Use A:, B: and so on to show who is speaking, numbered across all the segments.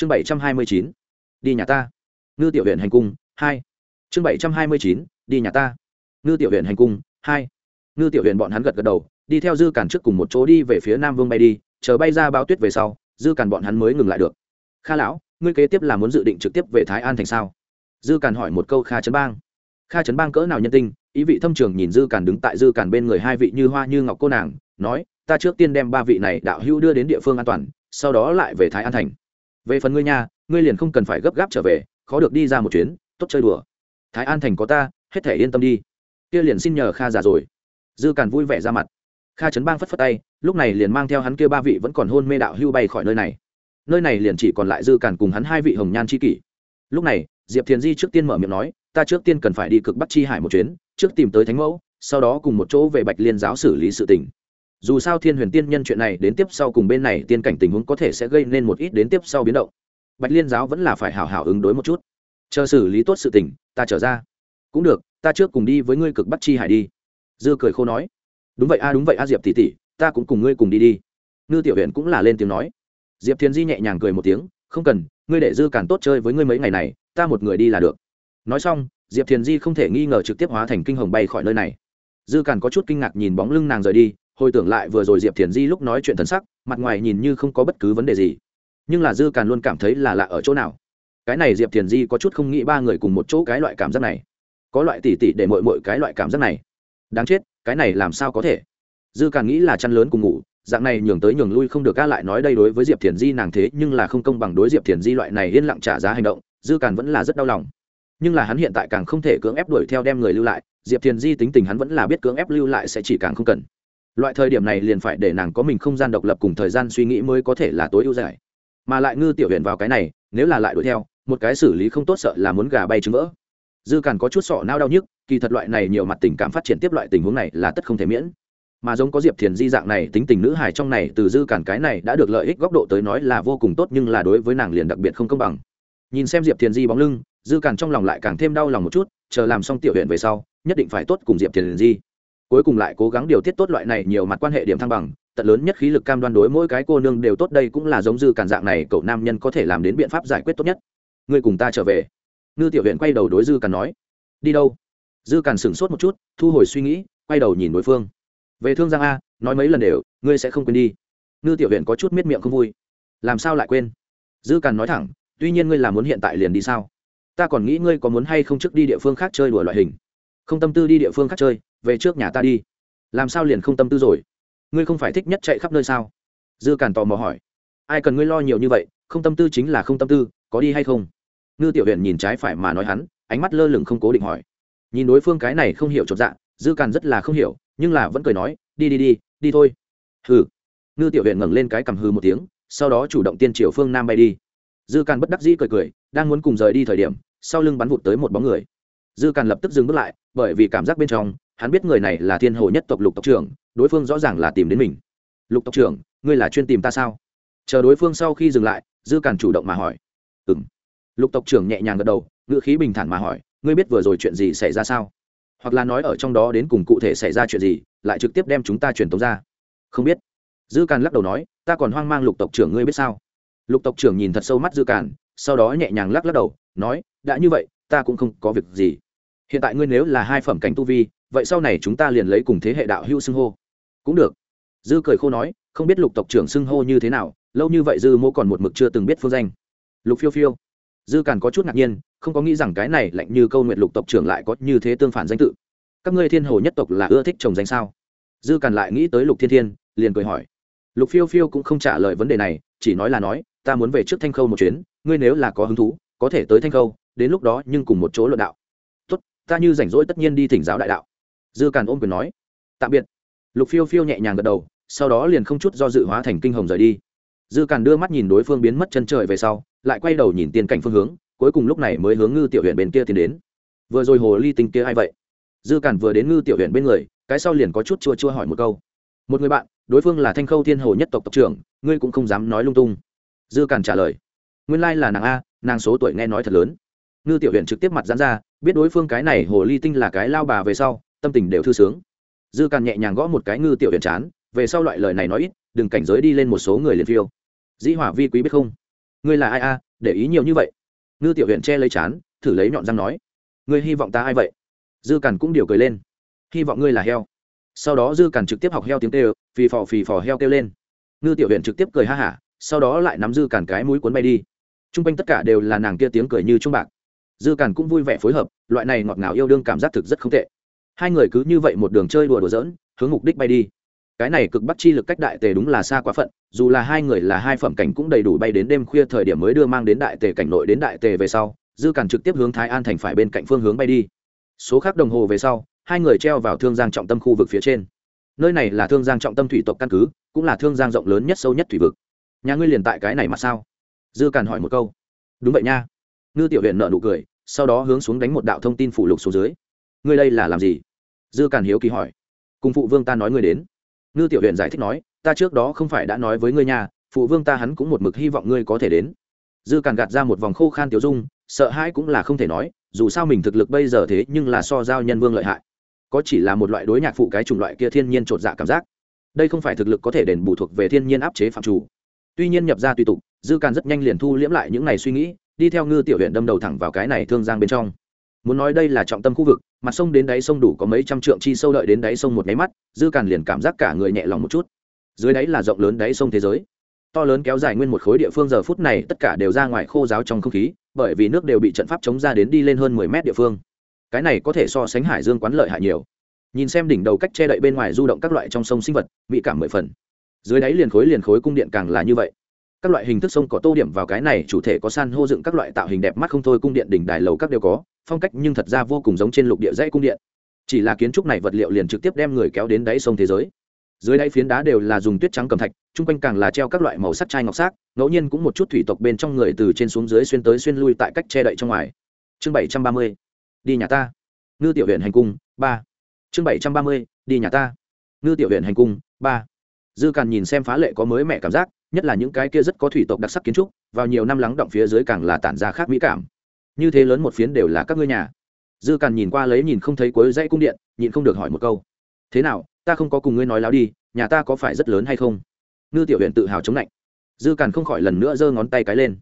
A: chương bảy trăm hai mươi chín, đi nhà ta. Ngư tiểu huyện hành cung, hai. Chương bảy trăm hai mươi chín, đi nhà ta. Ngư tiểu huyện hành cung, hai. Ngư tiểu huyện bọn hắn gật gật đầu, đi theo dư cản trước cùng một chỗ đi về phía nam vương bay đi, chờ bay ra bao tuyết về sau, dư cản bọn hắn mới ngừng lại được. Kha lão, ngươi kế tiếp là muốn dự định trực tiếp về thái an thành sao? Dư cản hỏi một câu kha trấn bang. Kha trấn bang cỡ nào nhân tinh, ý vị thâm trường nhìn dư cản đứng tại dư cản bên người hai vị như hoa như ngọc cô nàng, nói, ta trước tiên đem ba vị này đạo hữu đưa đến địa phương an toàn, sau đó lại về thái an thành về phần ngươi nha, ngươi liền không cần phải gấp gáp trở về, khó được đi ra một chuyến, tốt chơi đùa. Thái an thành có ta, hết thể yên tâm đi. Kia liền xin nhờ kha già rồi. Dư càn vui vẻ ra mặt. Kha trấn bang phất phất tay, lúc này liền mang theo hắn kia ba vị vẫn còn hôn mê đạo hưu bay khỏi nơi này. Nơi này liền chỉ còn lại dư càn cùng hắn hai vị hồng nhan c h i kỷ. Lúc này, diệp thiền di trước tiên mở miệng nói, ta trước tiên cần phải đi cực bắc chi hải một chuyến, trước tìm tới thánh mẫu, sau đó cùng một chỗ về bạch liên giáo xử lý sự tình dù sao thiên huyền tiên nhân chuyện này đến tiếp sau cùng bên này tiên cảnh tình huống có thể sẽ gây nên một ít đến tiếp sau biến động. Bạch liên giáo vẫn là phải hảo hảo ứng đối một chút. Chờ xử lý tốt sự tình, ta trở ra. Cũng được, ta trước cùng đi với ngươi cực bắt chi hải đi. Dư cười khô nói. Đúng vậy a, đúng vậy a, diệp tỷ tỷ, ta cũng cùng ngươi cùng đi đi. Ngư tiểu huyện cũng là lên tiếng nói. Diệp Thiên di nhẹ nhàng cười một tiếng, không cần, ngươi để dư càn tốt chơi với ngươi mấy ngày này, ta một người đi là được. Nói xong, diệp thiền di không thể nghi ngờ trực tiếp hóa thành kinh hồng bay khỏi nơi này. Dư càn có chút kinh ngạc nhìn bóng lưng nàng rời đi hồi tưởng lại vừa rồi diệp thiền di lúc nói chuyện thần sắc, mặt ngoài nhìn như không có bất cứ vấn đề gì. Nhưng là dư càn luôn cảm thấy là lạ ở chỗ nào. Cái này diệp thiền di có chút không nghĩ ba người cùng một chỗ cái loại cảm giác này. Có loại tỉ tỉ để mội mội cái loại cảm giác này. Đáng chết, cái này làm sao có thể? Dư càn nghĩ là chăn lớn cùng ngủ, dạng này nhường tới nhường lui không được ca lại nói đây đối với diệp thiền di nàng thế nhưng là không công bằng đối diệp thiền di loại này yên lặng trả giá hành động, dư càn vẫn là rất đau lòng. Nhưng là hắn hiện tại càng không thể cưỡng ép đuổi theo đem người lưu lại, diệp thiền di tính tình hắn vẫn là biết cưỡng ép lưu lại sẽ chỉ càng không cần loại thời điểm này liền phải để nàng có mình không gian độc lập cùng thời gian suy nghĩ mới có thể là tối ưu giải. Mà lại ngư tiểu huyện vào cái này, nếu là lại đuổi theo, một cái xử lý không tốt sợ là muốn gà bay trứng vỡ. Dư càn có chút sọ nao đau nhức, kỳ thật loại này nhiều mặt tình cảm phát triển tiếp loại tình huống này là tất không thể miễn. Mà giống có diệp thiền di dạng này, tính tình nữ hài trong này, từ dư càn cái này đã được lợi ích góc độ tới nói là vô cùng tốt nhưng là đối với nàng liền đặc biệt không công bằng. Nhìn xem diệp thiền di bóng lưng, dư càn trong lòng lại càng thêm đau lòng một chút, chờ làm xong tiểu huyện về sau, nhất định phải tốt cùng diệp thiền di cuối cùng lại cố gắng điều tiết tốt loại này nhiều mặt quan hệ điểm thăng bằng, tận lớn nhất khí lực cam đoan đối mỗi cái cô nương đều tốt đây cũng là giống dư cản dạng này, cậu nam nhân có thể làm đến biện pháp giải quyết tốt nhất. Ngươi cùng ta trở về. Ngư tiểu huyện quay đầu đối dư cản nói. Đi đâu? Dư cản sửng sốt một chút, thu hồi suy nghĩ, quay đầu nhìn đối phương. Về thương giang a, nói mấy lần đều, ngươi sẽ không quên đi. Ngư tiểu huyện có chút miết miệng không vui. Làm sao lại quên? Dư cản nói thẳng, tuy nhiên ngươi là muốn hiện tại liền đi sao? Ta còn nghĩ ngươi có muốn hay không trước đi địa phương khác chơi đùa loại hình. Không tâm tư đi địa phương khác chơi về trước nhà ta đi. Làm sao liền không tâm tư rồi? Ngươi không phải thích nhất chạy khắp nơi sao? Dư càn tò mò hỏi. Ai cần ngươi lo nhiều như vậy, không tâm tư chính là không tâm tư, có đi hay không? Ngư tiểu huyện nhìn trái phải mà nói hắn, ánh mắt lơ lửng không cố định hỏi. Nhìn đối phương cái này không hiểu chột dạ dư càn rất là không hiểu, nhưng là vẫn cười nói, đi đi đi đi thôi. Hừ. Ngư tiểu huyện ngẩng lên cái cầm hư một tiếng, sau đó chủ động tiên triều phương nam bay đi. Dư càn bất đắc dĩ cười cười, đang muốn cùng rời đi thời điểm, sau lưng bắn vụt tới một bóng người. Dư càn lập tức dừng bước lại, bởi vì cảm giác bên trong hắn biết người này là thiên hồ nhất tộc lục tộc trưởng, đối phương rõ ràng là tìm đến mình. Lục tộc trưởng, ngươi là chuyên tìm ta sao? Chờ đối phương sau khi dừng lại, dư càn chủ động mà hỏi. Ừ m lục tộc trưởng nhẹ nhàng gật đầu, ngữ khí bình thản mà hỏi, ngươi biết vừa rồi chuyện gì xảy ra sao? Hoặc là nói ở trong đó đến cùng cụ thể xảy ra chuyện gì, lại trực tiếp đem chúng ta truyền tống ra? Không biết. Dư càn lắc đầu nói, ta còn hoang mang lục tộc trưởng ngươi biết sao? Lục tộc trưởng nhìn thật sâu mắt dư càn sau đó nhẹ nhàng lắc lắc đầu, nói, đã như vậy, ta cũng không có việc gì. Hiện tại ngươi nếu là hai phẩm cảnh tu vi vậy sau này chúng ta liền lấy cùng thế hệ đạo hữu xưng hô. Cũng được. Dư cười khô nói, không biết lục tộc trưởng xưng hô như thế nào, lâu như vậy dư mô còn một mực chưa từng biết phương danh. Lục phiêu phiêu. Dư càn có chút ngạc nhiên, không có nghĩ rằng cái này lạnh như câu nguyện lục tộc trưởng lại có như thế tương phản danh tự. Các ngươi thiên hồ nhất tộc là ưa thích trồng danh sao? Dư càn lại nghĩ tới lục thiên thiên, liền cười hỏi. Lục phiêu phiêu cũng không trả lời vấn đề này, chỉ nói là nói, ta muốn về trước thanh khâu một chuyến, ngươi nếu là có hứng thú, có thể tới thanh khâu, đến lúc đó nhưng cùng một chỗ luận đạo. Tốt, ta như rảnh rỗi tất nhiên đi thỉnh giáo đại đạo dư càn ôm quyền nói, tạm biệt. Lục phiêu phiêu nhẹ nhàng gật đầu, sau đó liền không chút do dự hóa thành kinh hồng rời đi. Dư càn đưa mắt nhìn đối phương biến mất chân trời về sau, lại quay đầu nhìn tiên cảnh phương hướng, cuối cùng lúc này mới hướng ngư tiểu huyện bên kia tiến đến. Vừa rồi hồ ly tinh kia ai vậy? Dư càn vừa đến ngư tiểu huyện bên người, cái sau liền có chút chua chua hỏi một câu. Một người bạn, đối phương là thanh khâu thiên hồ nhất tộc tộc trưởng, ngươi cũng không dám nói lung tung. Dư càn trả lời, nguyên lai là nàng a, nàng số tuổi nghe nói thật lớn. Ngư tiểu huyện trực tiếp mặt dán ra, biết đối phương cái này hồ ly tinh là cái lao bà về sau tâm tình đều thư sướng. Dư càn nhẹ nhàng gõ một cái ngư tiểu huyện chán, về sau loại lời này nói ít, đừng cảnh giới đi lên một số người liền phiêu. Dĩ hỏa vi quý biết không? Ngươi là ai a, để ý nhiều như vậy. Ngư tiểu huyện che lấy chán, thử lấy nhọn răng nói. Ngươi hy vọng ta ai vậy? Dư càn cũng điều cười lên. Hy vọng ngươi là heo. Sau đó dư càn trực tiếp học heo tiếng kêu, phì phò phì phò heo kêu lên. Ngư tiểu huyện trực tiếp cười ha hả, sau đó lại nắm dư càn cái mũi cuốn bay đi. T r u n g quanh tất cả đều là nàng kia tiếng cười như trung bạc. Dư càn cũng vui vẻ phối hợp, loại này ngọt ngào yêu đương cảm giác thực rất không tệ hai người cứ như vậy một đường chơi đùa đùa dỡn hướng mục đích bay đi. Cái này cực bắc chi lực cách đại tề đúng là xa quá phận, dù là hai người là hai phẩm cảnh cũng đầy đủ bay đến đêm khuya thời điểm mới đưa mang đến đại tề cảnh nội đến đại tề về sau, dư càn trực tiếp hướng thái an thành phải bên cạnh phương hướng bay đi. Số khác đồng hồ về sau, hai người treo vào thương giang trọng tâm khu vực phía trên. Nơi này là thương giang trọng tâm thủy tộc căn cứ, cũng là thương giang rộng lớn nhất sâu nhất thủy vực. Nhà ngươi liền tại cái này mà sao? Dư càn hỏi một câu. Đúng vậy nha. Ngư tiểu huyện nợ nụ cười, sau đó hướng xuống đánh một đạo thông tin phủ lục xuống dưới. Ngươi đây là làm gì? Dư càn hiếu kỳ hỏi. Cùng phụ vương ta nói ngươi đến. Ngư tiểu huyện giải thích nói, ta trước đó không phải đã nói với ngươi nhà phụ vương ta hắn cũng một mực hy vọng ngươi có thể đến. Dư càn gạt ra một vòng khô khan tiểu dung, sợ hãi cũng là không thể nói, dù sao mình thực lực bây giờ thế nhưng là so giao nhân vương lợi hại. Có chỉ là một loại đối nhạc phụ cái chủng loại kia thiên nhiên t r ộ t dạ cảm giác. Đây không phải thực lực có thể đền bù thuộc về thiên nhiên áp chế phạm chủ. Tuy nhiên nhập ra tùy tục, dư càn rất nhanh liền thu liễm lại những ngày suy nghĩ, đi theo ngư tiểu huyện đâm đầu thẳng vào cái này thương giang bên trong muốn nói đây là trọng tâm khu vực, mặt sông đến đáy sông đủ có mấy trăm trượng chi sâu đợi đến đáy sông một máy mắt, dư càn liền cảm giác cả người nhẹ lòng một chút. Dưới đáy là rộng lớn đáy sông thế giới. To lớn kéo dài nguyên một khối địa phương giờ phút này tất cả đều ra ngoài khô giáo trong không khí, bởi vì nước đều bị trận pháp chống ra đến đi lên hơn mười mét địa phương. Cái này có thể so sánh hải dương quán lợi hại nhiều. Nhìn xem đỉnh đầu cách che đậy bên ngoài du động các loại trong sông sinh vật bị cảm mười phần. Dưới đáy liền khối liền khối cung điện càng là như vậy các loại hình thức sông có tô điểm vào cái này chủ thể có san hô dựng các loại tạo hình đẹp mắt không thôi, cung điện đỉnh đài lầu các đều có, phong cách nhưng thật ra vô cùng giống trên lục địa dãy cung điện. Chỉ là kiến trúc này vật liệu liền trực tiếp đem người kéo đến đáy sông thế giới. Dưới đáy phiến đá đều là dùng tuyết trắng cầm thạch, chung quanh càng là treo các loại màu sắc chai ngọc sắc, ngẫu nhiên cũng một chút thủy tộc bên trong người từ trên xuống dưới xuyên tới xuyên lui tại cách che đậy trong ngoài. Chương bảy trăm ba mươi, đi nhà ta. Ngư tiểu huyện hành cung, ba. Chương bảy trăm ba mươi, đi nhà ta. Ngư tiểu huyện hành cung, ba. Dư càn nhìn xem phá lệ có mới mẹ cảm giác nhất là những cái kia rất có thủy tộc đặc sắc kiến trúc, vào nhiều năm lắng động phía dưới càng là tản ra khác mỹ cảm. Như thế lớn một phiến đều là các ngươi nhà. Dư càn nhìn qua lấy nhìn không thấy cuối dãy cung điện, nhịn không được hỏi một câu. Thế nào, ta không có cùng ngươi nói láo đi, nhà ta có phải rất lớn hay không? Ngư tiểu huyện tự hào chống lạnh. Dư càn không khỏi lần nữa giơ ngón tay cái lên.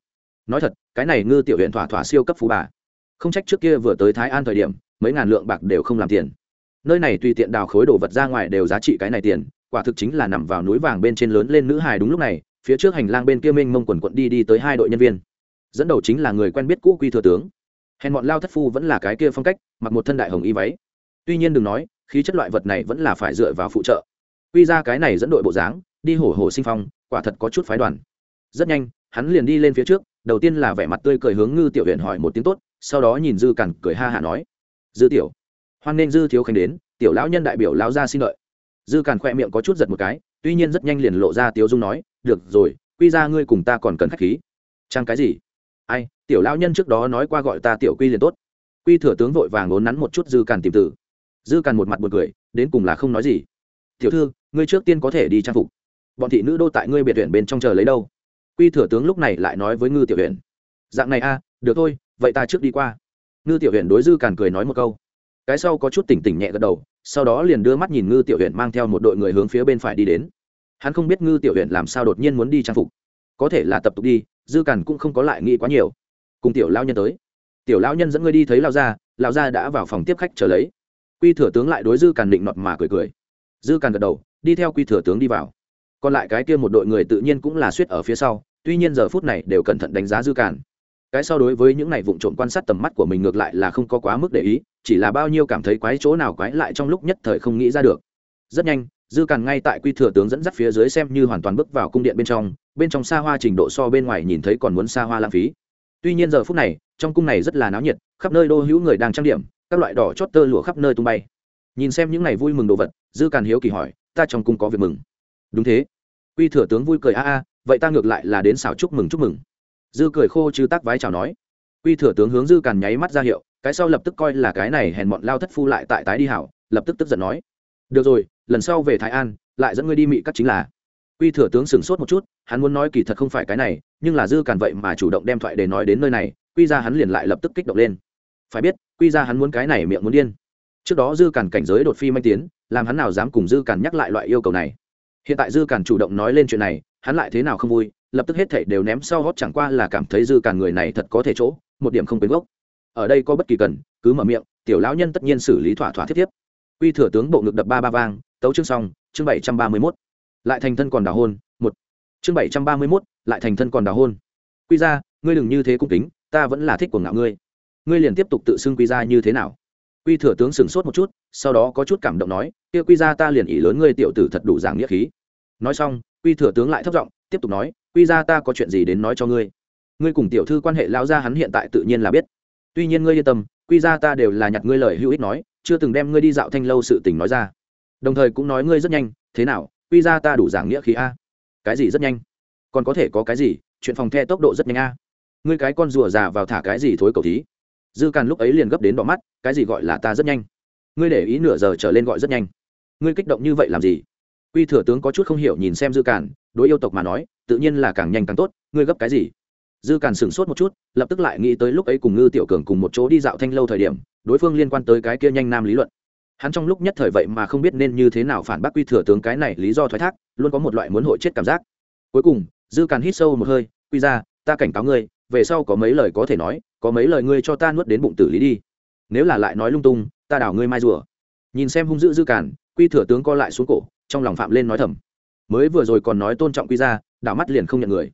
A: Nói thật, cái này ngư tiểu huyện thỏa thỏa siêu cấp phú bà. Không trách trước kia vừa tới thái an thời điểm, mấy ngàn lượng bạc đều không làm tiền. Nơi này tùy tiện đào khối đồ vật ra ngoài đều giá trị cái này tiền, quả thực chính là nằm vào núi vàng bên trên lớn lên nữ hài đúng lúc này phía trước hành lang bên kia mênh mông quần quận đi đi tới hai đội nhân viên. Dẫn đầu chính là người quen biết cũ quy thừa tướng. Hèn bọn lao thất phu vẫn là cái kia phong cách, mặc một thân đại hồng y váy. Tuy nhiên đừng nói, khí chất loại vật này vẫn là phải dựa vào phụ trợ. Quy ra cái này dẫn đội bộ dáng, đi hổ hổ sinh phong, quả thật có chút phái đoàn. Rất nhanh, hắn liền đi lên phía trước, đầu tiên là vẻ mặt tươi cười hướng ngư tiểu huyện hỏi một tiếng tốt, sau đó nhìn dư cằn cười ha hả nói. Dư tiểu, hoan nên dư thiếu khánh đến, tiểu lão nhân đại biểu lão ra xin lợi. Dư cằn khoe miệng có chút giật một cái, tuy nhiên rất nhanh liền lộ ra tiếu dung nói được rồi, quy ra ngươi cùng ta còn cần khách khí. Trang cái gì? Ai, tiểu lão nhân trước đó nói qua gọi ta tiểu quy liền tốt. Quy thừa tướng vội vàng ngốn nắn một chút dư càn tìm tử. Dư càn một mặt một cười, đến cùng là không nói gì. Tiểu thư, ngươi trước tiên có thể đi trang phục. Bọn thị nữ đô tại ngươi biệt tuyển bên trong chờ lấy đâu? Quy thừa tướng lúc này lại nói với ngư tiểu huyện dạng này a, được thôi, vậy ta trước đi qua. Ngư tiểu huyện đối dư càn cười nói một câu. Cái sau có chút tỉnh tỉnh nhẹ gật đầu, sau đó liền đưa mắt nhìn ngư tiểu huyện mang theo một đội người hướng phía bên phải đi đến hắn không biết ngư tiểu huyện làm sao đột nhiên muốn đi trang phục. Có thể là tập tục đi, dư càn cũng không có lại nghĩ quá nhiều. Cùng tiểu lao nhân tới. Tiểu lao nhân dẫn ngươi đi thấy lao gia lao gia đã vào phòng tiếp khách trở lấy. Quy thừa tướng lại đối dư càn định nọt mà cười cười. Dư càn gật đầu, đi theo quy thừa tướng đi vào. Còn lại cái kia một đội người tự nhiên cũng là suýt ở phía sau, tuy nhiên giờ phút này đều cẩn thận đánh giá dư càn. Cái so đối với những này vụng trộm quan sát tầm mắt của mình ngược lại là không có quá mức để ý, chỉ là bao nhiêu cảm thấy quái chỗ nào quái lại trong lúc nhất thời không nghĩ ra được. Rất nhanh dư càn ngay tại quy thừa tướng dẫn dắt phía dưới xem như hoàn toàn bước vào cung điện bên trong bên trong xa hoa trình độ so bên ngoài nhìn thấy còn muốn xa hoa lãng phí. Tuy nhiên giờ phút này, trong cung này rất là náo nhiệt, khắp nơi đô hữu người đang trang điểm, các loại đỏ chót tơ lụa khắp nơi tung bay. Nhìn xem những ngày vui mừng đồ vật, dư càn hiếu kỳ hỏi, ta trong cung có việc mừng? Đúng thế. Quy thừa tướng vui cười, a a, vậy ta ngược lại là đến xảo chúc mừng chúc mừng. Dư cười khô chứ tác vái chào nói. Quy thừa tướng hướng dư càn nháy mắt ra hiệu, cái sau lập tức coi là cái này hèn bọn lao thất phu lại tại tái đi hảo, lập tức tức giận nói. Được rồi lần sau về thái an, lại dẫn ngươi đi mị cắt chính là. Quy thừa tướng sửng sốt một chút, hắn muốn nói kỳ thật không phải cái này, nhưng là dư càn vậy mà chủ động đem thoại để nói đến nơi này, quy ra hắn liền lại lập tức kích động lên. Phải biết, quy ra hắn muốn cái này miệng muốn điên. Trước đó dư càn cảnh giới đột phi manh tiến, làm hắn nào dám cùng dư càn nhắc lại loại yêu cầu này. Hiện tại dư càn chủ động nói lên chuyện này, hắn lại thế nào không vui, lập tức hết thảy đều ném sau hót chẳng qua là cảm thấy dư càn người này thật có thể chỗ, một điểm không quên gốc. Ở đây có bất kỳ cần, cứ mở miệng, tiểu lão nhân tất nhiên xử lý thỏa thỏa thiết tiếp quy thừa tướng bộ ngực đập ba ba vang, tấu chương xong, chương bảy trăm ba mươi mốt. Lại thành thân còn đào hôn, một. Chương bảy trăm ba mươi mốt, lại thành thân còn đào hôn. Quy ra ngươi đừng như thế cung kính, ta vẫn là thích của ngạo ngươi. Ngươi liền tiếp tục tự xưng quy ra như thế nào? Quy thừa tướng sửng sốt một chút, sau đó có chút cảm động nói, kia quy ra ta liền ỷ lớn ngươi tiểu tử thật đủ giảng nghĩa khí. Nói xong, quy thừa tướng lại thấp giọng, tiếp tục nói, quy ra ta có chuyện gì đến nói cho ngươi. Ngươi cùng tiểu thư quan hệ lao ra hắn hiện tại tự nhiên là biết. Tuy nhiên ngươi yên tâm, quy ra ta đều là nhặt ngươi lời hữu ích nói chưa từng đem ngươi đi dạo thanh lâu sự tình nói ra. Đồng thời cũng nói ngươi rất nhanh, thế nào, quy ra ta đủ giảng nghĩa khí a? Cái gì rất nhanh? Còn có thể có cái gì, chuyện phòng the tốc độ rất nhanh a? Ngươi cái con rùa già vào thả cái gì thối cầu thí? Dư càn lúc ấy liền gấp đến đỏ mắt, cái gì gọi là ta rất nhanh? Ngươi để ý nửa giờ trở lên gọi rất nhanh. Ngươi kích động như vậy làm gì? Quy thừa tướng có chút không hiểu nhìn xem dư càn, đối yêu tộc mà nói, tự nhiên là càng nhanh càng tốt, ngươi gấp cái gì? Dư càn sửng sốt một chút, lập tức lại nghĩ tới lúc ấy cùng ngư tiểu cường cùng một chỗ đi dạo thanh lâu thời điểm đối phương liên quan tới cái kia nhanh nam lý luận. Hắn trong lúc nhất thời vậy mà không biết nên như thế nào phản bác quy thừa tướng cái này lý do thoái thác, luôn có một loại muốn hội chết cảm giác. Cuối cùng, dư càn hít sâu một hơi, quy ra ta cảnh cáo ngươi, về sau có mấy lời có thể nói, có mấy lời ngươi cho ta nuốt đến bụng tử lý đi. Nếu là lại nói lung tung, ta đảo ngươi mai rùa. Nhìn xem hung dữ dư càn, quy thừa tướng co lại xuống cổ, trong lòng phạm lên nói thầm. Mới vừa rồi còn nói tôn trọng quy ra đảo mắt liền không nhận người.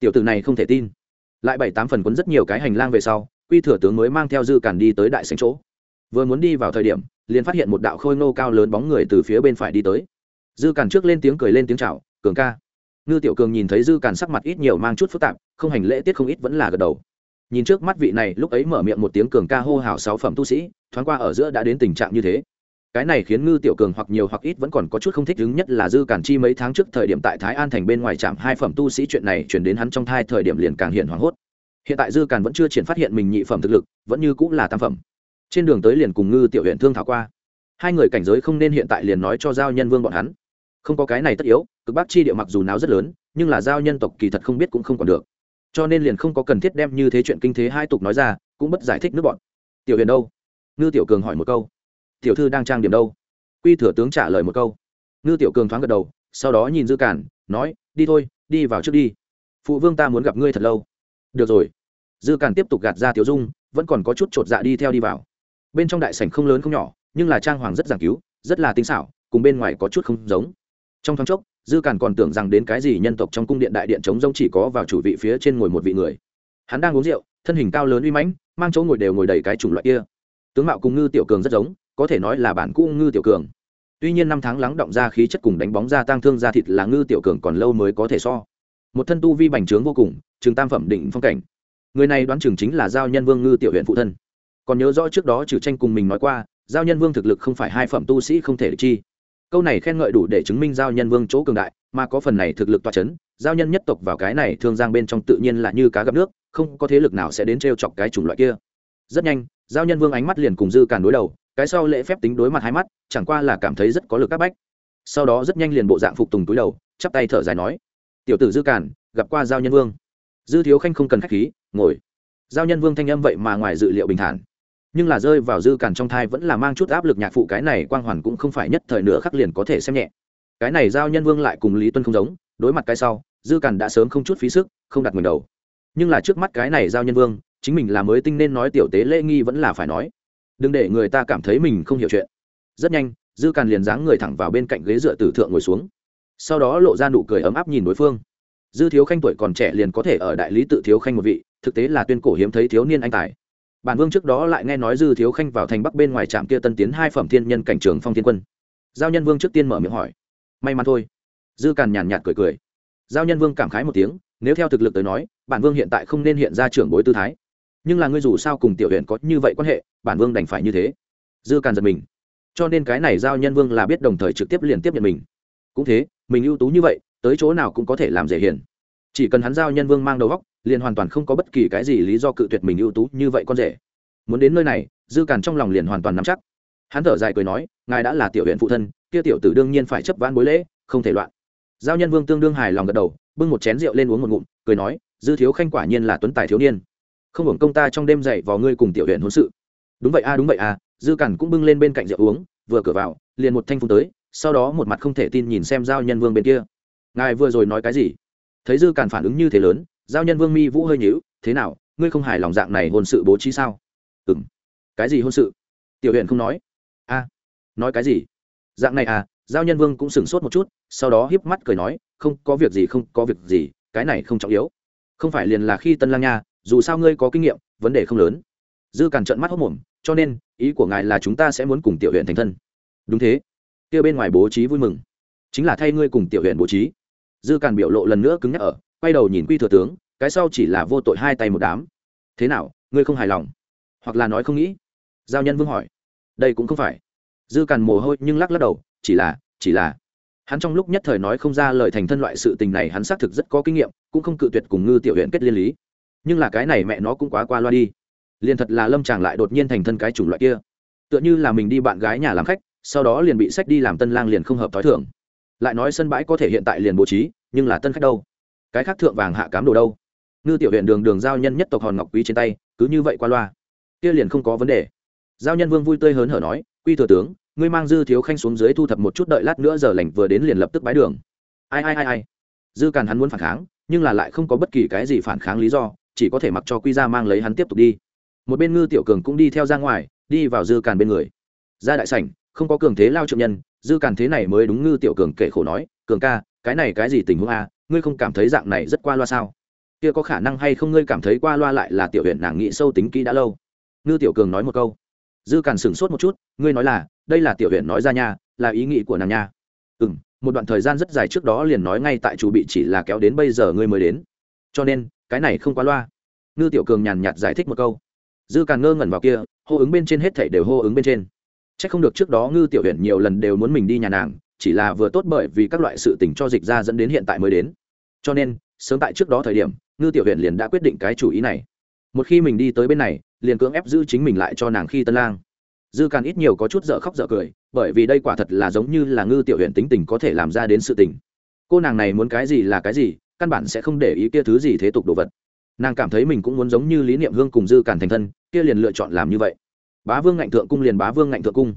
A: Tiểu tử này không thể tin. Lại bảy tám phần quấn rất nhiều cái hành lang về sau quy thừa tướng mới mang theo dư càn đi tới đại sành chỗ. Vừa muốn đi vào thời điểm, liền phát hiện một đạo khôi nô cao lớn bóng người từ phía bên phải đi tới. Dư càn trước lên tiếng cười lên tiếng chào, cường ca. Ngư tiểu cường nhìn thấy dư càn sắc mặt ít nhiều mang chút phức tạp, không hành lễ tiết không ít vẫn là gật đầu. Nhìn trước mắt vị này, lúc ấy mở miệng một tiếng cường ca hô hào sáu phẩm tu sĩ, thoáng qua ở giữa đã đến tình trạng như thế. Cái này khiến ngư tiểu cường hoặc nhiều hoặc ít vẫn còn có chút không thích đứng nhất là dư cản chi mấy tháng trước thời điểm tại thái an thành bên ngoài trạm hai phẩm tu sĩ, chuyện này chuyển đến hắn trong thai thời điểm liền càng hiện hoảng hốt hiện tại dư càn vẫn chưa triển phát hiện mình nhị phẩm thực lực, vẫn như cũng là tam phẩm. Trên đường tới liền cùng ngư tiểu huyện thương thảo qua. Hai người cảnh giới không nên hiện tại liền nói cho giao nhân vương bọn hắn. Không có cái này tất yếu, cực bắc chi địa mặc dù náo rất lớn, nhưng là giao nhân tộc kỳ thật không biết cũng không còn được. Cho nên liền không có cần thiết đem như thế chuyện kinh thế hai tục nói ra, cũng bất giải thích nước bọn. Tiểu huyền đâu? Ngư tiểu cường hỏi một câu. Tiểu thư đang trang điểm đâu? Quy thừa tướng trả lời một câu. Ngư tiểu cường thoáng gật đầu, sau đó nhìn dư cản nói, đi thôi, đi vào trước đi. Phụ vương ta muốn gặp ngươi thật lâu được rồi. Dư càn tiếp tục gạt ra tiểu dung, vẫn còn có chút chột dạ đi theo đi vào. Bên trong đại sảnh không lớn không nhỏ, nhưng là trang hoàng rất giảng cứu, rất là tinh xảo, cùng bên ngoài có chút không giống. Trong thoáng chốc, dư càn còn tưởng rằng đến cái gì nhân tộc trong cung điện đại điện trống rông chỉ có vào chủ vị phía trên ngồi một vị người. Hắn đang uống rượu, thân hình cao lớn uy mãnh, mang chỗ ngồi đều ngồi đầy cái chủng loại kia. Tướng mạo cùng ngư tiểu cường rất giống, có thể nói là bản cũ ngư tiểu cường. Tuy nhiên năm tháng lắng động ra khí chất cùng đánh bóng ra tăng thương ra thịt là ngư tiểu cường còn lâu mới có thể so. Một thân tu vi bành trướng vô cùng trường tam phẩm định phong cảnh. Người này đoán chừng chính là giao nhân vương ngư tiểu huyện phụ thân. Còn nhớ rõ trước đó trừ tranh cùng mình nói qua, giao nhân vương thực lực không phải hai phẩm tu sĩ không thể được chi. Câu này khen ngợi đủ để chứng minh giao nhân vương chỗ cường đại, mà có phần này thực lực toa c h ấ n giao nhân nhất tộc vào cái này thương giang bên trong tự nhiên là như cá gặp nước, không có thế lực nào sẽ đến t r e o chọc cái chủng loại kia. Rất nhanh, giao nhân vương ánh mắt liền cùng dư càn đối đầu, cái sau lễ phép tính đối mặt hai mắt, chẳng qua là cảm thấy rất có lực các bách. Sau đó rất nhanh liền bộ dạng phục tùng túi đầu, chắp tay thở dài nói, tiểu tử dư càn, gặp qua giao nhân vương dư thiếu khanh không cần k h á c h khí, ngồi. Giao nhân vương thanh âm vậy mà ngoài dự liệu bình thản. Nhưng là rơi vào dư càn trong thai vẫn là mang chút áp lực nhạc phụ cái này quang hoàn cũng không phải nhất thời nữa khắc liền có thể xem nhẹ. Cái này giao nhân vương lại cùng lý tuân không giống, đối mặt cái sau, dư càn đã sớm không chút phí sức, không đặt mình đầu. Nhưng là trước mắt cái này giao nhân vương, chính mình là mới tinh nên nói tiểu tế lễ nghi vẫn là phải nói. Đừng để người ta cảm thấy mình không hiểu chuyện. Rất nhanh, dư càn liền dáng người thẳng vào bên cạnh ghế dựa tử thượng ngồi xuống. Sau đó lộ ra nụ cười ấm áp nhìn đối phương dư thiếu khanh tuổi còn trẻ liền có thể ở đại lý tự thiếu khanh một vị, thực tế là tuyên cổ hiếm thấy thiếu niên anh tài. Bản vương trước đó lại nghe nói dư thiếu khanh vào thành bắc bên ngoài trạm kia tân tiến hai phẩm thiên nhân cảnh trường phong thiên quân. Giao nhân vương trước tiên mở miệng hỏi. May mắn thôi. Dư càn nhàn nhạt cười cười. Giao nhân vương cảm khái một tiếng, nếu theo thực lực tới nói, bản vương hiện tại không nên hiện ra trưởng bối tư thái. Nhưng là ngươi dù sao cùng tiểu huyện có như vậy quan hệ, bản vương đành phải như thế. Dư càn giật mình. Cho nên cái này giao nhân vương là biết đồng thời trực tiếp liền tiếp nhận mình. Cũng thế, mình ưu tú như vậy tới chỗ nào cũng có thể làm dễ hiền. Chỉ cần hắn giao nhân vương mang đầu góc liền hoàn toàn không có bất kỳ cái gì lý do cự tuyệt mình ưu tú như vậy con rể. Muốn đến nơi này, dư càn trong lòng liền hoàn toàn nắm chắc. Hắn thở dài cười nói, ngài đã là tiểu huyện phụ thân, kia tiểu tử đương nhiên phải chấp vãn bối lễ, không thể loạn. Giao nhân vương tương đương hài lòng gật đầu, bưng một chén rượu lên uống một ngụm, cười nói, dư thiếu khanh quả nhiên là tuấn tài thiếu niên. Không hưởng công ta trong đêm dậy vào ngươi cùng tiểu huyện hôn sự. Đúng vậy a, đúng vậy a. Dư càn cũng bưng lên bên cạnh rượu uống, vừa cửa vào, liền một thanh phun tới, sau đó một mặt không thể tin nhìn xem giao nhân vương bên kia ngài vừa rồi nói cái gì? Thấy dư càn phản ứng như thế lớn, giao nhân vương mi vũ hơi nhíu, thế nào, ngươi không hài lòng dạng này hôn sự bố trí sao? Ừ m cái gì hôn sự? Tiểu huyện không nói. A, nói cái gì? Dạng này à giao nhân vương cũng sửng sốt một chút, sau đó hiếp mắt cười nói, không có việc gì, không có việc gì, cái này không trọng yếu. Không phải liền là khi tân lang nha, dù sao ngươi có kinh nghiệm, vấn đề không lớn. Dư càn trận mắt hốc mồm, cho nên, ý của ngài là chúng ta sẽ muốn cùng tiểu huyện thành thân. Đúng thế. Kia bên ngoài bố trí vui mừng. Chính là thay ngươi cùng tiểu huyện bố trí dư càn biểu lộ lần nữa cứng nhắc ở, quay đầu nhìn quy thừa tướng, cái sau chỉ là vô tội hai tay một đám. Thế nào, ngươi không hài lòng? Hoặc là nói không nghĩ? Giao nhân vương hỏi. Đây cũng không phải. Dư càn mồ hôi nhưng lắc lắc đầu, chỉ là chỉ là. Hắn trong lúc nhất thời nói không ra lời thành thân loại sự tình này hắn xác thực rất có kinh nghiệm, cũng không cự tuyệt cùng ngư tiểu huyện kết liên lý. Nhưng là cái này mẹ nó cũng quá qua loa đi. Liền thật là lâm chàng lại đột nhiên thành thân cái chủng loại kia. Tựa như là mình đi bạn gái nhà làm khách, sau đó liền bị sách đi làm tân lang liền không hợp t h ó i thưởng lại nói sân bãi có thể hiện tại liền bố trí, nhưng là tân khách đâu? Cái khác thượng vàng hạ cám đồ đâu? Ngư tiểu huyện đường đường giao nhân nhất tộc hòn ngọc quý trên tay, cứ như vậy qua loa. Kia liền không có vấn đề. Giao nhân vương vui tươi hớn hở nói, quy thừa tướng, ngươi mang dư thiếu khanh xuống dưới thu thập một chút đợi lát nữa giờ lành vừa đến liền lập tức bái đường. Ai ai ai ai. Dư càn hắn muốn phản kháng, nhưng là lại không có bất kỳ cái gì phản kháng lý do, chỉ có thể mặc cho quy ra mang lấy hắn tiếp tục đi. Một bên ngư tiểu cường cũng đi theo ra ngoài, đi vào dư càn bên người. Ra đại sảnh, không có cường thế lao trượng nhân dư càn thế này mới đúng ngư tiểu cường kể khổ nói, cường ca, cái này cái gì tình huống a? À? ngươi không cảm thấy dạng này rất qua loa sao? Kia có khả năng hay không ngươi cảm thấy qua loa lại là tiểu huyện nàng nghĩ sâu tính kỹ đã lâu? Ngư tiểu cường nói một câu. Dư càn sửng sốt một chút, ngươi nói là, đây là tiểu huyện nói ra nha, là ý nghĩ của nàng nha. Ừ m một đoạn thời gian rất dài trước đó liền nói ngay tại chủ bị chỉ là kéo đến bây giờ ngươi mới đến. Cho nên, cái này không qua loa. Ngư tiểu cường nhàn nhạt giải thích một câu. Dư càn ngơ ngẩn vào kia, hô ứng bên trên hết thảy đều hô ứng bên trên. Chắc không được trước đó ngư tiểu Uyển nhiều lần đều muốn mình đi nhà nàng, chỉ là vừa tốt bởi vì các loại sự tình cho dịch ra dẫn đến hiện tại mới đến. Cho nên, sớm tại trước đó thời điểm, ngư tiểu Uyển liền đã quyết định cái chủ ý này. Một khi mình đi tới bên này, liền cưỡng ép giữ chính mình lại cho nàng khi tân lang. Dư càn ít nhiều có chút dở khóc dở cười, bởi vì đây quả thật là giống như là ngư tiểu Uyển tính tình có thể làm ra đến sự tình. Cô nàng này muốn cái gì là cái gì, căn bản sẽ không để ý kia thứ gì thế tục đồ vật. Nàng cảm thấy mình cũng muốn giống như lý niệm hương cùng dư càn thành thân, kia liền lựa chọn làm như vậy bá vương ngạnh thượng cung liền bá vương ngạnh thượng cung.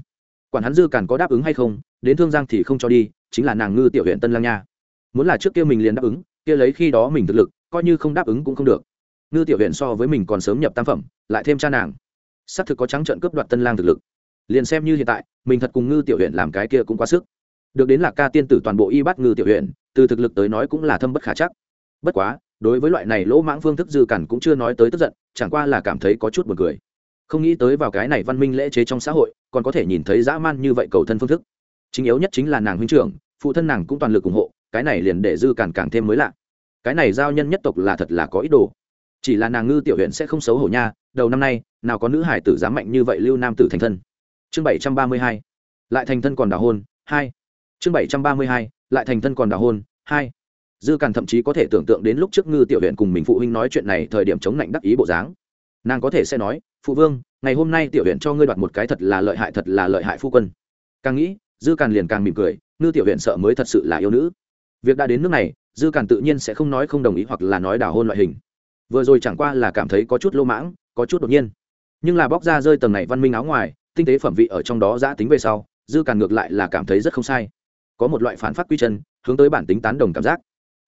A: Quản hắn dư càn có đáp ứng hay không, đến thương giang thì không cho đi, chính là nàng ngư tiểu huyện tân lang nha. Muốn là trước kia mình liền đáp ứng, kia lấy khi đó mình thực lực, coi như không đáp ứng cũng không được. Ngư tiểu huyện so với mình còn sớm nhập tam phẩm, lại thêm cha nàng. Xác thực có trắng trợn cướp đoạt tân lang thực lực. Liền xem như hiện tại, mình thật cùng ngư tiểu huyện làm cái kia cũng quá sức. Được đến là ca tiên tử toàn bộ y bắt ngư tiểu huyện, từ thực lực tới nói cũng là thâm bất khả chắc. Bất quá, đối với loại này lỗ mãng phương thức dư cản cũng chưa nói tới tức giận, chẳng qua là cảm thấy có chút buồn cười không nghĩ tới vào cái này văn minh lễ chế trong xã hội, còn có thể nhìn thấy dã man như vậy cầu thân phương thức. Chính yếu nhất chính là nàng huynh trưởng, phụ thân nàng cũng toàn lực ủng hộ, cái này liền để dư cản càng thêm mới lạ. Cái này giao nhân nhất tộc là thật là có ý đồ. Chỉ là nàng ngư tiểu huyện sẽ không xấu hổ nha, đầu năm nay, nào có nữ hải tử dám mạnh như vậy lưu nam tử thành thân. Chương bảy trăm ba mươi hai, lại thành thân còn đào hôn, hai. Chương bảy trăm ba mươi hai, lại thành thân còn đào hôn, hai. Dư càn thậm chí có thể tưởng tượng đến lúc trước ngư tiểu huyện cùng mình phụ huynh nói chuyện này thời điểm chống lạnh đắc ý bộ dáng. Nàng có thể sẽ nói phụ vương, ngày hôm nay tiểu huyện cho ngươi đoạt một cái thật là lợi hại, thật là lợi hại phu quân. Càng nghĩ, dư càn liền càng mỉm cười, ngư tiểu huyện sợ mới thật sự là yêu nữ. Việc đã đến nước này, dư càn tự nhiên sẽ không nói không đồng ý hoặc là nói đảo hôn loại hình. Vừa rồi chẳng qua là cảm thấy có chút lô mãng, có chút đột nhiên. Nhưng là bóc ra rơi tầng này văn minh áo ngoài, tinh tế phẩm vị ở trong đó giã tính về sau, dư càn ngược lại là cảm thấy rất không sai. Có một loại phản phát quy chân, hướng tới bản tính tán đồng cảm giác.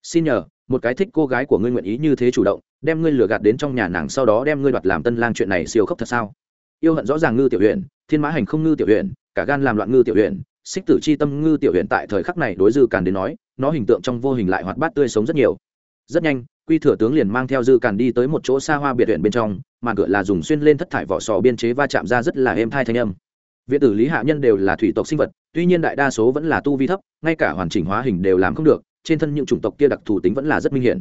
A: Xin nhờ, một cái thích cô gái của ngươi nguyện ý như thế chủ động đem ngươi lừa gạt đến trong nhà nàng sau đó đem ngươi đoạt làm tân lang chuyện này siêu khốc thật sao? Yêu hận rõ ràng ngư tiểu huyện thiên mã hành không ngư tiểu huyện cả gan làm loạn ngư tiểu huyện xích tử c h i tâm ngư tiểu huyện tại thời khắc này đối dư càn đến nói, nó hình tượng trong vô hình lại hoạt bát tươi sống rất nhiều. Rất nhanh, quy thừa tướng liền mang theo dư càn đi tới một chỗ xa hoa biệt huyện bên trong, mà cửa là dùng xuyên lên thất thải vỏ sò biên chế va chạm ra rất là êm thai thanh âm. Viện tử lý hạ nhân đều là thủy tộc sinh vật, tuy nhiên đại đa số vẫn là tu vi thấp, ngay cả hoàn chỉnh hóa hình đều làm không được, trên thân những chủng tộc kia đặc thù tính vẫn là rất minh hiển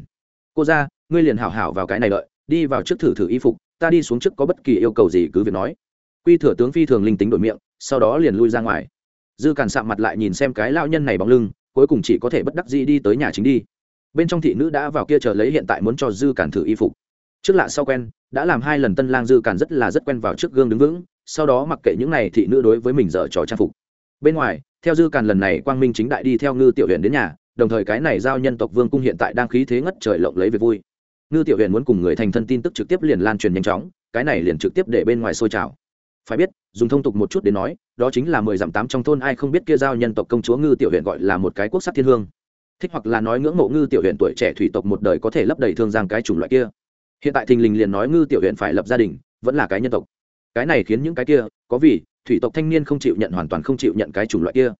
A: cô ra, ngươi liền hảo hảo vào cái này lợi đi vào trước thử thử y phục, ta đi xuống trước có bất kỳ yêu cầu gì cứ việc nói. Quy thừa tướng phi thường linh tính đổi miệng, sau đó liền lui ra ngoài. Dư càn sạm mặt lại nhìn xem cái lao nhân này bóng lưng, cuối cùng chỉ có thể bất đắc dĩ đi tới nhà chính đi. Bên trong thị nữ đã vào kia chờ lấy hiện tại muốn cho dư càn thử y phục. Trước lạ sau quen, đã làm hai lần tân lang dư càn rất là rất quen vào trước gương đứng vững, sau đó mặc kệ những này thị nữ đối với mình dở trò trang phục. Bên ngoài, theo dư càn lần này quang minh chính đại đi theo ngư tiểu huyện đến nhà đồng thời cái này giao nhân tộc vương cung hiện tại đang khí thế ngất trời lộng lấy về vui. Ngư tiểu huyền muốn cùng người thành thân tin tức trực tiếp liền lan truyền nhanh chóng, cái này liền trực tiếp để bên ngoài sôi trào. Phải biết, dùng thông tục một chút để nói, đó chính là mười dặm tám trong thôn ai không biết kia giao nhân tộc công chúa ngư tiểu huyền gọi là một cái quốc sắc thiên hương. Thích hoặc là nói ngưỡng mộ ngư tiểu huyền tuổi trẻ thủy tộc một đời có thể lấp đầy thương giang cái chủng loại kia. Hiện tại thình lình liền nói ngư tiểu huyền phải lập gia đình, vẫn là cái nhân tộc. Cái này khiến những cái kia, có vì, thủy tộc thanh niên không chịu nhận hoàn toàn không chịu nhận cái chủng loại kia.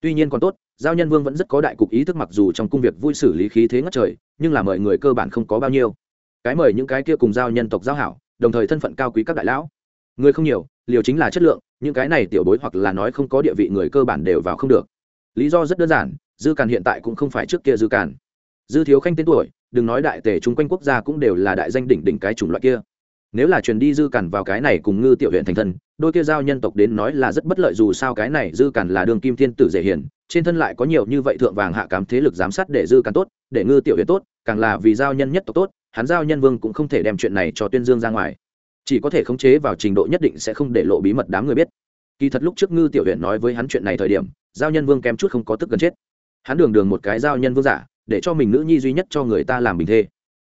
A: Tuy nhiên còn tốt giao nhân vương vẫn rất có đại cục ý thức mặc dù trong công việc vui xử lý khí thế ngất trời, nhưng là mời người cơ bản không có bao nhiêu. Cái mời những cái kia cùng giao nhân tộc giao hảo, đồng thời thân phận cao quý các đại lão. Người không nhiều, liều chính là chất lượng, những cái này tiểu bối hoặc là nói không có địa vị người cơ bản đều vào không được. Lý do rất đơn giản, dư càn hiện tại cũng không phải trước kia dư càn. Dư thiếu khanh tên tuổi, đừng nói đại tề chung quanh quốc gia cũng đều là đại danh đỉnh đỉnh cái chủng loại kia. Nếu là truyền đi dư càn vào cái này cùng ngư tiểu huyện thành thân, đôi kia giao nhân tộc đến nói là rất bất lợi dù sao cái này dư càn là đường kim thiên tử dễ hiền trên thân lại có nhiều như vậy thượng vàng hạ cám thế lực giám sát để dư càng tốt, để ngư tiểu yến tốt, càng là vì giao nhân nhất tộc tốt, hắn giao nhân vương cũng không thể đem chuyện này cho tuyên dương ra ngoài. Chỉ có thể khống chế vào trình độ nhất định sẽ không để lộ bí mật đám người biết. Kỳ thật lúc trước ngư tiểu huyện nói với hắn chuyện này thời điểm, giao nhân vương kém chút không có tức gần chết. Hắn đường đường một cái giao nhân vương giả, để cho mình nữ nhi duy nhất cho người ta làm bình thê.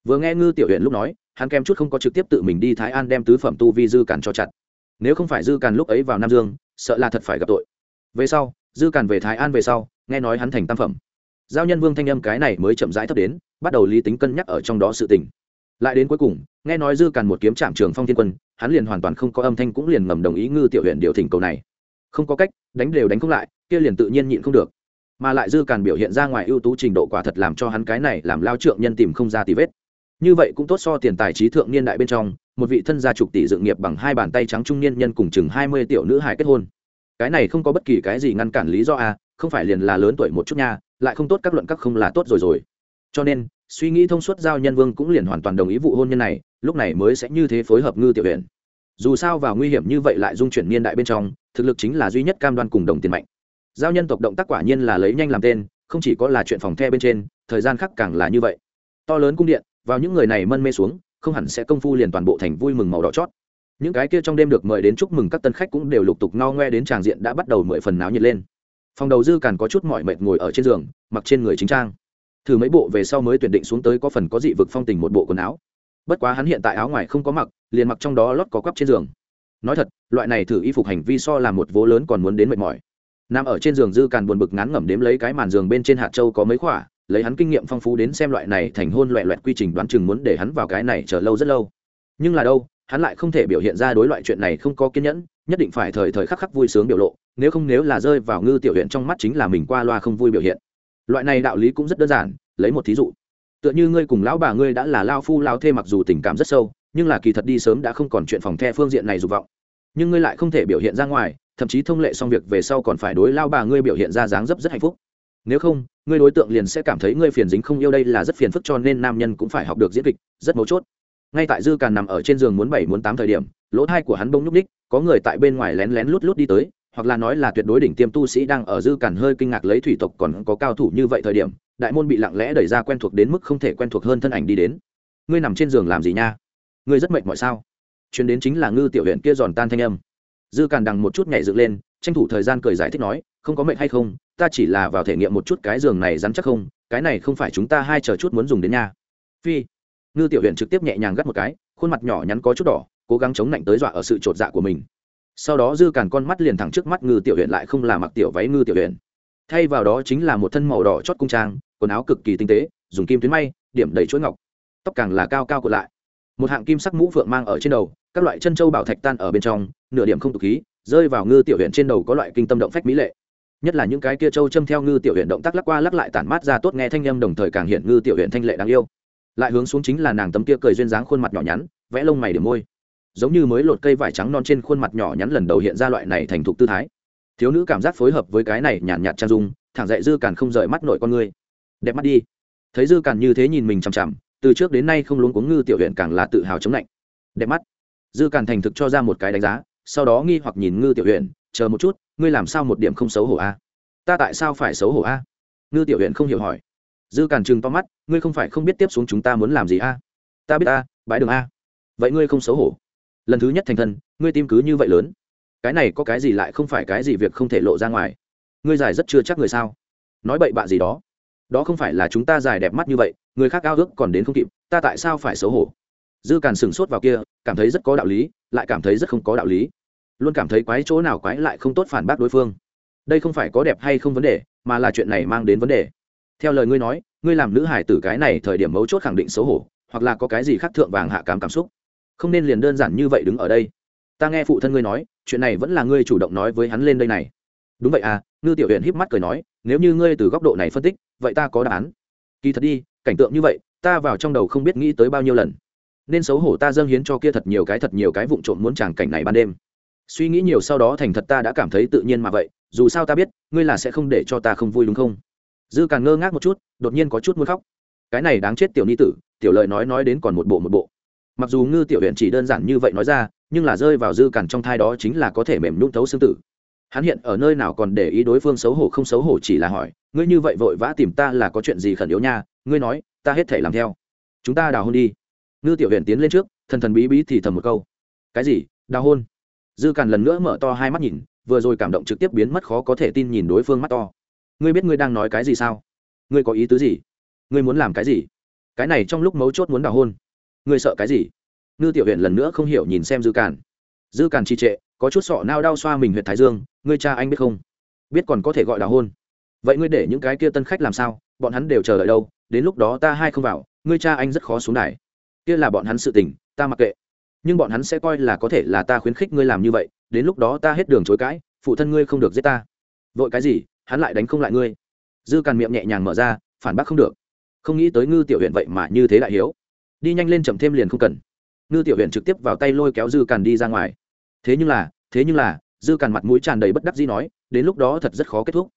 A: Vừa nghe ngư tiểu huyện lúc nói, hắn kém chút không có trực tiếp tự mình đi thái an đem tứ phẩm tu vi dư càn cho chặt. Nếu không phải dư càn lúc ấy vào nam dương, sợ là thật phải gặp tội. Về sau dư càn về thái an về sau, nghe nói hắn thành tam phẩm. Giao nhân vương thanh âm cái này mới chậm rãi thấp đến, bắt đầu lý tính cân nhắc ở trong đó sự tình. Lại đến cuối cùng, nghe nói dư càn một kiếm trạm trường phong thiên quân, hắn liền hoàn toàn không có âm thanh cũng liền ngầm đồng ý ngư tiểu huyện điều thỉnh cầu này. Không có cách, đánh đều đánh không lại, kia liền tự nhiên nhịn không được. Mà lại dư càn biểu hiện ra ngoài ưu tú trình độ quả thật làm cho hắn cái này làm lao trượng nhân tìm không ra tì vết. Như vậy cũng tốt so tiền tài trí thượng niên đại bên trong, một vị thân gia trục tỷ dự nghiệp bằng hai bàn tay trắng trung niên nhân cùng chừng hai mươi tiểu nữ hài kết hôn cái này không có bất kỳ cái gì ngăn cản lý do à không phải liền là lớn tuổi một chút nha, lại không tốt các luận các không là tốt rồi rồi. Cho nên, suy nghĩ thông suốt giao nhân vương cũng liền hoàn toàn đồng ý vụ hôn nhân này, lúc này mới sẽ như thế phối hợp ngư tiểu huyện dù sao vào nguy hiểm như vậy lại dung chuyển niên đại bên trong, thực lực chính là duy nhất cam đoan cùng đồng tiền mạnh. Giao nhân tộc động tác quả nhiên là lấy nhanh làm tên, không chỉ có là chuyện phòng the bên trên, thời gian khác càng là như vậy. To lớn cung điện, vào những người này mân mê xuống, không hẳn sẽ công phu liền toàn bộ thành vui mừng màu đỏ chót những cái kia trong đêm được mời đến chúc mừng các tân khách cũng đều lục tục no ngoe đến tràng diện đã bắt đầu mười phần náo nhiệt lên. Phòng đầu dư càn có chút mỏi mệt ngồi ở trên giường, mặc trên người chính trang. Thử mấy bộ về sau mới tuyển định xuống tới có phần có dị vực phong tình một bộ quần áo. Bất quá hắn hiện tại áo ngoài không có mặc, liền mặc trong đó lót có quắp trên giường. Nói thật, loại này thử y phục hành vi so là một vố lớn còn muốn đến mệt mỏi. Nằm ở trên giường dư càn buồn bực ngán ngẩm đếm lấy cái màn giường bên trên hạt châu có mấy khỏa, lấy hắn kinh nghiệm phong phú đến xem loại này thành hôn loẹ loẹt quy trình đoán chừng muốn để hắn vào cái này chờ lâu rất lâu. Nhưng là đâu hắn lại không thể biểu hiện ra đối loại chuyện này không có kiên nhẫn, nhất định phải thời thời khắc khắc vui sướng biểu lộ, nếu không nếu là rơi vào ngư tiểu huyện trong mắt chính là mình qua loa không vui biểu hiện. Loại này đạo lý cũng rất đơn giản, lấy một thí dụ. Tựa như ngươi cùng lão bà ngươi đã là lao phu lao thê mặc dù tình cảm rất sâu, nhưng là kỳ thật đi sớm đã không còn chuyện phòng the phương diện này dục vọng. Nhưng ngươi lại không thể biểu hiện ra ngoài, thậm chí thông lệ xong việc về sau còn phải đối lao bà ngươi biểu hiện ra dáng dấp rất hạnh phúc. Nếu không, ngươi đối tượng liền sẽ cảm thấy ngươi phiền dính không yêu đây là rất phiền phức cho nên nam nhân cũng phải học được diễn kịch, rất mấu chốt ngay tại dư càn nằm ở trên giường muốn bảy muốn tám thời điểm, lỗ thai của hắn bông nhúc ních có người tại bên ngoài lén lén lút lút đi tới, hoặc là nói là tuyệt đối đỉnh tiêm tu sĩ đang ở dư càn hơi kinh ngạc lấy thủy tộc còn có cao thủ như vậy thời điểm, đại môn bị lặng lẽ đẩy ra quen thuộc đến mức không thể quen thuộc hơn thân ảnh đi đến. Ngươi nằm trên giường làm gì nha? Ngươi rất mệt mỏi sao? Chuyến đến chính là ngư tiểu huyện kia giòn tan thanh âm. Dư càn đằng một chút nhảy dựng lên, tranh thủ thời gian cười giải thích nói, không có mệnh hay không? Ta chỉ là vào thể nghiệm một chút cái giường này rắn chắc không, cái này không phải chúng ta hai chờ chút muốn dùng đến nha. Phi ngư tiểu huyện trực tiếp nhẹ nhàng gắt một cái, khuôn mặt nhỏ nhắn có chút đỏ, cố gắng chống lạnh tới dọa ở sự chột dạ của mình. Sau đó dư càn con mắt liền thẳng trước mắt ngư tiểu huyện lại không là mặc tiểu váy ngư tiểu huyện thay vào đó chính là một thân màu đỏ chót cung trang, quần áo cực kỳ tinh tế, dùng kim tuyến may, điểm đầy chuỗi ngọc. Tóc càng là cao cao của lại. Một hạng kim sắc mũ phượng mang ở trên đầu, các loại chân châu bảo thạch tan ở bên trong, nửa điểm không tục khí, rơi vào ngư tiểu huyện trên đầu có loại kinh tâm động phách mỹ lệ. Nhất là những cái kia châu châm theo ngư tiểu huyện động tác lắc qua lắc lại tản mát ra tốt nghe thanh âm, đồng thời càng hiện ngư tiểu huyện thanh lệ đáng yêu lại hướng xuống chính là nàng tấm kia cười duyên dáng khuôn mặt nhỏ nhắn, vẽ lông mày điểm môi. Giống như mới lột cây vải trắng non trên khuôn mặt nhỏ nhắn lần đầu hiện ra loại này thành thục tư thái. Thiếu nữ cảm giác phối hợp với cái này nhàn nhạt trang dung, thẳng dậy dư càn không rời mắt nội con ngươi đẹp mắt đi. Thấy dư càn như thế nhìn mình chằm chằm, từ trước đến nay không luống cuống ngư tiểu huyện càng là tự hào chống lạnh. Đẹp mắt. Dư càn thành thực cho ra một cái đánh giá, sau đó nghi hoặc nhìn ngư tiểu huyện, chờ một chút, ngươi làm sao một điểm không xấu hổ a? Ta tại sao phải xấu hổ a? Ngư tiểu huyện không hiểu hỏi dư càn trừng to mắt, ngươi không phải không biết tiếp xuống chúng ta muốn làm gì a? Ta biết a, bãi đường a. Vậy ngươi không xấu hổ. Lần thứ nhất thành thân, ngươi tim cứ như vậy lớn. Cái này có cái gì lại không phải cái gì việc không thể lộ ra ngoài. Ngươi giải rất chưa chắc người sao? Nói bậy bạ gì đó? Đó không phải là chúng ta giải đẹp mắt như vậy, người khác ao ước còn đến không kịp, ta tại sao phải xấu hổ? Dư càn sừng sốt vào kia, cảm thấy rất có đạo lý, lại cảm thấy rất không có đạo lý. Luôn cảm thấy quái chỗ nào quái lại không tốt phản bác đối phương. Đây không phải có đẹp hay không vấn đề, mà là chuyện này mang đến vấn đề theo lời ngươi nói, ngươi làm nữ hải tử cái này thời điểm mấu chốt khẳng định xấu hổ, hoặc là có cái gì khác thượng vàng hạ cám cảm xúc. Không nên liền đơn giản như vậy đứng ở đây. Ta nghe phụ thân ngươi nói, chuyện này vẫn là ngươi chủ động nói với hắn lên đây này. Đúng vậy à ngư tiểu huyện híp mắt cười nói, nếu như ngươi từ góc độ này phân tích, vậy ta có đáp án. Kỳ thật đi, cảnh tượng như vậy, ta vào trong đầu không biết nghĩ tới bao nhiêu lần. Nên xấu hổ ta dâng hiến cho kia thật nhiều cái thật nhiều cái vụn trộm muốn chàng cảnh này ban đêm. Suy nghĩ nhiều sau đó thành thật ta đã cảm thấy tự nhiên mà vậy, dù sao ta biết, ngươi là sẽ không để cho ta không vui đúng không? Dư càng ngơ ngác một chút, đột nhiên có chút muốn khóc. Cái này đáng chết tiểu ni tử, tiểu lợi nói nói đến còn một bộ một bộ. Mặc dù ngư tiểu huyện chỉ đơn giản như vậy nói ra, nhưng là rơi vào dư cản trong thai đó chính là có thể mềm nhung thấu xương tử. Hắn hiện ở nơi nào còn để ý đối phương xấu hổ không xấu hổ chỉ là hỏi, ngươi như vậy vội vã tìm ta là có chuyện gì khẩn yếu nha? Ngươi nói, ta hết thể làm theo. Chúng ta đào hôn đi. Ngư tiểu huyện tiến lên trước, thần thần bí bí thì thầm một câu. Cái gì? Đào hôn? Dư càn lần nữa mở to hai mắt nhìn, vừa rồi cảm động trực tiếp biến mất khó có thể tin nhìn đối phương mắt to ngươi biết ngươi đang nói cái gì sao? Ngươi có ý tứ gì? Ngươi muốn làm cái gì? Cái này trong lúc mấu chốt muốn đào hôn. Ngươi sợ cái gì? Ngư tiểu huyện lần nữa không hiểu nhìn xem dư càn. Dư càn trì trệ, có chút sọ nao đau xoa mình huyện thái dương, ngươi cha anh biết không? Biết còn có thể gọi đào hôn. Vậy ngươi để những cái kia tân khách làm sao? Bọn hắn đều chờ đợi đâu, đến lúc đó ta hai không vào, ngươi cha anh rất khó xuống đài. Kia là bọn hắn sự tình, ta mặc kệ. Nhưng bọn hắn sẽ coi là có thể là ta khuyến khích ngươi làm như vậy, đến lúc đó ta hết đường chối cãi, phụ thân ngươi không được giết ta. Vội cái gì? Hắn lại đánh không lại ngươi. Dư càn miệng nhẹ nhàng mở ra, phản bác không được. Không nghĩ tới ngư tiểu huyện vậy mà như thế đại hiếu. Đi nhanh lên chậm thêm liền không cần. Ngư tiểu huyện trực tiếp vào tay lôi kéo dư càn đi ra ngoài. Thế nhưng là, thế nhưng là, dư càn mặt mũi tràn đầy bất đắc dĩ nói, đến lúc đó thật rất khó kết thúc.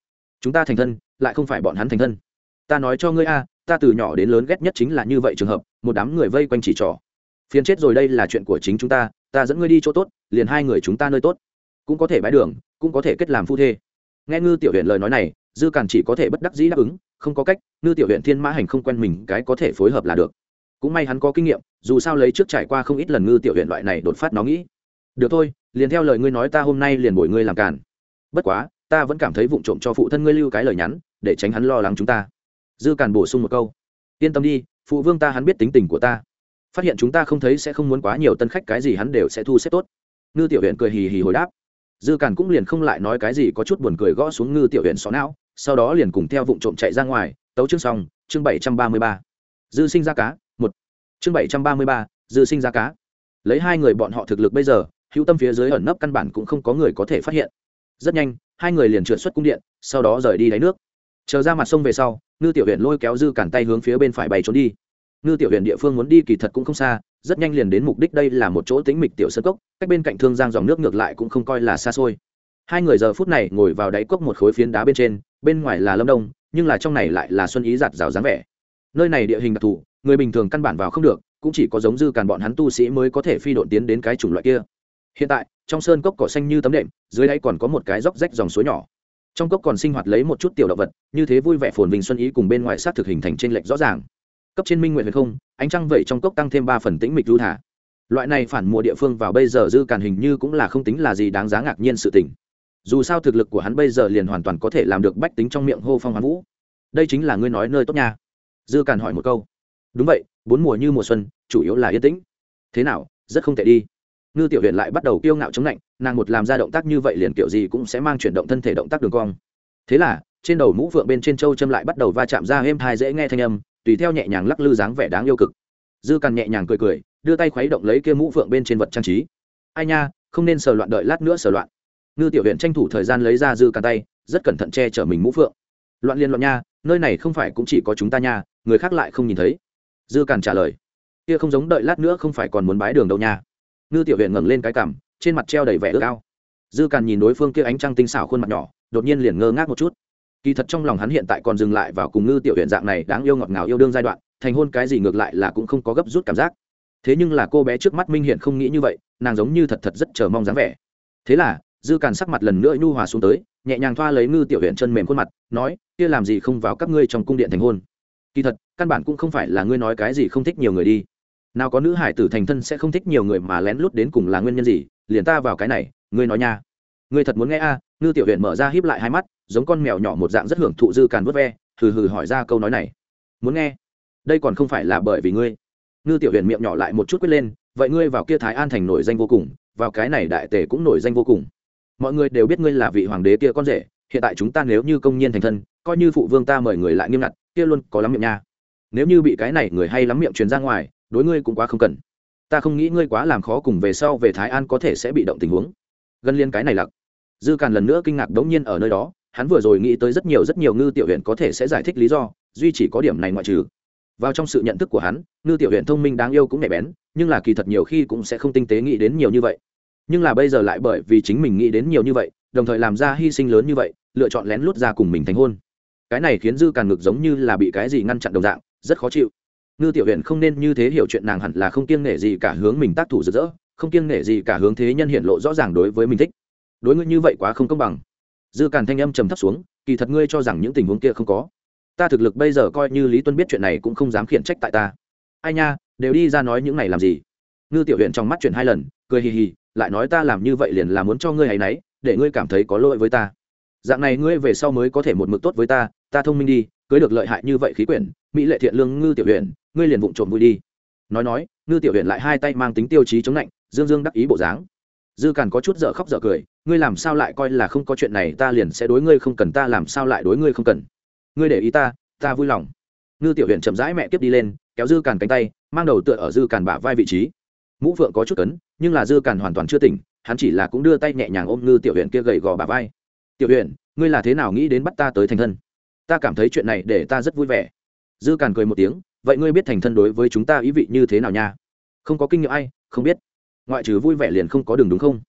A: Chúng ta thành thân, lại không phải bọn hắn thành thân. Ta nói cho ngươi a, ta từ nhỏ đến lớn ghét nhất chính là như vậy trường hợp, một đám người vây quanh chỉ trỏ. Phiền chết rồi đây là chuyện của chính chúng ta ta dẫn ngươi đi chỗ tốt, liền hai người chúng ta nơi tốt. Cũng có thể bãi đường, cũng có thể kết làm phu thê nghe ngư tiểu huyện lời nói này, dư càn chỉ có thể bất đắc dĩ đáp ứng, không có cách, ngư tiểu huyện thiên mã hành không quen mình cái có thể phối hợp là được. Cũng may hắn có kinh nghiệm, dù sao lấy trước trải qua không ít lần ngư tiểu huyện loại này đột phát nó nghĩ. Được thôi, liền theo lời ngươi nói ta hôm nay liền bồi ngươi làm càn. Bất quá, ta vẫn cảm thấy vụng trộm cho phụ thân ngươi lưu cái lời nhắn, để tránh hắn lo lắng chúng ta. Dư càn bổ sung một câu. Yên tâm đi, phụ vương ta hắn biết tính tình của ta. Phát hiện chúng ta không thấy sẽ không muốn quá nhiều tân khách cái gì hắn đều sẽ thu xếp tốt. Ngư tiểu huyện cười hì hì hồi đáp dư càn cũng liền không lại nói cái gì có chút buồn cười gõ xuống ngư tiểu huyện xó não, sau đó liền cùng theo vụ trộm chạy ra ngoài, tấu chương xong, chương bảy trăm ba mươi ba. Dư sinh ra cá, một. Chương bảy trăm ba mươi ba, dư sinh ra cá. Lấy hai người bọn họ thực lực bây giờ, hữu tâm phía dưới ẩn nấp căn bản cũng không có người có thể phát hiện. Rất nhanh, hai người liền trượt xuất cung điện, sau đó rời đi đáy nước. Chờ ra mặt sông về sau, ngư tiểu huyện lôi kéo dư cản tay hướng phía bên phải bay trốn đi. Ngư tiểu huyện địa phương muốn đi kỳ thật cũng không xa rất nhanh liền đến mục đích đây là một chỗ tĩnh mịch tiểu sơn cốc, cách bên cạnh thương giang dòng nước ngược lại cũng không coi là xa xôi. Hai người giờ phút này ngồi vào đáy cốc một khối phiến đá bên trên, bên ngoài là lâm đông, nhưng là trong này lại là xuân ý giạt rào dáng vẻ. Nơi này địa hình đặc thù, người bình thường căn bản vào không được, cũng chỉ có giống dư càn bọn hắn tu sĩ mới có thể phi độn tiến đến cái chủng loại kia. Hiện tại, trong sơn cốc cỏ xanh như tấm đệm, dưới đáy còn có một cái róc rách dòng suối nhỏ. Trong cốc còn sinh hoạt lấy một chút tiểu động vật, như thế vui vẻ phồn vinh xuân ý cùng bên ngoài sát thực hình thành trên lệch rõ ràng cấp trên minh nguyện huyền không, ánh trăng vậy trong cốc tăng thêm ba phần tĩnh mịch lưu thả. Loại này phản mùa địa phương vào bây giờ dư càn hình như cũng là không tính là gì đáng giá ngạc nhiên sự tình. Dù sao thực lực của hắn bây giờ liền hoàn toàn có thể làm được bách tính trong miệng hô phong hoán vũ. Đây chính là ngươi nói nơi tốt nha. Dư càn hỏi một câu. Đúng vậy, bốn mùa như mùa xuân, chủ yếu là yên tĩnh. Thế nào, rất không tệ đi. Ngư tiểu huyện lại bắt đầu kiêu ngạo chống lạnh nàng một làm ra động tác như vậy liền kiểu gì cũng sẽ mang chuyển động thân thể động tác đường cong. Thế là, trên đầu mũ phượng bên trên châu châm lại bắt đầu va chạm ra êm thai dễ nghe thanh âm tùy theo nhẹ nhàng lắc lư dáng vẻ đáng yêu cực. Dư càn nhẹ nhàng cười cười, đưa tay khuấy động lấy kia mũ phượng bên trên vật trang trí. Ai nha, không nên sờ loạn đợi lát nữa sờ loạn. Ngư tiểu huyện tranh thủ thời gian lấy ra dư càn tay, rất cẩn thận che chở mình mũ phượng. Loạn liên loạn nha, nơi này không phải cũng chỉ có chúng ta nha, người khác lại không nhìn thấy. Dư càn trả lời, kia không giống đợi lát nữa không phải còn muốn bái đường đâu nha. Ngư tiểu huyện ngẩng lên cái cằm, trên mặt treo đầy vẻ ước ao. Dư càn nhìn đối phương kia ánh trăng tinh xảo khuôn mặt nhỏ, đột nhiên liền ngơ ngác một chút kỳ thật trong lòng hắn hiện tại còn dừng lại vào cùng ngư tiểu huyện dạng này đáng yêu ngọt ngào yêu đương giai đoạn, thành hôn cái gì ngược lại là cũng không có gấp rút cảm giác. Thế nhưng là cô bé trước mắt minh hiện không nghĩ như vậy, nàng giống như thật thật rất chờ mong dáng vẻ. Thế là, dư càn sắc mặt lần nữa nhu hòa xuống tới, nhẹ nhàng thoa lấy ngư tiểu huyện chân mềm khuôn mặt, nói, kia làm gì không vào các ngươi trong cung điện thành hôn? Kỳ thật, căn bản cũng không phải là ngươi nói cái gì không thích nhiều người đi. Nào có nữ hải tử thành thân sẽ không thích nhiều người mà lén lút đến cùng là nguyên nhân gì, liền ta vào cái này, ngươi nói nha. Ngươi thật muốn nghe a ngư tiểu huyện mở ra híp lại hai mắt, giống con mèo nhỏ một dạng rất hưởng thụ dư càn vớt ve, hừ hừ hỏi ra câu nói này. Muốn nghe? Đây còn không phải là bởi vì ngươi. Ngư tiểu huyện miệng nhỏ lại một chút quyết lên, vậy ngươi vào kia thái an thành nổi danh vô cùng, vào cái này đại tề cũng nổi danh vô cùng. Mọi người đều biết ngươi là vị hoàng đế kia con rể, hiện tại chúng ta nếu như công nhiên thành thân, coi như phụ vương ta mời người lại nghiêm ngặt, kia luôn có lắm miệng nha. Nếu như bị cái này người hay lắm miệng truyền ra ngoài, đối ngươi cũng quá không cần. Ta không nghĩ ngươi quá làm khó cùng về sau về thái an có thể sẽ bị động tình huống. Gần liên cái này lặc dư càn lần nữa kinh ngạc đống nhiên ở nơi đó, hắn vừa rồi nghĩ tới rất nhiều rất nhiều ngư tiểu huyện có thể sẽ giải thích lý do, duy chỉ có điểm này ngoại trừ. Vào trong sự nhận thức của hắn, ngư tiểu huyện thông minh đáng yêu cũng nhạy bén, nhưng là kỳ thật nhiều khi cũng sẽ không tinh tế nghĩ đến nhiều như vậy. Nhưng là bây giờ lại bởi vì chính mình nghĩ đến nhiều như vậy, đồng thời làm ra hy sinh lớn như vậy, lựa chọn lén lút ra cùng mình thành hôn. Cái này khiến dư càn ngực giống như là bị cái gì ngăn chặn đồng dạng, rất khó chịu. Ngư tiểu huyện không nên như thế hiểu chuyện nàng hẳn là không kiêng nể gì cả hướng mình tác thủ rực rỡ, không kiêng nể gì cả hướng thế nhân hiện lộ rõ ràng đối với mình thích đối ngươi như vậy quá không công bằng. Dư càn thanh âm trầm thấp xuống, kỳ thật ngươi cho rằng những tình huống kia không có. Ta thực lực bây giờ coi như lý tuân biết chuyện này cũng không dám khiển trách tại ta. Ai nha, đều đi ra nói những này làm gì? Ngư tiểu huyện trong mắt chuyển hai lần, cười hì hì, lại nói ta làm như vậy liền là muốn cho ngươi hay náy để ngươi cảm thấy có lỗi với ta. Dạng này ngươi về sau mới có thể một mực tốt với ta ta thông minh đi, cưới được lợi hại như vậy khí quyển, mỹ lệ thiện lương ngư tiểu huyện ngươi liền vụng trộm vui đi. Nói nói, ngư tiểu huyện lại hai tay mang tính tiêu chí chống lạnh, dương dương đắc ý bộ dáng. Dư càn có chút dở khóc dở cười ngươi làm sao lại coi là không có chuyện này, ta liền sẽ đối ngươi không cần, ta làm sao lại đối ngươi không cần? Ngươi để ý ta ta vui lòng. Ngư tiểu huyện chậm rãi mẹ tiếp đi lên, kéo dư càn cánh tay, mang đầu tựa ở dư càn bả vai vị trí. Mũ phượng có chút cấn, nhưng là dư càn hoàn toàn chưa tỉnh, hắn chỉ là cũng đưa tay nhẹ nhàng ôm ngư tiểu huyện kia gầy gò bả vai. Tiểu huyện ngươi là thế nào nghĩ đến bắt ta tới thành thân? Ta cảm thấy chuyện này để ta rất vui vẻ. Dư càn cười một tiếng, vậy ngươi biết thành thân đối với chúng ta ý vị như thế nào nha? Không có kinh nghiệm ai, không biết. Ngoại trừ vui vẻ liền không có đường đúng không?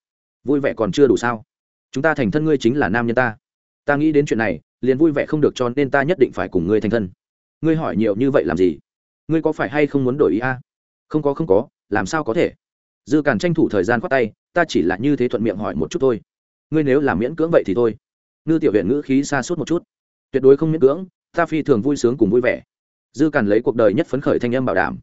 A: Vui vẻ còn chưa đủ sao? Chúng ta thành thân ngươi chính là nam nhân ta. Ta nghĩ đến chuyện này, liền vui vẻ không được cho nên ta nhất định phải cùng ngươi thành thân. Ngươi hỏi nhiều như vậy làm gì? Ngươi có phải hay không muốn đổi ý a? Không có không có, làm sao có thể? Dư càn tranh thủ thời gian khoát tay, ta chỉ là như thế thuận miệng hỏi một chút thôi. Ngươi nếu làm miễn cưỡng vậy thì thôi. Ngư tiểu huyện ngữ khí xa suốt một chút. Tuyệt đối không miễn cưỡng, ta phi thường vui sướng cùng vui vẻ. Dư càn lấy cuộc đời nhất phấn khởi thanh âm bảo đảm.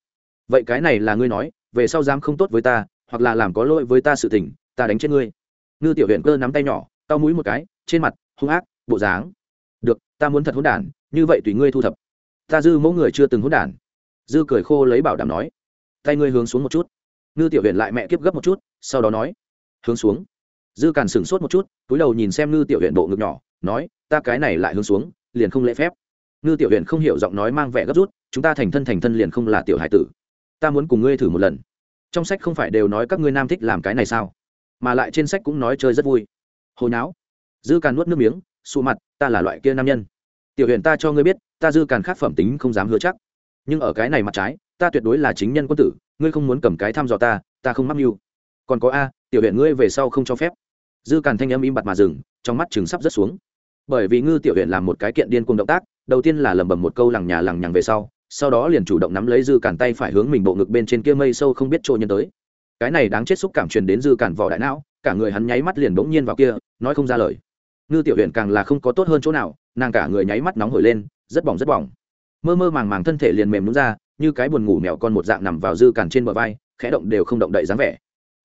A: Vậy cái này là ngươi nói, về sau dám không tốt với ta, hoặc là làm có lỗi với ta sự tình ta đánh chết ngươi. Ngư tiểu huyện cơ nắm tay nhỏ tao mũi một cái, trên mặt, hung ác, bộ dáng. Được, ta muốn thật hỗn đản, như vậy tùy ngươi thu thập. Ta dư mẫu người chưa từng hỗn đản. Dư cười khô lấy bảo đảm nói. Tay ngươi hướng xuống một chút. Ngư tiểu huyện lại mẹ kiếp gấp một chút, sau đó nói. Hướng xuống. Dư càn sửng sốt một chút, túi đầu nhìn xem ngư tiểu huyện bộ ngực nhỏ, nói, ta cái này lại hướng xuống, liền không lễ phép. Ngư tiểu huyện không hiểu giọng nói mang vẻ gấp rút, chúng ta thành thân thành thân liền không là tiểu hải tử. Ta muốn cùng ngươi thử một lần. Trong sách không phải đều nói các ngươi nam thích làm cái này sao? Mà lại trên sách cũng nói chơi rất vui. Hồi não dư càn nuốt nước miếng, sụ mặt, ta là loại kia nam nhân. Tiểu huyện ta cho ngươi biết, ta dư càn khác phẩm tính không dám hứa chắc. Nhưng ở cái này mặt trái, ta tuyệt đối là chính nhân quân tử, ngươi không muốn cầm cái thăm dò ta ta không mắc mưu. Còn có a, tiểu huyện ngươi về sau không cho phép. Dư càn thanh âm im bặt mà dừng, trong mắt chừng sắp rất xuống. Bởi vì ngư tiểu huyện làm một cái kiện điên cùng động tác, đầu tiên là lẩm bẩm một câu lằng nhà lằng nhằng về sau sau đó liền chủ động nắm lấy dư càn tay phải hướng mình bộ ngực bên trên kia mây sâu không biết trôi nhân tới cái này đáng chết xúc cảm truyền đến dư cản vỏ đại não, cả người hắn nháy mắt liền bỗng nhiên vào kia, nói không ra lời. Ngư tiểu huyện càng là không có tốt hơn chỗ nào, nàng cả người nháy mắt nóng hổi lên, rất bỏng rất bỏng. Mơ mơ màng màng thân thể liền mềm nhún ra, như cái buồn ngủ mèo con một dạng nằm vào dư cản trên bờ vai, khẽ động đều không động đậy dáng vẻ.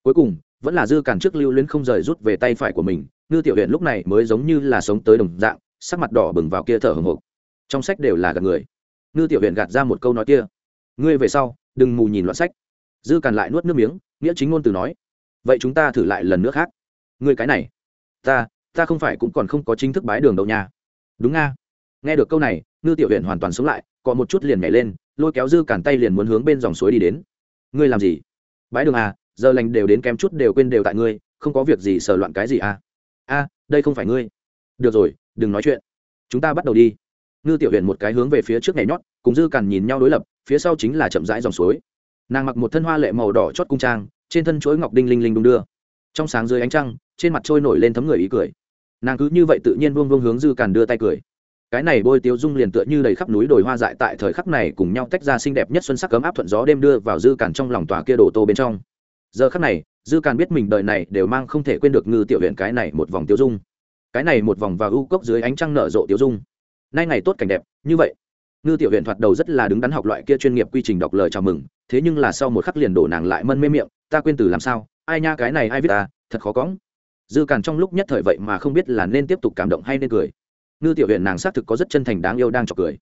A: Cuối cùng, vẫn là dư cản trước lưu luyến không rời rút về tay phải của mình, ngư tiểu huyện lúc này mới giống như là sống tới đồng dạng, sắc mặt đỏ bừng vào kia thở hồng hộc. Trong sách đều là gạt người. Ngư tiểu huyện gạt ra một câu nói kia. Ngươi về sau, đừng mù nhìn loạn sách dư càn lại nuốt nước miếng, nghĩa chính ngôn từ nói, vậy chúng ta thử lại lần nữa khác. Người cái này, ta ta không phải cũng còn không có chính thức bái đường đâu nha. Đúng nga. Nghe được câu này, ngư tiểu huyện hoàn toàn sống lại, cọ một chút liền nhảy lên, lôi kéo dư càn tay liền muốn hướng bên dòng suối đi đến. Ngươi làm gì? Bái đường à giờ lành đều đến kém chút đều quên đều tại ngươi, không có việc gì sờ loạn cái gì à? A, đây không phải ngươi. Được rồi, đừng nói chuyện. Chúng ta bắt đầu đi. Ngư tiểu huyện một cái hướng về phía trước nhảy nhót, cùng dư càn nhìn nhau đối lập, phía sau chính là chậm rãi dòng suối nàng mặc một thân hoa lệ màu đỏ chót cung trang, trên thân chuỗi ngọc đinh linh linh đung đưa. Trong sáng dưới ánh trăng, trên mặt trôi nổi lên thấm người ý cười. Nàng cứ như vậy tự nhiên buông buông hướng dư càn đưa tay cười. Cái này bôi tiêu dung liền tựa như đầy khắp núi đồi hoa dại tại thời khắc này cùng nhau tách ra xinh đẹp nhất xuân sắc cấm áp thuận gió đêm đưa vào dư càn trong lòng tòa kia đổ tô bên trong. Giờ khắc này, dư càn biết mình đời này đều mang không thể quên được ngư tiểu huyện cái này một vòng tiêu dung. Cái này một vòng và ưu cốc dưới ánh trăng nở rộ tiêu dung. Nay ngày tốt cảnh đẹp, như vậy. Ngư tiểu huyện thoạt đầu rất là đứng đắn học loại kia chuyên nghiệp quy trình đọc lời chào mừng thế nhưng là sau một khắc liền đổ nàng lại mân mê miệng, ta quên từ làm sao, ai nha cái này ai viết ta, thật khó cóng dư càn trong lúc nhất thời vậy mà không biết là nên tiếp tục cảm động hay nên cười. Ngư tiểu huyện nàng xác thực có rất chân thành đáng yêu đang chọc cười.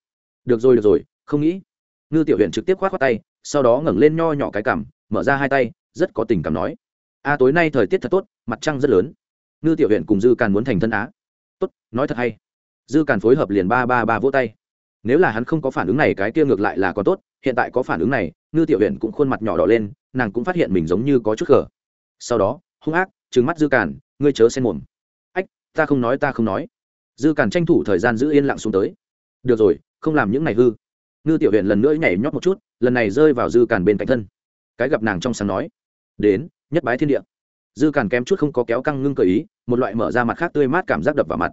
A: Được rồi được rồi, không nghĩ. Ngư tiểu huyện trực tiếp k h o á t khoác tay, sau đó ngẩng lên nho nhỏ cái cảm mở ra hai tay, rất có tình cảm nói. A, tối nay thời tiết thật tốt, mặt trăng rất lớn. Ngư tiểu huyện cùng dư càn muốn thành thân á. Tốt, nói thật hay. Dư càn phối hợp liền ba ba ba vỗ tay. Nếu là hắn không có phản ứng này cái kia ngược lại là có tốt, hiện tại có phản ứng này ngư tiểu huyện cũng khuôn mặt nhỏ đỏ lên, nàng cũng phát hiện mình giống như có chút gở sau đó, hung ác, trừng mắt dư cản ngươi chớ xen mồm. Ách, ta không nói, ta không nói. Dư cản tranh thủ thời gian giữ yên lặng xuống tới. Được rồi, không làm những này hư. Ngư tiểu huyện lần nữa nhảy nhót một chút, lần này rơi vào dư cản bên cạnh thân. Cái gặp nàng trong sáng nói, đến, nhất bái thiên địa. Dư cản kém chút không có kéo căng ngưng cờ ý, một loại mở ra mặt khác tươi mát cảm giác đập vào mặt.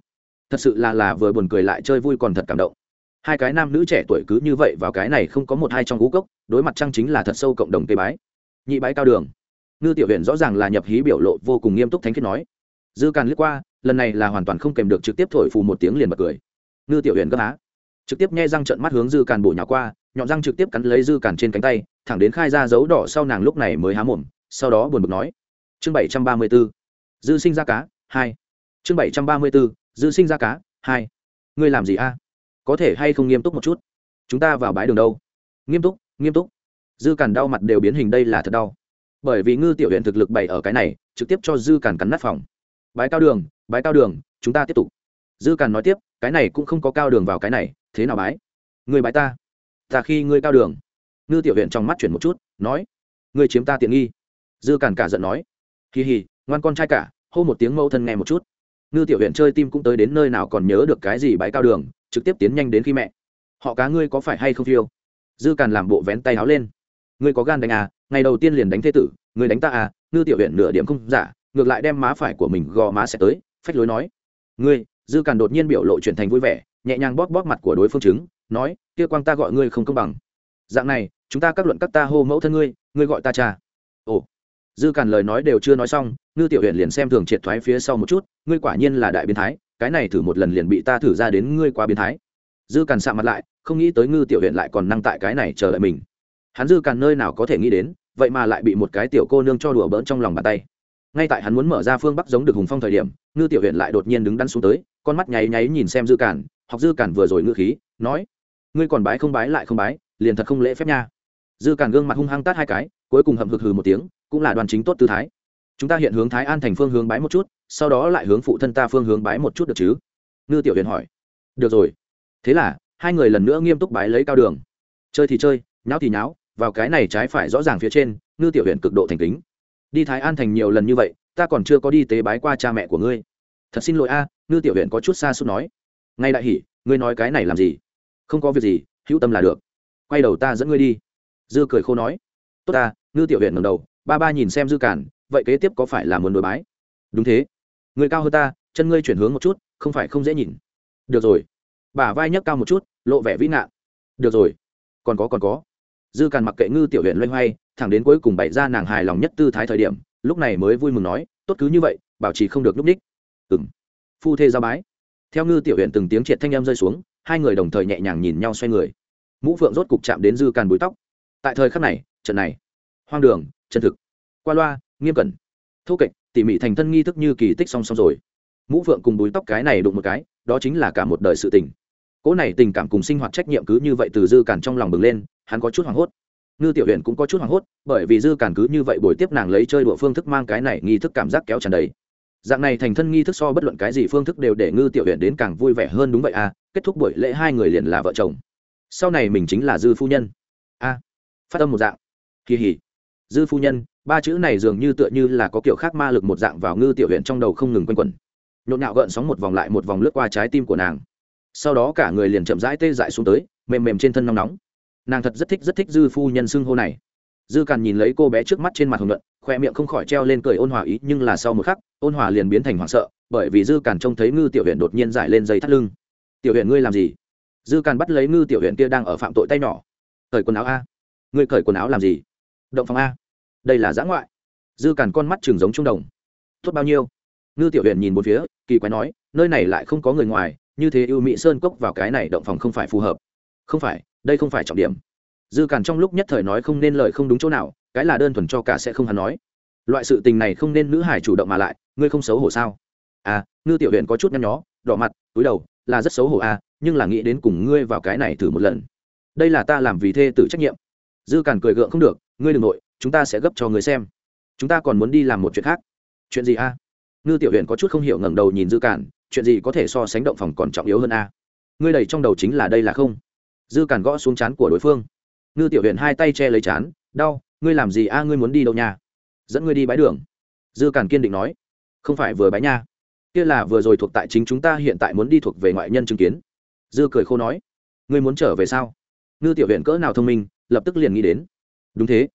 A: Thật sự là là vừa buồn cười lại chơi vui còn thật cảm động hai cái nam nữ trẻ tuổi cứ như vậy vào cái này không có một hai trong ngũ cốc, đối mặt trăng chính là thật sâu cộng đồng tây bái. Nhị bái cao đường. Ngư tiểu huyện rõ ràng là nhập hí biểu lộ, vô cùng nghiêm túc thánh khiết nói. Dư càn lướt qua, lần này là hoàn toàn không kèm được trực tiếp thổi phù một tiếng liền bật cười. Ngư tiểu huyện gấp á trực tiếp nghe răng trận mắt hướng dư càn bổ nhỏ qua, nhọn răng trực tiếp cắn lấy dư càn trên cánh tay, thẳng đến khai ra dấu đỏ sau nàng lúc này mới há mồm, sau đó buồn bực nói. Chương bảy trăm ba mươi b ố dư sinh ra cá, hai. Chương bảy trăm ba mươi b ố dư sinh ra cá, hai. Ngươi làm gì a? Có thể hay không nghiêm túc một chút? Chúng ta vào bãi đường đâu? Nghiêm túc nghiêm túc. Dư càn đau mặt đều biến hình đây là thật đau. Bởi vì ngư tiểu huyện thực lực bày ở cái này, trực tiếp cho dư càn cắn nát phòng. Bãi cao đường bãi cao đường, chúng ta tiếp tục. Dư càn nói tiếp, cái này cũng không có cao đường vào cái này, thế nào bái? Người bái ta. Ta khi ngươi cao đường. Ngư tiểu huyện trong mắt chuyển một chút, nói, ngươi chiếm ta tiện nghi. Dư càn cả giận nói, kỳ hì, ngoan con trai cả, hô một tiếng mâu thân nghe một chút. Ngư tiểu huyện chơi tim cũng tới đến nơi nào còn nhớ được cái gì bái cao đường trực tiếp tiến nhanh đến khi mẹ. Họ cá ngươi có phải hay không phiêu? Dư càn làm bộ vén tay áo lên. Ngươi có gan đánh à ngày đầu tiên liền đánh thế tử, ngươi đánh ta à ngư tiểu huyện nửa điểm không giả, ngược lại đem má phải của mình gò má sẽ tới, phách lối nói. Ngươi, dư càn đột nhiên biểu lộ chuyển thành vui vẻ, nhẹ nhàng bóp bóp mặt của đối phương chứng nói, kia quang ta gọi ngươi không công bằng. Dạng này, chúng ta các luận các ta hô mẫu thân ngươi ngươi gọi ta cha. Ồ. Dư càn lời nói đều chưa nói xong, ngư tiểu huyện liền xem thường triệt thoái phía sau một chút, ngươi quả nhiên là đại biến thái cái này thử một lần liền bị ta thử ra đến ngươi quá biến thái. Dư càn sạ mặt lại, không nghĩ tới ngư tiểu huyện lại còn năng tại cái này chờ đợi mình. Hắn dư càn nơi nào có thể nghĩ đến, vậy mà lại bị một cái tiểu cô nương cho đùa bỡn trong lòng bàn tay. Ngay tại hắn muốn mở ra phương bắc giống được hùng phong thời điểm, ngư tiểu huyện lại đột nhiên đứng đắn xuống tới, con mắt nháy nháy nhìn xem dư càn, học dư càn vừa rồi ngư khí, nói, ngươi còn bái không bái lại không bái, liền thật không lễ phép nha. Dư càn gương mặt hung hăng tát hai cái, cuối cùng hậm hực hừ một tiếng, cũng là đoàn chính tốt tư thái. Chúng ta hiện hướng thái an thành phương hướng bái một chút sau đó lại hướng phụ thân ta phương hướng bái một chút được chứ? Ngư tiểu huyền hỏi. Được rồi. Thế là, hai người lần nữa nghiêm túc bái lấy cao đường. Chơi thì chơi, nháo thì nháo, vào cái này trái phải rõ ràng phía trên, ngư tiểu huyền cực độ thành kính. Đi thái an thành nhiều lần như vậy, ta còn chưa có đi tế bái qua cha mẹ của ngươi. Thật xin lỗi a, ngư tiểu huyền có chút xa suốt nói. Ngay đại hỉ, ngươi nói cái này làm gì? Không có việc gì, hữu tâm là được. Quay đầu ta dẫn ngươi đi. Dư cười khô nói. Tốt ta, ngư tiểu huyền ngầm đầu, ba ba nhìn xem dư cản vậy kế tiếp có phải là muốn đối bái? Đúng thế người cao hơn ta, chân ngươi chuyển hướng một chút, không phải không dễ nhìn. Được rồi. Bả vai nhấc cao một chút, lộ vẻ vĩ nạn được rồi. Còn có còn có. Dư càn mặc kệ ngư tiểu huyện loay hoay, thẳng đến cuối cùng bày ra nàng hài lòng nhất tư thái thời điểm, lúc này mới vui mừng nói, tốt cứ như vậy, bảo trì không được núp ních. Ừ m phu thê giao bái. Theo ngư tiểu huyện từng tiếng triệt thanh em rơi xuống, hai người đồng thời nhẹ nhàng nhìn nhau xoay người. Mũ phượng rốt cục chạm đến dư càn búi tóc. Tại thời khắc này, trận này. Hoang đường, chân thực. Qua loa, nghiêm cẩn. Thô kệch tỉ mỉ thành thân nghi thức như kỳ tích song song rồi. Mũ phượng cùng búi tóc cái này đụng một cái, đó chính là cả một đời sự tình. Cỗ này tình cảm cùng sinh hoạt trách nhiệm cứ như vậy từ dư cản trong lòng bừng lên, hắn có chút hoảng hốt. Ngư tiểu huyện cũng có chút hoảng hốt, bởi vì dư cản cứ như vậy buổi tiếp nàng lấy chơi đùa phương thức mang cái này nghi thức cảm giác kéo tràn đầy. Dạng này thành thân nghi thức so bất luận cái gì phương thức đều để ngư tiểu huyện đến càng vui vẻ hơn đúng vậy à kết thúc buổi lễ hai người liền là vợ chồng. Sau này mình chính là dư phu nhân. A, phát âm một dạng. Kỳ hỉ dư phu nhân, ba chữ này dường như tựa như là có kiểu khác ma lực một dạng vào ngư tiểu huyện trong đầu không ngừng quanh quẩn. Nhộn nhạo gợn sóng một vòng lại một vòng lướt qua trái tim của nàng. Sau đó cả người liền chậm rãi tê dại xuống tới, mềm mềm trên thân nóng nóng. Nàng thật rất thích rất thích dư phu nhân xưng hô này. Dư càn nhìn lấy cô bé trước mắt trên mặt hồng luận khoe miệng không khỏi treo lên cười ôn hòa ý, nhưng là sau một khắc, ôn hòa liền biến thành hoảng sợ, bởi vì dư càn trông thấy ngư tiểu huyện đột nhiên giải lên dây thắt lưng. Tiểu huyện ngươi làm gì? Dư càn bắt lấy ngư tiểu huyện kia đang ở phạm tội tay nhỏ. Cởi quần áo a. Ngươi cởi quần áo làm gì? Động phòng a đây là giã ngoại. Dư càn con mắt trường giống trung đồng. Tốt bao nhiêu? Ngư tiểu huyện nhìn một phía, kỳ quái nói, nơi này lại không có người ngoài, như thế ưu mỹ sơn cốc vào cái này động phòng không phải phù hợp. Không phải, đây không phải trọng điểm. Dư càn trong lúc nhất thời nói không nên lời không đúng chỗ nào, cái là đơn thuần cho cả sẽ không hắn nói. Loại sự tình này không nên nữ hải chủ động mà lại, ngươi không xấu hổ sao? À ngư tiểu huyện có chút nhăn nhó, đỏ mặt, túi đầu, là rất xấu hổ à nhưng là nghĩ đến cùng ngươi vào cái này thử một lần. Đây là ta làm vì thê tử trách nhiệm. Dư càn cười gượng không được, ngươi đ ừ n g nội chúng ta sẽ gấp cho người xem. Chúng ta còn muốn đi làm một chuyện khác. Chuyện gì a? Ngư tiểu huyện có chút không hiểu ngẩng đầu nhìn dư cản, chuyện gì có thể so sánh động phòng còn trọng yếu hơn a? Ngươi đầy trong đầu chính là đây là không? Dư cản gõ xuống chán của đối phương. Ngư tiểu huyện hai tay che lấy chán, đau, ngươi làm gì a? Ngươi muốn đi đâu nhà? dẫn ngươi đi bãi đường. Dư cản kiên định nói, không phải vừa bãi nha. Kia là vừa rồi thuộc tại chính chúng ta, hiện tại muốn đi thuộc về ngoại nhân chứng kiến. Dư cười khô nói, ngươi muốn trở về sao? Ngư tiểu huyện cỡ nào thông minh, lập tức liền nghĩ đến. Đúng thế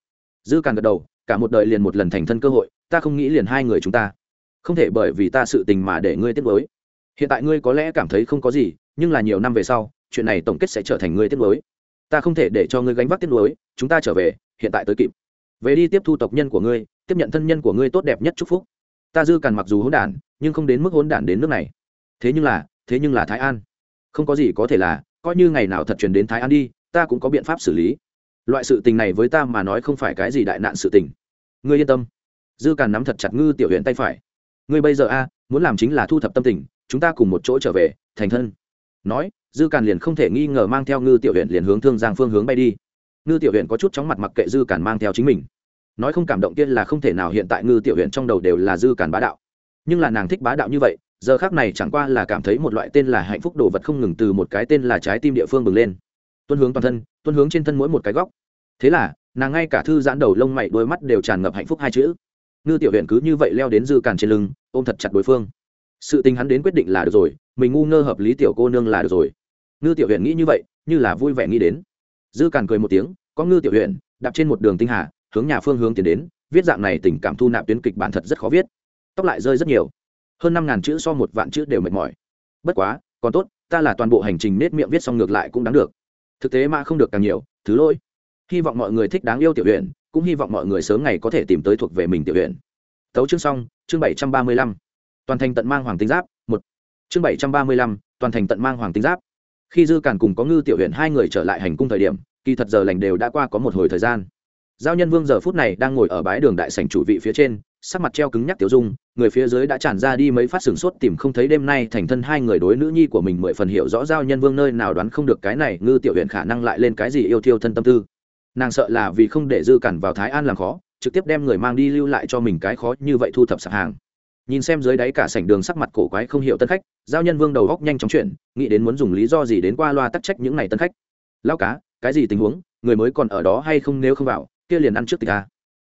A: dư càn gật đầu, cả một đời liền một lần thành thân cơ hội, ta không nghĩ liền hai người chúng ta. Không thể bởi vì ta sự tình mà để ngươi tiếp nối hiện tại ngươi có lẽ cảm thấy không có gì, nhưng là nhiều năm về sau, chuyện này tổng kết sẽ trở thành ngươi tiếp nối ta không thể để cho ngươi gánh vác tiếp nối chúng ta trở về, hiện tại tới kịp. Về đi tiếp thu tộc nhân của ngươi, tiếp nhận thân nhân của ngươi tốt đẹp nhất chúc phúc. Ta dư càn mặc dù hỗn đản, nhưng không đến mức hỗn đản đến nước này. Thế nhưng là, thế nhưng là thái an. Không có gì có thể là, coi như ngày nào thật truyền đến thái an đi, ta cũng có biện pháp xử lý loại sự tình này với ta mà nói không phải cái gì đại nạn sự tình. Ngươi yên tâm. Dư càn nắm thật chặt ngư tiểu huyện tay phải. Ngươi bây giờ a, muốn làm chính là thu thập tâm tình, chúng ta cùng một chỗ trở về, thành thân. Nói, dư càn liền không thể nghi ngờ mang theo ngư tiểu huyện liền hướng thương giang phương hướng bay đi. Ngư tiểu huyện có chút chóng mặt mặc kệ dư càn mang theo chính mình. Nói không cảm động tiên là không thể nào, hiện tại ngư tiểu huyện trong đầu đều là dư càn bá đạo. Nhưng là nàng thích bá đạo như vậy, giờ khác này chẳng qua là cảm thấy một loại tên là hạnh phúc đồ vật không ngừng từ một cái tên là trái tim địa phương bừng lên. Tuân hướng toàn thân, tuân hướng trên thân mỗi một cái góc thế là, nàng ngay cả thư giãn đầu lông mày, đôi mắt đều tràn ngập hạnh phúc hai chữ. Ngư tiểu huyện cứ như vậy leo đến dư càn trên lưng, ôm thật chặt đối phương. Sự tình hắn đến quyết định là được rồi, mình ngu ngơ hợp lý tiểu cô nương là được rồi. Ngư tiểu huyện nghĩ như vậy, như là vui vẻ nghĩ đến. Dư càn cười một tiếng, có ngư tiểu huyện đạp trên một đường tinh hà, hướng nhà phương hướng tiến đến, viết dạng này tình cảm thu nạp tuyến kịch bản thật rất khó viết. Tóc lại rơi rất nhiều. Hơn năm ngàn chữ so một vạn chữ đều mệt mỏi. Bất quá, còn tốt, ta là toàn bộ hành trình nết miệng viết xong ngược lại cũng đáng được. Thực tế mà không được càng nhiều, thứ lỗi hy vọng mọi người thích đáng yêu tiểu huyện cũng hy vọng mọi người sớm ngày có thể tìm tới thuộc về mình tiểu huyện tấu chương xong, chương bảy trăm ba mươi lăm. Toàn thành tận mang hoàng tinh giáp, một. Chương bảy trăm ba mươi lăm, toàn thành tận mang hoàng tinh giáp. Khi dư càn cùng có ngư tiểu huyện hai người trở lại hành cung thời điểm, kỳ thật giờ lành đều đã qua có một hồi thời gian. Giao nhân vương giờ phút này đang ngồi ở bái đường đại sảnh chủ vị phía trên, sắc mặt treo cứng nhắc tiểu dung, người phía dưới đã tràn ra đi mấy phát sừng sốt tìm không thấy đêm nay thành thân hai người đối nữ nhi của mình mười phần hiểu rõ giao nhân vương nơi nào đoán không được cái này, ngư tiểu huyện khả năng lại lên cái gì yêu thiêu thân tâm tư nàng sợ là vì không để dư cản vào thái an làm khó, trực tiếp đem người mang đi lưu lại cho mình cái khó như vậy thu thập sạp hàng. Nhìn xem dưới đáy cả sảnh đường sắc mặt cổ quái không hiểu tân khách, giao nhân vương đầu góc nhanh chóng chuyển, nghĩ đến muốn dùng lý do gì đến qua loa tắc trách những n à y tân khách. Lao cá, cái gì tình huống, người mới còn ở đó hay không nếu không vào, kia liền ăn trước tịch ta.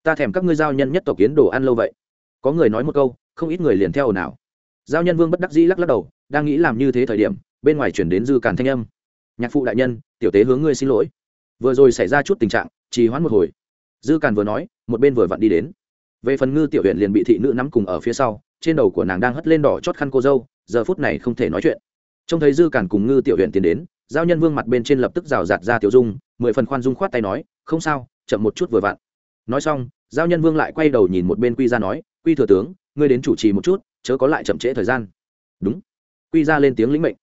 A: Ta thèm các ngươi giao nhân nhất tộc kiến đồ ăn lâu vậy. Có người nói một câu, không ít người liền theo ồn ào giao nhân vương bất đắc dĩ lắc lắc đầu, đang nghĩ làm như thế thời điểm, bên ngoài chuyển đến dư càn thanh âm. Nhạc phụ đại nhân, tiểu tế hướng ngươi xin lỗi vừa rồi xảy ra chút tình trạng, trì hoãn một hồi. Dư càn vừa nói, một bên vừa vặn đi đến. Về phần ngư tiểu huyện liền bị thị nữ nắm cùng ở phía sau, trên đầu của nàng đang hất lên đỏ chót khăn cô dâu, giờ phút này không thể nói chuyện. Trông thấy dư càn cùng ngư tiểu huyện tiến đến, giao nhân vương mặt bên trên lập tức rào rạt ra tiểu dung, mười phần khoan dung khoát tay nói, không sao, chậm một chút vừa vặn. Nói xong, giao nhân vương lại quay đầu nhìn một bên quy ra nói, quy thừa tướng, ngươi đến chủ trì một chút, chớ có lại chậm trễ thời gian. Đúng. Quy ra lên tiếng lĩnh mệnh.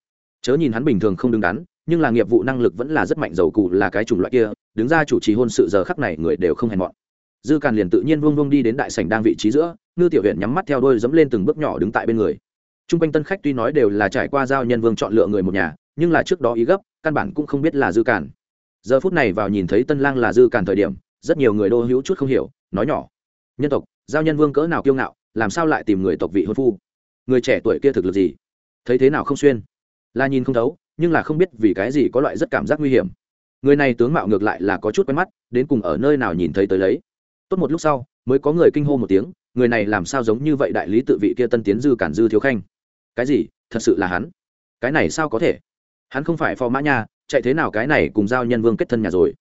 A: Chớ nhìn hắn bình thường không đứng đắn nhưng là nghiệp vụ năng lực vẫn là rất mạnh, dầu cụ là cái chủng loại kia, đứng ra chủ trì hôn sự giờ khắc này người đều không hèn mọn. Dư càn liền tự nhiên vung vung đi đến đại sảnh đang vị trí giữa, ngư tiểu huyện nhắm mắt theo đôi dẫm lên từng bước nhỏ đứng tại bên người. T r u n g quanh tân khách tuy nói đều là trải qua giao nhân vương chọn lựa người một nhà, nhưng là trước đó ý gấp, căn bản cũng không biết là dư càn. Giờ phút này vào nhìn thấy tân lang là dư càn thời điểm, rất nhiều người đô hữu chút không hiểu, nói nhỏ. Nhân tộc, giao nhân vương cỡ nào kiêu ngạo, làm sao lại tìm người tộc vị hôn phu? Người trẻ tuổi kia thực lực gì? Thấy thế nào không xuyên? Là nhìn không thấu nhưng là không biết vì cái gì có loại rất cảm giác nguy hiểm. Người này tướng mạo ngược lại là có chút quen mắt, đến cùng ở nơi nào nhìn thấy tới lấy. Tốt một lúc sau, mới có người kinh hô một tiếng, người này làm sao giống như vậy đại lý tự vị kia tân tiến dư cản dư thiếu khanh. Cái gì? Thật sự là hắn? Cái này sao có thể? Hắn không phải phò mã nha, chạy thế nào cái này cùng giao nhân vương kết thân nhà rồi?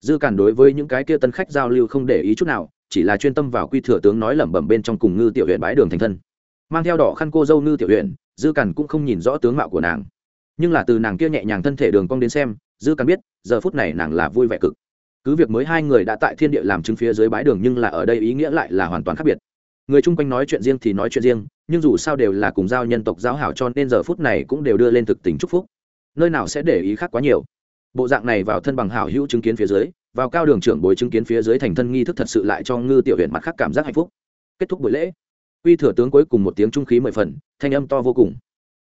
A: Dư cản đối với những cái kia tân khách giao lưu không để ý chút nào, chỉ là chuyên tâm vào quy thừa tướng nói lẩm bẩm bên trong cùng ngư tiểu huyện bãi đường thành thân. Mang theo đỏ khăn cô dâu ngư tiểu huyện, dư cản cũng không nhìn rõ tướng mạo của nàng nhưng là từ nàng kia nhẹ nhàng thân thể đường cong đến xem, dư càng biết, giờ phút này nàng là vui vẻ cực. Cứ việc mới hai người đã tại thiên địa làm chứng phía dưới bãi đường nhưng là ở đây ý nghĩa lại là hoàn toàn khác biệt. Người chung quanh nói chuyện riêng thì nói chuyện riêng, nhưng dù sao đều là cùng giao nhân tộc giáo hảo cho nên giờ phút này cũng đều đưa lên thực tình chúc phúc. Nơi nào sẽ để ý khác quá nhiều. Bộ dạng này vào thân bằng hảo hữu chứng kiến phía dưới, vào cao đường trưởng bồi chứng kiến phía dưới thành thân nghi thức thật sự lại cho ngư tiểu huyện mặt khác cảm giác hạnh phúc. Kết thúc buổi lễ, uy thừa tướng cuối cùng một tiếng trung khí mười phần, thanh âm to vô cùng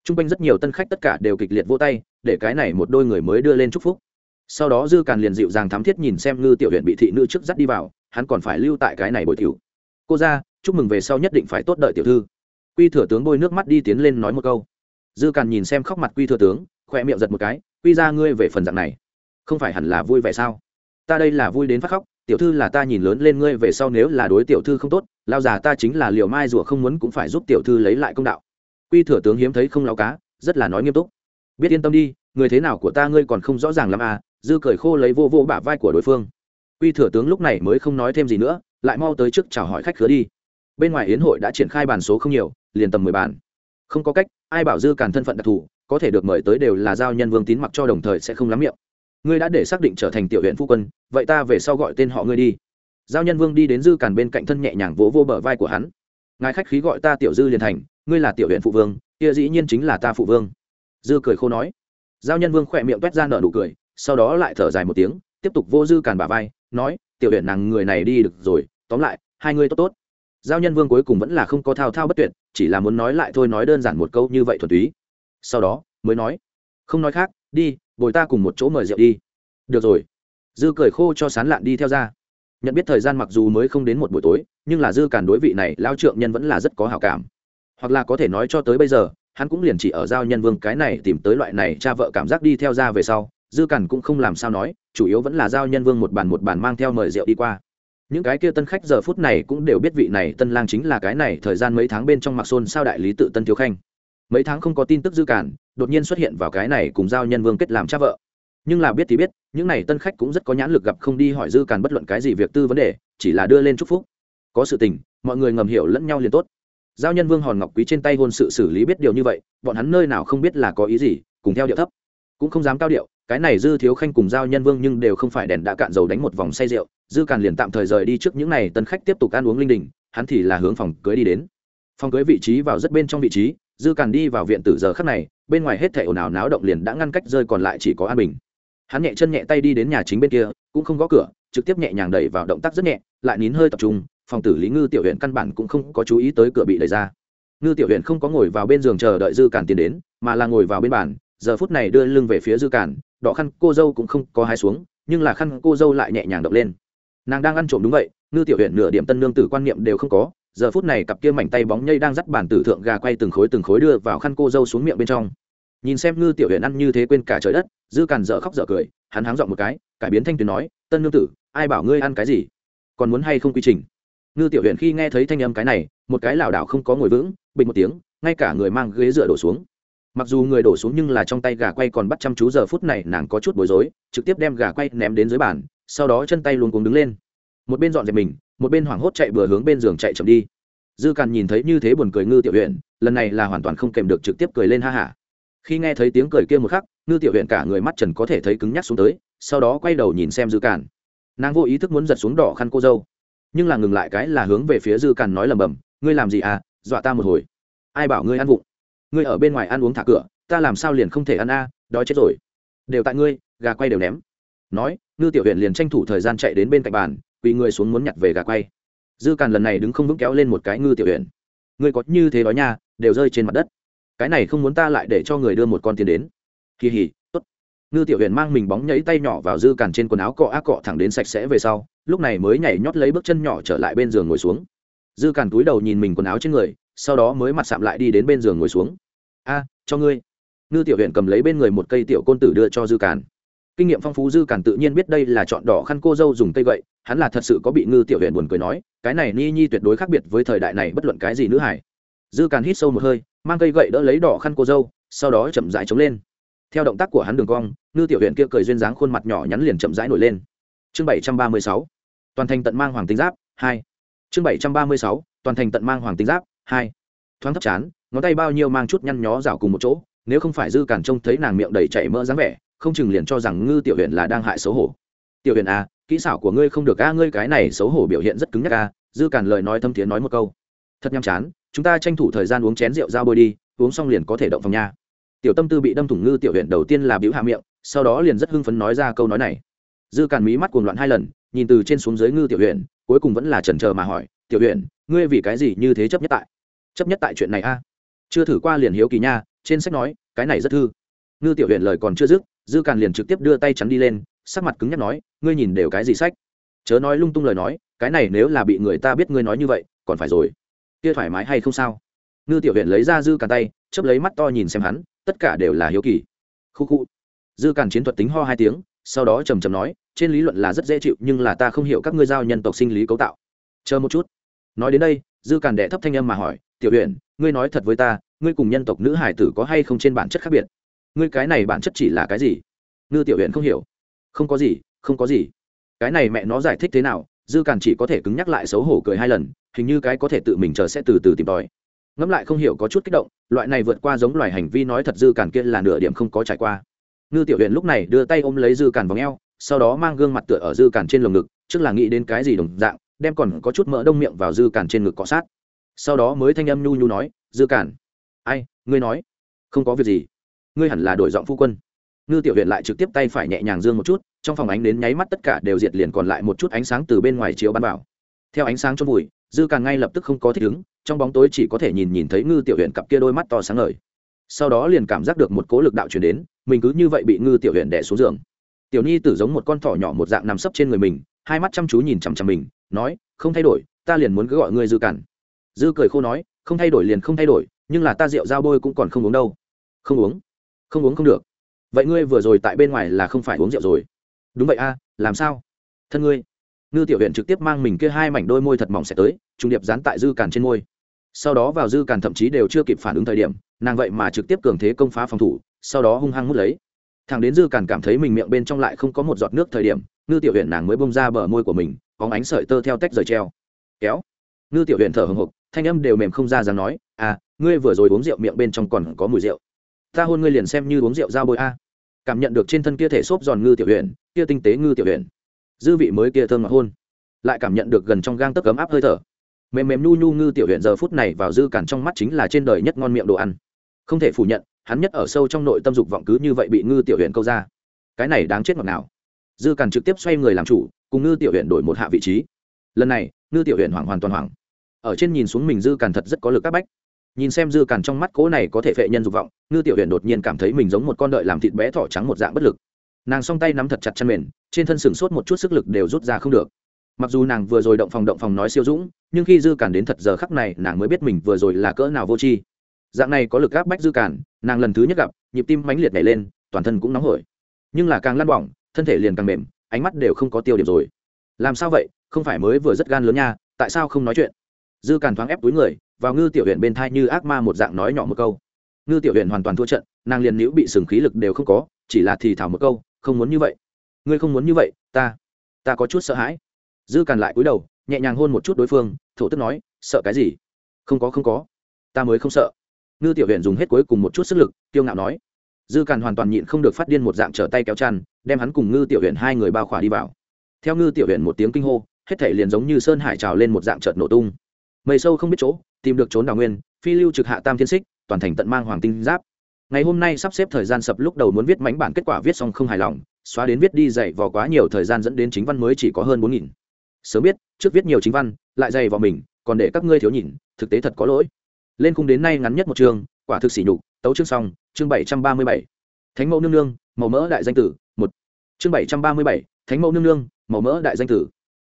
A: t r u n g quanh rất nhiều tân khách tất cả đều kịch liệt vô tay, để cái này một đôi người mới đưa lên chúc phúc. Sau đó dư càn liền dịu dàng thám thiết nhìn xem ngư tiểu huyện bị thị nữ trước dắt đi vào, hắn còn phải lưu tại cái này bồi tiểu cô ra chúc mừng về sau nhất định phải tốt đợi tiểu thư. Quy thừa tướng bôi nước mắt đi tiến lên nói một câu. Dư càn nhìn xem khóc mặt quy thừa tướng khoe miệng giật một cái, quy ra ngươi về phần dạng này, không phải hẳn là vui vẻ sao? Ta đây là vui đến phát khóc, tiểu thư là ta nhìn lớn lên ngươi về sau nếu là đối tiểu thư không tốt, lao già ta chính là liều mai rùa không muốn cũng phải giúp tiểu thư lấy lại công đạo quy thừa tướng hiếm thấy không lao cá, rất là nói nghiêm túc. Biết yên tâm đi, người thế nào của ta ngươi còn không rõ ràng lắm à dư Cởi khô lấy vô vô bả vai của đối phương. Quy thừa tướng lúc này mới không nói thêm gì nữa, lại mau tới trước chào hỏi khách khứa đi. Bên ngoài yến hội đã triển khai bàn số không nhiều, liền tầm mười bàn. Không có cách, ai bảo dư càn thân phận đặc thù, có thể được mời tới đều là giao nhân vương tín mặc cho đồng thời sẽ không lắm miệng. Ngươi đã để xác định trở thành tiểu huyện phu quân, vậy ta về sau gọi tên họ ngươi đi. Giao nhân vương đi đến dư càn bên cạnh thân nhẹ nhàng vỗ vô bờ vai của hắn. Ngài khách khí gọi ta tiểu dư liền thành ngươi là tiểu huyện phụ vương, kia dĩ nhiên chính là ta phụ vương. Dư cười khô nói. Giao nhân vương khỏe miệng toét ra nở nụ cười, sau đó lại thở dài một tiếng, tiếp tục vô dư càn bà vai, nói, tiểu huyện nàng người này đi được rồi, tóm lại, hai ngươi tốt tốt. Giao nhân vương cuối cùng vẫn là không có thao thao bất tuyệt, chỉ là muốn nói lại thôi nói đơn giản một câu như vậy thuần túy. Sau đó, mới nói, không nói khác, đi, bồi ta cùng một chỗ mời rượu đi. Được rồi. Dư cười khô cho sán lạn đi theo ra. Nhận biết thời gian mặc dù mới không đến một buổi tối, nhưng là dư cản đối vị này lao trượng nhân vẫn là rất có hảo cảm hoặc là có thể nói cho tới bây giờ, hắn cũng liền chỉ ở giao nhân vương cái này tìm tới loại này cha vợ cảm giác đi theo ra về sau, dư cản cũng không làm sao nói, chủ yếu vẫn là giao nhân vương một bàn một bàn mang theo mời rượu đi qua. Những cái kia tân khách giờ phút này cũng đều biết vị này tân lang chính là cái này thời gian mấy tháng bên trong mặc xôn sao đại lý tự tân thiếu khanh. Mấy tháng không có tin tức dư cản, đột nhiên xuất hiện vào cái này cùng giao nhân vương kết làm cha vợ. Nhưng là biết thì biết, những này tân khách cũng rất có nhãn lực gặp không đi hỏi dư cản bất luận cái gì việc tư vấn đề, chỉ là đưa lên chúc phúc. Có sự tình, mọi người ngầm hiểu lẫn nhau liền tốt giao nhân vương hòn ngọc quý trên tay hôn sự xử lý biết điều như vậy, bọn hắn nơi nào không biết là có ý gì, cùng theo điệu thấp. Cũng không dám cao điệu, cái này dư thiếu khanh cùng giao nhân vương nhưng đều không phải đèn đã cạn dầu đánh một vòng say rượu, dư càn liền tạm thời rời đi trước những n à y tân khách tiếp tục ăn uống linh đình, hắn thì là hướng phòng cưới đi đến. Phòng cưới vị trí vào rất bên trong vị trí, dư càn đi vào viện tử giờ khắc này, bên ngoài hết thẻ ồn ào náo động liền đã ngăn cách rơi còn lại chỉ có an bình. Hắn nhẹ chân nhẹ tay đi đến nhà chính bên kia, cũng không gõ cửa, trực tiếp nhẹ nhàng đẩy vào động tác rất nhẹ, lại nín hơi tập trung phòng tử lý ngư tiểu huyện căn bản cũng không có chú ý tới cửa bị đẩy ra. Ngư tiểu huyện không có ngồi vào bên giường chờ đợi dư cản tiến đến mà là ngồi vào bên bàn giờ phút này đưa lưng về phía dư cản, đỏ khăn cô dâu cũng không có hai xuống nhưng là khăn cô dâu lại nhẹ nhàng động lên. Nàng đang ăn trộm đúng vậy ngư tiểu huyện nửa điểm tân lương tử quan niệm đều không có giờ phút này cặp kia mảnh tay bóng nhây đang dắt bàn tử thượng gà quay từng khối từng khối đưa vào khăn cô dâu xuống miệng bên trong. Nhìn xem ngư tiểu huyện ăn như thế quên cả trời đất dư càn dở khóc dở cười hắn háng dọn một cái cải biến thanh tuyền nói tân nương tử ai bảo ngươi ăn cái gì? Còn muốn hay không quy trình? Ngư tiểu huyện khi nghe thấy thanh âm cái này, một cái lảo đảo không có ngồi vững, bình một tiếng, ngay cả người mang ghế dựa đổ xuống. Mặc dù người đổ xuống nhưng là trong tay gà quay còn bắt chăm chú giờ phút này, nàng có chút bối rối, trực tiếp đem gà quay ném đến dưới bàn, sau đó chân tay luôn cuống đứng lên. Một bên dọn dẹp mình, một bên hoảng hốt chạy vừa hướng bên giường chạy chậm đi. Dư càn nhìn thấy như thế buồn cười ngư tiểu huyện lần này là hoàn toàn không kèm được trực tiếp cười lên ha hả. Khi nghe thấy tiếng cười kia một khắc, ngư tiểu huyện cả người mắt trần có thể thấy cứng nhắc xuống tới, sau đó quay đầu nhìn xem dư càn. Nàng vô ý thức muốn giật xuống đỏ khăn cô dâu nhưng là ngừng lại cái là hướng về phía dư càn nói lầm bầm, ngươi làm gì à? Dọa ta một hồi. Ai bảo ngươi ăn vụng? Ngươi ở bên ngoài ăn uống thả cửa, ta làm sao liền không thể ăn a? Đói chết rồi. Đều tại ngươi, gà quay đều ném. Nói, ngư tiểu huyện liền tranh thủ thời gian chạy đến bên cạnh bàn, quỳ người xuống muốn nhặt về gà quay. Dư càn lần này đứng không vững kéo lên một cái ngư tiểu huyện ngươi có như thế đó nha, đều rơi trên mặt đất. Cái này không muốn ta lại để cho người đưa một con tiền đến. Kỳ hỉ ngư tiểu Huyền mang mình bóng nhảy tay nhỏ vào dư càn trên quần áo cọ ác cọ thẳng đến sạch sẽ về sau, lúc này mới nhảy nhót lấy bước chân nhỏ trở lại bên giường ngồi xuống. Dư càn túi đầu nhìn mình quần áo trên người, sau đó mới mặt sạm lại đi đến bên giường ngồi xuống. A, cho ngươi. Ngư tiểu huyện cầm lấy bên người một cây tiểu côn tử đưa cho dư càn. Kinh nghiệm phong phú dư càn tự nhiên biết đây là chọn đỏ khăn cô dâu dùng cây gậy, hắn là thật sự có bị ngư tiểu huyện buồn cười nói, cái này ni nhi tuyệt đối khác biệt với thời đại này bất luận cái gì nữ hải. Dư càn hít sâu một hơi, mang cây gậy đỡ lấy đỏ khăn cô dâu, sau đó chậm rãi chống lên theo động tác của hắn đường cong, ngư tiểu huyện kia cười duyên dáng khuôn mặt nhỏ nhắn liền chậm rãi nổi lên. Chương bảy trăm ba mươi sáu, toàn thành tận mang hoàng tinh giáp, hai. Chương bảy trăm ba mươi sáu, toàn thành tận mang hoàng tinh giáp, hai. Thoáng thấp chán, ngón tay bao nhiêu mang chút nhăn nhó rảo cùng một chỗ, nếu không phải dư cản trông thấy nàng miệng đầy chảy mỡ dáng vẻ, không chừng liền cho rằng ngư tiểu huyện là đang hại xấu hổ. Tiểu huyện à kỹ xảo của ngươi không được a, ngươi cái này xấu hổ biểu hiện rất cứng nhắc a. Dư cản lời nói thâm thiế nói một câu. Thật nhăm chán, chúng ta tranh thủ thời gian uống chén rượu ra bôi đi, uống xong liền có thể động phòng nha tiểu tâm tư bị đâm thủng ngư tiểu huyện đầu tiên là biểu hạ miệng, sau đó liền rất hưng phấn nói ra câu nói này. Dư Càn mí mắt cuồng loạn hai lần, nhìn từ trên xuống dưới ngư tiểu huyện, cuối cùng vẫn là chần chờ mà hỏi, tiểu huyện, ngươi vì cái gì như thế chấp nhất tại? Chấp nhất tại chuyện này a? Chưa thử qua liền hiếu kỳ nha, trên sách nói, cái này rất thư ngư tiểu huyện lời còn chưa dứt, dư càn liền trực tiếp đưa tay chắn đi lên, sắc mặt cứng nhắc nói, ngươi nhìn đều cái gì sách? Chớ nói lung tung lời nói, cái này nếu là bị người ta biết ngươi nói như vậy, còn phải rồi. Kia thoải mái hay không sao? Ngư tiểu huyện lấy ra dư càn tay chấp lấy mắt to nhìn xem hắn, tất cả đều là hiếu kỳ. Khu khu. Dư càn chiến thuật tính ho hai tiếng, sau đó trầm trầm nói, trên lý luận là rất dễ chịu, nhưng là ta không hiểu các ngươi giao nhân tộc sinh lý cấu tạo. Chờ một chút. Nói đến đây, dư càn đệ thấp thanh âm mà hỏi, tiểu huyện ngươi nói thật với ta, ngươi cùng nhân tộc nữ hải tử có hay không trên bản chất khác biệt? Ngươi cái này bản chất chỉ là cái gì? Ngư tiểu huyện không hiểu. Không có gì, không có gì. Cái này mẹ nó giải thích thế nào? Dư càn chỉ có thể cứng nhắc lại xấu hổ cười hai lần, hình như cái có thể tự mình chờ sẽ từ từ tìm tòi ngẫm lại không hiểu có chút kích động, loại này vượt qua giống loài hành vi nói thật dư càn kia là nửa điểm không có trải qua. Ngư tiểu huyện lúc này đưa tay ôm lấy dư càn vòng eo, sau đó mang gương mặt tựa ở dư càn trên lồng ngực, trước là nghĩ đến cái gì đồng dạng, đem còn có chút mỡ đông miệng vào dư càn trên ngực cọ sát. Sau đó mới thanh âm nhu nhu nói, dư càn, ai, ngươi nói, không có việc gì, ngươi hẳn là đổi giọng phu quân. Ngư tiểu huyện lại trực tiếp tay phải nhẹ nhàng dương một chút, trong phòng ánh đến nháy mắt tất cả đều diệt liền còn lại một chút ánh sáng từ bên ngoài chiếu bắn vào. Theo ánh sáng trong vùi, dư càn ngay lập tức không có thích ứng trong bóng tối chỉ có thể nhìn nhìn thấy ngư tiểu huyện cặp kia đôi mắt to sáng ngời. Sau đó liền cảm giác được một cố lực đạo chuyển đến, mình cứ như vậy bị ngư tiểu huyện đẻ xuống giường. Tiểu nhi tử giống một con thỏ nhỏ một dạng nằm sấp trên người mình, hai mắt chăm chú nhìn chằm chằm mình, nói, không thay đổi, ta liền muốn cứ gọi ngươi dư cản. Dư cười khô nói, không thay đổi liền không thay đổi, nhưng là ta rượu dao bôi cũng còn không uống đâu. Không uống? Không uống không được. Vậy ngươi vừa rồi tại bên ngoài là không phải uống rượu rồi? Đúng vậy a, làm sao? Thân ngươi. Ngư tiểu huyện trực tiếp mang mình kia hai mảnh đôi môi thật mỏng sẽ tới trung điệp dán tại dư càn trên môi sau đó vào dư càn thậm chí đều chưa kịp phản ứng thời điểm, nàng vậy mà trực tiếp cường thế công phá phòng thủ, sau đó hung hăng mút lấy. Thằng đến dư càn cảm thấy mình miệng bên trong lại không có một giọt nước thời điểm, ngư tiểu huyện nàng mới bông ra bờ môi của mình có ánh sợi tơ theo tách rời treo. Kéo. Ngư tiểu huyện thở hồng hộc, thanh âm đều mềm không ra rằng nói à ngươi vừa rồi uống rượu miệng bên trong còn có mùi rượu. Ta hôn ngươi liền xem như uống rượu dao bôi a. Cảm nhận được trên thân kia thể xốp giòn ngư tiểu huyện kia tinh tế ngư tiểu huyện dư vị mới kia thơm ngọt hôn, lại cảm nhận được gần trong gang tấc ấm áp hơi thở mềm mềm nhu nhu ngư tiểu huyện giờ phút này vào dư cản trong mắt chính là trên đời nhất ngon miệng đồ ăn. Không thể phủ nhận, hắn nhất ở sâu trong nội tâm dục vọng cứ như vậy bị ngư tiểu huyện câu ra. Cái này đáng chết ngọt nào dư cản trực tiếp xoay người làm chủ, cùng ngư tiểu huyện đổi một hạ vị trí. Lần này, ngư tiểu huyện hoảng hoàn toàn hoảng. Ở trên nhìn xuống mình dư cản thật rất có lực các bách. Nhìn xem dư cản trong mắt cố này có thể phệ nhân dục vọng, ngư tiểu huyện đột nhiên cảm thấy mình giống một con đợi làm thịt bé thỏ trắng một dạng bất lực. Nàng song tay nắm thật chặt chân mền trên thân sừng sốt một chút sức lực đều rút ra không được mặc dù nàng vừa rồi động phòng động phòng nói siêu dũng, nhưng khi dư cản đến thật giờ khắc này, nàng mới biết mình vừa rồi là cỡ nào vô tri. Dạng này có lực gáp bách dư cản, nàng lần thứ nhất gặp, nhịp tim mãnh liệt nhảy lên, toàn thân cũng nóng hổi. Nhưng là càng lăn bỏng, thân thể liền càng mềm, ánh mắt đều không có tiêu điểm rồi. Làm sao vậy? Không phải mới vừa rất gan lớn nha, tại sao không nói chuyện? Dư cản thoáng ép túi người, vào ngư tiểu huyện bên thai như ác ma một dạng nói nhỏ một câu. Ngư tiểu huyện hoàn toàn thua trận, nàng liền nữ bị sừng khí lực đều không có, chỉ là thì thảo một câu, không muốn như vậy. Ngươi không muốn như vậy, ta ta có chút sợ hãi dư càn lại cúi đầu, nhẹ nhàng hôn một chút đối phương, thổ tức nói, sợ cái gì? Không có không có. Ta mới không sợ. Ngư tiểu huyện dùng hết cuối cùng một chút sức lực tiêu ngạo nói. Dư càn hoàn toàn nhịn không được phát điên một dạng trở tay kéo chăn, đem hắn cùng ngư tiểu huyện hai người bao khỏa đi vào. Theo ngư tiểu huyện một tiếng kinh hô, hết thể liền giống như sơn hải trào lên một dạng trợt nổ tung. Mây sâu không biết chỗ, tìm được trốn đào nguyên, phi lưu trực hạ tam thiên xích toàn thành tận mang hoàng tinh giáp. Ngày hôm nay sắp xếp thời gian sập lúc đầu muốn viết mánh bản kết quả viết xong không hài lòng, xóa đến viết đi dạy vò quá nhiều thời gian dẫn đến chính văn mới chỉ có hơn bốn nghìn sớm biết, trước viết nhiều chính văn, lại dày vào mình, còn để các ngươi thiếu nhìn, thực tế thật có lỗi. Lên khung đến nay ngắn nhất một chương, quả thực sỉ nhục, tấu chương xong, chương bảy trăm ba mươi bảy. Thánh mẫu nương nương màu mỡ đại danh tử, một. Chương bảy trăm ba mươi bảy, thánh mẫu nương nương màu mỡ đại danh tử.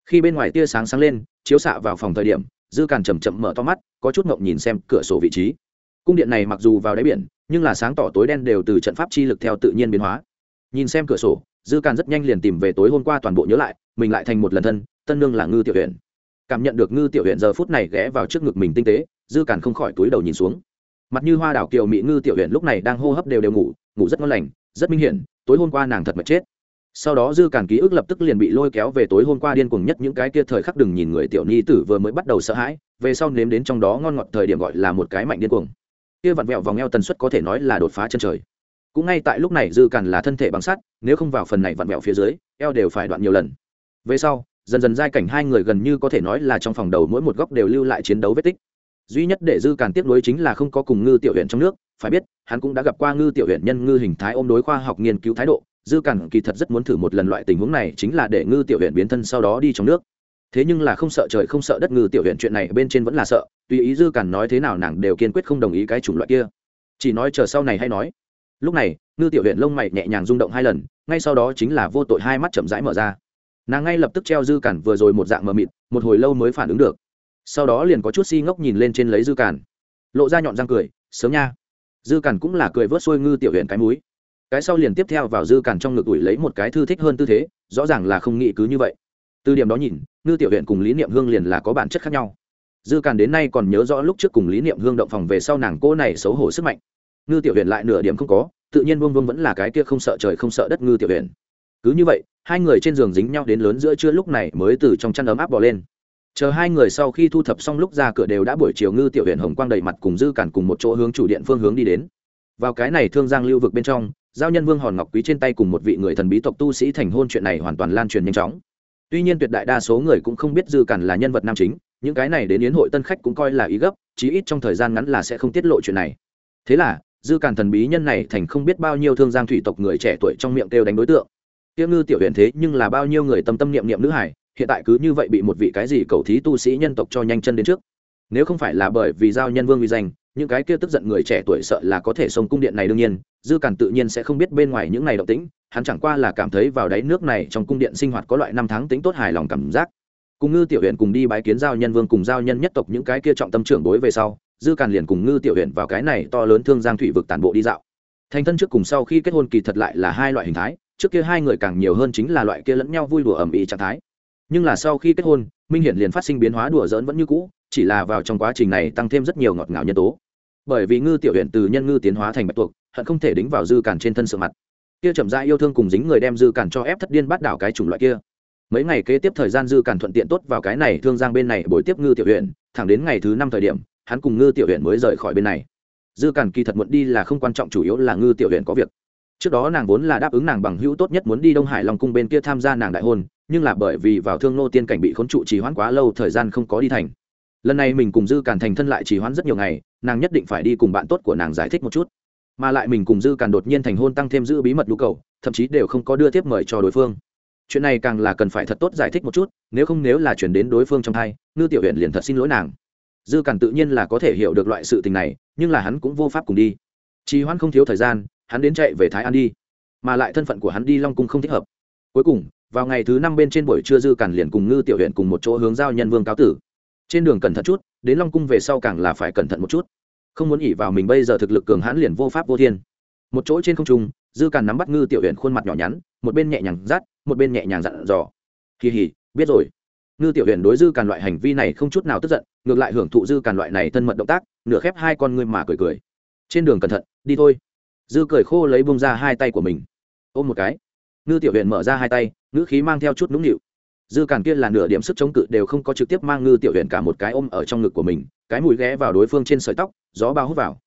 A: Khi bên ngoài tia sáng sáng lên, chiếu xạ vào phòng thời điểm, dư càn chầm chậm mở to mắt, có chút ngộng nhìn xem cửa sổ vị trí. Cung điện này mặc dù vào đáy biển, nhưng là sáng tỏ tối đen đều từ trận pháp chi lực theo tự nhiên biến hóa. Nhìn xem cửa sổ, dư càn rất nhanh liền tìm về tối hôm qua toàn bộ nhớ lại, mình lại thành một lần thân tân nương là ngư tiểu huyện cảm nhận được ngư tiểu huyện giờ phút này ghé vào trước ngực mình tinh tế, dư càn không khỏi túi đầu nhìn xuống. Mặt như hoa đảo kiều mỹ ngư tiểu huyện lúc này đang hô hấp đều đều ngủ ngủ rất ngon lành, rất minh hiển, tối hôm qua nàng thật mệt chết. Sau đó dư càn ký ức lập tức liền bị lôi kéo về tối hôm qua điên cuồng nhất những cái kia thời khắc đừng nhìn người tiểu nhi tử vừa mới bắt đầu sợ hãi, về sau nếm đến trong đó ngon ngọt thời điểm gọi là một cái mạnh điên cuồng. Kia vặn vẹo vòng eo tần suất có thể nói là đột phá chân trời. Cũng ngay tại lúc này dư càn là thân thể bằng sắt, nếu không vào phần này vặn vẹo phía dưới, eo đều phải đoạn nhiều lần. Về sau dần dần giai cảnh hai người gần như có thể nói là trong phòng đầu mỗi một góc đều lưu lại chiến đấu vết tích. Duy nhất để dư càn tiếp nối chính là không có cùng ngư tiểu huyện trong nước, phải biết, hắn cũng đã gặp qua ngư tiểu huyện nhân ngư hình thái ôm đối khoa học nghiên cứu thái độ, dư càn kỳ thật rất muốn thử một lần loại tình huống này chính là để ngư tiểu huyện biến thân sau đó đi trong nước. Thế nhưng là không sợ trời không sợ đất ngư tiểu huyện chuyện này bên trên vẫn là sợ, tùy ý dư càn nói thế nào nàng đều kiên quyết không đồng ý cái chủng loại kia. Chỉ nói chờ sau này hay nói. Lúc này, ngư tiểu huyện lông mày nhẹ nhàng rung động hai lần, ngay sau đó chính là vô tội hai mắt chậm rãi mở ra nàng ngay lập tức treo dư cản vừa rồi một dạng mờ mịt, một hồi lâu mới phản ứng được. Sau đó liền có chút si ngốc nhìn lên trên lấy dư cản. Lộ ra nhọn răng cười, sớm nha. Dư cản cũng là cười vớt xuôi ngư tiểu huyện cái múi cái sau liền tiếp theo vào dư cản trong ngực ủi lấy một cái thư thích hơn tư thế, rõ ràng là không nghĩ cứ như vậy. Từ điểm đó nhìn, ngư tiểu huyện cùng lý niệm hương liền là có bản chất khác nhau. Dư cản đến nay còn nhớ rõ lúc trước cùng lý niệm hương động phòng về sau nàng cô này xấu hổ sức mạnh. Ngư tiểu huyện lại nửa điểm không có, tự nhiên vương vương vẫn là cái kia không sợ trời không sợ đất ngư tiểu huyện cứ như vậy hai người trên giường dính nhau đến lớn giữa trưa lúc này mới từ trong chăn ấm áp bỏ lên. Chờ hai người sau khi thu thập xong lúc ra cửa đều đã buổi chiều ngư tiểu huyện hồng quang đầy mặt cùng dư cản cùng một chỗ hướng chủ điện phương hướng đi đến. Vào cái này thương giang lưu vực bên trong, giao nhân vương hòn ngọc quý trên tay cùng một vị người thần bí tộc tu sĩ thành hôn chuyện này hoàn toàn lan truyền nhanh chóng. Tuy nhiên tuyệt đại đa số người cũng không biết dư cản là nhân vật nam chính, những cái này đến yến hội tân khách cũng coi là ý gấp, chí ít trong thời gian ngắn là sẽ không tiết lộ chuyện này. Thế là, dư cản thần bí nhân này thành không biết bao nhiêu thương giang thủy tộc người trẻ tuổi trong miệng kêu đánh đối tượng tiêu ngư tiểu huyện thế nhưng là bao nhiêu người tâm tâm niệm niệm nữ hải, hiện tại cứ như vậy bị một vị cái gì cầu thí tu sĩ nhân tộc cho nhanh chân đến trước. Nếu không phải là bởi vì giao nhân vương uy danh, những cái kia tức giận người trẻ tuổi sợ là có thể xông cung điện này đương nhiên, dư càn tự nhiên sẽ không biết bên ngoài những này động tĩnh, hắn chẳng qua là cảm thấy vào đáy nước này trong cung điện sinh hoạt có loại năm tháng tính tốt hài lòng cảm giác. Cùng ngư tiểu huyện cùng đi bái kiến giao nhân vương cùng giao nhân nhất tộc những cái kia trọng tâm trưởng đối về sau, dư càn liền cùng ngư tiểu huyện vào cái này to lớn thương giang thủy vực tản bộ đi dạo. Thành thân trước cùng sau khi kết hôn kỳ thật lại là hai loại hình thái trước kia hai người càng nhiều hơn chính là loại kia lẫn nhau vui đùa ẩm ĩ trạng thái. Nhưng là sau khi kết hôn, minh hiển liền phát sinh biến hóa đùa dỡn vẫn như cũ, chỉ là vào trong quá trình này tăng thêm rất nhiều ngọt ngào nhân tố. Bởi vì ngư tiểu huyện từ nhân ngư tiến hóa thành bạch tuộc, hận không thể đính vào dư cản trên thân sự mặt. Kia chậm rãi yêu thương cùng dính người đem dư cản cho ép thất điên bắt đảo cái chủng loại kia. Mấy ngày kế tiếp thời gian dư cản thuận tiện tốt vào cái này thương giang bên này buổi tiếp ngư tiểu huyện thẳng đến ngày thứ năm thời điểm, hắn cùng ngư tiểu huyện mới rời khỏi bên này. Dư cản kỳ thật muộn đi là không quan trọng, chủ yếu là ngư tiểu huyện có việc trước đó nàng vốn là đáp ứng nàng bằng hữu tốt nhất muốn đi đông hải long cung bên kia tham gia nàng đại hôn, nhưng là bởi vì vào thương nô tiên cảnh bị khốn trụ trì hoãn quá lâu, thời gian không có đi thành. Lần này mình cùng dư càn thành thân lại trì hoãn rất nhiều ngày, nàng nhất định phải đi cùng bạn tốt của nàng giải thích một chút. Mà lại mình cùng dư càn đột nhiên thành hôn tăng thêm giữ bí mật nhu cầu, thậm chí đều không có đưa tiếp mời cho đối phương. Chuyện này càng là cần phải thật tốt giải thích một chút, nếu không nếu là chuyển đến đối phương trong hai, ngư tiểu huyện liền thật xin lỗi nàng. Dư càn tự nhiên là có thể hiểu được loại sự tình này, nhưng là hắn cũng vô pháp cùng đi. Trì hoãn không thiếu thời gian hắn đến chạy về thái an đi, mà lại thân phận của hắn đi long cung không thích hợp. Cuối cùng, vào ngày thứ năm bên trên buổi trưa dư càn liền cùng ngư tiểu huyện cùng một chỗ hướng giao nhân vương cáo tử. Trên đường cẩn thận chút, đến long cung về sau càng là phải cẩn thận một chút. Không muốn ỉ vào mình bây giờ thực lực cường hãn liền vô pháp vô thiên. Một chỗ trên không trung, dư càn nắm bắt ngư tiểu huyện khuôn mặt nhỏ nhắn, một bên nhẹ nhàng rát một bên nhẹ nhàng dặn dò. Kỳ hỉ, biết rồi. Ngư tiểu huyện đối dư càn loại hành vi này không chút nào tức giận, ngược lại hưởng thụ dư càn loại này thân mật động tác, nửa khép hai con ngươi mà cười cười. Trên đường cẩn thận, đi thôi dư cười khô lấy bông ra hai tay của mình. Ôm một cái. Ngư tiểu huyện mở ra hai tay, ngữ khí mang theo chút nũng nịu. Dư càn kia là nửa điểm sức chống cự đều không có trực tiếp mang ngư tiểu huyện cả một cái ôm ở trong ngực của mình, cái mùi ghé vào đối phương trên sợi tóc, gió bao hút vào.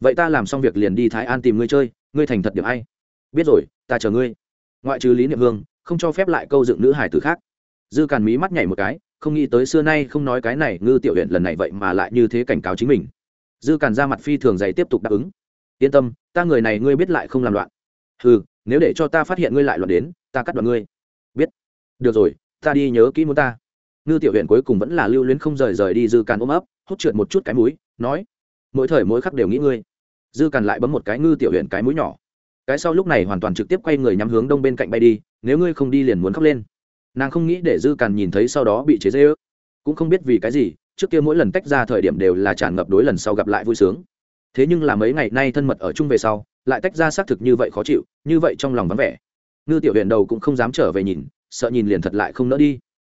A: Vậy ta làm xong việc liền đi thái an tìm ngươi chơi, ngươi thành thật điểm hay biết rồi, ta chờ ngươi. Ngoại trừ lý niệm hương, không cho phép lại câu dựng nữ hải tử khác. Dư càn mí mắt nhảy một cái, không nghĩ tới xưa nay không nói cái này, ngư tiểu huyện lần này vậy mà lại như thế cảnh cáo chính mình. Dư càn ra mặt phi thường dày tiếp tục đáp ứng yên tâm, ta người này ngươi biết lại không làm loạn. Ừ nếu để cho ta phát hiện ngươi lại loạn đến, ta cắt đoạn ngươi. Biết. Được rồi, ta đi nhớ kỹ muốn ta. Ngư tiểu huyện cuối cùng vẫn là lưu luyến không rời rời đi dư càn ôm ấp, hút trượt một chút cái mũi, nói, mỗi thời mỗi khắc đều nghĩ ngươi. Dư càn lại bấm một cái ngư tiểu huyện cái mũi nhỏ. Cái sau lúc này hoàn toàn trực tiếp quay người nhắm hướng đông bên cạnh bay đi, nếu ngươi không đi liền muốn khóc lên. Nàng không nghĩ để dư càn nhìn thấy sau đó bị chế dê ước cũng không biết vì cái gì, trước kia mỗi lần tách ra thời điểm đều là tràn ngập đối lần sau gặp lại vui sướng thế nhưng là mấy ngày nay thân mật ở chung về sau, lại tách ra xác thực như vậy khó chịu, như vậy trong lòng vắng vẻ. Ngư tiểu huyện đầu cũng không dám trở về nhìn, sợ nhìn liền thật lại không nỡ đi.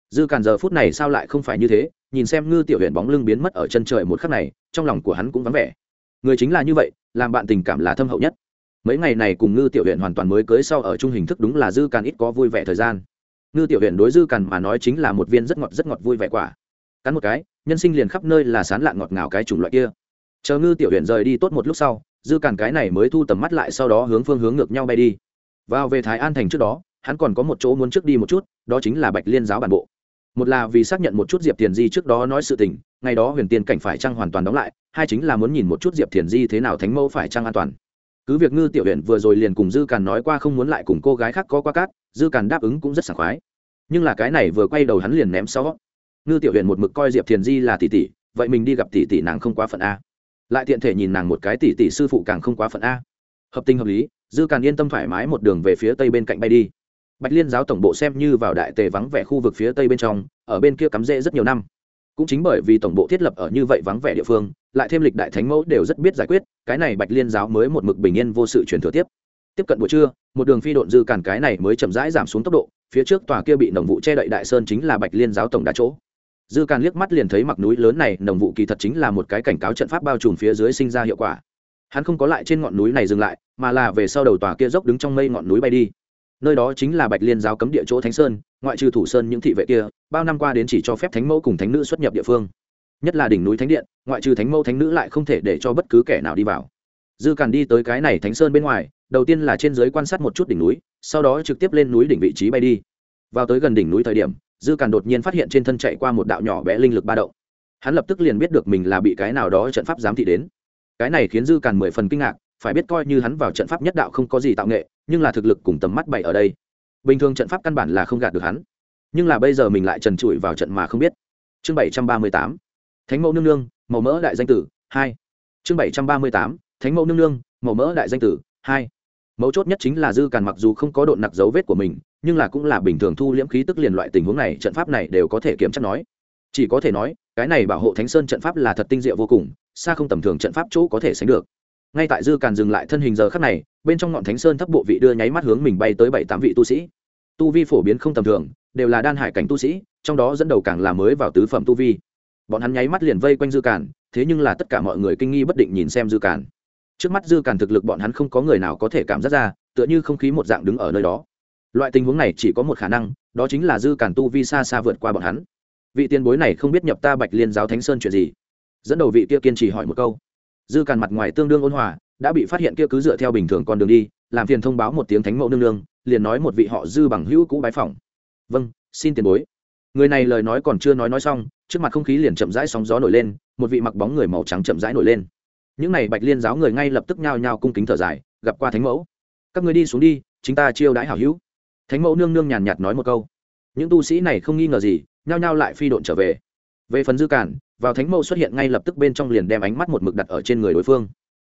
A: Dư càn giờ phút này sao lại không phải như thế, nhìn xem ngư tiểu huyện bóng lưng biến mất ở chân trời một khắc này, trong lòng của hắn cũng vắng vẻ. Người chính là như vậy, làm bạn tình cảm là thâm hậu nhất. Mấy ngày này cùng ngư tiểu huyện hoàn toàn mới cưới sau ở chung hình thức đúng là dư càn ít có vui vẻ thời gian. Ngư tiểu huyện đối dư càn mà nói chính là một viên rất ngọt rất ngọt vui vẻ quả. Cắn một cái, nhân sinh liền khắp nơi là sán lạn ngọt ngào cái chủng loại kia chờ ngư tiểu huyện rời đi tốt một lúc sau, dư càn cái này mới thu tầm mắt lại sau đó hướng phương hướng ngược nhau bay đi. Vào về thái an thành trước đó, hắn còn có một chỗ muốn trước đi một chút, đó chính là bạch liên giáo bản bộ. Một là vì xác nhận một chút diệp thiền di trước đó nói sự tình, ngày đó huyền tiên cảnh phải trăng hoàn toàn đóng lại, hai chính là muốn nhìn một chút diệp thiền di thế nào thánh mẫu phải trăng an toàn. Cứ việc ngư tiểu huyện vừa rồi liền cùng dư càn nói qua không muốn lại cùng cô gái khác có qua cát, dư càn đáp ứng cũng rất sảng khoái. Nhưng là cái này vừa quay đầu hắn liền ném sau. Ngư tiểu huyện một mực coi diệp thiền di là tỷ tỷ, vậy mình đi gặp tỷ tỷ nàng không quá phận a lại tiện thể nhìn nàng một cái tỷ tỷ sư phụ càng không quá phận a. Hợp tình hợp lý, dư càn yên tâm thoải mái một đường về phía tây bên cạnh bay đi. Bạch liên giáo tổng bộ xem như vào đại tề vắng vẻ khu vực phía tây bên trong, ở bên kia cắm rễ rất nhiều năm. Cũng chính bởi vì tổng bộ thiết lập ở như vậy vắng vẻ địa phương, lại thêm lịch đại thánh mẫu đều rất biết giải quyết, cái này bạch liên giáo mới một mực bình yên vô sự truyền thừa tiếp. Tiếp cận buổi trưa, một đường phi độn dư càn cái này mới chậm rãi giảm xuống tốc độ, phía trước tòa kia bị nồng vụ che đậy đại sơn chính là bạch liên giáo tổng đà chỗ dư càn liếc mắt liền thấy mặc núi lớn này, nồng vụ kỳ thật chính là một cái cảnh cáo trận pháp bao trùm phía dưới sinh ra hiệu quả. Hắn không có lại trên ngọn núi này dừng lại, mà là về sau đầu tòa kia dốc đứng trong mây ngọn núi bay đi. Nơi đó chính là bạch liên giáo cấm địa chỗ thánh sơn, ngoại trừ thủ sơn những thị vệ kia, bao năm qua đến chỉ cho phép thánh mẫu cùng thánh nữ xuất nhập địa phương. Nhất là đỉnh núi thánh điện, ngoại trừ thánh mẫu thánh nữ lại không thể để cho bất cứ kẻ nào đi vào. Dư càn đi tới cái này thánh sơn bên ngoài, đầu tiên là trên giới quan sát một chút đỉnh núi, sau đó trực tiếp lên núi đỉnh vị trí bay đi. Vào tới gần đỉnh núi thời điểm dư càn đột nhiên phát hiện trên thân chạy qua một đạo nhỏ bé linh lực ba động. Hắn lập tức liền biết được mình là bị cái nào đó trận pháp giám thị đến. Cái này khiến dư càn mười phần kinh ngạc, phải biết coi như hắn vào trận pháp nhất đạo không có gì tạo nghệ, nhưng là thực lực cùng tầm mắt bậy ở đây. Bình thường trận pháp căn bản là không gạt được hắn. Nhưng là bây giờ mình lại trần trụi vào trận mà không biết. Chương bảy trăm ba mươi tám, thánh mẫu nương nương màu mỡ đại danh tử, hai. Chương bảy trăm ba mươi tám, thánh mẫu nương nương màu mỡ đại danh tử, hai. Mấu chốt nhất chính là dư càn mặc dù không có độn nặc dấu vết của mình nhưng là cũng là bình thường thu liễm khí tức liền loại tình huống này, trận pháp này đều có thể kiểm chắc nói. Chỉ có thể nói, cái này bảo hộ thánh sơn trận pháp là thật tinh diệu vô cùng, xa không tầm thường trận pháp chỗ có thể sánh được. Ngay tại dư càn dừng lại thân hình giờ khắc này, bên trong ngọn thánh sơn thấp bộ vị đưa nháy mắt hướng mình bay tới bảy tám vị tu sĩ. Tu vi phổ biến không tầm thường, đều là đan hải cảnh tu sĩ, trong đó dẫn đầu càng là mới vào tứ phẩm tu vi. Bọn hắn nháy mắt liền vây quanh dư càn, thế nhưng là tất cả mọi người kinh nghi bất định nhìn xem dư càn. Trước mắt dư càn thực lực bọn hắn không có người nào có thể cảm giác ra, tựa như không khí một dạng đứng ở nơi đó loại tình huống này chỉ có một khả năng, đó chính là dư càn tu vi xa xa vượt qua bọn hắn. Vị tiền bối này không biết nhập ta bạch liên giáo thánh sơn chuyện gì. Dẫn đầu vị kia kiên trì hỏi một câu. Dư càn mặt ngoài tương đương ôn hòa, đã bị phát hiện kia cứ dựa theo bình thường con đường đi, làm phiền thông báo một tiếng thánh mẫu nương nương, liền nói một vị họ dư bằng hữu cũ bái phỏng. Vâng xin tiền bối. Người này lời nói còn chưa nói nói xong, trước mặt không khí liền chậm rãi sóng gió nổi lên, một vị mặc bóng người màu trắng chậm rãi nổi lên. Những n à y bạch liên giáo người ngay lập tức nhao nhao cung kính thở dài, gặp qua thánh mẫu. Các người đi xuống đi chúng ta chiêu đãi hảo hữu thánh mẫu nương nương nhàn nhạt nói một câu. Những tu sĩ này không nghi ngờ gì, nhao nhao lại phi độn trở về. Về phần dư cản, vào thánh mẫu xuất hiện ngay lập tức bên trong liền đem ánh mắt một mực đặt ở trên người đối phương.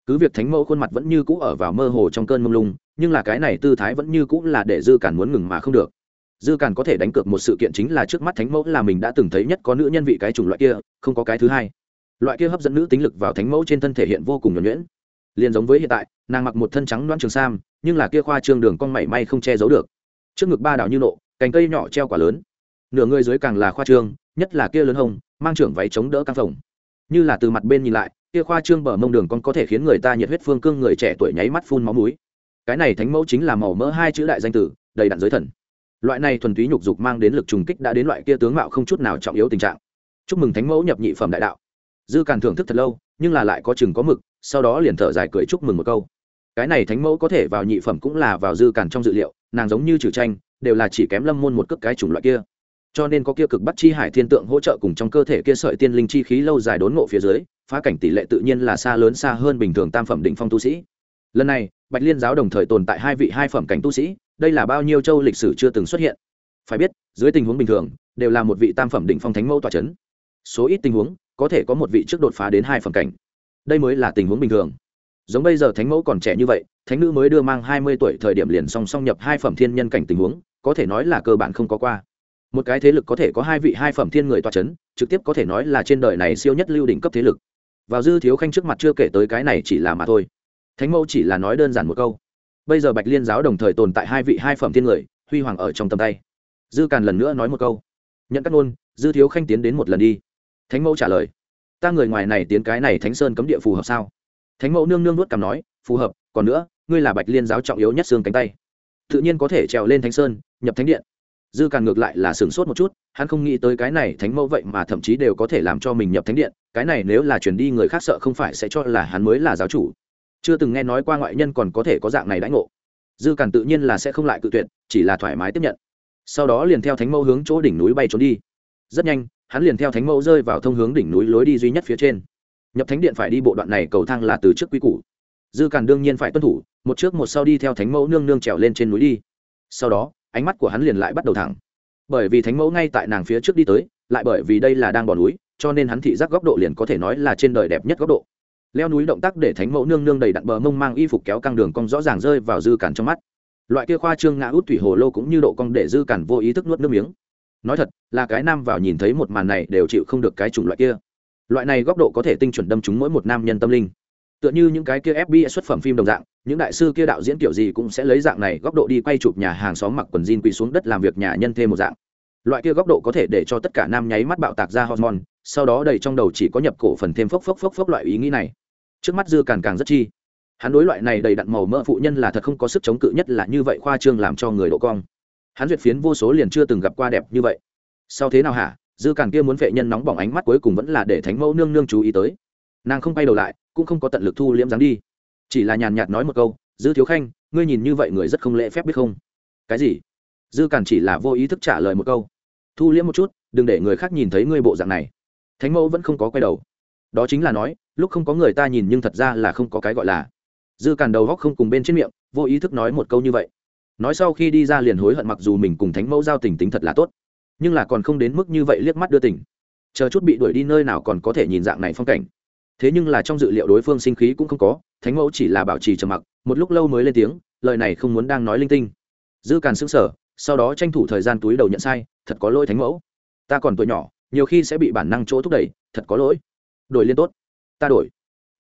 A: Cứ việc thánh mẫu khuôn mặt vẫn như cũ ở vào mơ hồ trong cơn mông lung, nhưng là cái này tư thái vẫn như cũ là để dư cản muốn ngừng mà không được. Dư cản có thể đánh cược một sự kiện chính là trước mắt thánh mẫu là mình đã từng thấy nhất có nữ nhân vị cái chủng loại kia, không có cái thứ hai. Loại kia hấp dẫn nữ tính lực vào thánh mẫu trên thân thể hiện vô cùng nhuẩn nhuyễn. Liền giống với hiện tại, nàng mặc một thân trắng đoan trường sam, nhưng là kia khoa trương đường con mảy may không che giấu được trước ngực ba đảo như nộ, cành cây nhỏ treo quả lớn. Nửa người dưới càng là khoa trương, nhất là kia lớn hồng, mang trưởng váy chống đỡ căng phồng như là từ mặt bên nhìn lại, kia khoa trương bờ mông đường con có thể khiến người ta nhiệt huyết phương cương người trẻ tuổi nháy mắt phun máu mũi. Cái này thánh mẫu chính là màu mỡ hai chữ đại danh tử, đầy đặn giới thần. Loại này thuần túy nhục dục mang đến lực trùng kích đã đến loại kia tướng mạo không chút nào trọng yếu tình trạng. Chúc mừng thánh mẫu nhập nhị phẩm đại đạo. Dư càn thưởng thức thật lâu, nhưng là lại có chừng có mực, sau đó liền thở dài cười chúc mừng một câu. Cái này thánh mẫu có thể vào nhị phẩm cũng là vào dư càn trong dự liệu nàng giống như trừ tranh, đều là chỉ kém lâm môn một cước cái chủng loại kia. Cho nên có kia cực bắt chi hải thiên tượng hỗ trợ cùng trong cơ thể kia sợi tiên linh chi khí lâu dài đốn ngộ phía dưới, phá cảnh tỷ lệ tự nhiên là xa lớn xa hơn bình thường tam phẩm định phong tu sĩ. Lần này, bạch liên giáo đồng thời tồn tại hai vị hai phẩm cảnh tu sĩ, đây là bao nhiêu châu lịch sử chưa từng xuất hiện. Phải biết, dưới tình huống bình thường, đều là một vị tam phẩm định phong thánh mẫu tòa c h ấ n số ít tình huống, có thể có một vị trước đột phá đến hai phẩm cảnh. Đây mới là tình huống bình thường giống bây giờ thánh mẫu còn trẻ như vậy, thánh nữ mới đưa mang hai mươi tuổi thời điểm liền song song nhập hai phẩm thiên nhân cảnh tình huống, có thể nói là cơ bản không có qua. Một cái thế lực có thể có hai vị hai phẩm thiên người toa c h ấ n trực tiếp có thể nói là trên đời này siêu nhất lưu đỉnh cấp thế lực. Vào dư thiếu khanh trước mặt chưa kể tới cái này chỉ là mà thôi. Thánh mẫu chỉ là nói đơn giản một câu. Bây giờ bạch liên giáo đồng thời tồn tại hai vị hai phẩm thiên người, huy hoàng ở trong tầm tay. Dư càn lần nữa nói một câu. Nhận cắt ngôn, dư thiếu khanh tiến đến một lần đi. Thánh mẫu trả lời. Ta người ngoài này tiến cái này thánh sơn cấm địa phù hợp sao? Thánh mẫu nương nương nuốt cằm nói, phù hợp, còn nữa, ngươi là bạch liên giáo trọng yếu nhất xương cánh tay. Tự nhiên có thể trèo lên thánh sơn, nhập thánh điện. Dư càn ngược lại là sửng sốt một chút, hắn không nghĩ tới cái này thánh mẫu vậy mà thậm chí đều có thể làm cho mình nhập thánh điện, cái này nếu là chuyển đi người khác sợ không phải sẽ cho là hắn mới là giáo chủ. Chưa từng nghe nói qua ngoại nhân còn có thể có dạng này đãi ngộ. Dư càn tự nhiên là sẽ không lại cự tuyệt, chỉ là thoải mái tiếp nhận. Sau đó liền theo thánh mẫu hướng chỗ đỉnh núi bay trốn đi. Rất nhanh, hắn liền theo thánh mẫu rơi vào thông hướng đỉnh núi lối đi duy nhất phía trên nhập thánh điện phải đi bộ đoạn này cầu thang là từ trước quy củ. Dư càn đương nhiên phải tuân thủ, một trước một sau đi theo thánh mẫu nương nương trèo lên trên núi đi. Sau đó, ánh mắt của hắn liền lại bắt đầu thẳng. Bởi vì thánh mẫu ngay tại nàng phía trước đi tới, lại bởi vì đây là đang bỏ núi, cho nên hắn thị giác góc độ liền có thể nói là trên đời đẹp nhất góc độ. Leo núi động tác để thánh mẫu nương nương đầy đặn bờ mông mang y phục kéo căng đường cong rõ ràng rơi vào dư cản trong mắt. Loại kia khoa trương ngã út thủy hồ lô cũng như độ cong để dư cản vô ý thức nuốt nước miếng. Nói thật, là cái nam vào nhìn thấy một màn này đều chịu không được cái chủng loại kia loại này góc độ có thể tinh chuẩn đâm trúng mỗi một nam nhân tâm linh. Tựa như những cái kia fbi xuất phẩm phim đồng dạng, những đại sư kia đạo diễn kiểu gì cũng sẽ lấy dạng này góc độ đi quay chụp nhà hàng xóm mặc quần jean quỳ xuống đất làm việc nhà nhân thêm một dạng. Loại kia góc độ có thể để cho tất cả nam nháy mắt bạo tạc ra hormone, sau đó đầy trong đầu chỉ có nhập cổ phần thêm phốc phốc phốc phốc loại ý nghĩ này. Trước mắt dư càng càng rất chi. Hắn đối loại này đầy đặn màu mỡ phụ nhân là thật không có sức chống cự nhất là như vậy khoa trương làm cho người độ cong. Hắn duyệt phiến vô số liền chưa từng gặp qua đẹp như vậy. Sau thế nào hả? Dư càn kia muốn vệ nhân nóng bỏng ánh mắt cuối cùng vẫn là để thánh mẫu nương nương chú ý tới. Nàng không quay đầu lại, cũng không có tận lực thu liễm dáng đi. Chỉ là nhàn nhạt nói một câu, dư thiếu khanh, ngươi nhìn như vậy người rất không lễ phép biết không? Cái gì? Dư càn chỉ là vô ý thức trả lời một câu. Thu liễm một chút, đừng để người khác nhìn thấy ngươi bộ dạng này. Thánh mẫu vẫn không có quay đầu. Đó chính là nói, lúc không có người ta nhìn nhưng thật ra là không có cái gọi là. Dư càn đầu góc không cùng bên trên miệng, vô ý thức nói một câu như vậy. Nói sau khi đi ra liền hối hận mặc dù mình cùng thánh mẫu giao tình tính thật là tốt nhưng là còn không đến mức như vậy liếc mắt đưa tỉnh chờ chút bị đuổi đi nơi nào còn có thể nhìn dạng này phong cảnh. Thế nhưng là trong dự liệu đối phương sinh khí cũng không có, thánh mẫu chỉ là bảo trì trầm mặc, một lúc lâu mới lên tiếng, lời này không muốn đang nói linh tinh. Dư càn xứng sở sau đó tranh thủ thời gian túi đầu nhận sai, thật có lỗi thánh mẫu. Ta còn tuổi nhỏ, nhiều khi sẽ bị bản năng chỗ thúc đẩy, thật có lỗi. Đổi liên tốt. Ta đổi.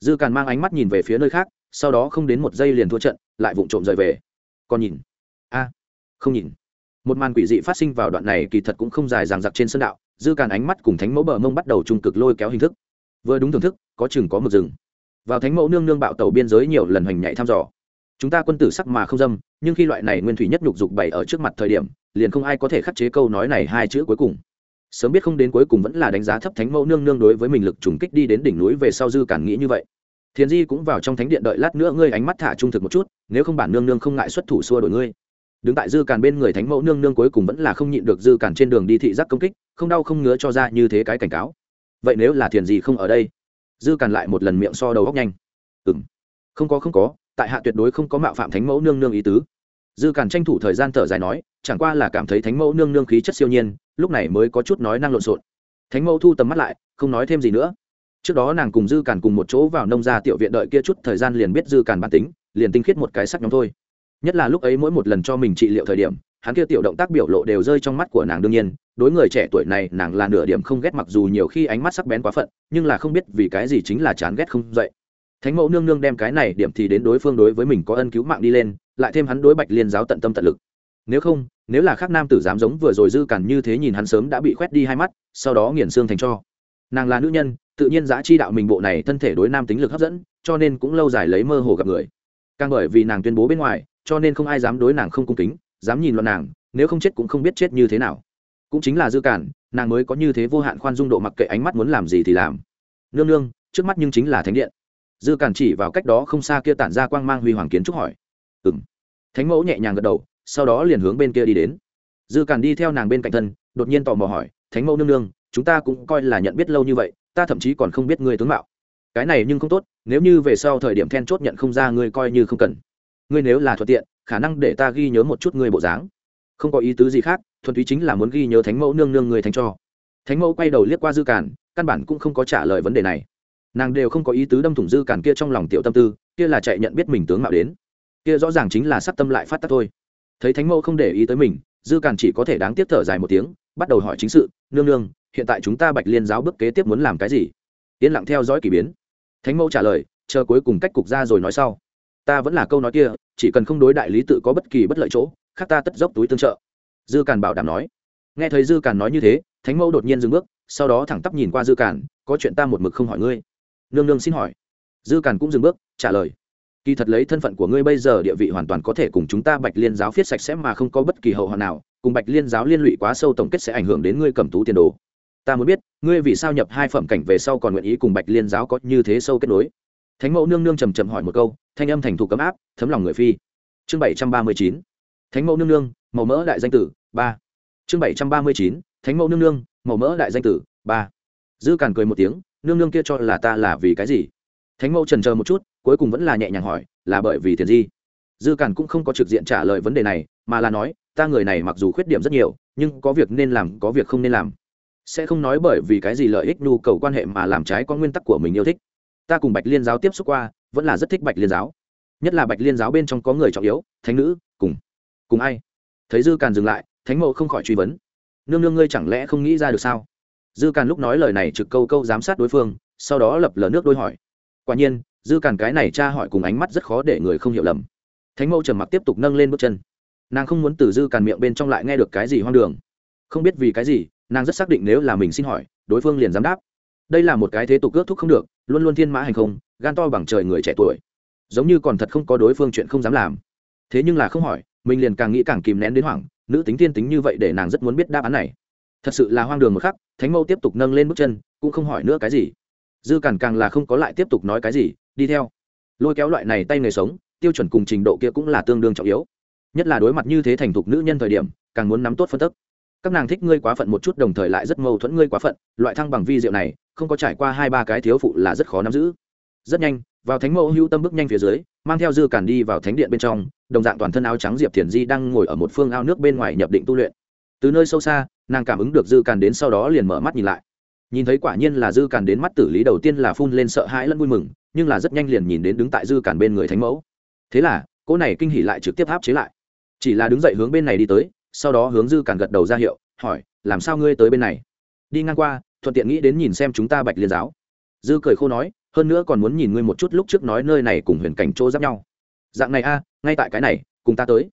A: Dư càn mang ánh mắt nhìn về phía nơi khác, sau đó không đến một giây liền thua trận, lại vụng trộm rời về. Còn nhìn. A. Không nhìn một màn quỷ dị phát sinh vào đoạn này kỳ thật cũng không dài dằng dặc trên sân đạo, dư càn ánh mắt cùng thánh mẫu bờ mông bắt đầu trung cực lôi kéo hình thức. Vừa đúng thưởng thức, có chừng có mực rừng. Vào thánh mẫu nương nương bạo tàu biên giới nhiều lần hoành nhảy thăm dò. Chúng ta quân tử sắc mà không dâm, nhưng khi loại này nguyên thủy nhất nhục dục bày ở trước mặt thời điểm, liền không ai có thể khắc chế câu nói này hai chữ cuối cùng. Sớm biết không đến cuối cùng vẫn là đánh giá thấp thánh mẫu nương nương đối với mình lực trùng kích đi đến đỉnh núi về sau dư cản nghĩ như vậy. Thiền di cũng vào trong thánh điện đợi lát nữa ngươi ánh mắt thả trung thực một chút, nếu không bản nương nương không ngại xuất thủ xua đổi ngươi đứng tại dư càn bên người thánh mẫu nương nương cuối cùng vẫn là không nhịn được dư càn trên đường đi thị giác công kích, không đau không ngứa cho ra như thế cái cảnh cáo. Vậy nếu là thiền gì không ở đây? Dư càn lại một lần miệng so đầu góc nhanh. Ừ m không có không có, tại hạ tuyệt đối không có mạo phạm thánh mẫu nương nương ý tứ. Dư càn tranh thủ thời gian thở dài nói, chẳng qua là cảm thấy thánh mẫu nương nương khí chất siêu nhiên, lúc này mới có chút nói năng lộn xộn. Thánh mẫu thu tầm mắt lại, không nói thêm gì nữa. Trước đó nàng cùng dư càn cùng một chỗ vào nông gia tiểu viện đợi kia chút thời gian liền biết dư càn bản tính, liền tinh khiết một cái sắc nhóm thôi nhất là lúc ấy mỗi một lần cho mình trị liệu thời điểm, hắn kia tiểu động tác biểu lộ đều rơi trong mắt của nàng đương nhiên. Đối người trẻ tuổi này, nàng là nửa điểm không ghét mặc dù nhiều khi ánh mắt sắc bén quá phận, nhưng là không biết vì cái gì chính là chán ghét không dậy. Thánh mẫu nương nương đem cái này điểm thì đến đối phương đối với mình có ân cứu mạng đi lên, lại thêm hắn đối bạch liên giáo tận tâm tận lực. Nếu không, nếu là khác nam tử dám giống vừa rồi dư cằn như thế nhìn hắn sớm đã bị khoét đi hai mắt, sau đó nghiền xương thành cho. Nàng là nữ nhân, tự nhiên giá chi đạo mình bộ này thân thể đối nam tính lực hấp dẫn, cho nên cũng lâu dài lấy mơ hồ gặp người. Càng bởi vì nàng tuyên bố bên ngoài cho nên không ai dám đối nàng không cung kính, dám nhìn loạn nàng, nếu không chết cũng không biết chết như thế nào. Cũng chính là dư cản, nàng mới có như thế vô hạn khoan dung độ mặc kệ ánh mắt muốn làm gì thì làm. Nương nương, trước mắt nhưng chính là thánh điện. Dư cản chỉ vào cách đó không xa kia tản ra quang mang huy hoàng kiến trúc hỏi. Ừ m thánh mẫu nhẹ nhàng gật đầu, sau đó liền hướng bên kia đi đến. Dư cản đi theo nàng bên cạnh thân, đột nhiên tò mò hỏi, thánh mẫu nương nương, chúng ta cũng coi là nhận biết lâu như vậy, ta thậm chí còn không biết ngươi tướng mạo. Cái này nhưng không tốt, nếu như về sau thời điểm then chốt nhận không ra ngươi coi như không cần ngươi nếu là thuận tiện, khả năng để ta ghi nhớ một chút ngươi bộ dáng. Không có ý tứ gì khác, thuần túy chính là muốn ghi nhớ thánh mẫu nương nương người thánh cho. Thánh mẫu quay đầu liếc qua dư cản căn bản cũng không có trả lời vấn đề này. Nàng đều không có ý tứ đâm thủng dư cản kia trong lòng tiểu tâm tư, kia là chạy nhận biết mình tướng mạo đến. Kia rõ ràng chính là sắp tâm lại phát tác thôi. Thấy thánh mẫu không để ý tới mình, dư cản chỉ có thể đáng tiếc thở dài một tiếng, bắt đầu hỏi chính sự, nương nương, hiện tại chúng ta bạch liên giáo bước kế tiếp muốn làm cái gì? Yên lặng theo dõi k ỳ biến. Thánh mẫu trả lời, chờ cuối cùng cách cục ra rồi nói sau ta vẫn là câu nói kia, chỉ cần không đối đại lý tự có bất kỳ bất lợi chỗ, khác ta tất dốc túi tương trợ. Dư càn bảo đảm nói. Nghe thấy dư càn nói như thế, thánh mẫu đột nhiên dừng bước, sau đó thẳng tắp nhìn qua dư càn, có chuyện ta một mực không hỏi ngươi. Nương nương xin hỏi. Dư càn cũng dừng bước, trả lời. Kỳ thật lấy thân phận của ngươi bây giờ địa vị hoàn toàn có thể cùng chúng ta bạch liên giáo viết sạch sẽ mà không có bất kỳ hậu hoạn nào, cùng bạch liên giáo liên lụy quá sâu tổng kết sẽ ảnh hưởng đến ngươi cầm tú tiền đồ. Ta muốn biết, ngươi vì sao nhập hai phẩm cảnh về sau còn nguyện ý cùng bạch liên giáo có như thế sâu kết nối? Thánh mẫu nương nương trầm trầm hỏi một câu thanh âm thành thục cấm áp, thấm lòng người phi. Chương bảy trăm ba mươi chín, thánh mẫu nương nương màu mỡ đại danh tử, ba. Chương bảy trăm ba mươi chín, thánh mẫu nương nương màu mỡ đại danh tử, ba. Dư càn cười một tiếng, nương nương kia cho là ta là vì cái gì? Thánh mẫu trần chờ một chút, cuối cùng vẫn là nhẹ nhàng hỏi, là bởi vì tiền gì? Dư càn cũng không có trực diện trả lời vấn đề này, mà là nói, ta người này mặc dù khuyết điểm rất nhiều, nhưng có việc nên làm, có việc không nên làm. Sẽ không nói bởi vì cái gì lợi ích nhu cầu quan hệ mà làm trái con nguyên tắc của mình yêu thích. Ta cùng bạch liên giáo tiếp xúc qua vẫn là rất thích bạch liên giáo. Nhất là bạch liên giáo bên trong có người trọng yếu, thánh nữ, cùng cùng ai? Thấy dư càn dừng lại, thánh mẫu không khỏi truy vấn. Nương nương ngươi chẳng lẽ không nghĩ ra được sao? Dư càn lúc nói lời này trực câu câu giám sát đối phương, sau đó lập lờ nước đôi hỏi. Quả nhiên, dư càn cái này tra hỏi cùng ánh mắt rất khó để người không hiểu lầm. Thánh mẫu trầm mặc tiếp tục nâng lên bước chân. Nàng không muốn từ dư càn miệng bên trong lại nghe được cái gì hoang đường. Không biết vì cái gì, nàng rất xác định nếu là mình xin hỏi, đối phương liền dám đáp. Đây là một cái thế tục ước thúc không được luôn luôn thiên mã hành không, gan to bằng trời người trẻ tuổi. Giống như còn thật không có đối phương chuyện không dám làm. Thế nhưng là không hỏi, mình liền càng nghĩ càng kìm nén đến hoảng, nữ tính thiên tính như vậy để nàng rất muốn biết đáp án này. Thật sự là hoang đường một khắc, thánh mẫu tiếp tục nâng lên bước chân, cũng không hỏi nữa cái gì. Dư càng càng là không có lại tiếp tục nói cái gì, đi theo. Lôi kéo loại này tay nghề sống, tiêu chuẩn cùng trình độ kia cũng là tương đương trọng yếu. Nhất là đối mặt như thế thành thục nữ nhân thời điểm, càng muốn nắm tốt phân tức các nàng thích ngươi quá phận một chút, đồng thời lại rất mâu thuẫn ngươi quá phận, loại thăng bằng vi diệu này, không có trải qua hai ba cái thiếu phụ là rất khó nắm giữ. Rất nhanh, vào thánh mẫu hữu tâm bước nhanh phía dưới, mang theo dư cản đi vào thánh điện bên trong, đồng dạng toàn thân áo trắng diệp thiền di đang ngồi ở một phương ao nước bên ngoài nhập định tu luyện. Từ nơi sâu xa, nàng cảm ứng được dư cản đến sau đó liền mở mắt nhìn lại. Nhìn thấy quả nhiên là dư cản đến mắt tử lý đầu tiên là phun lên sợ hãi lẫn vui mừng, nhưng là rất nhanh liền nhìn đến đứng tại dư cản bên người thánh mẫu. Thế là cô này kinh hỉ lại trực tiếp áp chế lại. Chỉ là đứng dậy hướng bên này đi tới sau đó hướng dư cản gật đầu ra hiệu, hỏi, làm sao ngươi tới bên này? Đi ngang qua, thuận tiện nghĩ đến nhìn xem chúng ta bạch liên giáo. Dư cười khô nói, hơn nữa còn muốn nhìn ngươi một chút lúc trước nói nơi này cùng huyền cảnh chỗ giáp nhau. Dạng này a, ngay tại cái này, cùng ta tới.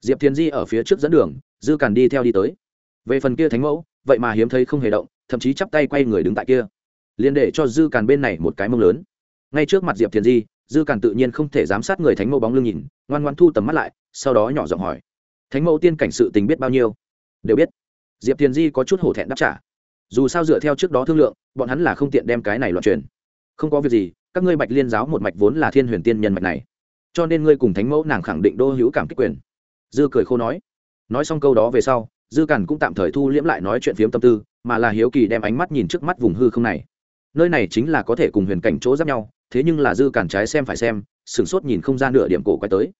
A: Diệp thiên di ở phía trước dẫn đường, dư càn đi theo đi tới. Về phần kia thánh mẫu, vậy mà hiếm thấy không hề động, thậm chí chắp tay quay người đứng tại kia. Liền để cho dư càn bên này một cái mông lớn. Ngay trước mặt diệp thiên di, dư càn tự nhiên không thể giám sát người thánh mẫu bóng lưng nhìn, ngoan ngoan thu tầm mắt lại, sau đó nhỏ giọng hỏi thánh mẫu tiên cảnh sự tình biết bao nhiêu? Đều biết. Diệp thiền di có chút hổ thẹn đáp trả. Dù sao dựa theo trước đó thương lượng, bọn hắn là không tiện đem cái này loạn truyền. Không có việc gì, các ngươi bạch liên giáo một mạch vốn là thiên huyền tiên nhân mạch này. Cho nên ngươi cùng thánh mẫu nàng khẳng định đô hữu cảm kích quyền. Dư cười khô nói. Nói xong câu đó về sau, dư cản cũng tạm thời thu liễm lại nói chuyện phiếm tâm tư, mà là hiếu kỳ đem ánh mắt nhìn trước mắt vùng hư không này. Nơi này chính là có thể cùng huyền cảnh chỗ giáp nhau, thế nhưng là dư cản trái xem phải xem, sửng sốt nhìn không ra nửa điểm cổ quay tới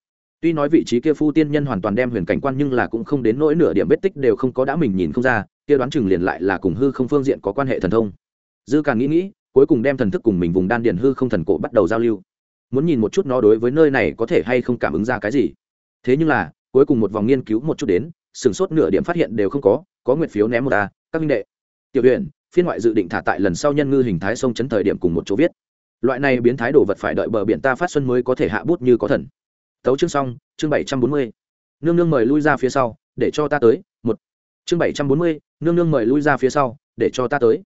A: tuy nói vị trí kia phu tiên nhân hoàn toàn đem huyền cảnh quan nhưng là cũng không đến nỗi nửa điểm vết tích đều không có đã mình nhìn không ra, kia đoán chừng liền lại là cùng hư không phương diện có quan hệ thần thông. Dư càng nghĩ nghĩ, cuối cùng đem thần thức cùng mình vùng đan điền hư không thần cổ bắt đầu giao lưu. Muốn nhìn một chút nó đối với nơi này có thể hay không cảm ứng ra cái gì. Thế nhưng là, cuối cùng một vòng nghiên cứu một chút đến sửng sốt nửa điểm phát hiện đều không có có nguyện phiếu ném một ta, các minh đệ. Tiểu huyện phiên ngoại dự định thả tại lần sau nhân ngư hình thái sông chấn thời điểm cùng một chỗ viết. Loại này biến thái đồ vật phải đợi bờ biển ta phát xuân mới có thể hạ bút như có thần tấu chương xong, chương bảy trăm bốn mươi. Nương nương mời lui ra phía sau, để cho ta tới, một. Chương bảy trăm bốn mươi, nương nương mời lui ra phía sau, để cho ta tới.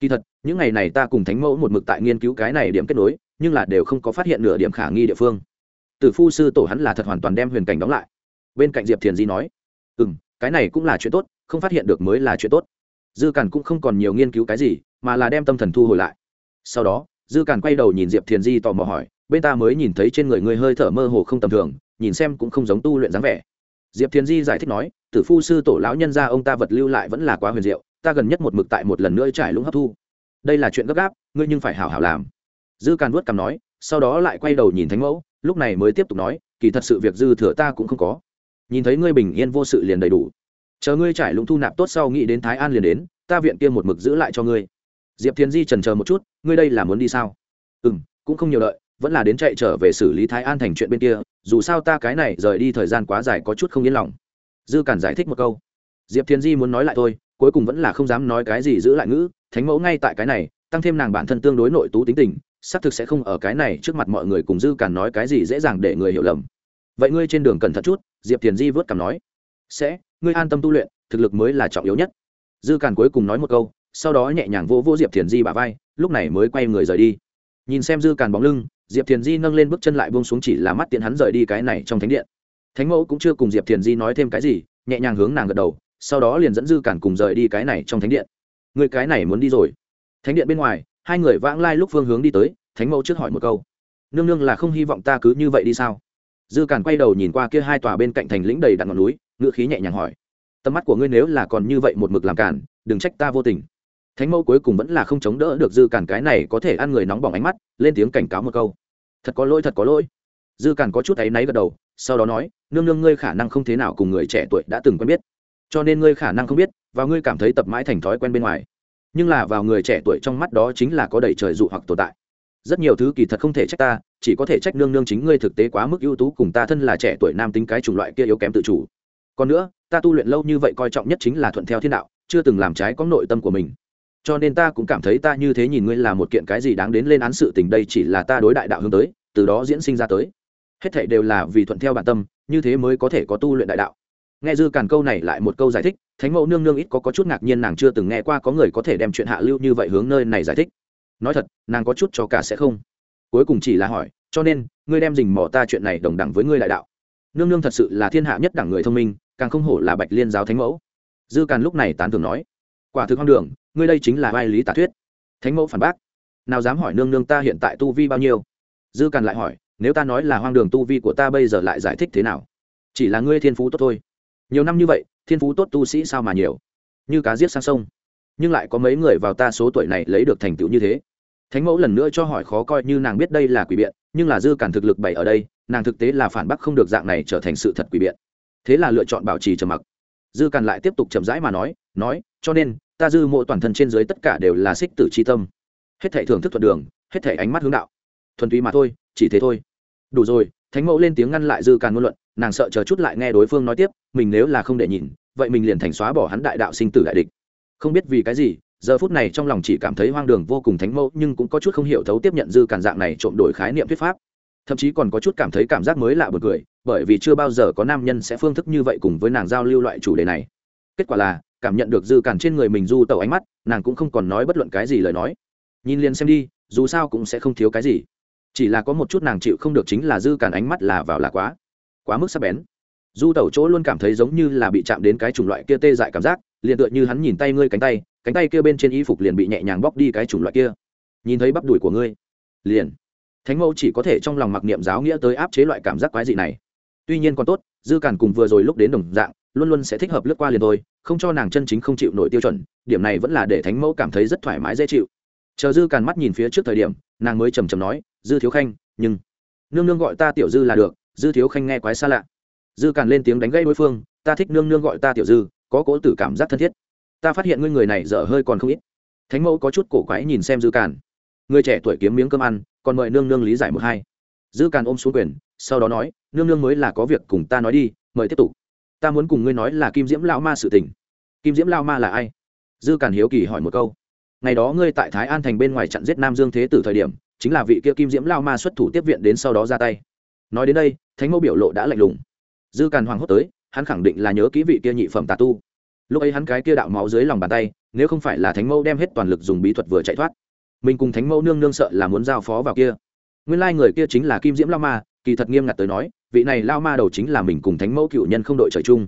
A: Kỳ thật, những ngày này ta cùng thánh mẫu một mực tại nghiên cứu cái này điểm kết nối, nhưng là đều không có phát hiện nửa điểm khả nghi địa phương. Tử phu sư tổ hắn là thật hoàn toàn đem huyền cảnh đóng lại. Bên cạnh diệp thiền di nói ừ m cái này cũng là chuyện tốt, không phát hiện được mới là chuyện tốt. Dư càn cũng không còn nhiều nghiên cứu cái gì, mà là đem tâm thần thu hồi lại. Sau đó, dư càn quay đầu nhìn diệp thiền di tò mò hỏi bên ta mới nhìn thấy trên người ngươi hơi thở mơ hồ không tầm thường, nhìn xem cũng không giống tu luyện dáng vẻ. Diệp thiền di giải thích nói, tử phu sư tổ lão nhân ra ông ta vật lưu lại vẫn là quá huyền diệu, ta gần nhất một mực tại một lần nữa trải lũng hấp thu. Đây là chuyện gấp gáp, ngươi nhưng phải hảo hảo làm. Dư càn vuốt cằm nói, sau đó lại quay đầu nhìn thánh mẫu, lúc này mới tiếp tục nói, kỳ thật sự việc dư thừa ta cũng không có. Nhìn thấy ngươi bình yên vô sự liền đầy đủ. Chờ ngươi trải lũng thu nạp tốt sau nghĩ đến thái an liền đến, ta viện kia một mực giữ lại cho ngươi. Diệp thiên di trần chờ một chút, ngươi đây là muốn đi sao? Ừ m cũng không nhiều đợi vẫn là đến chạy trở về xử lý thái an thành chuyện bên kia, dù sao ta cái này rời đi thời gian quá dài có chút không yên lòng. Dư cản giải thích một câu. Diệp thiên di muốn nói lại thôi, cuối cùng vẫn là không dám nói cái gì giữ lại ngữ, thánh mẫu ngay tại cái này, tăng thêm nàng bản thân tương đối nội tú tính tình, xác thực sẽ không ở cái này trước mặt mọi người cùng dư càn nói cái gì dễ dàng để người hiểu lầm. Vậy ngươi trên đường cẩn thận chút, diệp thiền di vớt cảm nói. Sẽ, ngươi an tâm tu luyện, thực lực mới là trọng yếu nhất. Dư càn cuối cùng nói một câu, sau đó nhẹ nhàng vỗ vỗ diệp thiền di bà vai, lúc này mới quay người rời đi. Nhìn xem dư càn bóng lưng diệp thiền di nâng lên bước chân lại buông xuống chỉ là mắt tiện hắn rời đi cái này trong thánh điện. Thánh mẫu cũng chưa cùng diệp thiền di nói thêm cái gì, nhẹ nhàng hướng nàng gật đầu, sau đó liền dẫn dư Cản cùng rời đi cái này trong thánh điện. Người cái này muốn đi rồi. Thánh điện bên ngoài, hai người vãng lai lúc phương hướng đi tới, thánh mẫu trước hỏi một câu. Nương nương là không hy vọng ta cứ như vậy đi sao? Dư Cản quay đầu nhìn qua kia hai tòa bên cạnh thành lĩnh đầy đặn ngọn núi, ngữ khí nhẹ nhàng hỏi. Tầm mắt của ngươi nếu là còn như vậy một mực làm cản, đừng trách ta vô tình. Thánh mẫu cuối cùng vẫn là không chống đỡ được dư Cản cái này có thể ăn người nóng bỏng ánh mắt, lên tiếng cảnh cáo một câu thật có lỗi, thật có lỗi. Dư càn có chút áy náy gật đầu, sau đó nói, nương nương, ngươi khả năng không thế nào cùng người trẻ tuổi đã từng quen biết. Cho nên ngươi khả năng không biết, và ngươi cảm thấy tập mãi thành thói quen bên ngoài. Nhưng là vào người trẻ tuổi trong mắt đó chính là có đầy trời dụ hoặc tồn tại. Rất nhiều thứ kỳ thật không thể trách ta, chỉ có thể trách nương nương chính ngươi thực tế quá mức ưu tú cùng ta thân là trẻ tuổi nam tính cái chủng loại kia yếu kém tự chủ. Còn nữa, ta tu luyện lâu như vậy coi trọng nhất chính là thuận theo thiên đạo, chưa từng làm trái có nội tâm của mình cho nên ta cũng cảm thấy ta như thế nhìn ngươi là một kiện cái gì đáng đến lên án sự tình đây chỉ là ta đối đại đạo hướng tới từ đó diễn sinh ra tới. Hết thảy đều là vì thuận theo bản tâm như thế mới có thể có tu luyện đại đạo. Nghe dư càn câu này lại một câu giải thích thánh mẫu nương nương ít có, có chút ngạc nhiên nàng chưa từng nghe qua có người có thể đem chuyện hạ lưu như vậy hướng nơi này giải thích. Nói thật nàng có chút cho cả sẽ không. Cuối cùng chỉ là hỏi cho nên ngươi đem dình mò ta chuyện này đồng đẳng với ngươi đại đạo. Nương nương thật sự là thiên hạ nhất đẳng người thông minh càng không hổ là bạch liên giáo thánh mẫu. Dư càn lúc này tán thường nói quả thực hoang đường, ngươi đây chính là vai lý tả thuyết. Thánh mẫu phản bác. Nào dám hỏi nương nương ta hiện tại tu vi bao nhiêu? Dư càn lại hỏi, nếu ta nói là hoang đường tu vi của ta bây giờ lại giải thích thế nào? Chỉ là ngươi thiên phú tốt thôi. Nhiều năm như vậy, thiên phú tốt tu sĩ sao mà nhiều? Như cá giết sang sông. Nhưng lại có mấy người vào ta số tuổi này lấy được thành tựu như thế. Thánh mẫu lần nữa cho hỏi khó coi như nàng biết đây là quỷ biện, nhưng là dư cản thực lực bày ở đây, nàng thực tế là phản bác không được dạng này trở thành sự thật quỷ biện. Thế là lựa chọn bảo trì trầm mặc. Dư cản lại tiếp tục chậm rãi mà nói nói cho nên, ta dư mộ toàn thân trên dưới tất cả đều là xích tử c tâm. Hết thể thưởng thức thuận đường, hết thể ánh mắt hướng đạo. Thuần túy mà thôi, chỉ thế thôi. Đủ rồi, thánh mẫu lên tiếng ngăn lại dư càn ngôn luận, nàng sợ chờ chút lại nghe đối phương nói tiếp, mình nếu là không để nhìn, vậy mình liền thành xóa bỏ hắn đại đạo sinh tử đại địch. Không biết vì cái gì, giờ phút này trong lòng chỉ cảm thấy hoang đường vô cùng thánh mẫu, nhưng cũng có chút không hiểu thấu tiếp nhận dư càn dạng này trộm đổi khái niệm thuyết pháp. Thậm chí còn có chút cảm thấy cảm giác mới lạ bực cười, bởi vì chưa bao giờ có nam nhân sẽ phương thức như vậy cùng với nàng giao lưu loại chủ đề này. Kết quả là cảm nhận được dư cản trên người mình du tẩu ánh mắt, nàng cũng không còn nói bất luận cái gì lời nói. Nhìn liền xem đi, dù sao cũng sẽ không thiếu cái gì. Chỉ là có một chút nàng chịu không được chính là dư cản ánh mắt là vào là quá. Quá mức sắc bén. Du tẩu chỗ luôn cảm thấy giống như là bị chạm đến cái chủng loại kia tê dại cảm giác, liền tựa như hắn nhìn tay ngươi cánh tay cánh tay kia bên trên y phục liền bị nhẹ nhàng bóc đi cái chủng loại kia. Nhìn thấy bắp đùi của ngươi, liền. Thánh mẫu chỉ có thể trong lòng mặc niệm giáo nghĩa tới áp chế loại cảm giác quái dị này. Tuy nhiên còn tốt, dư cản cùng vừa rồi lúc đến đồng dạng luôn luôn sẽ thích hợp lướt qua liền thôi, không cho nàng chân chính không chịu nổi tiêu chuẩn, điểm này vẫn là để thánh mẫu cảm thấy rất thoải mái dễ chịu. Chờ dư càn mắt nhìn phía trước thời điểm, nàng mới trầm trầm nói, dư thiếu khanh, nhưng nương nương gọi ta tiểu dư là được, dư thiếu khanh nghe quái xa lạ. Dư càn lên tiếng đánh gây đối phương, ta thích nương nương gọi ta tiểu dư, có cố tử cảm giác thân thiết. Ta phát hiện ngươi người này dở hơi còn không ít. Thánh mẫu có chút cổ quái nhìn xem dư càn. Người trẻ tuổi kiếm miếng cơm ăn, còn mời nương nương lý giải một hai. Dư càn ôm xuống quyền, sau đó nói, nương nương mới là có việc cùng ta nói đi, mời tiếp tục ta muốn cùng ngươi nói là kim diễm lao ma sự tình. Kim diễm lao ma là ai? Dư càn hiếu kỳ hỏi một câu. Ngày đó ngươi tại thái an thành bên ngoài chặn giết nam dương thế tử thời điểm, chính là vị kia kim diễm lao ma xuất thủ tiếp viện đến sau đó ra tay. Nói đến đây, thánh mẫu biểu lộ đã lạnh lùng. Dư càn hoàng hốt tới, hắn khẳng định là nhớ kỹ vị kia nhị phẩm tà tu. Lúc ấy hắn cái kia đạo máu dưới lòng bàn tay, nếu không phải là thánh mẫu đem hết toàn lực dùng bí thuật vừa chạy thoát. Mình cùng thánh mẫu nương nương sợ là muốn giao phó vào kia. Nguyên lai người kia chính là kim diễm lao ma, kỳ thật nghiêm ngặt tới nói vị này lao ma đầu chính là mình cùng thánh mẫu cựu nhân không đội trời chung.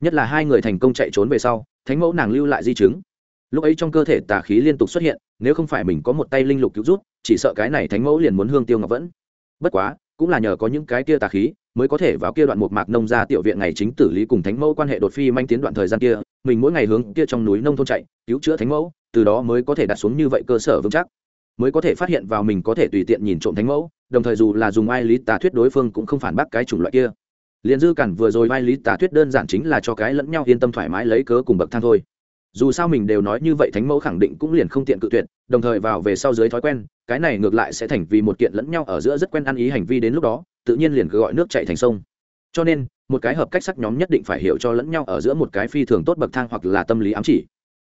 A: Nhất là hai người thành công chạy trốn về sau, thánh mẫu nàng lưu lại di chứng. Lúc ấy trong cơ thể tà khí liên tục xuất hiện, nếu không phải mình có một tay linh lục cứu rút chỉ sợ cái này thánh mẫu liền muốn hương tiêu ngọc vẫn. Bất quá, cũng là nhờ có những cái kia tà khí, mới có thể vào kia đoạn một mạc nông ra tiểu viện ngày chính tử lý cùng thánh mẫu quan hệ đột phi manh tiến đoạn thời gian kia, mình mỗi ngày hướng kia trong núi nông thôn chạy, cứu chữa thánh mẫu, từ đó mới có thể đặt xuống như vậy cơ sở vững chắc mới có thể phát hiện vào mình có thể tùy tiện nhìn trộm thánh mẫu, đồng thời dù là dùng ai lý tà thuyết đối phương cũng không phản bác cái chủng loại kia. Liền dư cản vừa rồi vai lý tà thuyết đơn giản chính là cho cái lẫn nhau yên tâm thoải mái lấy cớ cùng bậc thang thôi. Dù sao mình đều nói như vậy thánh mẫu khẳng định cũng liền không tiện cự tuyệt, đồng thời vào về sau dưới thói quen, cái này ngược lại sẽ thành vì một kiện lẫn nhau ở giữa rất quen ăn ý hành vi đến lúc đó, tự nhiên liền cứ gọi nước chạy thành sông. Cho nên, một cái hợp cách sắc nhóm nhất định phải hiểu cho lẫn nhau ở giữa một cái phi thường tốt bậc thang hoặc là tâm lý ám chỉ.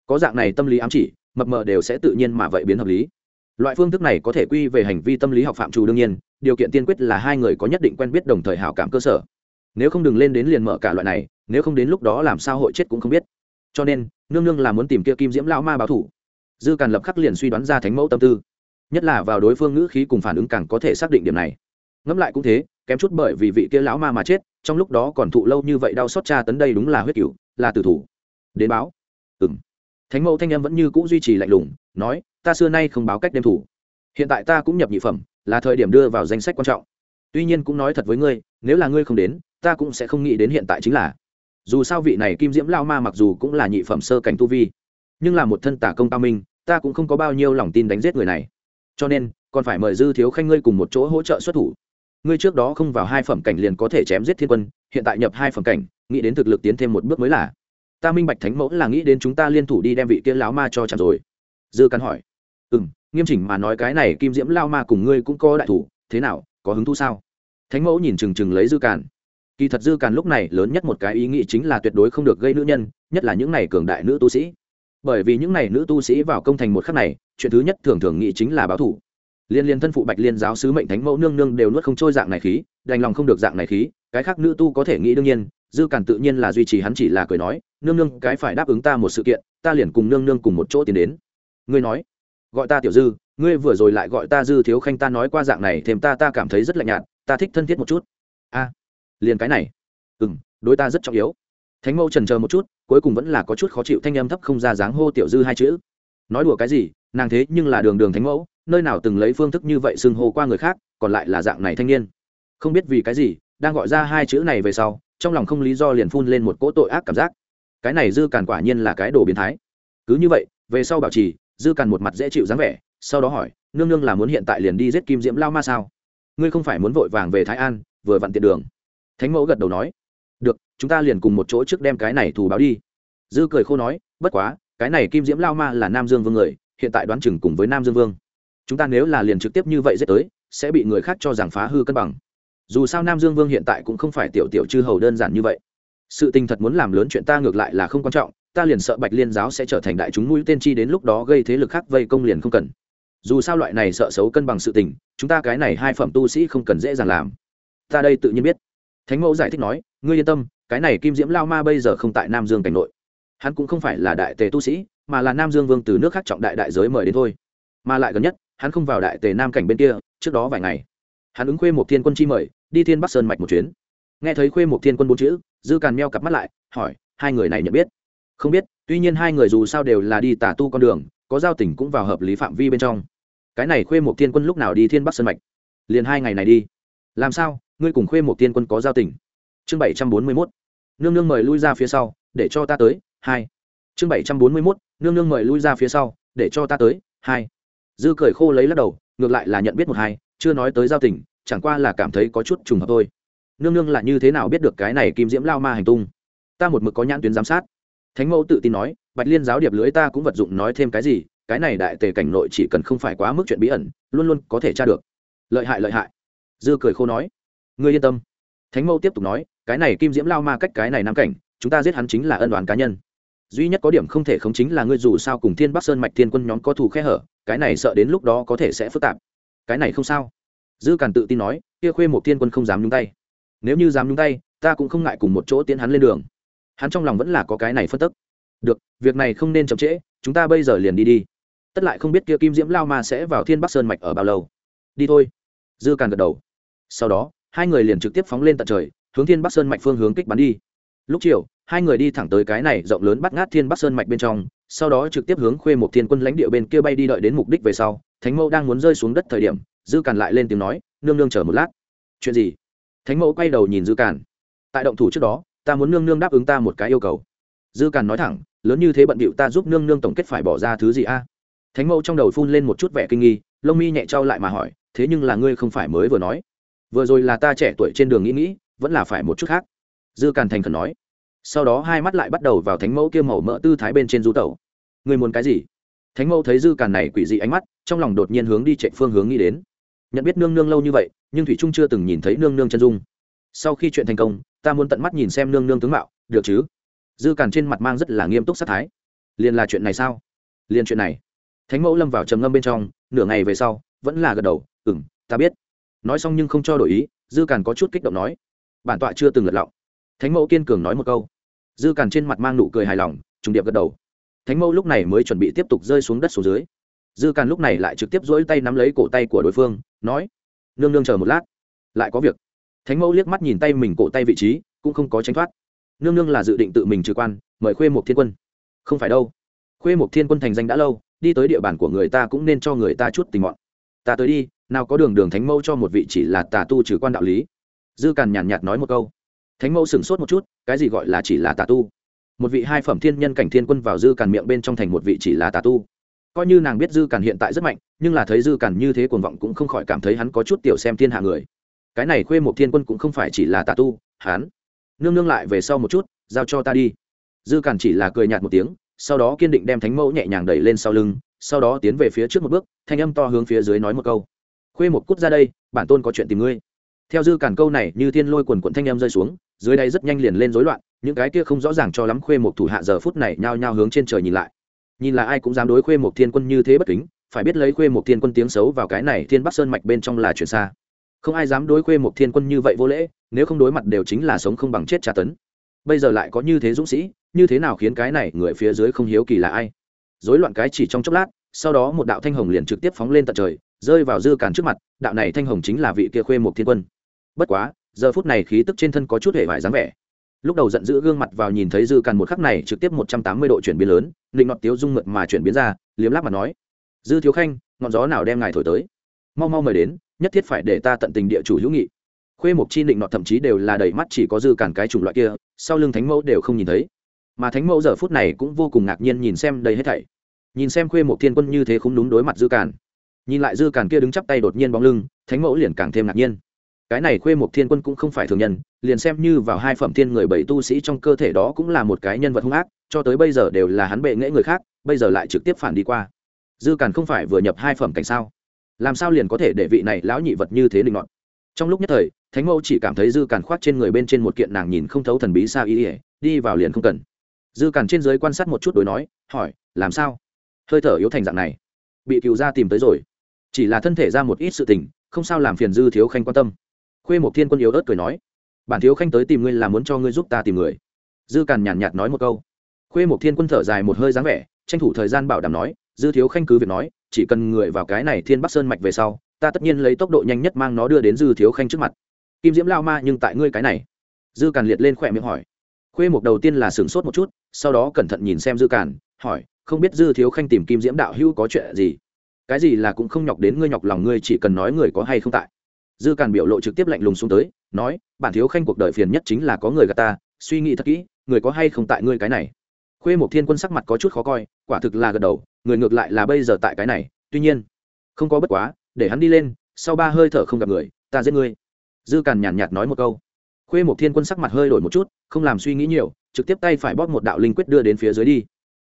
A: Có dạng này tâm lý ám chỉ, mập mờ đều sẽ tự nhiên mà vậy biến hợp lý loại phương thức này có thể quy về hành vi tâm lý học phạm trù đương nhiên, điều kiện tiên quyết là hai người có nhất định quen biết đồng thời hảo cảm cơ sở. Nếu không đừng lên đến liền mở cả loại này, nếu không đến lúc đó làm sao hội chết cũng không biết. Cho nên, nương nương là muốn tìm kia kim diễm lão ma báo thủ. Dư càn lập khắc liền suy đoán ra thánh mẫu tâm tư. Nhất là vào đối phương ngữ khí cùng phản ứng càng có thể xác định điểm này. Ngẫm lại cũng thế, kém chút bởi vì vị kia lão ma mà chết, trong lúc đó còn thụ lâu như vậy đau xót cha tấn đây đúng là huyết cửu, là tử thủ. Đến báo. Ừng thánh mẫu thanh em vẫn như cũ duy trì lạnh lùng, nói ta xưa nay không báo cách đêm thủ. Hiện tại ta cũng nhập nhị phẩm, là thời điểm đưa vào danh sách quan trọng. Tuy nhiên cũng nói thật với ngươi, nếu là ngươi không đến, ta cũng sẽ không nghĩ đến hiện tại chính là. Dù sao vị này kim diễm lao ma mặc dù cũng là nhị phẩm sơ cảnh tu vi, nhưng là một thân tả công cao minh, ta cũng không có bao nhiêu lòng tin đánh giết người này. Cho nên, còn phải mời dư thiếu khanh ngươi cùng một chỗ hỗ trợ xuất thủ. Ngươi trước đó không vào hai phẩm cảnh liền có thể chém giết thiên quân, hiện tại nhập hai phẩm cảnh, nghĩ đến thực lực tiến thêm một bước mới là. Ta minh bạch thánh mẫu là nghĩ đến chúng ta liên thủ đi đem vị kia lão ma cho chặt rồi. Dư cắn hỏi nghiêm chỉnh mà nói cái này kim diễm lao ma cùng ngươi cũng có đại thủ, thế nào, có hứng thú sao? Thánh mẫu nhìn chừng chừng lấy dư càn. Kỳ thật dư càn lúc này lớn nhất một cái ý nghĩ chính là tuyệt đối không được gây nữ nhân, nhất là những này cường đại nữ tu sĩ. Bởi vì những n à y nữ tu sĩ vào công thành một khắc này, chuyện thứ nhất thường thường nghĩ chính là báo thủ. Liên liên thân phụ bạch liên giáo sứ mệnh thánh mẫu nương nương đều nuốt không trôi dạng này khí, đành lòng không được dạng này khí, cái khác nữ tu có thể nghĩ đương nhiên, dư càn tự nhiên là duy trì hắn chỉ là cười nói, nương nương, cái phải đáp ứng ta một sự kiện, ta liền cùng nương nương cùng một chỗ tiến đến. Ngươi nói gọi ta tiểu dư, ngươi vừa rồi lại gọi ta dư thiếu khanh ta nói qua dạng này, thêm ta ta cảm thấy rất lạnh nhạt, ta thích thân thiết một chút. A, liền cái này. Ừ m đối ta rất trọng yếu. Thánh mẫu trần chờ một chút, cuối cùng vẫn là có chút khó chịu, thanh âm thấp không ra dáng hô tiểu dư hai chữ. Nói đùa cái gì, nàng thế nhưng là đường đường thánh mẫu, nơi nào từng lấy phương thức như vậy xưng hô qua người khác, còn lại là dạng này thanh niên. Không biết vì cái gì, đang gọi ra hai chữ này về sau, trong lòng không lý do liền phun lên một cỗ tội ác cảm giác. Cái này dư càn quả nhiên là cái đồ biến thái. Cứ như vậy, về sau bảo trì dư càn một mặt dễ chịu dáng vẻ, sau đó hỏi, nương nương là muốn hiện tại liền đi giết kim diễm lao ma sao? Ngươi không phải muốn vội vàng về thái an, vừa vặn tiện đường. Thánh mẫu gật đầu nói, được, chúng ta liền cùng một chỗ trước đem cái này thù báo đi. Dư cười khô nói, bất quá, cái này kim diễm lao ma là nam dương vương người, hiện tại đoán chừng cùng với nam dương vương. Chúng ta nếu là liền trực tiếp như vậy giết tới, sẽ bị người khác cho rằng phá hư cân bằng. Dù sao nam dương vương hiện tại cũng không phải tiểu tiểu chư hầu đơn giản như vậy. Sự tình thật muốn làm lớn chuyện ta ngược lại là không quan trọng ta liền sợ bạch liên giáo sẽ trở thành đại chúng mũi tên chi đến lúc đó gây thế lực khác vây công liền không cần. Dù sao loại này sợ xấu cân bằng sự tình, chúng ta cái này hai phẩm tu sĩ không cần dễ dàng làm. Ta đây tự nhiên biết. Thánh mẫu giải thích nói, ngươi yên tâm, cái này kim diễm lao ma bây giờ không tại nam dương cảnh nội. Hắn cũng không phải là đại tề tu sĩ, mà là nam dương vương từ nước khác trọng đại đại giới mời đến thôi. Mà lại gần nhất, hắn không vào đại tề nam cảnh bên kia, trước đó vài ngày. Hắn ứng khuê một thiên quân chi mời, đi thiên bắc sơn mạch một chuyến. Nghe thấy khuê một thiên quân bốn chữ, dư càn meo cặp mắt lại, hỏi, hai người này nhận biết? Không biết, tuy nhiên hai người dù sao đều là đi tả tu con đường, có giao tình cũng vào hợp lý phạm vi bên trong. Cái này khuê một thiên quân lúc nào đi thiên bắc sơn mạch? Liền hai ngày này đi. Làm sao? Ngươi cùng khuê một thiên quân có giao tình? Chương bảy trăm bốn mươi mốt. Nương nương mời lui ra phía sau, để cho ta tới, hai. Chương bảy trăm bốn mươi mốt, nương nương mời lui ra phía sau, để cho ta tới, hai. Dư cười khô lấy lắc đầu, ngược lại là nhận biết một hai, chưa nói tới giao tình, chẳng qua là cảm thấy có chút trùng hợp thôi. Nương nương là như thế nào biết được cái này kim diễm lao ma hành tung? Ta một mực có nhãn tuyến giám sát thánh mẫu tự tin nói, bạch liên giáo điệp lưới ta cũng vật dụng nói thêm cái gì, cái này đại tề cảnh nội chỉ cần không phải quá mức chuyện bí ẩn, luôn luôn có thể tra được. Lợi hại lợi hại. Dư cười khô nói. Ngươi yên tâm. Thánh mẫu tiếp tục nói, cái này kim diễm lao ma cách cái này nam cảnh, chúng ta giết hắn chính là ân đoàn cá nhân. Duy nhất có điểm không thể không chính là ngươi dù sao cùng thiên bắc sơn mạch thiên quân nhóm có thù khe hở, cái này sợ đến lúc đó có thể sẽ phức tạp. Cái này không sao. Dư càn tự tin nói, kia khuê một thiên quân không dám nhúng tay. Nếu như dám nhúng tay, ta cũng không ngại cùng một chỗ tiến hắn lên đường hắn trong lòng vẫn là có cái này phân tức. Được, việc này không nên chậm trễ, chúng ta bây giờ liền đi đi. Tất lại không biết kia kim diễm lao ma sẽ vào thiên bắc sơn mạch ở bao lâu. Đi thôi. Dư càn gật đầu. Sau đó, hai người liền trực tiếp phóng lên tận trời, hướng thiên bắc sơn mạch phương hướng kích bắn đi. Lúc chiều, hai người đi thẳng tới cái này rộng lớn bắt ngát thiên bắc sơn mạch bên trong, sau đó trực tiếp hướng khuê một thiên quân lãnh địa bên kia bay đi đợi đến mục đích về sau, thánh mẫu đang muốn rơi xuống đất thời điểm, dư càn lại lên tiếng nói, nương nương chờ một lát. Chuyện gì? Thánh mẫu quay đầu nhìn dư càn. Tại động thủ trước đó ta muốn nương nương đáp ứng ta một cái yêu cầu. Dư càn nói thẳng, lớn như thế bận bịu ta giúp nương nương tổng kết phải bỏ ra thứ gì a? Thánh mẫu trong đầu phun lên một chút vẻ kinh nghi, lông mi nhẹ trao lại mà hỏi, thế nhưng là ngươi không phải mới vừa nói. Vừa rồi là ta trẻ tuổi trên đường nghĩ nghĩ, vẫn là phải một chút khác. Dư càn thành khẩn nói. Sau đó hai mắt lại bắt đầu vào thánh mẫu kia màu mỡ tư thái bên trên du tẩu. Người muốn cái gì? Thánh mẫu thấy dư càn này quỷ dị ánh mắt, trong lòng đột nhiên hướng đi chạy phương hướng nghĩ đến. Nhận biết nương nương lâu như vậy, nhưng thủy trung chưa từng nhìn thấy nương nương chân dung. Sau khi chuyện thành công ta muốn tận mắt nhìn xem nương nương tướng mạo, được chứ? Dư càn trên mặt mang rất là nghiêm túc sát thái. Liền là chuyện này sao? Liền chuyện này. Thánh mẫu lâm vào trầm ngâm bên trong, nửa ngày về sau, vẫn là gật đầu ừ m ta biết. Nói xong nhưng không cho đổi ý, dư càn có chút kích động nói, bản tọa chưa từng lật lọng. Thánh mẫu kiên cường nói một câu. Dư càn trên mặt mang nụ cười hài lòng, trùng điệp gật đầu. Thánh mẫu lúc này mới chuẩn bị tiếp tục rơi xuống đất xuống dưới. Dư càn lúc này lại trực tiếp dỗi tay nắm lấy cổ tay của đối phương, nói, nương nương chờ một lát, lại có việc thánh mẫu liếc mắt nhìn tay mình cổ tay vị trí, cũng không có tránh thoát. Nương nương là dự định tự mình trừ quan, mời khuê một thiên quân. Không phải đâu. Khuê một thiên quân thành danh đã lâu, đi tới địa bàn của người ta cũng nên cho người ta chút tình ngọn ta tới đi, nào có đường đường thánh mẫu cho một vị chỉ là tà tu trừ quan đạo lý. Dư càn nhàn nhạt nói một câu. Thánh mẫu sửng sốt một chút, cái gì gọi là chỉ là tà tu? Một vị hai phẩm thiên nhân cảnh thiên quân vào dư càn miệng bên trong thành một vị chỉ là tà tu. Coi như nàng biết dư càn hiện tại rất mạnh, nhưng là thấy dư càn như thế cuồng vọng cũng không khỏi cảm thấy hắn có chút tiểu xem thiên hạ người cái này khuê một thiên quân cũng không phải chỉ là tà tu hắn nương nương lại về sau một chút, giao cho ta đi. Dư càn chỉ là cười nhạt một tiếng, sau đó kiên định đem thánh mẫu nhẹ nhàng đẩy lên sau lưng, sau đó tiến về phía trước một bước, thanh âm to hướng phía dưới nói một câu. Khuê một cút ra đây, bản tôn có chuyện tìm ngươi. Theo dư càn câu này, như thiên lôi quần quận thanh âm rơi xuống, dưới đây rất nhanh liền lên rối loạn, những cái kia không rõ ràng cho lắm khuê một thủ hạ giờ phút này nhao nhao hướng trên trời nhìn lại. Nhìn là ai cũng dám đối khuê một thiên quân như thế bất kính, phải biết lấy khuê một thiên quân tiếng xấu vào cái này thiên bắc sơn mạch bên trong là chuyển xa không ai dám đối khuê một thiên quân như vậy vô lễ, nếu không đối mặt đều chính là sống không bằng chết tra tấn. Bây giờ lại có như thế dũng sĩ, như thế nào khiến cái này người phía dưới không hiếu kỳ là ai? Dối loạn cái chỉ trong chốc lát, sau đó một đạo thanh hồng liền trực tiếp phóng lên tận trời, rơi vào dư càn trước mặt, đạo này thanh hồng chính là vị kia khuê một thiên quân. Bất quá, giờ phút này khí tức trên thân có chút hề vải dáng vẻ. Lúc đầu giận dữ gương mặt vào nhìn thấy dư càn một khắc này trực tiếp một trăm tám mươi độ chuyển biến lớn định ngọt tiếu dung mượt mà chuyển biến ra, liếm láp mà nói, dư thiếu khanh, ngọn gió nào đem ngài thổi tới? Mau mau mời đến nhất thiết phải để ta tận tình địa chủ hữu nghị. Khuê mục chi định nọ thậm chí đều là đầy mắt chỉ có dư cản cái chủng loại kia, sau lưng thánh mẫu đều không nhìn thấy. Mà thánh mẫu giờ phút này cũng vô cùng ngạc nhiên nhìn xem đây hết thảy. Nhìn xem khuê mục thiên quân như thế không đúng đối mặt dư cản. Nhìn lại dư cản kia đứng chắp tay đột nhiên bóng lưng, thánh mẫu liền càng thêm ngạc nhiên. Cái này khuê mục thiên quân cũng không phải thường nhân, liền xem như vào hai phẩm thiên người bảy tu sĩ trong cơ thể đó cũng là một cái nhân vật hung ác, cho tới bây giờ đều là hắn bệ nghễ người khác, bây giờ lại trực tiếp phản đi qua. Dư cản không phải vừa nhập hai phẩm cảnh sao? Làm sao liền có thể để vị này lão nhị vật như thế định ngọn trong lúc nhất thời, thánh mẫu chỉ cảm thấy dư càn khoác trên người bên trên một kiện nàng nhìn không thấu thần bí sao ý ỉa đi vào liền không cần. Dư càn trên giới quan sát một chút đối nói, hỏi, làm sao? Hơi thở yếu thành dạng này. Bị cựu gia tìm tới rồi. Chỉ là thân thể ra một ít sự tình, không sao làm phiền dư thiếu khanh quan tâm. Khuê một thiên quân yếu ớt cười nói, bản thiếu khanh tới tìm ngươi là muốn cho ngươi giúp ta tìm người. Dư càn nhàn nhạt nói một câu. Khuê một thiên quân thở dài một hơi dáng vẻ, tranh thủ thời gian bảo đảm nói dư thiếu khanh cứ việc nói, chỉ cần người vào cái này thiên bắc sơn mạch về sau, ta tất nhiên lấy tốc độ nhanh nhất mang nó đưa đến dư thiếu khanh trước mặt. Kim diễm lao ma nhưng tại ngươi cái này. Dư càn liệt lên khỏe miệng hỏi. Khuê mục đầu tiên là sửng sốt một chút, sau đó cẩn thận nhìn xem dư càn, hỏi, không biết dư thiếu khanh tìm kim diễm đạo hữu có chuyện gì? Cái gì là cũng không nhọc đến ngươi nhọc lòng ngươi chỉ cần nói người có hay không tại. Dư càn biểu lộ trực tiếp lạnh lùng xuống tới, nói, bản thiếu khanh cuộc đời phiền nhất chính là có người gà ta, suy nghĩ thật kỹ, người có hay không tại ngươi cái này? Khuê một thiên quân sắc mặt có chút khó coi, quả thực là gật đầu người ngược lại là bây giờ tại cái này, tuy nhiên, không có bất quá, để hắn đi lên, sau ba hơi thở không gặp người, ta giết ngươi. Dư càn nhàn nhạt nói một câu. Khuê một thiên quân sắc mặt hơi đổi một chút, không làm suy nghĩ nhiều, trực tiếp tay phải bóp một đạo linh quyết đưa đến phía dưới đi.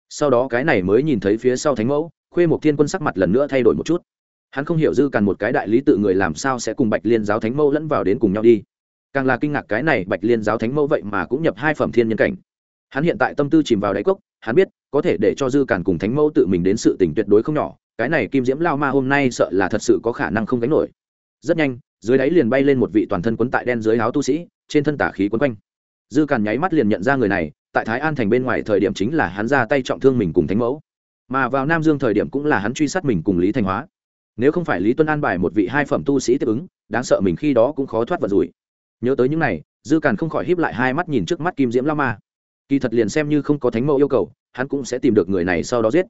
A: Sau đó cái này mới nhìn thấy phía sau thánh mẫu, khuê một thiên quân sắc mặt lần nữa thay đổi một chút. Hắn không hiểu dư càn một cái đại lý tự người làm sao sẽ cùng bạch liên giáo thánh mẫu lẫn vào đến cùng nhau đi. Càng là kinh ngạc cái này bạch liên giáo thánh mẫu vậy mà cũng nhập hai phẩm thiên nhân cảnh hắn hiện tại tâm tư chìm vào đáy cốc, hắn biết, có thể để cho dư càn cùng thánh mẫu tự mình đến sự tình tuyệt đối không nhỏ, cái này kim diễm lao ma hôm nay sợ là thật sự có khả năng không gánh nổi. Rất nhanh, dưới đáy liền bay lên một vị toàn thân quấn tại đen dưới áo tu sĩ, trên thân tả khí quấn quanh. Dư càn nháy mắt liền nhận ra người này, tại thái an thành bên ngoài thời điểm chính là hắn ra tay trọng thương mình cùng thánh mẫu. Mà vào nam dương thời điểm cũng là hắn truy sát mình cùng lý thanh hóa. Nếu không phải lý tuân an bài một vị hai phẩm tu sĩ tiếp ứng, đáng sợ mình khi đó cũng khó thoát vật rủi. Nhớ tới những này, dư càn không khỏi híp lại hai mắt nhìn trước mắt kim diễm lao ma kỳ thật liền xem như không có thánh mẫu yêu cầu, hắn cũng sẽ tìm được người này sau đó giết.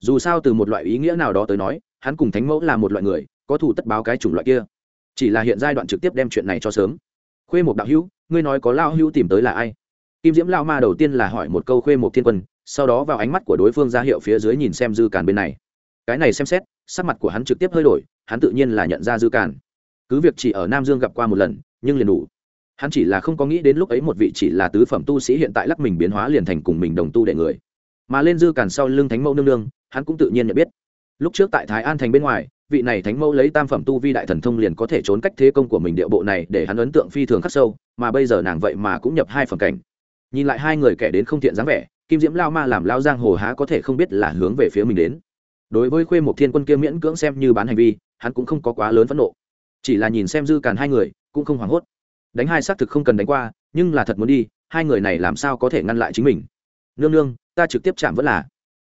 A: Dù sao từ một loại ý nghĩa nào đó tới nói, hắn cùng thánh mẫu là một loại người, có thủ tất báo cái chủng loại kia. Chỉ là hiện giai đoạn trực tiếp đem chuyện này cho sớm. Khuê một đạo hữu, ngươi nói có lao hữu tìm tới là ai? Kim diễm lao ma đầu tiên là hỏi một câu khuê một thiên quân, sau đó vào ánh mắt của đối phương ra hiệu phía dưới nhìn xem dư càn bên này. Cái này xem xét, sắc mặt của hắn trực tiếp hơi đổi, hắn tự nhiên là nhận ra dư càn. Cứ việc chỉ ở nam dương gặp qua một lần, nhưng liền đủ hắn chỉ là không có nghĩ đến lúc ấy một vị chỉ là tứ phẩm tu sĩ hiện tại lắc mình biến hóa liền thành cùng mình đồng tu đệ người. Mà lên dư càn sau lưng thánh mẫu nương nương, hắn cũng tự nhiên nhận biết. Lúc trước tại thái an thành bên ngoài, vị này thánh mẫu lấy tam phẩm tu vi đại thần thông liền có thể trốn cách thế công của mình địa bộ này để hắn ấn tượng phi thường khắc sâu, mà bây giờ nàng vậy mà cũng nhập hai phẩm cảnh. Nhìn lại hai người kẻ đến không thiện dáng vẻ, kim diễm lao ma làm lao giang hồ há có thể không biết là hướng về phía mình đến. Đối với khuê một thiên quân kia miễn cưỡng xem như bán hành vi, hắn cũng không có quá lớn phẫn nộ. Chỉ là nhìn xem dư càn hai người, cũng không hoảng hốt đánh hai xác thực không cần đánh qua, nhưng là thật muốn đi, hai người này làm sao có thể ngăn lại chính mình? Nương nương, ta trực tiếp chạm vẫn là.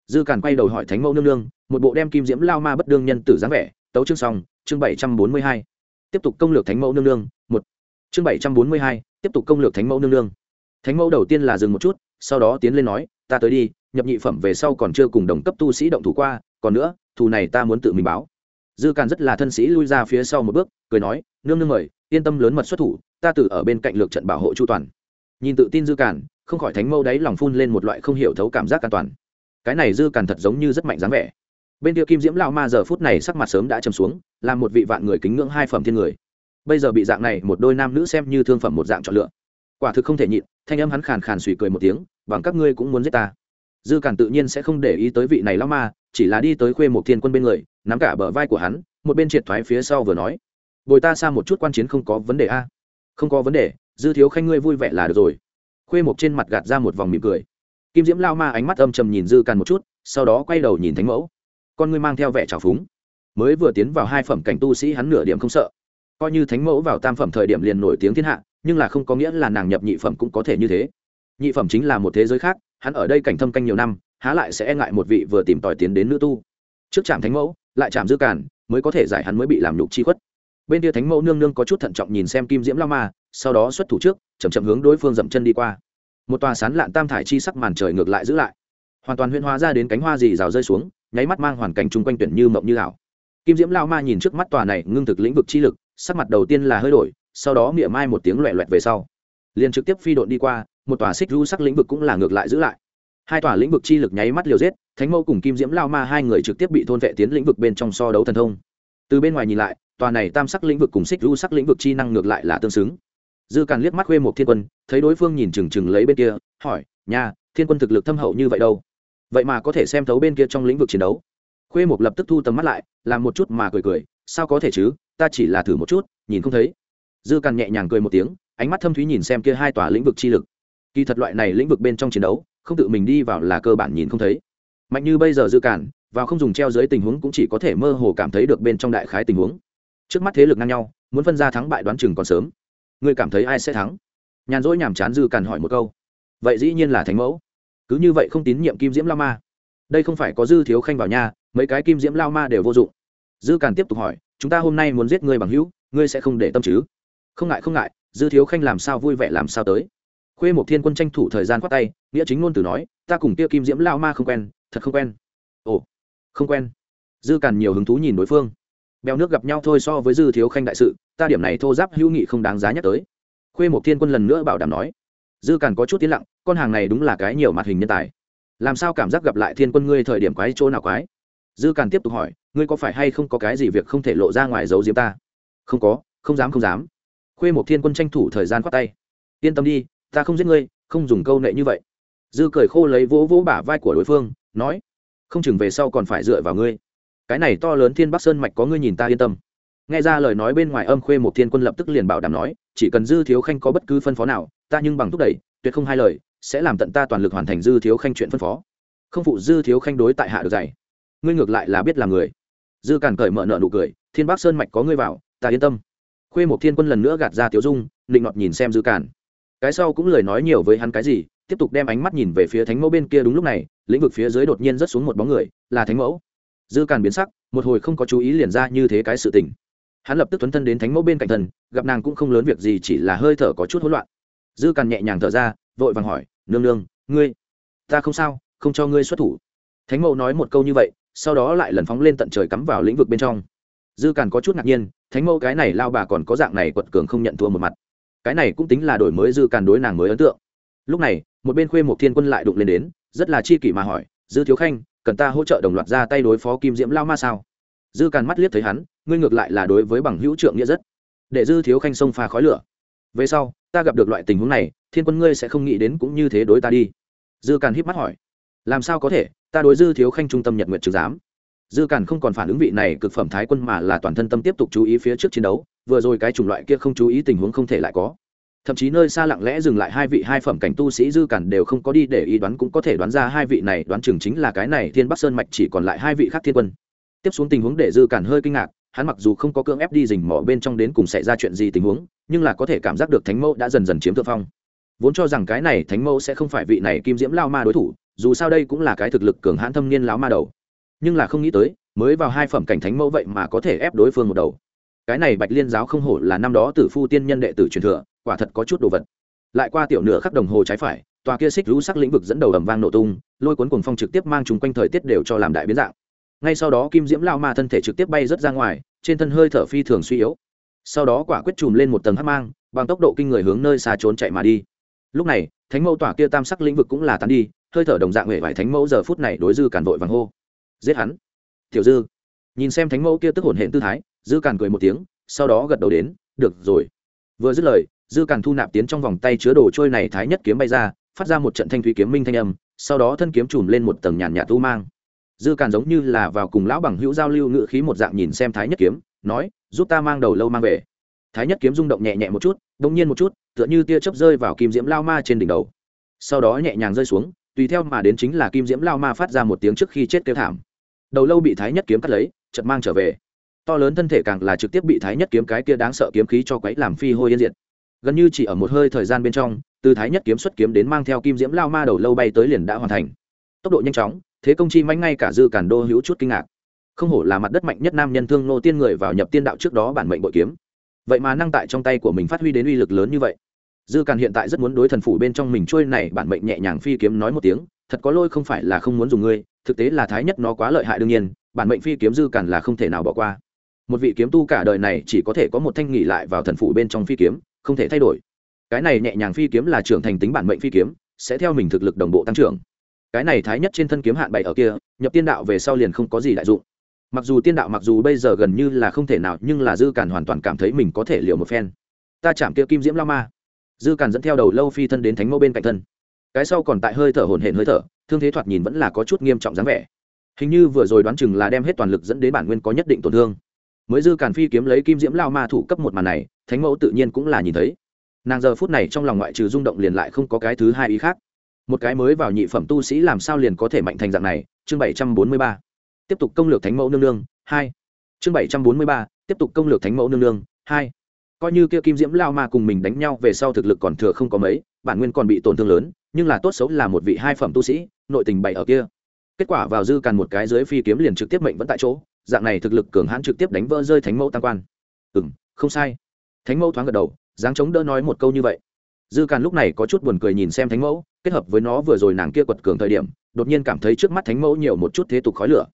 A: Dư càn quay đầu hỏi thánh mẫu nương nương, một bộ đem kim diễm lao ma bất đương nhân tử dáng vẻ, tấu chương xong, chương bảy trăm bốn mươi hai. Tiếp tục công lược thánh mẫu nương nương, một. Chương bảy trăm bốn mươi hai, tiếp tục công lược thánh mẫu nương nương. Thánh mẫu đầu tiên là dừng một chút, sau đó tiến lên nói, ta tới đi, nhập nhị phẩm về sau còn chưa cùng đồng cấp tu sĩ động thủ qua, còn nữa, thù này ta muốn tự mình báo. Dư càn rất là thân sĩ lui ra phía sau một bước, cười nói, nương nương mời, yên tâm lớn mật xuất thủ ta tự ở bên cạnh lược trận bảo hộ chu toàn. Nhìn tự tin dư càn, không khỏi thánh mâu đáy lòng phun lên một loại không hiểu thấu cảm giác an toàn. Cái này dư càn thật giống như rất mạnh dáng vẻ. Bên kia kim diễm lão ma giờ phút này sắc mặt sớm đã chầm xuống làm một vị vạn người kính ngưỡng hai phẩm thiên người. Bây giờ bị dạng này một đôi nam nữ xem như thương phẩm một dạng chọn lựa. Quả thực không thể nhịn, thanh âm hắn khàn khàn suy cười một tiếng, bằng các ngươi cũng muốn giết ta. Dư càn tự nhiên sẽ không để ý tới vị này lão ma, chỉ là đi tới khuê một thiên quân bên người, nắm cả bờ vai của hắn, một bên triệt thoái phía sau vừa nói, bồi ta xa một chút quan chiến không có vấn đề a không có vấn đề, dư thiếu khanh ngươi vui vẻ là được rồi. Khuê mộc trên mặt gạt ra một vòng mỉm cười. Kim diễm lao ma ánh mắt âm trầm nhìn dư càn một chút, sau đó quay đầu nhìn thánh mẫu. Con ngươi mang theo vẻ trào phúng. Mới vừa tiến vào hai phẩm cảnh tu sĩ hắn nửa điểm không sợ. Coi như thánh mẫu vào tam phẩm thời điểm liền nổi tiếng thiên hạ, nhưng là không có nghĩa là nàng nhập nhị phẩm cũng có thể như thế. Nhị phẩm chính là một thế giới khác, hắn ở đây cảnh thâm canh nhiều năm, há lại sẽ e ngại một vị vừa tìm tòi tiến đến nữ tu. Trước trạm thánh mẫu, lại trạm dư càn, mới có thể giải hắn mới bị làm nhục chi khuất bên kia thánh mẫu nương nương có chút thận trọng nhìn xem kim diễm lao ma, sau đó xuất thủ trước chầm chậm hướng đối phương dậm chân đi qua. Một tòa sán lạn tam thải chi sắc màn trời ngược lại giữ lại. Hoàn toàn huyên hóa ra đến cánh hoa dì rào rơi xuống, nháy mắt mang hoàn cảnh chung quanh tuyển như mộng như ảo. Kim diễm lao ma nhìn trước mắt tòa này ngưng thực lĩnh vực chi lực, sắc mặt đầu tiên là hơi đổi, sau đó miệng mai một tiếng loẹ loẹt về sau. Liền trực tiếp phi độn đi qua, một tòa xích ru sắc lĩnh vực cũng là ngược lại giữ lại. Hai tòa lĩnh vực chi lực nháy mắt liều giết, thánh mẫu cùng kim diễm lao ma hai người trực tiếp bị thôn vệ tiến lĩnh vực bên trong so đấu thần thông. Từ bên ngoài nhìn lại tòa này tam sắc lĩnh vực cùng xích ru sắc lĩnh vực chi năng ngược lại là tương xứng. Dư càn liếc mắt khuê một thiên quân, thấy đối phương nhìn chừng chừng lấy bên kia, hỏi nhà thiên quân thực lực thâm hậu như vậy đâu? Vậy mà có thể xem thấu bên kia trong lĩnh vực chiến đấu. Khuê một lập tức thu tầm mắt lại, làm một chút mà cười cười, sao có thể chứ, ta chỉ là thử một chút, nhìn không thấy. Dư càn nhẹ nhàng cười một tiếng, ánh mắt thâm thúy nhìn xem kia hai tòa lĩnh vực chi lực. Kỳ thật loại này lĩnh vực bên trong chiến đấu, không tự mình đi vào là cơ bản nhìn không thấy. Mạnh như bây giờ dư càn, vào không dùng treo dưới tình huống cũng chỉ có thể mơ hồ cảm thấy được bên trong đại khái tình huống trước mắt thế lực ngang nhau, muốn phân ra thắng bại đoán chừng còn sớm. Ngươi cảm thấy ai sẽ thắng? Nhàn rỗi nhàm chán dư càn hỏi một câu. Vậy dĩ nhiên là thánh mẫu. Cứ như vậy không tín nhiệm kim diễm lao ma. Đây không phải có dư thiếu khanh vào nhà, mấy cái kim diễm lao ma đều vô dụng. Dư càn tiếp tục hỏi, chúng ta hôm nay muốn giết ngươi bằng hữu, ngươi sẽ không để tâm chứ? Không ngại không ngại, dư thiếu khanh làm sao vui vẻ làm sao tới. Khuê một thiên quân tranh thủ thời gian khoát tay, nghĩa chính ngôn từ nói, ta cùng kia kim diễm lao ma không quen, thật không quen. Ồ, không quen. Dư càn nhiều hứng thú nhìn đối phương bèo nước gặp nhau thôi so với dư thiếu khanh đại sự, ta điểm này thô giáp hữu nghị không đáng giá nhắc tới. Khuê một thiên quân lần nữa bảo đảm nói, dư càn có chút tiến lặng, con hàng này đúng là cái nhiều mặt hình nhân tài. Làm sao cảm giác gặp lại thiên quân ngươi thời điểm quái chỗ nào quái? Dư càn tiếp tục hỏi, ngươi có phải hay không có cái gì việc không thể lộ ra ngoài giấu diếm ta? Không có, không dám không dám. Khuê một thiên quân tranh thủ thời gian khoát tay. Yên tâm đi, ta không giết ngươi, không dùng câu nệ như vậy. Dư cười khô lấy vỗ vỗ bả vai của đối phương, nói, không chừng về sau còn phải dựa vào ngươi cái này to lớn thiên bắc sơn mạch có ngươi nhìn ta yên tâm. Nghe ra lời nói bên ngoài âm khuê một thiên quân lập tức liền bảo đảm nói, chỉ cần dư thiếu khanh có bất cứ phân phó nào, ta nhưng bằng thúc đẩy, tuyệt không hai lời, sẽ làm tận ta toàn lực hoàn thành dư thiếu khanh chuyện phân phó. Không phụ dư thiếu khanh đối tại hạ được dạy. Ngươi ngược lại là biết làm người. Dư càn cởi mở nợ nụ cười, thiên bắc sơn mạch có ngươi vào, ta yên tâm. Khuê một thiên quân lần nữa gạt ra tiếu dung định ngọt nhìn xem dư càn. Cái sau cũng lời nói nhiều với hắn cái gì, tiếp tục đem ánh mắt nhìn về phía thánh mẫu bên kia đúng lúc này, lĩnh vực phía dưới đột nhiên rớt xuống một bóng người, là thánh mẫu dư càn biến sắc, một hồi không có chú ý liền ra như thế cái sự tình. Hắn lập tức tuấn thân đến thánh mẫu bên cạnh thần gặp nàng cũng không lớn việc gì chỉ là hơi thở có chút hỗn loạn. Dư càn nhẹ nhàng thở ra, vội vàng hỏi, nương nương, ngươi, ta không sao, không cho ngươi xuất thủ. Thánh mẫu nói một câu như vậy, sau đó lại lần phóng lên tận trời cắm vào lĩnh vực bên trong. Dư càn có chút ngạc nhiên, thánh mẫu cái này lao bà còn có dạng này quật cường không nhận thua một mặt. Cái này cũng tính là đổi mới dư càn đối nàng mới ấn tượng. Lúc này, một bên khuê một thiên quân lại đụng lên đến, rất là chi kỷ mà hỏi, dư thiếu khanh cần ta hỗ trợ đồng loạt ra tay đối phó kim diễm lao ma sao? Dư càn mắt liếc thấy hắn, ngươi ngược lại là đối với bằng hữu trượng nghĩa rất. Để dư thiếu khanh sông pha khói lửa. Về sau, ta gặp được loại tình huống này, thiên quân ngươi sẽ không nghĩ đến cũng như thế đối ta đi. Dư càn híp mắt hỏi. Làm sao có thể? Ta đối dư thiếu khanh trung tâm nhật nguyện trực giám. Dư càn không còn phản ứng vị này cực phẩm thái quân mà là toàn thân tâm tiếp tục chú ý phía trước chiến đấu, vừa rồi cái chủng loại kia không chú ý tình huống không thể lại có thậm chí nơi xa lặng lẽ dừng lại hai vị hai phẩm cảnh tu sĩ dư cản đều không có đi để ý đoán cũng có thể đoán ra hai vị này đoán chừng chính là cái này thiên bắc sơn mạch chỉ còn lại hai vị khác thiên quân. Tiếp xuống tình huống để dư cản hơi kinh ngạc, hắn mặc dù không có cưỡng ép đi dình mỏ bên trong đến cùng xảy ra chuyện gì tình huống, nhưng là có thể cảm giác được thánh mẫu đã dần dần chiếm thượng phong. Vốn cho rằng cái này thánh mẫu sẽ không phải vị này kim diễm lao ma đối thủ, dù sao đây cũng là cái thực lực cường hãn thâm niên láo ma đầu. Nhưng là không nghĩ tới, mới vào hai phẩm cảnh thánh mẫu vậy mà có thể ép đối phương một đầu. Cái này bạch liên giáo không hổ là năm đó tử phu tiên nhân đệ tử truyền thừa quả thật có chút đồ vật. Lại qua tiểu nửa khắc đồng hồ trái phải, tòa kia xích rú sắc lĩnh vực dẫn đầu ầm vang nổ tung, lôi cuốn cuồng phong trực tiếp mang chúng quanh thời tiết đều cho làm đại biến dạng. Ngay sau đó kim diễm lao ma thân thể trực tiếp bay rớt ra ngoài, trên thân hơi thở phi thường suy yếu. Sau đó quả quyết chùm lên một tầng hắc mang, bằng tốc độ kinh người hướng nơi xa trốn chạy mà đi. Lúc này, thánh mẫu tỏa kia tam sắc lĩnh vực cũng là tán đi, hơi thở đồng dạng huệ vải thánh mẫu giờ phút này đối dư cản vội vàng hô. Giết hắn. Tiểu dư. Nhìn xem thánh mẫu kia tức hổn hển tư thái, dư cản cười một tiếng, sau đó gật đầu đến, được rồi. Vừa dứt lời dư càn thu nạp tiến trong vòng tay chứa đồ trôi này thái nhất kiếm bay ra, phát ra một trận thanh thúy kiếm minh thanh âm, sau đó thân kiếm chùm lên một tầng nhàn nhạt tu mang. Dư càn giống như là vào cùng lão bằng hữu giao lưu ngự khí một dạng nhìn xem thái nhất kiếm, nói, giúp ta mang đầu lâu mang về. Thái nhất kiếm rung động nhẹ nhẹ một chút đông nhiên một chút, tựa như tia chớp rơi vào kim diễm lao ma trên đỉnh đầu. Sau đó nhẹ nhàng rơi xuống, tùy theo mà đến chính là kim diễm lao ma phát ra một tiếng trước khi chết kêu thảm. Đầu lâu bị thái nhất kiếm cắt lấy chật mang trở về. To lớn thân thể càng là trực tiếp bị thái nhất kiếm cái kia đáng sợ kiếm khí cho quấy làm phi hôi yên diệt gần như chỉ ở một hơi thời gian bên trong, từ thái nhất kiếm xuất kiếm đến mang theo kim diễm lao ma đầu lâu bay tới liền đã hoàn thành. Tốc độ nhanh chóng, thế công chi manh ngay cả dư cản đô hữu chút kinh ngạc. Không hổ là mặt đất mạnh nhất nam nhân thương nô tiên người vào nhập tiên đạo trước đó bản mệnh bội kiếm. Vậy mà năng tại trong tay của mình phát huy đến uy lực lớn như vậy. Dư càn hiện tại rất muốn đối thần phủ bên trong mình trôi này bản mệnh nhẹ nhàng phi kiếm nói một tiếng, thật có lôi không phải là không muốn dùng ngươi, thực tế là thái nhất nó quá lợi hại đương nhiên, bản mệnh phi kiếm dư càn là không thể nào bỏ qua. Một vị kiếm tu cả đời này chỉ có thể có một thanh nghỉ lại vào thần phủ bên trong phi kiếm không thể thay đổi. Cái này nhẹ nhàng phi kiếm là trưởng thành tính bản mệnh phi kiếm, sẽ theo mình thực lực đồng bộ tăng trưởng. Cái này thái nhất trên thân kiếm hạn bày ở kia, nhập tiên đạo về sau liền không có gì đại dụng. Mặc dù tiên đạo mặc dù bây giờ gần như là không thể nào, nhưng là dư càn hoàn toàn cảm thấy mình có thể liều một phen. Ta chạm kia kim diễm lao ma. Dư càn dẫn theo đầu lâu phi thân đến thánh mẫu bên cạnh thân. Cái sau còn tại hơi thở hồn hển hơi thở, thương thế thoạt nhìn vẫn là có chút nghiêm trọng dáng vẻ. Hình như vừa rồi đoán chừng là đem hết toàn lực dẫn đến bản nguyên có nhất định tổn thương. Mới dư càn phi kiếm lấy kim diễm lao ma thủ cấp một màn này thánh mẫu tự nhiên cũng là nhìn thấy. Nàng giờ phút này trong lòng ngoại trừ rung động liền lại không có cái thứ hai ý khác. Một cái mới vào nhị phẩm tu sĩ làm sao liền có thể mạnh thành dạng này? Chương bảy trăm bốn mươi ba. Tiếp tục công lược thánh mẫu nương nương, hai. Chương bảy trăm bốn mươi ba, tiếp tục công lược thánh mẫu nương nương, hai. Coi như kia kim diễm lao ma cùng mình đánh nhau về sau thực lực còn thừa không có mấy, bản nguyên còn bị tổn thương lớn, nhưng là tốt xấu là một vị hai phẩm tu sĩ, nội tình bày ở kia. Kết quả vào dư càn một cái dưới phi kiếm liền trực tiếp mệnh vẫn tại chỗ, dạng này thực lực cường hãn trực tiếp đánh vỡ rơi thánh mẫu tăng quan. Ừ không sai thánh mẫu thoáng gật đầu, dáng chống đỡ nói một câu như vậy. Dư càn lúc này có chút buồn cười nhìn xem thánh mẫu, kết hợp với nó vừa rồi nàng kia quật cường thời điểm, đột nhiên cảm thấy trước mắt thánh mẫu nhiều một chút thế tục khói lửa.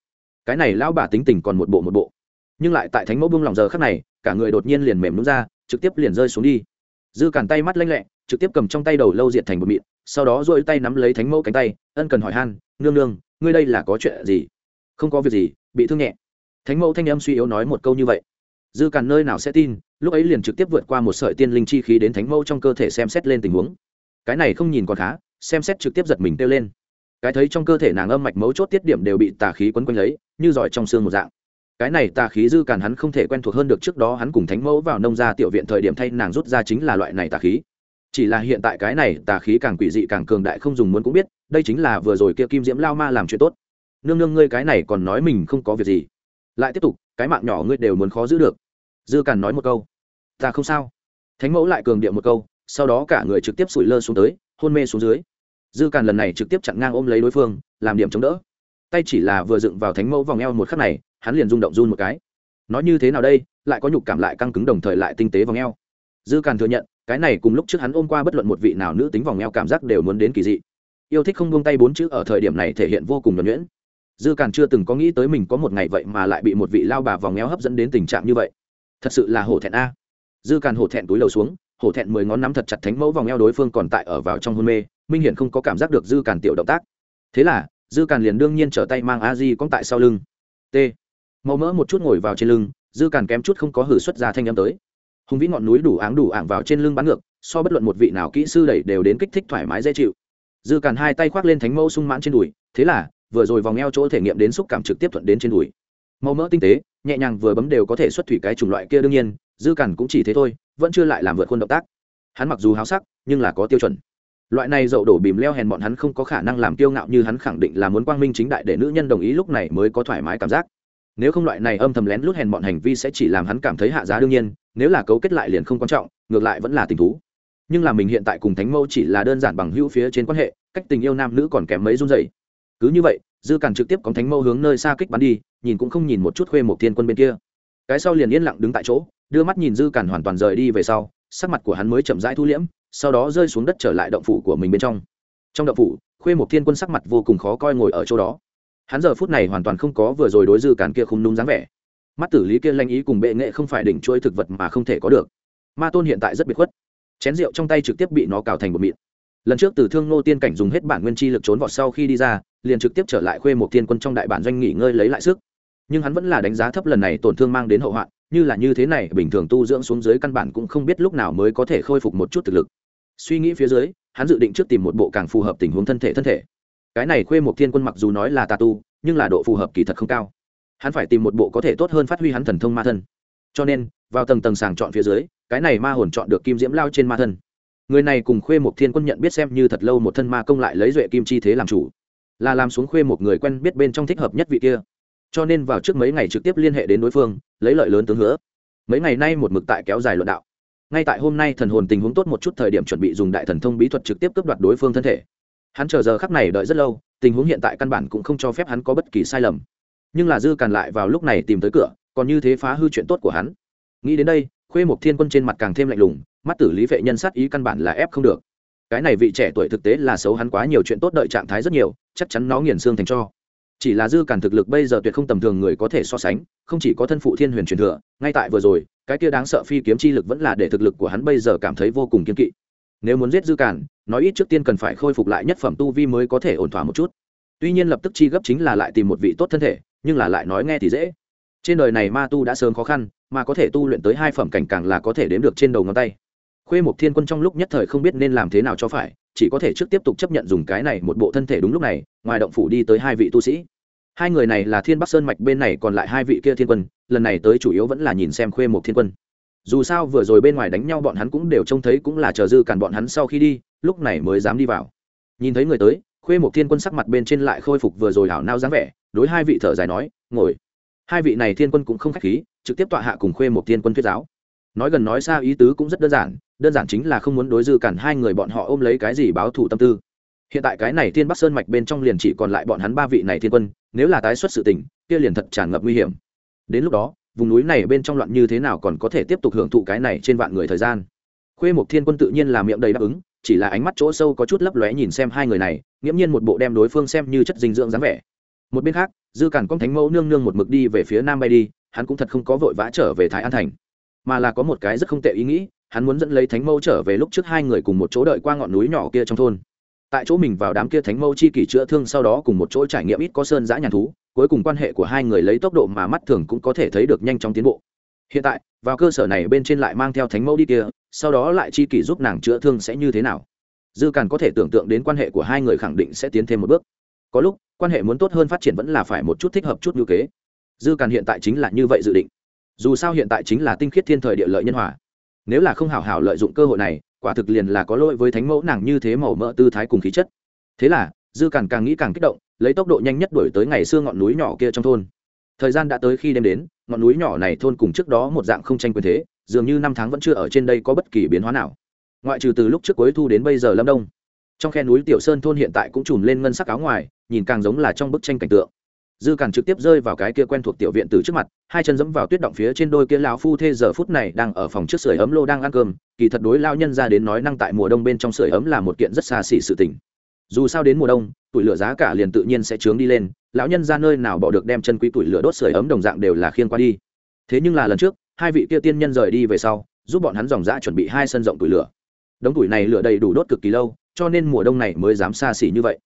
A: Cái này lão bà tính tình còn một bộ một bộ. Nhưng lại tại thánh mẫu buông lòng giờ khắc này, cả người đột nhiên liền mềm đúng ra, trực tiếp liền rơi xuống đi. Dư càn tay mắt lanh lẹ, trực tiếp cầm trong tay đầu lâu diệt thành một mịn, sau đó dội tay nắm lấy thánh mẫu cánh tay, ân cần hỏi han, nương nương, ngươi đây là có chuyện gì? Không có việc gì, bị thương nhẹ. Thánh mẫu thanh âm suy yếu nói một câu như vậy dư càn nơi nào sẽ tin, lúc ấy liền trực tiếp vượt qua một sợi tiên linh chi khí đến thánh mẫu trong cơ thể xem xét lên tình huống. Cái này không nhìn còn khá, xem xét trực tiếp giật mình kêu lên. Cái thấy trong cơ thể nàng âm mạch mấu chốt tiết điểm đều bị tà khí quấn quanh lấy, như giỏi trong xương một dạng. Cái này tà khí dư càn hắn không thể quen thuộc hơn được trước đó hắn cùng thánh mẫu vào nông gia tiểu viện thời điểm thay nàng rút ra chính là loại này tà khí. Chỉ là hiện tại cái này tà khí càng quỷ dị càng cường đại không dùng muốn cũng biết, đây chính là vừa rồi kia kim diễm lao ma làm chuyện tốt. Nương nương ngươi cái này còn nói mình không có việc gì. Lại tiếp tục, cái mạng nhỏ ngươi đều muốn khó giữ được dư càn nói một câu. Ta không sao. Thánh mẫu lại cường điệu một câu, sau đó cả người trực tiếp sủi lơ xuống tới, hôn mê xuống dưới. Dư càn lần này trực tiếp chặn ngang ôm lấy đối phương, làm điểm chống đỡ. Tay chỉ là vừa dựng vào thánh mẫu vòng eo một khắc này, hắn liền rung động run một cái. Nói như thế nào đây, lại có nhục cảm lại căng cứng đồng thời lại tinh tế vòng eo. Dư càn thừa nhận, cái này cùng lúc trước hắn ôm qua bất luận một vị nào nữ tính vòng eo cảm giác đều muốn đến kỳ dị. Yêu thích không buông tay bốn chữ ở thời điểm này thể hiện vô cùng nhuẩn nhuyễn. Dư càn chưa từng có nghĩ tới mình có một ngày vậy mà lại bị một vị lao bà vòng eo hấp dẫn đến tình trạng như vậy thật sự là hổ thẹn a. Dư càn hổ thẹn túi lầu xuống, hổ thẹn mười ngón nắm thật chặt thánh mẫu vòng eo đối phương còn tại ở vào trong hôn mê, minh hiển không có cảm giác được dư càn tiểu động tác. Thế là, dư càn liền đương nhiên trở tay mang a di cong tại sau lưng. T. Màu mỡ một chút ngồi vào trên lưng, dư càn kém chút không có hử xuất ra thanh âm tới. Hùng vĩ ngọn núi đủ áng đủ ảng vào trên lưng bắn ngược, so bất luận một vị nào kỹ sư đẩy đều đến kích thích thoải mái dễ chịu. Dư càn hai tay khoác lên thánh mẫu sung mãn trên đùi, thế là, vừa rồi vòng eo chỗ thể nghiệm đến xúc cảm trực tiếp thuận đến trên đùi. Màu mỡ tinh tế nhẹ nhàng vừa bấm đều có thể xuất thủy cái chủng loại kia đương nhiên, dư cản cũng chỉ thế thôi, vẫn chưa lại làm vượt khuôn động tác. Hắn mặc dù háo sắc, nhưng là có tiêu chuẩn. Loại này dậu đổ bìm leo hèn bọn hắn không có khả năng làm kiêu ngạo như hắn khẳng định là muốn quang minh chính đại để nữ nhân đồng ý lúc này mới có thoải mái cảm giác. Nếu không loại này âm thầm lén lút hèn bọn hành vi sẽ chỉ làm hắn cảm thấy hạ giá đương nhiên, nếu là cấu kết lại liền không quan trọng, ngược lại vẫn là tình thú. Nhưng là mình hiện tại cùng thánh mẫu chỉ là đơn giản bằng hữu phía trên quan hệ, cách tình yêu nam nữ còn kém mấy run dày cứ như vậy dư càn trực tiếp có thánh Mâu hướng nơi xa kích bắn đi, nhìn cũng không nhìn một chút khuê một thiên quân bên kia. Cái sau liền yên lặng đứng tại chỗ, đưa mắt nhìn dư càn hoàn toàn rời đi về sau, sắc mặt của hắn mới chậm rãi thu liễm, sau đó rơi xuống đất trở lại động phủ của mình bên trong. Trong động phủ, khuê một thiên quân sắc mặt vô cùng khó coi ngồi ở chỗ đó. Hắn giờ phút này hoàn toàn không có vừa rồi đối dư càn kia không đúng dáng vẻ. Mắt tử lý kia lanh ý cùng bệ nghệ không phải đỉnh chuỗi thực vật mà không thể có được. Ma tôn hiện tại rất biệt khuất. Chén rượu trong tay trực tiếp bị nó cào thành một mịn lần trước từ thương nô tiên cảnh dùng hết bản nguyên chi lực trốn vọt sau khi đi ra, liền trực tiếp trở lại khuê một thiên quân trong đại bản doanh nghỉ ngơi lấy lại sức. Nhưng hắn vẫn là đánh giá thấp lần này tổn thương mang đến hậu hoạn, như là như thế này, bình thường tu dưỡng xuống dưới căn bản cũng không biết lúc nào mới có thể khôi phục một chút thực lực. Suy nghĩ phía dưới, hắn dự định trước tìm một bộ càng phù hợp tình huống thân thể thân thể. Cái này khuê một thiên quân mặc dù nói là tà tu, nhưng là độ phù hợp kỳ thật không cao. Hắn phải tìm một bộ có thể tốt hơn phát huy hắn thần thông ma thân. Cho nên, vào tầng tầng sàng chọn phía dưới, cái này ma hồn chọn được kim diễm lao trên ma thân người này cùng khuê một thiên quân nhận biết xem như thật lâu một thân ma công lại lấy duệ kim chi thế làm chủ, là làm xuống khuê một người quen biết bên trong thích hợp nhất vị kia. Cho nên vào trước mấy ngày trực tiếp liên hệ đến đối phương, lấy lợi lớn tướng hứa. Mấy ngày nay một mực tại kéo dài luận đạo. Ngay tại hôm nay thần hồn tình huống tốt một chút thời điểm chuẩn bị dùng đại thần thông bí thuật trực tiếp cướp đoạt đối phương thân thể. Hắn chờ giờ khắc này đợi rất lâu, tình huống hiện tại căn bản cũng không cho phép hắn có bất kỳ sai lầm. Nhưng là dư càn lại vào lúc này tìm tới cửa, còn như thế phá hư chuyện tốt của hắn. Nghĩ đến đây, khuê một thiên quân trên mặt càng thêm lạnh lùng mắt tử lý vệ nhân sát ý căn bản là ép không được. Cái này vị trẻ tuổi thực tế là xấu hắn quá nhiều chuyện tốt đợi trạng thái rất nhiều chắc chắn nó nghiền xương thành cho. Chỉ là dư cản thực lực bây giờ tuyệt không tầm thường người có thể so sánh không chỉ có thân phụ thiên huyền truyền thừa ngay tại vừa rồi cái kia đáng sợ phi kiếm chi lực vẫn là để thực lực của hắn bây giờ cảm thấy vô cùng kiên kỵ. Nếu muốn giết dư cản, nói ít trước tiên cần phải khôi phục lại nhất phẩm tu vi mới có thể ổn thỏa một chút. Tuy nhiên lập tức chi gấp chính là lại tìm một vị tốt thân thể nhưng là lại nói nghe thì dễ. Trên đời này ma tu đã sớm khó khăn mà có thể tu luyện tới hai phẩm cảnh càng là có thể đếm được trên đầu ngón tay khuê một thiên quân trong lúc nhất thời không biết nên làm thế nào cho phải, chỉ có thể trước tiếp tục chấp nhận dùng cái này một bộ thân thể đúng lúc này, ngoài động phủ đi tới hai vị tu sĩ. Hai người này là thiên bắc sơn mạch, bên này còn lại hai vị kia thiên quân, lần này tới chủ yếu vẫn là nhìn xem khuê một thiên quân. Dù sao vừa rồi bên ngoài đánh nhau bọn hắn cũng đều trông thấy cũng là chờ dư cản bọn hắn sau khi đi, lúc này mới dám đi vào. Nhìn thấy người tới, khuê một thiên quân sắc mặt bên trên lại khôi phục vừa rồi hảo nao dáng vẻ, đối hai vị thở dài nói, ngồi. Hai vị này thiên quân cũng không khách khí, trực tiếp tọa hạ cùng khuê một thiên quân thuyết giáo. Nói gần nói xa ý tứ cũng rất đơn giản đơn giản chính là không muốn đối dư cản hai người bọn họ ôm lấy cái gì báo thủ tâm tư. Hiện tại cái này thiên bắc sơn mạch bên trong liền chỉ còn lại bọn hắn ba vị này thiên quân, nếu là tái xuất sự tình, kia liền thật tràn ngập nguy hiểm. Đến lúc đó, vùng núi này bên trong loạn như thế nào còn có thể tiếp tục hưởng thụ cái này trên vạn người thời gian. Khuê mục thiên quân tự nhiên là miệng đầy đáp ứng, chỉ là ánh mắt chỗ sâu có chút lấp lóe nhìn xem hai người này, nghiễm nhiên một bộ đem đối phương xem như chất dinh dưỡng dáng vẻ. Một bên khác, dư cản con thánh mẫu nương nương một mực đi về phía nam bay đi, hắn cũng thật không có vội vã trở về thái an thành. Mà là có một cái rất không tệ ý nghĩ hắn muốn dẫn lấy thánh Mâu trở về lúc trước hai người cùng một chỗ đợi qua ngọn núi nhỏ kia trong thôn. Tại chỗ mình vào đám kia thánh Mâu chi kỷ chữa thương sau đó cùng một chỗ trải nghiệm ít có sơn giã nhàn thú, cuối cùng quan hệ của hai người lấy tốc độ mà mắt thường cũng có thể thấy được nhanh chóng tiến bộ. Hiện tại, vào cơ sở này bên trên lại mang theo thánh mẫu đi kia, sau đó lại chi kỷ giúp nàng chữa thương sẽ như thế nào? Dư càn có thể tưởng tượng đến quan hệ của hai người khẳng định sẽ tiến thêm một bước. Có lúc, quan hệ muốn tốt hơn phát triển vẫn là phải một chút thích hợp chút ngữ kế. Dư càn hiện tại chính là như vậy dự định. Dù sao hiện tại chính là tinh khiết thiên thời địa lợi nhân hòa nếu là không hảo hảo lợi dụng cơ hội này, quả thực liền là có lỗi với thánh mẫu nàng như thế màu mỡ tư thái cùng khí chất. Thế là, dư càng càng nghĩ càng kích động, lấy tốc độ nhanh nhất đuổi tới ngày xưa ngọn núi nhỏ kia trong thôn. Thời gian đã tới khi đêm đến, ngọn núi nhỏ này thôn cùng trước đó một dạng không tranh quyền thế, dường như năm tháng vẫn chưa ở trên đây có bất kỳ biến hóa nào. Ngoại trừ từ lúc trước cuối thu đến bây giờ lâm đông. Trong khe núi tiểu sơn thôn hiện tại cũng trùm lên ngân sắc áo ngoài, nhìn càng giống là trong bức tranh cảnh tượng dư càn trực tiếp rơi vào cái kia quen thuộc tiểu viện từ trước mặt, hai chân dẫm vào tuyết động phía trên đôi kia lão phu thê giờ phút này đang ở phòng trước sưởi ấm lô đang ăn cơm, kỳ thật đối lao nhân ra đến nói năng tại mùa đông bên trong sưởi ấm là một kiện rất xa xỉ sự tình. Dù sao đến mùa đông, tuổi lửa giá cả liền tự nhiên sẽ trướng đi lên, lão nhân ra nơi nào bỏ được đem chân quý tuổi lửa đốt sưởi ấm đồng dạng đều là khiên qua đi. Thế nhưng là lần trước, hai vị kia tiên nhân rời đi về sau, giúp bọn hắn dòng dã chuẩn bị hai sân rộng tuổi lửa. Đống tuổi này lửa đầy đủ đốt cực kỳ lâu, cho nên mùa đông này mới dám xa xỉ như vậy.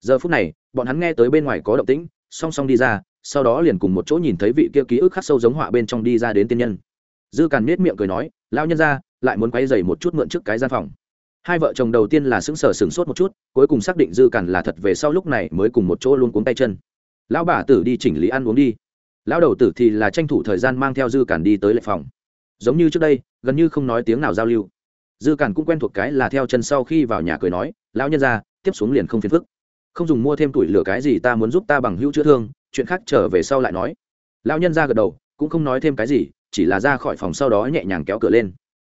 A: Giờ phút này, bọn hắn nghe tới bên ngoài có động tĩnh song song đi ra, sau đó liền cùng một chỗ nhìn thấy vị kia ký ức khắc sâu giống họa bên trong đi ra đến tiên nhân. Dư càn miết miệng cười nói lao nhân ra lại muốn quay dày một chút mượn trước cái gian phòng. Hai vợ chồng đầu tiên là sững sờ sửng sốt một chút, cuối cùng xác định dư càn là thật về sau lúc này mới cùng một chỗ luôn cuống tay chân. Lão bà tử đi chỉnh lý ăn uống đi. Lão đầu tử thì là tranh thủ thời gian mang theo dư càn đi tới lệ phòng. Giống như trước đây, gần như không nói tiếng nào giao lưu. Dư càn cũng quen thuộc cái là theo chân sau khi vào nhà cười nói, lão nhân ra tiếp xuống liền không phiền phức không dùng mua thêm tuổi lửa cái gì ta muốn giúp ta bằng hữu chữa thương, chuyện khác trở về sau lại nói. Lão nhân ra gật đầu, cũng không nói thêm cái gì, chỉ là ra khỏi phòng sau đó nhẹ nhàng kéo cửa lên.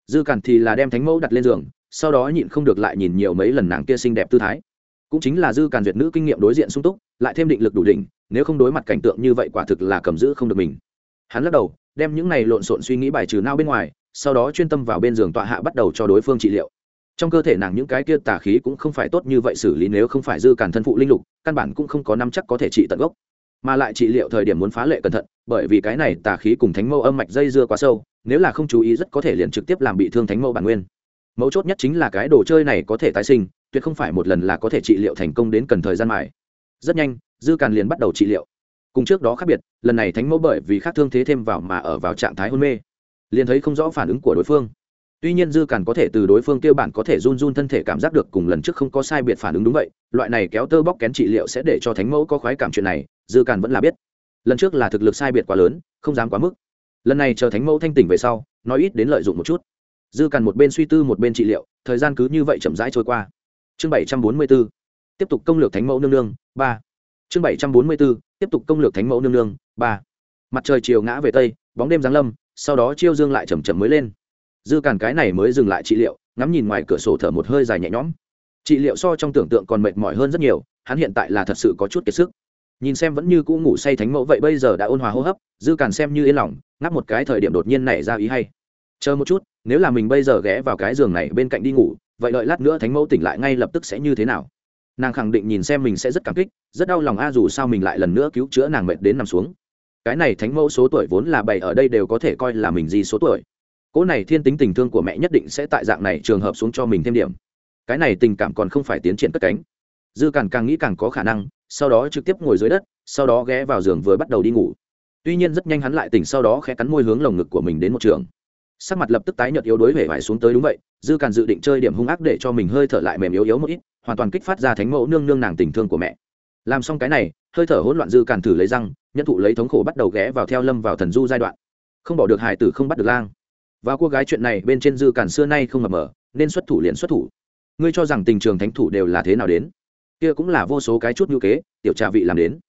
A: Dư càn thì là đem thánh mẫu đặt lên giường, sau đó nhịn không được lại nhìn nhiều mấy lần nàng kia xinh đẹp tư thái. Cũng chính là dư càn duyệt nữ kinh nghiệm đối diện sung túc, lại thêm định lực đủ đỉnh, nếu không đối mặt cảnh tượng như vậy quả thực là cầm giữ không được mình. Hắn lắc đầu, đem những này lộn xộn suy nghĩ bài trừ nao bên ngoài, sau đó chuyên tâm vào bên giường tọa hạ bắt đầu cho đối phương trị liệu trong cơ thể nàng những cái kia tà khí cũng không phải tốt như vậy xử lý nếu không phải dư càn thân phụ linh lục, căn bản cũng không có năm chắc có thể trị tận gốc. Mà lại trị liệu thời điểm muốn phá lệ cẩn thận, bởi vì cái này tà khí cùng thánh mâu âm mạch dây dưa quá sâu, nếu là không chú ý rất có thể liền trực tiếp làm bị thương thánh mâu bản nguyên. Mấu chốt nhất chính là cái đồ chơi này có thể tái sinh, tuyệt không phải một lần là có thể trị liệu thành công đến cần thời gian mài. Rất nhanh, dư càn liền bắt đầu trị liệu. Cùng trước đó khác biệt, lần này thánh mẫu bởi vì khác thương thế thêm vào mà ở vào trạng thái hôn mê. Liền thấy không rõ phản ứng của đối phương tuy nhiên dư càn có thể từ đối phương kêu bản có thể run run thân thể cảm giác được cùng lần trước không có sai biệt phản ứng đúng vậy, loại này kéo tơ bóc kén trị liệu sẽ để cho thánh mẫu có khoái cảm chuyện này, dư càn vẫn là biết. Lần trước là thực lực sai biệt quá lớn, không dám quá mức. Lần này chờ thánh mẫu thanh tỉnh về sau, nói ít đến lợi dụng một chút. Dư càn một bên suy tư một bên trị liệu, thời gian cứ như vậy chậm rãi trôi qua. Chương bảy trăm bốn mươi b ố tiếp tục công lược thánh mẫu nương nương, ba. Chương bảy trăm bốn mươi b ố tiếp tục công lược thánh mẫu nương nương, ba. Mặt trời chiều ngã về tây, bóng đêm giáng lâm, sau đó chiêu dương lại chầm chậm mới lên dư càn cái này mới dừng lại trị liệu, ngắm nhìn ngoài cửa sổ thở một hơi dài nhẹ nhõm. Trị liệu so trong tưởng tượng còn mệt mỏi hơn rất nhiều, hắn hiện tại là thật sự có chút kiệt sức. Nhìn xem vẫn như cũ ngủ say thánh mẫu vậy bây giờ đã ôn hòa hô hấp, dư càn xem như yên lòng, ngáp một cái thời điểm đột nhiên nảy ra ý hay. Chờ một chút, nếu là mình bây giờ ghé vào cái giường này bên cạnh đi ngủ, vậy đợi lát nữa thánh mẫu tỉnh lại ngay lập tức sẽ như thế nào? Nàng khẳng định nhìn xem mình sẽ rất cảm kích, rất đau lòng a, dù sao mình lại lần nữa cứu chữa nàng mệt đến nằm xuống. Cái này thánh mẫu số tuổi vốn là bày ở đây đều có thể coi là mình gì số tuổi cỗ này thiên tính tình thương của mẹ nhất định sẽ tại dạng này trường hợp xuống cho mình thêm điểm. Cái này tình cảm còn không phải tiến triển cất cánh. Dư càng càng nghĩ càng có khả năng, sau đó trực tiếp ngồi dưới đất, sau đó ghé vào giường vừa bắt đầu đi ngủ. Tuy nhiên rất nhanh hắn lại tỉnh, sau đó khẽ cắn môi hướng lồng ngực của mình đến một trường. Sắc mặt lập tức tái nhợt yếu đuối vẻ vải xuống tới đúng vậy, dư càn dự định chơi điểm hung ác để cho mình hơi thở lại mềm yếu yếu một ít, hoàn toàn kích phát ra thánh mẫu nương nương nàng tình thương của mẹ. Làm xong cái này, hơi thở hỗn loạn dư càn thử lấy răng nhân thụ lấy thống khổ bắt đầu ghé vào theo lâm vào thần du giai đoạn. Không bỏ được hài tử, không bắt được lang và cô gái chuyện này bên trên dư cản xưa nay không mập mờ, nên xuất thủ liền xuất thủ. Ngươi cho rằng tình trường thánh thủ đều là thế nào đến? Kia cũng là vô số cái chút ngữ kế, tiểu trà vị làm đến.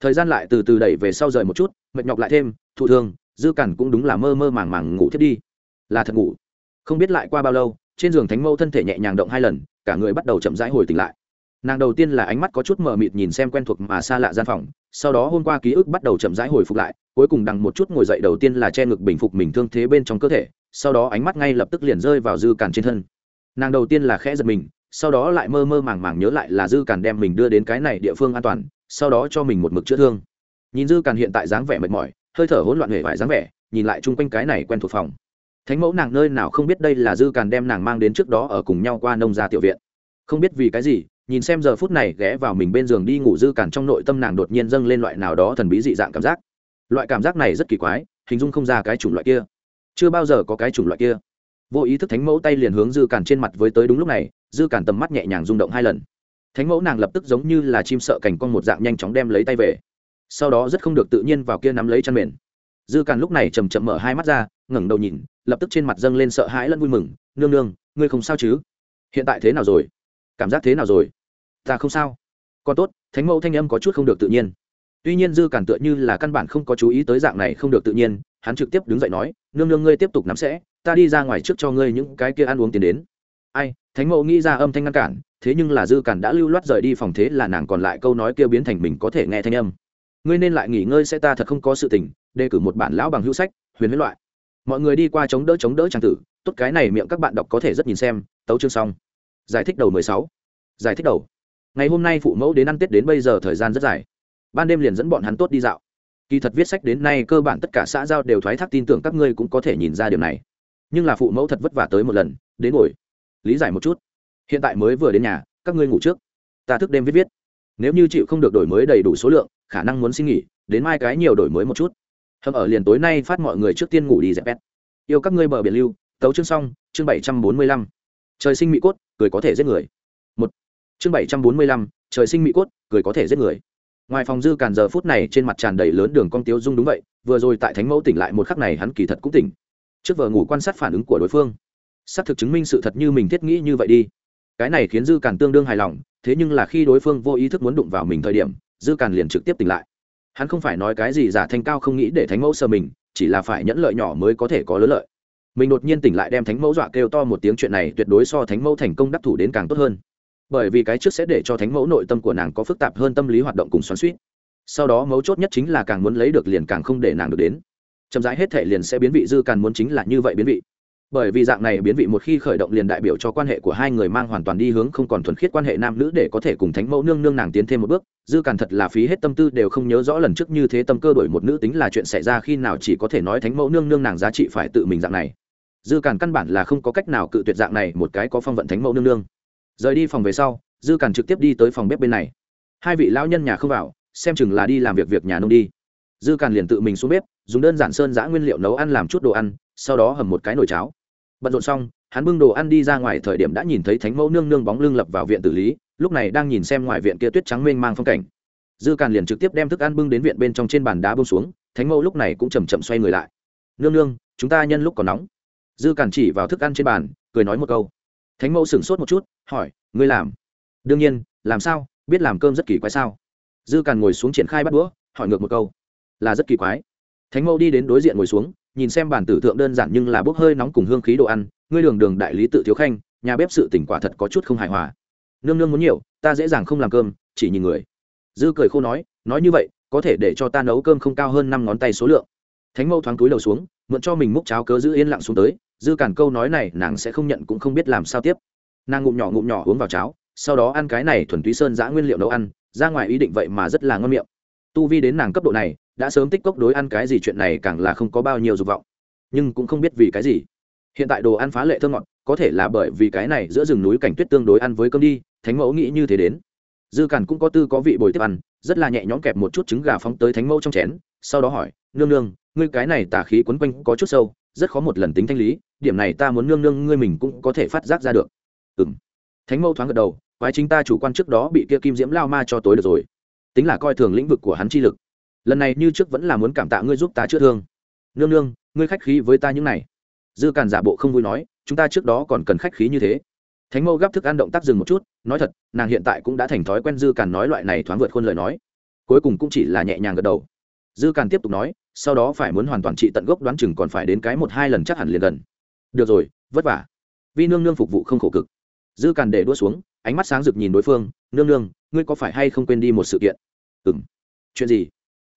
A: Thời gian lại từ từ đẩy về sau rời một chút, mệt nhọc lại thêm, thụ thương, dư cản cũng đúng là mơ mơ màng màng ngủ thiết đi. Là thật ngủ. Không biết lại qua bao lâu, trên giường thánh mâu thân thể nhẹ nhàng động hai lần, cả người bắt đầu chậm rãi hồi tỉnh lại. Nàng đầu tiên là ánh mắt có chút mờ mịt nhìn xem quen thuộc mà xa lạ gian phòng, sau đó hôm qua ký ức bắt đầu chậm rãi hồi phục lại cuối cùng đằng một chút ngồi dậy đầu tiên là che ngực bình phục mình thương thế bên trong cơ thể, sau đó ánh mắt ngay lập tức liền rơi vào dư càn trên thân. Nàng đầu tiên là khẽ giật mình, sau đó lại mơ mơ màng màng nhớ lại là dư càn đem mình đưa đến cái này địa phương an toàn, sau đó cho mình một mực chữa thương. Nhìn dư càn hiện tại dáng vẻ mệt mỏi, hơi thở hỗn loạn hề vải dáng vẻ, nhìn lại chung quanh cái này quen thuộc phòng. Thánh mẫu nàng nơi nào không biết đây là dư càn đem nàng mang đến trước đó ở cùng nhau qua nông gia tiểu viện. Không biết vì cái gì, nhìn xem giờ phút này ghé vào mình bên giường đi ngủ dư càn trong nội tâm nàng đột nhiên dâng lên loại nào đó thần bí dị dạng cảm giác loại cảm giác này rất kỳ quái, hình dung không ra cái chủng loại kia. Chưa bao giờ có cái chủng loại kia. Vô ý thức thánh mẫu tay liền hướng dư càn trên mặt với tới đúng lúc này, dư càn tầm mắt nhẹ nhàng rung động hai lần. Thánh mẫu nàng lập tức giống như là chim sợ cảnh con một dạng nhanh chóng đem lấy tay về. Sau đó rất không được tự nhiên vào kia nắm lấy chăn mền. Dư càn lúc này chầm chậm mở hai mắt ra, ngẩng đầu nhìn, lập tức trên mặt dâng lên sợ hãi lẫn vui mừng. Nương nương, ngươi không sao chứ? Hiện tại thế nào rồi? Cảm giác thế nào rồi? Ta không sao. Còn tốt. Thánh mẫu thanh âm có chút không được tự nhiên tuy nhiên dư cản tựa như là căn bản không có chú ý tới dạng này không được tự nhiên, hắn trực tiếp đứng dậy nói, nương nương ngươi tiếp tục nắm sẽ, ta đi ra ngoài trước cho ngươi những cái kia ăn uống tiền đến. Ai, thánh mẫu nghĩ ra âm thanh ngăn cản, thế nhưng là dư cản đã lưu loát rời đi phòng thế là nàng còn lại câu nói kia biến thành mình có thể nghe thanh âm. Ngươi nên lại nghỉ ngơi sẽ, ta thật không có sự tình, đề cử một bản lão bằng hữu sách, huyền huyết loại. Mọi người đi qua chống đỡ chống đỡ trang tử, tốt cái này miệng các bạn đọc có thể rất nhìn xem, tấu chương xong. Giải thích đầu mười sáu. Giải thích đầu. Ngày hôm nay phụ mẫu đến ăn tết đến bây giờ thời gian rất dài ban đêm liền dẫn bọn hắn tốt đi dạo. Kỳ thật viết sách đến nay cơ bản tất cả xã giao đều thoái thác tin tưởng các ngươi cũng có thể nhìn ra điều này. Nhưng là phụ mẫu thật vất vả tới một lần, đến ngồi. Lý giải một chút. Hiện tại mới vừa đến nhà, các ngươi ngủ trước. Ta thức đêm viết viết. Nếu như chịu không được đổi mới đầy đủ số lượng, khả năng muốn xin nghỉ, đến mai cái nhiều đổi mới một chút. Hầm ở liền tối nay phát mọi người trước tiên ngủ đi dẹp bét. Yêu các ngươi bờ biển lưu, tấu chương xong, chương bảy trăm bốn mươi lăm. Trời sinh mỹ cốt, cười có thể giết người. Một. Chương bảy trăm bốn mươi lăm, trời sinh mỹ cốt, cười có thể giết người ngoài phòng dư càn giờ phút này trên mặt tràn đầy lớn đường con tiếu dung đúng vậy, vừa rồi tại thánh mẫu tỉnh lại một khắc này hắn kỳ thật cũng tỉnh. Trước vợ ngủ quan sát phản ứng của đối phương. Xác thực chứng minh sự thật như mình thiết nghĩ như vậy đi. Cái này khiến dư càn tương đương hài lòng, thế nhưng là khi đối phương vô ý thức muốn đụng vào mình thời điểm, dư càn liền trực tiếp tỉnh lại. Hắn không phải nói cái gì giả thanh cao không nghĩ để thánh mẫu sờ mình, chỉ là phải nhẫn lợi nhỏ mới có thể có lớn lợi. Mình đột nhiên tỉnh lại đem thánh mẫu dọa kêu to một tiếng, chuyện này tuyệt đối so thánh mẫu thành công đắc thủ đến càng tốt hơn bởi vì cái trước sẽ để cho thánh mẫu nội tâm của nàng có phức tạp hơn tâm lý hoạt động cùng xoắn suýt. Sau đó mấu chốt nhất chính là càng muốn lấy được liền càng không để nàng được đến. Chậm rãi hết thể liền sẽ biến vị, dư càn muốn chính là như vậy biến vị. Bởi vì dạng này biến vị một khi khởi động liền đại biểu cho quan hệ của hai người mang hoàn toàn đi hướng không còn thuần khiết quan hệ nam nữ để có thể cùng thánh mẫu nương nương nàng tiến thêm một bước. Dư càn thật là phí hết tâm tư đều không nhớ rõ lần trước như thế tâm cơ đổi một nữ tính là chuyện xảy ra khi nào chỉ có thể nói thánh mẫu nương nương nàng giá trị phải tự mình dạng này. Dư càn căn bản là không có cách nào cự tuyệt dạng này một cái có phong vận thánh mẫu nương nương rời đi phòng về sau, dư càn trực tiếp đi tới phòng bếp bên này. Hai vị lão nhân nhà không vào, xem chừng là đi làm việc việc nhà nông đi. Dư càn liền tự mình xuống bếp, dùng đơn giản sơn giã nguyên liệu nấu ăn làm chút đồ ăn, sau đó hầm một cái nồi cháo. Bận rộn xong, hắn bưng đồ ăn đi ra ngoài thời điểm đã nhìn thấy thánh mẫu nương nương bóng lưng lập vào viện tử lý, lúc này đang nhìn xem ngoài viện kia tuyết trắng mênh mang phong cảnh. Dư càn liền trực tiếp đem thức ăn bưng đến viện bên trong trên bàn đá bông xuống, thánh mẫu lúc này cũng chầm chậm xoay người lại. Nương nương, chúng ta nhân lúc còn nóng. Dư càn chỉ vào thức ăn trên bàn, cười nói một câu thánh mẫu sửng sốt một chút, hỏi, ngươi làm? Đương nhiên, làm sao? Biết làm cơm rất kỳ quái sao? Dư càn ngồi xuống triển khai bắt đũa, hỏi ngược một câu, là rất kỳ quái. Thánh mẫu đi đến đối diện ngồi xuống, nhìn xem bản tử thượng đơn giản nhưng là bốc hơi nóng cùng hương khí đồ ăn, ngươi đường đường đại lý tự thiếu khanh, nhà bếp sự tỉnh quả thật có chút không hài hòa. Nương nương muốn nhiều, ta dễ dàng không làm cơm, chỉ nhìn người. Dư cười khô nói nói như vậy, có thể để cho ta nấu cơm không cao hơn năm ngón tay số lượng. Thánh mẫu thoáng túi đầu xuống, mượn cho mình múc cháo cớ giữ yên lặng xuống tới dư cản câu nói này nàng sẽ không nhận cũng không biết làm sao tiếp. Nàng ngụm nhỏ ngụm nhỏ uống vào cháo, sau đó ăn cái này thuần túy sơn giã nguyên liệu nấu ăn, ra ngoài ý định vậy mà rất là ngon miệng. Tu vi đến nàng cấp độ này, đã sớm tích cốc đối ăn cái gì chuyện này càng là không có bao nhiêu dục vọng, nhưng cũng không biết vì cái gì. Hiện tại đồ ăn phá lệ thơ ngọt, có thể là bởi vì cái này giữa rừng núi cảnh tuyết tương đối ăn với cơm đi, thánh mẫu nghĩ như thế đến. Dư cản cũng có tư có vị bồi tiếp ăn, rất là nhẹ nhõm kẹp một chút trứng gà phóng tới thánh mẫu trong chén, sau đó hỏi, nương nương, ngươi cái này tả khí quấn quanh có chút sâu rất khó một lần tính thanh lý, điểm này ta muốn nương nương ngươi mình cũng có thể phát giác ra được. Ừm. Thánh mẫu thoáng gật đầu, quái chính ta chủ quan trước đó bị kia kim diễm lao ma cho tối được rồi. Tính là coi thường lĩnh vực của hắn chi lực. Lần này như trước vẫn là muốn cảm tạ ngươi giúp ta chữa thương. Nương nương, ngươi khách khí với ta những này. Dư càn giả bộ không vui nói, chúng ta trước đó còn cần khách khí như thế. Thánh mẫu gắp thức ăn động tác dừng một chút, nói thật, nàng hiện tại cũng đã thành thói quen dư càn nói loại này thoáng vượt khuôn lời nói. Cuối cùng cũng chỉ là nhẹ nhàng gật đầu. Dư càn tiếp tục nói sau đó phải muốn hoàn toàn trị tận gốc đoán chừng còn phải đến cái một hai lần chắc hẳn liền gần. Được rồi, vất vả. Vi nương nương phục vụ không khổ cực. Dư càn để đua xuống, ánh mắt sáng rực nhìn đối phương, nương nương, ngươi có phải hay không quên đi một sự kiện? Ừ m chuyện gì?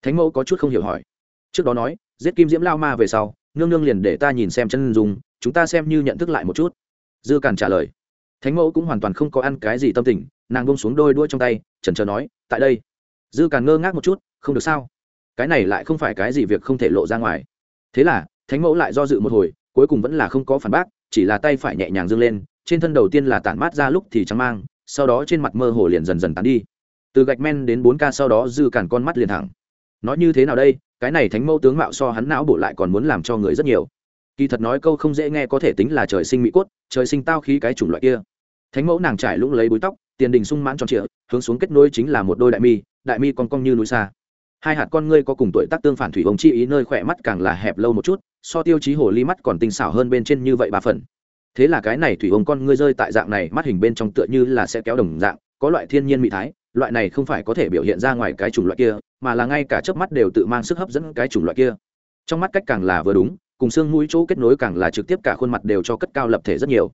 A: Thánh mẫu có chút không hiểu hỏi. Trước đó nói, giết kim diễm lao ma về sau, nương nương liền để ta nhìn xem chân dùng chúng ta xem như nhận thức lại một chút. Dư càn trả lời. Thánh mẫu cũng hoàn toàn không có ăn cái gì tâm tình, nàng bông xuống đôi đuôi trong tay trần trờ nói, tại đây. Dư càn ngơ ngác một chút, không được sao? Cái này lại không phải cái gì việc không thể lộ ra ngoài. Thế là, thánh mẫu lại do dự một hồi, cuối cùng vẫn là không có phản bác, chỉ là tay phải nhẹ nhàng dâng lên, trên thân đầu tiên là tản mát ra lúc thì trắng mang, sau đó trên mặt mơ hồ liền dần dần tán đi. Từ gạch men đến bốn ca sau đó dư cản con mắt liền thẳng. Nói như thế nào đây, cái này thánh mẫu tướng mạo so hắn não bộ lại còn muốn làm cho người rất nhiều. Kỳ thật nói câu không dễ nghe có thể tính là trời sinh mỹ cốt, trời sinh tao khí cái chủng loại kia. Thánh mẫu nàng trải lũng lấy búi tóc, tiền đình sung mãn tròn trịa, hướng xuống kết nối chính là một đôi đại mi đại mi con cong như núi xa hai hạt con ngươi có cùng tuổi tác tương phản thủy ông chi ý nơi khỏe mắt càng là hẹp lâu một chút, so tiêu chí hồ ly mắt còn tinh xảo hơn bên trên như vậy ba phần. Thế là cái này thủy ông con ngươi rơi tại dạng này mắt hình bên trong tựa như là sẽ kéo đồng dạng, có loại thiên nhiên mỹ thái, loại này không phải có thể biểu hiện ra ngoài cái chủng loại kia, mà là ngay cả chớp mắt đều tự mang sức hấp dẫn cái chủng loại kia. Trong mắt cách càng là vừa đúng, cùng xương mũi chỗ kết nối càng là trực tiếp cả khuôn mặt đều cho cất cao lập thể rất nhiều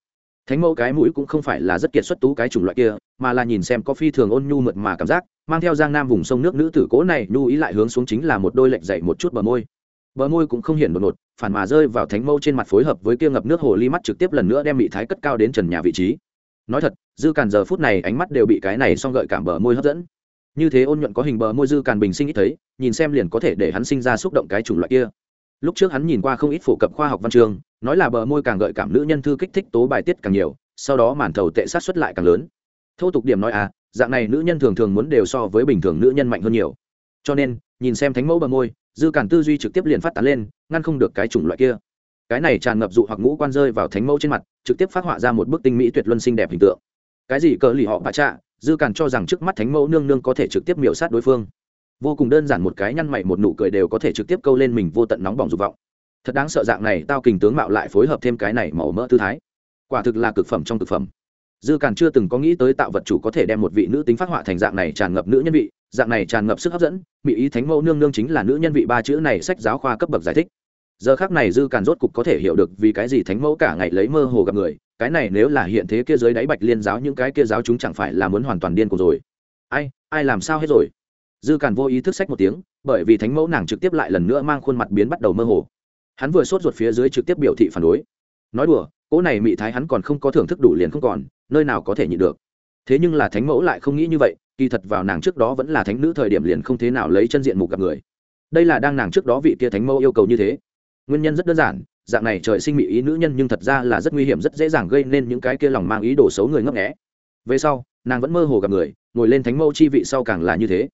A: thánh mẫu cái mũi cũng không phải là rất kiệt xuất tú cái chủng loại kia, mà là nhìn xem có phi thường ôn nhu mượt mà cảm giác, mang theo giang nam vùng sông nước nữ tử cố này, nhu ý lại hướng xuống chính là một đôi lệch dậy một chút bờ môi. Bờ môi cũng không hiện đột ngột, phản mà rơi vào thánh mẫu trên mặt phối hợp với kia ngập nước hồ ly mắt trực tiếp lần nữa đem bị thái cất cao đến trần nhà vị trí. Nói thật, dư càn giờ phút này ánh mắt đều bị cái này xong gợi cảm bờ môi hấp dẫn. Như thế ôn nhuận có hình bờ môi dư càn bình sinh ít thấy, nhìn xem liền có thể để hắn sinh ra xúc động cái chủng loại kia lúc trước hắn nhìn qua không ít phổ cập khoa học văn chương, nói là bờ môi càng gợi cảm nữ nhân thư kích thích tố bài tiết càng nhiều, sau đó màn thầu tệ sát xuất lại càng lớn. Thô tục điểm nói à dạng này nữ nhân thường thường muốn đều so với bình thường nữ nhân mạnh hơn nhiều. Cho nên, nhìn xem thánh mẫu bờ môi, dư cản tư duy trực tiếp liền phát tán lên, ngăn không được cái chủng loại kia. Cái này tràn ngập dụ hoặc ngũ quan rơi vào thánh mẫu trên mặt, trực tiếp phát họa ra một bức tinh mỹ tuyệt luân xinh đẹp hình tượng. Cái gì cờ lì họ bà trạ, dư cản cho rằng trước mắt thánh mẫu nương nương có thể trực tiếp miểu sát đối phương vô cùng đơn giản một cái nhăn mày một nụ cười đều có thể trực tiếp câu lên mình vô tận nóng bỏng dục vọng. Thật đáng sợ dạng này, tao kình tướng mạo lại phối hợp thêm cái này màu mỡ tư thái. Quả thực là cực phẩm trong cực phẩm. Dư càn chưa từng có nghĩ tới tạo vật chủ có thể đem một vị nữ tính phát họa thành dạng này tràn ngập nữ nhân vị, dạng này tràn ngập sức hấp dẫn, mỹ ý thánh mẫu nương nương chính là nữ nhân vị ba chữ này sách giáo khoa cấp bậc giải thích. Giờ khác này dư càn rốt cục có thể hiểu được vì cái gì thánh mẫu cả ngày lấy mơ hồ gặp người, cái này nếu là hiện thế kia dưới đáy bạch liên giáo những cái kia giáo chúng chẳng phải là muốn hoàn toàn điên cùng rồi. Ai ai làm sao hết rồi? Dư càn vô ý thức sách một tiếng, bởi vì thánh mẫu nàng trực tiếp lại lần nữa mang khuôn mặt biến bắt đầu mơ hồ. Hắn vừa sốt ruột phía dưới trực tiếp biểu thị phản đối. Nói đùa, cỗ này mị thái hắn còn không có thưởng thức đủ liền không còn, nơi nào có thể nhịn được. Thế nhưng là thánh mẫu lại không nghĩ như vậy, kỳ thật vào nàng trước đó vẫn là thánh nữ thời điểm liền không thế nào lấy chân diện mục gặp người. Đây là đang nàng trước đó vị kia thánh mẫu yêu cầu như thế. Nguyên nhân rất đơn giản, dạng này trời sinh mị ý nữ nhân nhưng thật ra là rất nguy hiểm, rất dễ dàng gây nên những cái kia lòng mang ý đồ xấu người ngấp nghẽ về sau, nàng vẫn mơ hồ gặp người, ngồi lên thánh mẫu chi vị sau càng là như thế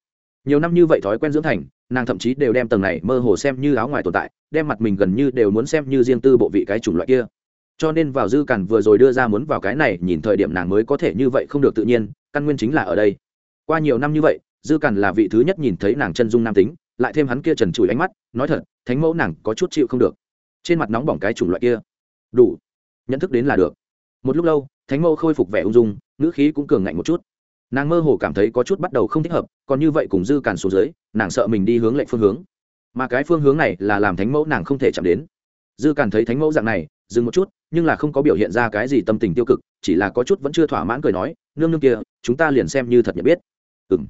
A: nhiều năm như vậy thói quen dưỡng thành, nàng thậm chí đều đem tầng này mơ hồ xem như áo ngoài tồn tại, đem mặt mình gần như đều muốn xem như riêng tư bộ vị cái chủng loại kia. Cho nên vào dư cằn vừa rồi đưa ra muốn vào cái này, nhìn thời điểm nàng mới có thể như vậy không được tự nhiên, căn nguyên chính là ở đây. Qua nhiều năm như vậy, dư cằn là vị thứ nhất nhìn thấy nàng chân dung nam tính, lại thêm hắn kia trần trụi ánh mắt, nói thật, thánh mẫu nàng có chút chịu không được. Trên mặt nóng bỏng cái chủng loại kia. Đủ. Nhận thức đến là được. Một lúc lâu, thánh mẫu khôi phục vẻ ung dung, ngữ khí cũng cường ngạnh một chút nàng mơ hồ cảm thấy có chút bắt đầu không thích hợp, còn như vậy cùng dư càn xuống dưới, nàng sợ mình đi hướng lệnh phương hướng. Mà cái phương hướng này là làm thánh mẫu nàng không thể chạm đến. Dư càn thấy thánh mẫu dạng này, dừng một chút, nhưng là không có biểu hiện ra cái gì tâm tình tiêu cực, chỉ là có chút vẫn chưa thỏa mãn cười nói, nương nương kia, chúng ta liền xem như thật nhận biết. Ừ m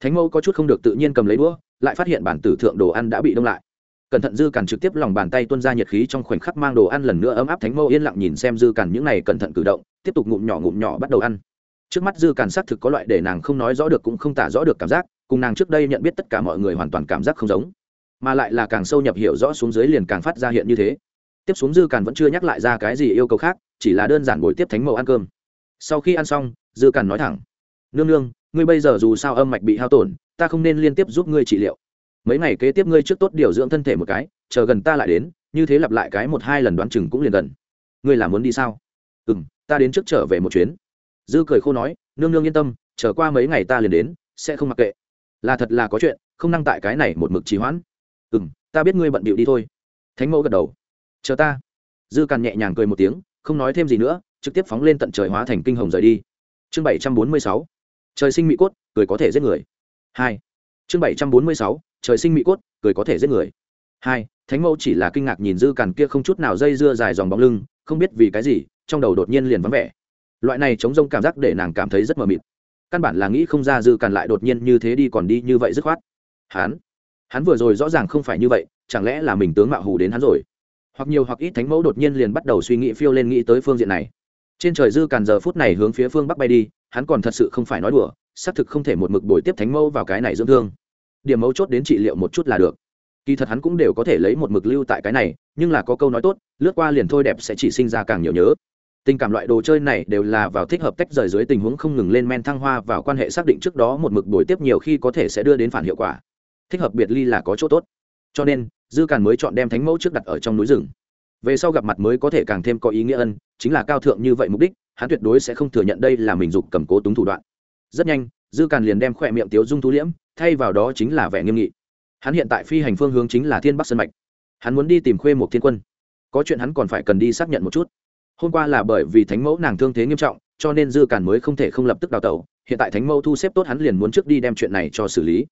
A: thánh mẫu có chút không được tự nhiên cầm lấy đũa, lại phát hiện bản tử thượng đồ ăn đã bị đông lại. Cẩn thận dư càn trực tiếp lòng bàn tay tuôn ra nhiệt khí trong khoảnh khắc mang đồ ăn lần nữa ấm áp thánh mẫu yên lặng nhìn xem dư càn những này cẩn thận cử động, tiếp tục ngụm nhỏ ngụm nhỏ bắt đầu ăn trước mắt dư càn xác thực có loại để nàng không nói rõ được cũng không tả rõ được cảm giác, cùng nàng trước đây nhận biết tất cả mọi người hoàn toàn cảm giác không giống. Mà lại là càng sâu nhập hiểu rõ xuống dưới liền càng phát ra hiện như thế. Tiếp xuống dư càn vẫn chưa nhắc lại ra cái gì yêu cầu khác, chỉ là đơn giản buổi tiếp thánh mẫu ăn cơm. Sau khi ăn xong, dư càn nói thẳng. Nương nương, ngươi bây giờ dù sao âm mạch bị hao tổn, ta không nên liên tiếp giúp ngươi trị liệu. Mấy ngày kế tiếp ngươi trước tốt điều dưỡng thân thể một cái, chờ gần ta lại đến, như thế lặp lại cái một hai lần đoán chừng cũng liền gần. Ngươi là muốn đi sao? Ừ m ta đến trước trở về một chuyến dư cười khô nói, nương nương yên tâm, chờ qua mấy ngày ta liền đến, sẽ không mặc kệ. Là thật là có chuyện, không năng tại cái này một mực trì hoãn. Ừ m ta biết ngươi bận bịu đi thôi. Thánh mẫu gật đầu. Chờ ta. Dư càn nhẹ nhàng cười một tiếng, không nói thêm gì nữa, trực tiếp phóng lên tận trời hóa thành kinh hồng rời đi. Chương bảy trăm bốn mươi sáu, trời sinh mỹ cốt, cười có thể giết người. Hai, chương bảy trăm bốn mươi sáu, trời sinh mỹ cốt, cười có thể giết người. Hai, thánh mẫu chỉ là kinh ngạc nhìn dư càn kia không chút nào dây dưa dài dòng bóng lưng, không biết vì cái gì, trong đầu đột nhiên liền vắng vẻ loại này chống rông cảm giác để nàng cảm thấy rất mờ mịt. Căn bản là nghĩ không ra dư càn lại đột nhiên như thế đi còn đi như vậy dứt khoát. Hắn hắn vừa rồi rõ ràng không phải như vậy, chẳng lẽ là mình tướng mạo hù đến hắn rồi? Hoặc nhiều hoặc ít thánh mẫu đột nhiên liền bắt đầu suy nghĩ phiêu lên nghĩ tới phương diện này. Trên trời dư càn giờ phút này hướng phía phương bắc bay đi, hắn còn thật sự không phải nói đùa, xác thực không thể một mực bồi tiếp thánh mẫu vào cái này dưỡng thương. Điểm mấu chốt đến trị liệu một chút là được. Kỳ thật hắn cũng đều có thể lấy một mực lưu tại cái này, nhưng là có câu nói tốt, lướt qua liền thôi đẹp sẽ chỉ sinh ra càng nhiều nhớ tình cảm loại đồ chơi này đều là vào thích hợp tách rời dưới tình huống không ngừng lên men thăng hoa vào quan hệ xác định trước đó một mực đối tiếp nhiều khi có thể sẽ đưa đến phản hiệu quả. Thích hợp biệt ly là có chỗ tốt. Cho nên, dư càn mới chọn đem thánh mẫu trước đặt ở trong núi rừng. Về sau gặp mặt mới có thể càng thêm có ý nghĩa ân, chính là cao thượng như vậy mục đích, hắn tuyệt đối sẽ không thừa nhận đây là mình dục cầm cố túng thủ đoạn. Rất nhanh, dư càn liền đem khỏe miệng tiếu dung thu liễm, thay vào đó chính là vẻ nghiêm nghị. Hắn hiện tại phi hành phương hướng chính là thiên bắc sơn mạch. Hắn muốn đi tìm khuê một thiên quân. Có chuyện hắn còn phải cần đi xác nhận một chút hôm qua là bởi vì thánh mẫu nàng thương thế nghiêm trọng, cho nên dư càn mới không thể không lập tức đào tẩu. Hiện tại thánh mẫu thu xếp tốt hắn liền muốn trước đi đem chuyện này cho xử lý.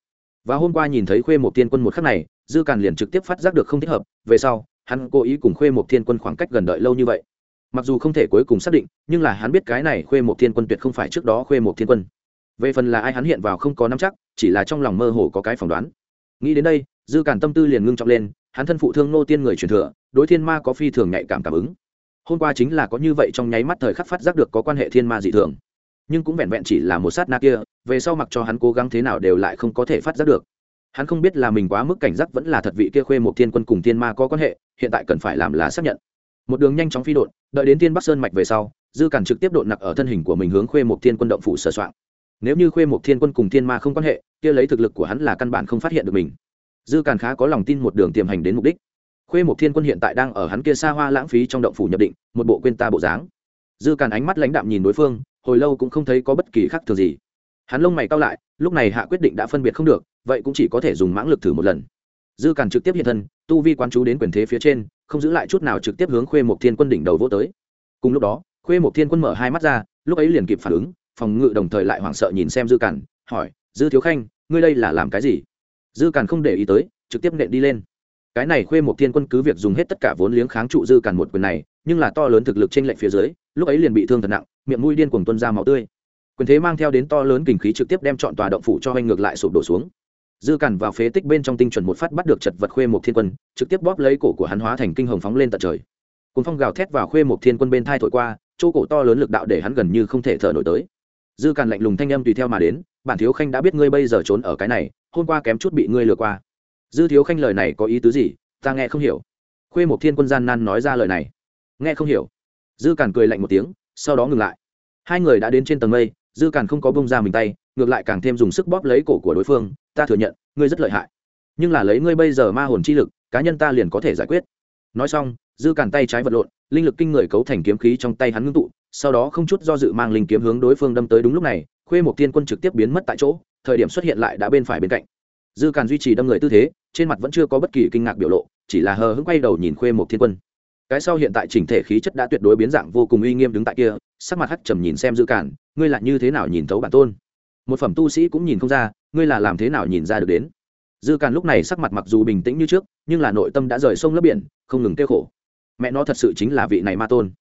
A: Và hôm qua nhìn thấy khuê một thiên quân một khắc này, dư càn liền trực tiếp phát giác được không thích hợp. Về sau, hắn cố ý cùng khuê một thiên quân khoảng cách gần đợi lâu như vậy. Mặc dù không thể cuối cùng xác định, nhưng là hắn biết cái này khuê một thiên quân tuyệt không phải trước đó khuê một thiên quân. Về phần là ai hắn hiện vào không có nắm chắc, chỉ là trong lòng mơ hồ có cái phỏng đoán. Nghĩ đến đây, dư cản tâm tư liền ngưng trọng lên, hắn thân phụ thương nô tiên người truyền thừa, đối thiên ma có phi thường nhạy cảm cảm ứng hôm qua chính là có như vậy trong nháy mắt thời khắc phát giác được có quan hệ thiên ma dị thường. Nhưng cũng vẹn vẹn chỉ là một sát na kia, về sau mặc cho hắn cố gắng thế nào đều lại không có thể phát giác được. Hắn không biết là mình quá mức cảnh giác vẫn là thật vị kia khuê một thiên quân cùng thiên ma có quan hệ, hiện tại cần phải làm là xác nhận. Một đường nhanh chóng phi đột đợi đến thiên bắc sơn mạch về sau, dư cản trực tiếp đột nặc ở thân hình của mình hướng khuê một thiên quân động phủ sửa soạn nếu như khuê một thiên quân cùng thiên ma không quan hệ, kia lấy thực lực của hắn là căn bản không phát hiện được mình. Dư càn khá có lòng tin một đường tiềm hành đến mục đích khuê một thiên quân hiện tại đang ở hắn kia xa hoa lãng phí trong động phủ nhập định, một bộ quên ta bộ dáng. Dư càn ánh mắt lãnh đạm nhìn đối phương, hồi lâu cũng không thấy có bất kỳ khác thường gì. Hắn lông mày cao lại, lúc này hạ quyết định đã phân biệt không được, vậy cũng chỉ có thể dùng mãng lực thử một lần. Dư càn trực tiếp hiện thân, tu vi quán chú đến quyền thế phía trên, không giữ lại chút nào trực tiếp hướng khuê một thiên quân đỉnh đầu vô tới. Cùng lúc đó, khuê một thiên quân mở hai mắt ra, lúc ấy liền kịp phản ứng, phòng ngự đồng thời lại hoảng sợ nhìn xem dư càn, hỏi, dư thiếu khanh, ngươi đây là làm cái gì? Dư càn không để ý tới, trực tiếp nện đi lên cái này khuê một thiên quân cứ việc dùng hết tất cả vốn liếng kháng trụ dư càn một quyền này, nhưng là to lớn thực lực trên lệnh phía dưới, lúc ấy liền bị thương thật nặng, miệng mũi điên cuồng tuân ra máu tươi. Quyền thế mang theo đến to lớn kinh khí trực tiếp đem chọn tòa động phủ cho anh ngược lại sụp đổ xuống. Dư càn vào phế tích bên trong tinh chuẩn một phát bắt được chật vật khuê một thiên quân, trực tiếp bóp lấy cổ của hắn hóa thành kinh hồng phóng lên tận trời. Cùng phong gào thét vào khuê một thiên quân bên thai thổi qua, chỗ cổ to lớn lực đạo để hắn gần như không thể thở nổi tới. Dư càn lạnh lùng thanh âm tùy theo mà đến, bản thiếu khanh đã biết ngươi bây giờ trốn ở cái này, hôm qua kém chút bị ngươi lừa qua dư thiếu khanh lời này có ý tứ gì? Ta nghe không hiểu. Khuê một thiên quân gian nan nói ra lời này. Nghe không hiểu. Dư càn cười lạnh một tiếng, sau đó ngừng lại. Hai người đã đến trên tầng mây, dư càn không có bông ra mình tay, ngược lại càng thêm dùng sức bóp lấy cổ của đối phương. Ta thừa nhận, ngươi rất lợi hại. Nhưng là lấy ngươi bây giờ ma hồn chi lực, cá nhân ta liền có thể giải quyết. Nói xong, dư càn tay trái vật lộn, linh lực kinh người cấu thành kiếm khí trong tay hắn ngưng tụ, sau đó không chút do dự mang linh kiếm hướng đối phương đâm tới. Đúng lúc này, khuê một tiên quân trực tiếp biến mất tại chỗ, thời điểm xuất hiện lại đã bên phải bên cạnh dư càn duy trì đâm người tư thế, trên mặt vẫn chưa có bất kỳ kinh ngạc biểu lộ, chỉ là hờ hững quay đầu nhìn khuê một thiên quân. Cái sau hiện tại chỉnh thể khí chất đã tuyệt đối biến dạng vô cùng uy nghiêm đứng tại kia, sắc mặt hắc trầm nhìn xem dư cản ngươi là như thế nào nhìn thấu bản tôn? Một phẩm tu sĩ cũng nhìn không ra, ngươi là làm thế nào nhìn ra được đến? Dư càn lúc này sắc mặt mặc dù bình tĩnh như trước, nhưng là nội tâm đã rời sông lấp biển, không ngừng kêu khổ. Mẹ nó thật sự chính là vị này ma tôn.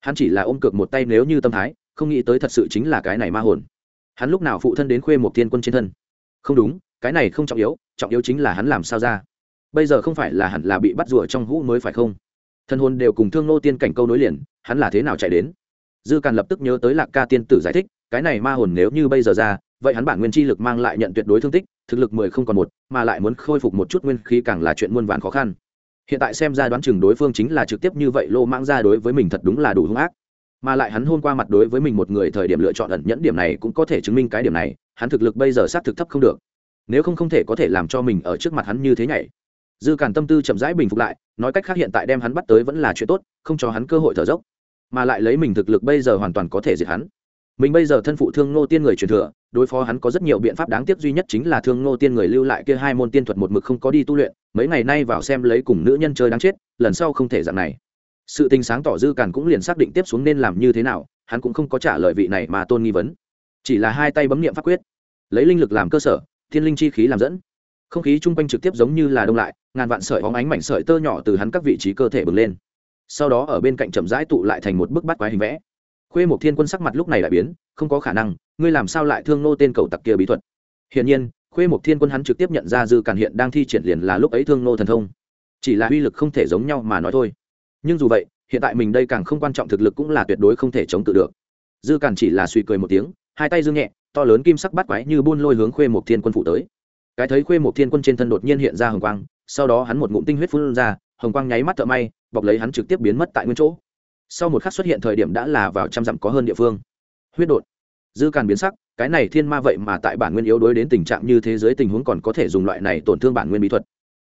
A: Hắn chỉ là ôm cược một tay nếu như tâm thái, không nghĩ tới thật sự chính là cái này ma hồn. Hắn lúc nào phụ thân đến khuê một thiên quân trên thân? Không đúng cái này không trọng yếu trọng yếu chính là hắn làm sao ra. Bây giờ không phải là hẳn là bị bắt rùa trong hũ mới phải không? Thân hồn đều cùng thương nô tiên cảnh câu nối liền, hắn là thế nào chạy đến? Dư càn lập tức nhớ tới lạc ca tiên tử giải thích, cái này ma hồn nếu như bây giờ ra, vậy hắn bản nguyên chi lực mang lại nhận tuyệt đối thương tích, thực lực mười không còn một, mà lại muốn khôi phục một chút nguyên khí càng là chuyện muôn vàn khó khăn. Hiện tại xem ra đoán chừng đối phương chính là trực tiếp như vậy lô mang ra đối với mình thật đúng là đủ hung ác. Mà lại hắn hôn qua mặt đối với mình một người thời điểm lựa chọn ẩn nhẫn điểm này cũng có thể chứng minh cái điểm này, hắn thực lực bây giờ xác thực thấp không được nếu không không thể có thể làm cho mình ở trước mặt hắn như thế nhảy. Dư cản tâm tư chậm rãi bình phục lại, nói cách khác hiện tại đem hắn bắt tới vẫn là chuyện tốt, không cho hắn cơ hội thở dốc. Mà lại lấy mình thực lực bây giờ hoàn toàn có thể diệt hắn. Mình bây giờ thân phụ thương ngô tiên người truyền thừa, đối phó hắn có rất nhiều biện pháp đáng tiếc duy nhất chính là thương ngô tiên người lưu lại kia hai môn tiên thuật một mực không có đi tu luyện, mấy ngày nay vào xem lấy cùng nữ nhân chơi đáng chết, lần sau không thể dạng này. Sự tình sáng tỏ dư càn cũng liền xác định tiếp xuống nên làm như thế nào, hắn cũng không có trả lời vị này mà tôn nghi vấn. Chỉ là hai tay bấm nghiệm pháp quyết, lấy linh lực làm cơ sở thiên linh chi khí làm dẫn. Không khí chung quanh trực tiếp giống như là đông lại, ngàn vạn sợi hóng ánh mảnh sợi tơ nhỏ từ hắn các vị trí cơ thể bừng lên. Sau đó ở bên cạnh chậm rãi tụ lại thành một bức bắt quái hình vẽ. Khuê một thiên quân sắc mặt lúc này lại biến, không có khả năng, ngươi làm sao lại thương nô tên cầu tặc kia bí thuật? Hiển nhiên, khuê một thiên quân hắn trực tiếp nhận ra dư càn hiện đang thi triển liền là lúc ấy thương nô thần thông. Chỉ là uy lực không thể giống nhau mà nói thôi. Nhưng dù vậy, hiện tại mình đây càng không quan trọng thực lực cũng là tuyệt đối không thể chống tự được. Dư càn chỉ là suy cười một tiếng, hai tay dương nhẹ to lớn kim sắc bắt quái như buôn lôi hướng khuê một thiên quân phụ tới. Cái thấy khuê một thiên quân trên thân đột nhiên hiện ra hồng quang, sau đó hắn một ngụm tinh huyết phun ra, hồng quang nháy mắt thợ may, bọc lấy hắn trực tiếp biến mất tại nguyên chỗ. Sau một khắc xuất hiện thời điểm đã là vào trăm dặm có hơn địa phương. Huyết đột. Dư càn biến sắc, cái này thiên ma vậy mà tại bản nguyên yếu đối đến tình trạng như thế giới tình huống còn có thể dùng loại này tổn thương bản nguyên bí thuật.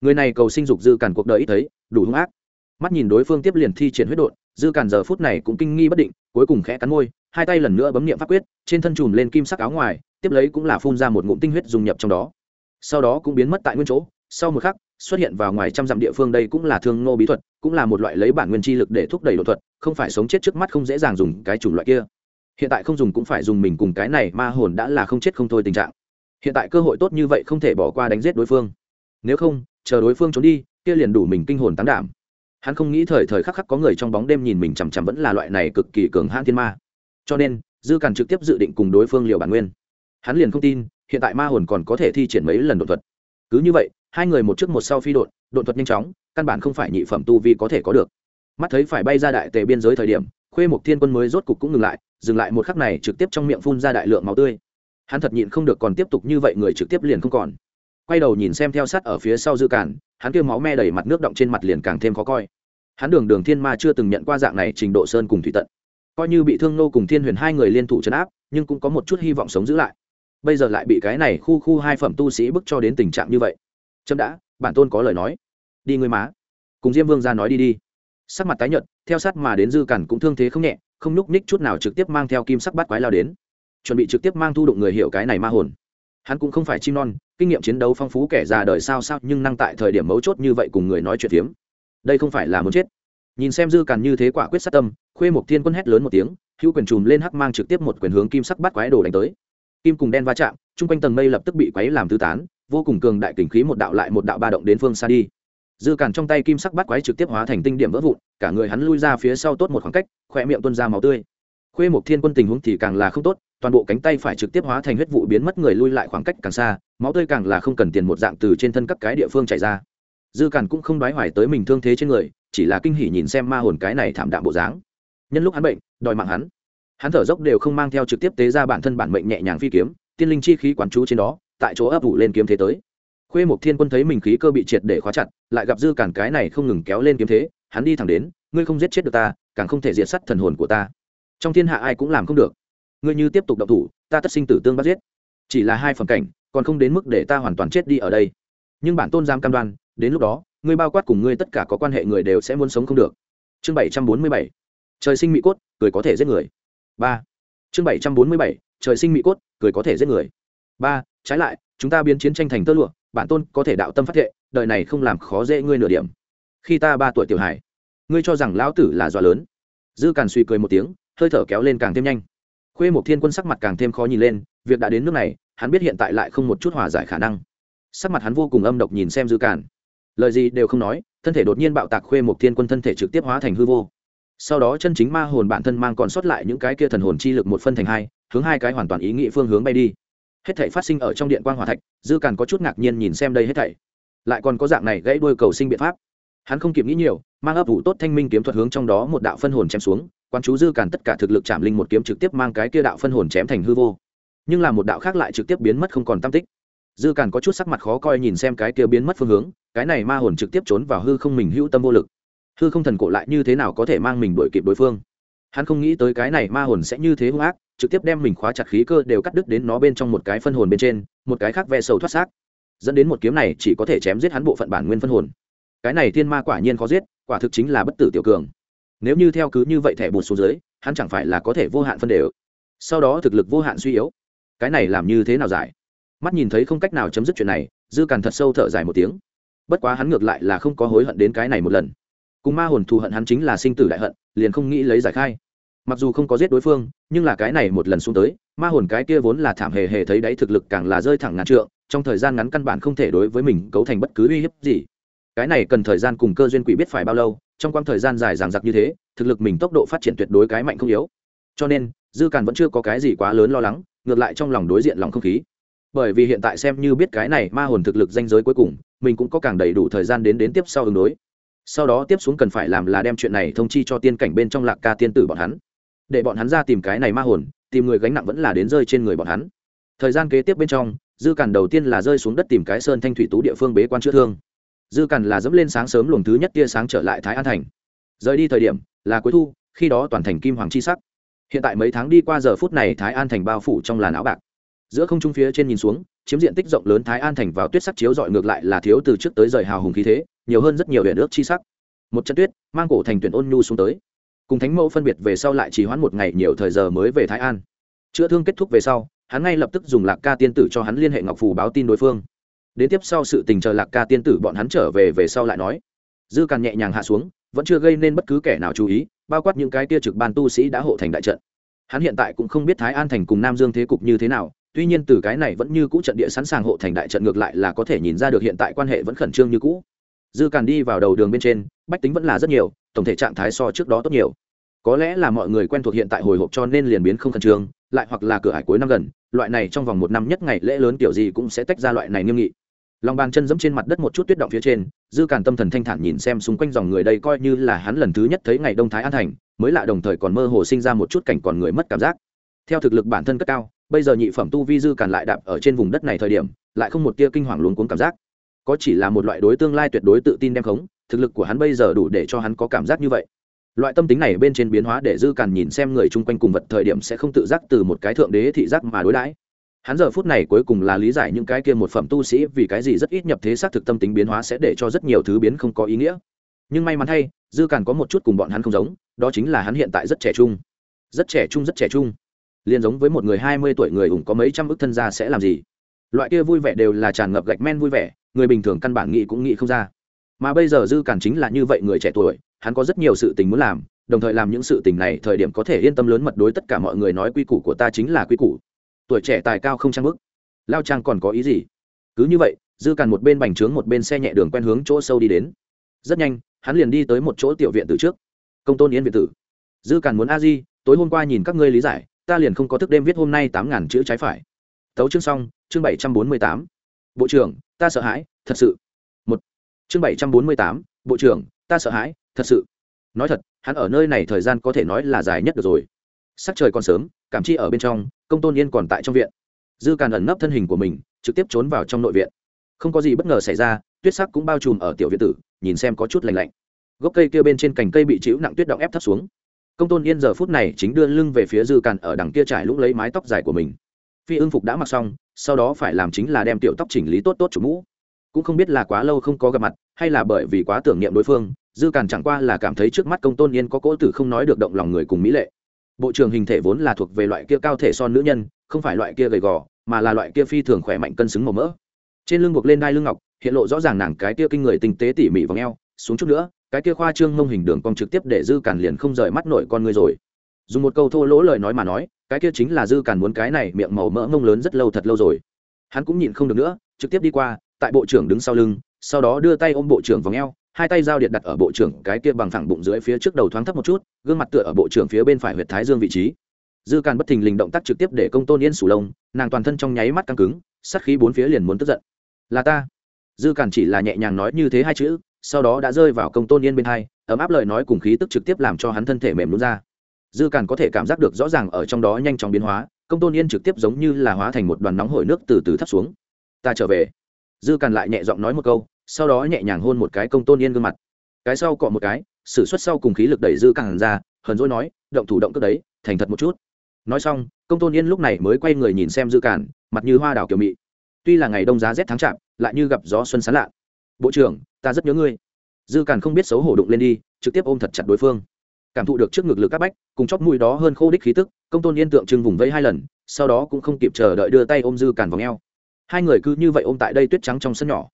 A: Người này cầu sinh dục dư càn cuộc đời ít thấy, đủ hung ác. Mắt nhìn đối phương tiếp liền thi triển huyết đột, dư càn giờ phút này cũng kinh nghi bất định, cuối cùng khẽ cắn môi hai tay lần nữa bấm nghiệm pháp quyết, trên thân chùm lên kim sắc áo ngoài, tiếp lấy cũng là phun ra một ngụm tinh huyết dùng nhập trong đó. Sau đó cũng biến mất tại nguyên chỗ. Sau một khắc, xuất hiện vào ngoài trăm dặm địa phương đây cũng là thương ngô bí thuật, cũng là một loại lấy bản nguyên chi lực để thúc đẩy đột thuật, không phải sống chết trước mắt không dễ dàng dùng cái chủng loại kia. Hiện tại không dùng cũng phải dùng mình cùng cái này, ma hồn đã là không chết không thôi tình trạng. Hiện tại cơ hội tốt như vậy không thể bỏ qua đánh giết đối phương. Nếu không, chờ đối phương trốn đi, kia liền đủ mình kinh hồn tán đảm. Hắn không nghĩ thời thời khắc khắc có người trong bóng đêm nhìn mình chằm chằm vẫn là loại này cực kỳ cường hãn thiên ma cho nên, dư càn trực tiếp dự định cùng đối phương liều bản nguyên. Hắn liền không tin, hiện tại ma hồn còn có thể thi triển mấy lần đột thuật. Cứ như vậy, hai người một trước một sau phi đột đột thuật nhanh chóng, căn bản không phải nhị phẩm tu vi có thể có được. Mắt thấy phải bay ra đại tề biên giới thời điểm, khuê mục thiên quân mới rốt cục cũng ngừng lại, dừng lại một khắc này trực tiếp trong miệng phun ra đại lượng máu tươi. Hắn thật nhịn không được còn tiếp tục như vậy người trực tiếp liền không còn. Quay đầu nhìn xem theo sát ở phía sau dư cản hắn kêu máu me đầy mặt nước động trên mặt liền càng thêm khó coi. Hắn đường đường thiên ma chưa từng nhận qua dạng này trình độ sơn cùng thủy tận coi như bị thương nô cùng thiên huyền hai người liên thủ chấn áp, nhưng cũng có một chút hy vọng sống giữ lại. Bây giờ lại bị cái này khu khu hai phẩm tu sĩ bức cho đến tình trạng như vậy. Chấm đã, bản tôn có lời nói. Đi ngươi má. Cùng diêm vương ra nói đi đi. Sắc mặt tái nhợt, theo sát mà đến dư cản cũng thương thế không nhẹ, không nhúc ních chút nào trực tiếp mang theo kim sắc bát quái lao đến. Chuẩn bị trực tiếp mang thu đụng người hiểu cái này ma hồn. Hắn cũng không phải chim non, kinh nghiệm chiến đấu phong phú kẻ già đời sao sao, nhưng năng tại thời điểm mấu chốt như vậy cùng người nói chuyện phiếm. Đây không phải là muốn chết nhìn xem dư càn như thế quả quyết sát tâm, khuê một thiên quân hét lớn một tiếng, hữu quyền chùm lên hắc mang trực tiếp một quyền hướng kim sắc bắt quái đồ đánh tới. Kim cùng đen va chạm, chung quanh tầng mây lập tức bị quấy làm tứ tán, vô cùng cường đại kình khí một đạo lại một đạo ba động đến phương xa đi. Dư càn trong tay kim sắc bắt quái trực tiếp hóa thành tinh điểm vỡ vụn, cả người hắn lui ra phía sau tốt một khoảng cách, khỏe miệng tuôn ra máu tươi. Khuê một thiên quân tình huống thì càng là không tốt, toàn bộ cánh tay phải trực tiếp hóa thành huyết vụ biến mất người lui lại khoảng cách càng xa, máu tươi càng là không cần tiền một dạng từ trên thân các cái địa phương chảy ra. Dư càn cũng không đoái hoài tới mình thương thế trên người chỉ là kinh hỉ nhìn xem ma hồn cái này thảm đạm bộ dáng. Nhân lúc hắn bệnh, đòi mạng hắn. Hắn thở dốc đều không mang theo trực tiếp tế ra bản thân bản mệnh nhẹ nhàng phi kiếm, tiên linh chi khí quán chú trên đó, tại chỗ ấp ủ lên kiếm thế tới. Khuê một thiên quân thấy mình khí cơ bị triệt để khóa chặt, lại gặp dư cản cái này không ngừng kéo lên kiếm thế, hắn đi thẳng đến, ngươi không giết chết được ta, càng không thể diệt sát thần hồn của ta. Trong thiên hạ ai cũng làm không được. Ngươi như tiếp tục động thủ, ta tất sinh tử tương bắt giết. Chỉ là hai phần cảnh, còn không đến mức để ta hoàn toàn chết đi ở đây. Nhưng bản tôn giam cam đoan, đến lúc đó ngươi bao quát cùng ngươi tất cả có quan hệ người đều sẽ muốn sống không được. Chương bảy trăm bốn mươi bảy. Trời sinh mỹ cốt, cười có thể giết người. Ba. Chương bảy trăm bốn mươi bảy. Trời sinh mỹ cốt, cười có thể giết người. Ba. Trái lại, chúng ta biến chiến tranh thành tơ lụa, bản tôn có thể đạo tâm phát thệ, đời này không làm khó dễ ngươi nửa điểm. Khi ta ba tuổi tiểu hải ngươi cho rằng lão tử là dọa lớn. Dư càn suy cười một tiếng, hơi thở kéo lên càng thêm nhanh. Khuê một thiên quân sắc mặt càng thêm khó nhìn lên, việc đã đến nước này, hắn biết hiện tại lại không một chút hòa giải khả năng. Sắc mặt hắn vô cùng âm độc nhìn xem dư càn lời gì đều không nói, thân thể đột nhiên bạo tạc khuê một thiên quân thân thể trực tiếp hóa thành hư vô. Sau đó chân chính ma hồn bản thân mang còn sót lại những cái kia thần hồn chi lực một phân thành hai, hướng hai cái hoàn toàn ý nghĩ phương hướng bay đi. Hết thảy phát sinh ở trong điện quan hòa thạch, dư càn có chút ngạc nhiên nhìn xem đây hết thảy. Lại còn có dạng này gãy đuôi cầu sinh biện pháp. Hắn không kịp nghĩ nhiều, mang ấp ủ tốt thanh minh kiếm thuật hướng trong đó một đạo phân hồn chém xuống quan chú dư càn tất cả thực lực chạm linh một kiếm trực tiếp mang cái kia đạo phân hồn chém thành hư vô. Nhưng là một đạo khác lại trực tiếp biến mất không còn tam tích dư càn có chút sắc mặt khó coi nhìn xem cái kia biến mất phương hướng, cái này ma hồn trực tiếp trốn vào hư không mình hữu tâm vô lực. Hư không thần cổ lại như thế nào có thể mang mình đuổi kịp đối phương? Hắn không nghĩ tới cái này ma hồn sẽ như thế hung ác, trực tiếp đem mình khóa chặt khí cơ đều cắt đứt đến nó bên trong một cái phân hồn bên trên, một cái khác ve sầu thoát xác. Dẫn đến một kiếm này chỉ có thể chém giết hắn bộ phận bản nguyên phân hồn. Cái này thiên ma quả nhiên khó giết, quả thực chính là bất tử tiểu cường. Nếu như theo cứ như vậy thẻ bụt xuống dưới, hắn chẳng phải là có thể vô hạn phân đều. Sau đó thực lực vô hạn suy yếu. Cái này làm như thế nào giải? Mắt nhìn thấy không cách nào chấm dứt chuyện này, dư càn thật sâu thở dài một tiếng. Bất quá hắn ngược lại là không có hối hận đến cái này một lần. Cùng ma hồn thù hận hắn chính là sinh tử đại hận, liền không nghĩ lấy giải khai. Mặc dù không có giết đối phương, nhưng là cái này một lần xuống tới, ma hồn cái kia vốn là thảm hề hề thấy đáy thực lực càng là rơi thẳng ngàn trượng, trong thời gian ngắn căn bản không thể đối với mình cấu thành bất cứ uy hiếp gì. Cái này cần thời gian cùng cơ duyên quỷ biết phải bao lâu, trong quãng thời gian dài dằng dặc như thế, thực lực mình tốc độ phát triển tuyệt đối cái mạnh không yếu. Cho nên, dư càn vẫn chưa có cái gì quá lớn lo lắng, ngược lại trong lòng đối diện lòng không khí bởi vì hiện tại xem như biết cái này ma hồn thực lực danh giới cuối cùng, mình cũng có càng đầy đủ thời gian đến đến tiếp sau ứng đối. Sau đó tiếp xuống cần phải làm là đem chuyện này thông chi cho tiên cảnh bên trong lạc ca tiên tử bọn hắn. Để bọn hắn ra tìm cái này ma hồn, tìm người gánh nặng vẫn là đến rơi trên người bọn hắn. Thời gian kế tiếp bên trong, dư càn đầu tiên là rơi xuống đất tìm cái sơn thanh thủy tú địa phương bế quan chữa thương. Dư càn là dẫm lên sáng sớm luồng thứ nhất tia sáng trở lại thái an thành. Rời đi thời điểm, là cuối thu, khi đó toàn thành kim hoàng chi sắc. Hiện tại mấy tháng đi qua giờ phút này thái an thành bao phủ trong làn áo bạc giữa không trung phía trên nhìn xuống, chiếm diện tích rộng lớn thái an thành vào tuyết sắc chiếu dọi ngược lại là thiếu từ trước tới rời hào hùng khí thế, nhiều hơn rất nhiều huyện ước chi sắc. Một trận tuyết, mang cổ thành tuyển ôn nhu xuống tới. Cùng thánh mẫu phân biệt về sau lại chỉ hoãn một ngày nhiều thời giờ mới về thái an. Chữa thương kết thúc về sau, hắn ngay lập tức dùng lạc ca tiên tử cho hắn liên hệ ngọc phù báo tin đối phương. Đến tiếp sau sự tình chờ lạc ca tiên tử bọn hắn trở về về sau lại nói. Dư càn nhẹ nhàng hạ xuống, vẫn chưa gây nên bất cứ kẻ nào chú ý, bao quát những cái tia trực ban tu sĩ đã hộ thành đại trận. Hắn hiện tại cũng không biết thái an thành cùng nam dương thế cục như thế nào tuy nhiên từ cái này vẫn như cũ trận địa sẵn sàng hộ thành đại trận ngược lại là có thể nhìn ra được hiện tại quan hệ vẫn khẩn trương như cũ. Dư càn đi vào đầu đường bên trên, bách tính vẫn là rất nhiều, tổng thể trạng thái so trước đó tốt nhiều. Có lẽ là mọi người quen thuộc hiện tại hồi hộp cho nên liền biến không khẩn trương, lại hoặc là cửa hải cuối năm gần, loại này trong vòng một năm nhất ngày lễ lớn kiểu gì cũng sẽ tách ra loại này nghiêm nghị. Lòng bàn chân giẫm trên mặt đất một chút tuyết động phía trên, dư càn tâm thần thanh thản nhìn xem xung quanh dòng người đây coi như là hắn lần thứ nhất thấy ngày đông thái an thành, mới lạ đồng thời còn mơ hồ sinh ra một chút cảnh còn người mất cảm giác. Theo thực lực bản thân cất cao bây giờ nhị phẩm tu vi dư càn lại đạp ở trên vùng đất này thời điểm, lại không một tia kinh hoàng luống cuống cảm giác. Có chỉ là một loại đối tương lai tuyệt đối tự tin đem khống, thực lực của hắn bây giờ đủ để cho hắn có cảm giác như vậy. Loại tâm tính này bên trên biến hóa để dư càn nhìn xem người chung quanh cùng vật thời điểm sẽ không tự giác từ một cái thượng đế thị giác mà đối đãi. Hắn giờ phút này cuối cùng là lý giải những cái kia một phẩm tu sĩ vì cái gì rất ít nhập thế xác thực tâm tính biến hóa sẽ để cho rất nhiều thứ biến không có ý nghĩa. Nhưng may mắn thay, dư càn có một chút cùng bọn hắn không giống, đó chính là hắn hiện tại rất trẻ trung. Rất trẻ trung, rất trẻ trung liền giống với một người hai mươi tuổi người ủng có mấy trăm ức thân gia sẽ làm gì? Loại kia vui vẻ đều là tràn ngập gạch men vui vẻ, người bình thường căn bản nghĩ cũng nghĩ không ra. Mà bây giờ dư càn chính là như vậy người trẻ tuổi, hắn có rất nhiều sự tình muốn làm, đồng thời làm những sự tình này thời điểm có thể yên tâm lớn mật đối tất cả mọi người nói quy củ của ta chính là quy củ. Tuổi trẻ tài cao không trang bức lao trang còn có ý gì? Cứ như vậy, dư càn một bên bành trướng một bên xe nhẹ đường quen hướng chỗ sâu đi đến. Rất nhanh, hắn liền đi tới một chỗ tiểu viện từ trước. Công tôn yến viện tử. Dư càn muốn a di, tối hôm qua nhìn các ngươi lý giải ta liền không có thức đêm viết hôm nay tám ngàn chữ trái phải. Tấu chương xong, chương bảy trăm bốn mươi tám. Bộ trưởng, ta sợ hãi, thật sự. Một. Chương bảy trăm bốn mươi tám, bộ trưởng, ta sợ hãi, thật sự. Nói thật, hắn ở nơi này thời gian có thể nói là dài nhất được rồi. Sắc trời còn sớm, cảm chi ở bên trong, công tôn yên còn tại trong viện. Dư càn ẩn nấp thân hình của mình, trực tiếp trốn vào trong nội viện. Không có gì bất ngờ xảy ra, tuyết sắc cũng bao trùm ở tiểu viện tử, nhìn xem có chút lành lạnh. Gốc cây kia bên trên cành cây bị chịu nặng tuyết động ép thấp xuống công tôn yên giờ phút này chính đưa lưng về phía dư càn ở đằng kia trải lũng lấy mái tóc dài của mình. Phi ưng phục đã mặc xong sau đó phải làm chính là đem tiểu tóc chỉnh lý tốt tốt chủ mũ. Cũng không biết là quá lâu không có gặp mặt hay là bởi vì quá tưởng niệm đối phương dư càn chẳng qua là cảm thấy trước mắt công tôn yên có cỗ tử không nói được động lòng người cùng mỹ lệ. Bộ trưởng hình thể vốn là thuộc về loại kia cao thể son nữ nhân không phải loại kia gầy gò mà là loại kia phi thường khỏe mạnh cân xứng màu mỡ. Trên lưng buộc lên đai lưng ngọc hiện lộ rõ ràng nàng cái kia kinh người tinh tế tỉ mỉ và ngheo, xuống chút nữa cái kia khoa trương mông hình đường cong trực tiếp để dư càn liền không rời mắt nổi con người rồi. Dùng một câu thô lỗ lời nói mà nói, cái kia chính là dư càn muốn cái này miệng màu mỡ mông lớn rất lâu thật lâu rồi. Hắn cũng nhịn không được nữa, trực tiếp đi qua, tại bộ trưởng đứng sau lưng, sau đó đưa tay ôm bộ trưởng vòng eo, hai tay giao điện đặt ở bộ trưởng cái kia bằng thẳng bụng dưới phía trước đầu thoáng thấp một chút, gương mặt tựa ở bộ trưởng phía bên phải huyệt thái dương vị trí. Dư càn bất thình lình động tác trực tiếp để công tôn yên sủ lông, nàng toàn thân trong nháy mắt căng cứng, sát khí bốn phía liền muốn tức giận. Là ta. Dư càn chỉ là nhẹ nhàng nói như thế hai chữ sau đó đã rơi vào công tôn yên bên hai, ấm áp lời nói cùng khí tức trực tiếp làm cho hắn thân thể mềm lún ra. Dư càn có thể cảm giác được rõ ràng ở trong đó nhanh chóng biến hóa, công tôn yên trực tiếp giống như là hóa thành một đoàn nóng hổi nước từ từ thấp xuống. Ta trở về. Dư càn lại nhẹ giọng nói một câu, sau đó nhẹ nhàng hôn một cái công tôn yên gương mặt. Cái sau cọ một cái s ử suất sau cùng khí lực đẩy dư càn ra, hờn dỗi nói, động thủ động cất đấy, thành thật một chút. Nói xong, công tôn yên lúc này mới quay người nhìn xem dư càn, mặt như hoa đào kiểu mị. Tuy là ngày đông giá rét tháng chạp, lại như gặp gió xuân sán lạ. Bộ trưởng ta rất nhớ ngươi. Dư càn không biết xấu hổ đụng lên đi, trực tiếp ôm thật chặt đối phương. Cảm thụ được trước ngực lực các bách, cùng chóp mùi đó hơn khô đích khí tức, công tôn yên tượng trưng vùng vây hai lần, sau đó cũng không kịp chờ đợi đưa tay ôm dư càn vào ngheo hai người cứ như vậy ôm tại đây tuyết trắng trong sân nhỏ.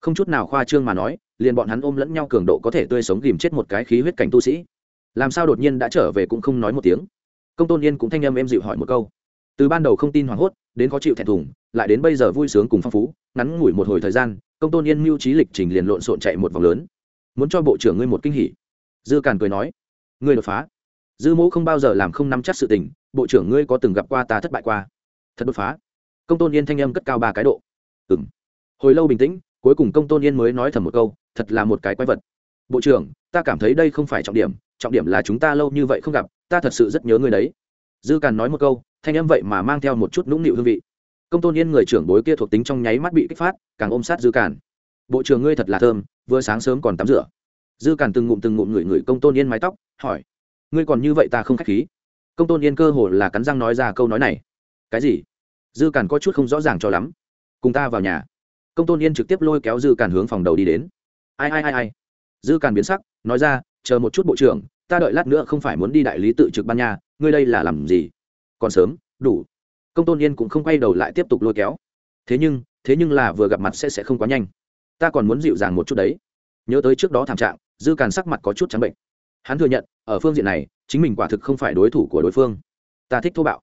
A: Không chút nào khoa trương mà nói, liền bọn hắn ôm lẫn nhau cường độ có thể tươi sống ghìm chết một cái khí huyết cảnh tu sĩ. Làm sao đột nhiên đã trở về cũng không nói một tiếng. Công tôn yên cũng thanh âm em dịu hỏi một câu. Từ ban đầu không tin hoảng hốt, đến khó chịu thẹn thùng, lại đến bây giờ vui sướng cùng phong phú, ngắn ngủi một hồi thời gian công tôn yên mưu trí lịch trình liền lộn xộn chạy một vòng lớn. Muốn cho bộ trưởng ngươi một kinh hỉ. Dư càn cười nói, ngươi đột phá. Dư mẫu không bao giờ làm không nắm chắc sự tình, bộ trưởng ngươi có từng gặp qua ta thất bại qua. Thật đột phá. Công tôn yên thanh âm cất cao ba cái độ. Ừ m hồi lâu bình tĩnh, cuối cùng công tôn yên mới nói thầm một câu, thật là một cái quái vật. Bộ trưởng, ta cảm thấy đây không phải trọng điểm trọng điểm là chúng ta lâu như vậy không gặp, ta thật sự rất nhớ ngươi đấy. Dư càn nói một câu, thanh âm vậy mà mang theo một chút nũng nịu hương vị công tôn yên người trưởng bối kia thuộc tính trong nháy mắt bị kích phát, càng ôm sát dư cản. bộ trưởng ngươi thật là thơm, vừa sáng sớm còn tắm rửa. Dư cản từng ngụm từng ngụm ngửi ngửi công tôn yên mái tóc, hỏi, ngươi còn như vậy ta không k h á c h khí. Công tôn yên cơ hồ là cắn răng nói ra câu nói này. Cái gì? Dư cản có chút không rõ ràng cho lắm. Cùng ta vào nhà. Công tôn yên trực tiếp lôi kéo dư cản hướng phòng đầu đi đến. Ai ai ai ai? Dư cản biến sắc, nói ra, chờ một chút bộ trưởng, ta đợi lát nữa không phải muốn đi đại lý tự trực ban nha, ngươi đây là làm gì? Còn sớm, đủ công tôn yên cũng không quay đầu lại tiếp tục lôi kéo. Thế nhưng thế nhưng là vừa gặp mặt sẽ sẽ không quá nhanh. Ta còn muốn dịu dàng một chút đấy. Nhớ tới trước đó thảm trạng, dư càn sắc mặt có chút trắng bệnh. Hắn thừa nhận, ở phương diện này, chính mình quả thực không phải đối thủ của đối phương. Ta thích thô bạo.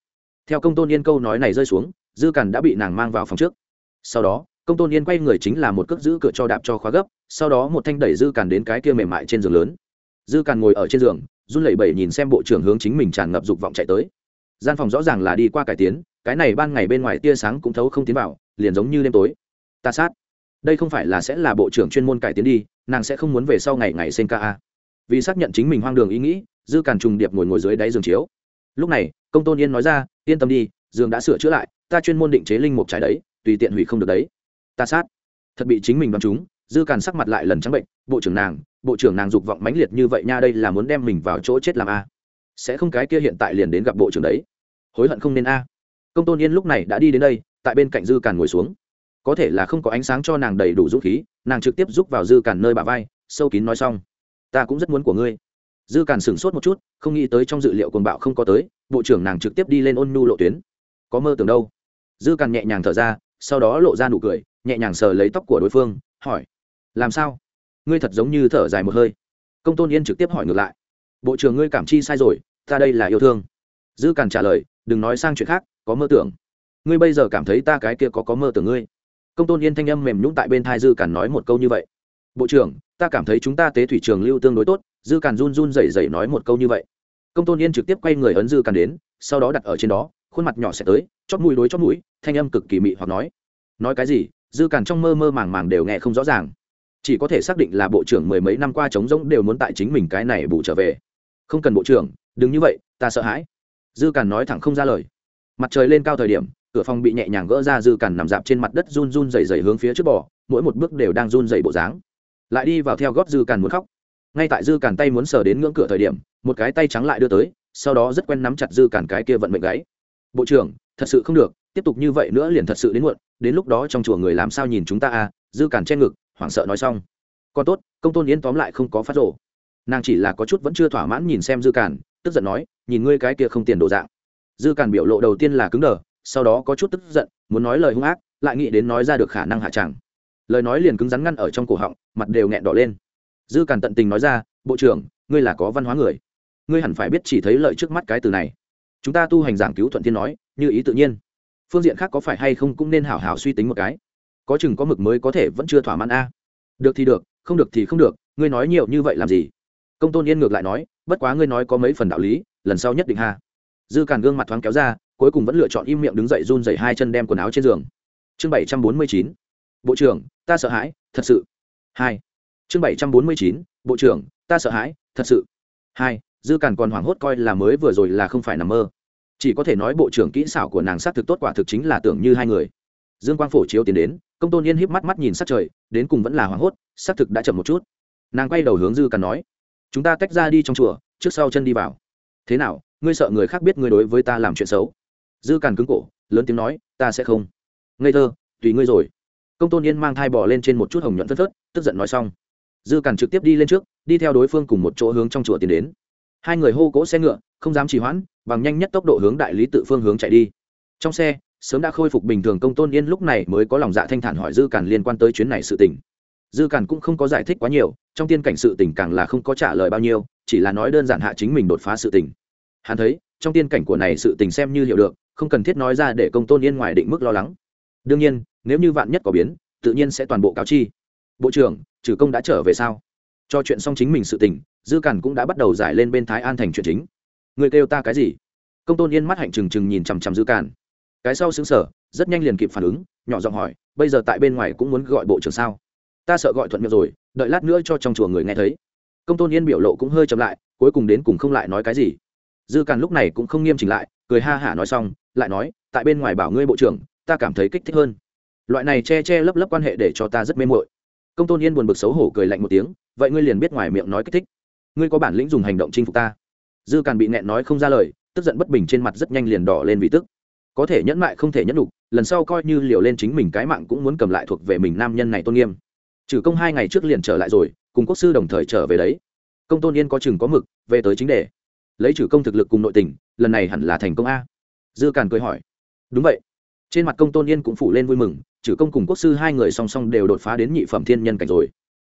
A: Theo công tôn yên câu nói này rơi xuống, dư càn đã bị nàng mang vào phòng trước. Sau đó, công tôn yên quay người chính là một cước giữ cửa cho đạp cho khóa gấp, sau đó một thanh đẩy dư càn đến cái kia mềm mại trên giường lớn. Dư càn ngồi ở trên giường, run lẩy bẩy nhìn xem bộ trưởng hướng chính mình tràn ngập dục vọng chạy tới gian phòng rõ ràng là đi qua cải tiến, cái này ban ngày bên ngoài tia sáng cũng thấu không tiến vào, liền giống như đêm tối. Ta sát. Đây không phải là sẽ là bộ trưởng chuyên môn cải tiến đi, nàng sẽ không muốn về sau ngày ngày sinh ca a. Vì xác nhận chính mình hoang đường ý nghĩ, dư càn trùng điệp ngồi ngồi dưới đáy giường chiếu. Lúc này, công tôn yên nói ra, yên tâm đi, giường đã sửa chữa lại, ta chuyên môn định chế linh mục trái đấy, tùy tiện hủy không được đấy. Ta sát. Thật bị chính mình đoán chúng dư càn sắc mặt lại lần trắng bệnh, bộ trưởng nàng, bộ trưởng nàng dục vọng mãnh liệt như vậy nha, đây là muốn đem mình vào chỗ chết làm a sẽ không cái kia hiện tại liền đến gặp bộ trưởng đấy. Hối hận không nên a. Công tôn yên lúc này đã đi đến đây, tại bên cạnh dư càn ngồi xuống. Có thể là không có ánh sáng cho nàng đầy đủ dũng khí, nàng trực tiếp giúp vào dư càn nơi bà vai, sâu kín nói xong. Ta cũng rất muốn của ngươi. Dư càn sửng sốt một chút, không nghĩ tới trong dự liệu quần bạo không có tới, bộ trưởng nàng trực tiếp đi lên ôn nhu lộ tuyến. Có mơ tưởng đâu. Dư càn nhẹ nhàng thở ra, sau đó lộ ra nụ cười, nhẹ nhàng sờ lấy tóc của đối phương, hỏi, làm sao? Ngươi thật giống như thở dài một hơi. Công tôn yên trực tiếp hỏi ngược lại, bộ trưởng ngươi cảm chi sai rồi ta đây là yêu thương. Dư càn trả lời, đừng nói sang chuyện khác, có mơ tưởng. Ngươi bây giờ cảm thấy ta cái kia có có mơ tưởng ngươi. Công tôn yên thanh âm mềm nhũng tại bên thai dư càn nói một câu như vậy. Bộ trưởng, ta cảm thấy chúng ta tế thủy trường lưu tương đối tốt, dư càn run run rẩy rẩy nói một câu như vậy. Công tôn yên trực tiếp quay người ấn dư càn đến, sau đó đặt ở trên đó, khuôn mặt nhỏ sẽ tới chót mũi đối chót mũi, thanh âm cực kỳ mị hoặc nói. Nói cái gì? Dư càn trong mơ mơ màng màng đều nghe không rõ ràng. Chỉ có thể xác định là bộ trưởng mười mấy năm qua trống rỗng đều muốn tại chính mình cái này bù trở về không cần bộ trưởng, đừng như vậy, ta sợ hãi. Dư càn nói thẳng không ra lời. Mặt trời lên cao thời điểm, cửa phòng bị nhẹ nhàng gỡ ra, dư càn nằm dạp trên mặt đất run run dày dày hướng phía trước bò, mỗi một bước đều đang run dày bộ dáng. Lại đi vào theo góp dư càn muốn khóc. Ngay tại dư càn tay muốn sờ đến ngưỡng cửa thời điểm, một cái tay trắng lại đưa tới, sau đó rất quen nắm chặt dư càn cái kia vận mệnh gáy. Bộ trưởng, thật sự không được, tiếp tục như vậy nữa liền thật sự đến muộn, đến lúc đó trong chùa người làm sao nhìn chúng ta à? Dư càn che ngực, hoảng sợ nói xong. Còn tốt, công tôn yến tóm lại không có phát rổ nàng chỉ là có chút vẫn chưa thỏa mãn nhìn xem dư càn, tức giận nói, nhìn ngươi cái kia không tiền đồ dạng. Dư càn biểu lộ đầu tiên là cứng đờ, sau đó có chút tức giận, muốn nói lời hung ác, lại nghĩ đến nói ra được khả năng hạ tràng lời nói liền cứng rắn ngăn ở trong cổ họng, mặt đều nghẹn đỏ lên. Dư càn tận tình nói ra, bộ trưởng, ngươi là có văn hóa người. Ngươi hẳn phải biết chỉ thấy lợi trước mắt cái từ này. Chúng ta tu hành giảng cứu thuận thiên nói, như ý tự nhiên. Phương diện khác có phải hay không cũng nên hảo hảo suy tính một cái. Có chừng có mực mới có thể vẫn chưa thỏa mãn a. Được thì được, không được thì không được, ngươi nói nhiều như vậy làm gì? Công tôn yên ngược lại nói, bất quá ngươi nói có mấy phần đạo lý, lần sau nhất định ha. Dư càn gương mặt thoáng kéo ra, cuối cùng vẫn lựa chọn im miệng đứng dậy run dậy hai chân đem quần áo trên giường. Chương bảy trăm bốn mươi chín, bộ trưởng, ta sợ hãi, thật sự. Hai. Chương bảy trăm bốn mươi chín, bộ trưởng, ta sợ hãi, thật sự. Hai. Dư càn còn hoảng hốt coi là mới vừa rồi là không phải nằm mơ. Chỉ có thể nói bộ trưởng kỹ xảo của nàng xác thực tốt quả thực chính là tưởng như hai người. Dương quang phổ chiếu tiến đến, công tôn yên híp mắt mắt nhìn sát trời, đến cùng vẫn là hoảng hốt, xác thực đã chậm một chút. Nàng quay đầu hướng dư càn nói chúng ta tách ra đi trong chùa, trước sau chân đi vào. Thế nào, ngươi sợ người khác biết ngươi đối với ta làm chuyện xấu? Dư càn cứng cổ, lớn tiếng nói, ta sẽ không. Ngây thơ, tùy ngươi rồi. Công tôn yên mang thai bỏ lên trên một chút hồng nhuận phất phớt tức giận nói xong. Dư càn trực tiếp đi lên trước, đi theo đối phương cùng một chỗ hướng trong chùa tiến đến. Hai người hô cỗ xe ngựa, không dám trì hoãn, bằng nhanh nhất tốc độ hướng đại lý tự phương hướng chạy đi. Trong xe, sớm đã khôi phục bình thường, công tôn yên lúc này mới có lòng dạ thanh thản hỏi dư càn liên quan tới chuyến này sự tình dư cản cũng không có giải thích quá nhiều, trong tiên cảnh sự tình càng là không có trả lời bao nhiêu, chỉ là nói đơn giản hạ chính mình đột phá sự tình. Hắn thấy, trong tiên cảnh của này sự tình xem như hiểu được, không cần thiết nói ra để công tôn yên ngoài định mức lo lắng. Đương nhiên, nếu như vạn nhất có biến, tự nhiên sẽ toàn bộ cáo chi. Bộ trưởng, trừ công đã trở về sao? Cho chuyện xong chính mình sự tình, dư cản cũng đã bắt đầu giải lên bên thái an thành chuyện chính. Người kêu ta cái gì? Công tôn yên mắt hạnh trừng trừng nhìn chằm chằm dư cản cái sau xứng sở, rất nhanh liền kịp phản ứng, nhỏ giọng hỏi, bây giờ tại bên ngoài cũng muốn gọi bộ trưởng sao? Ta sợ gọi thuận miệng rồi, đợi lát nữa cho trong chùa người nghe thấy. Công tôn yên biểu lộ cũng hơi chậm lại, cuối cùng đến cùng không lại nói cái gì. Dư càn lúc này cũng không nghiêm chỉnh lại, cười ha hả nói xong, lại nói, tại bên ngoài bảo ngươi bộ trưởng, ta cảm thấy kích thích hơn. Loại này che che lấp lấp quan hệ để cho ta rất mê mội công tôn yên buồn bực xấu hổ cười lạnh một tiếng, vậy ngươi liền biết ngoài miệng nói kích thích. Ngươi có bản lĩnh dùng hành động chinh phục ta. Dư càn bị nẹn nói không ra lời, tức giận bất bình trên mặt rất nhanh liền đỏ lên vì tức. Có thể nhẫn mại không thể nhẫn đục lần sau coi như liều lên chính mình cái mạng cũng muốn cầm lại thuộc về mình nam nhân này tôn nghiêm trừ công hai ngày trước liền trở lại rồi, cùng quốc sư đồng thời trở về đấy. Công tôn yên có chừng có mực, về tới chính đề. Lấy trừ công thực lực cùng nội tình, lần này hẳn là thành công a. Dư càn cười hỏi. Đúng vậy. Trên mặt công tôn yên cũng phủ lên vui mừng, trừ công cùng quốc sư hai người song song đều đột phá đến nhị phẩm thiên nhân cảnh rồi.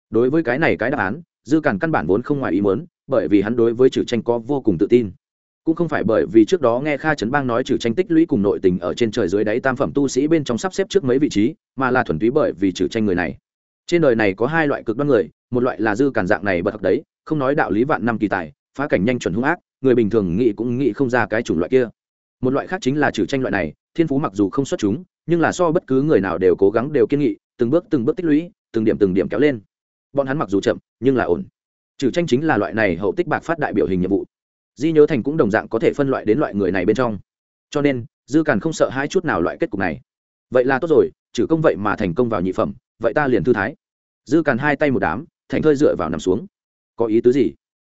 A: Đối với cái này cái đáp án, dư càn căn bản vốn không ngoài ý mớn bởi vì hắn đối với trừ tranh có vô cùng tự tin. Cũng không phải bởi vì trước đó nghe kha trấn bang nói trừ tranh tích lũy cùng nội tình ở trên trời dưới đáy tam phẩm tu sĩ bên trong sắp xếp trước mấy vị trí, mà là thuần túy bởi vì trừ tranh người này trên đời này có hai loại cực đoan người, một loại là dư càn dạng này bật học đấy, không nói đạo lý vạn năm kỳ tài, phá cảnh nhanh chuẩn hung ác, người bình thường nghĩ cũng nghĩ không ra cái chủng loại kia. Một loại khác chính là trừ tranh loại này, thiên phú mặc dù không xuất chúng, nhưng là so bất cứ người nào đều cố gắng, đều kiên nghị, từng bước từng bước tích lũy, từng điểm từng điểm kéo lên. Bọn hắn mặc dù chậm, nhưng là ổn. Trừ tranh chính là loại này hậu tích bạc phát đại biểu hình nhiệm vụ. Di nhớ thành cũng đồng dạng có thể phân loại đến loại người này bên trong. Cho nên, dư càn không sợ hai chút nào loại kết cục này. Vậy là tốt rồi, trừ công vậy mà thành công vào nhị phẩm vậy ta liền thư thái. Dư càn hai tay một đám thành thơi dựa vào nằm xuống. Có ý tứ gì?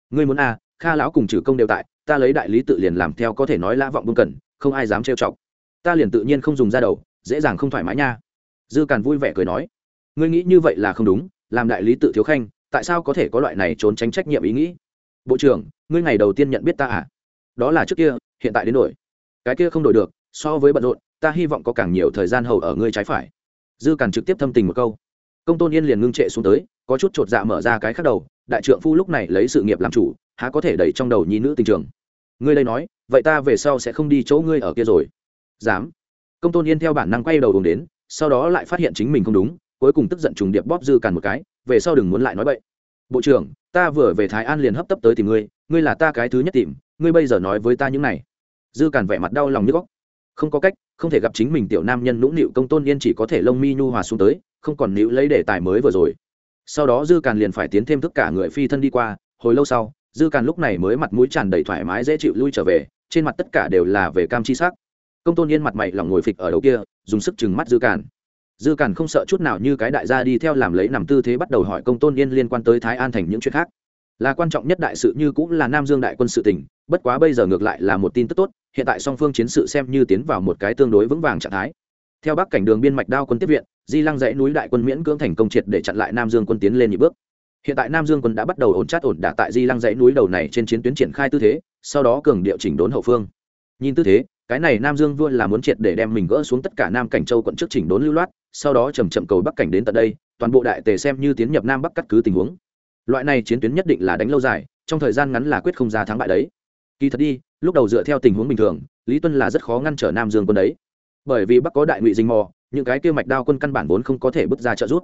A: Ngươi muốn a à, kha lão cùng trừ công đều tại ta lấy đại lý tự liền làm theo có thể nói lã vọng buông cần không ai dám trêu chọc. Ta liền tự nhiên không dùng ra đầu dễ dàng không thoải mái nha. Dư càn vui vẻ cười nói ngươi nghĩ như vậy là không đúng làm đại lý tự thiếu khanh tại sao có thể có loại này trốn tránh trách nhiệm ý nghĩ? Bộ trưởng ngươi ngày đầu tiên nhận biết ta à? Đó là trước kia hiện tại đến đổi. Cái kia không đổi được so với bận rộn ta hy vọng có càng nhiều thời gian hầu ở ngươi trái phải dư càn trực tiếp thâm tình một câu. Công tôn yên liền ngưng trệ xuống tới, có chút chột dạ mở ra cái khác đầu, đại trượng phu lúc này lấy sự nghiệp làm chủ, há có thể đẩy trong đầu nhi nữ tình trường. Ngươi đây nói, vậy ta về sau sẽ không đi chỗ ngươi ở kia rồi. Dám. Công tôn yên theo bản năng quay đầu đồn đến, sau đó lại phát hiện chính mình không đúng, cuối cùng tức giận trùng điệp bóp dư càn một cái, về sau đừng muốn lại nói vậy bộ trưởng, ta vừa về thái an liền hấp tấp tới tìm ngươi ngươi là ta cái thứ nhất tìm, ngươi bây giờ nói với ta những này. Dư càn vẻ mặt đau lòng như góc không có cách, không thể gặp chính mình tiểu nam nhân nũng nịu công tôn yên chỉ có thể lông mi nhu hòa xuống tới, không còn nịu lấy đề tài mới vừa rồi. Sau đó dư càn liền phải tiến thêm tất cả người phi thân đi qua, hồi lâu sau, dư càn lúc này mới mặt mũi tràn đầy thoải mái dễ chịu lui trở về, trên mặt tất cả đều là về cam chi sắc. Công tôn yên mặt mày lòng ngồi phịch ở đầu kia, dùng sức chừng mắt dư càn. Dư càn không sợ chút nào như cái đại gia đi theo làm lấy nằm tư thế bắt đầu hỏi công tôn yên liên quan tới thái an thành những chuyện khác. Là quan trọng nhất đại sự như cũng là nam dương đại quân sự tỉnh bất quá bây giờ ngược lại là một tin tức tốt hiện tại song phương chiến sự xem như tiến vào một cái tương đối vững vàng trạng thái. Theo bắc cảnh đường biên mạch đao quân tiếp viện, di lăng dãy núi đại quân miễn cưỡng thành công triệt để chặn lại nam dương quân tiến lên nhị bước. Hiện tại nam dương quân đã bắt đầu ổn chát ổn đả tại di lăng dãy núi đầu này trên chiến tuyến triển khai tư thế, sau đó cường điệu chỉnh đốn hậu phương. Nhìn tư thế, cái này nam dương vua là muốn triệt để đem mình gỡ xuống tất cả nam cảnh châu quận trước chỉnh đốn lưu loát, sau đó chầm chậm cầu bắc cảnh đến tận đây, toàn bộ đại tề xem như tiến nhập nam bắc cắt cứ tình huống. Loại này chiến tuyến nhất định là đánh lâu dài, trong thời gian ngắn là quyết không ra thắng bại đấy. Kỳ thật đi lúc đầu dựa theo tình huống bình thường, lý tuân là rất khó ngăn trở nam dương quân đấy. Bởi vì bắc có đại ngụy dinh mò, những cái kia mạch đao quân căn bản vốn không có thể bước ra trợ giúp.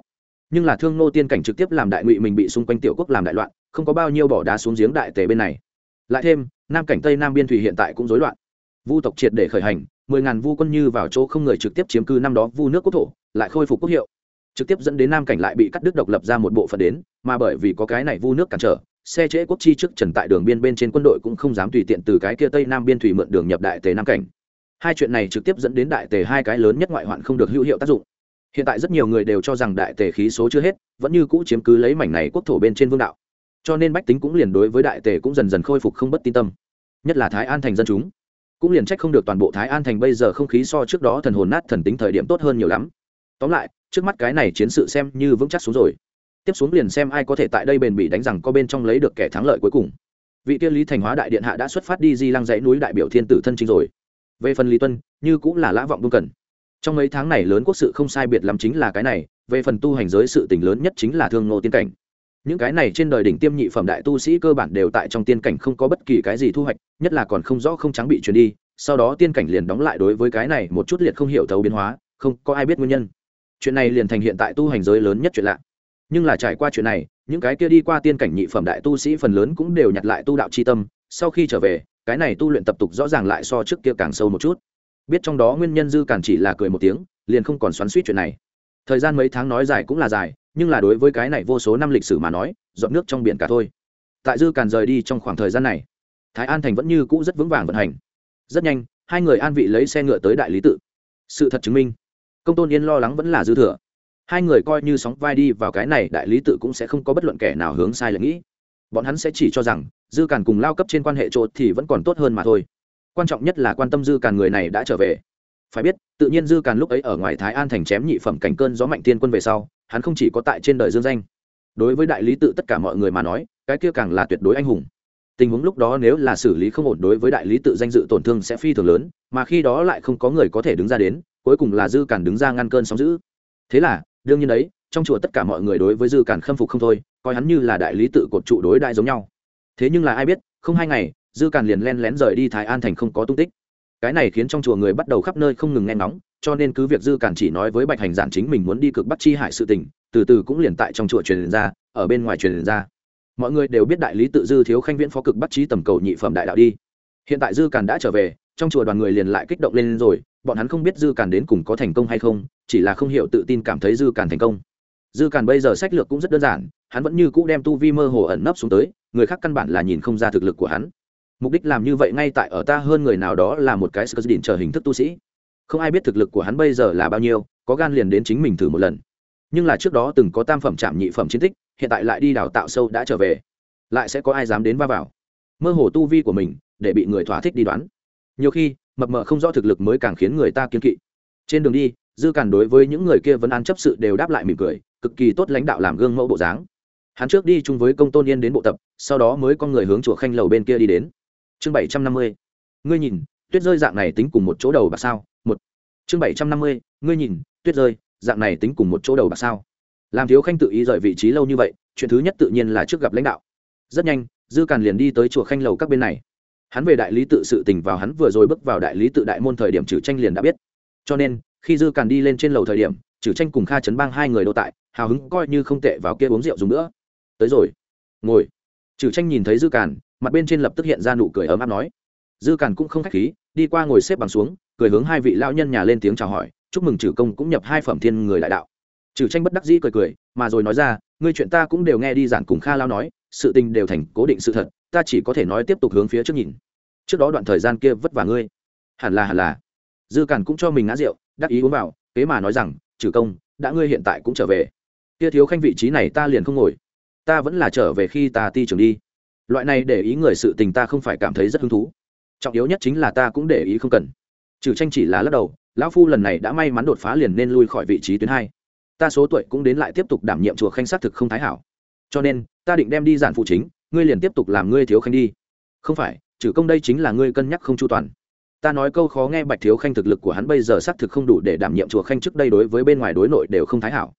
A: Nhưng là thương nô tiên cảnh trực tiếp làm đại ngụy mình bị xung quanh tiểu quốc làm đại loạn, không có bao nhiêu bỏ đá xuống giếng đại tề bên này. Lại thêm, nam cảnh tây nam biên thủy hiện tại cũng rối loạn. Vu tộc triệt để khởi hành, mười ngàn vu quân như vào chỗ không người trực tiếp chiếm cư năm đó vu nước quốc thổ, lại khôi phục quốc hiệu. Trực tiếp dẫn đến nam cảnh lại bị cắt đứt độc lập ra một bộ phận đến, mà bởi vì có cái này vu nước cản trở xe trễ quốc chi trước trần tại đường biên bên trên quân đội cũng không dám tùy tiện từ cái kia tây nam biên thủy mượn đường nhập đại tề nam cảnh. Hai chuyện này trực tiếp dẫn đến đại tề hai cái lớn nhất ngoại hoạn không được hữu hiệu tác dụng. Hiện tại rất nhiều người đều cho rằng đại tề khí số chưa hết, vẫn như cũ chiếm cứ lấy mảnh này quốc thổ bên trên vương đạo. Cho nên bách tính cũng liền đối với đại tề cũng dần dần khôi phục không bất tin tâm. Nhất là thái an thành dân chúng, cũng liền trách không được toàn bộ thái an thành bây giờ không khí so trước đó thần hồn nát thần tính thời điểm tốt hơn nhiều lắm. Tóm lại, trước mắt cái này chiến sự xem như vững chắc xuống rồi tiếp xuống liền xem ai có thể tại đây bền bị đánh rằng có bên trong lấy được kẻ thắng lợi cuối cùng. Vị tiên lý thành hóa đại điện hạ đã xuất phát đi di lăng dãy núi đại biểu thiên tử thân chính rồi. Về phần lý tuân, như cũng là lã vọng buông cần. Trong mấy tháng này lớn quốc sự không sai biệt lắm chính là cái này, về phần tu hành giới sự tình lớn nhất chính là thương ngộ tiên cảnh. Những cái này trên đời đỉnh tiêm nhị phẩm đại tu sĩ cơ bản đều tại trong tiên cảnh không có bất kỳ cái gì thu hoạch, nhất là còn không rõ không trắng bị truyền đi, sau đó tiên cảnh liền đóng lại đối với cái này một chút liệt không hiểu thấu biến hóa, không có ai biết nguyên nhân. Chuyện này liền thành hiện tại tu hành giới lớn nhất chuyện lạ nhưng là trải qua chuyện này, những cái kia đi qua tiên cảnh nhị phẩm đại tu sĩ phần lớn cũng đều nhặt lại tu đạo c h i tâm, sau khi trở về, cái này tu luyện tập tục rõ ràng lại so trước kia càng sâu một chút. Biết trong đó nguyên nhân dư cản chỉ là cười một tiếng, liền không còn xoắn suýt chuyện này. Thời gian mấy tháng nói dài cũng là dài, nhưng là đối với cái này vô số năm lịch sử mà nói dọn nước trong biển cả thôi. Tại dư càn rời đi trong khoảng thời gian này, thái an thành vẫn như cũ rất vững vàng vận hành. Rất nhanh, hai người an vị lấy xe ngựa tới đại lý tự. Sự thật chứng minh, công tôn yên lo lắng vẫn là dư thừa hai người coi như sóng vai đi vào cái này, đại lý tự cũng sẽ không có bất luận kẻ nào hướng sai lệch nghĩ. Bọn hắn sẽ chỉ cho rằng, dư càn cùng lao cấp trên quan hệ trộn thì vẫn còn tốt hơn mà thôi. Quan trọng nhất là quan tâm dư càn người này đã trở về. Phải biết, tự nhiên dư càn lúc ấy ở ngoài thái an thành chém nhị phẩm cảnh cơn gió mạnh tiên quân về sau, hắn không chỉ có tại trên đời dương danh. Đối với đại lý tự tất cả mọi người mà nói, cái kia càng là tuyệt đối anh hùng. Tình huống lúc đó nếu là xử lý không ổn đối với đại lý tự danh dự tổn thương sẽ phi thường lớn, mà khi đó lại không có người có thể đứng ra đến, cuối cùng là dư càn đứng ra ngăn cơn sóng giữ thế là đương nhiên đấy, trong chùa tất cả mọi người đối với dư càn khâm phục không thôi, coi hắn như là đại lý tự cột trụ đối đại giống nhau. Thế nhưng là ai biết, không hai ngày, dư càn liền len lén rời đi thái an thành không có tung tích. Cái này khiến trong chùa người bắt đầu khắp nơi không ngừng nghe ngóng, cho nên cứ việc dư càn chỉ nói với bạch hành giản chính mình muốn đi cực bắc chi hải sự tình, từ từ cũng liền tại trong chùa truyền ra, ở bên ngoài truyền ra. Mọi người đều biết đại lý tự dư thiếu khanh viễn phó cực bắc chi tầm cầu nhị phẩm đại đạo đi. Hiện tại dư càn đã trở về, trong chùa đoàn người liền lại kích động lên rồi bọn hắn không biết dư càn đến cùng có thành công hay không, chỉ là không hiểu tự tin cảm thấy dư càn thành công. Dư càn bây giờ sách lược cũng rất đơn giản, hắn vẫn như cũ đem tu vi mơ hồ ẩn nấp xuống tới, người khác căn bản là nhìn không ra thực lực của hắn. Mục đích làm như vậy ngay tại ở ta hơn người nào đó là một cái sơ đỉnh chờ hình thức tu sĩ. Không ai biết thực lực của hắn bây giờ là bao nhiêu, có gan liền đến chính mình thử một lần. Nhưng là trước đó từng có tam phẩm trạm nhị phẩm chiến tích, hiện tại lại đi đào tạo sâu đã trở về. Lại sẽ có ai dám đến va vào? Mơ hồ tu vi của mình, để bị người thỏa thích đi đoán. Nhiều khi mập mờ không rõ thực lực mới càng khiến người ta kiên kỵ. Trên đường đi, dư càn đối với những người kia vẫn ăn chấp sự đều đáp lại mỉm cười, cực kỳ tốt lãnh đạo làm gương mẫu bộ dáng. Hắn trước đi chung với công tôn yên đến bộ tập, sau đó mới con người hướng chùa khanh lầu bên kia đi đến. Chương bảy trăm năm mươi, ngươi nhìn, tuyết rơi dạng này tính cùng một chỗ đầu bạc sao? Một. Chương bảy trăm năm mươi, ngươi nhìn, tuyết rơi, dạng này tính cùng một chỗ đầu bạc sao? Làm thiếu khanh tự ý rời vị trí lâu như vậy, chuyện thứ nhất tự nhiên là trước gặp lãnh đạo. Rất nhanh, dư càn liền đi tới chùa khanh lầu các bên này hắn về đại lý tự sự tình vào hắn vừa rồi bước vào đại lý tự đại môn thời điểm trừ tranh liền đã biết. Cho nên, khi dư càn đi lên trên lầu thời điểm, trừ tranh cùng kha chấn bang hai người đô tại, hào hứng coi như không tệ vào kia uống rượu dùng nữa. Tới rồi. Ngồi. Trừ tranh nhìn thấy dư càn, mặt bên trên lập tức hiện ra nụ cười ấm áp nói. Dư càn cũng không k h á c h khí, đi qua ngồi xếp bằng xuống, cười hướng hai vị lao nhân nhà lên tiếng chào hỏi, chúc mừng trừ công cũng nhập hai phẩm thiên người đại đạo. Trừ tranh bất đắc dĩ cười cười, mà rồi nói ra, ngươi chuyện ta cũng đều nghe đi giản cùng kha lao nói sự tình đều thành cố định sự thật, ta chỉ có thể nói tiếp tục hướng phía trước nhìn. Trước đó đoạn thời gian kia vất vả ngươi. Hẳn là hẳn là. Dư càn cũng cho mình ngã rượu, đắc ý uống vào, kế mà nói rằng, trừ công, đã ngươi hiện tại cũng trở về. Kia thiếu khanh vị trí này ta liền không ngồi. Ta vẫn là trở về khi ta ti trưởng đi. Loại này để ý người sự tình ta không phải cảm thấy rất hứng thú. Trọng yếu nhất chính là ta cũng để ý không cần. Trừ tranh chỉ là lắc đầu, lão phu lần này đã may mắn đột phá liền nên lui khỏi vị trí tuyến hai. Ta số tuổi cũng đến lại tiếp tục đảm nhiệm chùa khanh xác thực không thái hảo cho nên, ta định đem đi giản phụ chính, ngươi liền tiếp tục làm ngươi thiếu khanh đi. Không phải, trừ công đây chính là ngươi cân nhắc không chu toàn. Ta nói câu khó nghe bạch thiếu khanh thực lực của hắn bây giờ xác thực không đủ để đảm nhiệm chùa khanh trước đây đối với bên ngoài đối nội đều không thái hảo.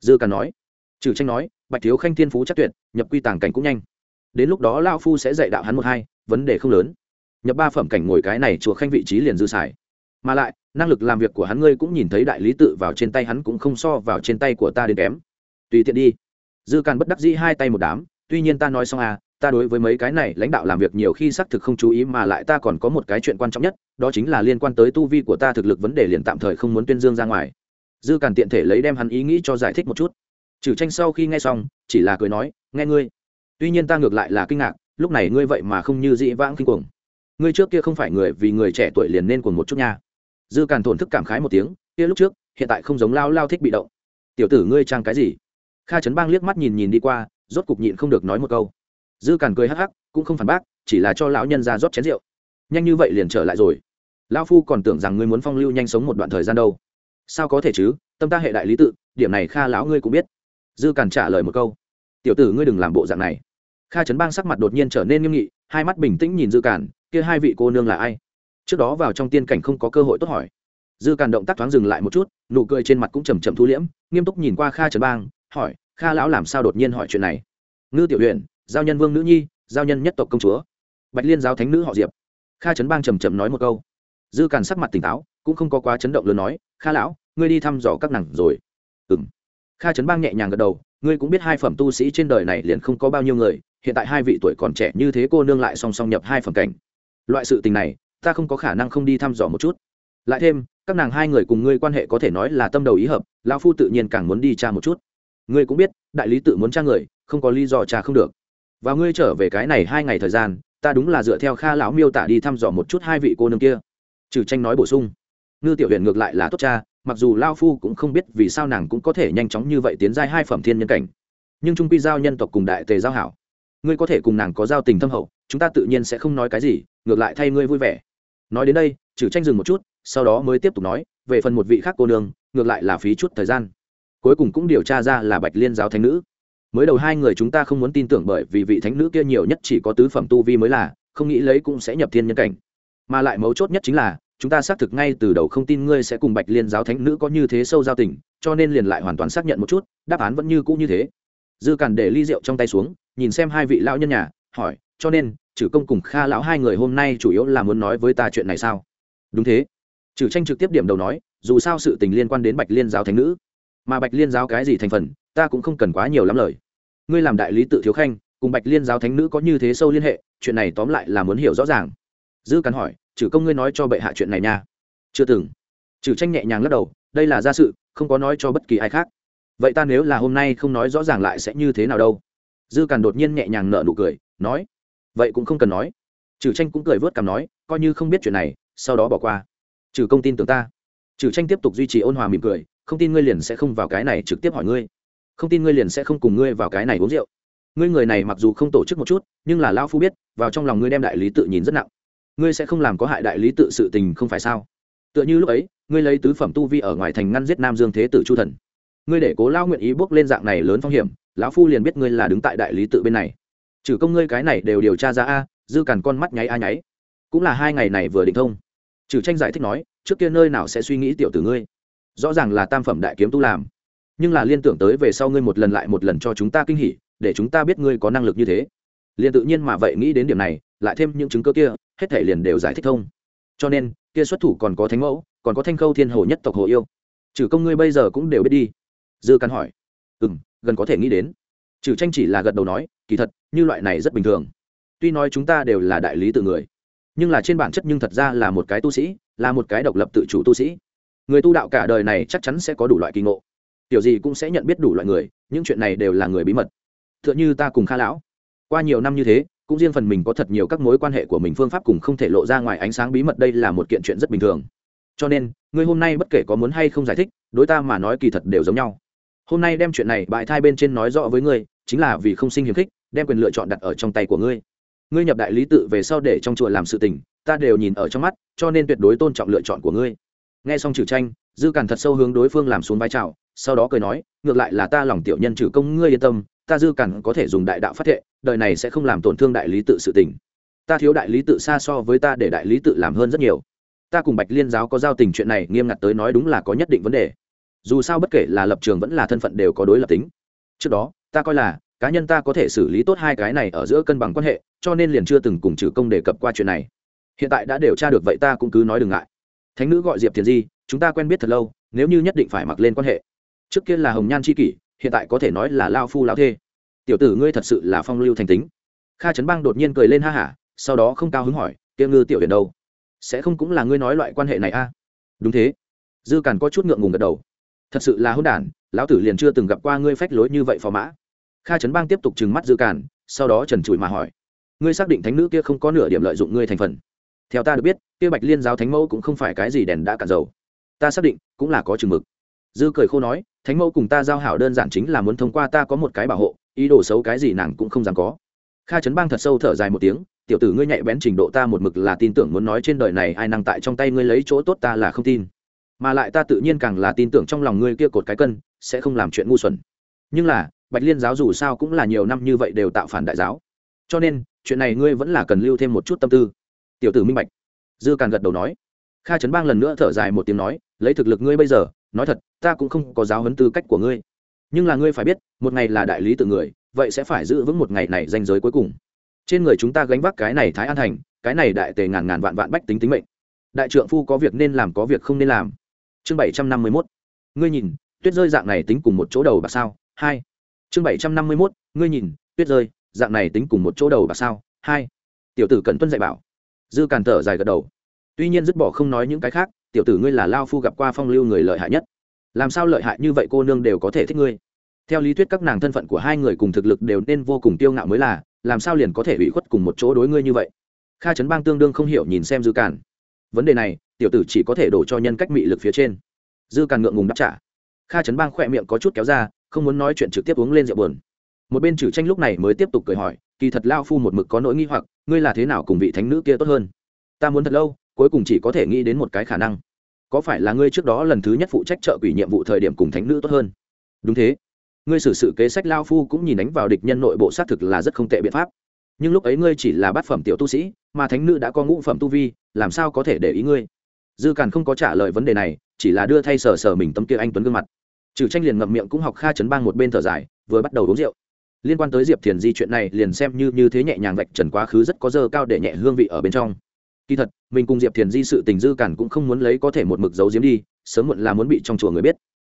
A: Dư càn nói. Trừ tranh nói, bạch thiếu khanh thiên phú chắc tuyệt, nhập quy tàng cảnh cũng nhanh. Đến lúc đó lao phu sẽ dạy đạo hắn một hai, vấn đề không lớn. Nhập ba phẩm cảnh ngồi cái này chùa khanh vị trí liền dư xài. Mà lại, năng lực làm việc của hắn ngươi cũng nhìn thấy đại lý tự vào trên tay hắn cũng không so vào trên tay của ta đến kém. Tùy tiện đi dư càn bất đắc dĩ hai tay một đám, tuy nhiên ta nói xong à ta đối với mấy cái này lãnh đạo làm việc nhiều khi xác thực không chú ý mà lại ta còn có một cái chuyện quan trọng nhất, đó chính là liên quan tới tu vi của ta thực lực vấn đề liền tạm thời không muốn tuyên dương ra ngoài. Dư càn tiện thể lấy đem hắn ý nghĩ cho giải thích một chút. Trừ tranh sau khi nghe xong, chỉ là cười nói, nghe ngươi. Tuy nhiên ta ngược lại là kinh ngạc, lúc này ngươi vậy mà không như dị vãng kinh cuồng. Ngươi trước kia không phải người vì người trẻ tuổi liền nên cuồng một chút nha. Dư càn thổn thức cảm khái một tiếng, kia lúc trước, hiện tại không giống lao lao thích bị động. Tiểu tử ngươi trang cái gì? Kha trấn bang liếc mắt nhìn nhìn đi qua, rốt cục nhịn không được nói một câu. Dư càn cười hắc hắc, cũng không phản bác, chỉ là cho lão nhân ra rót chén rượu. Nhanh như vậy liền trở lại rồi. Lão phu còn tưởng rằng ngươi muốn phong lưu nhanh sống một đoạn thời gian đâu. Sao có thể chứ, tâm ta hệ đại lý tự, điểm này kha lão ngươi cũng biết. Dư càn trả lời một câu. Tiểu tử ngươi đừng làm bộ dạng này. Kha trấn bang sắc mặt đột nhiên trở nên nghiêm nghị, hai mắt bình tĩnh nhìn dư càn, kia hai vị cô nương là ai? Trước đó vào trong tiên cảnh không có cơ hội tốt hỏi. Dư càn động tác thoáng dừng lại một chút, nụ cười trên mặt cũng chầm chậm thu liễm, nghiêm túc nhìn qua kha trấn bang, hỏi kha lão làm sao đột nhiên hỏi chuyện này? Ngư tiểu huyện giao nhân vương nữ nhi, giao nhân nhất tộc công chúa. Bạch liên giáo thánh nữ họ diệp. Kha trấn bang trầm trầm nói một câu. Dư càn sắc mặt tỉnh táo, cũng không có quá chấn động lớn nói, kha lão, ngươi đi thăm dò các nàng rồi. Ừ m kha trấn bang nhẹ nhàng gật đầu, ngươi cũng biết hai phẩm tu sĩ trên đời này liền không có bao nhiêu người, hiện tại hai vị tuổi còn trẻ như thế cô nương lại song song nhập hai phẩm cảnh. Loại sự tình này, ta không có khả năng không đi thăm dò một chút. Lại thêm, các nàng hai người cùng ngươi quan hệ có thể nói là tâm đầu ý hợp, lão phu tự nhiên càng muốn đi cha một chút ngươi cũng biết, đại lý tự muốn tra người, không có lý do tra không được. Và ngươi trở về cái này hai ngày thời gian, ta đúng là dựa theo kha lão miêu tả đi thăm dò một chút hai vị cô nương kia. Trừ tranh nói bổ sung. Ngư tiểu huyện ngược lại là tốt cha, mặc dù lao phu cũng không biết vì sao nàng cũng có thể nhanh chóng như vậy tiến giai hai phẩm thiên nhân cảnh. Nhưng trung quy giao nhân tộc cùng đại tề giao hảo. Ngươi có thể cùng nàng có giao tình thâm hậu, chúng ta tự nhiên sẽ không nói cái gì, ngược lại thay ngươi vui vẻ. Nói đến đây, trừ tranh dừng một chút, sau đó mới tiếp tục nói, về phần một vị khác cô nương, ngược lại là phí chút thời gian cuối cùng cũng điều tra ra là bạch liên giáo thánh nữ. Mới đầu hai người chúng ta không muốn tin tưởng bởi vì vị thánh nữ kia nhiều nhất chỉ có tứ phẩm tu vi mới là, không nghĩ lấy cũng sẽ nhập thiên nhân cảnh. Mà lại mấu chốt nhất chính là, chúng ta xác thực ngay từ đầu không tin ngươi sẽ cùng bạch liên giáo thánh nữ có như thế sâu giao tình, cho nên liền lại hoàn toàn xác nhận một chút, đáp án vẫn như cũ như thế. Dư cản để ly rượu trong tay xuống, nhìn xem hai vị lão nhân nhà, hỏi, cho nên trừ công cùng kha lão hai người hôm nay chủ yếu là muốn nói với ta chuyện này sao? Đúng thế. Trừ tranh trực tiếp điểm đầu nói, dù sao sự tình liên quan đến bạch liên giáo thánh nữ mà bạch liên giáo cái gì thành phần, ta cũng không cần quá nhiều lắm lời. Ngươi làm đại lý tự thiếu khanh, cùng bạch liên giáo thánh nữ có như thế sâu liên hệ, chuyện này tóm lại là muốn hiểu rõ ràng. Dư cắn hỏi trừ công ngươi nói cho bệ hạ chuyện này nha. Chưa từng. Trừ tranh nhẹ nhàng lắc đầu, đây là gia sự, không có nói cho bất kỳ ai khác. Vậy ta nếu là hôm nay không nói rõ ràng lại sẽ như thế nào đâu? Dư càn đột nhiên nhẹ nhàng nở nụ cười, nói, vậy cũng không cần nói. Trừ tranh cũng cười vớt cằm nói, coi như không biết chuyện này, sau đó bỏ qua. Trừ công tin tưởng ta. Trừ tranh tiếp tục duy trì ôn hòa mỉm cười không tin ngươi liền sẽ không vào cái này trực tiếp hỏi ngươi. Không tin ngươi liền sẽ không cùng ngươi vào cái này uống rượu. Ngươi người này mặc dù không tổ chức một chút, nhưng là lao phu biết, vào trong lòng ngươi đem đại lý tự nhìn rất nặng. Ngươi sẽ không làm có hại đại lý tự sự tình không phải sao? Tựa như lúc ấy, ngươi lấy tứ phẩm tu vi ở ngoài thành ngăn giết nam dương thế tử chu thần. Ngươi để cố lao nguyện ý bước lên dạng này lớn phong hiểm, lão phu liền biết ngươi là đứng tại đại lý tự bên này. Trừ công ngươi cái này đều điều tra ra a, dư càn con mắt nháy a nháy. Cũng là hai ngày này vừa định thông. Trừ tranh giải thích nói, trước kia nơi nào sẽ suy nghĩ tiểu tử ngươi? Rõ ràng là tam phẩm đại kiếm tu làm. Nhưng là liên tưởng tới về sau ngươi một lần lại một lần cho chúng ta kinh hỉ, để chúng ta biết ngươi có năng lực như thế. Liền tự nhiên mà vậy nghĩ đến điểm này, lại thêm những chứng cơ kia, hết thể liền đều giải thích thông. Cho nên, kia xuất thủ còn có thánh mẫu, còn có thanh khâu thiên hồ nhất tộc hồ yêu. Trừ công ngươi bây giờ cũng đều biết đi. Dư căn hỏi. Ừ m gần có thể nghĩ đến. Trừ tranh chỉ là gật đầu nói, kỳ thật, như loại này rất bình thường. Tuy nói chúng ta đều là đại lý tự người, nhưng là trên bản chất nhưng thật ra là một cái tu sĩ, là một cái độc lập tự chủ tu sĩ người tu đạo cả đời này chắc chắn sẽ có đủ loại kỳ ngộ. Tiểu gì cũng sẽ nhận biết đủ loại người, những chuyện này đều là người bí mật. T h ư ợ n h ư ta cùng kha lão. Qua nhiều năm như thế, cũng riêng phần mình có thật nhiều các mối quan hệ của mình phương pháp cùng không thể lộ ra ngoài ánh sáng bí mật đây là một kiện chuyện rất bình thường. Cho nên, người hôm nay bất kể có muốn hay không giải thích, đối ta mà nói kỳ thật đều giống nhau. Hôm nay đem chuyện này bại thai bên trên nói rõ với ngươi, chính là vì không sinh hiềm khích, đem quyền lựa chọn đặt ở trong tay của ngươi. Ngươi nhập đại lý tự về sau để trong chùa làm sự tình, ta đều nhìn ở trong mắt, cho nên tuyệt đối tôn trọng lựa chọn của ngươi nghe xong trừ tranh, dư càn thật sâu hướng đối phương làm xuống vai trào sau đó cười nói, ngược lại là ta lòng tiểu nhân trừ công ngươi yên tâm, ta dư càn có thể dùng đại đạo phát thệ, đời này sẽ không làm tổn thương đại lý tự sự tình. Ta thiếu đại lý tự xa so với ta để đại lý tự làm hơn rất nhiều. Ta cùng bạch liên giáo có giao tình chuyện này nghiêm ngặt tới nói đúng là có nhất định vấn đề. Dù sao bất kể là lập trường vẫn là thân phận đều có đối lập tính. Trước đó, ta coi là, cá nhân ta có thể xử lý tốt hai cái này ở giữa cân bằng quan hệ, cho nên liền chưa từng cùng trừ công đề cập qua chuyện này. Hiện tại đã điều tra được vậy ta cũng cứ nói đừng ngại thánh nữ gọi diệp thiền di, chúng ta quen biết thật lâu, nếu như nhất định phải mặc lên quan hệ. Trước kia là hồng nhan c h i kỷ, hiện tại có thể nói là lao phu lao thê. Tiểu tử ngươi thật sự là phong lưu thành tính. Kha trấn bang đột nhiên cười lên ha hả, sau đó không cao hứng hỏi, kia ngư tiểu hiền đâu? Sẽ không cũng là ngươi nói loại quan hệ này a? À? đúng thế. Dư càn có chút ngượng ngùng gật đầu. Thật sự là hôn đản, lão tử liền chưa từng gặp qua ngươi phách lối như vậy phò mã. Kha trấn bang tiếp tục trừng mắt dư càn, sau đó trần trụi mà hỏi, ngươi xác định thánh nữ kia không có nửa điểm lợi dụng ngươi thành phần? Theo ta được biết, kia bạch liên giáo thánh mẫu cũng không phải cái gì đèn đã cạn dầu. Ta xác định, cũng là có chừng mực. Dư cười khô nói, thánh mẫu cùng ta giao hảo đơn giản chính là muốn thông qua ta có một cái bảo hộ, ý đồ xấu cái gì nàng cũng không dám có. Kha trấn bang thật sâu thở dài một tiếng, tiểu tử ngươi nhạy bén trình độ ta một mực là tin tưởng muốn nói trên đời này ai năng tại trong tay ngươi lấy chỗ tốt ta là không tin. Mà lại ta tự nhiên càng là tin tưởng trong lòng ngươi kia cột cái cân, sẽ không làm chuyện ngu xuẩn. Nhưng là, bạch liên giáo dù sao cũng là nhiều năm như vậy đều tạo phản đại giáo. Cho nên, chuyện này ngươi vẫn là cần lưu thêm một chút tâm tư tiểu tử minh bạch. Dư càn gật đầu nói. Kha trấn bang lần nữa thở dài một tiếng nói, lấy thực lực ngươi bây giờ, nói thật, ta cũng không có giáo huấn tư cách của ngươi. Nhưng là ngươi phải biết, một ngày là đại lý tự người, vậy sẽ phải giữ vững một ngày này danh giới cuối cùng. Trên người chúng ta gánh vác cái này thái an thành, cái này đại tề ngàn ngàn vạn vạn bách tính tính mệnh. Đại trượng phu có việc nên làm có việc không nên làm. Chương bảy trăm năm mươi mốt. Ngươi nhìn, tuyết rơi dạng này tính cùng một chỗ đầu bạc sao? Hai. Chương bảy trăm năm mươi mốt. Ngươi nhìn, tuyết rơi, dạng này tính cùng một chỗ đầu bạc sao? Hai. Tiểu tử cần tuân dạy bảo dư càn thở dài gật đầu. Tuy nhiên dứt bỏ không nói những cái khác, tiểu tử ngươi là lao phu gặp qua phong lưu người lợi hại nhất. Làm sao lợi hại như vậy cô nương đều có thể thích ngươi? Theo lý thuyết các nàng thân phận của hai người cùng thực lực đều nên vô cùng tiêu ngạo mới là, làm sao liền có thể bị khuất cùng một chỗ đối ngươi như vậy? Kha trấn bang tương đương không hiểu nhìn xem dư càn. Vấn đề này, tiểu tử chỉ có thể đổ cho nhân cách mị lực phía trên. Dư càn ngượng ngùng đáp trả. Kha trấn bang khỏe miệng có chút kéo ra, không muốn nói chuyện trực tiếp uống lên rượu buồn. Một bên trừ tranh lúc này mới tiếp tục cười hỏi, kỳ thật lao phu một mực có nỗi nghi hoặc ngươi là thế nào cùng vị thánh nữ kia tốt hơn? Ta muốn thật lâu, cuối cùng chỉ có thể nghĩ đến một cái khả năng. Có phải là ngươi trước đó lần thứ nhất phụ trách trợ quỷ nhiệm vụ thời điểm cùng thánh nữ tốt hơn? Đúng thế. Ngươi xử sự kế sách lao phu cũng nhìn đánh vào địch nhân nội bộ xác thực là rất không tệ biện pháp. Nhưng lúc ấy ngươi chỉ là bát phẩm tiểu tu sĩ, mà thánh nữ đã có ngũ phẩm tu vi, làm sao có thể để ý ngươi? Dư càn không có trả lời vấn đề này, chỉ là đưa thay sờ sờ mình tấm kia anh tuấn gương mặt. Trừ tranh liền ngậm miệng cũng học kha chấn bang một bên thở dài, vừa bắt đầu uống rượu liên quan tới diệp thiền di chuyện này, liền xem như như thế nhẹ nhàng vạch trần quá khứ rất có dơ cao để nhẹ hương vị ở bên trong. Kỳ thật, mình cùng diệp thiền di sự tình dư cản cũng không muốn lấy có thể một mực giấu giếm đi, sớm muộn là muốn bị trong chùa người biết.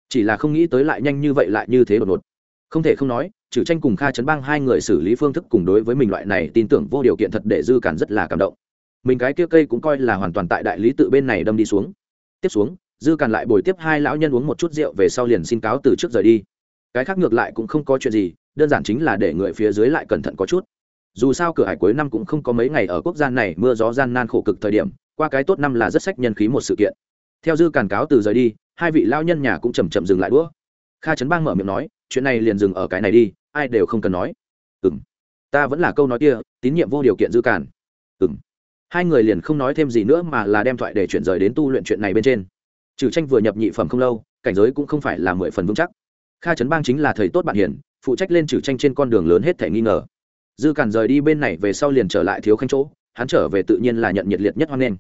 A: Chỉ là không nghĩ tới lại nhanh như vậy lại như thế đột ngột. Không thể không nói, trừ tranh cùng kha chấn bang hai người xử lý phương thức cùng đối với mình loại này tin tưởng vô điều kiện thật để dư cản rất là cảm động. Mình cái kia cây cũng coi là hoàn toàn tại đại lý tự bên này đâm đi xuống. Tiếp xuống, dư cản lại bồi tiếp hai lão nhân uống một chút rượu về sau liền xin cáo từ trước rời đi. Cái khác ngược lại cũng không có chuyện gì đơn giản chính là để người phía dưới lại cẩn thận có chút. Dù sao cửa hải cuối năm cũng không có mấy ngày ở quốc gia này mưa gió gian nan khổ cực thời điểm, qua cái tốt năm là rất sách nhân khí một sự kiện. Theo dư càn cáo từ rời đi, hai vị lao nhân nhà cũng chầm chậm dừng lại đũa. Kha trấn bang mở miệng nói, chuyện này liền dừng ở cái này đi, ai đều không cần nói. Ừ m ta vẫn là câu nói kia, tín nhiệm vô điều kiện dư càn. Ừ m hai người liền không nói thêm gì nữa mà là đem thoại để chuyển rời đến tu luyện chuyện này bên trên. Trừ tranh vừa nhập nhị phẩm không lâu, cảnh giới cũng không phải là mười phần vững chắc. Kha trấn bang chính là thầy tốt bạn hiền phụ trách lên trừ tranh trên con đường lớn hết thể nghi ngờ. Dư cản rời đi bên này về sau liền trở lại thiếu khanh chỗ, hắn trở về tự nhiên là nhận nhiệt liệt nhất hoan nghênh.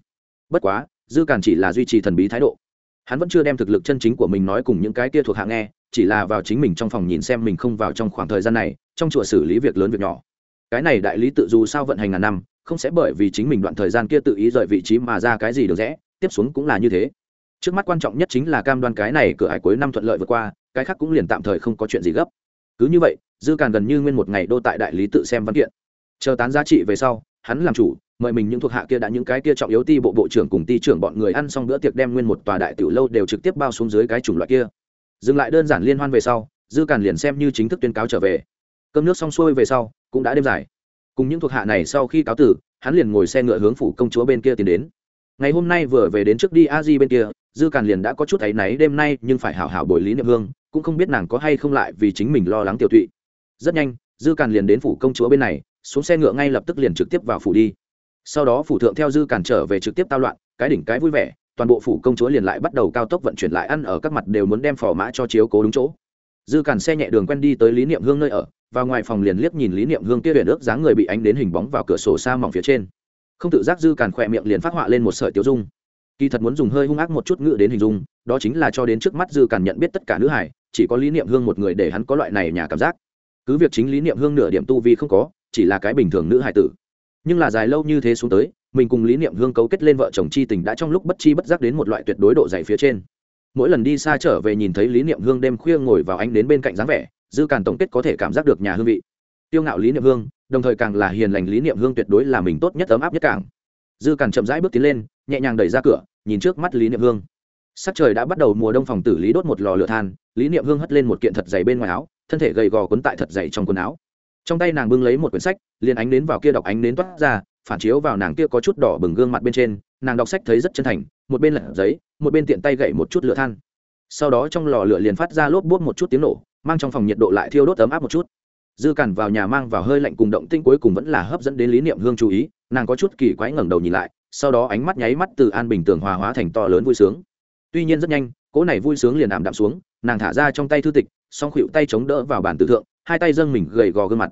A: Bất quá, dư cản chỉ là duy trì thần bí thái độ. Hắn vẫn chưa đem thực lực chân chính của mình nói cùng những cái kia thuộc hạ nghe, chỉ là vào chính mình trong phòng nhìn xem mình không vào trong khoảng thời gian này, trong chùa xử lý việc lớn việc nhỏ. Cái này đại lý tự dù sao vận hành ngàn năm, không sẽ bởi vì chính mình đoạn thời gian kia tự ý rời vị trí mà ra cái gì được rẽ, tiếp xuống cũng là như thế. Trước mắt quan trọng nhất chính là cam đoan cái này cửa hải cuối năm thuận lợi vượt qua, cái khác cũng liền tạm thời không có chuyện gì gấp cứ như vậy, dư càn gần như nguyên một ngày đô tại đại lý tự xem văn kiện. Chờ tán giá trị về sau, hắn làm chủ, mời mình những thuộc hạ kia đã những cái kia trọng yếu ti bộ bộ trưởng cùng ti trưởng bọn người ăn xong bữa tiệc đem nguyên một tòa đại tiểu lâu đều trực tiếp bao xuống dưới cái chủng loại kia. Dừng lại đơn giản liên hoan về sau, dư càn liền xem như chính thức tuyên cáo trở về. Cơm nước xong xuôi về sau, cũng đã đêm dài. Cùng những thuộc hạ này sau khi cáo tử, hắn liền ngồi xe ngựa hướng phủ công chúa bên kia tiến đến. Ngày hôm nay vừa về đến trước đi a di bên kia, dư càn liền đã có chút áy náy, đêm nay nhưng phải hảo hảo bồi lý niệm hương cũng không biết nàng có hay không lại vì chính mình lo lắng tiểu tụy. Rất nhanh, dư càn liền đến phủ công chúa bên này, xuống xe ngựa ngay lập tức liền trực tiếp vào phủ đi. Sau đó phủ thượng theo dư càn trở về trực tiếp tao loạn, cái đỉnh cái vui vẻ, toàn bộ phủ công chúa liền lại bắt đầu cao tốc vận chuyển lại ăn ở các mặt đều muốn đem phò mã cho chiếu cố đúng chỗ. Dư càn xe nhẹ đường quen đi tới lý niệm hương nơi ở và ngoài phòng liền liếc nhìn lý niệm hương kia huyền ước dáng người bị ánh đến hình bóng vào cửa sổ xa mỏng phía trên. Không tự giác dư càn khỏe miệng liền phát họa lên một sợi tiêu dung kỳ thật muốn dùng hơi hung ác một chút ngữ đến hình dung, đó chính là cho đến trước mắt dư càn nhận biết tất cả nữ hải, chỉ có lý niệm hương một người để hắn có loại này nhà cảm giác. Cứ việc chính lý niệm hương nửa điểm tu vi không có, chỉ là cái bình thường nữ hải tử. Nhưng là dài lâu như thế xuống tới, mình cùng lý niệm hương cấu kết lên vợ chồng chi tình đã trong lúc bất chi bất giác đến một loại tuyệt đối độ dày phía trên. Mỗi lần đi xa trở về nhìn thấy lý niệm hương đêm khuya ngồi vào anh đến bên cạnh dáng vẻ, dư càn tổng kết có thể cảm giác được nhà hương vị. Tiêu ngạo lý niệm hương, đồng thời càng là hiền lành lý niệm hương tuyệt đối là mình tốt nhất ấm áp nhất càng dư càn chậm rãi bước tiến lên, nhẹ nhàng đẩy ra cửa, nhìn trước mắt lý niệm hương. Sắc trời đã bắt đầu mùa đông phòng tử lý đốt một lò lửa than, lý niệm hương hất lên một kiện thật dày bên ngoài áo, thân thể gầy gò quấn tại thật dày trong quần áo. Trong tay nàng bưng lấy một quyển sách, liền ánh đến vào kia đọc ánh đến toát ra, phản chiếu vào nàng kia có chút đỏ bừng gương mặt bên trên, nàng đọc sách thấy rất chân thành, một bên lật giấy, một bên tiện tay gậy một chút lửa than. Sau đó trong lò lửa liền phát ra lốp bút một chút tiếng nổ, mang trong phòng nhiệt độ lại thiêu đốt ấm áp một chút dư cản vào nhà mang vào hơi lạnh cùng động tinh cuối cùng vẫn là hấp dẫn đến lý niệm hương chú ý, nàng có chút kỳ quái ngẩng đầu nhìn lại, sau đó ánh mắt nháy mắt từ an bình tường hòa hóa thành to lớn vui sướng. Tuy nhiên rất nhanh, cỗ này vui sướng liền ảm đạm xuống, nàng thả ra trong tay thư tịch, song khuỵu tay chống đỡ vào bàn tử thượng, hai tay dâng mình gầy gò gương mặt.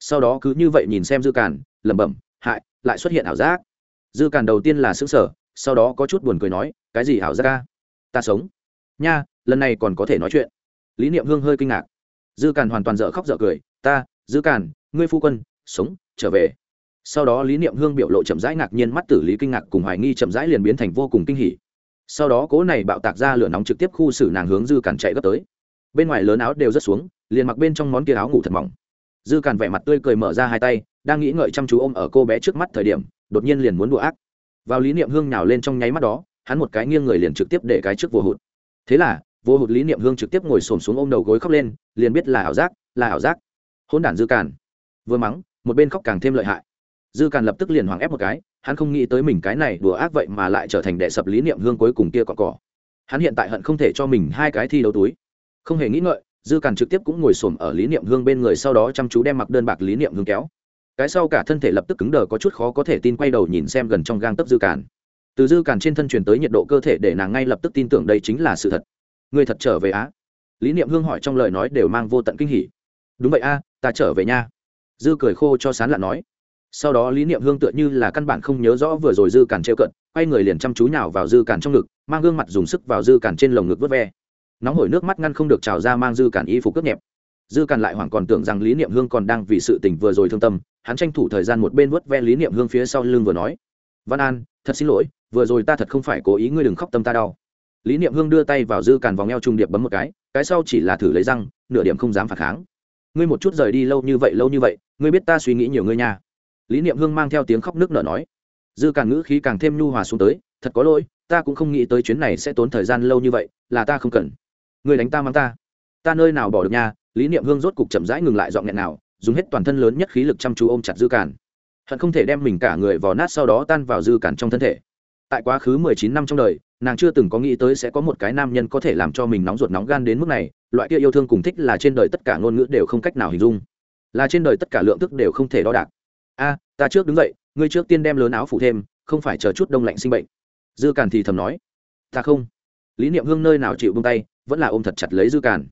A: Sau đó cứ như vậy nhìn xem dư cản lẩm bẩm, hại, lại xuất hiện ảo giác. Dư cản đầu tiên là sững sờ, sau đó có chút buồn cười nói, cái gì ảo giác ca ta sống. Nha, lần này còn có thể nói chuyện. Lý niệm hương hơi kinh ngạc. Dư cản hoàn toàn dở khóc dở cười ta, dư càn, ngươi phu quân, sống, trở về. Sau đó lý niệm hương biểu lộ chậm rãi ngạc nhiên mắt tử lý kinh ngạc cùng hoài nghi chậm rãi liền biến thành vô cùng kinh hỉ. Sau đó cố này bạo tạc ra lửa nóng trực tiếp khu xử nàng hướng dư càn chạy gấp tới. Bên ngoài lớn áo đều rất xuống, liền mặc bên trong món kia áo ngủ thật mỏng. Dư càn vẻ mặt tươi cười mở ra hai tay, đang nghĩ ngợi chăm chú ôm ở cô bé trước mắt thời điểm, đột nhiên liền muốn đùa ác. Vào lý niệm hương nhào lên trong nháy mắt đó, hắn một cái nghiêng người liền trực tiếp để cái trước vô hụt. Thế là, vô hụt lý niệm hương trực tiếp ngồi xổm xuống ôm đầu gối khóc lên, liền biết là ảo giác, là ảo giác hôn đản dư càn. Vừa mắng, một bên khóc càng thêm lợi hại. Dư càn lập tức liền hoảng ép một cái, hắn không nghĩ tới mình cái này đùa ác vậy mà lại trở thành đệ sập lý niệm hương cuối cùng kia cọ cỏ. Hắn hiện tại hận không thể cho mình hai cái thi đấu túi. Không hề nghĩ ngợi, dư càn trực tiếp cũng ngồi xổm ở lý niệm hương bên người sau đó chăm chú đem mặc đơn bạc lý niệm hương kéo. Cái sau cả thân thể lập tức cứng đờ có chút khó có thể tin quay đầu nhìn xem gần trong gang tấp dư càn. Từ dư càn trên thân truyền tới nhiệt độ cơ thể để nàng ngay lập tức tin tưởng đây chính là sự thật. Người thật trở về á? Lý niệm hương hỏi trong lời nói đều mang vô tận kinh hỉ. Đúng vậy a ta trở về nha. Dư cười khô cho sán lạ nói. Sau đó lý niệm hương tựa như là căn bản không nhớ rõ vừa rồi dư càn trêu cận, quay người liền chăm chú nhào vào dư càn trong ngực, mang gương mặt dùng sức vào dư càn trên lồng ngực vớt ve. Nóng hổi nước mắt ngăn không được trào ra mang dư càn y phục cướp nhẹp. Dư càn lại hoảng còn tưởng rằng lý niệm hương còn đang vì sự tình vừa rồi thương tâm, hắn tranh thủ thời gian một bên vớt ve lý niệm hương phía sau lưng vừa nói. Văn an, thật xin lỗi, vừa rồi ta thật không phải cố ý ngươi đừng khóc tâm ta đau. Lý niệm hương đưa tay vào dư càn vòng eo trung điệp bấm một cái cái sau chỉ là thử lấy răng, nửa điểm không dám phản kháng ngươi một chút rời đi lâu như vậy, lâu như vậy, ngươi biết ta suy nghĩ nhiều ngươi nha. Lý niệm hương mang theo tiếng khóc nước nở nói. Dư càn ngữ khí càng thêm nhu hòa xuống tới, thật có lỗi, ta cũng không nghĩ tới chuyến này sẽ tốn thời gian lâu như vậy, là ta không cần. Ngươi đánh ta mang ta. Ta nơi nào bỏ được nha? Lý niệm hương rốt cục chậm rãi ngừng lại dọn nghẹn nào, dùng hết toàn thân lớn nhất khí lực chăm chú ôm chặt dư càn. Hận không thể đem mình cả người vò nát sau đó tan vào dư càn trong thân thể. Tại quá khứ mười chín năm trong đời, nàng chưa từng có nghĩ tới sẽ có một cái nam nhân có thể làm cho mình nóng ruột nóng gan đến mức này loại kia yêu thương cùng thích là trên đời tất cả ngôn ngữ đều không cách nào hình dung. Là trên đời tất cả lượng thức đều không thể đo đạc. A, ta trước đứng dậy, ngươi trước tiên đem lớn áo phủ thêm, không phải chờ chút đông lạnh sinh bệnh. Dư càn thì thầm nói. Ta không. Lý niệm hương nơi nào chịu bông tay, vẫn là ôm thật chặt lấy dư càn.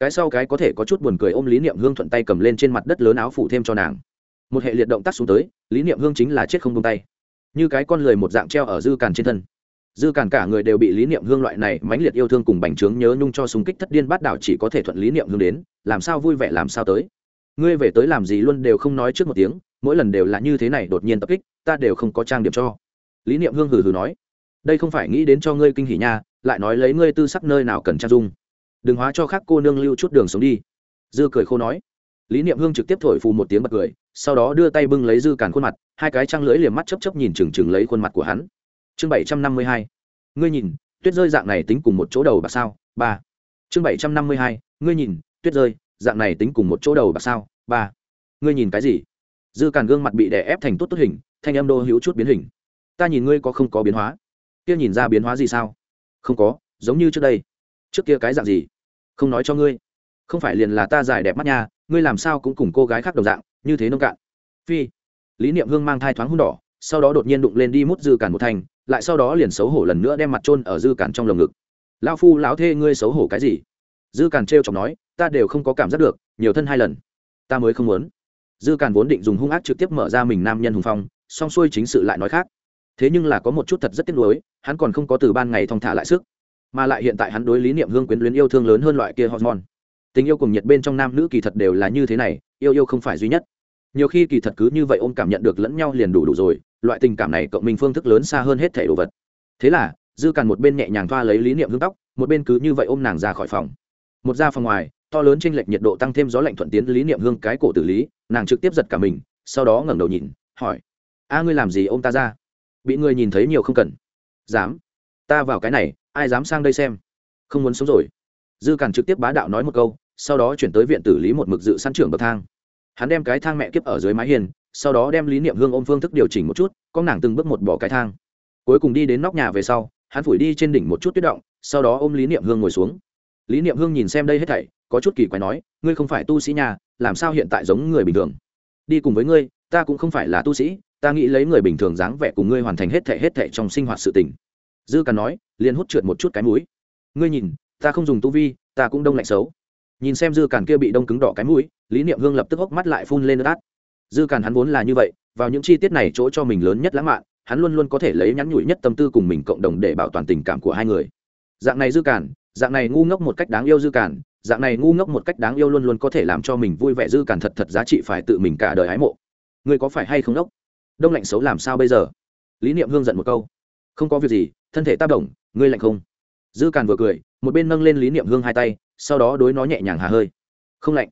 A: Cái sau cái có thể có chút buồn cười ôm lý niệm hương thuận tay cầm lên trên mặt đất lớn áo phủ thêm cho nàng. Một hệ liệt động tác xuống tới, lý niệm hương chính là chết không bông tay. Như cái con lười một dạng treo ở dư càn trên thân dư càn cả người đều bị lý niệm hương loại này mãnh liệt yêu thương cùng bành trướng nhớ nhung cho súng kích thất điên bát đảo chỉ có thể thuận lý niệm hương đến, làm sao vui vẻ làm sao tới. Ngươi về tới làm gì luôn đều không nói trước một tiếng, mỗi lần đều là như thế này đột nhiên tập kích, ta đều không có trang điểm cho. Lý niệm hương hừ hừ nói, đây không phải nghĩ đến cho ngươi kinh hỉ nha, lại nói lấy ngươi tư sắc nơi nào cần trang dung. Đừng hóa cho khác cô nương lưu chút đường sống đi. Dư cười khô nói. Lý niệm hương trực tiếp thổi phù một tiếng bật cười, sau đó đưa tay bưng lấy dư càn khuôn mặt, hai cái trăng lưỡi liềm mắt chấp chấp nhìn chừng chừng lấy khuôn mặt của hắn chương bảy trăm năm mươi hai. Ngươi nhìn, tuyết rơi dạng này tính cùng một chỗ đầu bạc sao? Ba. Chương bảy trăm năm mươi hai. Ngươi nhìn, tuyết rơi dạng này tính cùng một chỗ đầu bạc sao? Ba. Ngươi nhìn cái gì? Dư càn gương mặt bị đè ép thành tốt tốt hình, thanh âm đô hữu chút biến hình. Ta nhìn ngươi có không có biến hóa? Kia nhìn ra biến hóa gì sao? Không có, giống như trước đây. Trước kia cái dạng gì? Không nói cho ngươi. Không phải liền là ta dài đẹp mắt nha, ngươi làm sao cũng cùng cô gái khác đồng dạng, như thế nông cạn. Phi. Lý niệm hương mang thai thoáng hung đỏ, sau đó đột nhiên đụng lên đi mút dư cản một thành lại sau đó liền xấu hổ lần nữa đem mặt trôn ở dư cản trong lồng ngực. Lao phu, lão thê, ngươi xấu hổ cái gì? Dư cản trêu chọc nói, ta đều không có cảm giác được, nhiều thân hai lần. Ta mới không muốn. Dư cản vốn định dùng hung ác trực tiếp mở ra mình nam nhân hùng phong, song xuôi chính sự lại nói khác. Thế nhưng là có một chút thật rất tiếc nuối, hắn còn không có từ ban ngày thong thả lại sức, mà lại hiện tại hắn đối lý niệm hương quyến luyến yêu thương lớn hơn loại kia hormone. Tình yêu cùng nhiệt bên trong nam nữ kỳ thật đều là như thế này, yêu yêu không phải duy nhất. Nhiều khi kỳ thật cứ như vậy ôm cảm nhận được lẫn nhau liền đủ đủ rồi loại tình cảm này cộng minh phương thức lớn xa hơn hết thể đồ vật. Thế là, dư càn một bên nhẹ nhàng thoa lấy lý niệm hương tóc, một bên cứ như vậy ôm nàng ra khỏi phòng. Một ra phòng ngoài, to lớn trên lệch nhiệt độ tăng thêm gió lạnh thuận tiến lý niệm hương cái cổ tử lý, nàng trực tiếp giật cả mình, sau đó ngẩng đầu nhìn, hỏi, a ngươi làm gì ô m ta ra? Bị ngươi nhìn thấy nhiều không cần. Dám. Ta vào cái này, ai dám sang đây xem? Không muốn sống rồi. Dư càn trực tiếp bá đạo nói một câu, sau đó chuyển tới viện tử lý một mực dự săn trưởng bậc thang. Hắn đem cái thang mẹ kiếp ở dưới mái hiền sau đó đem lý niệm hương ôm phương thức điều chỉnh một chút con nàng từng bước một bỏ cái thang. Cuối cùng đi đến nóc nhà về sau, hắn phủi đi trên đỉnh một chút tuyết động, sau đó ôm lý niệm hương ngồi xuống. Lý niệm hương nhìn xem đây hết thảy, có chút kỳ quái nói, ngươi không phải tu sĩ nhà, làm sao hiện tại giống người bình thường? Đi cùng với ngươi, ta cũng không phải là tu sĩ, ta nghĩ lấy người bình thường dáng vẻ cùng ngươi hoàn thành hết thảy hết thảy trong sinh hoạt sự tình. Dư càn nói, liền hút trượt một chút cái mũi. Ngươi nhìn, ta không dùng tu vi, ta cũng đông lạnh xấu. Nhìn xem dư càn kia bị đông cứng đỏ cái mũi, lý niệm hương lập tức hốc mắt lại phun lên nước át dư càn hắn vốn là như vậy, vào những chi tiết này chỗ cho mình lớn nhất lãng mạn, hắn luôn luôn có thể lấy nhắn nhủi nhất tâm tư cùng mình cộng đồng để bảo toàn tình cảm của hai người. Dạng này dư càn, dạng này ngu ngốc một cách đáng yêu dư càn, dạng này ngu ngốc một cách đáng yêu luôn luôn có thể làm cho mình vui vẻ dư càn thật thật giá trị phải tự mình cả đời ái mộ. Người có phải hay không ngốc đông lạnh xấu làm sao bây giờ? Lý niệm hương giận một câu. Không có việc gì, thân thể tác động ngươi lạnh không? Dư càn vừa cười, một bên nâng lên lý niệm hương hai tay, sau đó đối nó nhẹ nhàng hà hơi. Không lạnh.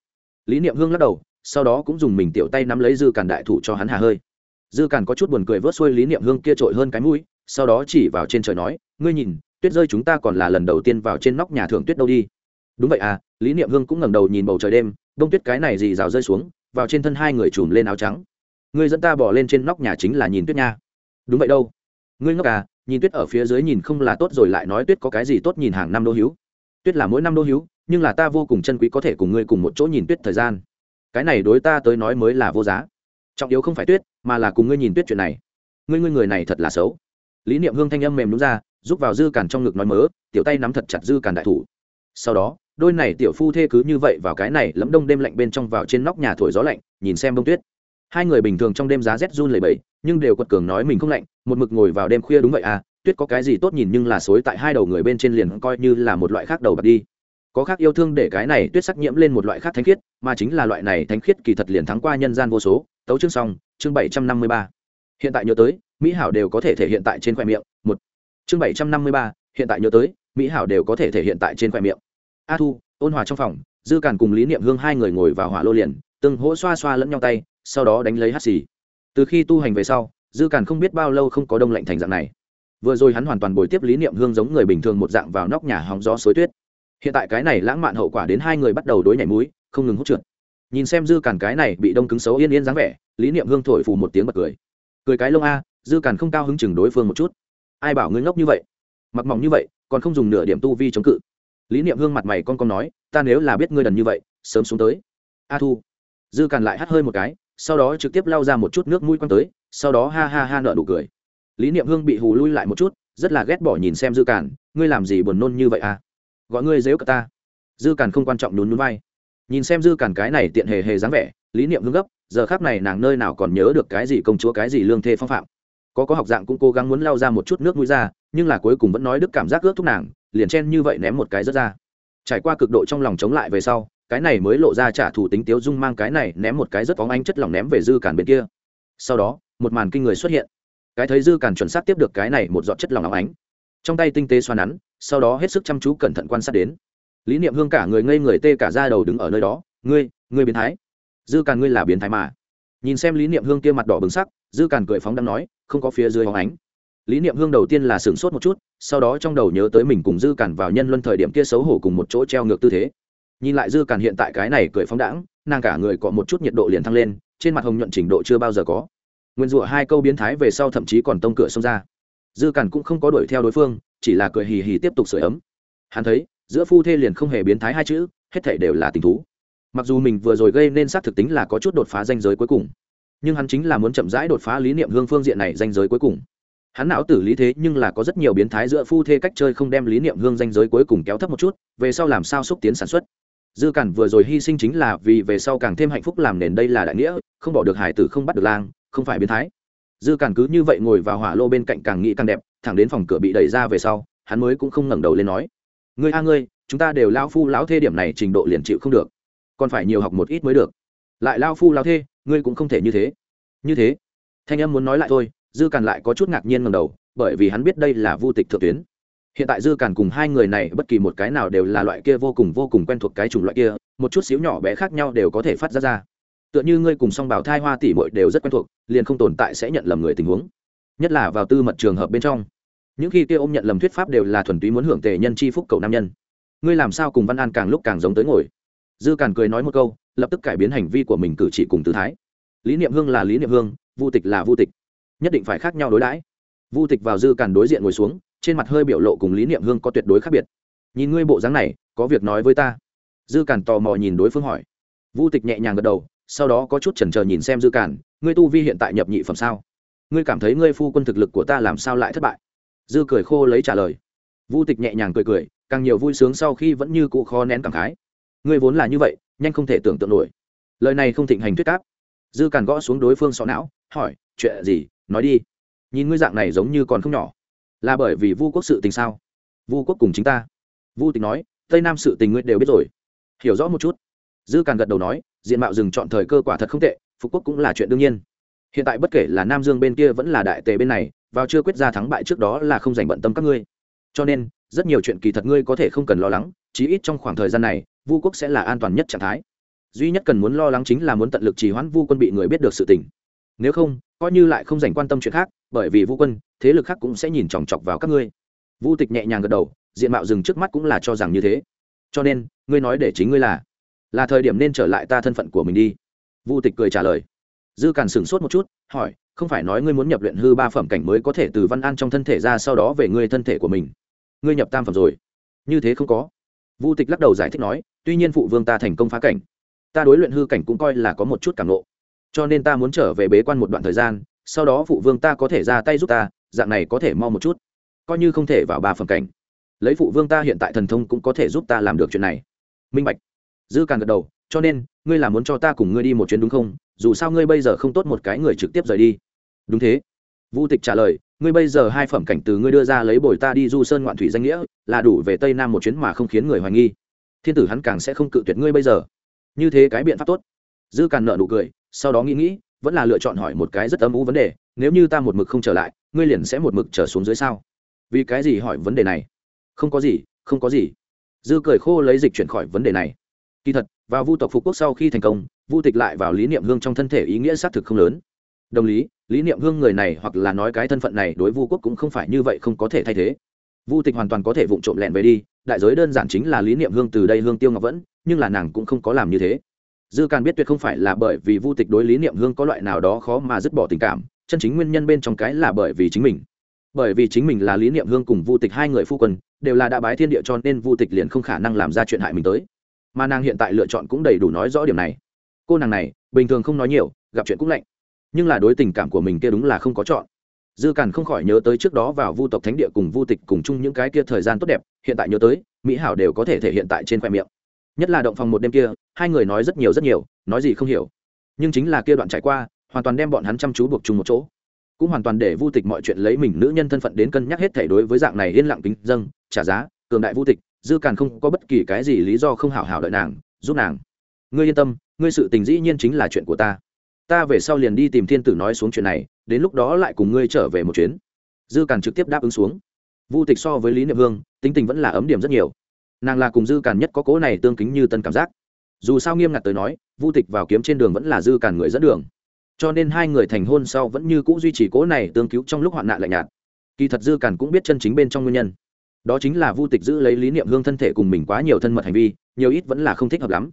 A: Lý niệm hương lắc đầu sau đó cũng dùng mình tiểu tay nắm lấy dư càn đại thủ cho hắn hà hơi. Dư càn có chút buồn cười vớt xuôi lý niệm hương kia trội hơn cái mũi, sau đó chỉ vào trên trời nói, ngươi nhìn, tuyết rơi chúng ta còn là lần đầu tiên vào trên nóc nhà thưởng tuyết đâu đi. Đúng vậy à lý niệm hương cũng ngẩng đầu nhìn bầu trời đêm, đông tuyết cái này gì rào rơi xuống, vào trên thân hai người chùm lên áo trắng. Ngươi dẫn ta bỏ lên trên nóc nhà chính là nhìn tuyết nha. Đúng vậy đâu. Ngươi ngốc à nhìn tuyết ở phía dưới nhìn không là tốt rồi lại nói tuyết có cái gì tốt nhìn hàng năm đô hiếu tuyết là mỗi năm đô hiếu nhưng là ta vô cùng chân quý có thể cùng ngươi cùng một chỗ nhìn tuyết thời gian cái này đối ta tới nói mới là vô giá. Trọng yếu không phải tuyết, mà là cùng ngươi nhìn tuyết chuyện này. Ngươi ngươi người này thật là xấu. Lý niệm hương thanh âm mềm đúng ra giúp vào dư càn trong ngực nói mớ, tiểu tay nắm thật chặt dư càn đại thủ. Sau đó, đôi này tiểu phu thê cứ như vậy vào cái này lấm đông đêm lạnh bên trong vào trên nóc nhà thổi gió lạnh, nhìn xem bông tuyết. Hai người bình thường trong đêm giá rét run lầy bẫy nhưng đều quật cường nói mình không lạnh, một mực ngồi vào đêm khuya đúng vậy à tuyết có cái gì tốt nhìn nhưng là xối tại hai đầu người bên trên liền coi như là một loại khác đầu bạc đi có khác yêu thương để cái này tuyết sắc nhiễm lên một loại khác thánh khiết, mà chính là loại này thánh khiết kỳ thật liền thắng qua nhân gian vô số. Tấu chương xong, chương bảy trăm năm mươi ba. Hiện tại nhớ tới, mỹ hảo đều có thể thể hiện tại trên khoe miệng. Một. Chương bảy trăm năm mươi ba, hiện tại nhớ tới, mỹ hảo đều có thể thể hiện tại trên khoe miệng. A thu, ôn hòa trong phòng, dư càn cùng lý niệm hương hai người ngồi vào hỏa lô liền, từng hỗ xoa xoa lẫn nhau tay, sau đó đánh lấy hắt xì. Từ khi tu hành về sau, dư càn không biết bao lâu không có đông lạnh thành dạng này. Vừa rồi hắn hoàn toàn bồi tiếp lý niệm hương giống người bình thường một dạng vào nóc nhà hóng gió xối tuyết hiện tại cái này lãng mạn hậu quả đến hai người bắt đầu đối nhảy mũi không ngừng hút trượt. Nhìn xem dư càn cái này bị đông cứng xấu yên yên dáng vẻ, lý niệm hương thổi phù một tiếng bật cười. Cười cái lông a, dư càn không cao hứng chừng đối phương một chút. Ai bảo ngươi ngốc như vậy? Mặc mỏng như vậy, còn không dùng nửa điểm tu vi chống cự. Lý niệm hương mặt mày con con nói, ta nếu là biết ngươi đần như vậy, sớm xuống tới. A thu. Dư càn lại hắt hơi một cái, sau đó trực tiếp lao ra một chút nước mũi quăng tới, sau đó ha ha ha nợ đủ cười. Lý niệm hương bị hù lui lại một chút, rất là ghét bỏ nhìn xem dư càn, ngươi làm gì buồn nôn như vậy à? Gọi ngươi dếu cả ta. Dư càn không quan trọng nhún nhún vai. Nhìn xem dư càn cái này tiện hề hề dáng vẻ, lý niệm hưng gấp, giờ khác này nàng nơi nào còn nhớ được cái gì công chúa, cái gì lương thê phong phạm. Có có học dạng cũng cố gắng muốn lao ra một chút nước mũi ra, nhưng là cuối cùng vẫn nói đức cảm giác ướt thúc nàng, liền chen như vậy ném một cái rớt ra. Trải qua cực độ trong lòng chống lại về sau, cái này mới lộ ra trả thù tính tiếu dung mang cái này ném một cái rất phóng anh chất lỏng ném về dư càn bên kia. Sau đó, một màn kinh người xuất hiện. Cái thấy dư càn chuẩn xác tiếp được cái này một giọt chất lỏng óng ánh trong tay tinh tế xoa nắn, sau đó hết sức chăm chú cẩn thận quan sát đến. Lý niệm hương cả người ngây người tê cả ra đầu đứng ở nơi đó, ngươi ngươi biến thái. Dư càn ngươi là biến thái mà. Nhìn xem lý niệm hương kia mặt đỏ bừng sắc, dư càn cười phóng đang nói, không có phía dưới hóng ánh. Lý niệm hương đầu tiên là sửng sốt một chút, sau đó trong đầu nhớ tới mình cùng dư càn vào nhân luân thời điểm kia xấu hổ cùng một chỗ treo ngược tư thế. Nhìn lại dư càn hiện tại cái này cười phóng đãng, nàng cả người có một chút nhiệt độ liền thăng lên, trên mặt hồng nhuận trình độ chưa bao giờ có. Nguyên rủa hai câu biến thái về sau thậm chí còn tông cửa xông ra dư cản cũng không có đuổi theo đối phương, chỉ là cười hì hì tiếp tục sửa ấm. Hắn thấy, giữa phu thê liền không hề biến thái hai chữ, hết thể đều là tình thú. Mặc dù mình vừa rồi gây nên xác thực tính là có chút đột phá danh giới cuối cùng, nhưng hắn chính là muốn chậm rãi đột phá lý niệm hương phương diện này danh giới cuối cùng. Hắn não tử lý thế nhưng là có rất nhiều biến thái giữa phu thê cách chơi không đem lý niệm hương danh giới cuối cùng kéo thấp một chút, về sau làm sao xúc tiến sản xuất. Dư cản vừa rồi hy sinh chính là vì về sau càng thêm hạnh phúc làm nền đây là đại nghĩa, không bỏ được hải tử không bắt được lang, không phải biến thái dư càn cứ như vậy ngồi vào hỏa lô bên cạnh càng nghĩ càng đẹp, thẳng đến phòng cửa bị đẩy ra về sau, hắn mới cũng không ngẩng đầu lên nói, ngươi a à ngươi, chúng ta đều lao phu lão thê điểm này trình độ liền chịu không được. Còn phải nhiều học một ít mới được. Lại lao phu lao thê, ngươi cũng không thể như thế. Như thế? Thanh em muốn nói lại thôi, dư càn lại có chút ngạc nhiên ngầm đầu, bởi vì hắn biết đây là vô tịch thượng tuyến. Hiện tại dư càn cùng hai người này bất kỳ một cái nào đều là loại kia vô cùng vô cùng quen thuộc cái chủng loại kia, một chút xíu nhỏ bé khác nhau đều có thể phát ra ra tựa như ngươi cùng song bảo thai hoa tỷ bội đều rất quen thuộc, liền không tồn tại sẽ nhận lầm người tình huống. Nhất là vào tư mật trường hợp bên trong. Những khi kia ôm nhận lầm thuyết pháp đều là thuần túy muốn hưởng tề nhân chi phúc cầu nam nhân. Ngươi làm sao cùng văn an càng lúc càng giống tới ngồi? Dư càn cười nói một câu, lập tức cải biến hành vi của mình cử chỉ cùng tư thái. Lý niệm hương là lý niệm hương vô tịch là vô tịch. Nhất định phải khác nhau đối đãi. Vô tịch vào dư càn đối diện ngồi xuống, trên mặt hơi biểu lộ cùng lý niệm hương có tuyệt đối khác biệt. Nhìn ngươi bộ dáng này, có việc nói với ta. Dư càn tò mò nhìn đối phương hỏi. Vô tịch nhẹ nhàng gật đầu sau đó có chút chần chờ nhìn xem dư cản, ngươi tu vi hiện tại nhập nhị phẩm sao? Ngươi cảm thấy ngươi phu quân thực lực của ta làm sao lại thất bại? Dư cười khô lấy trả lời. Vu tịch nhẹ nhàng cười cười càng nhiều vui sướng sau khi vẫn như cụ khó nén cảm khái. Ngươi vốn là như vậy nhanh không thể tưởng tượng nổi. Lời này không thịnh hành thuyết cáp dư càn gõ xuống đối phương sọ não hỏi chuyện gì? Nói đi. Nhìn ngươi dạng này giống như còn không nhỏ. Là bởi vì vu quốc sự tình sao? Vu quốc cùng chính ta. Vu tịch nói tây nam sự tình ngươi đều biết rồi. Hiểu rõ một chút dư càn gật đầu nói, diện mạo rừng chọn thời cơ quả thật không tệ, phục quốc cũng là chuyện đương nhiên. Hiện tại bất kể là nam dương bên kia vẫn là đại tề bên này, vào chưa quyết ra thắng bại trước đó là không dành bận tâm các ngươi. Cho nên, rất nhiều chuyện kỳ thật ngươi có thể không cần lo lắng, chí ít trong khoảng thời gian này, vu quốc sẽ là an toàn nhất trạng thái. Duy nhất cần muốn lo lắng chính là muốn tận lực trì hoãn vu quân bị người biết được sự tình. Nếu không, coi như lại không dành quan tâm chuyện khác, bởi vì vu quân, thế lực khác cũng sẽ nhìn chòng chọc vào các ngươi. Vu tịch nhẹ nhàng gật đầu, diện mạo rừng trước mắt cũng là cho rằng như thế. Cho nên, ngươi nói để chính ngươi là là thời điểm nên trở lại ta thân phận của mình đi. Vu tịch cười trả lời. Dư càn sửng sốt một chút, hỏi, không phải nói ngươi muốn nhập luyện hư ba phẩm cảnh mới có thể từ văn an trong thân thể ra sau đó về ngươi thân thể của mình? Ngươi nhập tam phẩm rồi. Như thế không có. Vu tịch lắc đầu giải thích nói, tuy nhiên phụ vương ta thành công phá cảnh. Ta đối luyện hư cảnh cũng coi là có một chút cảm nộ cho nên ta muốn trở về bế quan một đoạn thời gian, sau đó phụ vương ta có thể ra tay giúp ta, dạng này có thể mau một chút. Coi như không thể vào ba phẩm cảnh. Lấy phụ vương ta hiện tại thần thông cũng có thể giúp ta làm được chuyện này. Minh bạch dư càn gật đầu, cho nên, ngươi là muốn cho ta cùng ngươi đi một chuyến đúng không? Dù sao ngươi bây giờ không tốt một cái người trực tiếp rời đi. Đúng thế. Vũ tịch trả lời, ngươi bây giờ hai phẩm cảnh từ ngươi đưa ra lấy bồi ta đi du sơn ngoạn thủy danh nghĩa, là đủ về tây nam một chuyến mà không khiến người hoài nghi. Thiên tử hắn càng sẽ không cự tuyệt ngươi bây giờ. Như thế cái biện pháp tốt. Dư càn nợ nụ cười, sau đó nghĩ nghĩ, vẫn là lựa chọn hỏi một cái rất âm ú vấn đề, nếu như ta một mực không trở lại, ngươi liền sẽ một mực trở xuống dưới sao? Vì cái gì hỏi vấn đề này? Không có gì, không có gì. Dư cười khô lấy dịch chuyển khỏi vấn đề này kỳ thật, vào vu tộc phục quốc sau khi thành công, vu tịch lại vào lý niệm hương trong thân thể ý nghĩa xác thực không lớn. Đồng lý lý niệm hương người này hoặc là nói cái thân phận này đối vu quốc cũng không phải như vậy không có thể thay thế. Vu tịch hoàn toàn có thể vụng trộm lẹn về đi, đại giới đơn giản chính là lý niệm hương từ đây hương tiêu ngọc vẫn, nhưng là nàng cũng không có làm như thế. Dư càn biết tuyệt không phải là bởi vì vu tịch đối lý niệm hương có loại nào đó khó mà dứt bỏ tình cảm, chân chính nguyên nhân bên trong cái là bởi vì chính mình. Bởi vì chính mình là lý niệm hương cùng vu tịch hai người phu quân, đều là đã bái thiên địa cho nên vu tịch liền không khả năng làm ra chuyện hại mình tới mà nàng hiện tại lựa chọn cũng đầy đủ nói rõ điểm này. Cô nàng này, bình thường không nói nhiều, gặp chuyện cũng lạnh. Nhưng là đối tình cảm của mình kia đúng là không có chọn. Dư càn không khỏi nhớ tới trước đó vào vu tộc thánh địa cùng vu tịch cùng chung những cái kia thời gian tốt đẹp, hiện tại nhớ tới, mỹ hảo đều có thể thể hiện tại trên khoe miệng. Nhất là động phòng một đêm kia, hai người nói rất nhiều rất nhiều, nói gì không hiểu. Nhưng chính là kia đoạn trải qua, hoàn toàn đem bọn hắn chăm chú buộc chung một chỗ. Cũng hoàn toàn để vu tịch mọi chuyện lấy mình nữ nhân thân phận đến cân nhắc hết thể đối với dạng này yên lặng kính dâng trả giá, cường đại vu tịch dư càn không có bất kỳ cái gì lý do không hảo hảo đợi nàng, giúp nàng. Ngươi yên tâm, ngươi sự tình dĩ nhiên chính là chuyện của ta. Ta về sau liền đi tìm thiên tử nói xuống chuyện này, đến lúc đó lại cùng ngươi trở về một chuyến. Dư càn trực tiếp đáp ứng xuống. Vu tịch so với lý niệm hương tính tình vẫn là ấm điểm rất nhiều. Nàng là cùng dư càn nhất có cố này tương kính như tân cảm giác. Dù sao nghiêm ngặt tới nói, vu tịch vào kiếm trên đường vẫn là dư càn người dẫn đường. Cho nên hai người thành hôn sau vẫn như c ũ duy trì cố này tương cứu trong lúc hoạn nạn lạnh nhạt. Kỳ thật dư càn cũng biết chân chính bên trong nguyên nhân đó chính là vu tịch giữ lấy lý niệm hương thân thể cùng mình quá nhiều thân mật hành vi, nhiều ít vẫn là không thích hợp lắm.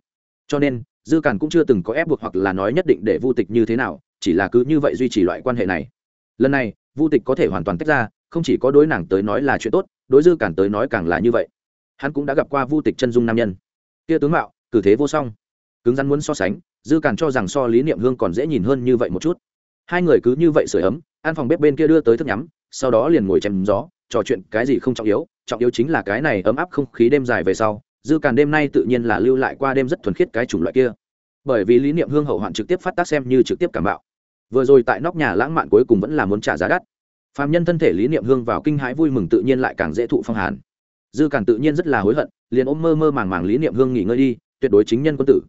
A: Cho nên, dư càn cũng chưa từng có ép buộc hoặc là nói nhất định để vu tịch như thế nào, chỉ là cứ như vậy duy trì loại quan hệ này. Lần này, vu tịch có thể hoàn toàn tách ra, không chỉ có đối nàng tới nói là chuyện tốt, đối dư càn tới nói càng là như vậy. Hắn cũng đã gặp qua vu tịch chân dung nam nhân. Kia tướng mạo, cử thế vô song. Cứng rắn muốn so sánh, dư càn cho rằng so lý niệm hương còn dễ nhìn hơn như vậy một chút. Hai người cứ như vậy sửa ấm ăn phòng bếp bên kia đưa tới thức nhắm, sau đó liền ngồi chém gió, trò chuyện cái gì không trọng yếu trọng yếu chính là cái này ấm áp không khí đêm dài về sau, dư càn đêm nay tự nhiên là lưu lại qua đêm rất thuần khiết cái chủng loại kia. Bởi vì lý niệm hương hậu hoạn trực tiếp phát tác xem như trực tiếp cảm bạo. Vừa rồi tại nóc nhà lãng mạn cuối cùng vẫn là muốn trả giá đắt. Phạm nhân thân thể lý niệm hương vào kinh hãi vui mừng tự nhiên lại càng dễ thụ phong hàn. Dư càn tự nhiên rất là hối hận, liền ôm mơ mơ màng màng lý niệm hương nghỉ ngơi đi, tuyệt đối chính nhân quân tử.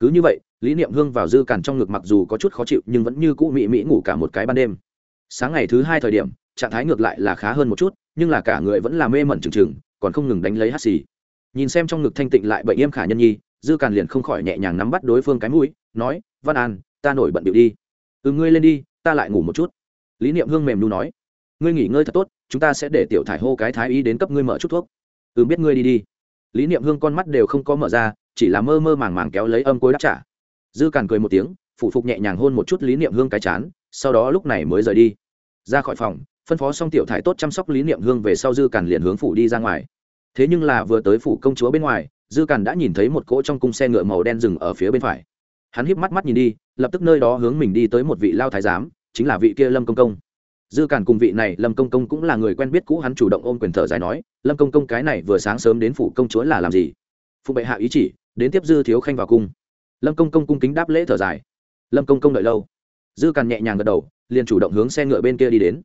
A: Cứ như vậy, lý niệm hương vào dư càn trong ngực mặc dù có chút khó chịu nhưng vẫn như cũ mị mỹ ngủ cả một cái ban đêm. Sáng ngày thứ hai thời điểm, trạng thái ngược lại là khá hơn một chút nhưng là cả người vẫn là mê mẩn trừng trừng, còn không ngừng đánh lấy hắt xì. Nhìn xem trong ngực thanh tịnh lại bệnh yêm khả nhân nhi, dư càn liền không khỏi nhẹ nhàng nắm bắt đối phương cái mũi, nói, văn an, ta nổi bận điệu đi. Ừ ngươi lên đi, ta lại ngủ một chút. Lý niệm hương mềm nu nói, ngươi nghỉ ngơi thật tốt, chúng ta sẽ để tiểu thải hô cái thái y đến cấp ngươi mở chút thuốc. Ừ biết ngươi đi đi. Lý niệm hương con mắt đều không có mở ra, chỉ là mơ mơ màng màng kéo lấy âm cối đáp trả. Dư càn cười một tiếng, phủ phục nhẹ nhàng hôn một chút lý niệm hương cái chán, sau đó lúc này mới rời đi. Ra khỏi phòng phân phó xong tiểu thải tốt chăm sóc lý niệm hương về sau dư càn liền hướng phủ đi ra ngoài. Thế nhưng là vừa tới phủ công chúa bên ngoài, dư càn đã nhìn thấy một cỗ trong cung xe ngựa màu đen rừng ở phía bên phải. Hắn híp mắt mắt nhìn đi, lập tức nơi đó hướng mình đi tới một vị lao thái giám, chính là vị kia lâm công công. Dư càn cùng vị này lâm công công cũng là người quen biết cũ, hắn chủ động ôm quyền thở dài nói, lâm công công, cái này vừa sáng sớm đến phủ công chúa là làm gì? Phụ bệ hạ ý chỉ, đến tiếp dư thiếu khanh vào cung. Lâm công công cung kính đáp lễ thở dài. Lâm công công đợi lâu. Dư càn nhẹ nhàng gật đầu, liền chủ động hướng xe ngựa bên kia đi đến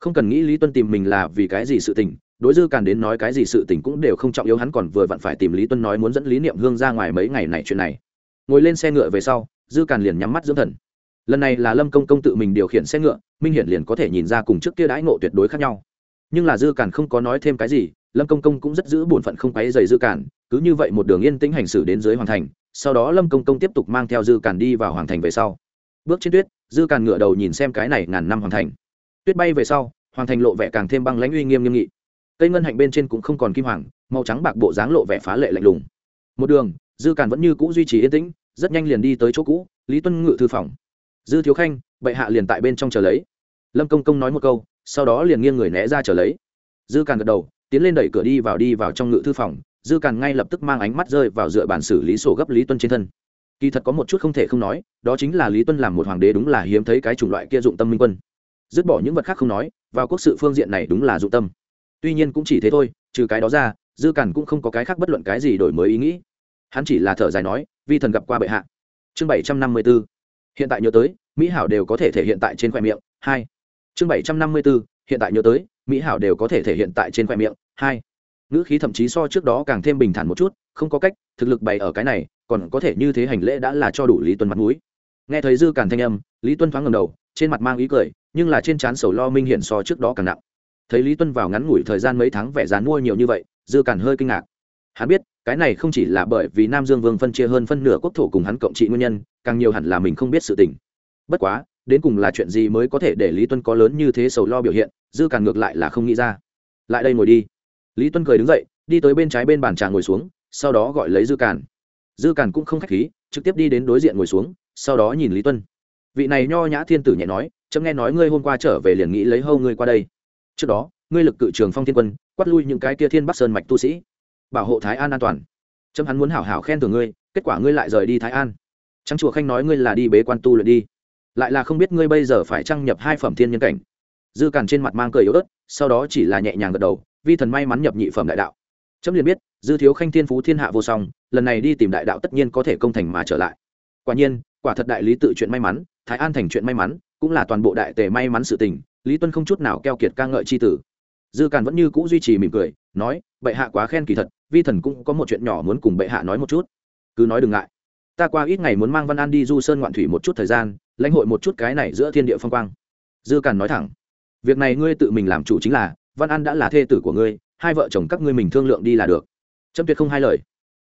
A: không cần nghĩ lý tuân tìm mình là vì cái gì sự tình, đối dư càn đến nói cái gì sự tình cũng đều không trọng yếu, hắn còn vừa vặn phải tìm lý tuân nói muốn dẫn lý niệm hương ra ngoài mấy ngày này chuyện này. Ngồi lên xe ngựa về sau, dư càn liền nhắm mắt dưỡng thần. Lần này là lâm công công tự mình điều khiển xe ngựa, minh hiển liền có thể nhìn ra cùng trước kia đãi ngộ tuyệt đối khác nhau. Nhưng là dư càn không có nói thêm cái gì, lâm công công cũng rất giữ bổn phận không quáy dày dư càn, cứ như vậy một đường yên tĩnh hành xử đến dưới hoàng thành, sau đó lâm công công tiếp tục mang theo dư càn đi vào hoàng thành về sau. Bước trên tuyết, dư càn ngựa đầu nhìn xem cái này ngàn năm hoàng thành tuyết bay về sau, hoàng thành lộ vẻ càng thêm băng lãnh uy nghiêm nghiêm nghị. Cây ngân hạnh bên trên cũng không còn kim hoàng, màu trắng bạc bộ dáng lộ vẻ phá lệ lạnh lùng. Một đường, dư càn vẫn như cũ duy trì yên tĩnh, rất nhanh liền đi tới chỗ cũ, lý tuân ngự thư phòng. Dư thiếu khanh, bệ hạ liền tại bên trong chờ lấy. Lâm công công nói một câu, sau đó liền nghiêng người né ra chờ lấy. Dư càn gật đầu, tiến lên đẩy cửa đi vào đi vào trong ngự thư phòng. Dư càn ngay lập tức mang ánh mắt rơi vào dựa bản xử lý sổ gấp lý tuân trên thân. Kỳ thật có một chút không thể không nói, đó chính là lý tuân làm một hoàng đế đúng là hiếm thấy cái chủng loại kia dụng tâm minh quân dứt bỏ những vật khác không nói, vào quốc sự phương diện này đúng là dụng tâm. Tuy nhiên cũng chỉ thế thôi, trừ cái đó ra, dư cản cũng không có cái khác bất luận cái gì đổi mới ý nghĩ. Hắn chỉ là thở dài nói, vi thần gặp qua bệ hạ. Chương bảy trăm năm mươi b ố hiện tại nhớ tới, mỹ hảo đều có thể thể hiện tại trên khoe miệng. Hai. Chương bảy trăm năm mươi b ố hiện tại nhớ tới, mỹ hảo đều có thể thể hiện tại trên khoe miệng. Hai. Ngữ khí thậm chí so trước đó càng thêm bình thản một chút, không có cách, thực lực bày ở cái này, còn có thể như thế hành lễ đã là cho đủ lý tuân mặt mũi. Nghe thấy dư càn thanh âm, lý tuân thoáng ngầm đầu, trên mặt mang ý cười nhưng là trên trán sầu lo minh hiển so trước đó càng nặng. Thấy lý tuân vào ngắn ngủi thời gian mấy tháng vẻ dán mua nhiều như vậy, dư càn hơi kinh ngạc. Hắn biết, cái này không chỉ là bởi vì nam dương vương phân chia hơn phân nửa quốc thổ cùng hắn cộng trị nguyên nhân, càng nhiều hẳn là mình không biết sự tình. Bất quá, đến cùng là chuyện gì mới có thể để lý tuân có lớn như thế sầu lo biểu hiện, dư càn ngược lại là không nghĩ ra. Lại đây ngồi đi. Lý tuân cười đứng dậy, đi tới bên trái bên bàn trà ngồi xuống, sau đó gọi lấy dư càn. Dư càn cũng không khách khí, trực tiếp đi đến đối diện ngồi xuống, sau đó nhìn lý tuân. Vị này nho nhã thiên tử nhẹ nói chấm nghe nói ngươi hôm qua trở về liền nghĩ lấy hâu ngươi qua đây. Trước đó, ngươi lực cự trường phong thiên quân, quát lui những cái kia thiên bắc sơn mạch tu sĩ, bảo hộ thái an an toàn. Chấm hắn muốn hảo hảo khen thưởng ngươi, kết quả ngươi lại rời đi thái an. Trắng chùa khanh nói ngươi là đi bế quan tu luyện đi. Lại là không biết ngươi bây giờ phải trăng nhập hai phẩm thiên nhân cảnh. Dư càn trên mặt mang cười yếu ớt, sau đó chỉ là nhẹ nhàng gật đầu, vi thần may mắn nhập nhị phẩm đại đạo. Chấm liền biết, dư thiếu khanh thiên phú thiên hạ vô song, lần này đi tìm đại đạo tất nhiên có thể công thành mà trở lại. Quả nhiên, quả thật đại lý tự chuyện may mắn thái an thành chuyện may mắn, cũng là toàn bộ đại tề may mắn sự tình, lý tuân không chút nào keo kiệt ca ngợi c h i tử. Dư càn vẫn như c ũ duy trì mỉm cười, nói, bệ hạ quá khen kỳ thật, vi thần cũng có một chuyện nhỏ muốn cùng bệ hạ nói một chút. Cứ nói đừng ngại. Ta qua ít ngày muốn mang văn an đi du sơn ngoạn thủy một chút thời gian, lãnh hội một chút cái này giữa thiên địa phong quang. Dư càn nói thẳng, việc này ngươi tự mình làm chủ chính là, văn an đã là thê tử của ngươi, hai vợ chồng các ngươi mình thương lượng đi là được. Trâm tuyệt không hai lời.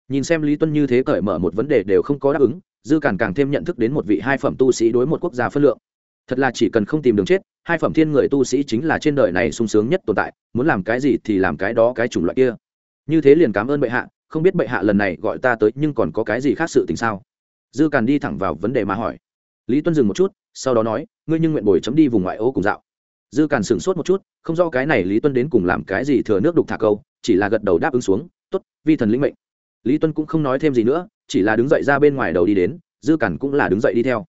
A: Nhìn xem lý tuân như thế cởi mở một vấn đề đều không có đáp ứng dư càn càng thêm nhận thức đến một vị hai phẩm tu sĩ đối một quốc gia phân lượng. Thật là chỉ cần không tìm đường chết, hai phẩm thiên người tu sĩ chính là trên đời này sung sướng nhất tồn tại, muốn làm cái gì thì làm cái đó cái chủng loại kia. Như thế liền cảm ơn bệ hạ, không biết bệ hạ lần này gọi ta tới nhưng còn có cái gì khác sự tình sao? Dư càn đi thẳng vào vấn đề mà hỏi. Lý tuân dừng một chút, sau đó nói, ngươi nhưng nguyện bồi chấm đi vùng ngoại ô cùng dạo. Dư càn sửng sốt một chút, không do cái này lý tuân đến cùng làm cái gì thừa nước đục thả câu, chỉ là gật đầu đáp ứng xuống t ố t vi thần lĩnh mệnh. Lý tuân cũng không nói thêm gì nữa chỉ là đứng dậy ra bên ngoài đầu đi đến, dư cản cũng là đứng dậy đi theo.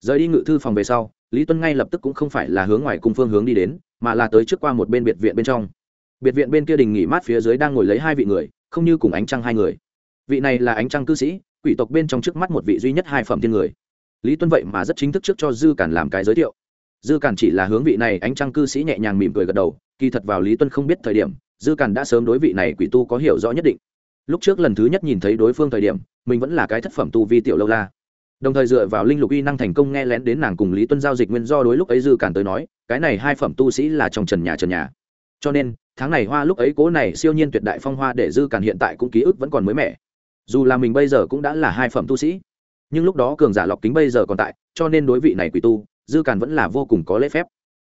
A: Rời đi ngự thư phòng về sau, lý tuân ngay lập tức cũng không phải là hướng ngoài cùng phương hướng đi đến, mà là tới trước qua một bên biệt viện bên trong. Biệt viện bên kia đình nghỉ mát phía dưới đang ngồi lấy hai vị người, không như cùng ánh trăng hai người. Vị này là ánh trăng cư sĩ, quỷ tộc bên trong trước mắt một vị duy nhất hai phẩm thiên người. Lý tuân vậy mà rất chính thức trước cho dư cản làm cái giới thiệu. Dư cản chỉ là hướng vị này ánh trăng cư sĩ nhẹ nhàng mỉm cười gật đầu, kỳ thật vào lý tuân không biết thời điểm, dư cản đã sớm đối vị này quỷ tu có hiểu rõ nhất định. Lúc trước lần thứ nhất nhìn thấy đối phương thời điểm mình vẫn là cái thất phẩm tu vi tiểu lâu la. Đồng thời dựa vào linh lục uy năng thành công nghe lén đến nàng cùng lý tuân giao dịch nguyên do đối lúc ấy dư cản tới nói, cái này hai phẩm tu sĩ là trong trần nhà trần nhà. Cho nên, tháng này hoa lúc ấy cố này siêu nhiên tuyệt đại phong hoa để dư cản hiện tại cũng ký ức vẫn còn mới mẻ. Dù là mình bây giờ cũng đã là hai phẩm tu sĩ, nhưng lúc đó cường giả lọc kính bây giờ còn tại, cho nên đối vị này quỷ tu, dư cản vẫn là vô cùng có lễ phép.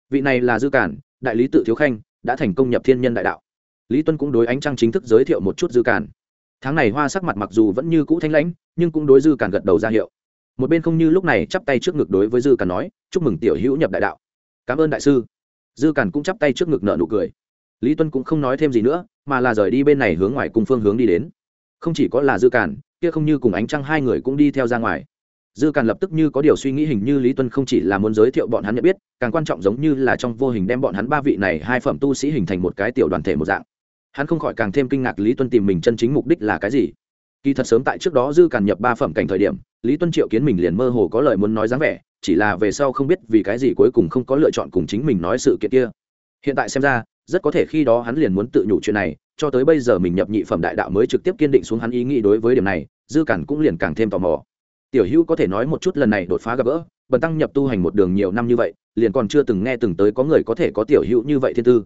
A: Vị này là dư cản, đại lý tự thiếu khanh, đã thành công nhập thiên nhân đại đạo. Lý tuân cũng đối ánh trăng chính thức giới thiệu một chút dư cản tháng này hoa sắc mặt mặc dù vẫn như cũ thanh lãnh, nhưng cũng đối dư cản gật đầu ra hiệu. Một bên không như lúc này chắp tay trước ngực đối với dư cản nói, chúc mừng tiểu hữu nhập đại đạo. Cảm ơn đại sư. Dư cản cũng chắp tay trước ngực nợ nụ cười. Lý tuân cũng không nói thêm gì nữa, mà là rời đi bên này hướng ngoài cùng phương hướng đi đến. Không chỉ có là dư cản kia không như cùng ánh trăng hai người cũng đi theo ra ngoài. Dư càn lập tức như có điều suy nghĩ hình như lý tuân không chỉ là muốn giới thiệu bọn hắn nhận biết, càng quan trọng giống như là trong vô hình đem bọn hắn ba vị này hai phẩm tu sĩ hình thành một cái tiểu đoàn thể một dạng hắn không khỏi càng thêm kinh ngạc lý tuân tìm mình chân chính mục đích là cái gì. Kỳ thật sớm tại trước đó dư càn nhập ba phẩm cảnh thời điểm, lý tuân triệu kiến mình liền mơ hồ có lời muốn nói dáng vẻ, chỉ là về sau không biết vì cái gì cuối cùng không có lựa chọn cùng chính mình nói sự kiện kia. Hiện tại xem ra, rất có thể khi đó hắn liền muốn tự nhủ chuyện này, cho tới bây giờ mình nhập nhị phẩm đại đạo mới trực tiếp kiên định xuống hắn ý nghĩ đối với điểm này, dư cản cũng liền càng thêm tò mò. Tiểu hữu có thể nói một chút lần này đột phá gặp gỡ, bần tăng nhập tu hành một đường nhiều năm như vậy, liền còn chưa từng nghe từng tới có người có thể có tiểu hữu như vậy thiên tư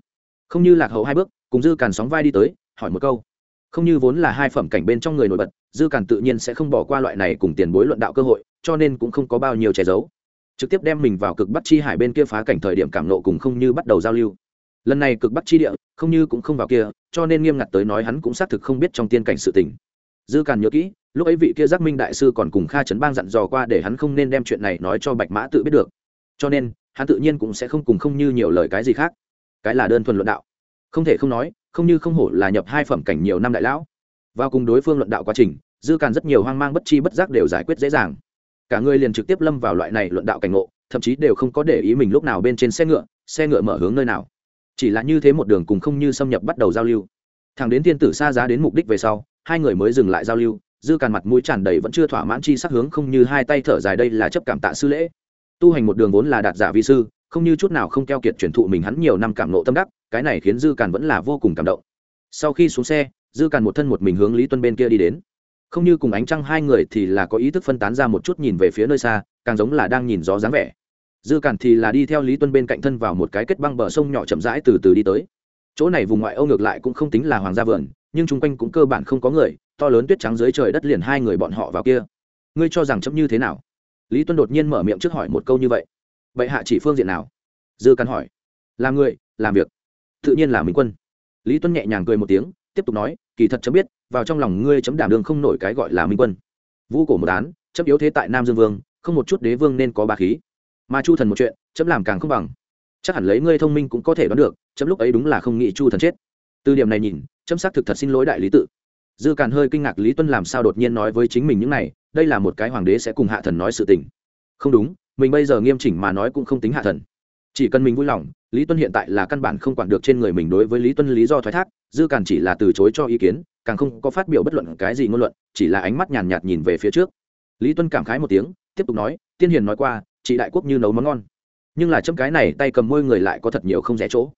A: không như lạc hậu hai bước, cùng dư càn sóng vai đi tới, hỏi một câu. Không như vốn là hai phẩm cảnh bên trong người nổi bật, dư càn tự nhiên sẽ không bỏ qua loại này cùng tiền bối luận đạo cơ hội, cho nên cũng không có bao nhiêu che giấu. Trực tiếp đem mình vào cực bắc chi hải bên kia phá cảnh thời điểm cảm nộ cùng không như bắt đầu giao lưu. Lần này cực bắc chi địa, không như cũng không vào kia, cho nên nghiêm ngặt tới nói hắn cũng xác thực không biết trong tiên cảnh sự tình. Dư càn nhớ kỹ, lúc ấy vị kia giác minh đại sư còn cùng kha trấn bang dặn dò qua để hắn không nên đem chuyện này nói cho bạch mã tự biết được. Cho nên, hắn tự nhiên cũng sẽ không cùng không như nhiều lời cái gì khác cái là đơn thuần luận đạo. Không thể không nói, không như không hổ là nhập hai phẩm cảnh nhiều năm đại lão. Vào cùng đối phương luận đạo quá trình, dư càn rất nhiều hoang mang bất chi bất giác đều giải quyết dễ dàng. Cả người liền trực tiếp lâm vào loại này luận đạo cảnh ngộ, thậm chí đều không có để ý mình lúc nào bên trên xe ngựa xe ngựa mở hướng nơi nào. Chỉ là như thế một đường cùng không như xâm nhập bắt đầu giao lưu. Thằng đến thiên tử xa giá đến mục đích về sau, hai người mới dừng lại giao lưu, dư càn mặt mũi tràn đầy vẫn chưa thỏa mãn chi sắc hướng không như hai tay thở dài đây là chấp cảm tạ sư lễ. Tu hành một đường vốn là đạt giả vi sư không như chút nào không keo kiệt truyền thụ mình hắn nhiều năm cảm nộ tâm đắc, cái này khiến dư càn vẫn là vô cùng cảm động. Sau khi xuống xe, dư càn một thân một mình hướng lý tuân bên kia đi đến. Không như cùng ánh trăng hai người thì là có ý thức phân tán ra một chút nhìn về phía nơi xa, càng giống là đang nhìn gió dáng vẻ. Dư càn thì là đi theo lý tuân bên cạnh thân vào một cái kết băng bờ sông nhỏ chậm rãi từ từ đi tới. Chỗ này vùng ngoại âu ngược lại cũng không tính là hoàng gia vườn, nhưng chung quanh cũng cơ bản không có người, to lớn tuyết trắng dưới trời đất liền hai người bọn họ vào kia. Ngươi cho rằng chấm như thế nào? Lý tuân đột nhiên mở miệng trước hỏi một câu như vậy vậy hạ chỉ phương diện nào? Dư cắn hỏi. Làm người, làm việc. Tự nhiên là minh quân. Lý tuân nhẹ nhàng cười một tiếng, tiếp tục nói, kỳ thật chấm biết, vào trong lòng ngươi chấm đảm đường không nổi cái gọi là minh quân. Vũ cổ một án, chấm yếu thế tại nam dương vương, không một chút đế vương nên có ba khí. Mà chu thần một chuyện, chấm làm càng không bằng. Chắc hẳn lấy ngươi thông minh cũng có thể đoán được, chấm lúc ấy đúng là không nghĩ chu thần chết. Từ điểm này nhìn, chấm xác thực thật xin lỗi đại lý tự. Dư càn hơi kinh ngạc lý tuân làm sao đột nhiên nói với chính mình những này, đây là một cái hoàng đế sẽ cùng hạ thần nói sự tình. Không đúng mình bây giờ nghiêm chỉnh mà nói cũng không tính hạ thần. Chỉ cần mình vui lòng, lý tuân hiện tại là căn bản không quản được trên người mình đối với lý tuân lý do thoái thác, dư càn chỉ là từ chối cho ý kiến, càng không có phát biểu bất luận cái gì ngôn luận, chỉ là ánh mắt nhàn nhạt nhìn về phía trước. Lý tuân cảm khái một tiếng, tiếp tục nói, tiên hiền nói qua, chị đại quốc như nấu món ngon. Nhưng là chấm cái này tay cầm môi người lại có thật nhiều không rẻ chỗ.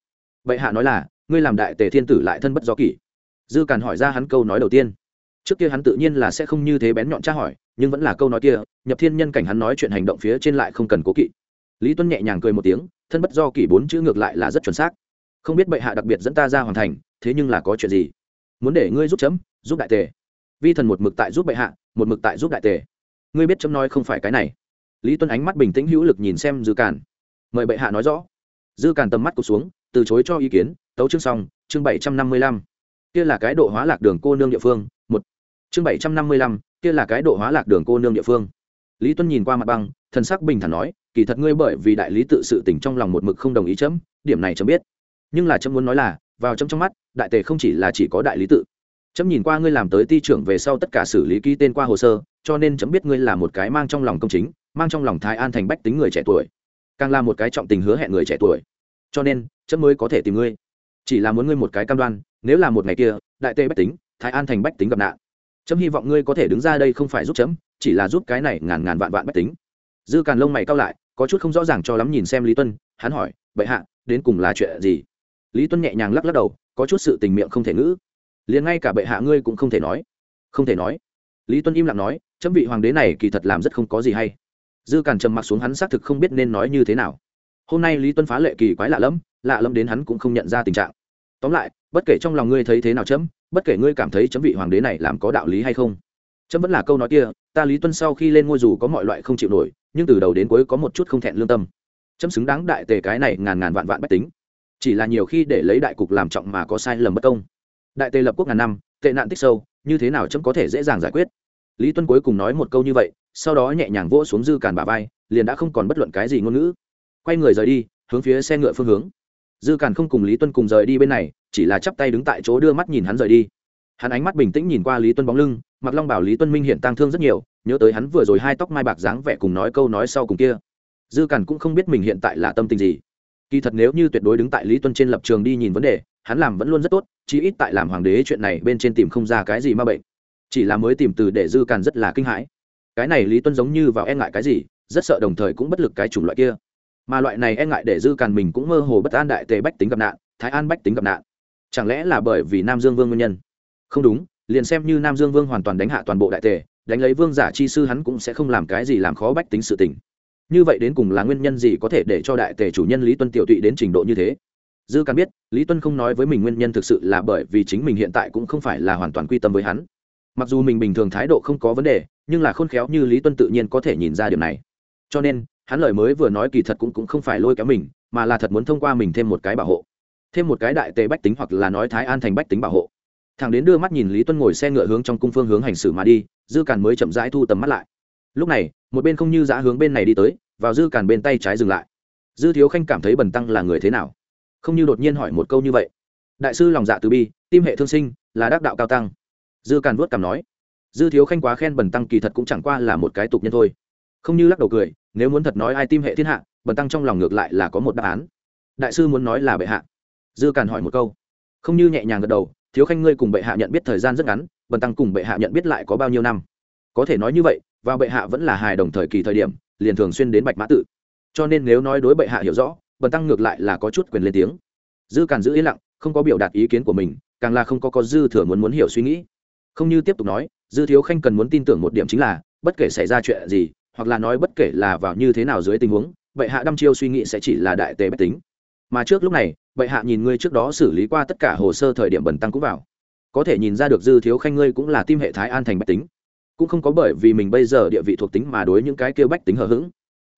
A: Vậy hạ nói là, ngươi làm đại tề thiên tử lại thân bất do kỷ. Dư càn hỏi ra hắn câu nói đầu tiên. Trước kia hắn tự nhiên là sẽ không như thế bén nhọn tra hỏi nhưng vẫn là câu nói kia, nhập thiên nhân cảnh hắn nói chuyện hành động phía trên lại không cần cố kỵ. Lý tuân nhẹ nhàng cười một tiếng, thân bất do kỷ bốn chữ ngược lại là rất chuẩn xác. Không biết bệ hạ đặc biệt dẫn ta ra hoàn thành, thế nhưng là có chuyện gì? Muốn để ngươi giúp chấm, giúp đại tề. Vi thần một mực tại giúp bệ hạ, một mực tại giúp đại tề. Ngươi biết chấm nói không phải cái này. Lý tuân ánh mắt bình tĩnh hữu lực nhìn xem dư càn. Mời bệ hạ nói rõ. Dư càn tầm mắt cụt xuống, từ chối cho ý kiến, tấu chương xong, chương bảy trăm năm mươi lăm. Kia là cái độ hóa lạc đường cô nương địa phương, một. Chương bảy trăm năm mươi lăm kia là cái độ hóa lạc đường cô nương địa phương. Lý tuân nhìn qua mặt băng, thần sắc bình thản nói, kỳ thật ngươi bởi vì đại lý tự sự tỉnh trong lòng một mực không đồng ý chấm, điểm này chấm biết. Nhưng là chấm muốn nói là, vào chấm trong mắt, đại tề không chỉ là chỉ có đại lý tự. Chấm nhìn qua ngươi làm tới ty trưởng về sau tất cả xử lý ký tên qua hồ sơ, cho nên chấm biết ngươi là một cái mang trong lòng công chính, mang trong lòng thái an thành bách tính người trẻ tuổi, càng là một cái trọng tình hứa hẹn người trẻ tuổi. Cho nên, chấm mới có thể tìm ngươi. Chỉ là muốn ngươi một cái cam đoan, nếu là một ngày kia, đại tề bách tính, thái an thành bách tính gặp nạn chấm hy vọng ngươi có thể đứng ra đây không phải giúp chấm, chỉ là giúp cái này ngàn ngàn vạn vạn bách tính. Dư càn lông mày cao lại, có chút không rõ ràng cho lắm nhìn xem lý tuân, hắn hỏi, bệ hạ, đến cùng là chuyện gì? Lý tuân nhẹ nhàng lắc lắc đầu, có chút sự tình miệng không thể ngữ. Liền ngay cả bệ hạ ngươi cũng không thể nói. Không thể nói. Lý tuân im lặng nói, chấm vị hoàng đế này kỳ thật làm rất không có gì hay. Dư càn trầm mặc xuống hắn xác thực không biết nên nói như thế nào. Hôm nay lý tuân phá lệ kỳ quái lạ lẫm lạ lẫm đến hắn cũng không nhận ra tình trạng. Tóm lại bất kể trong lòng ngươi thấy thế nào chấm, bất kể ngươi cảm thấy chấm vị hoàng đế này làm có đạo lý hay không. Chấm vẫn là câu nói kia, ta lý tuân sau khi lên ngôi dù có mọi loại không chịu nổi, nhưng từ đầu đến cuối có một chút không thẹn lương tâm. Chấm xứng đáng đại tề cái này ngàn ngàn vạn vạn bách tính. Chỉ là nhiều khi để lấy đại cục làm trọng mà có sai lầm bất công. Đại tề lập quốc ngàn năm, tệ nạn tích sâu, như thế nào chấm có thể dễ dàng giải quyết? Lý tuân cuối cùng nói một câu như vậy, sau đó nhẹ nhàng vỗ xuống dư càn bà vai, liền đã không còn bất luận cái gì ngôn ngữ. Quay người rời đi, hướng phía xe ngựa phương hướng. Dư càn không cùng lý tuân cùng rời đi bên này chỉ là chắp tay đứng tại chỗ đưa mắt nhìn hắn rời đi. Hắn ánh mắt bình tĩnh nhìn qua lý tuân bóng lưng mặc long bảo lý tuân minh hiện tăng thương rất nhiều, nhớ tới hắn vừa rồi hai tóc mai bạc dáng vẻ cùng nói câu nói sau cùng kia. Dư cản cũng không biết mình hiện tại là tâm tình gì. Kỳ thật nếu như tuyệt đối đứng tại lý tuân trên lập trường đi nhìn vấn đề, hắn làm vẫn luôn rất tốt, chí ít tại làm hoàng đế chuyện này bên trên tìm không ra cái gì ma bệnh. Chỉ là mới tìm từ để dư cản rất là kinh hãi. Cái này lý tuân giống như vào e ngại cái gì, rất sợ đồng thời cũng bất lực cái chủng loại kia. Mà loại này e ngại để dư càn mình cũng mơ hồ bất an đại tề bách tính gặp nạn, thái an bách tính gặp nạn chẳng lẽ là bởi vì nam dương vương nguyên nhân? Không đúng liền xem như nam dương vương hoàn toàn đánh hạ toàn bộ đại tề đánh lấy vương giả chi sư hắn cũng sẽ không làm cái gì làm khó bách tính sự tình. Như vậy đến cùng là nguyên nhân gì có thể để cho đại tề chủ nhân lý tuân tiểu tụy đến trình độ như thế? Dư càng biết lý tuân không nói với mình nguyên nhân thực sự là bởi vì chính mình hiện tại cũng không phải là hoàn toàn quy tâm với hắn. Mặc dù mình bình thường thái độ không có vấn đề nhưng là khôn khéo như lý tuân tự nhiên có thể nhìn ra điều này. Cho nên hắn lời mới vừa nói kỳ thật cũng, cũng không phải lôi kéo mình mà là thật muốn thông qua mình thêm một cái bảo hộ thêm một cái đại tề bách tính hoặc là nói thái an thành bách tính bảo hộ. Thằng đến đưa mắt nhìn lý tuân ngồi xe ngựa hướng trong cung phương hướng hành xử mà đi, dư càn mới chậm rãi thu tầm mắt lại. Lúc này, một bên không như giã hướng bên này đi tới, vào dư càn bên tay trái dừng lại. Dư thiếu khanh cảm thấy bần tăng là người thế nào? Không như đột nhiên hỏi một câu như vậy. Đại sư lòng dạ từ bi, tim hệ thương sinh, là đắc đạo cao tăng. Dư càn vuốt cảm nói. Dư thiếu khanh quá khen bần tăng kỳ thật cũng chẳng qua là một cái tục nhân thôi. Không như lắc đầu cười, nếu muốn thật nói ai tim hệ thiên hạ, bần tăng trong lòng ngược lại là có một đáp án. Đại sư muốn nói là bệ hạ dư càn hỏi một câu. Không như nhẹ nhàng gật đầu, thiếu khanh ngươi cùng bệ hạ nhận biết thời gian rất ngắn, bần tăng cùng bệ hạ nhận biết lại có bao nhiêu năm? Có thể nói như vậy và bệ hạ vẫn là hài đồng thời kỳ thời điểm, liền thường xuyên đến bạch mã tự. Cho nên nếu nói đối bệ hạ hiểu rõ, bần tăng ngược lại là có chút quyền lên tiếng. Dư càn giữ yên lặng, không có biểu đạt ý kiến của mình, càng là không có có dư thừa muốn muốn hiểu suy nghĩ. Không như tiếp tục nói, dư thiếu khanh cần muốn tin tưởng một điểm chính là, bất kể xảy ra chuyện gì, hoặc là nói bất kể là vào như thế nào dưới tình huống, bệ hạ đăm chiêu suy nghĩ sẽ chỉ là đại tề bách tính mà trước lúc này, bệ hạ nhìn ngươi trước đó xử lý qua tất cả hồ sơ thời điểm bần tăng cũng vào. Có thể nhìn ra được dư thiếu khanh ngươi cũng là tim hệ thái an thành bách tính. Cũng không có bởi vì mình bây giờ địa vị thuộc tính mà đối những cái kêu bách tính hờ hững.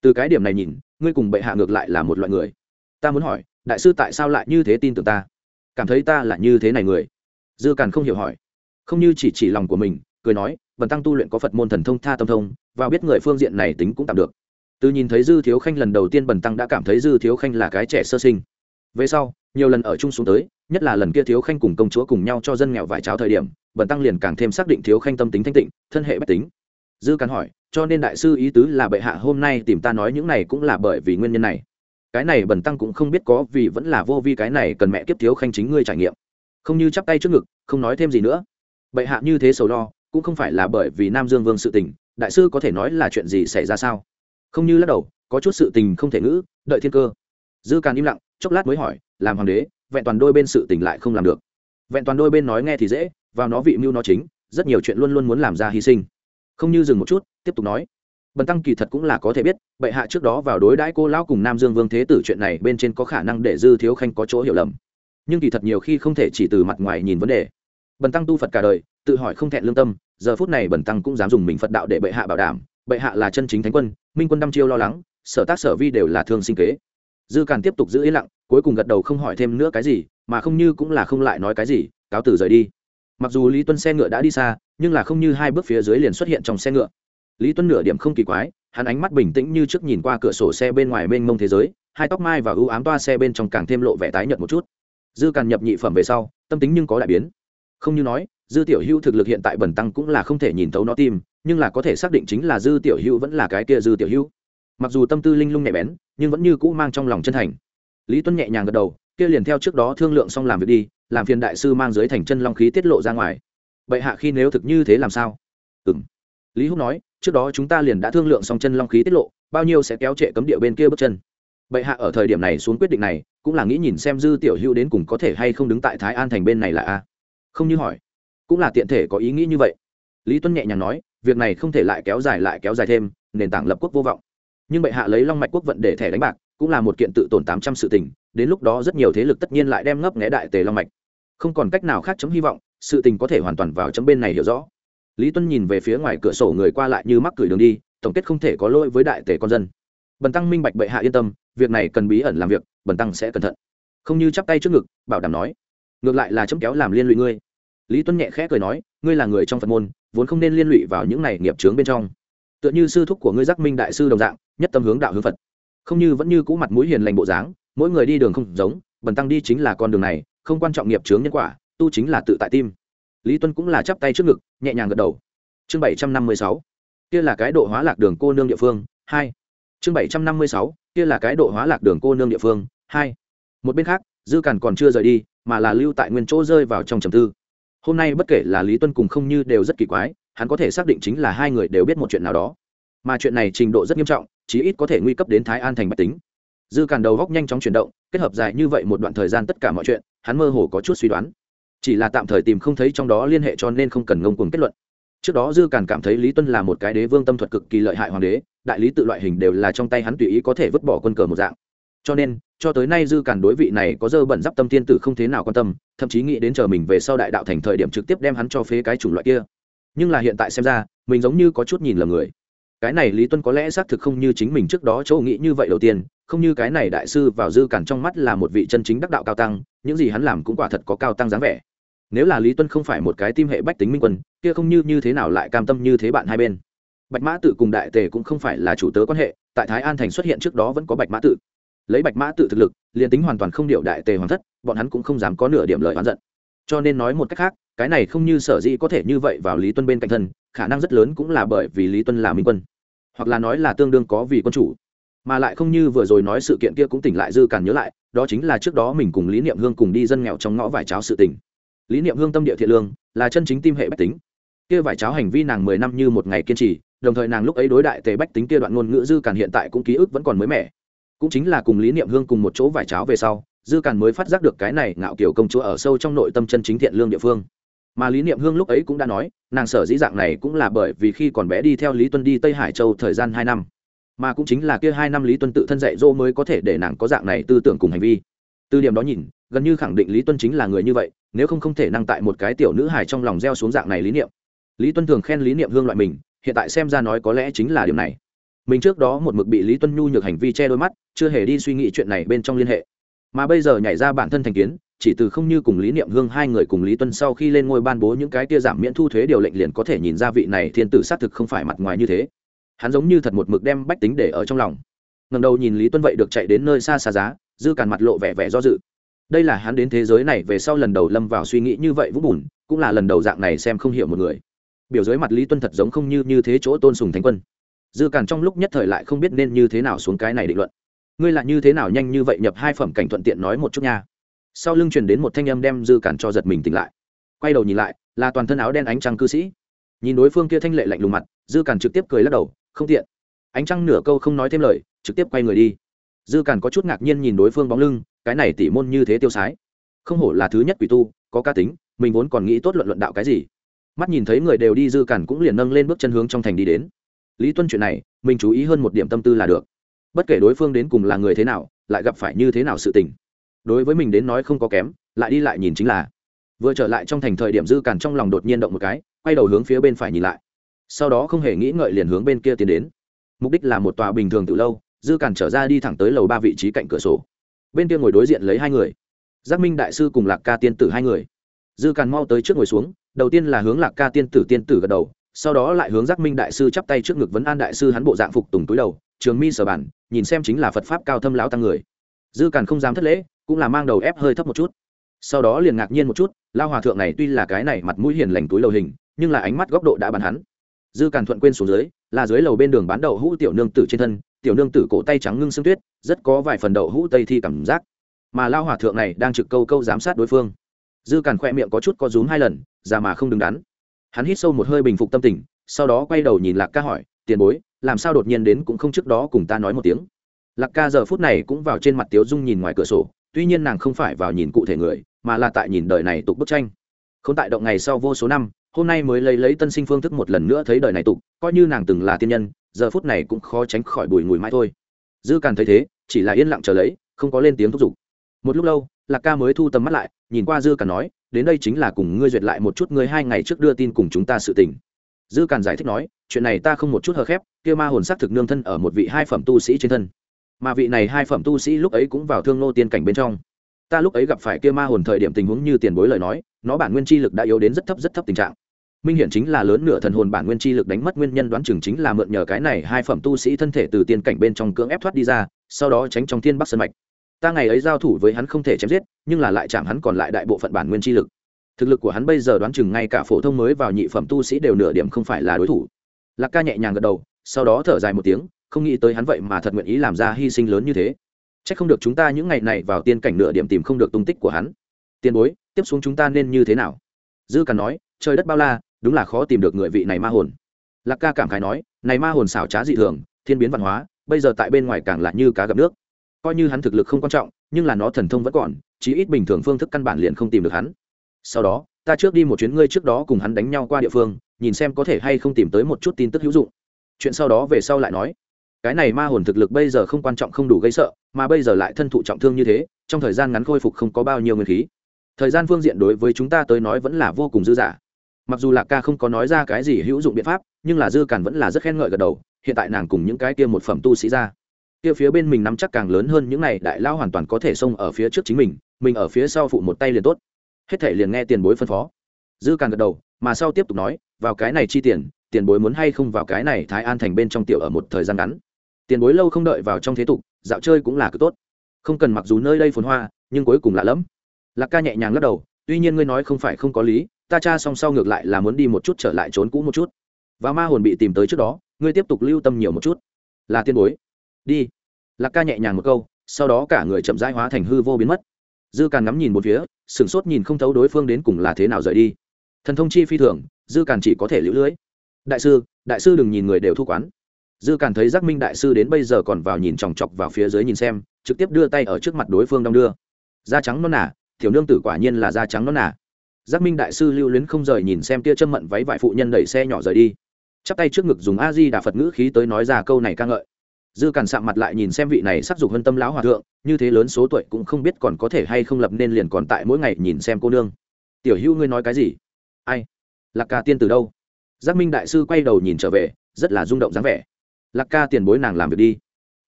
A: Từ cái điểm này nhìn, ngươi cùng bệ hạ ngược lại là một loại người. Ta muốn hỏi, đại sư tại sao lại như thế tin tưởng ta? Cảm thấy ta là như thế này người? Dư càn không hiểu hỏi. Không như chỉ chỉ lòng của mình, cười nói, bần tăng tu luyện có phật môn thần thông, tha tâm thông và biết người phương diện này tính cũng tạm được từ nhìn thấy dư thiếu khanh lần đầu tiên bần tăng đã cảm thấy dư thiếu khanh là cái trẻ sơ sinh. Về sau, nhiều lần ở chung xuống tới, nhất là lần kia thiếu khanh cùng công chúa cùng nhau cho dân nghèo vải cháo thời điểm, bần tăng liền càng thêm xác định thiếu khanh tâm tính thanh tịnh, thân hệ bách tính. Dư cắn hỏi, cho nên đại sư ý tứ là bệ hạ hôm nay tìm ta nói những này cũng là bởi vì nguyên nhân này? Cái này bần tăng cũng không biết có vì vẫn là vô vi cái này cần mẹ kiếp thiếu khanh chính ngươi trải nghiệm. Không như chắp tay trước ngực, không nói thêm gì nữa. Bệ hạ như thế sầu lo, cũng không phải là bởi vì nam dương vương sự tình, đại sư có thể nói là chuyện gì xảy ra sao? Không như lắc đầu, có chút sự tình không thể ngữ, đợi thiên cơ. Dư càn im lặng, chốc lát mới hỏi, làm hoàng đế, vẹn toàn đôi bên sự tình lại không làm được. Vẹn toàn đôi bên nói nghe thì dễ, vào nó vị mưu nó chính, rất nhiều chuyện luôn luôn muốn làm ra hy sinh. Không như dừng một chút, tiếp tục nói. Bần tăng kỳ thật cũng là có thể biết, bệ hạ trước đó vào đối đãi cô lão cùng nam dương vương thế tử chuyện này bên trên có khả năng để dư thiếu khanh có chỗ hiểu lầm. Nhưng kỳ thật nhiều khi không thể chỉ từ mặt ngoài nhìn vấn đề. Bần tăng tu phật cả đời, tự hỏi không thẹn lương tâm, giờ phút này bần tăng cũng dám dùng mình phật đạo để bệ hạ bảo đảm bệ hạ là chân chính thánh quân, minh quân đăm chiêu lo lắng, sở tác sở vi đều là thương sinh kế. Dư càn tiếp tục giữ yên lặng, cuối cùng gật đầu không hỏi thêm nữa cái gì, mà không như cũng là không lại nói cái gì, cáo tử rời đi. Mặc dù lý tuân xe ngựa đã đi xa, nhưng là không như hai bước phía dưới liền xuất hiện trong xe ngựa. Lý tuân nửa điểm không kỳ quái, hắn ánh mắt bình tĩnh như trước nhìn qua cửa sổ xe bên ngoài mênh mông thế giới, hai tóc mai và ưu ám toa xe bên trong càng thêm lộ vẻ tái nhợt một chút. Dư càn nhập nhị phẩm về sau, tâm tính nhưng có đại biến. Không như nói dư tiểu hữu thực lực hiện tại bẩn tăng cũng là không thể nhìn thấu nó tim, nhưng là có thể xác định chính là dư tiểu hữu vẫn là cái kia dư tiểu hữu. Mặc dù tâm tư linh lung nhạy bén, nhưng vẫn như cũ mang trong lòng chân thành. Lý tuân nhẹ nhàng gật đầu, kia liền theo trước đó thương lượng xong làm việc đi, làm phiền đại sư mang dưới thành chân long khí tiết lộ ra ngoài. Bệ hạ khi nếu thực như thế làm sao? Ừ m lý húc nói, trước đó chúng ta liền đã thương lượng xong chân long khí tiết lộ, bao nhiêu sẽ kéo trệ cấm địa bên kia bước chân. Bệ hạ ở thời điểm này xuống quyết định này, cũng là nghĩ nhìn xem dư tiểu hữu đến cùng có thể hay không đứng tại thái an thành bên này là a. Không như hỏi cũng là tiện thể có ý nghĩ như vậy. Lý tuân nhẹ nhàng nói, việc này không thể lại kéo dài lại kéo dài thêm, nền tảng lập quốc vô vọng. Nhưng bệ hạ lấy long mạch quốc vận để thẻ đánh bạc, cũng là một kiện tự tổn tám trăm sự tình, đến lúc đó rất nhiều thế lực tất nhiên lại đem ngấp nghẽ đại tề long mạch. Không còn cách nào khác chấm hy vọng, sự tình có thể hoàn toàn vào chấm bên này hiểu rõ. Lý tuân nhìn về phía ngoài cửa sổ người qua lại như mắc cửi đường đi, tổng kết không thể có lỗi với đại tề con dân. Bần tăng minh bạch bệ hạ yên tâm, việc này cần bí ẩn làm việc, bần tăng sẽ cẩn thận. Không như chắp tay trước ngực, bảo đảm nói, ngược lại là chấm kéo làm liên lụy ngươi lý tuân nhẹ khẽ cười nói, ngươi là người trong phật môn, vốn không nên liên lụy vào những này nghiệp trướng bên trong. Tựa như sư thúc của ngươi giác minh đại sư đồng dạng, nhất tâm hướng đạo hướng phật. Không như vẫn như cũ mặt mũi hiền lành bộ dáng, mỗi người đi đường không giống, bần tăng đi chính là con đường này, không quan trọng nghiệp trướng nhân quả, tu chính là tự tại tim. Lý tuân cũng là chắp tay trước ngực, nhẹ nhàng gật đầu. Chương bảy trăm năm mươi sáu. Kia là cái độ hóa lạc đường cô nương địa phương, hai. Chương bảy trăm năm mươi sáu. Kia là cái độ hóa lạc đường cô nương địa phương, hai. Một bên khác, dư càn còn chưa rời đi, mà là lưu tại nguyên chỗ rơi vào trong trầm tư hôm nay bất kể là lý tuân cùng không như đều rất kỳ quái, hắn có thể xác định chính là hai người đều biết một chuyện nào đó. Mà chuyện này trình độ rất nghiêm trọng, chí ít có thể nguy cấp đến thái an thành bạch tính. Dư càn đầu góc nhanh chóng chuyển động, kết hợp dài như vậy một đoạn thời gian tất cả mọi chuyện, hắn mơ hồ có chút suy đoán. Chỉ là tạm thời tìm không thấy trong đó liên hệ cho nên không cần ngông cuồng kết luận. Trước đó dư càn cảm thấy lý tuân là một cái đế vương tâm thuật cực kỳ lợi hại hoàng đế, đại lý tự loại hình đều là trong tay hắn tùy ý có thể vứt bỏ quân cờ một dạng cho nên, cho tới nay dư cản đối vị này có dơ bẩn d tâm thiên tử không thế nào quan tâm, thậm chí nghĩ đến chờ mình về sau đại đạo thành thời điểm trực tiếp đem hắn cho phế cái chủng loại kia. Nhưng là hiện tại xem ra, mình giống như có chút nhìn lầm người. Cái này lý tuân có lẽ xác thực không như chính mình trước đó chỗ nghĩ như vậy đầu tiên, không như cái này đại sư vào dư cản trong mắt là một vị chân chính đắc đạo cao tăng, những gì hắn làm cũng quả thật có cao tăng dáng vẻ. Nếu là lý tuân không phải một cái tim hệ bách tính minh quân, kia không như như thế nào lại cam tâm như thế bạn hai bên. Bạch mã tự cùng đại tề cũng không phải là chủ tớ quan hệ, tại thái an thành xuất hiện trước đó vẫn có bạch mã tự lấy bạch mã tự thực lực, liền tính hoàn toàn không điệu đại tề hoàng thất, bọn hắn cũng không dám có nửa điểm lời oán giận. Cho nên nói một cách khác, cái này không như sở dĩ có thể như vậy vào lý tuân bên cạnh thân, khả năng rất lớn cũng là bởi vì lý tuân là minh quân, hoặc là nói là tương đương có vì quân chủ. Mà lại không như vừa rồi nói sự kiện kia cũng tỉnh lại dư càn nhớ lại, đó chính là trước đó mình cùng lý niệm hương cùng đi dân nghèo trong ngõ vải cháo sự tình. Lý niệm hương tâm địa thiện lương, là chân chính tim hệ bách tính. Kia vải cháo hành vi nàng mười năm như một ngày kiên trì, đồng thời nàng lúc ấy đối đại tề bách tính kia đoạn ngôn ngữ dư càn hiện tại cũng ký ức vẫn còn mới mẻ cũng chính là cùng lý niệm hương cùng một chỗ vải cháo về sau, dư càn mới phát giác được cái này ngạo kiểu công chúa ở sâu trong nội tâm chân chính thiện lương địa phương. Mà lý niệm hương lúc ấy cũng đã nói, nàng sở dĩ dạng này cũng là bởi vì khi còn bé đi theo lý tuân đi tây hải châu thời gian hai năm. Mà cũng chính là kia hai năm lý tuân tự thân dạy dỗ mới có thể để nàng có dạng này tư tưởng cùng hành vi. Từ điểm đó nhìn, gần như khẳng định lý tuân chính là người như vậy, nếu không không thể năng tại một cái tiểu nữ hài trong lòng gieo xuống dạng này lý niệm. Lý tuân thường khen lý niệm hương loại mình, hiện tại xem ra nói có lẽ chính là điểm này. Mình trước đó một mực bị lý tuân nhu nhược hành vi che đôi mắt chưa hề đi suy nghĩ chuyện này bên trong liên hệ. Mà bây giờ nhảy ra bản thân thành kiến, chỉ từ không như cùng lý niệm hương hai người cùng lý tuân sau khi lên ngôi ban bố những cái tia giảm miễn thu thuế điều lệnh liền có thể nhìn ra vị này thiên tử xác thực không phải mặt ngoài như thế. Hắn giống như thật một mực đem bách tính để ở trong lòng. Ngần đầu nhìn lý tuân vậy được chạy đến nơi xa xa giá, dư càn mặt lộ vẻ vẻ do dự. Đây là hắn đến thế giới này về sau lần đầu lâm vào suy nghĩ như vậy vũ bùn, cũng là lần đầu dạng này xem không hiểu một người. Biểu giới mặt lý tuân thật giống không như như thế chỗ tôn sùng thánh quân. Dư càn trong lúc nhất thời lại không biết nên như thế nào xuống cái này định luận ngươi là như thế nào nhanh như vậy nhập hai phẩm cảnh thuận tiện nói một chút nha. Sau lưng truyền đến một thanh âm đem dư cản cho giật mình tỉnh lại. Quay đầu nhìn lại, là toàn thân áo đen ánh trăng cư sĩ. Nhìn đối phương kia thanh lệ lạnh lùng mặt, dư cản trực tiếp cười lắc đầu, không tiện. Ánh trăng nửa câu không nói thêm lời, trực tiếp quay người đi. Dư cản có chút ngạc nhiên nhìn đối phương bóng lưng, cái này tỉ môn như thế tiêu sái. Không hổ là thứ nhất quỷ tu, có ca tính, mình vốn còn nghĩ tốt luận luận đạo cái gì. Mắt nhìn thấy người đều đi, dư cản cũng liền nâng lên bước chân hướng trong thành đi đến. Lý tuân chuyện này, mình chú ý hơn một điểm tâm tư là được bất kể đối phương đến cùng là người thế nào, lại gặp phải như thế nào sự tình. Đối với mình đến nói không có kém, lại đi lại nhìn chính là. Vừa trở lại trong thành thời điểm dư càn trong lòng đột nhiên động một cái, quay đầu hướng phía bên phải nhìn lại. Sau đó không hề nghĩ ngợi liền hướng bên kia tiến đến. Mục đích là một tòa bình thường từ lâu, dư càn trở ra đi thẳng tới lầu ba vị trí cạnh cửa sổ. Bên kia ngồi đối diện lấy hai người. Giác minh đại sư cùng lạc ca tiên tử hai người. Dư càn mau tới trước ngồi xuống, đầu tiên là hướng lạc ca tiên tử tiên tử gật đầu, sau đó lại hướng giác minh đại sư chắp tay trước ngực vấn an đại sư hắn bộ dạng phục tùng túi đầu trường mi sở bản, nhìn xem chính là phật pháp cao thâm lão tăng người. Dư càn không dám thất lễ, cũng là mang đầu ép hơi thấp một chút. Sau đó liền ngạc nhiên một chút lao hòa thượng này tuy là cái này mặt mũi hiền lành túi lầu hình, nhưng là ánh mắt góc độ đã bắn hắn. Dư càn thuận quên xuống dưới, là dưới lầu bên đường bán đậu hũ tiểu nương tử trên thân, tiểu nương tử cổ tay trắng ngưng xương tuyết, rất có vài phần đậu hũ tây thi cảm giác. Mà lao hòa thượng này đang trực câu câu giám sát đối phương. Dư càn khoe miệng có chút có rúm hai lần ra mà không đứng đắn. Hắn hít sâu một hơi bình phục tâm tình, sau đó quay đầu nhìn lạc ca hỏi, tiền bối làm sao đột nhiên đến cũng không trước đó cùng ta nói một tiếng. Lạc ca giờ phút này cũng vào trên mặt tiếu dung nhìn ngoài cửa sổ, tuy nhiên nàng không phải vào nhìn cụ thể người, mà là tại nhìn đời này tục bức tranh. Không tại động ngày sau vô số năm, hôm nay mới lấy lấy tân sinh phương thức một lần nữa thấy đời này tục, coi như nàng từng là tiên nhân, giờ phút này cũng khó tránh khỏi bùi ngùi mãi thôi. Dư càn thấy thế, chỉ là yên lặng chờ lấy, không có lên tiếng thúc giục. Một lúc lâu, lạc ca mới thu tầm mắt lại, nhìn qua dư càn nói, đến đây chính là cùng ngươi duyệt lại một chút, ngươi hai ngày trước đưa tin cùng chúng ta sự tình dư càn giải thích nói, chuyện này ta không một chút hờ khép, kia ma hồn sắc thực nương thân ở một vị hai phẩm tu sĩ trên thân. Mà vị này hai phẩm tu sĩ lúc ấy cũng vào thương nô tiên cảnh bên trong. Ta lúc ấy gặp phải kia ma hồn thời điểm tình huống như tiền bối lời nói, nó bản nguyên chi lực đã yếu đến rất thấp rất thấp tình trạng. Minh hiển chính là lớn nửa thần hồn bản nguyên chi lực đánh mất nguyên nhân đoán chừng chính là mượn nhờ cái này hai phẩm tu sĩ thân thể từ tiên cảnh bên trong cưỡng ép thoát đi ra, sau đó tránh trong thiên bắc sơn mạch. Ta ngày ấy giao thủ với hắn không thể chém giết, nhưng là lại chạm hắn còn lại đại bộ phận bản nguyên chi lực thực lực của hắn bây giờ đoán chừng ngay cả phổ thông mới vào nhị phẩm tu sĩ đều nửa điểm không phải là đối thủ. Lạc ca nhẹ nhàng gật đầu, sau đó thở dài một tiếng, không nghĩ tới hắn vậy mà thật nguyện ý làm ra hy sinh lớn như thế. C h ắ c không được chúng ta những ngày này vào tiên cảnh nửa điểm tìm không được tung tích của hắn. Tiền bối, tiếp xuống chúng ta nên như thế nào? Dư càn nói, trời đất bao la, đúng là khó tìm được người vị này ma hồn. Lạc ca cảm khái nói, này ma hồn xảo trá dị thường, thiên biến văn hóa, bây giờ tại bên ngoài càng là như cá gặp nước. Coi như hắn thực lực không quan trọng, nhưng là nó thần thông vẫn còn, chí ít bình thường phương thức căn bản liền không tìm được hắn sau đó, ta trước đi một chuyến ngươi trước đó cùng hắn đánh nhau qua địa phương, nhìn xem có thể hay không tìm tới một chút tin tức hữu dụng. Chuyện sau đó về sau lại nói. Cái này ma hồn thực lực bây giờ không quan trọng không đủ gây sợ, mà bây giờ lại thân thụ trọng thương như thế, trong thời gian ngắn khôi phục không có bao nhiêu nguyên khí. Thời gian phương diện đối với chúng ta tới nói vẫn là vô cùng dư dả. Mặc dù lạc ca không có nói ra cái gì hữu dụng biện pháp, nhưng là dư càn vẫn là rất khen ngợi gật đầu, hiện tại nàng cùng những cái kia một phẩm tu sĩ ra. Kia phía bên mình nắm chắc càng lớn hơn những này, đại lao hoàn toàn có thể xông ở phía trước chính mình mình ở phía sau phụ một tay liền tốt hết thể liền nghe tiền bối phân phó. Dư càng gật đầu, mà sau tiếp tục nói, vào cái này chi tiền tiền bối muốn hay không vào cái này thái an thành bên trong tiểu ở một thời gian ngắn. Tiền bối lâu không đợi vào trong thế tục, dạo chơi cũng là cực tốt. Không cần mặc dù nơi đây phồn hoa, nhưng cuối cùng lạ lẫm. Lạc ca nhẹ nhàng lắc đầu, tuy nhiên ngươi nói không phải không có lý, ta cha song sau ngược lại là muốn đi một chút trở lại trốn cũ một chút. Và ma hồn bị tìm tới trước đó, ngươi tiếp tục lưu tâm nhiều một chút. Là tiền bối. Đi. Lạc ca nhẹ nhàng một câu, sau đó cả người chậm rãi hóa thành hư vô biến mất dư càn ngắm nhìn một phía, sửng sốt nhìn không thấu đối phương đến cùng là thế nào rời đi. Thần thông chi phi thường, dư càn chỉ có thể lũ lưới. Đại sư đại sư đừng nhìn người đều thu quán. Dư càn thấy giác minh đại sư đến bây giờ còn vào nhìn chòng chọc vào phía dưới nhìn xem, trực tiếp đưa tay ở trước mặt đối phương đong đưa. Da trắng non nả tiểu nương tử quả nhiên là da trắng non nả giác minh đại sư lưu luyến không rời nhìn xem tia châm mận váy vải phụ nhân đẩy xe nhỏ rời đi. Chắp tay trước ngực dùng a di đà phật ngữ khí tới nói ra câu này ca ngợi dư càn sạm mặt lại nhìn xem vị này sắc dục hơn tâm lão hòa thượng, như thế lớn số tuổi cũng không biết còn có thể hay không lập nên liền còn tại mỗi ngày nhìn xem cô nương. Tiểu hữu ngươi nói cái gì? Ai? Lạc ca tiên từ đâu? Giác minh đại sư quay đầu nhìn trở về, rất là rung động dáng vẻ. Lạc ca tiền bối nàng làm việc đi.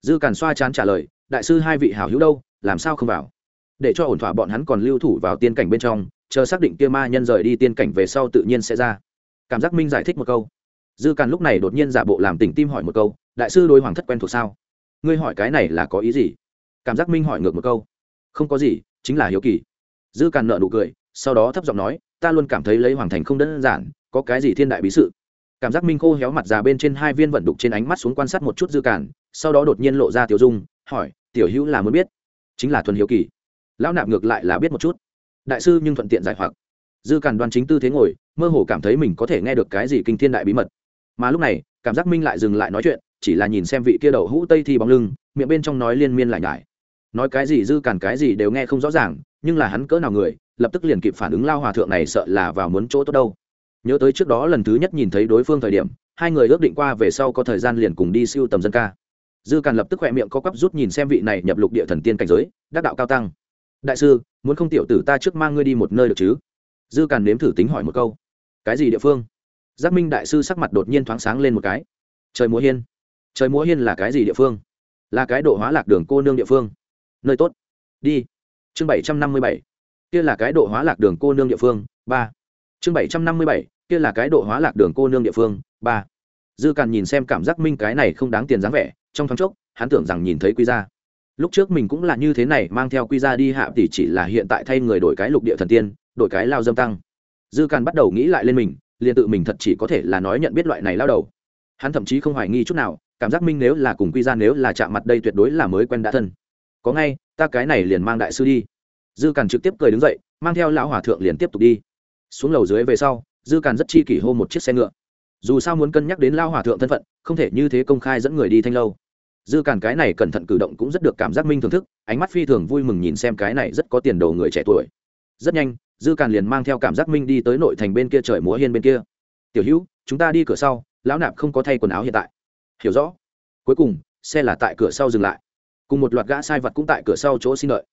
A: Dư càn xoa chán trả lời, đại sư hai vị hảo hữu đâu, làm sao không vào? Để cho ổn thỏa bọn hắn còn lưu thủ vào tiên cảnh bên trong, chờ xác định kia ma nhân rời đi tiên cảnh về sau tự nhiên sẽ ra. Cảm giác minh giải thích một câu. Dư càn lúc này đột nhiên giả bộ làm tỉnh tim hỏi một câu đại sư đối hoàng thất quen thuộc sao? Ngươi hỏi cái này là có ý gì? Cảm giác minh hỏi ngược một câu. Không có gì, chính là hiếu kỳ. Dư càn nợ nụ cười, sau đó thấp giọng nói, ta luôn cảm thấy lấy hoàng thành không đơn giản, có cái gì thiên đại bí sự. Cảm giác minh khô héo mặt già bên trên hai viên vận đục trên ánh mắt xuống quan sát một chút dư càn, sau đó đột nhiên lộ ra tiểu dung, hỏi, tiểu hữu là muốn biết? Chính là thuần hiếu kỳ. Lão nạp ngược lại là biết một chút. Đại sư nhưng thuận tiện giải hoặc. Dư càn đoan chính tư thế ngồi, mơ hồ cảm thấy mình có thể nghe được cái gì kinh thiên đại bí mật mà lúc này, cảm giác minh lại dừng lại nói chuyện, chỉ là nhìn xem vị kia đầu hũ tây thi bóng lưng, miệng bên trong nói liên miên lại nhải. Nói cái gì dư càn cái gì đều nghe không rõ ràng, nhưng là hắn cỡ nào người, lập tức liền kịp phản ứng lao hòa thượng này sợ là vào muốn chỗ tốt đâu. Nhớ tới trước đó lần thứ nhất nhìn thấy đối phương thời điểm, hai người ước định qua về sau có thời gian liền cùng đi siêu tầm dân ca. Dư càn lập tức khỏe miệng có quắp rút nhìn xem vị này nhập lục địa thần tiên cảnh giới, đắc đạo cao tăng. Đại sư, muốn không tiểu tử ta trước mang ngươi đi một nơi được chứ? Dư càn nếm thử tính hỏi một câu. Cái gì địa phương? Giác minh đại sư sắc mặt đột nhiên thoáng sáng lên một cái. Trời múa hiên. Trời múa hiên là cái gì địa phương? Là cái độ hóa lạc đường cô nương địa phương. Nơi tốt. Đi. Chương bảy trăm năm mươi bảy. Kia là cái độ hóa lạc đường cô nương địa phương, ba. Chương bảy trăm năm mươi bảy. Kia là cái độ hóa lạc đường cô nương địa phương, ba. Dư càn nhìn xem cảm giác minh cái này không đáng tiền dáng vẻ, trong thoáng chốc, hắn tưởng rằng nhìn thấy quy ra lúc trước mình cũng là như thế này, mang theo quy ra đi hạ tỷ chỉ là hiện tại thay người đổi cái lục địa thần tiên, đổi cái lao dâm tăng. Dư càn bắt đầu nghĩ lại lên mình liền tự mình thật chỉ có thể là nói nhận biết loại này lao đầu. Hắn thậm chí không hoài nghi chút nào, cảm giác minh nếu là cùng quy ra nếu là chạm mặt đây tuyệt đối là mới quen đã thân. Có ngay, ta cái này liền mang đại sư đi. Dư càn trực tiếp cười đứng dậy, mang theo lão hòa thượng liền tiếp tục đi. Xuống lầu dưới về sau, dư càn rất chi kỷ hô một chiếc xe ngựa. Dù sao muốn cân nhắc đến lao hòa thượng thân phận, không thể như thế công khai dẫn người đi thanh lâu. Dư càn cái này cẩn thận cử động cũng rất được cảm giác minh thưởng thức, ánh mắt phi thường vui mừng nhìn xem cái này rất có tiền đồ người trẻ tuổi. Rất nhanh dư càn liền mang theo cảm giác minh đi tới nội thành bên kia trời múa hiên bên kia. Tiểu hữu, chúng ta đi cửa sau, lão nạp không có thay quần áo hiện tại. Hiểu rõ. Cuối cùng, xe là tại cửa sau dừng lại. Cùng một loạt gã sai vật cũng tại cửa sau chỗ xin đợi.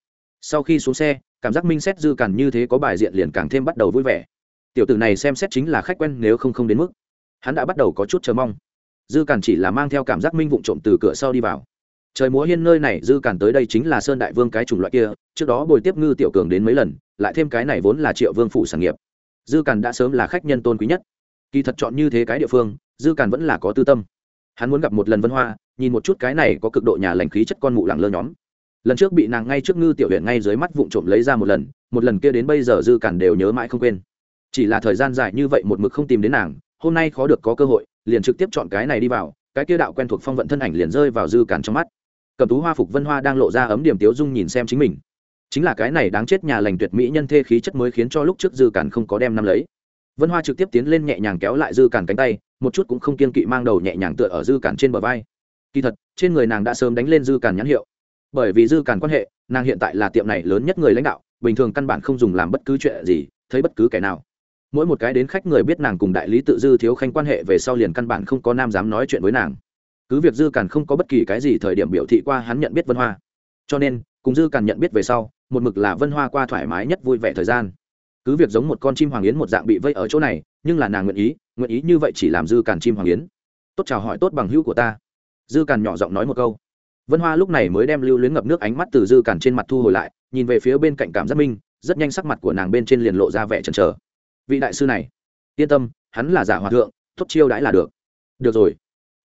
A: Sau khi xuống xe, cảm giác minh xét dư càn như thế có bài diện liền càng thêm bắt đầu vui vẻ. Tiểu tử này xem xét chính là khách quen nếu không không đến mức. Hắn đã bắt đầu có chút chờ mong. Dư càn chỉ là mang theo cảm giác minh vụng trộm từ cửa sau đi vào trời múa hiên nơi này dư càn tới đây chính là sơn đại vương cái chủng loại kia, trước đó bồi tiếp ngư tiểu cường đến mấy lần, lại thêm cái này vốn là triệu vương phủ sản nghiệp. Dư càn đã sớm là khách nhân tôn quý nhất. Kỳ thật chọn như thế cái địa phương, dư càn vẫn là có tư tâm. Hắn muốn gặp một lần vân hoa, nhìn một chút cái này có cực độ nhà lành khí chất con mụ lẳng lơ nhóm. Lần trước bị nàng ngay trước ngư tiểu huyện ngay dưới mắt vụng trộm lấy ra một lần một lần kia đến bây giờ dư càn đều nhớ mãi không quên. Chỉ là thời gian dài như vậy một mực không tìm đến nàng, hôm nay khó được có cơ hội, liền trực tiếp chọn cái này đi vào, cái kia đạo quen thuộc phong vận thân ảnh liền rơi vào dư càn trong mắt cầm tú hoa phục vân hoa đang lộ ra ấm điểm tiếu dung nhìn xem chính mình. Chính là cái này đáng chết nhà lành tuyệt mỹ nhân thê khí chất mới khiến cho lúc trước dư cản không có đem năm lấy. Vân hoa trực tiếp tiến lên nhẹ nhàng kéo lại dư cản cánh tay, một chút cũng không kiên kỵ mang đầu nhẹ nhàng tựa ở dư cản trên bờ vai. Kỳ thật, trên người nàng đã sớm đánh lên dư cản nhãn hiệu. Bởi vì dư cản quan hệ, nàng hiện tại là tiệm này lớn nhất người lãnh đạo, bình thường căn bản không dùng làm bất cứ chuyện gì, thấy bất cứ kẻ nào. Mỗi một cái đến khách người biết nàng cùng đại lý tự dư thiếu khanh quan hệ về sau liền căn bản không có nam dám nói chuyện với nàng cứ việc dư càn không có bất kỳ cái gì thời điểm biểu thị qua hắn nhận biết vân hoa. Cho nên, cùng dư càn nhận biết về sau, một mực là vân hoa qua thoải mái nhất vui vẻ thời gian. Cứ việc giống một con chim hoàng yến một dạng bị vây ở chỗ này, nhưng là nàng nguyện ý nguyện ý như vậy chỉ làm dư càn chim hoàng yến. Tốt chào hỏi tốt bằng hữu của ta. Dư càn nhỏ giọng nói một câu. Vân hoa lúc này mới đem lưu luyến ngập nước ánh mắt từ dư càn trên mặt thu hồi lại, nhìn về phía bên cạnh cảm giác minh rất nhanh sắc mặt của nàng bên trên liền lộ ra vẻ chần chờ. Vị đại sư này, yên tâm, hắn là giả hòa thượng, tốt chiêu đãi là được. Được rồi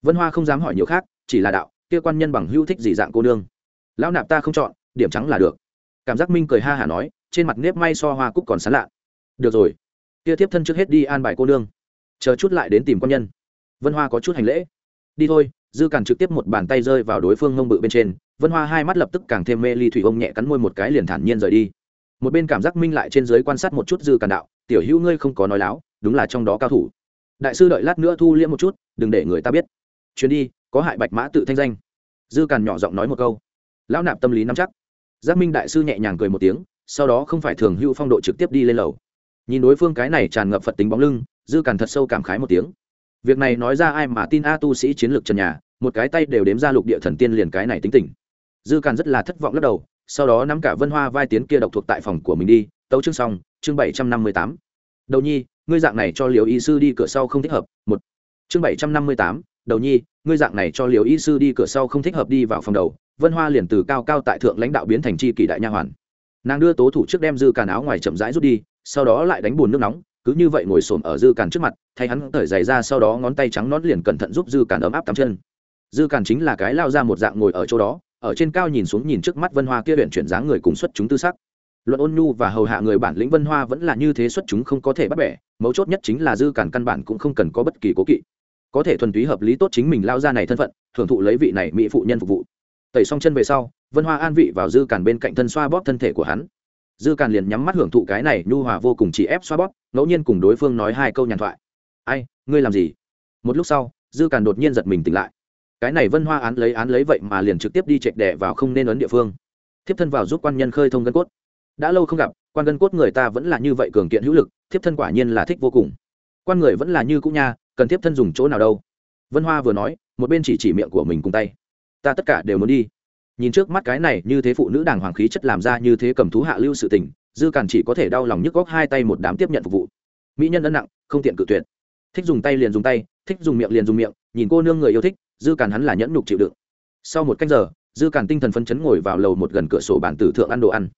A: vân hoa không dám hỏi nhiều khác, chỉ là đạo, kia quan nhân bằng hữu thích gì dạng cô nương? Lão nạp ta không chọn, điểm trắng là được. Cảm giác minh cười ha hả nói, trên mặt nếp may so hoa cúc còn sán lạ. Được rồi, kia tiếp thân trước hết đi an bài cô nương, chờ chút lại đến tìm quan nhân. Vân hoa có chút hành lễ. Đi thôi. Dư càn trực tiếp một bàn tay rơi vào đối phương ngông bự bên trên, vân hoa hai mắt lập tức càng thêm mê ly thủy ông nhẹ cắn môi một cái liền thản nhiên rời đi. Một bên cảm giác minh lại trên giới quan sát một chút dư càn đạo, tiểu hữu ngươi không có nói láo, đúng là trong đó cao thủ. Đại sư đợi lát nữa thu liễm một chút, đừng để người ta biết chuyến đi, có hại bạch mã tự thanh danh. Dư càn nhỏ giọng nói một câu. Lão nạp tâm lý nắm chắc. Giác minh đại sư nhẹ nhàng cười một tiếng, sau đó không phải thường hưu phong độ trực tiếp đi lên lầu. Nhìn đối phương cái này tràn ngập phật tính bóng lưng, dư càn thật sâu cảm khái một tiếng. Việc này nói ra ai mà tin a tu sĩ chiến lược trần nhà, một cái tay đều đếm ra lục địa thần tiên liền cái này tính tình. Dư càn rất là thất vọng lắc đầu, sau đó nắm cả vân hoa vai tiến kia độc thuộc tại phòng của mình đi, tấu chương xong, chương bảy trăm năm mươi tám. Đầu nhi, ngươi dạng này cho liều y sư đi, cửa sau không thích hợp, một. Chương bảy trăm năm mươi tám đầu nhi, ngươi dạng này cho liều y sư đi cửa sau không thích hợp đi vào phòng đầu, vân hoa liền từ cao cao tại thượng lãnh đạo biến thành tri kỷ đại nha hoàn. Nàng đưa tố thủ trước đem dư càn áo ngoài chậm rãi rút đi, sau đó lại đánh bùn nước nóng, cứ như vậy ngồi xổm ở dư càn trước mặt, thay hắn cởi giày ra sau đó ngón tay trắng nón liền cẩn thận giúp dư càn ấm áp tắm chân. Dư càn chính là cái lao ra một dạng ngồi ở chỗ đó, ở trên cao nhìn xuống nhìn trước mắt vân hoa kia huyện chuyển dáng người cùng xuất chúng tư sắc. Luận ôn nhu và hầu hạ người bản lĩnh vân hoa vẫn là như thế xuất chúng không có thể bắt bẻ, mấu chốt nhất chính là dư càn căn bản cũng không cần có bất kỳ cố kỵ có thể thuần túy hợp lý tốt chính mình lao ra này thân phận, thưởng thụ lấy vị này mỹ phụ nhân phục vụ. Tẩy xong chân về sau, vân hoa an vị vào dư càn bên cạnh thân xoa bóp thân thể của hắn. Dư càn liền nhắm mắt hưởng thụ cái này nhu hòa vô cùng chỉ ép xoa bóp, ngẫu nhiên cùng đối phương nói hai câu nhàn thoại. Ai, ngươi làm gì? Một lúc sau, dư càn đột nhiên giật mình tỉnh lại. Cái này vân hoa án lấy án lấy vậy mà liền trực tiếp đi chạy đẻ vào không nên ấn địa phương. Thiếp thân vào giúp quan nhân khơi thông gân cốt. Đã lâu không gặp, quan gân cốt người ta vẫn là như vậy cường kiện hữu lực, thiếp thân quả nhiên là thích vô cùng. Quan người vẫn là như cũ nha cần tiếp thân dùng chỗ nào đâu. Vân hoa vừa nói, một bên chỉ chỉ miệng của mình cùng tay. Ta tất cả đều muốn đi. Nhìn trước mắt cái này như thế phụ nữ đàng hoàng khí chất làm ra như thế cầm thú hạ lưu sự tình, dư càn chỉ có thể đau lòng nhức góc hai tay một đám tiếp nhận phục vụ. Mỹ nhân ân nặng, không tiện cự tuyệt. Thích dùng tay liền dùng tay, thích dùng miệng liền dùng miệng, nhìn cô nương người yêu thích, dư càn hắn là nhẫn nhục chịu đựng. Sau một cách giờ, dư càn tinh thần phấn chấn ngồi vào lầu một gần cửa sổ bản tử thượng ăn đồ ăn.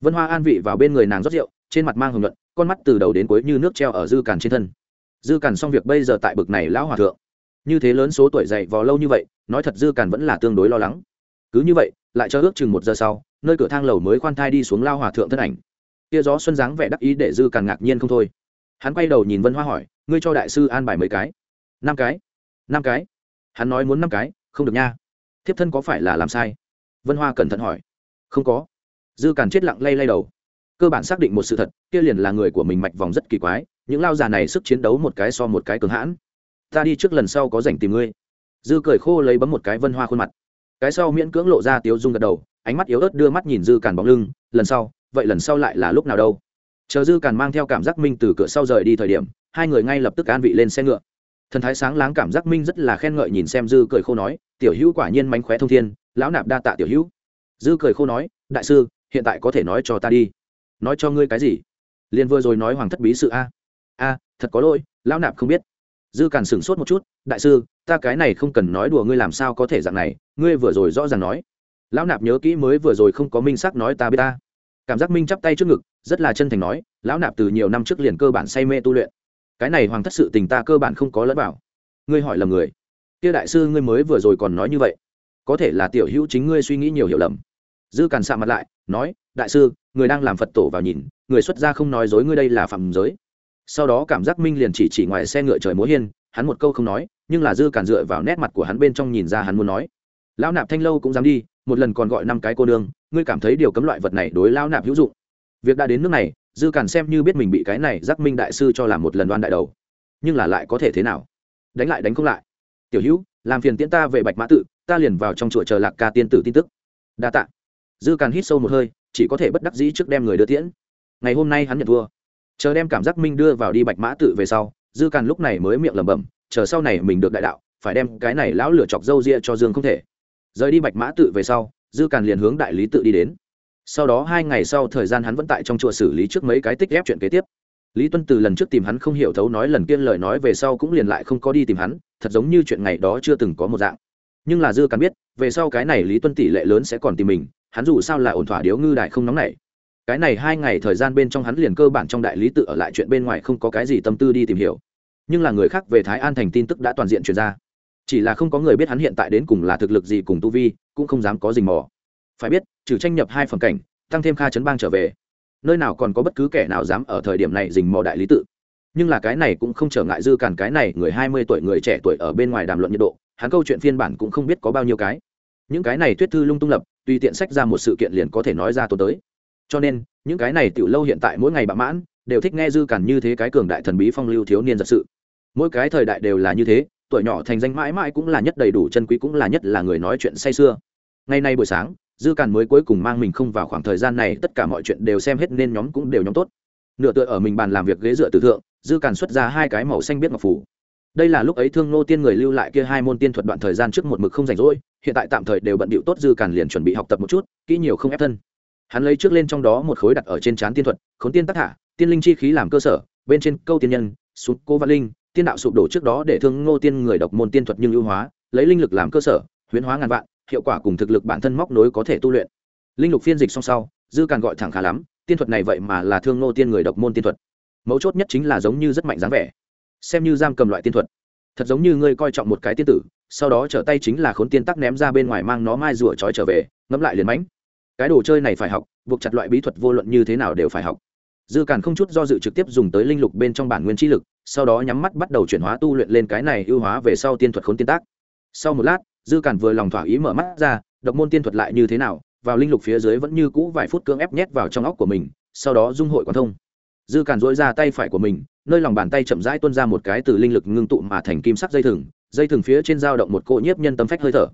A: Vân hoa an vị vào bên người nàng rót rượu, trên mặt mang hồng luận con mắt từ đầu đến cuối như nước treo ở dư càn trên thân dư càn xong việc bây giờ tại bực này lão hòa thượng. Như thế lớn số tuổi dậy vò lâu như vậy, nói thật dư càn vẫn là tương đối lo lắng. Cứ như vậy, lại cho ước chừng một giờ sau, nơi cửa thang lầu mới khoan thai đi xuống lao hòa thượng thân ảnh. Tia gió xuân dáng vẻ đắc ý để dư càn ngạc nhiên không thôi. Hắn quay đầu nhìn vân hoa hỏi, ngươi cho đại sư an bài mấy cái? Năm cái. Năm cái? Hắn nói, muốn năm cái? Không được nha. Thiếp thân có phải là làm sai? Vân hoa cẩn thận hỏi. Không có. Dư càn chết lặng lay lay đầu. Cơ bản xác định một sự thật, kia liền là người của mình mạch vòng rất kỳ quái những lao già này sức chiến đấu một cái so một cái cường hãn. Ta đi trước lần sau có rảnh tìm ngươi. Dư cười khô lấy bấm một cái vân hoa khuôn mặt. Cái sau miễn cưỡng lộ ra tiếu dung gật đầu, ánh mắt yếu ớt đưa mắt nhìn dư càn bóng lưng, lần sau, vậy lần sau lại là lúc nào đâu? Chờ dư càn mang theo cảm giác minh từ cửa sau rời đi thời điểm, hai người ngay lập tức an vị lên xe ngựa. Thần thái sáng láng cảm giác minh rất là khen ngợi nhìn xem dư cười khô nói, tiểu hữu quả nhiên mánh khóe thông thiên, lão nạp đa tạ tiểu hữu. Dư cười khô nói, đại sư, hiện tại có thể nói cho ta đi. Nói cho ngươi cái gì? Liền vừa rồi nói hoàng thất bí sự a a thật có lỗi, lão nạp không biết. Dư càn sửng sốt một chút, đại sư, ta cái này không cần nói đùa ngươi làm sao có thể dạng này, ngươi vừa rồi rõ ràng nói. Lão nạp nhớ kỹ mới vừa rồi không có minh sắc nói ta biết ta. Cảm giác minh chắp tay trước ngực, rất là chân thành nói, lão nạp từ nhiều năm trước liền cơ bản say mê tu luyện. Cái này hoàng thất sự tình ta cơ bản không có lẫn bảo ngươi hỏi lầm người. Kia đại sư, ngươi mới vừa rồi còn nói như vậy. Có thể là tiểu hữu chính ngươi suy nghĩ nhiều hiểu lầm. Dư càn sạ mặt lại, nói, đại sư, người đang làm phật tổ vào nhìn, người xuất gia không nói dối ngươi đây là phạm giới sau đó cảm giác minh liền chỉ chỉ ngoài xe ngựa trời múa hiên, hắn một câu không nói, nhưng là dư càn dựa vào nét mặt của hắn bên trong nhìn ra hắn muốn nói. Lão nạp thanh lâu cũng dám đi, một lần còn gọi năm cái cô nương, ngươi cảm thấy điều cấm loại vật này đối lão nạp hữu dụng. Việc đã đến nước này, dư càn xem như biết mình bị cái này giác minh đại sư cho làm một lần đoan đại đầu. Nhưng là lại có thể thế nào? Đánh lại đánh không lại. Tiểu hữu, làm phiền tiễn ta về bạch mã tự, ta liền vào trong chùa chờ lạc ca tiên tử tin tức. Đa tạ. Dư càn hít sâu một hơi, chỉ có thể bất đắc dĩ trước đem người đưa tiễn. Ngày hôm nay hắn nhận thua chờ đem cảm giác minh đưa vào đi bạch mã tự về sau, dư càn lúc này mới miệng lẩm bẩm, chờ sau này mình được đại đạo, phải đem cái này lão lửa chọc râu ria cho dương không thể. Rời đi bạch mã tự về sau, dư càn liền hướng đại lý tự đi đến. Sau đó hai ngày sau thời gian hắn vẫn tại trong chùa xử lý trước mấy cái tích ghép chuyện kế tiếp. Lý tuân từ lần trước tìm hắn không hiểu thấu nói lần kia lời nói về sau cũng liền lại không có đi tìm hắn, thật giống như chuyện ngày đó chưa từng có một dạng. Nhưng là dư càn biết, về sau cái này lý tuân tỷ lệ lớn sẽ còn tìm mình, hắn dù sao là ổn thỏa điếu ngư đại không nóng nảy cái này hai ngày thời gian bên trong hắn liền cơ bản trong đại lý tự ở lại chuyện bên ngoài không có cái gì tâm tư đi tìm hiểu. Nhưng là người khác về thái an thành tin tức đã toàn diện truyền ra. Chỉ là không có người biết hắn hiện tại đến cùng là thực lực gì cùng tu vi, cũng không dám có dình mò. Phải biết, trừ tranh nhập hai phần cảnh, tăng thêm kha chấn bang trở về, nơi nào còn có bất cứ kẻ nào dám ở thời điểm này dình mò đại lý tự. Nhưng là cái này cũng không trở ngại dư cản cái này người hai mươi tuổi người trẻ tuổi ở bên ngoài đàm luận nhiệt độ, hắn câu chuyện phiên bản cũng không biết có bao nhiêu cái. Những cái này thuyết thư lung tung lập, tùy tiện sách ra một sự kiện liền có thể nói ra tôi tới cho nên, những cái này tiểu lâu hiện tại mỗi ngày bạ mãn, đều thích nghe dư cản như thế cái cường đại thần bí phong lưu thiếu niên giật sự. Mỗi cái thời đại đều là như thế, tuổi nhỏ thành danh mãi mãi cũng là nhất đầy đủ, chân quý cũng là nhất là người nói chuyện say sưa. Ngày nay buổi sáng, dư cản mới cuối cùng mang mình không vào khoảng thời gian này, tất cả mọi chuyện đều xem hết nên nhóm cũng đều nhóm tốt. Nửa tựa ở mình bàn làm việc ghế dựa từ thượng, dư cản xuất ra hai cái màu xanh biết ngọc phủ. Đây là lúc ấy thương nô tiên người lưu lại kia hai môn tiên thuật đoạn thời gian trước một mực không rảnh rỗi, hiện tại tạm thời đều bận bịu tốt dư cản liền chuẩn bị học tập một chút, kỹ nhiều không ép thân hắn lấy trước lên trong đó một khối đặt ở trên trán tiên thuật, khốn tiên tác thả tiên linh chi khí làm cơ sở, bên trên câu tiên nhân xuống cô văn linh, tiên đạo sụp đổ trước đó để thương ngô tiên người độc môn tiên thuật nhưng ưu hóa, lấy linh lực làm cơ sở, huyễn hóa ngàn vạn, hiệu quả cùng thực lực bản thân móc nối có thể tu luyện. Linh lục phiên dịch song sau, dư càng gọi thẳng khá lắm, tiên thuật này vậy mà là thương ngô tiên người độc môn tiên thuật. Mấu chốt nhất chính là giống như rất mạnh dáng vẻ. Xem như giam cầm loại tiên thuật. Thật giống như ngươi coi trọng một cái tiên tử, sau đó trở tay chính là khốn tiên tắc ném ra bên ngoài mang nó mai rùa trói trở về, ngẫm lại liền mánh cái đồ chơi này phải học, buộc chặt loại bí thuật vô luận như thế nào đều phải học. Dư càn không chút do dự trực tiếp dùng tới linh lục bên trong bản nguyên trí lực, sau đó nhắm mắt bắt đầu chuyển hóa tu luyện lên cái này ưu hóa về sau tiên thuật khốn tiên tác. Sau một lát, dư càn vừa lòng thỏa ý mở mắt ra, độc môn tiên thuật lại như thế nào, vào linh lục phía dưới vẫn như cũ vài phút cưỡng ép nhét vào trong óc của mình, sau đó dung hội quán thông. Dư càn dối ra tay phải của mình, nơi lòng bàn tay chậm rãi tuôn ra một cái từ linh lực ngưng tụ mà thành kim sắc dây thừng dây thừng phía trên dao động một cỗ nhiếp nhân tâm phách hơi thở.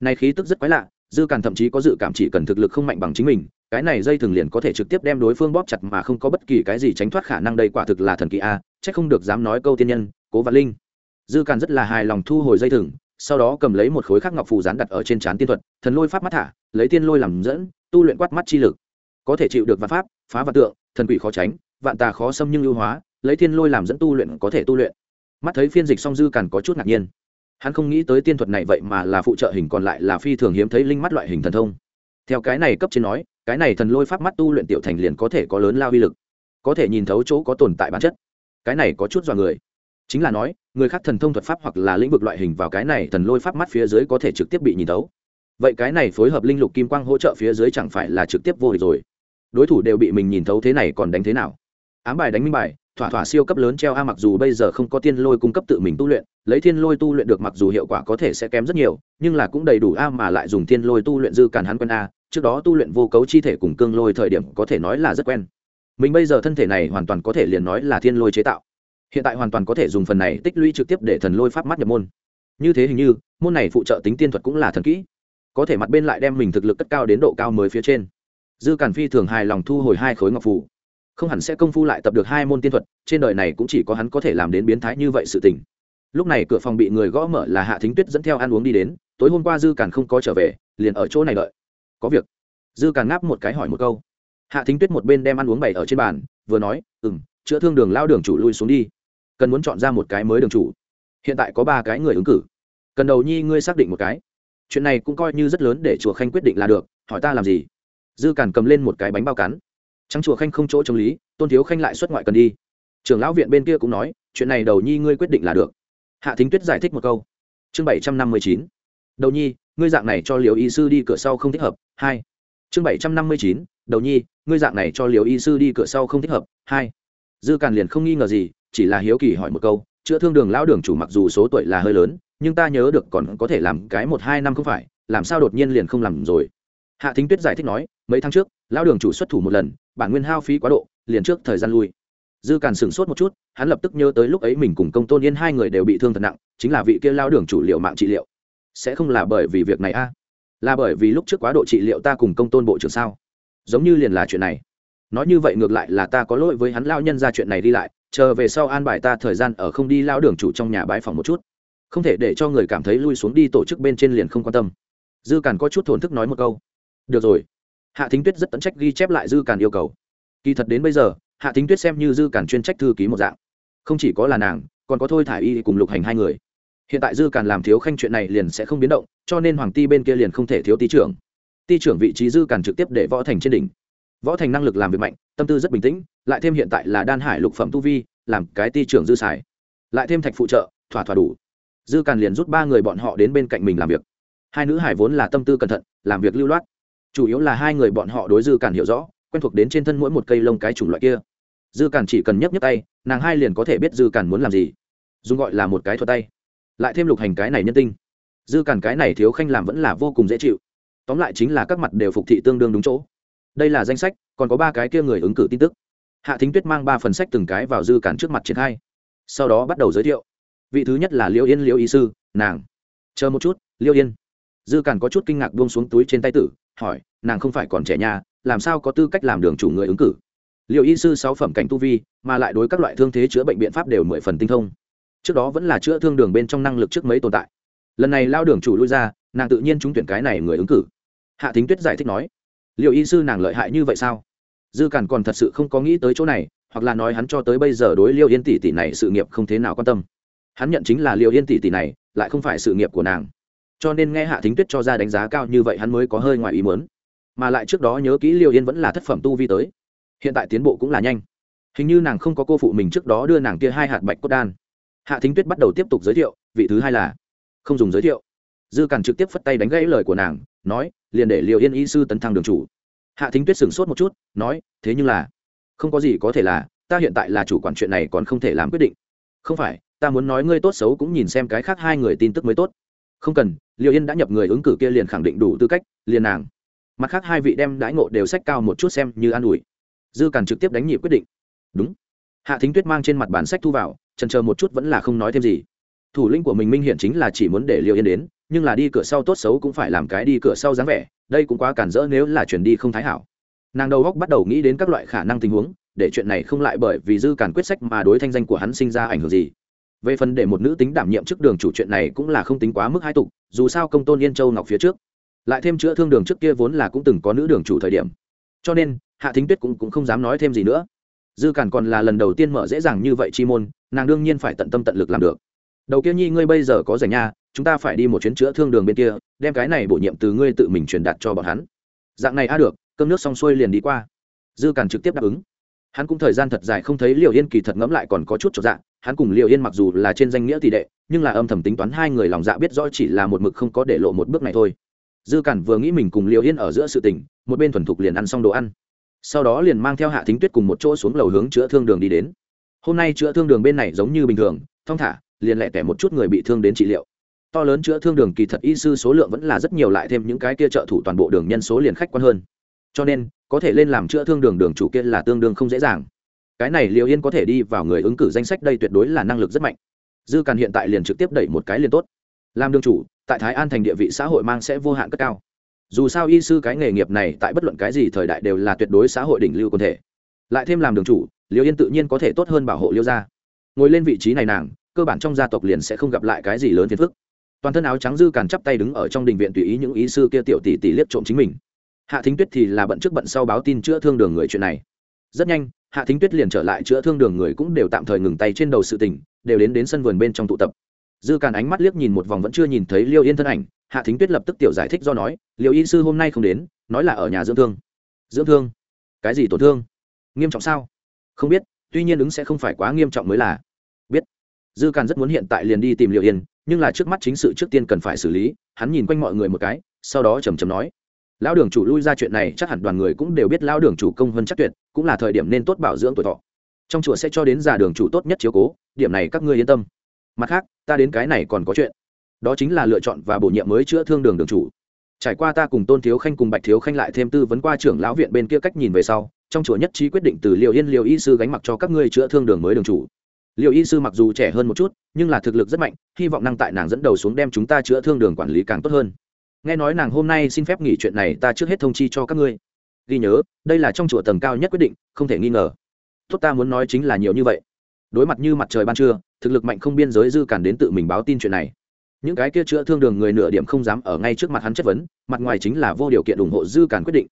A: Này khí tức rất quái lạ dư càn thậm chí có dự cảm chỉ cần thực lực không mạnh bằng chính mình, cái này dây thường liền có thể trực tiếp đem đối phương bóp chặt mà không có bất kỳ cái gì tránh thoát khả năng đây quả thực là thần kỳ a c h ắ c không được dám nói câu tiên nhân, cố vạn linh. Dư càn rất là hài lòng thu hồi dây thừng sau đó cầm lấy một khối khắc ngọc phù rán đặt ở trên trán tiên thuật, thần lôi pháp mắt thả, lấy tiên lôi làm dẫn, tu luyện quát mắt chi lực. Có thể chịu được vạn pháp, phá vật tượng, thần quỷ khó tránh, vạn tà khó xâm nhưng ưu hóa, lấy tiên lôi làm dẫn tu luyện có thể tu luyện. Mắt thấy phiên dịch song dư càn có chút ngạc nhiên hắn không nghĩ tới tiên thuật này vậy mà là phụ trợ hình còn lại là phi thường hiếm thấy linh mắt loại hình thần thông. Theo cái này cấp trên nói, cái này thần lôi pháp mắt tu luyện tiểu thành liền có thể có lớn lao uy lực, có thể nhìn thấu chỗ có tồn tại bản chất. Cái này có chút dọa người. Chính là nói, người khác thần thông thuật pháp hoặc là lĩnh vực loại hình vào cái này thần lôi pháp mắt phía dưới có thể trực tiếp bị nhìn thấu. Vậy cái này phối hợp linh lục kim quang hỗ trợ phía dưới chẳng phải là trực tiếp vô địch rồi? Đối thủ đều bị mình nhìn thấu thế này còn đánh thế nào? Ám bài đánh minh bài thỏa thỏa siêu cấp lớn treo a, mặc dù bây giờ không có tiên lôi cung cấp tự mình tu luyện, lấy thiên lôi tu luyện được mặc dù hiệu quả có thể sẽ kém rất nhiều, nhưng là cũng đầy đủ a mà lại dùng thiên lôi tu luyện dư càn hắn quen a, trước đó tu luyện vô cấu chi thể cùng cương lôi thời điểm có thể nói là rất quen. Mình bây giờ thân thể này hoàn toàn có thể liền nói là thiên lôi chế tạo. Hiện tại hoàn toàn có thể dùng phần này tích lũy trực tiếp để thần lôi pháp mắt nhập môn. Như thế hình như, môn này phụ trợ tính tiên thuật cũng là thần kỹ. Có thể mặt bên lại đem mình thực lực cất cao đến độ cao mới phía trên. Dư càn phi thường hài lòng thu hồi hai khối ngọc phủ không hẳn sẽ công phu lại tập được hai môn tiên thuật, trên đời này cũng chỉ có hắn có thể làm đến biến thái như vậy sự tình. Lúc này cửa phòng bị người gõ mở là hạ thính tuyết dẫn theo ăn uống đi đến, tối hôm qua dư càn không có trở về, liền ở chỗ này đợi. Có việc. Dư càn ngáp một cái hỏi một câu. Hạ thính tuyết một bên đem ăn uống bày ở trên bàn, vừa nói ừ m chữa thương đường lao đường chủ lui xuống đi. Cần muốn chọn ra một cái mới đường chủ. Hiện tại có ba cái người ứng cử. Cần đầu nhi ngươi xác định một cái. Chuyện này cũng coi như rất lớn để chùa khanh quyết định là được, hỏi ta làm gì? Dư càn cầm lên một cái bánh bao cắn trắng chùa khanh không chỗ trông lý, tôn thiếu khanh lại xuất ngoại cần đi. Trưởng lão viện bên kia cũng nói, chuyện này đầu nhi ngươi quyết định là được. Hạ thính tuyết giải thích một câu. Chương bảy trăm năm mươi chín. Đầu nhi, ngươi dạng này cho liều y sư đi cửa sau không thích hợp, hai. Chương bảy trăm năm mươi chín. Đầu nhi, ngươi dạng này cho liều y sư đi cửa sau không thích hợp, hai. Dư càn liền không nghi ngờ gì, chỉ là hiếu kỳ hỏi một câu, chữa thương đường lão đường chủ mặc dù số tuổi là hơi lớn, nhưng ta nhớ được còn có thể làm cái một hai năm không phải, làm sao đột nhiên liền không làm rồi? Hạ thính tuyết giải thích nói, mấy tháng trước, lão đường chủ xuất thủ một lần, bản nguyên hao phí quá độ, liền trước thời gian lui. Dư càn sửng sốt một chút, hắn lập tức nhớ tới lúc ấy mình cùng công tôn yên hai người đều bị thương thật nặng, chính là vị kia lao đường chủ liệu mạng trị liệu. Sẽ không là bởi vì việc này a? À? là bởi vì lúc trước quá độ trị liệu ta cùng công tôn bộ trưởng sao? Giống như liền là chuyện này. Nói như vậy ngược lại là ta có lỗi với hắn lao nhân ra chuyện này đi lại, chờ về sau an bài ta thời gian ở không đi lao đường chủ trong nhà bãi phòng một chút. Không thể để cho người cảm thấy lui xuống đi tổ chức bên trên liền không quan tâm. Dư càn có chút thổn thức nói một câu được rồi. Hạ thính tuyết rất tận trách ghi chép lại dư càn yêu cầu. Kỳ thật đến bây giờ, hạ thính tuyết xem như dư càn chuyên trách thư ký một dạng. Không chỉ có là nàng, còn có thôi thả y cùng lục hành hai người. Hiện tại dư càn làm thiếu khanh chuyện này liền sẽ không biến động, cho nên hoàng ti bên kia liền không thể thiếu ti trưởng. Ti trưởng vị trí dư càn trực tiếp để võ thành trên đỉnh. Võ thành năng lực làm việc mạnh, tâm tư rất bình tĩnh, lại thêm hiện tại là đan hải lục phẩm tu vi, làm cái ti trưởng dư xài. Lại thêm thạch phụ trợ, thỏa thỏa đủ. Dư càn liền rút ba người bọn họ đến bên cạnh mình làm việc. Hai nữ hải vốn là tâm tư cẩn thận, làm việc lưu loát chủ yếu là hai người bọn họ đối dư cản hiểu rõ, quen thuộc đến trên thân mỗi một cây lông cái chủng loại kia. Dư cản chỉ cần nhấc nhấc tay, nàng hai liền có thể biết dư cản muốn làm gì. Dùng gọi là một cái thuật tay. Lại thêm lục hành cái này nhân tinh. Dư cản cái này thiếu khanh làm vẫn là vô cùng dễ chịu. Tóm lại chính là các mặt đều phục thị tương đương đúng chỗ. Đây là danh sách, còn có ba cái kia người ứng cử tin tức. Hạ thính tuyết mang ba phần sách từng cái vào dư cản trước mặt triển khai. Sau đó bắt đầu giới thiệu. Vị thứ nhất là liêu yên liêu y sư, nàng. Chờ một chút, liêu yên. Dư cản có chút kinh ngạc buông xuống túi trên tay tử hỏi, nàng không phải còn trẻ nhà làm sao có tư cách làm đường chủ người ứng cử? Liệu y sư sáu phẩm cảnh tu vi, mà lại đối các loại thương thế chữa bệnh biện pháp đều mười phần tinh thông. Trước đó vẫn là chữa thương đường bên trong năng lực trước mấy tồn tại. Lần này lao đường chủ lui ra, nàng tự nhiên trúng tuyển cái này người ứng cử. Hạ thính tuyết giải thích nói liệu y sư nàng lợi hại như vậy sao? Dư cản còn thật sự không có nghĩ tới chỗ này, hoặc là nói hắn cho tới bây giờ đối liêu yên tỷ tỷ này sự nghiệp không thế nào quan tâm. Hắn nhận chính là liêu yên tỷ tỷ này, lại không phải sự nghiệp của nàng cho nên nghe hạ thính tuyết cho ra đánh giá cao như vậy hắn mới có hơi ngoài ý muốn. Mà lại trước đó nhớ kỹ liêu yên vẫn là thất phẩm tu vi tới. Hiện tại tiến bộ cũng là nhanh. Hình như nàng không có cô phụ mình trước đó đưa nàng kia hai hạt bạch cốt đan. Hạ thính tuyết bắt đầu tiếp tục giới thiệu, vị thứ hai là, không dùng giới thiệu. Dư càn trực tiếp phất tay đánh gãy lời của nàng, nói, liền để liều yên y sư tấn thăng đường chủ. Hạ thính tuyết sửng sốt một chút, nói, thế nhưng là, không có gì có thể là, ta hiện tại là chủ quản chuyện này còn không thể làm quyết định. Không phải, ta muốn nói ngươi tốt xấu cũng nhìn xem cái khác hai người tin tức mới tốt không cần liệu yên đã nhập người ứng cử kia liền khẳng định đủ tư cách, liền nàng. Mặt khác hai vị đem đãi ngộ đều sách cao một chút xem như an ủi. Dư càn trực tiếp đánh nhịp quyết định. Đúng. Hạ thính tuyết mang trên mặt bản sách thu vào trần chờ một chút vẫn là không nói thêm gì. Thủ lĩnh của mình minh hiện chính là chỉ muốn để liệu yên đến, nhưng là đi cửa sau tốt xấu cũng phải làm cái đi cửa sau dáng vẻ, đây cũng quá cản rỡ nếu là chuyển đi không thái hảo. Nàng đầu góc bắt đầu nghĩ đến các loại khả năng tình huống, để chuyện này không lại bởi vì dư càn quyết sách mà đối thanh danh của hắn sinh ra ảnh hưởng gì về phần để một nữ tính đảm nhiệm chức đường chủ chuyện này cũng là không tính quá mức hai tục dù sao công tôn yên châu ngọc phía trước. Lại thêm chữa thương đường trước kia vốn là cũng từng có nữ đường chủ thời điểm. Cho nên hạ thính tuyết cũng, cũng không dám nói thêm gì nữa. Dư cản còn là lần đầu tiên mở dễ dàng như vậy chi môn nàng đương nhiên phải tận tâm tận lực làm được. Đầu kia nhi ngươi bây giờ có rảnh nha chúng ta phải đi một chuyến chữa thương đường bên kia đem cái này bổ nhiệm từ ngươi tự mình truyền đạt cho bọn hắn. Dạng này a được cơm nước xong xuôi liền đi qua. Dư cản trực tiếp đáp ứng. Hắn cũng thời gian thật dài không thấy liệu yên kỳ thật ngẫm lại còn có chút trọn dạng hắn cùng liệu yên mặc dù là trên danh nghĩa tỷ đệ, nhưng là âm thầm tính toán hai người lòng dạ biết rõ chỉ là một mực không có để lộ một bước này thôi. Dư cản vừa nghĩ mình cùng liệu yên ở giữa sự tình, một bên thuần thục liền ăn xong đồ ăn. Sau đó liền mang theo hạ thính tuyết cùng một chỗ xuống lầu hướng chữa thương đường đi đến. Hôm nay chữa thương đường bên này giống như bình thường, thong thả, liền lẹ tẻ một chút người bị thương đến trị liệu. To lớn chữa thương đường kỳ thật y sư số lượng vẫn là rất nhiều lại thêm những cái kia trợ thủ toàn bộ đường nhân số liền khách quan hơn. Cho nên, có thể lên làm chữa thương đường đường chủ kia là tương đương không dễ dàng cái này liệu yên có thể đi vào người ứng cử danh sách đây tuyệt đối là năng lực rất mạnh. Dư càn hiện tại liền trực tiếp đẩy một cái liền tốt. Làm đương chủ, tại thái an thành địa vị xã hội mang sẽ vô hạn cất cao. Dù sao y sư cái nghề nghiệp này tại bất luận cái gì thời đại đều là tuyệt đối xã hội đỉnh lưu quần thể. Lại thêm làm đường chủ, liêu yên tự nhiên có thể tốt hơn bảo hộ liêu gia. Ngồi lên vị trí này nàng, cơ bản trong gia tộc liền sẽ không gặp lại cái gì lớn phiền phức. Toàn thân áo trắng dư càn chắp tay đứng ở trong đình viện tùy ý những ý sư kia tiểu tỷ tỷ liếc trộm chính mình. Hạ thính tuyết thì là bận trước bận sau báo tin chữa thương đường người chuyện này. Rất nhanh hạ thính tuyết liền trở lại chữa thương đường người cũng đều tạm thời ngừng tay trên đầu sự tình, đều đến đến sân vườn bên trong tụ tập. Dư càn ánh mắt liếc nhìn một vòng vẫn chưa nhìn thấy liêu yên thân ảnh, hạ thính tuyết lập tức tiểu giải thích do nói liệu y sư hôm nay không đến, nói là ở nhà dưỡng thương. Dưỡng thương? Cái gì tổn thương? Nghiêm trọng sao? Không biết, tuy nhiên ứng sẽ không phải quá nghiêm trọng mới là. Biết. Dư càn rất muốn hiện tại liền đi tìm liệu yên, nhưng là trước mắt chính sự trước tiên cần phải xử lý, hắn nhìn quanh mọi người một cái, sau đó trầm trầm nói lão đường chủ lui ra chuyện này chắc hẳn đoàn người cũng đều biết lão đường chủ công hơn chắc tuyệt, cũng là thời điểm nên tốt bảo dưỡng tuổi thọ. Trong chùa sẽ cho đến già đường chủ tốt nhất chiếu cố, điểm này các ngươi yên tâm. Mặt khác, ta đến cái này còn có chuyện. Đó chính là lựa chọn và bổ nhiệm mới chữa thương đường đường chủ. Trải qua ta cùng tôn thiếu khanh cùng bạch thiếu khanh lại thêm tư vấn qua trưởng lão viện bên kia cách nhìn về sau, trong chùa nhất trí quyết định từ liệu yên liệu y sư gánh mặc cho các ngươi chữa thương đường mới đường chủ. Liệu y sư mặc dù trẻ hơn một chút, nhưng là thực lực rất mạnh, hy vọng năng tại nàng dẫn đầu xuống đem chúng ta chữa thương đường quản lý càng tốt hơn nghe nói nàng hôm nay xin phép nghỉ chuyện này, ta trước hết thông chi cho các ngươi. Ghi nhớ, đây là trong chùa tầng cao nhất quyết định, không thể nghi ngờ. Tốt ta muốn nói chính là nhiều như vậy. Đối mặt như mặt trời ban trưa, thực lực mạnh không biên giới dư cản đến tự mình báo tin chuyện này. Những cái kia chữa thương đường người nửa điểm không dám ở ngay trước mặt hắn chất vấn, mặt ngoài chính là vô điều kiện ủng hộ dư cản quyết định.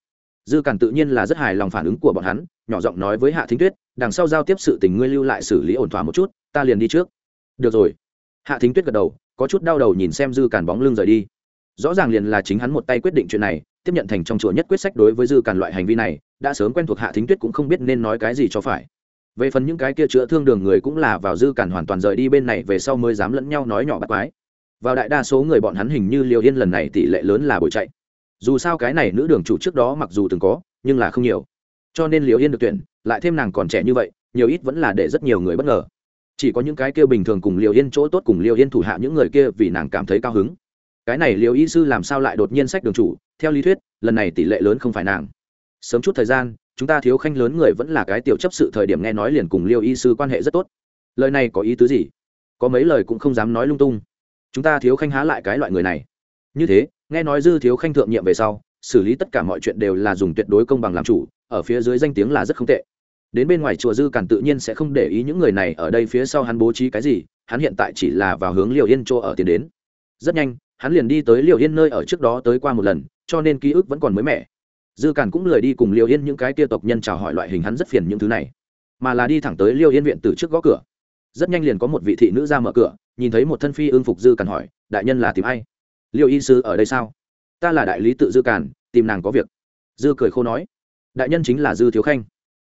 A: Dư cản tự nhiên là rất hài lòng phản ứng của bọn hắn, nhỏ giọng nói với hạ thính tuyết, đằng sau giao tiếp sự tình ngươi lưu lại xử lý ổn thỏa một chút, ta liền đi trước. Được rồi. Hạ thính tuyết gật đầu, có chút đau đầu nhìn xem dư cản bóng lưng rời đi rõ ràng liền là chính hắn một tay quyết định chuyện này, tiếp nhận thành trong chùa nhất quyết sách đối với dư càn loại hành vi này, đã sớm quen thuộc hạ thính tuyết cũng không biết nên nói cái gì cho phải. Về phần những cái kia chữa thương đường người cũng là vào dư càn hoàn toàn rời đi bên này, về sau mới dám lẫn nhau nói nhỏ bắt quái. Vào đại đa số người bọn hắn hình như liều yên lần này tỷ lệ lớn là bồi chạy. Dù sao cái này nữ đường chủ trước đó mặc dù từng có, nhưng là không nhiều. Cho nên liều yên được tuyển, lại thêm nàng còn trẻ như vậy, nhiều ít vẫn là để rất nhiều người bất ngờ. Chỉ có những cái kia bình thường cùng liều yên chỗ tốt cùng liều yên thủ hạ những người kia vì nàng cảm thấy cao hứng cái này liệu y sư làm sao lại đột nhiên sách đường chủ? Theo lý thuyết, lần này tỷ lệ lớn không phải nàng. Sớm chút thời gian, chúng ta thiếu khanh lớn người vẫn là cái tiểu chấp sự thời điểm nghe nói liền cùng liêu y sư quan hệ rất tốt. Lời này có ý tứ gì? Có mấy lời cũng không dám nói lung tung. Chúng ta thiếu khanh há lại cái loại người này. Như thế, nghe nói dư thiếu khanh thượng nhiệm về sau, xử lý tất cả mọi chuyện đều là dùng tuyệt đối công bằng làm chủ, ở phía dưới danh tiếng là rất không tệ. Đến bên ngoài chùa dư càn tự nhiên sẽ không để ý những người này ở đây phía sau hắn bố trí cái gì, hắn hiện tại chỉ là vào hướng liều yên chỗ ở tiến đến. Rất nhanh hắn liền đi tới liều yên nơi ở trước đó tới qua một lần, cho nên ký ức vẫn còn mới mẻ. Dư càn cũng lười đi cùng liều yên những cái tia tộc nhân chào hỏi loại hình hắn rất phiền những thứ này, mà là đi thẳng tới liêu yên viện từ trước gõ cửa. Rất nhanh liền có một vị thị nữ ra mở cửa, nhìn thấy một thân phi ương phục dư càn hỏi, đại nhân là tìm ai? Liệu y sư ở đây sao? Ta là đại lý tự dư càn, tìm nàng có việc. Dư cười khô nói, đại nhân chính là dư thiếu khanh.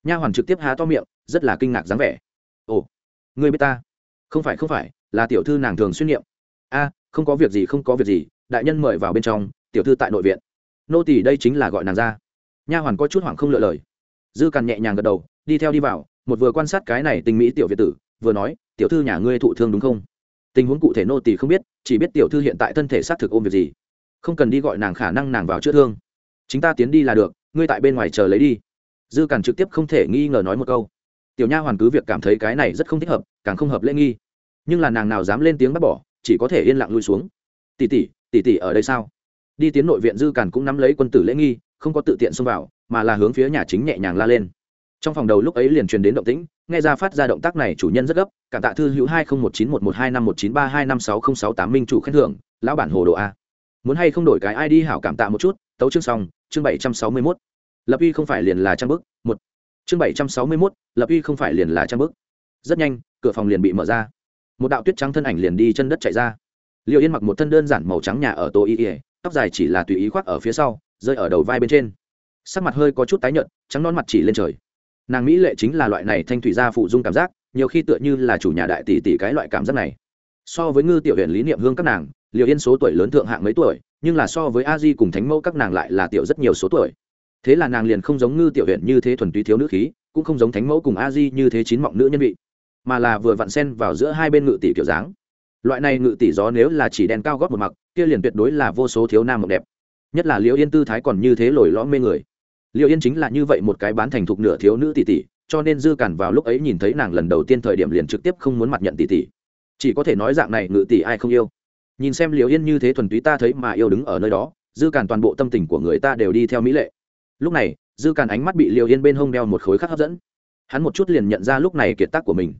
A: Nha hoàn trực tiếp há to miệng, rất là kinh ngạc dáng vẻ. Ồ, ngươi biết ta? Không phải không phải, là tiểu thư nàng thường xuyên niệm. A không có việc gì, không có việc gì, đại nhân mời vào bên trong, tiểu thư tại nội viện. Nô tỳ đây chính là gọi nàng ra. Nha hoàn có chút hoảng không lựa lời. Dư càn nhẹ nhàng gật đầu, đi theo đi vào, một vừa quan sát cái này tình mỹ tiểu việt tử, vừa nói, tiểu thư nhà ngươi thụ thương đúng không? Tình huống cụ thể nô tỳ không biết, chỉ biết tiểu thư hiện tại thân thể xác thực ôm việc gì. Không cần đi gọi nàng khả năng nàng vào chữa thương. Chúng ta tiến đi là được, ngươi tại bên ngoài chờ lấy đi. Dư càn trực tiếp không thể nghi ngờ nói một câu. Tiểu nha hoàn cứ việc cảm thấy cái này rất không thích hợp, càng không hợp lễ nghi. Nhưng là nàng nào dám lên tiếng bắt bỏ chỉ có thể yên lặng lui xuống. Tỷ tỷ tỷ tỷ ở đây sao? Đi tiến nội viện dư càn cũng nắm lấy quân tử lễ nghi, không có tự tiện xông vào, mà là hướng phía nhà chính nhẹ nhàng la lên. Trong phòng đầu lúc ấy liền truyền đến động tĩnh, nghe ra phát ra động tác này chủ nhân rất gấp, cảm tạ thư hữu hai nghìn một chín một một hai năm một chín ba hai năm sáu không sáu tám minh chủ khen thưởng, lão bản hồ đồ a. Muốn hay không đổi cái id hảo cảm tạ một chút, tấu chương xong, chương bảy trăm sáu mươi mốt. Lập uy không phải liền là trang bức, một. Chương bảy trăm sáu mươi mốt, lập uy không phải liền là trang bức. Rất nhanh, cửa phòng liền bị mở ra một đạo tuyết trắng thân ảnh liền đi chân đất chạy ra. Liệu yên mặc một thân đơn giản màu trắng nhà ở tô y ỉa tóc dài chỉ là tùy ý khoác ở phía sau, rơi ở đầu vai bên trên. Sắc mặt hơi có chút tái nhợt, trắng non mặt chỉ lên trời. Nàng mỹ lệ chính là loại này thanh thủy gia phụ dung cảm giác, nhiều khi tựa như là chủ nhà đại tỷ tỷ cái loại cảm giác này. So với ngư tiểu huyện lý niệm hương các nàng liệu yên số tuổi lớn thượng hạng mấy tuổi, nhưng là so với a di cùng thánh mẫu các nàng lại là tiểu rất nhiều số tuổi. Thế là nàng liền không giống ngư tiểu huyện như thế thuần túy thiếu nữ khí, cũng không giống thánh mẫu cùng a di như thế chín mọng nữ nhân vị mà là vừa vặn sen vào giữa hai bên ngự tỷ kiểu dáng. Loại này ngự tỷ gió nếu là chỉ đèn cao gót một mặc, kia liền tuyệt đối là vô số thiếu nam mộng đẹp. Nhất là liễu yên tư thái còn như thế lồi lõm mê người. Liễu yên chính là như vậy một cái bán thành thục nửa thiếu nữ tỷ tỷ, cho nên dư cản vào lúc ấy nhìn thấy nàng lần đầu tiên thời điểm liền trực tiếp không muốn mặt nhận tỷ tỷ. Chỉ có thể nói dạng này ngự tỷ ai không yêu. Nhìn xem liều yên như thế thuần túy ta thấy mà yêu đứng ở nơi đó, dư cản toàn bộ tâm tình của người ta đều đi theo mỹ lệ. Lúc này, dư cản ánh mắt bị liều yên bên hông đeo một khối khắc hấp dẫn. Hắn một chút liền nhận ra lúc này kiệt tác của mình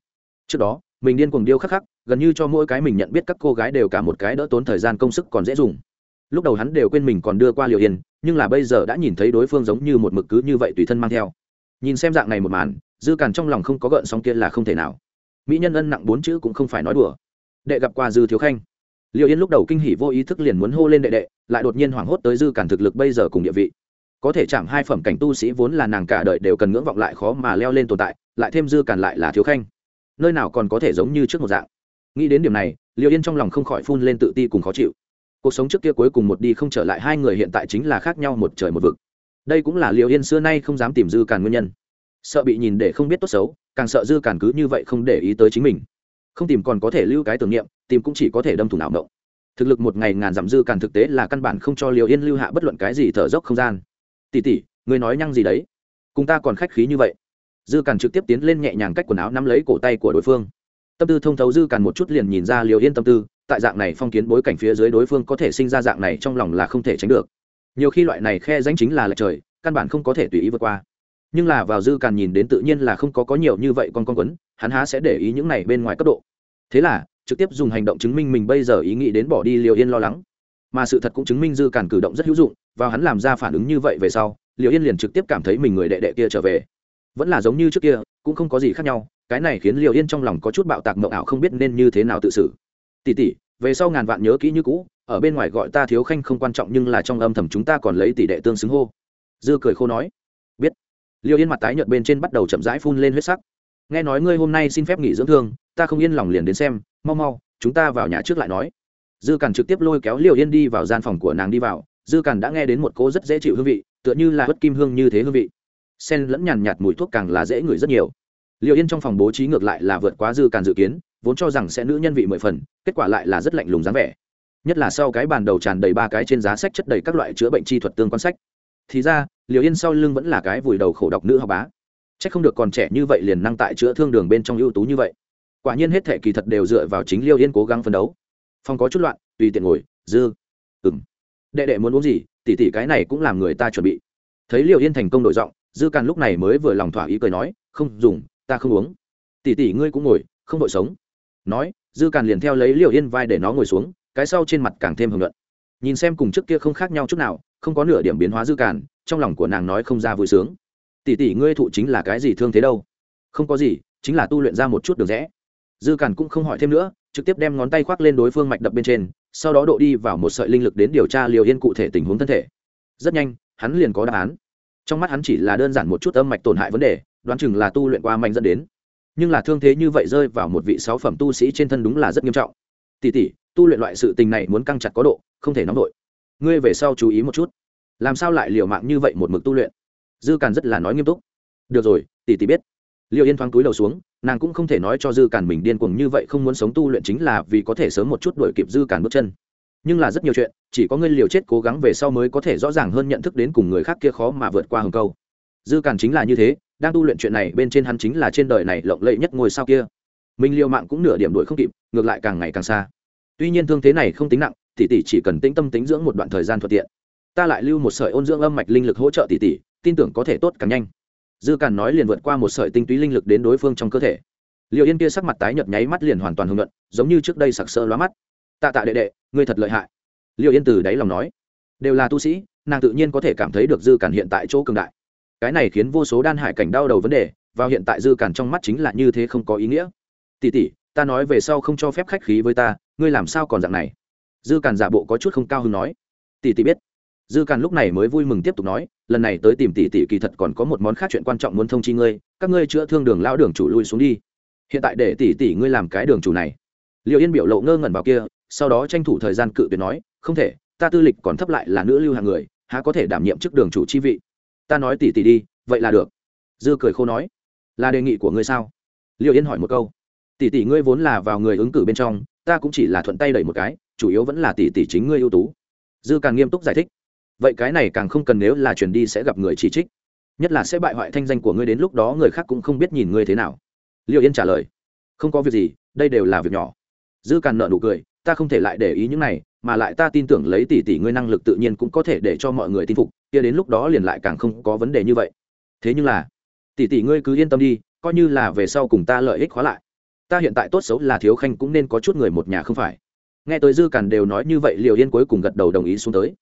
A: trước đó, mình điên cuồng điêu khắc khắc, gần như cho mỗi cái mình nhận biết các cô gái đều cả một cái đỡ tốn thời gian công sức còn dễ dùng. Lúc đầu hắn đều quên mình còn đưa qua liều yên nhưng là bây giờ đã nhìn thấy đối phương giống như một mực cứ như vậy tùy thân mang theo. Nhìn xem dạng này một màn, dư càn trong lòng không có gợn sóng kia là không thể nào. Mỹ nhân ân nặng bốn chữ cũng không phải nói đùa. Đệ gặp qua dư thiếu khanh. Liệu yên lúc đầu kinh hỉ vô ý thức liền muốn hô lên đệ đệ, lại đột nhiên hoảng hốt tới dư càn thực lực bây giờ cùng địa vị. Có thể chạm hai phẩm cảnh tu sĩ vốn là nàng cả đời đều cần ngưỡng vọng lại khó mà leo lên tồn tại, lại thêm dư càn lại là thiếu khanh nơi nào còn có thể giống như trước một dạng. Nghĩ đến điểm này liệu yên trong lòng không khỏi phun lên tự ti cùng khó chịu. Cuộc sống trước kia cuối cùng một đi không trở lại hai người hiện tại chính là khác nhau một trời một vực. Đây cũng là liệu yên xưa nay không dám tìm dư càn nguyên nhân. Sợ bị nhìn để không biết tốt xấu, càng sợ dư càn cứ như vậy không để ý tới chính mình. Không tìm còn có thể lưu cái tưởng niệm, tìm cũng chỉ có thể đâm thủng ảo động thực lực một ngày ngàn dặm dư càn thực tế là căn bản không cho liệu yên lưu hạ bất luận cái gì thở dốc không gian. Tỉ tỉ người nói nhăng gì đấy? Cùng ta còn khách khí như vậy dư càn trực tiếp tiến lên nhẹ nhàng cách quần áo nắm lấy cổ tay của đối phương. Tâm tư thông thấu dư càn một chút liền nhìn ra liều yên tâm tư, tại dạng này phong kiến bối cảnh phía dưới đối phương có thể sinh ra dạng này trong lòng là không thể tránh được. Nhiều khi loại này khe danh chính là lệch trời, căn bản không có thể tùy ý vượt qua. Nhưng là vào dư càn nhìn đến tự nhiên là không có có nhiều như vậy con con quấn, hắn há sẽ để ý những này bên ngoài cấp độ. Thế là, trực tiếp dùng hành động chứng minh mình bây giờ ý nghĩ đến bỏ đi liều yên lo lắng. Mà sự thật cũng chứng minh dư càn cử động rất hữu dụng và hắn làm ra phản ứng như vậy về sau liều yên liền trực tiếp cảm thấy mình người đệ đệ kia trở về vẫn là giống như trước kia, cũng không có gì khác nhau, cái này khiến liều yên trong lòng có chút bạo tạc mộng ảo không biết nên như thế nào tự xử. Tỉ tỉ về sau ngàn vạn nhớ kỹ như cũ, ở bên ngoài gọi ta thiếu khanh không quan trọng nhưng là trong âm thầm chúng ta còn lấy tỷ đệ tương xứng hô. Dư cười khô nói. Biết. Liêu yên mặt tái nhợt bên trên bắt đầu chậm rãi phun lên huyết sắc. Nghe nói ngươi hôm nay xin phép nghỉ dưỡng thương, ta không yên lòng liền đến xem, mau mau, chúng ta vào nhà trước lại nói. Dư càn trực tiếp lôi kéo liêu yên đi vào gian phòng của nàng đi vào. Dư càn đã nghe đến một cô rất dễ chịu hương vị, tựa như là bất kim hương như thế hương vị sen lẫn nhàn nhạt mùi thuốc càng là dễ ngửi rất nhiều. Liêu yên trong phòng bố trí ngược lại là vượt quá dư càn dự kiến, vốn cho rằng sẽ nữ nhân vị mười phần, kết quả lại là rất lạnh lùng dáng vẻ. Nhất là sau cái bàn đầu tràn đầy ba cái trên giá sách chất đầy các loại chữa bệnh chi thuật tương quan sách. Thì ra liệu yên sau lưng vẫn là cái vùi đầu khổ độc nữ học bá. C h ắ c không được còn trẻ như vậy liền năng tại chữa thương đường bên trong ưu tú như vậy. Quả nhiên hết thệ kỳ thật đều dựa vào chính liêu yên cố gắng phấn đấu. Phong có chút loạn, tùy tiện ngồi, dư. Ừng đệ đệ muốn uống gì, tỉ tỉ cái này cũng làm người ta chuẩn bị. Thấy liêu yên thành công đổi giọng dư càn lúc này mới vừa lòng thỏa ý cười nói, không dùng, ta không uống. Tỉ tỉ ngươi cũng ngồi, không vội sống. Nói, dư càn liền theo lấy liều yên vai để nó ngồi xuống, cái sau trên mặt càng thêm hưởng luận. Nhìn xem cùng trước kia không khác nhau chút nào, không có nửa điểm biến hóa dư càn, trong lòng của nàng nói không ra vui sướng. Tỷ tỷ ngươi thụ chính là cái gì thương thế đâu? Không có gì, chính là tu luyện ra một chút được rẽ. Dư càn cũng không hỏi thêm nữa, trực tiếp đem ngón tay khoác lên đối phương mạch đập bên trên, sau đó độ đi vào một sợi linh lực đến điều tra liều yên cụ thể tình huống thân thể. Rất nhanh, hắn liền có đáp án trong mắt hắn chỉ là đơn giản một chút âm mạch tổn hại vấn đề, đoán chừng là tu luyện qua mạnh dẫn đến. Nhưng là thương thế như vậy rơi vào một vị sáu phẩm tu sĩ trên thân đúng là rất nghiêm trọng. Tỷ tỷ, tu luyện loại sự tình này muốn căng chặt có độ, không thể nóng vội ngươi về sau chú ý một chút. Làm sao lại liều mạng như vậy một mực tu luyện? Dư càn rất là nói nghiêm túc. Được rồi, tỷ tỷ biết. Liệu yên thoáng túi đầu xuống, nàng cũng không thể nói cho dư càn mình điên cuồng như vậy không muốn sống tu luyện chính là vì có thể sớm một chút đuổi kịp dư càn bước chân nhưng là rất nhiều chuyện, chỉ có ngươi liều chết cố gắng về sau mới có thể rõ ràng hơn nhận thức đến cùng người khác kia khó mà vượt qua hừng câu. Dư càn chính là như thế, đang tu luyện chuyện này bên trên hắn chính là trên đời này lộng lẫy nhất ngôi sao kia. Mình liều mạng cũng nửa điểm đuổi không kịp, ngược lại càng ngày càng xa. Tuy nhiên thương thế này không tính nặng, tỷ tỷ chỉ cần tĩnh tâm tính dưỡng một đoạn thời gian thuận tiện. Ta lại lưu một sợi ôn dưỡng âm mạch linh lực hỗ trợ tỷ tỷ, tin tưởng có thể tốt càng nhanh. Dư càn nói liền vượt qua một sợi tinh túy linh lực đến đối phương trong cơ thể. Liệu yên kia sắc mặt tái nhợt nháy mắt liền hoàn toàn hưng luận giống như trước đây sặc sỡ lóa mắt tạ tạ đệ đệ, ngươi thật lợi hại. Liệu yên từ đáy lòng nói. Đều là tu sĩ, nàng tự nhiên có thể cảm thấy được dư cản hiện tại chỗ cường đại. Cái này khiến vô số đan hải cảnh đau đầu vấn đề, vào hiện tại dư cản trong mắt chính là như thế không có ý nghĩa. Tỷ tỷ, ta nói về sau không cho phép khách khí với ta, ngươi làm sao còn dạng này? Dư cản giả bộ có chút không cao hứng nói. Tỷ tỷ biết. Dư cản lúc này mới vui mừng tiếp tục nói, lần này tới tìm tỷ tỷ kỳ thật còn có một món khác chuyện quan trọng muốn thông chi ngươi, các ngươi chữa thương đường lão đường chủ lui xuống đi. Hiện tại để tỷ tỷ ngươi làm cái đường chủ này. Liệu yên biểu lộ ngơ ngẩn vào kia sau đó tranh thủ thời gian cự tuyệt nói, không thể, ta tư lịch còn thấp lại là nữ lưu hàng người, há có thể đảm nhiệm chức đường chủ chi vị? Ta nói tỷ tỷ đi, vậy là được. Dư cười khô nói, là đề nghị của ngươi sao? Liệu yên hỏi một câu tỷ tỷ ngươi vốn là vào người ứng cử bên trong, ta cũng chỉ là thuận tay đẩy một cái, chủ yếu vẫn là tỷ tỷ chính ngươi ưu tú. Dư càng nghiêm túc giải thích, vậy cái này càng không cần nếu là chuyển đi sẽ gặp người chỉ trích, nhất là sẽ bại hoại thanh danh của ngươi đến lúc đó người khác cũng không biết nhìn ngươi thế nào. Liệu yên trả lời, không có việc gì, đây đều là việc nhỏ. Dư càn nợ nụ cười ta không thể lại để ý những này, mà lại ta tin tưởng lấy tỷ tỷ ngươi năng lực tự nhiên cũng có thể để cho mọi người tin phục, kia đến lúc đó liền lại càng không có vấn đề như vậy. Thế nhưng là, tỷ tỷ ngươi cứ yên tâm đi, coi như là về sau cùng ta lợi ích khóa lại. Ta hiện tại tốt xấu là thiếu khanh cũng nên có chút người một nhà không phải. Nghe tới dư càn đều nói như vậy, liều yên cuối cùng gật đầu đồng ý xuống tới.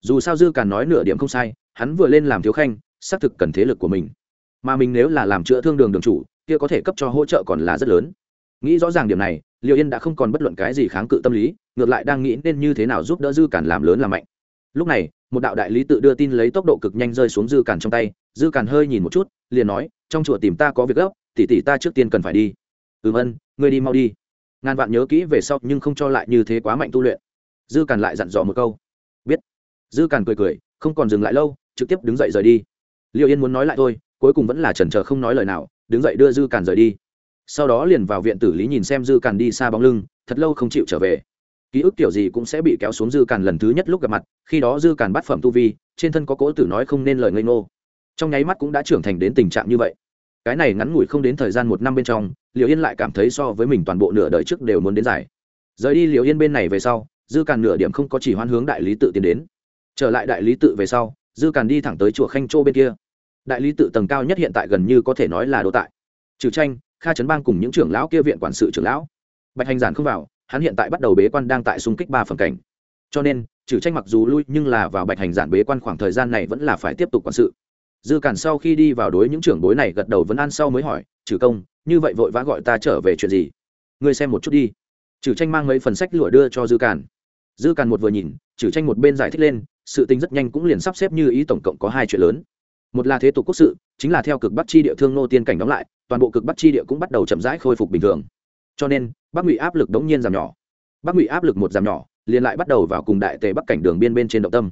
A: Dù sao dư càn nói nửa điểm không sai, hắn vừa lên làm thiếu khanh, xác thực cần thế lực của mình. Mà mình nếu là làm chữa thương đường đường chủ, kia có thể cấp cho hỗ trợ còn là rất lớn nghĩ rõ ràng điểm này liệu yên đã không còn bất luận cái gì kháng cự tâm lý, ngược lại đang nghĩ nên như thế nào giúp đỡ dư cản làm lớn làm mạnh. Lúc này, một đạo đại lý tự đưa tin lấy tốc độ cực nhanh rơi xuống dư cản trong tay, dư cản hơi nhìn một chút, liền nói, trong chùa tìm ta có việc gấp tỉ tỉ ta trước tiên cần phải đi. Ừm ân, ngươi đi mau đi. Ngàn vạn nhớ kỹ về sau nhưng không cho lại như thế quá mạnh tu luyện. Dư cản lại dặn dò một câu. Biết. Dư cản cười cười, không còn dừng lại lâu, trực tiếp đứng dậy rời đi. Liệu yên muốn nói lại thôi, cuối cùng vẫn là chần chờ không nói lời nào, đứng dậy đưa dư cản rời đi sau đó liền vào viện tử lý nhìn xem dư càn đi xa bóng lưng, thật lâu không chịu trở về. Ký ức kiểu gì cũng sẽ bị kéo xuống dư càn lần thứ nhất lúc gặp mặt, khi đó dư càn bắt phẩm tu vi, trên thân có cỗ tử nói không nên lời ngây ngô. Trong nháy mắt cũng đã trưởng thành đến tình trạng như vậy. Cái này ngắn ngủi không đến thời gian một năm bên trong liệu yên lại cảm thấy so với mình toàn bộ nửa đời trước đều muốn đến giải rời đi liệu yên bên này về sau, dư càn nửa điểm không có chỉ hoan hướng đại lý tự tiến đến. Trở lại đại lý tự về sau, dư càn đi thẳng tới chùa khanh châu bên kia. Đại lý tự tầng cao nhất hiện tại gần như có thể nói là đô tại. Trừ tranh kha trấn bang cùng những trưởng lão kia viện quản sự trưởng lão. Bạch hành giản không vào, hắn hiện tại bắt đầu bế quan đang tại xung kích ba phần cảnh. Cho nên, trừ tranh mặc dù lui nhưng là vào bạch hành giản bế quan khoảng thời gian này vẫn là phải tiếp tục quản sự. Dư cản sau khi đi vào đối những trưởng bối này gật đầu vẫn ăn sau mới hỏi, trừ công, như vậy vội vã gọi ta trở về chuyện gì? Ngươi xem một chút đi. Trừ tranh mang mấy phần sách lụa đưa cho dư cản. Dư cản một vừa nhìn, trừ tranh một bên giải thích lên, sự tình rất nhanh cũng liền sắp xếp như ý tổng cộng có hai chuyện lớn một là thế tục quốc sự, chính là theo cực bắc chi địa thương nô tiên cảnh đóng lại, toàn bộ cực bắc chi địa cũng bắt đầu chậm rãi khôi phục bình thường. Cho nên, bắc ngụy áp lực đống nhiên giảm nhỏ. Bắc ngụy áp lực một giảm nhỏ, liền lại bắt đầu vào cùng đại tề bắc cảnh đường biên bên trên động tâm.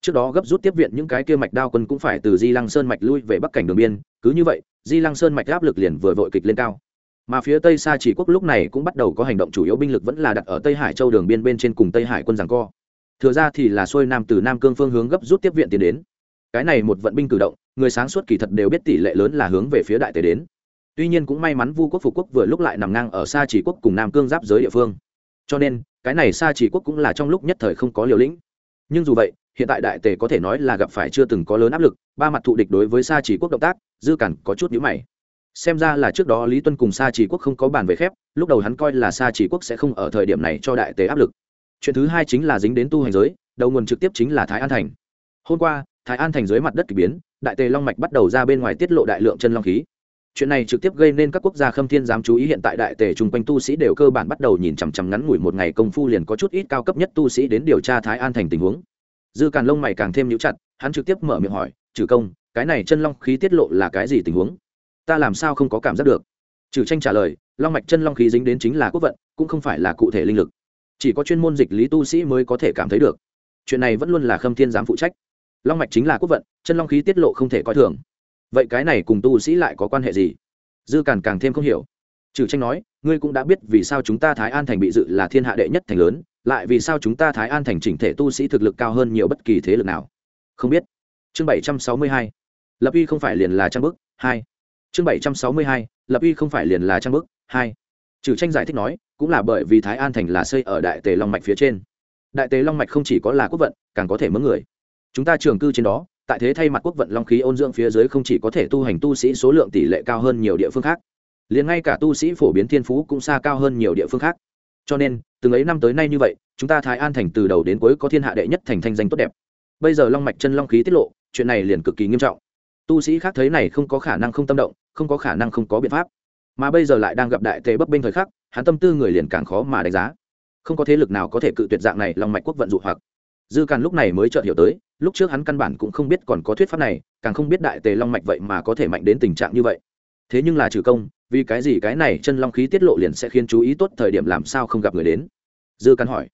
A: Trước đó gấp rút tiếp viện những cái kia mạch đao quân cũng phải từ di lăng sơn mạch lui về bắc cảnh đường biên, cứ như vậy, di lăng sơn mạch áp lực liền vừa vội kịch lên cao. Mà phía tây xa chỉ quốc lúc này cũng bắt đầu có hành động chủ yếu binh lực vẫn là đặt ở tây hải châu đường biên bên trên cùng tây hải quân giảng co. Thừa ra thì là xuôi nam từ nam cương phương hướng gấp rút tiếp viện tiến đến. Cái này một vận binh cử động người sáng suốt kỳ thật đều biết tỷ lệ lớn là hướng về phía đại tề đến. Tuy nhiên cũng may mắn vu quốc phục quốc vừa lúc lại nằm ngang ở xa chỉ quốc cùng nam cương giáp giới địa phương. Cho nên, cái này xa chỉ quốc cũng là trong lúc nhất thời không có liều lĩnh. Nhưng dù vậy, hiện tại đại tề có thể nói là gặp phải chưa từng có lớn áp lực, ba mặt thụ địch đối với xa chỉ quốc động tác, dư cản có chút nhữ mày. Xem ra là trước đó lý tuân cùng xa chỉ quốc không có bàn về khép, lúc đầu hắn coi là xa chỉ quốc sẽ không ở thời điểm này cho đại tề áp lực. Chuyện thứ hai chính là dính đến tu hành giới, đầu nguồn trực tiếp chính là thái an thành. Hôm qua, thái an thành dưới mặt đất k ỳ biến đại tề long mạch bắt đầu ra bên ngoài tiết lộ đại lượng chân long khí. Chuyện này trực tiếp gây nên các quốc gia khâm thiên dám chú ý hiện tại đại tề chung quanh tu sĩ đều cơ bản bắt đầu nhìn chằm chằm ngắn ngủi một ngày công phu liền có chút ít cao cấp nhất tu sĩ đến điều tra thái an thành tình huống. Dư càn lông mày càng thêm nhũ chặt, hắn trực tiếp mở miệng hỏi, trừ công, cái này chân long khí tiết lộ là cái gì tình huống? Ta làm sao không có cảm giác được? Trừ tranh trả lời, long mạch chân long khí dính đến chính là quốc vận, cũng không phải là cụ thể linh lực. Chỉ có chuyên môn dịch lý tu sĩ mới có thể cảm thấy được. Chuyện này vẫn luôn là khâm thiên giám phụ trách long mạch chính là quốc vận, chân long khí tiết lộ không thể coi thường. Vậy cái này cùng tu sĩ lại có quan hệ gì? Dư càn càng thêm không hiểu. Trừ tranh nói, ngươi cũng đã biết vì sao chúng ta thái an thành bị dự là thiên hạ đệ nhất thành lớn, lại vì sao chúng ta thái an thành chỉnh thể tu sĩ thực lực cao hơn nhiều bất kỳ thế lực nào? Không biết. Chương bảy trăm sáu mươi hai. Lập uy không phải liền là trang bức, hai. Chương bảy trăm sáu mươi hai. Lập uy không phải liền là trang bức, hai. Trừ tranh giải thích nói, cũng là bởi vì thái an thành là xây ở đại tề long mạch phía trên. Đại tề long mạch không chỉ có là quốc vận, càng có thể mướn người chúng ta trường cư trên đó, tại thế thay mặt quốc vận long khí ôn dưỡng phía dưới không chỉ có thể tu hành tu sĩ số lượng tỷ lệ cao hơn nhiều địa phương khác, liền ngay cả tu sĩ phổ biến thiên phú cũng xa cao hơn nhiều địa phương khác. Cho nên, từng ấy năm tới nay như vậy, chúng ta thái an thành từ đầu đến cuối có thiên hạ đệ nhất thành thanh danh tốt đẹp. Bây giờ long mạch chân long khí tiết lộ, chuyện này liền cực kỳ nghiêm trọng. Tu sĩ khác thấy này không có khả năng không tâm động, không có khả năng không có biện pháp. Mà bây giờ lại đang gặp đại tề bấp bênh thời khắc, hắn tâm tư người liền càng khó mà đánh giá. Không có thế lực nào có thể cự tuyệt dạng này long mạch quốc vận dụ hoặc dư càn lúc này mới chợt hiểu tới, lúc trước hắn căn bản cũng không biết còn có thuyết pháp này, càng không biết đại tề long mạch vậy mà có thể mạnh đến tình trạng như vậy. Thế nhưng là trừ công, vì cái gì cái này chân long khí tiết lộ liền sẽ khiến chú ý tốt thời điểm làm sao không gặp người đến? Dư càn hỏi.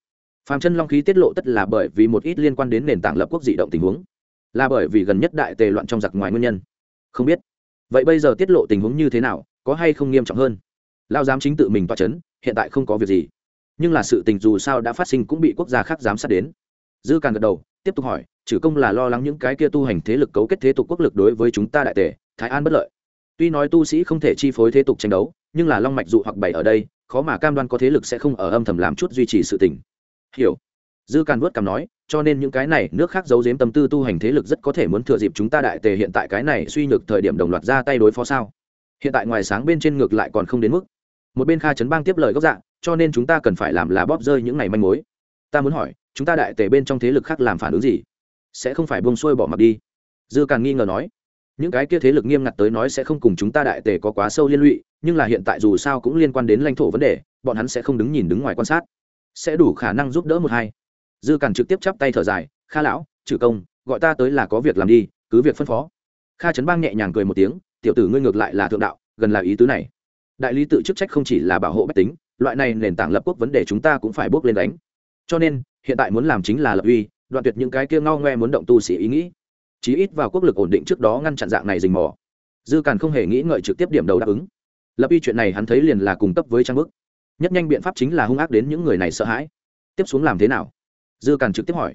A: Phàm chân long khí tiết lộ tất là bởi vì một ít liên quan đến nền tảng lập quốc dị động tình huống. Là bởi vì gần nhất đại tề loạn trong giặc ngoài nguyên nhân. Không biết. Vậy bây giờ tiết lộ tình huống như thế nào, có hay không nghiêm trọng hơn? Lao giám chính tự mình toa c h ấ n hiện tại không có việc gì. Nhưng là sự tình dù sao đã phát sinh cũng bị quốc gia khác giám sát đến dư càng gật đầu tiếp tục hỏi chử công là lo lắng những cái kia tu hành thế lực cấu kết thế tục quốc lực đối với chúng ta đại tề thái an bất lợi. Tuy nói tu sĩ không thể chi phối thế tục tranh đấu nhưng là long mạch dụ hoặc bảy ở đây khó mà cam đoan có thế lực sẽ không ở âm thầm làm chút duy trì sự tình. Hiểu. Dư càn vớt cảm nói cho nên những cái này nước khác giấu giếm tâm tư tu hành thế lực rất có thể muốn thừa dịp chúng ta đại tề hiện tại cái này suy nhược thời điểm đồng loạt ra tay đối phó sao? Hiện tại ngoài sáng bên trên ngược lại còn không đến mức. Một bên kha trấn bang tiếp lời gốc dạng, cho nên chúng ta cần phải làm là bóp rơi những này manh mối. Ta muốn hỏi chúng ta đại tề bên trong thế lực khác làm phản ứng gì? Sẽ không phải bông xuôi bỏ mặc đi. Dư càn nghi ngờ nói. Những cái kia thế lực nghiêm ngặt tới nói sẽ không cùng chúng ta đại tề có quá sâu liên lụy, nhưng là hiện tại dù sao cũng liên quan đến lãnh thổ vấn đề, bọn hắn sẽ không đứng nhìn đứng ngoài quan sát. Sẽ đủ khả năng giúp đỡ một hai. Dư càn trực tiếp chắp tay thở dài. Kha lão, trừ công, gọi ta tới là có việc làm đi, cứ việc phân phó. Kha trấn bang nhẹ nhàng cười một tiếng. Tiểu tử ngươi ngược lại là thượng đạo, gần là ý tứ này. Đại lý tự chức trách không chỉ là bảo hộ bách tính, loại này nền tảng lập quốc vấn đề chúng ta cũng phải bước lên đánh. Cho nên hiện tại muốn làm chính là lập uy, đoạn tuyệt những cái kia ngao ngoe muốn động tu sĩ ý nghĩ. Chí ít vào quốc lực ổn định trước đó ngăn chặn dạng này rình mò. Dư càn không hề nghĩ ngợi trực tiếp điểm đầu đáp ứng. Lập uy chuyện này hắn thấy liền là cung cấp với trang bức. Nhất nhanh biện pháp chính là hung ác đến những người này sợ hãi. Tiếp xuống làm thế nào? Dư càn trực tiếp hỏi.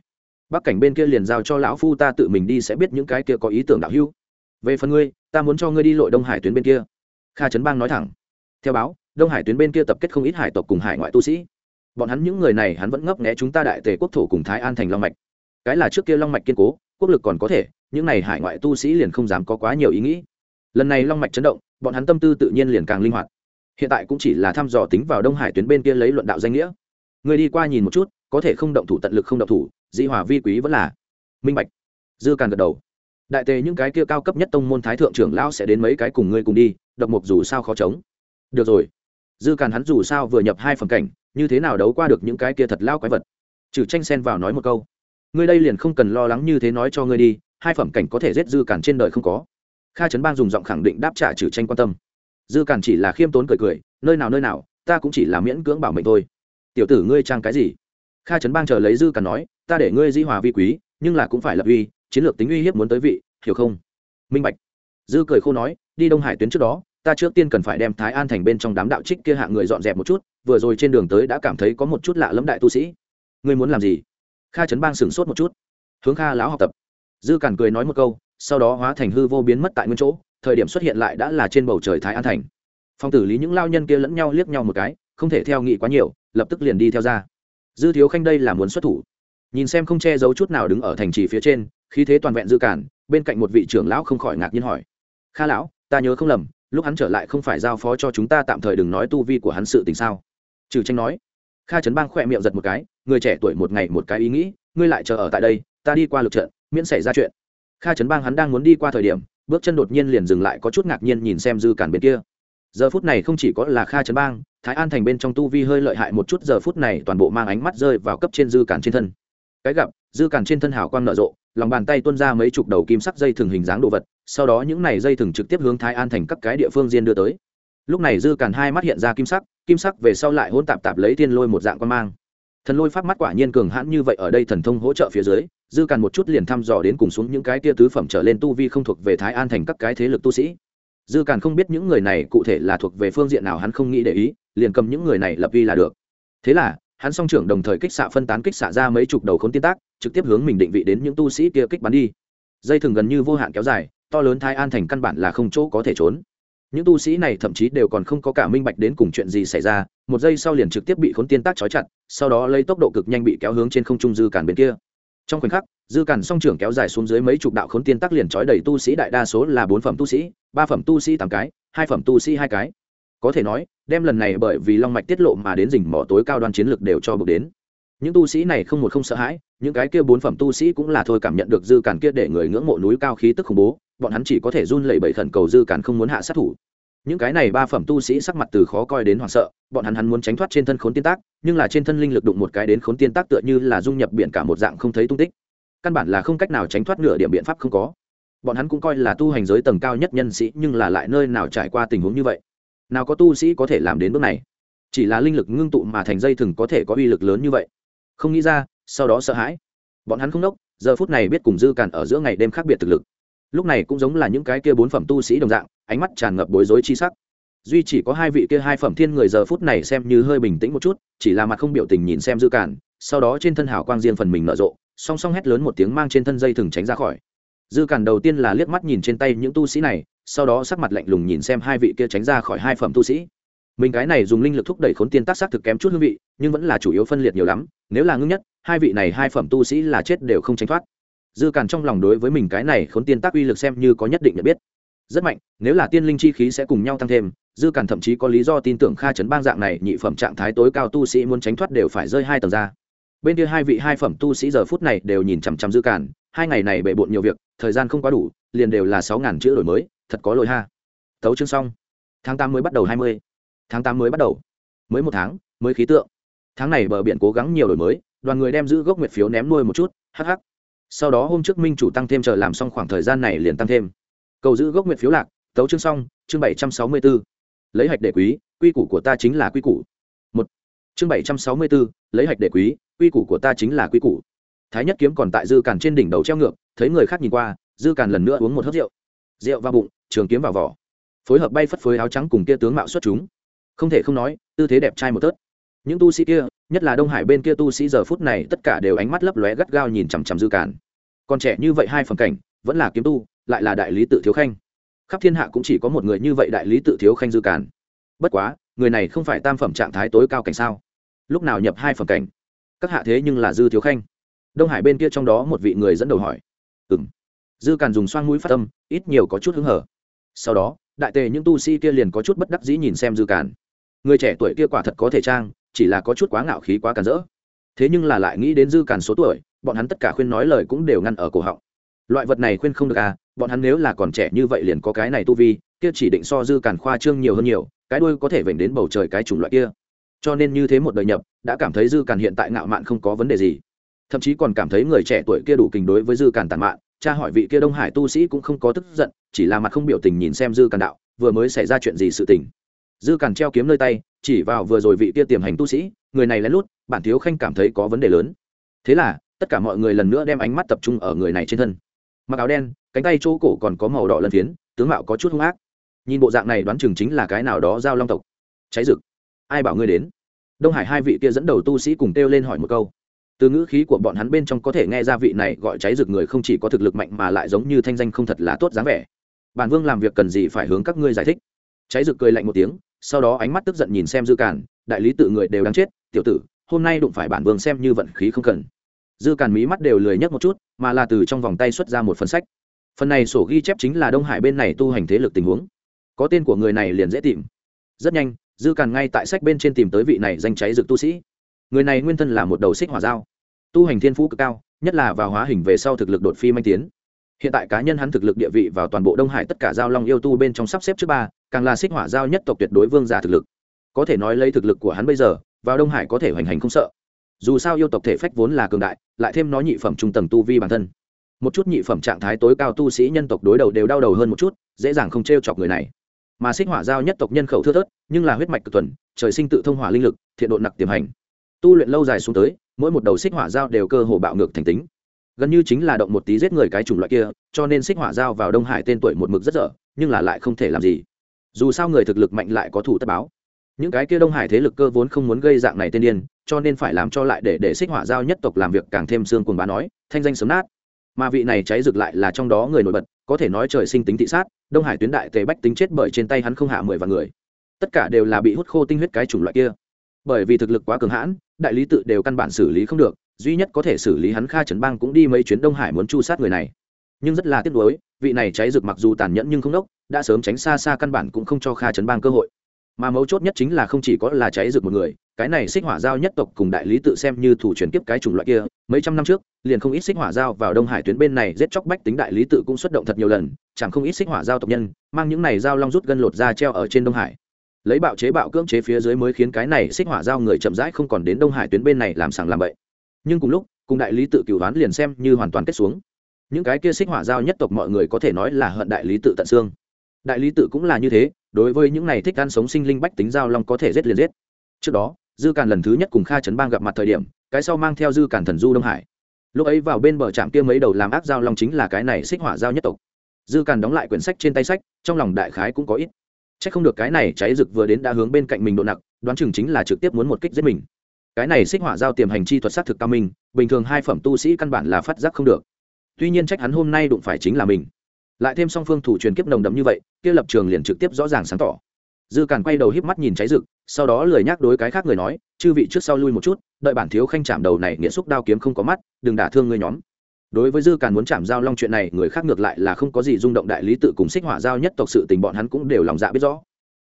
A: Bắc cảnh bên kia liền giao cho lão phu ta tự mình đi sẽ biết những cái kia có ý tưởng đạo hưu về phần ngươi, ta muốn cho ngươi đi lội đông hải tuyến bên kia. Kha trấn bang nói thẳng. Theo báo, đông hải tuyến bên kia tập kết không ít hải tộc cùng hải ngoại tu sĩ bọn hắn những người này hắn vẫn ngấp nghẽ chúng ta đại tề quốc thổ cùng thái an thành long mạch. Cái là trước kia long mạch kiên cố, quốc lực còn có thể, những này hải ngoại tu sĩ liền không dám có quá nhiều ý nghĩ. Lần này long mạch chấn động, bọn hắn tâm tư tự nhiên liền càng linh hoạt. Hiện tại cũng chỉ là thăm dò tính vào đông hải tuyến bên kia lấy luận đạo danh nghĩa. Người đi qua nhìn một chút, có thể không động thủ tận lực không động thủ, di hòa vi quý vẫn là minh bạch. Dư càng gật đầu. Đại tề những cái kia cao cấp nhất tông môn thái thượng trưởng lão sẽ đến mấy cái cùng ngươi cùng đi, độc mục dù sao khó chống. Được rồi dư càn hắn dù sao vừa nhập hai phần cảnh, như thế nào đấu qua được những cái kia thật lao quái vật? Trừ tranh xen vào nói một câu. Ngươi đây liền không cần lo lắng như thế nói cho ngươi đi, hai phẩm cảnh có thể giết dư càn trên đời không có. Kha trấn bang dùng giọng khẳng định đáp trả trừ tranh quan tâm. Dư càn chỉ là khiêm tốn cười cười, nơi nào nơi nào, ta cũng chỉ là miễn cưỡng bảo mệnh thôi. Tiểu tử ngươi trang cái gì? Kha trấn bang chờ lấy dư càn nói, ta để ngươi di hòa vi quý, nhưng là cũng phải lập uy, chiến lược tính uy hiếp muốn tới vị, hiểu không? Minh bạch. Dư cười khô nói, đi đông hải tuyến trước đó ta trước tiên cần phải đem thái an thành bên trong đám đạo trích kia hạng người dọn dẹp một chút, vừa rồi trên đường tới đã cảm thấy có một chút lạ lẫm đại tu sĩ. Ngươi muốn làm gì? Kha trấn bang sửng sốt một chút. Hướng kha lão học tập. Dư cản cười nói một câu, sau đó hóa thành hư vô biến mất tại nguyên chỗ, thời điểm xuất hiện lại đã là trên bầu trời thái an thành. Phong tử lý những lao nhân kia lẫn nhau liếc nhau một cái, không thể theo nghị quá nhiều, lập tức liền đi theo ra. Dư thiếu khanh đây là muốn xuất thủ. Nhìn xem không che giấu chút nào đứng ở thành trì phía trên, khí thế toàn vẹn dư cản, bên cạnh một vị trưởng lão không khỏi ngạc nhiên hỏi. Kha lão, ta nhớ không lầm lúc hắn trở lại không phải giao phó cho chúng ta tạm thời đừng nói tu vi của hắn sự tình sao? Trừ tranh nói. Kha trấn bang khỏe miệng giật một cái, người trẻ tuổi một ngày một cái ý nghĩ, ngươi lại chờ ở tại đây, ta đi qua lực trận, miễn xảy ra chuyện. Kha trấn bang hắn đang muốn đi qua thời điểm, bước chân đột nhiên liền dừng lại có chút ngạc nhiên nhìn xem dư cản bên kia. Giờ phút này không chỉ có là kha trấn bang, thái an thành bên trong tu vi hơi lợi hại một chút, giờ phút này toàn bộ mang ánh mắt rơi vào cấp trên dư cản trên thân. Cái gặp, dư cản trên thân hào quang nở rộ, lòng bàn tay tuôn ra mấy chục đầu kim sắc dây thường hình dáng đồ vật sau đó những này dây thường trực tiếp hướng thái an thành các cái địa phương diên đưa tới. Lúc này dư càn hai mắt hiện ra kim sắc kim sắc về sau lại hỗn tạp tạp lấy thiên lôi một dạng quan mang. Thần lôi pháp mắt quả nhiên cường hãn như vậy ở đây thần thông hỗ trợ phía dưới, dư càn một chút liền thăm dò đến cùng xuống những cái tia tứ phẩm trở lên tu vi không thuộc về thái an thành các cái thế lực tu sĩ. Dư càn không biết những người này cụ thể là thuộc về phương diện nào hắn không nghĩ để ý, liền cầm những người này lập vi là được. Thế là, hắn song trưởng đồng thời kích xạ phân tán kích xạ ra mấy chục đầu khốn tiên tác, trực tiếp hướng mình định vị đến những tu sĩ kia kích bắn đi. Dây thừng gần như vô hạn kéo dài to lớn thái an thành căn bản là không chỗ có thể trốn. Những tu sĩ này thậm chí đều còn không có cả minh bạch đến cùng chuyện gì xảy ra, một giây sau liền trực tiếp bị khốn tiên tác trói chặt, sau đó lấy tốc độ cực nhanh bị kéo hướng trên không trung dư cản bên kia. Trong khoảnh khắc, dư cản song trưởng kéo dài xuống dưới mấy chục đạo khốn tiên tác liền trói đầy tu sĩ đại đa số là bốn phẩm tu sĩ, ba phẩm tu sĩ tám cái, hai phẩm tu sĩ hai cái. Có thể nói, đem lần này bởi vì long mạch tiết lộ mà đến rình mỏ tối cao đoan chiến lược đều cho bực đến. Những tu sĩ này không một không sợ hãi, những cái kia bốn phẩm tu sĩ cũng là thôi cảm nhận được dư cản kia để người ngưỡng mộ núi cao khí tức khủng bố bọn hắn chỉ có thể run lẩy bẩy khẩn cầu dư cản không muốn hạ sát thủ. Những cái này ba phẩm tu sĩ sắc mặt từ khó coi đến hoảng sợ, bọn hắn hắn muốn tránh thoát trên thân khốn tiên tác, nhưng là trên thân linh lực đụng một cái đến khốn tiên tác tựa như là dung nhập biển cả một dạng không thấy tung tích. Căn bản là không cách nào tránh thoát nửa điểm biện pháp không có. Bọn hắn cũng coi là tu hành giới tầng cao nhất nhân sĩ, nhưng là lại nơi nào trải qua tình huống như vậy? Nào có tu sĩ có thể làm đến bước này? Chỉ là linh lực ngưng tụ mà thành dây thừng có thể có uy lực lớn như vậy. Không nghĩ ra, sau đó sợ hãi. Bọn hắn không đốc giờ phút này biết cùng dư càn ở giữa ngày đêm khác biệt thực lực lúc này cũng giống là những cái kia bốn phẩm tu sĩ đồng dạng, ánh mắt tràn ngập bối rối chi sắc. Duy chỉ có hai vị kia hai phẩm thiên người giờ phút này xem như hơi bình tĩnh một chút, chỉ là mặt không biểu tình nhìn xem dư cản. sau đó trên thân hào quang riêng phần mình nở rộ, song song hét lớn một tiếng mang trên thân dây thừng tránh ra khỏi. Dư cản đầu tiên là liếc mắt nhìn trên tay những tu sĩ này, sau đó sắc mặt lạnh lùng nhìn xem hai vị kia tránh ra khỏi hai phẩm tu sĩ. Mình cái này dùng linh lực thúc đẩy khốn tiên tác xác thực kém chút hương vị, nhưng vẫn là chủ yếu phân liệt nhiều lắm, nếu là ngưng nhất, hai vị này hai phẩm tu sĩ là chết đều không tránh thoát dư càn trong lòng đối với mình cái này khốn tiên tác uy lực xem như có nhất định nhận biết. Rất mạnh, nếu là tiên linh chi khí sẽ cùng nhau tăng thêm, dư càn thậm chí có lý do tin tưởng kha chấn bang dạng này nhị phẩm trạng thái tối cao tu sĩ muốn tránh thoát đều phải rơi hai tầng ra. Bên kia hai vị hai phẩm tu sĩ giờ phút này đều nhìn chằm chằm dư càn, hai ngày này bệ bộn nhiều việc, thời gian không quá đủ, liền đều là sáu ngàn chữ đổi mới, thật có lỗi ha. Tấu chương xong. Tháng tám mới bắt đầu hai mươi. Tháng tám mới bắt đầu. Mới một tháng, mới khí tượng. Tháng này bờ biển cố gắng nhiều đổi mới, đoàn người đem giữ gốc nguyệt phiếu ném nuôi một chút hh sau đó hôm trước minh chủ tăng thêm chờ làm xong khoảng thời gian này liền tăng thêm. Cầu giữ gốc nguyện phiếu lạc, tấu chương xong, chương bảy trăm sáu mươi b ố lấy hạch để quý, quy củ của ta chính là quy củ. Một. Chương bảy trăm sáu mươi b ố lấy hạch để quý, quy củ của ta chính là quy củ. Thái nhất kiếm còn tại dư càn trên đỉnh đầu treo ngược, thấy người khác nhìn qua, dư càn lần nữa uống một hớt rượu. Rượu vào bụng, trường kiếm vào vỏ. Phối hợp bay phất phới áo trắng cùng kia tướng mạo xuất chúng. Không thể không nói, tư thế đẹp trai một tớt. Những tu sĩ kia nhất là đông hải bên kia tu sĩ giờ phút này tất cả đều ánh mắt lấp lóe gắt gao nhìn chằm chằm dư càn. Còn trẻ như vậy hai phần cảnh, vẫn là kiếm tu, lại là đại lý tự thiếu khanh. Khắp thiên hạ cũng chỉ có một người như vậy đại lý tự thiếu khanh dư càn. Bất quá, người này không phải tam phẩm trạng thái tối cao cảnh sao? Lúc nào nhập hai phẩm cảnh? Các hạ thế nhưng là dư thiếu khanh. Đông hải bên kia trong đó một vị người dẫn đầu hỏi. Ừ m dư càn dùng xoang mũi phát tâm ít nhiều có chút hứng hở. Sau đó, đại tề những tu sĩ kia liền có chút bất đắc dĩ nhìn xem dư càn. Người trẻ tuổi kia quả thật có thể trang chỉ là có chút quá ngạo khí quá càn rỡ. Thế nhưng là lại nghĩ đến dư càn số tuổi, bọn hắn tất cả khuyên nói lời cũng đều ngăn ở cổ họng. Loại vật này khuyên không được à bọn hắn nếu là còn trẻ như vậy liền có cái này tu vi, kia chỉ định so dư càn khoa trương nhiều hơn nhiều, cái đuôi có thể vểnh đến bầu trời cái chủng loại kia. Cho nên như thế một đời nhập, đã cảm thấy dư càn hiện tại ngạo mạn không có vấn đề gì. Thậm chí còn cảm thấy người trẻ tuổi kia đủ kình đối với dư càn tàn mạn, cha hỏi vị kia đông hải tu sĩ cũng không có tức giận, chỉ là mặt không biểu tình nhìn xem dư càn đạo, vừa mới xảy ra chuyện gì sự tình dư càn treo kiếm nơi tay, chỉ vào vừa rồi vị kia tiềm hành tu sĩ, người này lén lút, bản thiếu khanh cảm thấy có vấn đề lớn. Thế là, tất cả mọi người lần nữa đem ánh mắt tập trung ở người này trên thân. Mặc áo đen, cánh tay chỗ cổ còn có màu đỏ lân phiến, tướng mạo có chút hung ác. Nhìn bộ dạng này đoán chừng chính là cái nào đó giao long tộc. Cháy rực. Ai bảo ngươi đến? Đông hải hai vị kia dẫn đầu tu sĩ cùng kêu lên hỏi một câu. Từ ngữ khí của bọn hắn bên trong có thể nghe ra vị này gọi cháy rực người không chỉ có thực lực mạnh mà lại giống như thanh danh không thật là tốt dáng vẻ. Bản vương làm việc cần gì phải hướng các ngươi giải thích? Cháy rực cười lạnh một tiếng, sau đó ánh mắt tức giận nhìn xem dư cản đại lý tự người đều đáng chết, tiểu tử, hôm nay đụng phải bản vương xem như vận khí không cần. Dư cản mí mắt đều lười nhấc một chút, mà là từ trong vòng tay xuất ra một phần sách. Phần này sổ ghi chép chính là đông hải bên này tu hành thế lực tình huống. Có tên của người này liền dễ tìm. Rất nhanh, dư càn ngay tại sách bên trên tìm tới vị này danh cháy rực tu sĩ. Người này nguyên thân là một đầu xích hỏa dao. Tu hành thiên phú cực cao, nhất là vào hóa hình về sau thực lực đột phi manh tiến hiện tại cá nhân hắn thực lực địa vị vào toàn bộ đông hải tất cả giao long yêu tu bên trong sắp xếp trước ba, càng là xích hỏa giao nhất tộc tuyệt đối vương giả thực lực. Có thể nói lấy thực lực của hắn bây giờ, vào đông hải có thể hoành hành không sợ. Dù sao yêu tộc thể phách vốn là cường đại, lại thêm nó nhị phẩm trung tầng tu vi bản thân. Một chút nhị phẩm trạng thái tối cao tu sĩ nhân tộc đối đầu đều đau đầu hơn một chút, dễ dàng không t r e o chọc người này. Mà xích hỏa giao nhất tộc nhân khẩu thưa thớt, nhưng là huyết mạch cực tuần trời sinh tự thông hỏa linh lực, thiện độ nặc tiềm hành. Tu luyện lâu dài xuống tới, mỗi một đầu xích hỏa giao đều cơ hồ bạo ngược thành tính gần như chính là động một tí giết người cái chủng loại kia, cho nên xích hỏa giao vào đông hải tên tuổi một mực rất dở, nhưng là lại không thể làm gì. Dù sao người thực lực mạnh lại có thủ tất báo. Những cái kia đông hải thế lực cơ vốn không muốn gây dạng này tên điên, cho nên phải làm cho lại để để xích hỏa giao nhất tộc làm việc càng thêm xương cuồng bá nói, thanh danh sớm nát. Mà vị này cháy rực lại là trong đó người nổi bật, có thể nói trời sinh tính thị sát, đông hải tuyến đại tề bách tính chết bởi trên tay hắn không hạ mười vạn người. Tất cả đều là bị hút khô tinh huyết cái chủng loại kia. Bởi vì thực lực quá cường hãn, đại lý tự đều căn bản xử lý không được duy nhất có thể xử lý hắn kha trấn bang cũng đi mấy chuyến đông hải muốn chu sát người này. Nhưng rất là tiếc nuối, vị này cháy rực mặc dù tàn nhẫn nhưng không đốc, đã sớm tránh xa xa căn bản cũng không cho kha trấn bang cơ hội. Mà mấu chốt nhất chính là không chỉ có là cháy rực một người, cái này xích hỏa giao nhất tộc cùng đại lý tự xem như thủ truyền kiếp cái chủng loại kia, mấy trăm năm trước, liền không ít xích hỏa giao vào đông hải tuyến bên này giết chóc bách tính đại lý tự cũng xuất động thật nhiều lần, chẳng không ít xích hỏa giao tộc nhân, mang những này giao long rút gân lột ra treo ở trên đông hải. Lấy bạo chế bạo cưỡng chế phía dưới mới khiến cái này xích hỏa giao người chậm rãi không còn đến đông hải tuyến bên này làm sàng làm bậy nhưng cùng lúc, cùng đại lý tự cửu đoán liền xem như hoàn toàn kết xuống. Những cái kia xích hỏa giao nhất tộc mọi người có thể nói là hận đại lý tự tận xương. Đại lý tự cũng là như thế, đối với những này thích ăn sống sinh linh bách tính giao long có thể giết liền giết. Trước đó, dư càn lần thứ nhất cùng kha trấn bang gặp mặt thời điểm, cái sau mang theo dư càn thần du đông hải. Lúc ấy vào bên bờ trạm kia mấy đầu làm ác giao long chính là cái này xích hỏa giao nhất tộc. Dư càn đóng lại quyển sách trên tay sách, trong lòng đại khái cũng có ít. C h ắ c không được cái này cháy rực vừa đến đã hướng bên cạnh mình độ nặng, đoán chừng chính là trực tiếp muốn một kích giết mình cái này xích hỏa giao tiềm hành chi thuật sát thực cao minh, bình thường hai phẩm tu sĩ căn bản là phát giác không được. Tuy nhiên trách hắn hôm nay đụng phải chính là mình. Lại thêm song phương thủ truyền kiếp nồng đậm như vậy, kia lập trường liền trực tiếp rõ ràng sáng tỏ. Dư càn quay đầu híp mắt nhìn cháy rực, sau đó lời nhắc đối cái khác người nói, chư vị trước sau lui một chút, đợi bản thiếu khanh chạm đầu này nghĩa xúc đao kiếm không có mắt, đừng đả thương người nhóm. Đối với dư càn muốn chạm giao long chuyện này, người khác ngược lại là không có gì rung động đại lý tự cùng xích hỏa giao nhất tộc sự tình bọn hắn cũng đều lòng dạ biết rõ.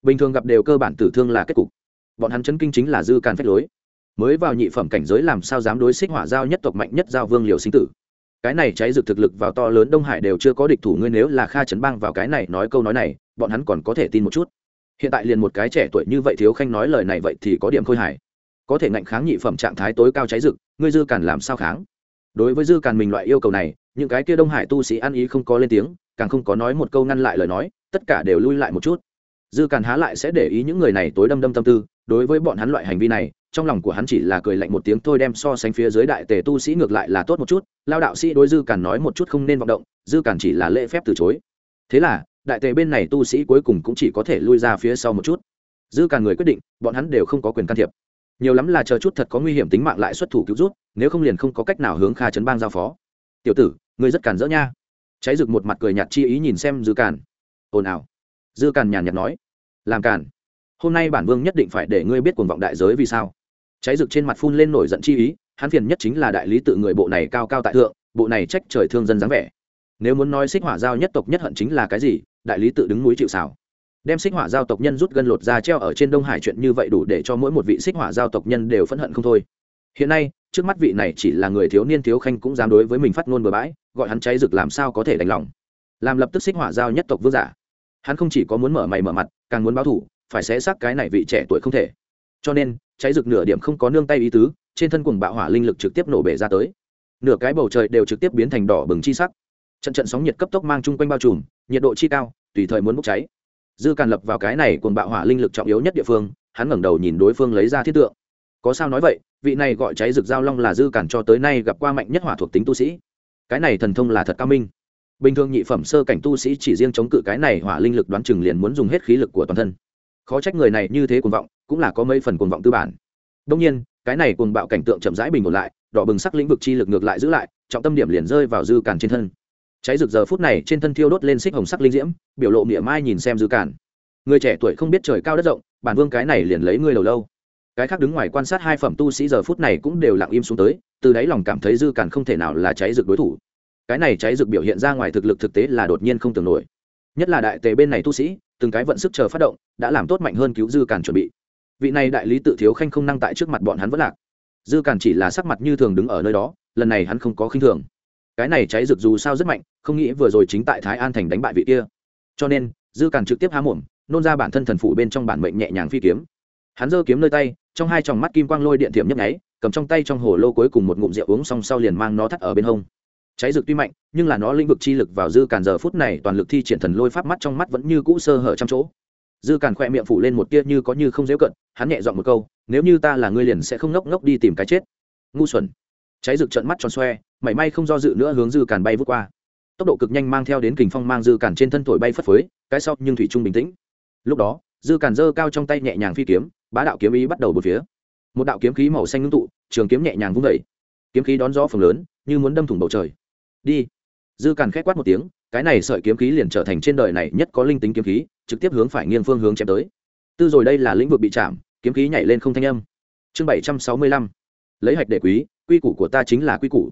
A: Bình thường gặp đều cơ bản tử thương là kết cục. Bọn hắn chấn kinh chính là dư càn phách lối mới vào nhị phẩm cảnh giới làm sao dám đối xích hỏa giao nhất tộc mạnh nhất giao vương liều sinh tử. Cái này cháy rực thực lực vào to lớn đông hải đều chưa có địch thủ, ngươi nếu là kha chấn bang vào cái này nói câu nói này, bọn hắn còn có thể tin một chút. Hiện tại liền một cái trẻ tuổi như vậy thiếu khanh nói lời này vậy thì có điểm khôi hài. Có thể ngạnh kháng nhị phẩm trạng thái tối cao cháy rực ngươi dư càn làm sao kháng? Đối với dư càn mình loại yêu cầu này, những cái kia đông hải tu sĩ ăn ý không có lên tiếng, càng không có nói một câu ngăn lại lời nói, tất cả đều lui lại một chút. Dư càn há lại sẽ để ý những người này tối đâm đâm tâm tư, đối với bọn hắn loại hành vi này trong lòng của hắn chỉ là cười lạnh một tiếng thôi đem so sánh phía dưới đại tề tu sĩ ngược lại là tốt một chút, lao đạo sĩ đối dư càn nói một chút không nên vọng động, dư càn chỉ là lễ phép từ chối. Thế là, đại tề bên này tu sĩ cuối cùng cũng chỉ có thể lui ra phía sau một chút. Dư càn người quyết định, bọn hắn đều không có quyền can thiệp. Nhiều lắm là chờ chút thật có nguy hiểm tính mạng lại xuất thủ cứu rút nếu không liền không có cách nào hướng kha chấn bang giao phó. Tiểu tử ngươi rất càn rỡ nha. Cháy rực một mặt cười nhạt chi ý nhìn xem dư càn. Ồn ào. Dư càn nhàn nhạt nói. Làm càn. Hôm nay bản vương nhất định phải để ngươi biết cuồng vọng đại giới vì sao cháy rực trên mặt phun lên nổi giận chi ý, hắn phiền nhất chính là đại lý tự người bộ này cao cao tại thượng, bộ này trách trời thương dân dáng vẻ. Nếu muốn nói xích hỏa giao nhất tộc nhất hận chính là cái gì, đại lý tự đứng núi chịu xảo đem xích hỏa giao tộc nhân rút gân lột ra treo ở trên đông hải chuyện như vậy đủ để cho mỗi một vị xích hỏa giao tộc nhân đều phẫn hận không thôi. Hiện nay, trước mắt vị này chỉ là người thiếu niên thiếu khanh cũng dám đối với mình phát ngôn bừa bãi, gọi hắn cháy rực làm sao có thể đành lòng. Làm lập tức xích hỏa giao nhất tộc vương giả. Hắn không chỉ có muốn mở mày mở mặt, càng muốn báo thủ, phải xé xác cái này vị trẻ tuổi không thể. Cho nên cháy rực nửa điểm không có nương tay ý tứ, trên thân cùng bạo hỏa linh lực trực tiếp nổ bể ra tới. Nửa cái bầu trời đều trực tiếp biến thành đỏ bừng chi sắc. Trận trận sóng nhiệt cấp tốc mang chung quanh bao trùm, nhiệt độ chi cao, tùy thời muốn bốc cháy. Dư càn lập vào cái này cùng bạo hỏa linh lực trọng yếu nhất địa phương, hắn ngẩng đầu nhìn đối phương lấy ra thiết tượng. Có sao nói vậy, vị này gọi cháy rực giao long là dư càn cho tới nay gặp qua mạnh nhất hỏa thuộc tính tu sĩ. Cái này thần thông là thật cao minh. Bình thường nhị phẩm sơ cảnh tu sĩ chỉ riêng chống cự cái này hỏa linh lực đoán chừng liền muốn dùng hết khí lực của toàn thân. Khó trách người này như thế cuồng vọng cũng là có mấy phần cuồng vọng tư bản. Đông nhiên, cái này cuồng bạo cảnh tượng chậm rãi bình ổn lại, đỏ bừng sắc lĩnh vực chi lực ngược lại giữ lại, trọng tâm điểm liền rơi vào dư cản trên thân. Cháy rực giờ phút này, trên thân thiêu đốt lên xích hồng sắc linh diễm, biểu lộ mỉa mai nhìn xem dư cản. người trẻ tuổi không biết trời cao đất rộng, bản vương cái này liền lấy ngươi đầu lâu. Cái khác đứng ngoài quan sát hai phẩm tu sĩ giờ phút này cũng đều lặng im xuống tới, từ đáy lòng cảm thấy dư cản không thể nào là cháy rực đối thủ. Cái này cháy rực biểu hiện ra ngoài thực lực thực tế là đột nhiên không tưởng nổi. Nhất là đại tề bên này tu sĩ, từng cái vận sức chờ phát động, đã làm tốt mạnh hơn cứu dư cản chuẩn bị vị này đại lý tự thiếu khanh không năng tại trước mặt bọn hắn vẫn lạc. Dư càn chỉ là sắc mặt như thường đứng ở nơi đó, lần này hắn không có khinh thường. Cái này cháy rực dù sao rất mạnh, không nghĩ vừa rồi chính tại thái an thành đánh bại vị kia. Cho nên, dư càn trực tiếp há mồm, nôn ra bản thân thần phụ bên trong bản mệnh nhẹ nhàng phi kiếm. Hắn giơ kiếm nơi tay, trong hai tròng mắt kim quang lôi điện thiểm nhấp nháy, cầm trong tay trong hồ lô cuối cùng một ngụm rượu uống xong sau liền mang nó thắt ở bên hông. Cháy rực tuy mạnh, nhưng là nó lĩnh vực chi lực vào dư càn giờ phút này toàn lực thi triển thần lôi pháp mắt trong mắt vẫn như cũ sơ hở trăm chỗ dư càn khỏe miệng phủ lên một tia như có như không dễ cận, hắn nhẹ dọn một câu, nếu như ta là ngươi liền sẽ không ngốc ngốc đi tìm cái chết. Ngu xuẩn. Cháy rực trận mắt tròn xoe, mảy may không do dự nữa hướng dư càn bay vút qua. Tốc độ cực nhanh mang theo đến kình phong mang dư càn trên thân thổi bay phất phới, cái sau nhưng thủy trung bình tĩnh. Lúc đó, dư càn dơ cao trong tay nhẹ nhàng phi kiếm, bá đạo kiếm ý bắt đầu một phía. Một đạo kiếm khí màu xanh ngưng tụ, trường kiếm nhẹ nhàng vung vẩy kiếm khí đón gió phồng lớn, như muốn đâm thủng bầu trời. Đi. Dư càn khét quát một tiếng, cái này sợi kiếm khí liền trở thành trên đời này nhất có linh tính kiếm khí trực tiếp hướng phải nghiêng phương hướng chém tới. Tư rồi đây là lĩnh vực bị chạm, kiếm khí nhảy lên không thanh âm. Chương bảy trăm sáu mươi lăm. Lấy hạch để quý, quy củ của ta chính là quy củ.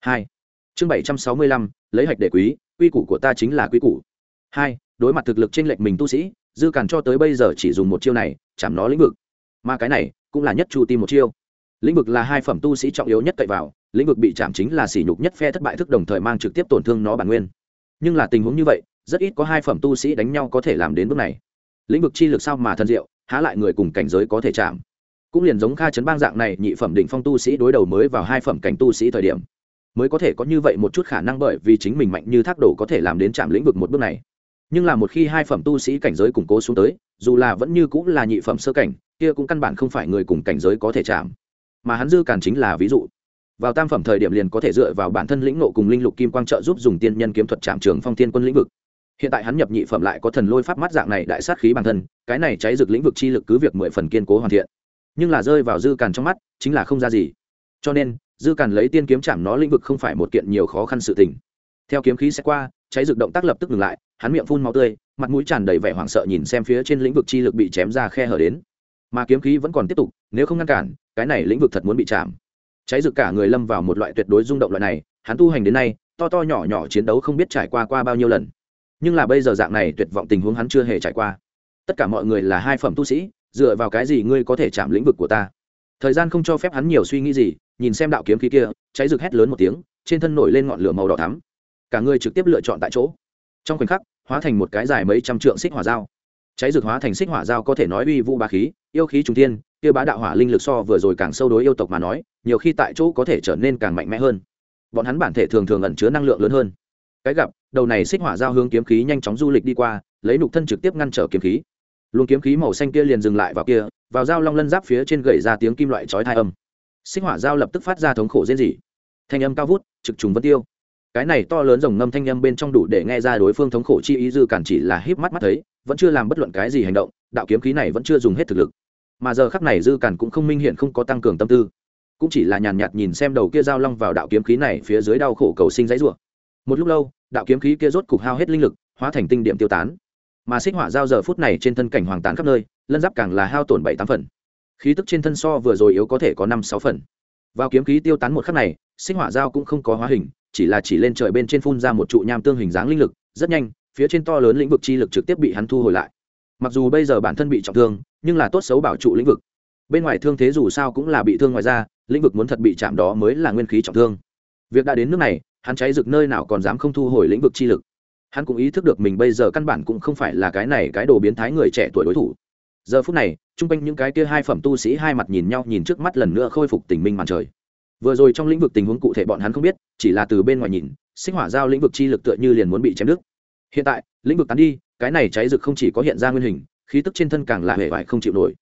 A: Hai. Chương bảy trăm sáu mươi lăm. Lấy hạch để quý, quy củ của ta chính là quy củ. Hai. Đối mặt thực lực trên lệnh mình tu sĩ, dư càn cho tới bây giờ chỉ dùng một chiêu này, chạm nó lĩnh vực. Mà cái này, cũng là nhất chu tim một chiêu. Lĩnh vực là hai phẩm tu sĩ trọng yếu nhất cậy vào, lĩnh vực bị chạm chính là sỉ nhục nhất phe thất bại thức đồng thời mang trực tiếp tổn thương nó bản nguyên. Nhưng là tình huống như vậy rất ít có hai phẩm tu sĩ đánh nhau có thể làm đến bước này. Lĩnh vực chi lực sao mà thân diệu, há lại người cùng cảnh giới có thể chạm. Cũng liền giống kha chấn bang dạng này, nhị phẩm đỉnh phong tu sĩ đối đầu mới vào hai phẩm cảnh tu sĩ thời điểm, mới có thể có như vậy một chút khả năng bởi vì chính mình mạnh như thác đổ có thể làm đến chạm lĩnh vực một bước này. Nhưng là một khi hai phẩm tu sĩ cảnh giới củng cố xuống tới, dù là vẫn như cũng là nhị phẩm sơ cảnh, kia cũng căn bản không phải người cùng cảnh giới có thể chạm. Mà hắn dư càn chính là ví dụ. Vào tam phẩm thời điểm liền có thể dựa vào bản thân lĩnh nộ cùng linh lục kim quang trợ giúp dùng tiên nhân kiếm thuật chạm trường phong tiên quân lĩnh vực hiện tại hắn nhập nhị phẩm lại có thần lôi pháp mắt dạng này đại sát khí bản thân, cái này cháy rực lĩnh vực chi lực cứ việc mười phần kiên cố hoàn thiện, nhưng là rơi vào dư càn trong mắt, chính là không ra gì. Cho nên, dư càn lấy tiên kiếm chạm nó lĩnh vực không phải một kiện nhiều khó khăn sự tình. Theo kiếm khí sẽ qua, cháy rực động tác lập tức ngừng lại, hắn miệng phun máu tươi, mặt mũi tràn đầy vẻ hoảng sợ nhìn xem phía trên lĩnh vực chi lực bị chém ra khe hở đến. Mà kiếm khí vẫn còn tiếp tục, nếu không ngăn cản, cái này lĩnh vực thật muốn bị chạm. Cháy rực cả người lâm vào một loại tuyệt đối rung động loại này, hắn tu hành đến nay, to to nhỏ nhỏ chiến đấu không biết trải qua qua bao nhiêu lần nhưng là bây giờ dạng này tuyệt vọng tình huống hắn chưa hề trải qua. Tất cả mọi người là hai phẩm tu sĩ, dựa vào cái gì ngươi có thể chạm lĩnh vực của ta? Thời gian không cho phép hắn nhiều suy nghĩ gì, nhìn xem đạo kiếm khí kia, cháy rực hét lớn một tiếng, trên thân nổi lên ngọn lửa màu đỏ thắm. Cả người trực tiếp lựa chọn tại chỗ. Trong khoảnh khắc, hóa thành một cái dài mấy trăm trượng xích hỏa dao. Cháy rực hóa thành xích hỏa dao có thể nói uy vũ bá khí, yêu khí trung tiên kia bá đạo hỏa linh lực so vừa rồi càng sâu đối yêu tộc mà nói, nhiều khi tại chỗ có thể trở nên càng mạnh mẽ hơn. Bọn hắn bản thể thường thường ẩn chứa năng lượng lớn hơn cái gặp đầu này xích hỏa giao hướng kiếm khí nhanh chóng du lịch đi qua lấy nục thân trực tiếp ngăn trở kiếm khí. Luồng kiếm khí màu xanh kia liền dừng lại vào kia vào dao long lân giáp phía trên gậy ra tiếng kim loại chói thai âm. Xích hỏa dao lập tức phát ra thống khổ rên dị, thanh âm cao vút trực trùng vân tiêu. Cái này to lớn rồng ngâm thanh âm bên trong đủ để nghe ra đối phương thống khổ chi ý dư cản chỉ là híp mắt mắt thấy vẫn chưa làm bất luận cái gì hành động đạo kiếm khí này vẫn chưa dùng hết thực lực. Mà giờ khắc này dư cản cũng không minh hiện không có tăng cường tâm tư. Cũng chỉ là nhàn nhạt nhìn xem đầu kia dao long vào đạo kiếm khí này phía dưới đau khổ cầu sinh dãy rủa. Một lúc lâu đạo kiếm khí kia rốt cục hao hết linh lực, hóa thành tinh điểm tiêu tán. Mà xích hỏa giao giờ phút này trên thân cảnh hoàng tán khắp nơi, lân giáp càng là hao tổn bảy tám phần. Khí tức trên thân so vừa rồi yếu có thể có năm sáu phần. Vào kiếm khí tiêu tán một khắc này, xích hỏa giao cũng không có hóa hình, chỉ là chỉ lên trời bên trên phun ra một trụ nham tương hình dáng linh lực, rất nhanh, phía trên to lớn lĩnh vực chi lực trực tiếp bị hắn thu hồi lại. Mặc dù bây giờ bản thân bị trọng thương, nhưng là tốt xấu bảo trụ lĩnh vực. Bên ngoài thương thế dù sao cũng là bị thương ngoài ra lĩnh vực muốn thật bị chạm đó mới là nguyên khí trọng thương. Việc đã đến nước này hắn cháy rực nơi nào còn dám không thu hồi lĩnh vực chi lực. Hắn cũng ý thức được mình bây giờ căn bản cũng không phải là cái này cái đồ biến thái người trẻ tuổi đối thủ. Giờ phút này, chung quanh những cái kia hai phẩm tu sĩ hai mặt nhìn nhau nhìn trước mắt lần nữa khôi phục tình minh màn trời. Vừa rồi trong lĩnh vực tình huống cụ thể bọn hắn không biết, chỉ là từ bên ngoài nhìn, sinh hỏa giao lĩnh vực chi lực tựa như liền muốn bị chém đứt. Hiện tại, lĩnh vực tán đi, cái này cháy rực không chỉ có hiện ra nguyên hình, khí tức trên thân càng là hệ vải không chịu nổi.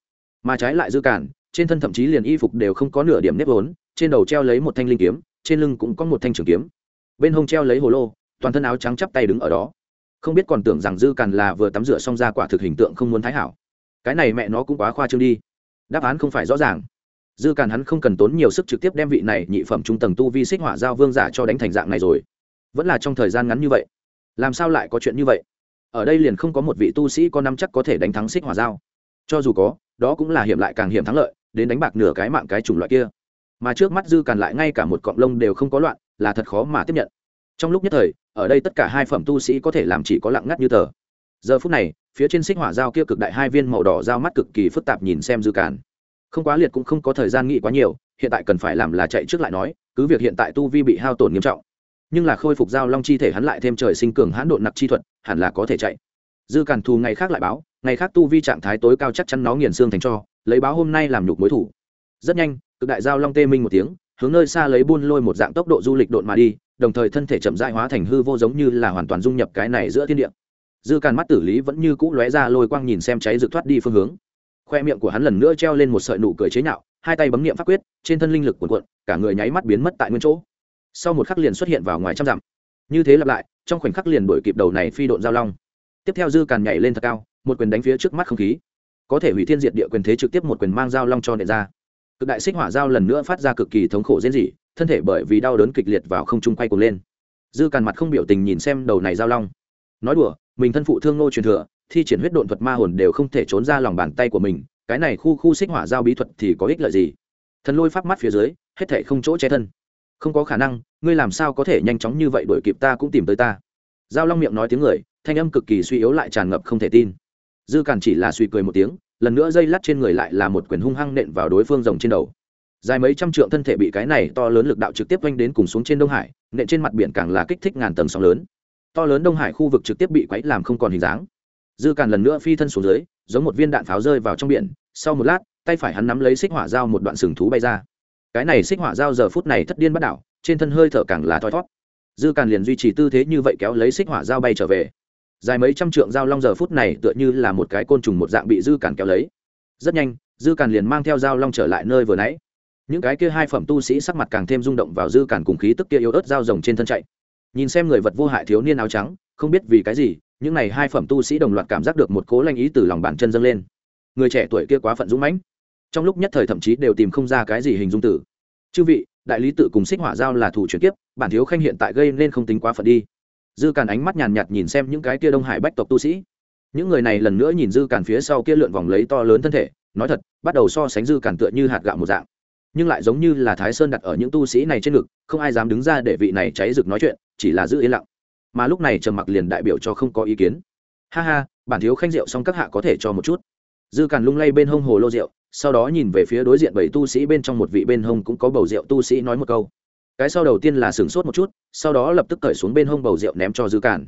A: Mà trái lại dư cản, trên thân thậm chí liền y phục đều không có nửa điểm nếp vốn, trên đầu treo lấy một thanh linh kiếm, trên lưng cũng có một thanh trường kiếm bên hông treo lấy hồ lô, toàn thân áo trắng chắp tay đứng ở đó. Không biết còn tưởng rằng dư càn là vừa tắm rửa xong ra quả thực hình tượng không muốn thái hảo. Cái này mẹ nó cũng quá khoa trương đi. Đáp án không phải rõ ràng. Dư càn hắn không cần tốn nhiều sức trực tiếp đem vị này nhị phẩm trung tầng tu vi xích hỏa giao vương giả cho đánh thành dạng này rồi. Vẫn là trong thời gian ngắn như vậy. Làm sao lại có chuyện như vậy? Ở đây liền không có một vị tu sĩ có năm chắc có thể đánh thắng xích hỏa giao. Cho dù có, đó cũng là hiểm lại càng hiểm thắng lợi, đến đánh bạc nửa cái mạng cái chủng loại kia. Mà trước mắt dư càn lại ngay cả một cọng lông đều không có loạn là thật khó mà tiếp nhận. Trong lúc nhất thời, ở đây tất cả hai phẩm tu sĩ có thể làm chỉ có lặng ngắt như tờ. Giờ phút này, phía trên xích hỏa dao kia cực đại hai viên màu đỏ dao mắt cực kỳ phức tạp nhìn xem dư càn. Không quá liệt cũng không có thời gian nghĩ quá nhiều, hiện tại cần phải làm là chạy trước lại nói, cứ việc hiện tại tu vi bị hao tổn nghiêm trọng, nhưng là khôi phục giao long chi thể hắn lại thêm trời sinh cường hãn độn nặc chi thuật, hẳn là có thể chạy. Dư càn thù ngày khác lại báo, ngày khác tu vi trạng thái tối cao chắc chắn nó nghiền xương thành cho, lấy báo hôm nay làm nhục mối thủ. Rất nhanh, cực đại giao long tê minh một tiếng hướng nơi xa lấy buôn lôi một dạng tốc độ du lịch độn mà đi, đồng thời thân thể chậm dại hóa thành hư vô giống như là hoàn toàn dung nhập cái này giữa thiên địa. Dư càn mắt tử lý vẫn như cũ lóe ra lôi quang nhìn xem cháy rực thoát đi phương hướng. Khoe miệng của hắn lần nữa treo lên một sợi nụ cười chế nhạo, hai tay bấm niệm pháp quyết, trên thân linh lực cuộn cuộn, cả người nháy mắt biến mất tại nguyên chỗ. Sau một khắc liền xuất hiện vào ngoài trăm dặm. Như thế lặp lại, trong khoảnh khắc liền đổi kịp đầu này phi độn giao long. Tiếp theo dư càn nhảy lên thật cao, một quyền đánh phía trước mắt không khí. Có thể hủy thiên diệt địa quyền thế trực tiếp một quyền mang giao long cho nệ ra cực đại xích hỏa giao lần nữa phát ra cực kỳ thống khổ diễn dị thân thể bởi vì đau đớn kịch liệt vào không trung quay cuồng lên. Dư càn mặt không biểu tình nhìn xem đầu này giao long. Nói đùa, mình thân phụ thương nô truyền thừa, thi triển huyết độn thuật ma hồn đều không thể trốn ra lòng bàn tay của mình, cái này khu khu xích hỏa giao bí thuật thì có ích lợi gì? Thần lôi pháp mắt phía dưới, hết thể không chỗ che thân. Không có khả năng, ngươi làm sao có thể nhanh chóng như vậy đuổi kịp ta cũng tìm tới ta. Giao long miệng nói tiếng người, thanh âm cực kỳ suy yếu lại tràn ngập không thể tin. Dư càn chỉ là suy cười một tiếng lần nữa dây lắt trên người lại là một quyền hung hăng nện vào đối phương rồng trên đầu. Dài mấy trăm trượng thân thể bị cái này to lớn lực đạo trực tiếp oanh đến cùng xuống trên đông hải, nện trên mặt biển càng là kích thích ngàn tầng sóng lớn. To lớn đông hải khu vực trực tiếp bị quấy làm không còn hình dáng. Dư càn lần nữa phi thân xuống dưới, giống một viên đạn pháo rơi vào trong biển, sau một lát, tay phải hắn nắm lấy xích hỏa dao một đoạn sừng thú bay ra. Cái này xích hỏa dao giờ phút này thất điên bắt đảo, trên thân hơi thở càng là thoi thót. Dư càn liền duy trì tư thế như vậy kéo lấy xích hỏa dao bay trở về dài mấy trăm trượng dao long giờ phút này tựa như là một cái côn trùng một dạng bị dư càn kéo lấy. Rất nhanh, dư càn liền mang theo dao long trở lại nơi vừa nãy. Những cái kia hai phẩm tu sĩ sắc mặt càng thêm rung động vào dư càn cùng khí tức kia yếu ớt dao rồng trên thân chạy. Nhìn xem người vật vô hại thiếu niên áo trắng, không biết vì cái gì, những này hai phẩm tu sĩ đồng loạt cảm giác được một cố lanh ý từ lòng bàn chân dâng lên. Người trẻ tuổi kia quá phận dũng mãnh. Trong lúc nhất thời thậm chí đều tìm không ra cái gì hình dung tử chư vị, đại lý tự cùng xích hỏa giao là thủ chuyển kiếp, bản thiếu khanh hiện tại gây nên không tính quá phận đi dư càn ánh mắt nhàn nhạt nhìn xem những cái kia đông hải bách tộc tu sĩ. Những người này lần nữa nhìn dư càn phía sau kia lượn vòng lấy to lớn thân thể, nói thật, bắt đầu so sánh dư càn tựa như hạt gạo một dạng. Nhưng lại giống như là thái sơn đặt ở những tu sĩ này trên ngực, không ai dám đứng ra để vị này cháy rực nói chuyện, chỉ là giữ yên lặng. Mà lúc này trầm mặc liền đại biểu cho không có ý kiến. Ha ha, bản thiếu khanh rượu xong các hạ có thể cho một chút. Dư càn lung lay bên hông hồ lô rượu, sau đó nhìn về phía đối diện bảy tu sĩ bên trong một vị bên hông cũng có bầu rượu tu sĩ nói một câu cái sau đầu tiên là sửng sốt một chút, sau đó lập tức cởi xuống bên hông bầu rượu ném cho dư cản.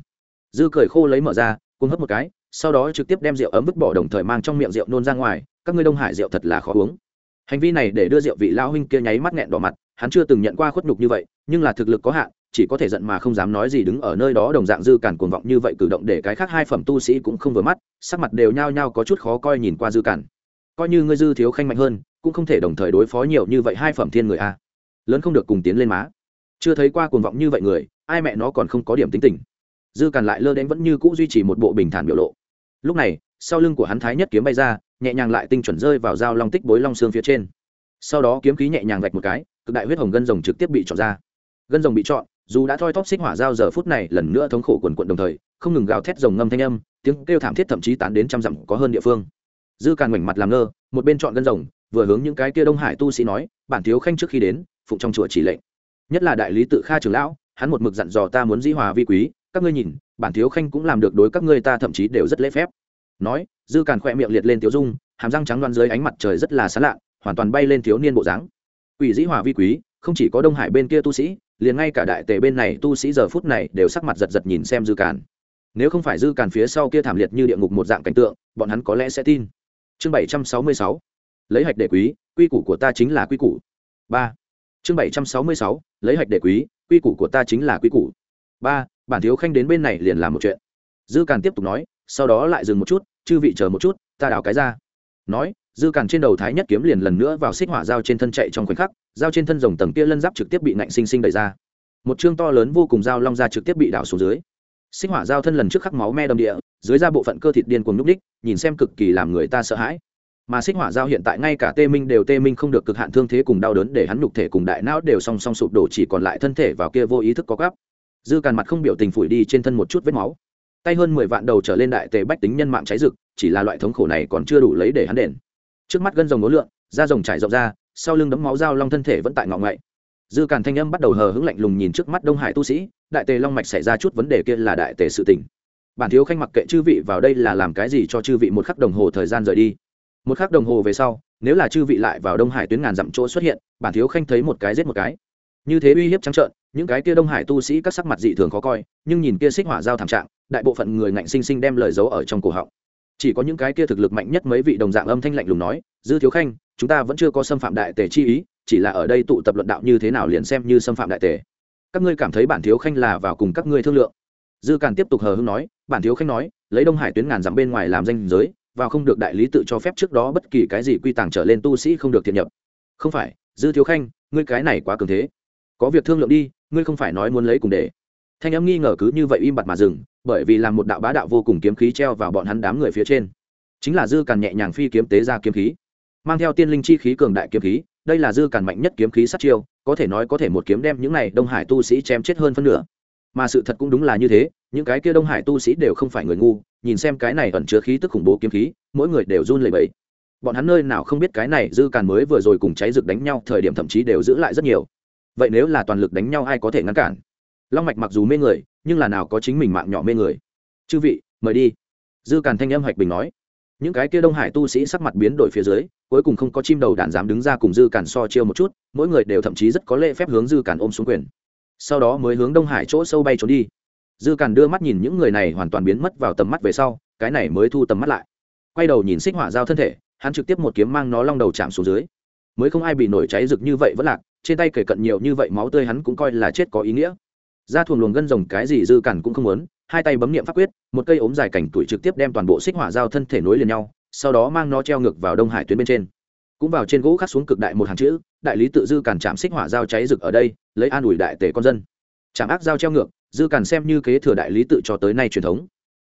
A: dư cởi khô lấy mở ra cung hấp một cái, sau đó trực tiếp đem rượu ấm vứt bỏ đồng thời mang trong miệng rượu nôn ra ngoài, các ngươi đông hải rượu thật là khó uống. Hành vi này để đưa rượu vị lao huynh kia nháy mắt nghẹn đỏ mặt, hắn chưa từng nhận qua khuất nhục như vậy, nhưng là thực lực có hạn, chỉ có thể giận mà không dám nói gì đứng ở nơi đó đồng dạng dư cản cuồng vọng như vậy cử động để cái khác hai phẩm tu sĩ cũng không vừa mắt, sắc mặt đều nhao nhao có chút khó coi nhìn qua dư cản. Coi như ngươi dư thiếu khanh mạnh hơn, cũng không thể đồng thời đối phó nhiều như vậy hai phẩm thiên người a lớn không được cùng tiến lên má. Chưa thấy qua cuồng vọng như vậy người, ai mẹ nó còn không có điểm tính tình. Dư càn lại lơ đến vẫn như cũ duy trì một bộ bình thản biểu lộ. Lúc này, sau lưng của hắn thái nhất kiếm bay ra, nhẹ nhàng lại tinh chuẩn rơi vào dao long tích bối long xương phía trên. Sau đó kiếm khí nhẹ nhàng vạch một cái, cực đại huyết hồng gân rồng trực tiếp bị chọn ra. Gân rồng bị chọn, dù đã thoi thóp xích hỏa dao giờ phút này lần nữa thống khổ quần quận đồng thời, không ngừng gào thét rồng ngâm thanh âm, tiếng kêu thảm thiết thậm chí tán đến trăm dặm có hơn địa phương. Dư càn ngoảnh mặt làm ngơ, một bên chọn gân rồng, vừa hướng những cái kia đông hải tu sĩ nói, bản thiếu khanh trước khi đến phụng trong chùa chỉ lệnh. Nhất là đại lý tự kha trưởng lão, hắn một mực dặn dò ta muốn dĩ hòa vi quý, các ngươi nhìn, bản thiếu khanh cũng làm được đối các ngươi ta thậm chí đều rất lễ phép. Nói, dư càn khỏe miệng liệt lên tiếu dung, hàm răng trắng đoan dưới ánh mặt trời rất là xa lạ, hoàn toàn bay lên thiếu niên bộ dáng. Quỷ dĩ hòa vi quý, không chỉ có đông hải bên kia tu sĩ, liền ngay cả đại tề bên này tu sĩ giờ phút này đều sắc mặt giật giật nhìn xem dư càn. Nếu không phải dư càn phía sau kia thảm liệt như địa ngục một dạng cảnh tượng, bọn hắn có lẽ sẽ tin. Chương bảy trăm sáu mươi sáu, lấy hạch để quý, quy củ của ta chính là quy củ. Ba chương bảy trăm sáu mươi sáu, lấy hạch để quý, quy củ của ta chính là quy củ. Ba, bản thiếu khanh đến bên này liền làm một chuyện. Dư càn tiếp tục nói, sau đó lại dừng một chút, chư vị chờ một chút, ta đào cái ra. Nói, dư càn trên đầu thái nhất kiếm liền lần nữa vào xích hỏa dao trên thân chạy trong khoảnh khắc dao trên thân rồng tầng kia lân giáp trực tiếp bị nạnh sinh sinh đẩy ra. Một chương to lớn vô cùng dao long ra trực tiếp bị đảo xuống dưới. Xích hỏa dao thân lần trước khắc máu me đầm địa, dưới ra bộ phận cơ thịt điên cuồng núp đích, nhìn xem cực kỳ làm người ta sợ hãi mà xích hỏa giao hiện tại ngay cả tê minh đều tê minh không được cực hạn thương thế cùng đau đớn để hắn nhục thể cùng đại não đều song song sụp đổ, chỉ còn lại thân thể vào kia vô ý thức có gắp. Dư càn mặt không biểu tình phủi đi trên thân một chút vết máu. Tay hơn mười vạn đầu trở lên đại tề bách tính nhân mạng cháy rực, chỉ là loại thống khổ này còn chưa đủ lấy để hắn đền. Trước mắt gân rồng ngố lượn da rồng trải rộng ra, sau lưng đấm máu dao long thân thể vẫn tại ngọng ngậy dư càn thanh âm bắt đầu hờ hững lạnh lùng nhìn trước mắt đông hải tu sĩ, đại tề long mạch xảy ra chút vấn đề kia là đại tề sự tỉnh bản thiếu khanh mặc kệ chư vị vào đây là làm cái gì cho chư vị một khắc đồng hồ thời gian rời đi một khắc đồng hồ về sau, nếu là chư vị lại vào đông hải tuyến ngàn dặm chỗ xuất hiện, bản thiếu khanh thấy một cái giết một cái. Như thế uy hiếp trắng trợn, những cái kia đông hải tu sĩ các sắc mặt dị thường khó coi, nhưng nhìn kia xích hỏa giao thảm trạng, đại bộ phận người ngạnh sinh sinh đem lời giấu ở trong cổ họng. Chỉ có những cái kia thực lực mạnh nhất mấy vị đồng dạng âm thanh lạnh lùng nói, dư thiếu khanh, chúng ta vẫn chưa có xâm phạm đại tề chi ý, chỉ là ở đây tụ tập luận đạo như thế nào liền xem như xâm phạm đại tề. Các ngươi cảm thấy bản thiếu khanh là vào cùng các ngươi thương lượng. Dư càn tiếp tục hờ hưng nói, bản thiếu khanh nói, lấy đông hải tuyến ngàn dặm bên ngoài làm danh giới và không được đại lý tự cho phép trước đó bất kỳ cái gì quy tàng trở lên tu sĩ không được thiện nhập. Không phải, dư thiếu khanh, ngươi cái này quá cường thế. Có việc thương lượng đi, ngươi không phải nói muốn lấy cùng để. Thanh âm nghi ngờ cứ như vậy im bặt mà dừng, bởi vì làm một đạo bá đạo vô cùng kiếm khí treo vào bọn hắn đám người phía trên. Chính là dư càn nhẹ nhàng phi kiếm tế ra kiếm khí. Mang theo tiên linh chi khí cường đại kiếm khí, đây là dư càn mạnh nhất kiếm khí sát chiêu, có thể nói có thể một kiếm đem những này đông hải tu sĩ chém chết hơn phân nửa mà sự thật cũng đúng là như thế, những cái kia đông hải tu sĩ đều không phải người ngu, nhìn xem cái này ẩn chứa khí tức khủng bố kiếm khí, mỗi người đều run lẩy bẩy. Bọn hắn nơi nào không biết cái này dư càn mới vừa rồi cùng cháy rực đánh nhau, thời điểm thậm chí đều giữ lại rất nhiều. Vậy nếu là toàn lực đánh nhau ai có thể ngăn cản? Long mạch mặc dù mê người, nhưng là nào có chính mình mạng nhỏ mê người. Chư vị, mời đi. Dư càn thanh âm hạch bình nói. Những cái kia đông hải tu sĩ sắc mặt biến đổi phía dưới, cuối cùng không có chim đầu đàn dám đứng ra cùng dư càn so chiêu một chút, mỗi người đều thậm chí rất có lễ phép hướng dư càn ôm xuống quyền sau đó mới hướng đông hải chỗ sâu bay trốn đi. Dư càn đưa mắt nhìn những người này hoàn toàn biến mất vào tầm mắt về sau, cái này mới thu tầm mắt lại. Quay đầu nhìn xích hỏa giao thân thể, hắn trực tiếp một kiếm mang nó long đầu chạm xuống dưới. Mới không ai bị nổi cháy rực như vậy vẫn lạc, trên tay kể cận nhiều như vậy máu tươi hắn cũng coi là chết có ý nghĩa. Ra thuồng luồng gân rồng cái gì dư cản cũng không muốn, hai tay bấm niệm pháp quyết, một cây ốm dài cảnh tuổi trực tiếp đem toàn bộ xích hỏa giao thân thể nối liền nhau, sau đó mang nó treo ngược vào đông hải tuyến bên trên. Cũng vào trên gỗ khắc xuống cực đại một hàng chữ đại lý tự dư càn chạm xích hỏa giao cháy rực ở đây, lấy an ủi đại tể con dân. Chạm ác giao treo ngược, dư càn xem như kế thừa đại lý tự cho tới nay truyền thống.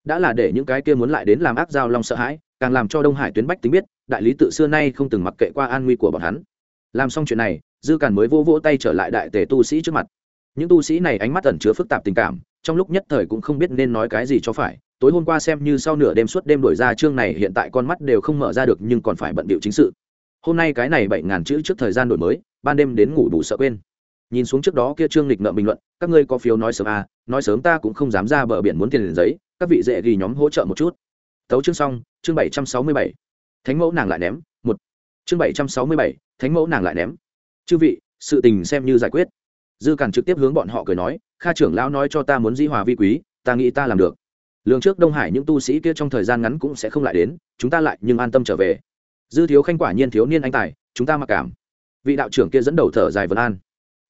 A: Đã là để những cái kia muốn lại đến làm ác giao long sợ hãi, càng làm cho đông hải tuyến bách tính biết, đại lý tự xưa nay không từng mặc kệ qua an nguy của bọn hắn. Làm xong chuyện này, dư càn mới vô vỗ tay trở lại đại tề tu sĩ trước mặt. Những tu sĩ này ánh mắt ẩn chứa phức tạp tình cảm, trong lúc nhất thời cũng không biết nên nói cái gì cho phải. Tối hôm qua xem như sau nửa đêm suốt đêm đổi ra chương này, hiện tại con mắt đều không mở ra được nhưng còn phải bận bịu chính sự hôm nay cái này bảy ngàn chữ trước thời gian đổi mới, ban đêm đến ngủ đủ sợ quên. Nhìn xuống trước đó kia trương lịch nợ bình luận, các ngươi có phiếu nói sớm à nói sớm ta cũng không dám ra bờ biển muốn tiền liền giấy, các vị dễ ghi nhóm hỗ trợ một chút. Tấu chương xong, chương bảy trăm sáu mươi bảy. Thánh mẫu nàng lại ném, một. Chương bảy trăm sáu mươi bảy, thánh mẫu nàng lại ném. Chư vị, sự tình xem như giải quyết. Dư càn trực tiếp hướng bọn họ cười nói, kha trưởng lão nói cho ta muốn di hòa vi quý, ta nghĩ ta làm được. Lường trước đông hải những tu sĩ kia trong thời gian ngắn cũng sẽ không lại đến, chúng ta lại nhưng an tâm trở về dư thiếu khanh quả nhiên thiếu niên anh tài, chúng ta mặc cảm. Vị đạo trưởng kia dẫn đầu thở dài vân an.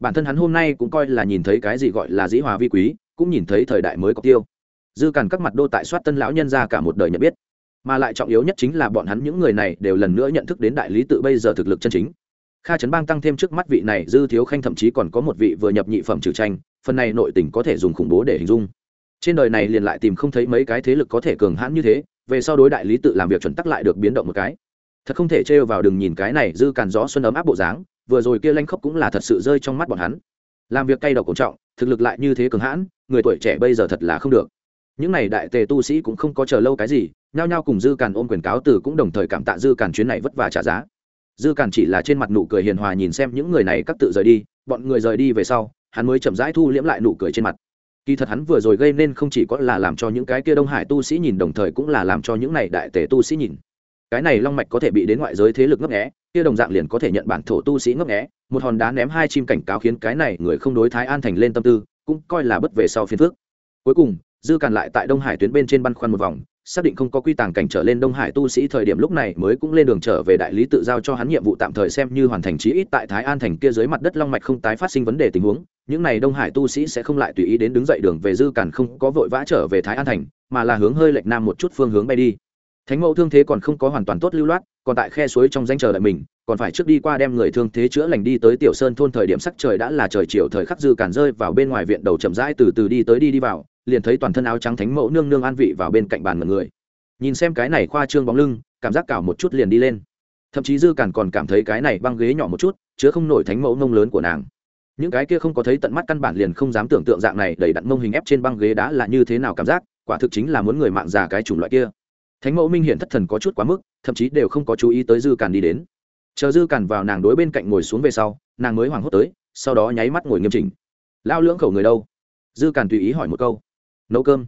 A: Bản thân hắn hôm nay cũng coi là nhìn thấy cái gì gọi là dĩ hòa vi quý, cũng nhìn thấy thời đại mới có tiêu. Dư càn các mặt đô tại soát tân lão nhân ra cả một đời nhận biết. Mà lại trọng yếu nhất chính là bọn hắn những người này đều lần nữa nhận thức đến đại lý tự bây giờ thực lực chân chính. Kha trấn bang tăng thêm trước mắt vị này, dư thiếu khanh thậm chí còn có một vị vừa nhập nhị phẩm trừ tranh, phần này nội tình có thể dùng khủng bố để hình dung. Trên đời này liền lại tìm không thấy mấy cái thế lực có thể cường hãn như thế, về sau đối đại lý tự làm việc chuẩn tắc lại được biến động một cái thật không thể trêu vào đừng nhìn cái này dư càn gió xuân ấm áp bộ dáng, vừa rồi kia lanh khóc cũng là thật sự rơi trong mắt bọn hắn. Làm việc cay độc cổ trọng, thực lực lại như thế cường hãn, người tuổi trẻ bây giờ thật là không được. Những n à y đại tề tu sĩ cũng không có chờ lâu cái gì, nhao nhao cùng dư càn ôm quyền cáo từ cũng đồng thời cảm tạ dư càn chuyến này vất vả trả giá. Dư càn chỉ là trên mặt nụ cười hiền hòa nhìn xem những người này các tự rời đi, bọn người rời đi về sau, hắn mới chậm rãi thu liễm lại nụ cười trên mặt. Kỳ thật hắn vừa rồi gây nên không chỉ có là làm cho những cái kia đông hải tu sĩ nhìn, đồng thời cũng là làm cho những này đại tề tu sĩ nhìn cái này long mạch có thể bị đến ngoại giới thế lực ngấp nghé, kia đồng dạng liền có thể nhận bản thổ tu sĩ ngấp nghé, một hòn đá ném hai chim cảnh cáo khiến cái này người không đối thái an thành lên tâm tư, cũng coi là bất về sau phiên phước cuối cùng, dư càn lại tại đông hải tuyến bên trên băn khoăn một vòng, xác định không có quy tàng cảnh trở lên đông hải tu sĩ thời điểm lúc này mới cũng lên đường trở về đại lý tự giao cho hắn nhiệm vụ tạm thời xem như hoàn thành chí ít tại thái an thành kia dưới mặt đất long mạch không tái phát sinh vấn đề tình huống, những này đông hải tu sĩ sẽ không lại tùy ý đến đứng dậy đường về dư càn không có vội vã trở về thái an thành, mà là hướng hơi lệch nam một chút phương hướng bay đi thánh mẫu thương thế còn không có hoàn toàn tốt lưu loát, còn tại khe suối trong danh chờ đợi mình, còn phải trước đi qua đem người thương thế chữa lành đi tới tiểu sơn thôn thời điểm sắc trời đã là trời chiều thời khắc dư cản rơi vào bên ngoài viện đầu chậm rãi từ từ đi tới đi đi vào, liền thấy toàn thân áo trắng thánh mẫu nương nương an vị vào bên cạnh bàn mọi người. Nhìn xem cái này khoa trương bóng lưng, cảm giác cào một chút liền đi lên. Thậm chí dư cản còn cảm thấy cái này băng ghế nhỏ một chút, chứa không nổi thánh mẫu nông lớn của nàng. Những cái kia không có thấy tận mắt căn bản liền không dám tưởng tượng dạng này đầy đặn mông hình ép trên băng ghế đã là như thế nào cảm giác, quả thực chính là muốn người mạng già cái chủng loại kia thánh mẫu minh hiện thất thần có chút quá mức thậm chí đều không có chú ý tới dư càn đi đến. Chờ dư càn vào nàng đối bên cạnh ngồi xuống về sau nàng mới hoảng hốt tới sau đó nháy mắt ngồi nghiêm chỉnh. Lao lưỡng khẩu người đâu? Dư càn tùy ý hỏi một câu. Nấu cơm.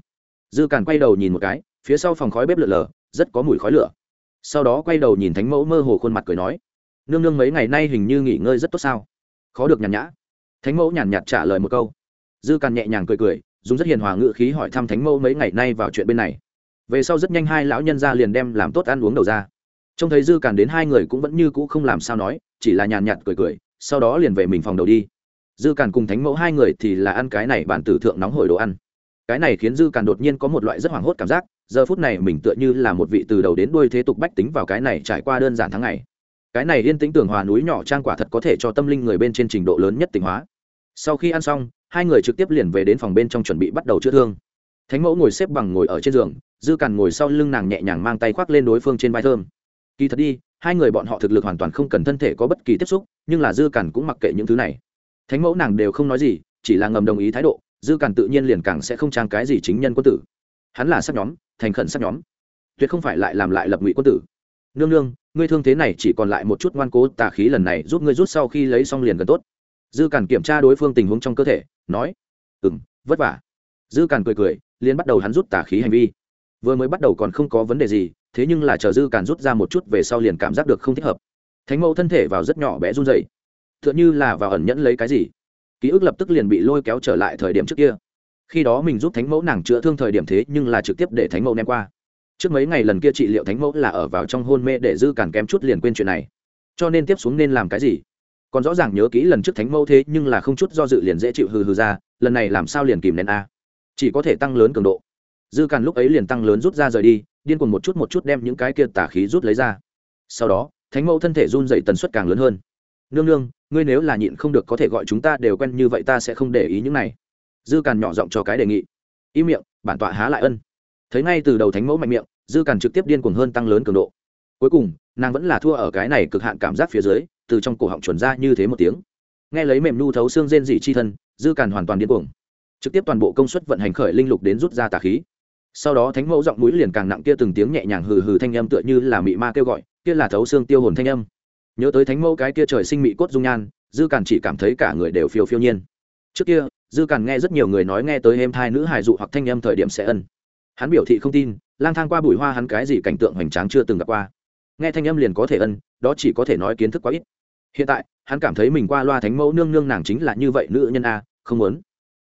A: Dư càn quay đầu nhìn một cái phía sau phòng khói bếp lửa lở, rất có mùi khói lửa. Sau đó quay đầu nhìn thánh mẫu mơ hồ khuôn mặt cười nói nương nương mấy ngày nay hình như nghỉ ngơi rất tốt sao? Khó được nhàn nhã. Thánh mẫu nhàn nhạt trả lời một câu. Dư càn nhẹ nhàng cười cười dùng rất hiền hòa ngự khí hỏi thăm thánh mẫu mấy ngày nay vào chuyện bên này về sau rất nhanh hai lão nhân ra liền đem làm tốt ăn uống đầu ra. Trông thấy dư càn đến hai người cũng vẫn như cũ không làm sao nói, chỉ là nhàn nhạt cười cười, sau đó liền về mình phòng đầu đi. Dư càn cùng thánh mẫu hai người thì là ăn cái này bản tử thượng nóng hổi đồ ăn. Cái này khiến dư càn đột nhiên có một loại rất hoảng hốt cảm giác, giờ phút này mình tựa như là một vị từ đầu đến đuôi thế tục bách tính vào cái này trải qua đơn giản tháng ngày. Cái này yên tĩnh tưởng hòa núi nhỏ trang quả thật có thể cho tâm linh người bên trên trình độ lớn nhất tỉnh hóa. Sau khi ăn xong, hai người trực tiếp liền về đến phòng bên trong chuẩn bị bắt đầu chữa thương. Thánh mẫu ngồi xếp bằng ngồi ở trên giường dư càn ngồi sau lưng nàng nhẹ nhàng mang tay khoác lên đối phương trên vai thơm. Kỳ thật đi, hai người bọn họ thực lực hoàn toàn không cần thân thể có bất kỳ tiếp xúc, nhưng là dư càn cũng mặc kệ những thứ này. Thánh mẫu nàng đều không nói gì, chỉ là ngầm đồng ý thái độ, dư càn tự nhiên liền càng sẽ không trang cái gì chính nhân quân tử. Hắn là sắc nhóm, thành khẩn sắc nhóm. Tuyệt không phải lại làm lại lập ngụy quân tử. Nương nương, ngươi thương thế này chỉ còn lại một chút ngoan cố tà khí lần này giúp ngươi rút sau khi lấy xong liền gần tốt. Dư càn kiểm tra đối phương tình huống trong cơ thể, nói ừ m vất vả. Dư càn cười cười, liền bắt đầu hắn rút tà khí hành vi vừa mới bắt đầu còn không có vấn đề gì, thế nhưng là chờ dư càn rút ra một chút về sau liền cảm giác được không thích hợp. Thánh mẫu thân thể vào rất nhỏ bé run dày t h ư ợ n h ư là vào ẩn nhẫn lấy cái gì. Ký ức lập tức liền bị lôi kéo trở lại thời điểm trước kia. Khi đó mình giúp thánh mẫu nàng chữa thương thời điểm thế nhưng là trực tiếp để thánh mẫu ném qua. Trước mấy ngày lần kia trị liệu thánh mẫu là ở vào trong hôn mê để dư càn kém chút liền quên chuyện này. Cho nên tiếp xuống nên làm cái gì? Còn rõ ràng nhớ kỹ lần trước thánh mẫu thế nhưng là không chút do dự liền dễ chịu hừ hừ ra, lần này làm sao liền kìm nén a? Chỉ có thể tăng lớn cường độ dư càn lúc ấy liền tăng lớn rút ra rời đi, điên cuồng một chút một chút đem những cái kia tả khí rút lấy ra. Sau đó, thánh mẫu thân thể run dậy tần suất càng lớn hơn. Nương nương, ngươi nếu là nhịn không được có thể gọi chúng ta đều quen như vậy ta sẽ không để ý những này. Dư càn nhỏ giọng cho cái đề nghị. Im miệng, bản tọa há lại ân. Thấy ngay từ đầu thánh mẫu mạnh miệng, dư càn trực tiếp điên cuồng hơn tăng lớn cường độ. Cuối cùng, nàng vẫn là thua ở cái này cực hạn cảm giác phía dưới, từ trong cổ họng chuẩn ra như thế một tiếng. Nghe lấy mềm nu thấu xương rên dị chi thân, dư càn hoàn toàn điên cuồng. Trực tiếp toàn bộ công suất vận hành khởi linh lục đến rút ra tà khí sau đó thánh mẫu giọng mũi liền càng nặng kia từng tiếng nhẹ nhàng hừ hừ thanh âm tựa như là mị ma kêu gọi, kia là thấu xương tiêu hồn thanh âm. Nhớ tới thánh mẫu cái kia trời sinh mị cốt dung nhan, dư càn chỉ cảm thấy cả người đều phiêu phiêu nhiên. Trước kia, dư càn nghe rất nhiều người nói nghe tới êm thai nữ hài dụ hoặc thanh âm thời điểm sẽ ân. Hắn biểu thị không tin, lang thang qua bụi hoa hắn cái gì cảnh tượng hoành tráng chưa từng gặp qua. Nghe thanh âm liền có thể ân, đó chỉ có thể nói kiến thức quá ít. Hiện tại, hắn cảm thấy mình qua loa thánh mẫu nương nương nàng chính là như vậy nữ nhân a, không muốn.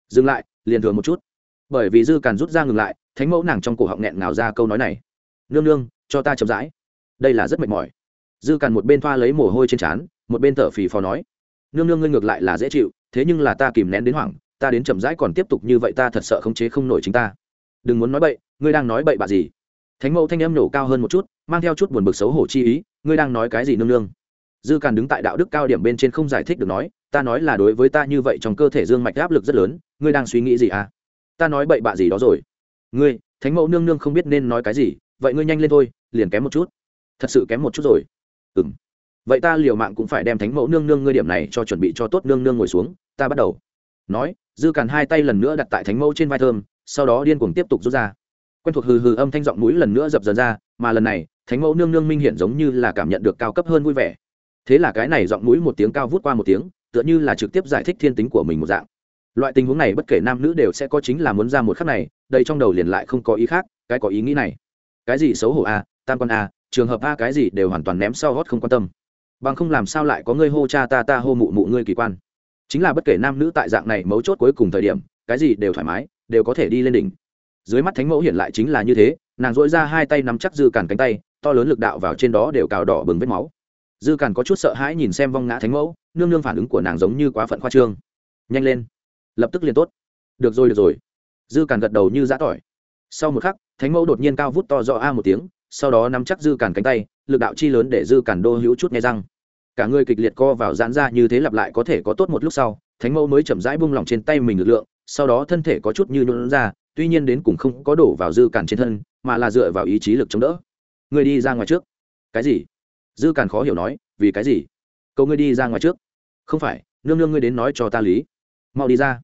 A: Dừng lại, liền thường một chút. Bởi vì dư càn rút ra ngừng lại thánh mẫu nàng trong cổ họng nghẹn ngào ra câu nói này. Nương nương, cho ta chậm rãi. Đây là rất mệt mỏi. Dư càn một bên thoa lấy mồ hôi trên trán, một bên thở phì phò nói, nương nương ngươi ngược lại là dễ chịu, thế nhưng là ta kìm nén đến hoảng, ta đến chậm rãi còn tiếp tục như vậy ta thật sợ khống chế không nổi chính ta. Đừng muốn nói bậy, ngươi đang nói bậy bạ gì? Thánh mẫu thanh em nổ cao hơn một chút, mang theo chút buồn bực xấu hổ chi ý, ngươi đang nói cái gì nương nương? Dư càn đứng tại đạo đức cao điểm bên trên không giải thích được nói, ta nói là đối với ta như vậy trong cơ thể dương mạch áp lực rất lớn, ngươi đang suy nghĩ gì à? Ta nói bậy bạ gì đó rồi ngươi, thánh mẫu nương nương không biết nên nói cái gì, vậy ngươi nhanh lên thôi, liền kém một chút. Thật sự kém một chút rồi. Ừ m vậy ta liều mạng cũng phải đem thánh mẫu nương nương ngươi điểm này cho chuẩn bị cho tốt nương nương ngồi xuống, ta bắt đầu. Nói, dư càn hai tay lần nữa đặt tại thánh mẫu trên vai thơm, sau đó điên cuồng tiếp tục rút ra. Quen thuộc hừ hừ âm thanh giọng mũi lần nữa dập dần ra, mà lần này, thánh mẫu nương nương minh hiện giống như là cảm nhận được cao cấp hơn vui vẻ. Thế là cái này giọng mũi một tiếng cao vút qua một tiếng, tựa như là trực tiếp giải thích thiên tính của mình một dạng loại tình huống này bất kể nam nữ đều sẽ có chính là muốn ra một khắc này, đây trong đầu liền lại không có ý khác, cái có ý nghĩ này. Cái gì xấu hổ a tam quan a trường hợp a cái gì đều hoàn toàn ném sau gót không quan tâm. Bằng không làm sao lại có ngươi hô cha ta ta hô mụ mụ ngươi kỳ quan. Chính là bất kể nam nữ tại dạng này mấu chốt cuối cùng thời điểm, cái gì đều thoải mái, đều có thể đi lên đỉnh. Dưới mắt thánh mẫu hiện lại chính là như thế, nàng dỗi ra hai tay nắm chắc dư càn cánh tay, to lớn lực đạo vào trên đó đều cào đỏ bừng vết máu. Dư càn có chút sợ hãi nhìn xem vong ngã thánh mẫu, nương nương phản ứng của nàng giống như quá phận khoa trương. Nhanh lên lập tức liền tốt. Được rồi được rồi. Dư càn gật đầu như giã tỏi. Sau một khắc, thánh mẫu đột nhiên cao vút to do a một tiếng, sau đó nắm chắc dư càn cánh tay, lực đạo chi lớn để dư càn đô hữu chút nghe răng. Cả người kịch liệt co vào giãn ra như thế lặp lại có thể có tốt một lúc sau, thánh mẫu mới chậm rãi bung lỏng trên tay mình lực lượng, sau đó thân thể có chút như nhuận ra, tuy nhiên đến cùng không có đổ vào dư càn trên thân, mà là dựa vào ý chí lực chống đỡ. Người đi ra ngoài trước. Cái gì? Dư càn khó hiểu nói. Vì cái gì? Cầu ngươi đi ra ngoài trước. Không phải, nương nương ngươi đến nói cho ta lý mau đi ra.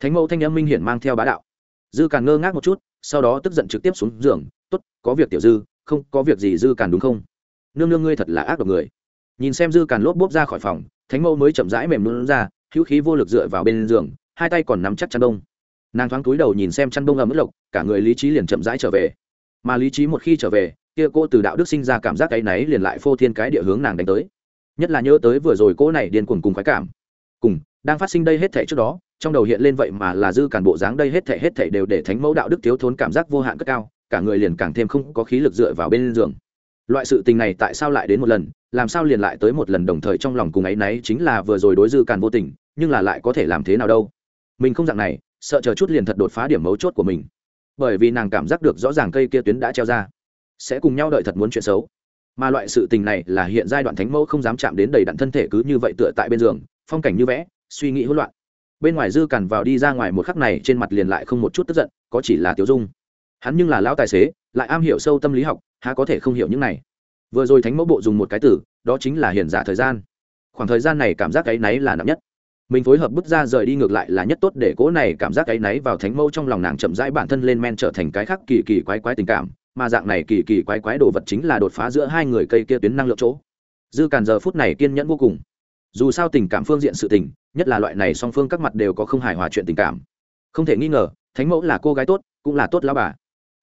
A: Thánh mẫu thanh âm minh hiển mang theo bá đạo. Dư càn ngơ ngác một chút, sau đó tức giận trực tiếp xuống giường t ố t có việc tiểu dư, không, có việc gì dư càn đúng không? Nương nương ngươi thật là ác độc người. Nhìn xem dư càn lốp bốp ra khỏi phòng, thánh mẫu mới chậm rãi mềm luôn ra, hữu khí vô lực dựa vào bên giường, hai tay còn nắm chắc chăn đông nàng thoáng túi đầu nhìn xem chăn đông ấm ức lộc, cả người lý trí liền chậm rãi trở về. Mà lý trí một khi trở về, kia cô từ đạo đức sinh ra cảm giác cái náy liền lại phô thiên cái địa hướng nàng đánh tới. Nhất là nhớ tới vừa rồi cô này điên cuồng cùng khoái cảm. Cùng đang phát sinh đây hết thể trước đó, trong đầu hiện lên vậy mà là dư cản bộ dáng đây hết thể hết thể đều để thánh mẫu đạo đức thiếu thốn cảm giác vô hạn cất cao, cả người liền càng thêm không có khí lực dựa vào bên giường. Loại sự tình này tại sao lại đến một lần, làm sao liền lại tới một lần đồng thời trong lòng cùng ấy náy chính là vừa rồi đối dư càn vô tình, nhưng là lại có thể làm thế nào đâu. Mình không dạng này, sợ chờ chút liền thật đột phá điểm mấu chốt của mình. Bởi vì nàng cảm giác được rõ ràng cây kia tuyến đã treo ra. Sẽ cùng nhau đợi thật muốn chuyện xấu. Mà loại sự tình này là hiện giai đoạn thánh mẫu không dám chạm đến đầy đặn thân thể cứ như vậy tựa tại bên giường, phong cảnh như vẽ suy nghĩ hỗn loạn. Bên ngoài dư cản vào đi ra ngoài một khắc này trên mặt liền lại không một chút tức giận, có chỉ là tiêu dung. Hắn nhưng là lão tài xế, lại am hiểu sâu tâm lý học, há có thể không hiểu những này. Vừa rồi thánh mẫu bộ dùng một cái từ đó chính là hiền giả thời gian. Khoảng thời gian này cảm giác cái náy là nặng nhất. Mình phối hợp bước ra rời đi ngược lại là nhất tốt để cố này cảm giác cái náy vào thánh mẫu trong lòng nàng chậm rãi bản thân lên men trở thành cái khác kỳ kỳ quái quái tình cảm, mà dạng này kỳ kỳ quái quái đồ vật chính là đột phá giữa hai người cây kia tuyến năng lượng chỗ. Dư càn giờ phút này kiên nhẫn vô cùng. Dù sao tình cảm phương diện sự tình nhất là loại này song phương các mặt đều có không hài hòa chuyện tình cảm. Không thể nghi ngờ, thánh mẫu là cô gái tốt, cũng là tốt lão bà.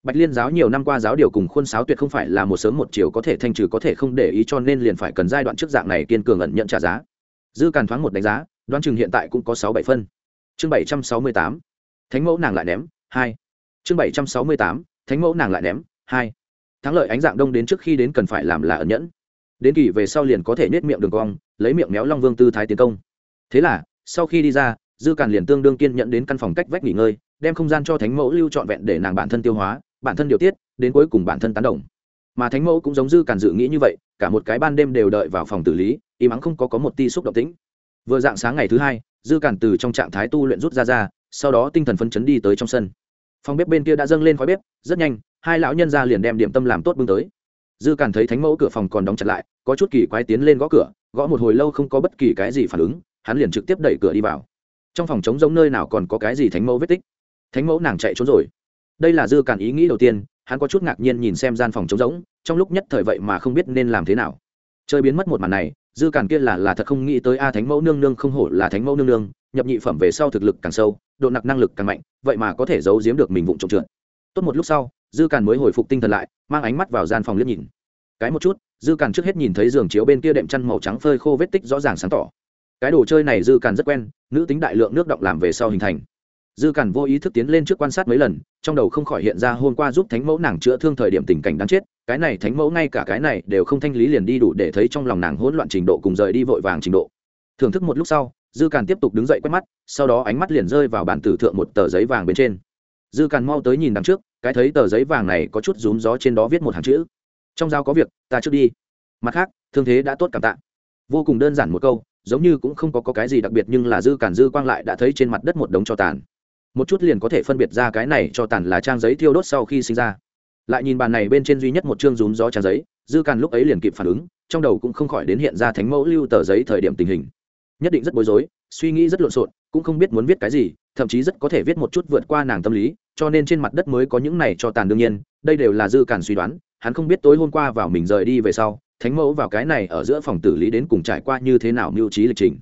A: Bạch liên giáo nhiều năm qua giáo điều cùng khuôn sáo tuyệt không phải là một sớm một chiều có thể thanh trừ có thể không để ý cho nên liền phải cần giai đoạn trước dạng này kiên cường ẩn nhận trả giá. Dư càn thoáng một đánh giá, đoán chừng hiện tại cũng có sáu bảy phân. Chương bảy trăm sáu mươi tám, thánh mẫu nàng lại ném, hai. Chương bảy trăm sáu mươi tám, thánh mẫu nàng lại ném, hai. Thắng lợi ánh dạng đông đến trước khi đến cần phải làm là ẩn nhẫn. Đến kỳ về sau liền có thể nhét miệng đường cong, lấy miệng méo long vương tư thái tiến công thế là, sau khi đi ra, dư càn liền tương đương kiên nhận đến căn phòng cách vách nghỉ ngơi, đem không gian cho thánh mẫu lưu trọn vẹn để nàng bản thân tiêu hóa, bản thân điều tiết, đến cuối cùng bản thân tán đồng. Mà thánh mẫu cũng giống dư càn dự nghĩ như vậy, cả một cái ban đêm đều đợi vào phòng tử lý, im ắng không có có một ti xúc động tĩnh. Vừa dạng sáng ngày thứ hai, dư càn từ trong trạng thái tu luyện rút ra ra, sau đó tinh thần phấn chấn đi tới trong sân. Phòng bếp bên kia đã dâng lên khói bếp, rất nhanh, hai lão nhân ra liền đem điểm tâm làm tốt bưng tới. Dư càn thấy thánh mẫu cửa phòng còn đóng chặt lại, có chút kỳ quái tiến lên gõ cửa, gõ một hồi lâu không có bất kỳ cái gì phản ứng hắn liền trực tiếp đẩy cửa đi vào. Trong phòng trống giống nơi nào còn có cái gì thánh mẫu vết tích? Thánh mẫu nàng chạy trốn rồi. Đây là dư càn ý nghĩ đầu tiên, hắn có chút ngạc nhiên nhìn xem gian phòng trống rỗng trong lúc nhất thời vậy mà không biết nên làm thế nào. Chơi biến mất một màn này, dư càn kia là là thật không nghĩ tới, a, thánh mẫu nương nương không hổ là thánh mẫu nương nương, nhập nhị phẩm về sau thực lực càng sâu, độ nặc năng lực càng mạnh, vậy mà có thể giấu giếm được mình vụng trộm trượt. Tốt một lúc sau, dư càn mới hồi phục tinh thần lại, mang ánh mắt vào gian phòng liếc nhìn. Cái một chút, dư càn trước hết nhìn thấy giường chiếu bên kia đệm chăn màu trắng phơi khô vết tích rõ ràng sáng tỏ cái đồ chơi này dư càn rất quen, nữ tính đại lượng nước động làm về sau hình thành. Dư càn vô ý thức tiến lên trước quan sát mấy lần, trong đầu không khỏi hiện ra hôm qua giúp thánh mẫu nàng chữa thương thời điểm tình cảnh đáng chết, cái này thánh mẫu ngay cả cái này đều không thanh lý liền đi đủ để thấy trong lòng nàng hỗn loạn trình độ cùng rời đi vội vàng trình độ. Thưởng thức một lúc sau, dư càn tiếp tục đứng dậy quét mắt, sau đó ánh mắt liền rơi vào bản tử thượng một tờ giấy vàng bên trên. Dư càn mau tới nhìn đằng trước, cái thấy tờ giấy vàng này có chút rúm gió trên đó viết một hàng chữ. Trong giao có việc, ta trước đi. Mặt khác, thương thế đã tốt cảm tạ. Vô cùng đơn giản một câu giống như cũng không có, có cái gì đặc biệt nhưng là dư cản dư quang lại đã thấy trên mặt đất một đống cho tàn. Một chút liền có thể phân biệt ra cái này cho tàn là trang giấy thiêu đốt sau khi sinh ra. Lại nhìn bàn này bên trên duy nhất một chương rúm gió trang giấy dư càn lúc ấy liền kịp phản ứng trong đầu cũng không khỏi đến hiện ra thánh mẫu lưu tờ giấy thời điểm tình hình. Nhất định rất bối rối suy nghĩ rất lộn xộn cũng không biết muốn viết cái gì thậm chí rất có thể viết một chút vượt qua nàng tâm lý cho nên trên mặt đất mới có những này cho tàn đương nhiên đây đều là dư càn suy đoán hắn không biết tối hôm qua vào mình rời đi về sau thánh mẫu vào cái này ở giữa phòng tử lý đến cùng trải qua như thế nào mưu trí lịch trình.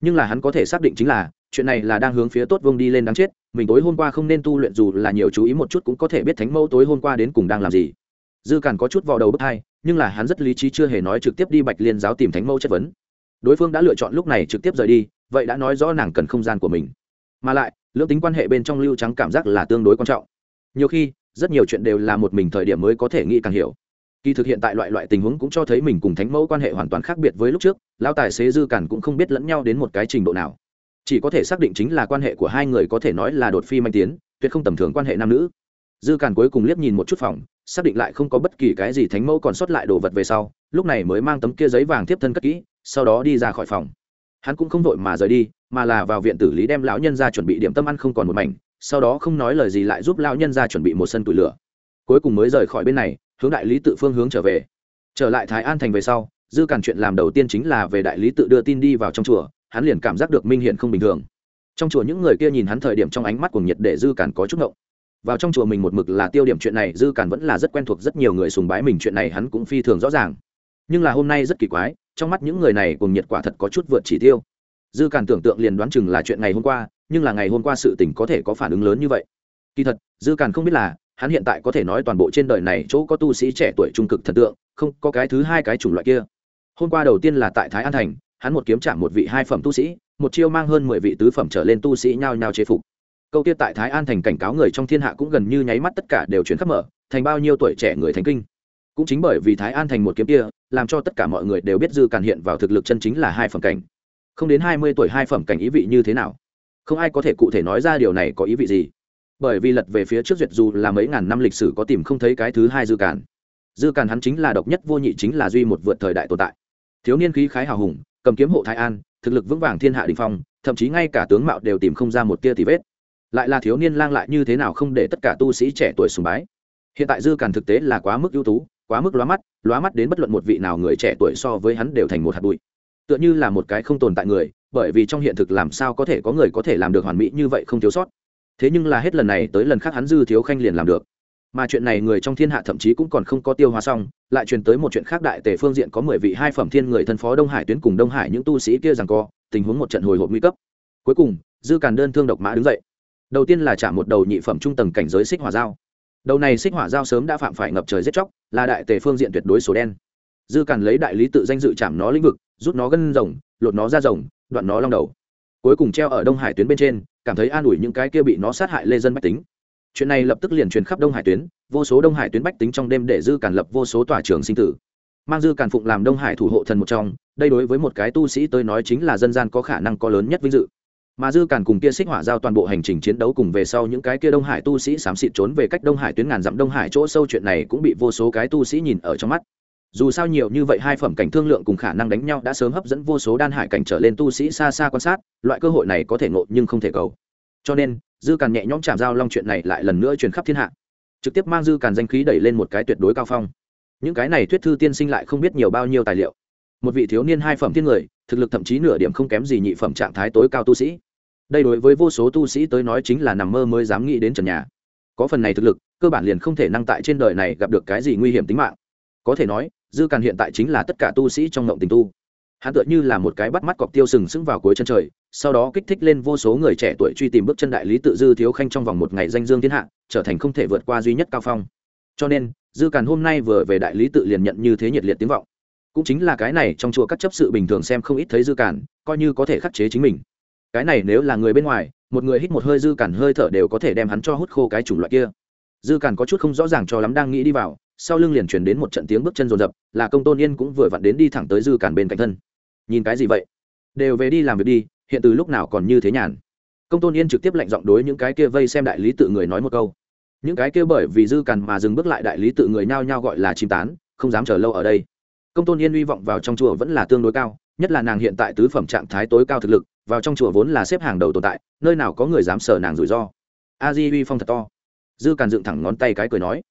A: Nhưng là hắn có thể xác định chính là, chuyện này là đang hướng phía tốt vương đi lên đáng chết, mình tối hôm qua không nên tu luyện dù là nhiều chú ý một chút cũng có thể biết thánh mẫu tối hôm qua đến cùng đang làm gì. Dư càn có chút vào đầu bức hai, nhưng là hắn rất lý trí chưa hề nói trực tiếp đi bạch liên giáo tìm thánh mẫu chất vấn. Đối phương đã lựa chọn lúc này trực tiếp rời đi, vậy đã nói rõ nàng cần không gian của mình. Mà lại, lưỡng tính quan hệ bên trong lưu trắng cảm giác là tương đối quan trọng. Nhiều khi, rất nhiều chuyện đều là một mình thời điểm mới có thể nghĩ càng hiểu kỳ thực hiện tại loại loại tình huống cũng cho thấy mình cùng thánh mẫu quan hệ hoàn toàn khác biệt với lúc trước, lão tài xế dư cản cũng không biết lẫn nhau đến một cái trình độ nào. Chỉ có thể xác định chính là quan hệ của hai người có thể nói là đột phi manh tiến, tuyệt không tầm thường quan hệ nam nữ. Dư cản cuối cùng liếc nhìn một chút phòng, xác định lại không có bất kỳ cái gì thánh mẫu còn sót lại đồ vật về sau, lúc này mới mang tấm kia giấy vàng tiếp thân cất kỹ, sau đó đi ra khỏi phòng. Hắn cũng không vội mà rời đi, mà là vào viện tử lý đem lão nhân ra chuẩn bị điểm tâm ăn không còn một mảnh, sau đó không nói lời gì lại giúp lão nhân ra chuẩn bị một sân tủi lửa. Cuối cùng mới rời khỏi bên này hướng đại lý tự phương hướng trở về. Trở lại thái an thành về sau, dư cản chuyện làm đầu tiên chính là về đại lý tự đưa tin đi vào trong chùa, hắn liền cảm giác được minh hiện không bình thường. Trong chùa những người kia nhìn hắn thời điểm trong ánh mắt cuồng nhiệt để dư cản có chút ngộng. Vào trong chùa mình một mực là tiêu điểm chuyện này, dư cản vẫn là rất quen thuộc rất nhiều người sùng bái mình, chuyện này hắn cũng phi thường rõ ràng. Nhưng là hôm nay rất kỳ quái, trong mắt những người này cùng nhiệt quả thật có chút vượt chỉ tiêu. Dư cản tưởng tượng liền đoán chừng là chuyện ngày hôm qua, nhưng là ngày hôm qua sự tình có thể có phản ứng lớn như vậy. Kỳ thật, dư cản không biết là hắn hiện tại có thể nói toàn bộ trên đời này chỗ có tu sĩ trẻ tuổi trung cực thần tượng, không có cái thứ hai cái chủng loại kia. Hôm qua đầu tiên là tại thái an thành, hắn một kiếm chạm một vị hai phẩm tu sĩ, một chiêu mang hơn mười vị tứ phẩm trở lên tu sĩ nhao nhao chế phục. Câu kia tại thái an thành cảnh cáo người trong thiên hạ cũng gần như nháy mắt tất cả đều chuyển khắp mở, thành bao nhiêu tuổi trẻ người thành kinh. Cũng chính bởi vì thái an thành một kiếm kia, làm cho tất cả mọi người đều biết dư càn hiện vào thực lực chân chính là hai phẩm cảnh. Không đến hai mươi tuổi hai phẩm cảnh ý vị như thế nào? Không ai có thể cụ thể nói ra điều này có ý vị gì bởi vì lật về phía trước duyệt dù là mấy ngàn năm lịch sử có tìm không thấy cái thứ hai dư càn. Dư càn hắn chính là độc nhất, vô nhị chính là duy một vượt thời đại tồn tại. Thiếu niên khí khái hào hùng, cầm kiếm hộ thái an, thực lực vững vàng thiên hạ đình phong, thậm chí ngay cả tướng mạo đều tìm không ra một tia tì vết. Lại là thiếu niên lang lại như thế nào không để tất cả tu sĩ trẻ tuổi sùng bái. Hiện tại dư càn thực tế là quá mức ưu tú, quá mức lóa mắt lóa mắt đến bất luận một vị nào người trẻ tuổi so với hắn đều thành một hạt bụi. Tựa như là một cái không tồn tại người, bởi vì trong hiện thực làm sao có thể có người có thể làm được hoàn mỹ như vậy không thiếu sót thế nhưng là hết lần này tới lần khác hắn dư thiếu khanh liền làm được. Mà chuyện này người trong thiên hạ thậm chí cũng còn không có tiêu hóa xong, lại truyền tới một chuyện khác đại tề phương diện có mười vị hai phẩm thiên người thân phó đông hải tuyến cùng đông hải những tu sĩ kia rằng co, tình huống một trận hồi hộp nguy cấp. Cuối cùng, dư càn đơn thương độc mã đứng dậy. Đầu tiên là trả một đầu nhị phẩm trung tầng cảnh giới xích hỏa giao đầu này xích hỏa giao sớm đã phạm phải ngập trời giết chóc, là đại tề phương diện tuyệt đối số đen. Dư càn lấy đại lý tự danh dự chạm nó lĩnh vực, rút nó gân rồng, lột nó ra rồng, đoạn nó long đầu cuối cùng treo ở đông hải tuyến bên trên, cảm thấy an ủi những cái kia bị nó sát hại lê dân bách tính. Chuyện này lập tức liền truyền khắp đông hải tuyến, vô số đông hải tuyến bách tính trong đêm để dư càn lập vô số tòa trường sinh tử. Mang dư càn phụng làm đông hải thủ hộ thần một trong, đây đối với một cái tu sĩ tôi nói chính là dân gian có khả năng có lớn nhất vinh dự. Mà dư càn cùng kia xích hỏa giao toàn bộ hành trình chiến đấu cùng về sau những cái kia đông hải tu sĩ xám xịt trốn về cách đông hải tuyến ngàn dặm đông hải chỗ sâu, chuyện này cũng bị vô số cái tu sĩ nhìn ở trong mắt dù sao nhiều như vậy hai phẩm cảnh thương lượng cùng khả năng đánh nhau đã sớm hấp dẫn vô số đan hải cảnh trở lên tu sĩ xa xa quan sát, loại cơ hội này có thể ngộ nhưng không thể cầu. Cho nên, dư càn nhẹ nhõm chạm giao long chuyện này lại lần nữa truyền khắp thiên hạ. Trực tiếp mang dư càn danh khí đẩy lên một cái tuyệt đối cao phong. Những cái này thuyết thư tiên sinh lại không biết nhiều bao nhiêu tài liệu. Một vị thiếu niên hai phẩm thiên người, thực lực thậm chí nửa điểm không kém gì nhị phẩm trạng thái tối cao tu sĩ. Đây đối với vô số tu sĩ tới nói chính là nằm mơ mới dám nghĩ đến trần nhà. Có phần này thực lực, cơ bản liền không thể năng tại trên đời này gặp được cái gì nguy hiểm tính mạng. Có thể nói dư càn hiện tại chính là tất cả tu sĩ trong ngộng tình tu. Hắn tựa như là một cái bắt mắt cọc tiêu sừng sững vào cuối chân trời, sau đó kích thích lên vô số người trẻ tuổi truy tìm bước chân đại lý tự dư thiếu khanh trong vòng một ngày danh dương thiên hạ, trở thành không thể vượt qua duy nhất cao phong. Cho nên, dư càn hôm nay vừa về đại lý tự liền nhận như thế nhiệt liệt tiếng vọng. Cũng chính là cái này trong chùa các chấp sự bình thường xem không ít thấy dư càn, coi như có thể khắc chế chính mình. Cái này nếu là người bên ngoài, một người hít một hơi dư càn hơi thở đều có thể đem hắn cho hút khô cái chủng loại kia. Dư càn có chút không rõ ràng cho lắm đang nghĩ đi vào sau lưng liền chuyển đến một trận tiếng bước chân rồn rập, là công tôn yên cũng vừa vặn đến đi thẳng tới dư càn bên cạnh thân. Nhìn cái gì vậy? Đều về đi làm việc đi, hiện từ lúc nào còn như thế nhàn? Công tôn yên trực tiếp lạnh giọng đối những cái kia vây xem đại lý tự người nói một câu. Những cái kia bởi vì dư càn mà dừng bước lại đại lý tự người nhao nhao gọi là chim tán, không dám chờ lâu ở đây. Công tôn yên hy vọng vào trong chùa vẫn là tương đối cao, nhất là nàng hiện tại tứ phẩm trạng thái tối cao thực lực, vào trong chùa vốn là xếp hàng đầu tồn tại, nơi nào có người dám sờ nàng rủi ro. A di uy phong thật to. Dư càn dựng thẳng ngón tay cái cười nói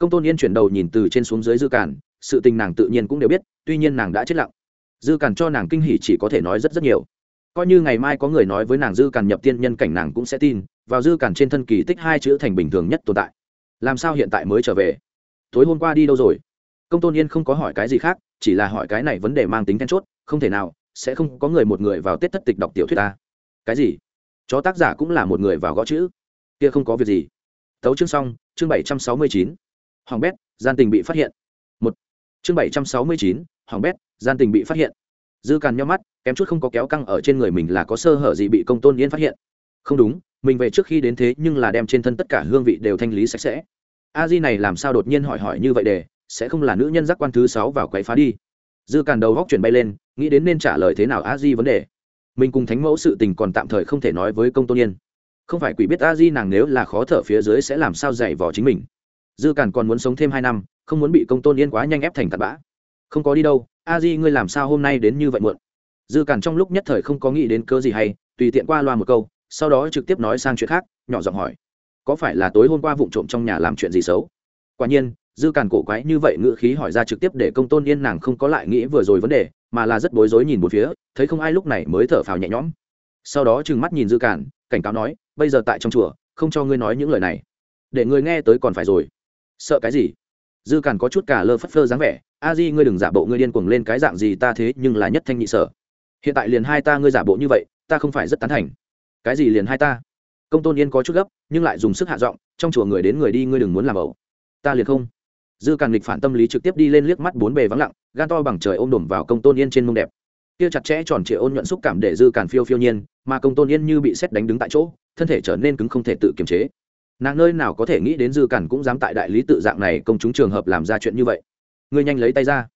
A: công tôn yên chuyển đầu nhìn từ trên xuống dưới dư cản, sự tình nàng tự nhiên cũng đều biết tuy nhiên nàng đã chết lặng. Dư cản cho nàng kinh hỉ chỉ có thể nói rất rất nhiều. Coi như ngày mai có người nói với nàng dư cản nhập tiên nhân cảnh nàng cũng sẽ tin vào dư cản trên thân kỳ tích hai chữ thành bình thường nhất tồn tại. Làm sao hiện tại mới trở về? Tối hôm qua đi đâu rồi? Công tôn yên không có hỏi cái gì khác chỉ là hỏi cái này vấn đề mang tính then chốt không thể nào sẽ không có người một người vào tết thất tịch đọc tiểu thuyết ta. Cái gì? Chó tác giả cũng là một người vào gõ chữ. Kia không có việc gì. Tấu chương xong chương bảy trăm sáu mươi chín hoàng bét, gian tình bị phát hiện. Một. Chương bảy trăm sáu mươi chín, hoàng bét, gian tình bị phát hiện. Dư càn nhau mắt, kém chút không có kéo căng ở trên người mình là có sơ hở gì bị công tôn yên phát hiện. Không đúng, mình về trước khi đến thế nhưng là đem trên thân tất cả hương vị đều thanh lý sạch sẽ. A di này làm sao đột nhiên hỏi hỏi như vậy để, sẽ không là nữ nhân giác quan thứ sáu vào quấy phá đi. Dư càn đầu góc chuyển bay lên, nghĩ đến nên trả lời thế nào a di vấn đề. Mình cùng thánh mẫu sự tình còn tạm thời không thể nói với công tôn yên. Không phải quỷ biết a di nàng nếu là khó thở phía dưới sẽ làm sao dạy vò chính mình dư càn còn muốn sống thêm hai năm, không muốn bị công tôn yên quá nhanh ép thành tạt bã. Không có đi đâu, a di ngươi làm sao hôm nay đến như vậy muộn? Dư càn trong lúc nhất thời không có nghĩ đến cơ gì hay, tùy tiện qua loa một câu, sau đó trực tiếp nói sang chuyện khác, nhỏ giọng hỏi. Có phải là tối hôm qua vụ trộm trong nhà làm chuyện gì xấu? Quả nhiên, dư càn cổ quái như vậy ngữ khí hỏi ra trực tiếp để công tôn yên nàng không có lại nghĩ vừa rồi vấn đề, mà là rất bối rối nhìn một phía, thấy không ai lúc này mới thở phào nhẹ nhõm. Sau đó trừng mắt nhìn dư càn, cảnh cáo nói, bây giờ tại trong chùa, không cho ngươi nói những lời này. Để ngươi nghe tới còn phải rồi sợ cái gì? Dư càn có chút cả lơ phất phơ dáng vẻ, a di, ngươi đừng giả bộ ngươi điên cuồng lên cái dạng gì ta thế, nhưng là nhất thanh nhị sở. Hiện tại liền hai ta ngươi giả bộ như vậy, ta không phải rất tán thành. Cái gì liền hai ta? Công tôn yên có chút gấp, nhưng lại dùng sức hạ giọng, trong chùa người đến người đi, ngươi đừng muốn làm ẩu. Ta liền không. Dư càn lịch phản tâm lý trực tiếp đi lên liếc mắt bốn bề vắng lặng, gan to bằng trời ôm đổm vào công tôn yên trên mông đẹp. Kia chặt chẽ tròn trịa ôn nhuận xúc cảm để dư càn phiêu phiêu nhiên, mà công tôn yên như bị xét đánh đứng tại chỗ, thân thể trở nên cứng không thể tự kiềm chế nàng nơi nào có thể nghĩ đến dư cản cũng dám tại đại lý tự dạng này công chúng trường hợp làm ra chuyện như vậy. Ngươi nhanh lấy tay ra.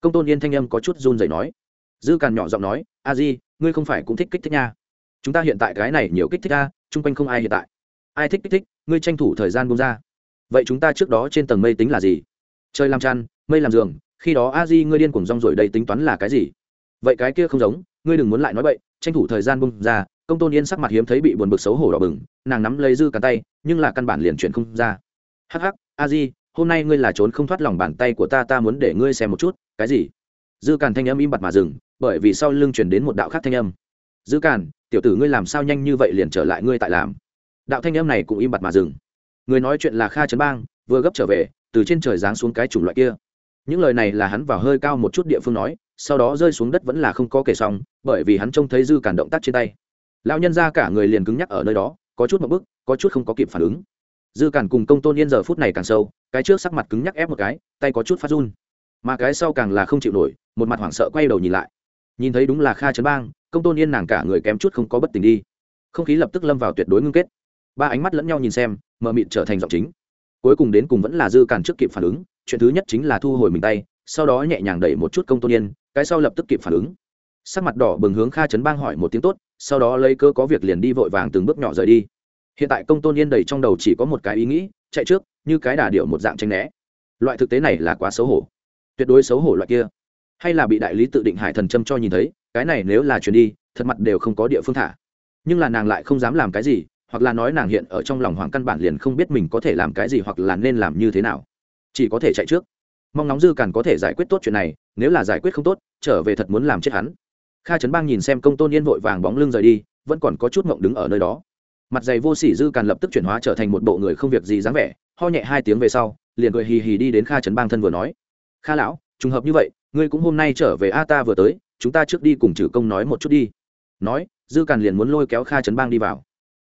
A: Công tôn yên thanh âm có chút run rẩy nói. Dư cản nhỏ giọng nói, a di, ngươi không phải cũng thích kích thích nha. Chúng ta hiện tại cái này nhiều kích thích a, chung quanh không ai hiện tại. Ai thích kích thích, ngươi tranh thủ thời gian bông ra. Vậy chúng ta trước đó trên tầng mây tính là gì? Chơi làm chăn mây làm giường, khi đó a di ngươi điên cuồng rong rồi đây tính toán là cái gì? Vậy cái kia không giống, ngươi đừng muốn lại nói vậy tranh thủ thời gian bông ra công tôn yên sắc mặt hiếm thấy bị buồn bực xấu hổ đỏ bừng, nàng nắm lấy dư cả tay, nhưng là căn bản liền chuyển không ra. Hắc hắc, a di, hôm nay ngươi là trốn không thoát lòng bàn tay của ta ta muốn để ngươi xem một chút, cái gì? Dư càn thanh âm im bặt mà dừng, bởi vì sau lưng chuyển đến một đạo khác thanh âm. Dư càn, tiểu tử ngươi làm sao nhanh như vậy liền trở lại ngươi tại làm? Đạo thanh âm này cũng im bặt mà dừng. Người nói chuyện là kha trấn bang, vừa gấp trở về, từ trên trời giáng xuống cái chủng loại kia. Những lời này là hắn vào hơi cao một chút địa phương nói, sau đó rơi xuống đất vẫn là không có kể xong, bởi vì hắn trông thấy dư càn động tác trên tay lão nhân ra cả người liền cứng nhắc ở nơi đó, có chút một bức có chút không có kịp phản ứng. Dư cản cùng công tôn yên giờ phút này càng sâu, cái trước sắc mặt cứng nhắc ép một cái, tay có chút phát run. Mà cái sau càng là không chịu nổi, một mặt hoảng sợ quay đầu nhìn lại. Nhìn thấy đúng là kha trấn bang, công tôn yên nàng cả người kém chút không có bất tình đi. Không khí lập tức lâm vào tuyệt đối ngưng kết. Ba ánh mắt lẫn nhau nhìn xem, mờ mịt trở thành giọng chính. Cuối cùng đến cùng vẫn là dư cản trước kịp phản ứng, chuyện thứ nhất chính là thu hồi mình tay, sau đó nhẹ nhàng đẩy một chút công tôn yên, cái sau lập tức kịp phản ứng. Sắc mặt đỏ bừng hướng kha trấn bang hỏi một tiếng tốt sau đó lấy cơ có việc liền đi vội vàng từng bước nhỏ rời đi. Hiện tại công tôn yên đầy trong đầu chỉ có một cái ý nghĩ, chạy trước, như cái đà điệu một dạng tranh né. Loại thực tế này là quá xấu hổ. Tuyệt đối xấu hổ loại kia. Hay là bị đại lý tự định hải thần châm cho nhìn thấy, cái này nếu là chuyển đi, thật mặt đều không có địa phương thả. Nhưng là nàng lại không dám làm cái gì, hoặc là nói nàng hiện ở trong lòng hoàng căn bản liền không biết mình có thể làm cái gì hoặc là nên làm như thế nào. Chỉ có thể chạy trước. Mong nóng dư càn có thể giải quyết tốt chuyện này, nếu là giải quyết không tốt, trở về thật muốn làm chết hắn kha trấn bang nhìn xem công tôn yên vội vàng bóng lưng rời đi, vẫn còn có chút mộng đứng ở nơi đó. Mặt dày vô sỉ dư càn lập tức chuyển hóa trở thành một bộ người không việc gì dáng vẻ, ho nhẹ hai tiếng về sau, liền cười hì hì đi đến kha trấn bang thân vừa nói. Kha lão, trùng hợp như vậy, ngươi cũng hôm nay trở về a, ta vừa tới, chúng ta trước đi cùng trừ công nói một chút đi. Nói, dư càn liền muốn lôi kéo kha trấn bang đi vào.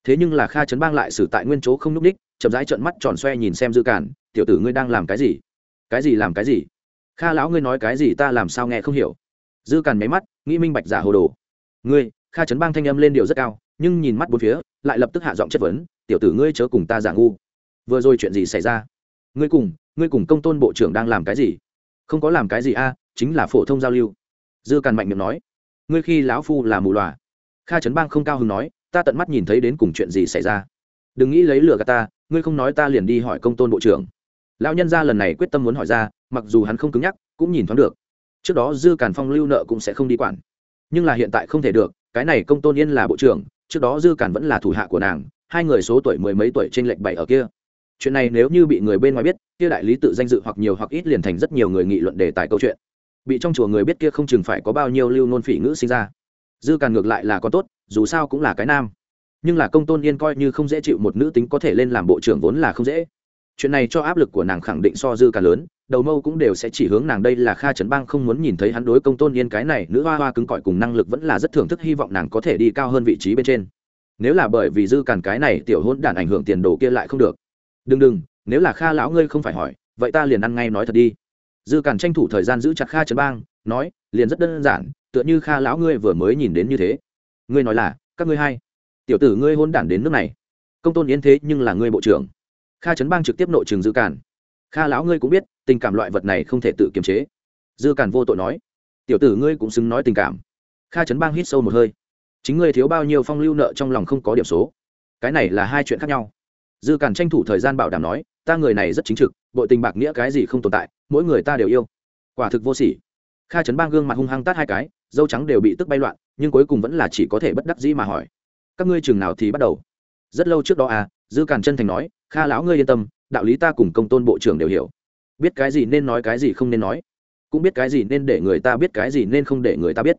A: Thế nhưng là kha trấn bang lại xử tại nguyên chỗ không n ú c ních chậm rãi trợn mắt tròn xoe nhìn xem dư càn, tiểu tử ngươi đang làm cái gì? Cái gì làm cái gì? Kha lão ngươi nói cái gì ta làm sao nghe không hiểu. Dư càn nháy mắt nghĩ minh bạch giả hồ đồ. Ngươi, kha trấn bang thanh âm lên điều rất cao, nhưng nhìn mắt bốn phía, lại lập tức hạ giọng chất vấn, tiểu tử ngươi chớ cùng ta giả ngu. Vừa rồi chuyện gì xảy ra? Ngươi cùng ngươi cùng công tôn bộ trưởng đang làm cái gì? Không có làm cái gì a, chính là phổ thông giao lưu. Dư càn mạnh miệng nói. Ngươi khi lão phu là mù loà. Kha trấn bang không cao hứng nói, ta tận mắt nhìn thấy đến cùng chuyện gì xảy ra. Đừng nghĩ lấy lừa gà ta, ngươi không nói ta liền đi hỏi công tôn bộ trưởng. Lão nhân gia lần này quyết tâm muốn hỏi ra, mặc dù hắn không cứng nhắc, cũng nhìn thoáng được trước đó dư càn phong lưu nợ cũng sẽ không đi quản. Nhưng là hiện tại không thể được, cái này công tôn yên là bộ trưởng, trước đó dư càn vẫn là thủ hạ của nàng, hai người số tuổi mười mấy tuổi trên lệnh bảy ở kia. Chuyện này nếu như bị người bên ngoài biết, kia đại lý tự danh dự hoặc nhiều hoặc ít liền thành rất nhiều người nghị luận đề tài câu chuyện. Bị trong chùa người biết kia không chừng phải có bao nhiêu lưu nôn phỉ ngữ sinh ra. Dư càn ngược lại là có tốt, dù sao cũng là cái nam. Nhưng là công tôn yên coi như không dễ chịu một nữ tính có thể lên làm bộ trưởng vốn là không dễ. Chuyện này cho áp lực của nàng khẳng định so dư càn lớn đầu mâu cũng đều sẽ chỉ hướng nàng đây là kha trấn bang không muốn nhìn thấy hắn đối công tôn yên cái này, nữ hoa hoa cứng cỏi cùng năng lực vẫn là rất thưởng thức, hy vọng nàng có thể đi cao hơn vị trí bên trên. Nếu là bởi vì dư càn cái này, tiểu hôn đản ảnh hưởng tiền đồ kia lại không được. Đừng đừng, nếu là kha lão ngươi không phải hỏi, vậy ta liền ăn ngay nói thật đi. Dư càn tranh thủ thời gian giữ chặt kha trấn bang, nói, liền rất đơn giản, tựa như kha lão ngươi vừa mới nhìn đến như thế. Ngươi nói là, các ngươi hay. Tiểu tử ngươi hôn đản đến nước này. Công tôn yến thế nhưng là ngươi bộ trưởng. Kha trấn bang trực tiếp nội trường dư càn. Kha lão ngươi cũng biết tình cảm loại vật này không thể tự kiềm chế. Dư càn vô tội nói, tiểu tử ngươi cũng xứng nói tình cảm. Kha trấn bang hít sâu một hơi. Chính ngươi thiếu bao nhiêu phong lưu nợ trong lòng không có điểm số. Cái này là hai chuyện khác nhau. Dư càn tranh thủ thời gian bảo đảm nói, ta người này rất chính trực, bội tình bạc nghĩa cái gì không tồn tại, mỗi người ta đều yêu. Quả thực vô sỉ. Kha trấn bang gương mặt hung hăng tát hai cái, dâu trắng đều bị tức bay loạn, nhưng cuối cùng vẫn là chỉ có thể bất đắc dĩ mà hỏi, các ngươi chừng nào thì bắt đầu? Rất lâu trước đó à dư càn chân thành nói, kha lão ngươi yên tâm, đạo lý ta cùng công tôn bộ trưởng đều hiểu biết cái gì nên nói cái gì không nên nói, cũng biết cái gì nên để người ta biết cái gì nên không để người ta biết.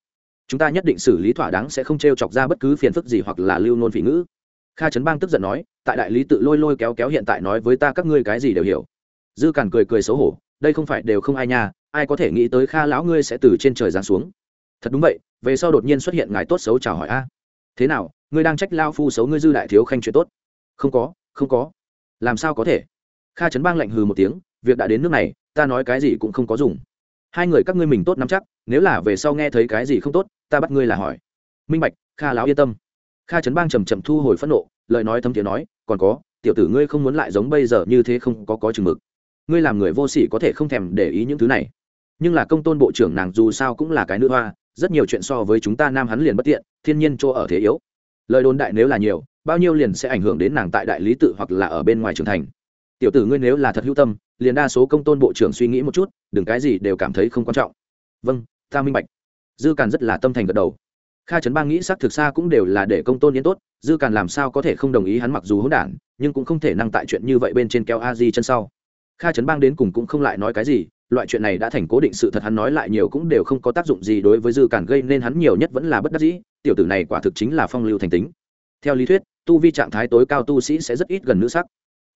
A: Chúng ta nhất định xử lý thỏa đáng sẽ không t r e o chọc ra bất cứ phiền phức gì hoặc là lưu nôn phỉ ngữ. Kha trấn bang tức giận nói, tại đại lý tự lôi lôi kéo kéo hiện tại nói với ta các ngươi cái gì đều hiểu. Dư càn cười cười xấu hổ, đây không phải đều không ai nha, ai có thể nghĩ tới kha lão ngươi sẽ từ trên trời giáng xuống. Thật đúng vậy, về sau đột nhiên xuất hiện ngài tốt xấu chào hỏi a. À, thế nào, ngươi đang trách lao phu xấu ngươi dư đại thiếu khanh chuyện tốt? Không có không có. Làm sao có thể? Kha trấn bang lạnh hừ một tiếng việc đã đến nước này, ta nói cái gì cũng không có dùng. Hai người các ngươi mình tốt nắm chắc, nếu là về sau nghe thấy cái gì không tốt, ta bắt ngươi là hỏi. Minh bạch, kha lão yên tâm. Kha trấn bang chầm chậm thu hồi phẫn nộ, lời nói thấm thiế nói, còn có, tiểu tử ngươi không muốn lại giống bây giờ như thế không có có chừng mực. Ngươi làm người vô sỉ có thể không thèm để ý những thứ này. Nhưng là công tôn bộ trưởng nàng dù sao cũng là cái nữ hoa, rất nhiều chuyện so với chúng ta nam hắn liền bất tiện, thiên nhiên chỗ ở thế yếu. Lời đồn đại nếu là nhiều, bao nhiêu liền sẽ ảnh hưởng đến nàng tại đại lý tự hoặc là ở bên ngoài trưởng thành tiểu tử ngươi nếu là thật hữu tâm, liền đa số công tôn bộ trưởng suy nghĩ một chút, đừng cái gì đều cảm thấy không quan trọng. Vâng ta minh bạch. Dư càn rất là tâm thành gật đầu. Kha trấn bang nghĩ xác thực xa cũng đều là để công tôn yên tốt, dư càn làm sao có thể không đồng ý hắn mặc dù hỗn đản, nhưng cũng không thể năng tại chuyện như vậy bên trên kéo a di chân sau. Kha trấn bang đến cùng cũng không lại nói cái gì, loại chuyện này đã thành cố định sự thật hắn nói lại nhiều cũng đều không có tác dụng gì đối với dư càn gây nên hắn nhiều nhất vẫn là bất đắc dĩ, tiểu tử này quả thực chính là phong lưu thành tính. Theo lý thuyết, tu vi trạng thái tối cao tu sĩ sẽ rất ít gần nữ sắc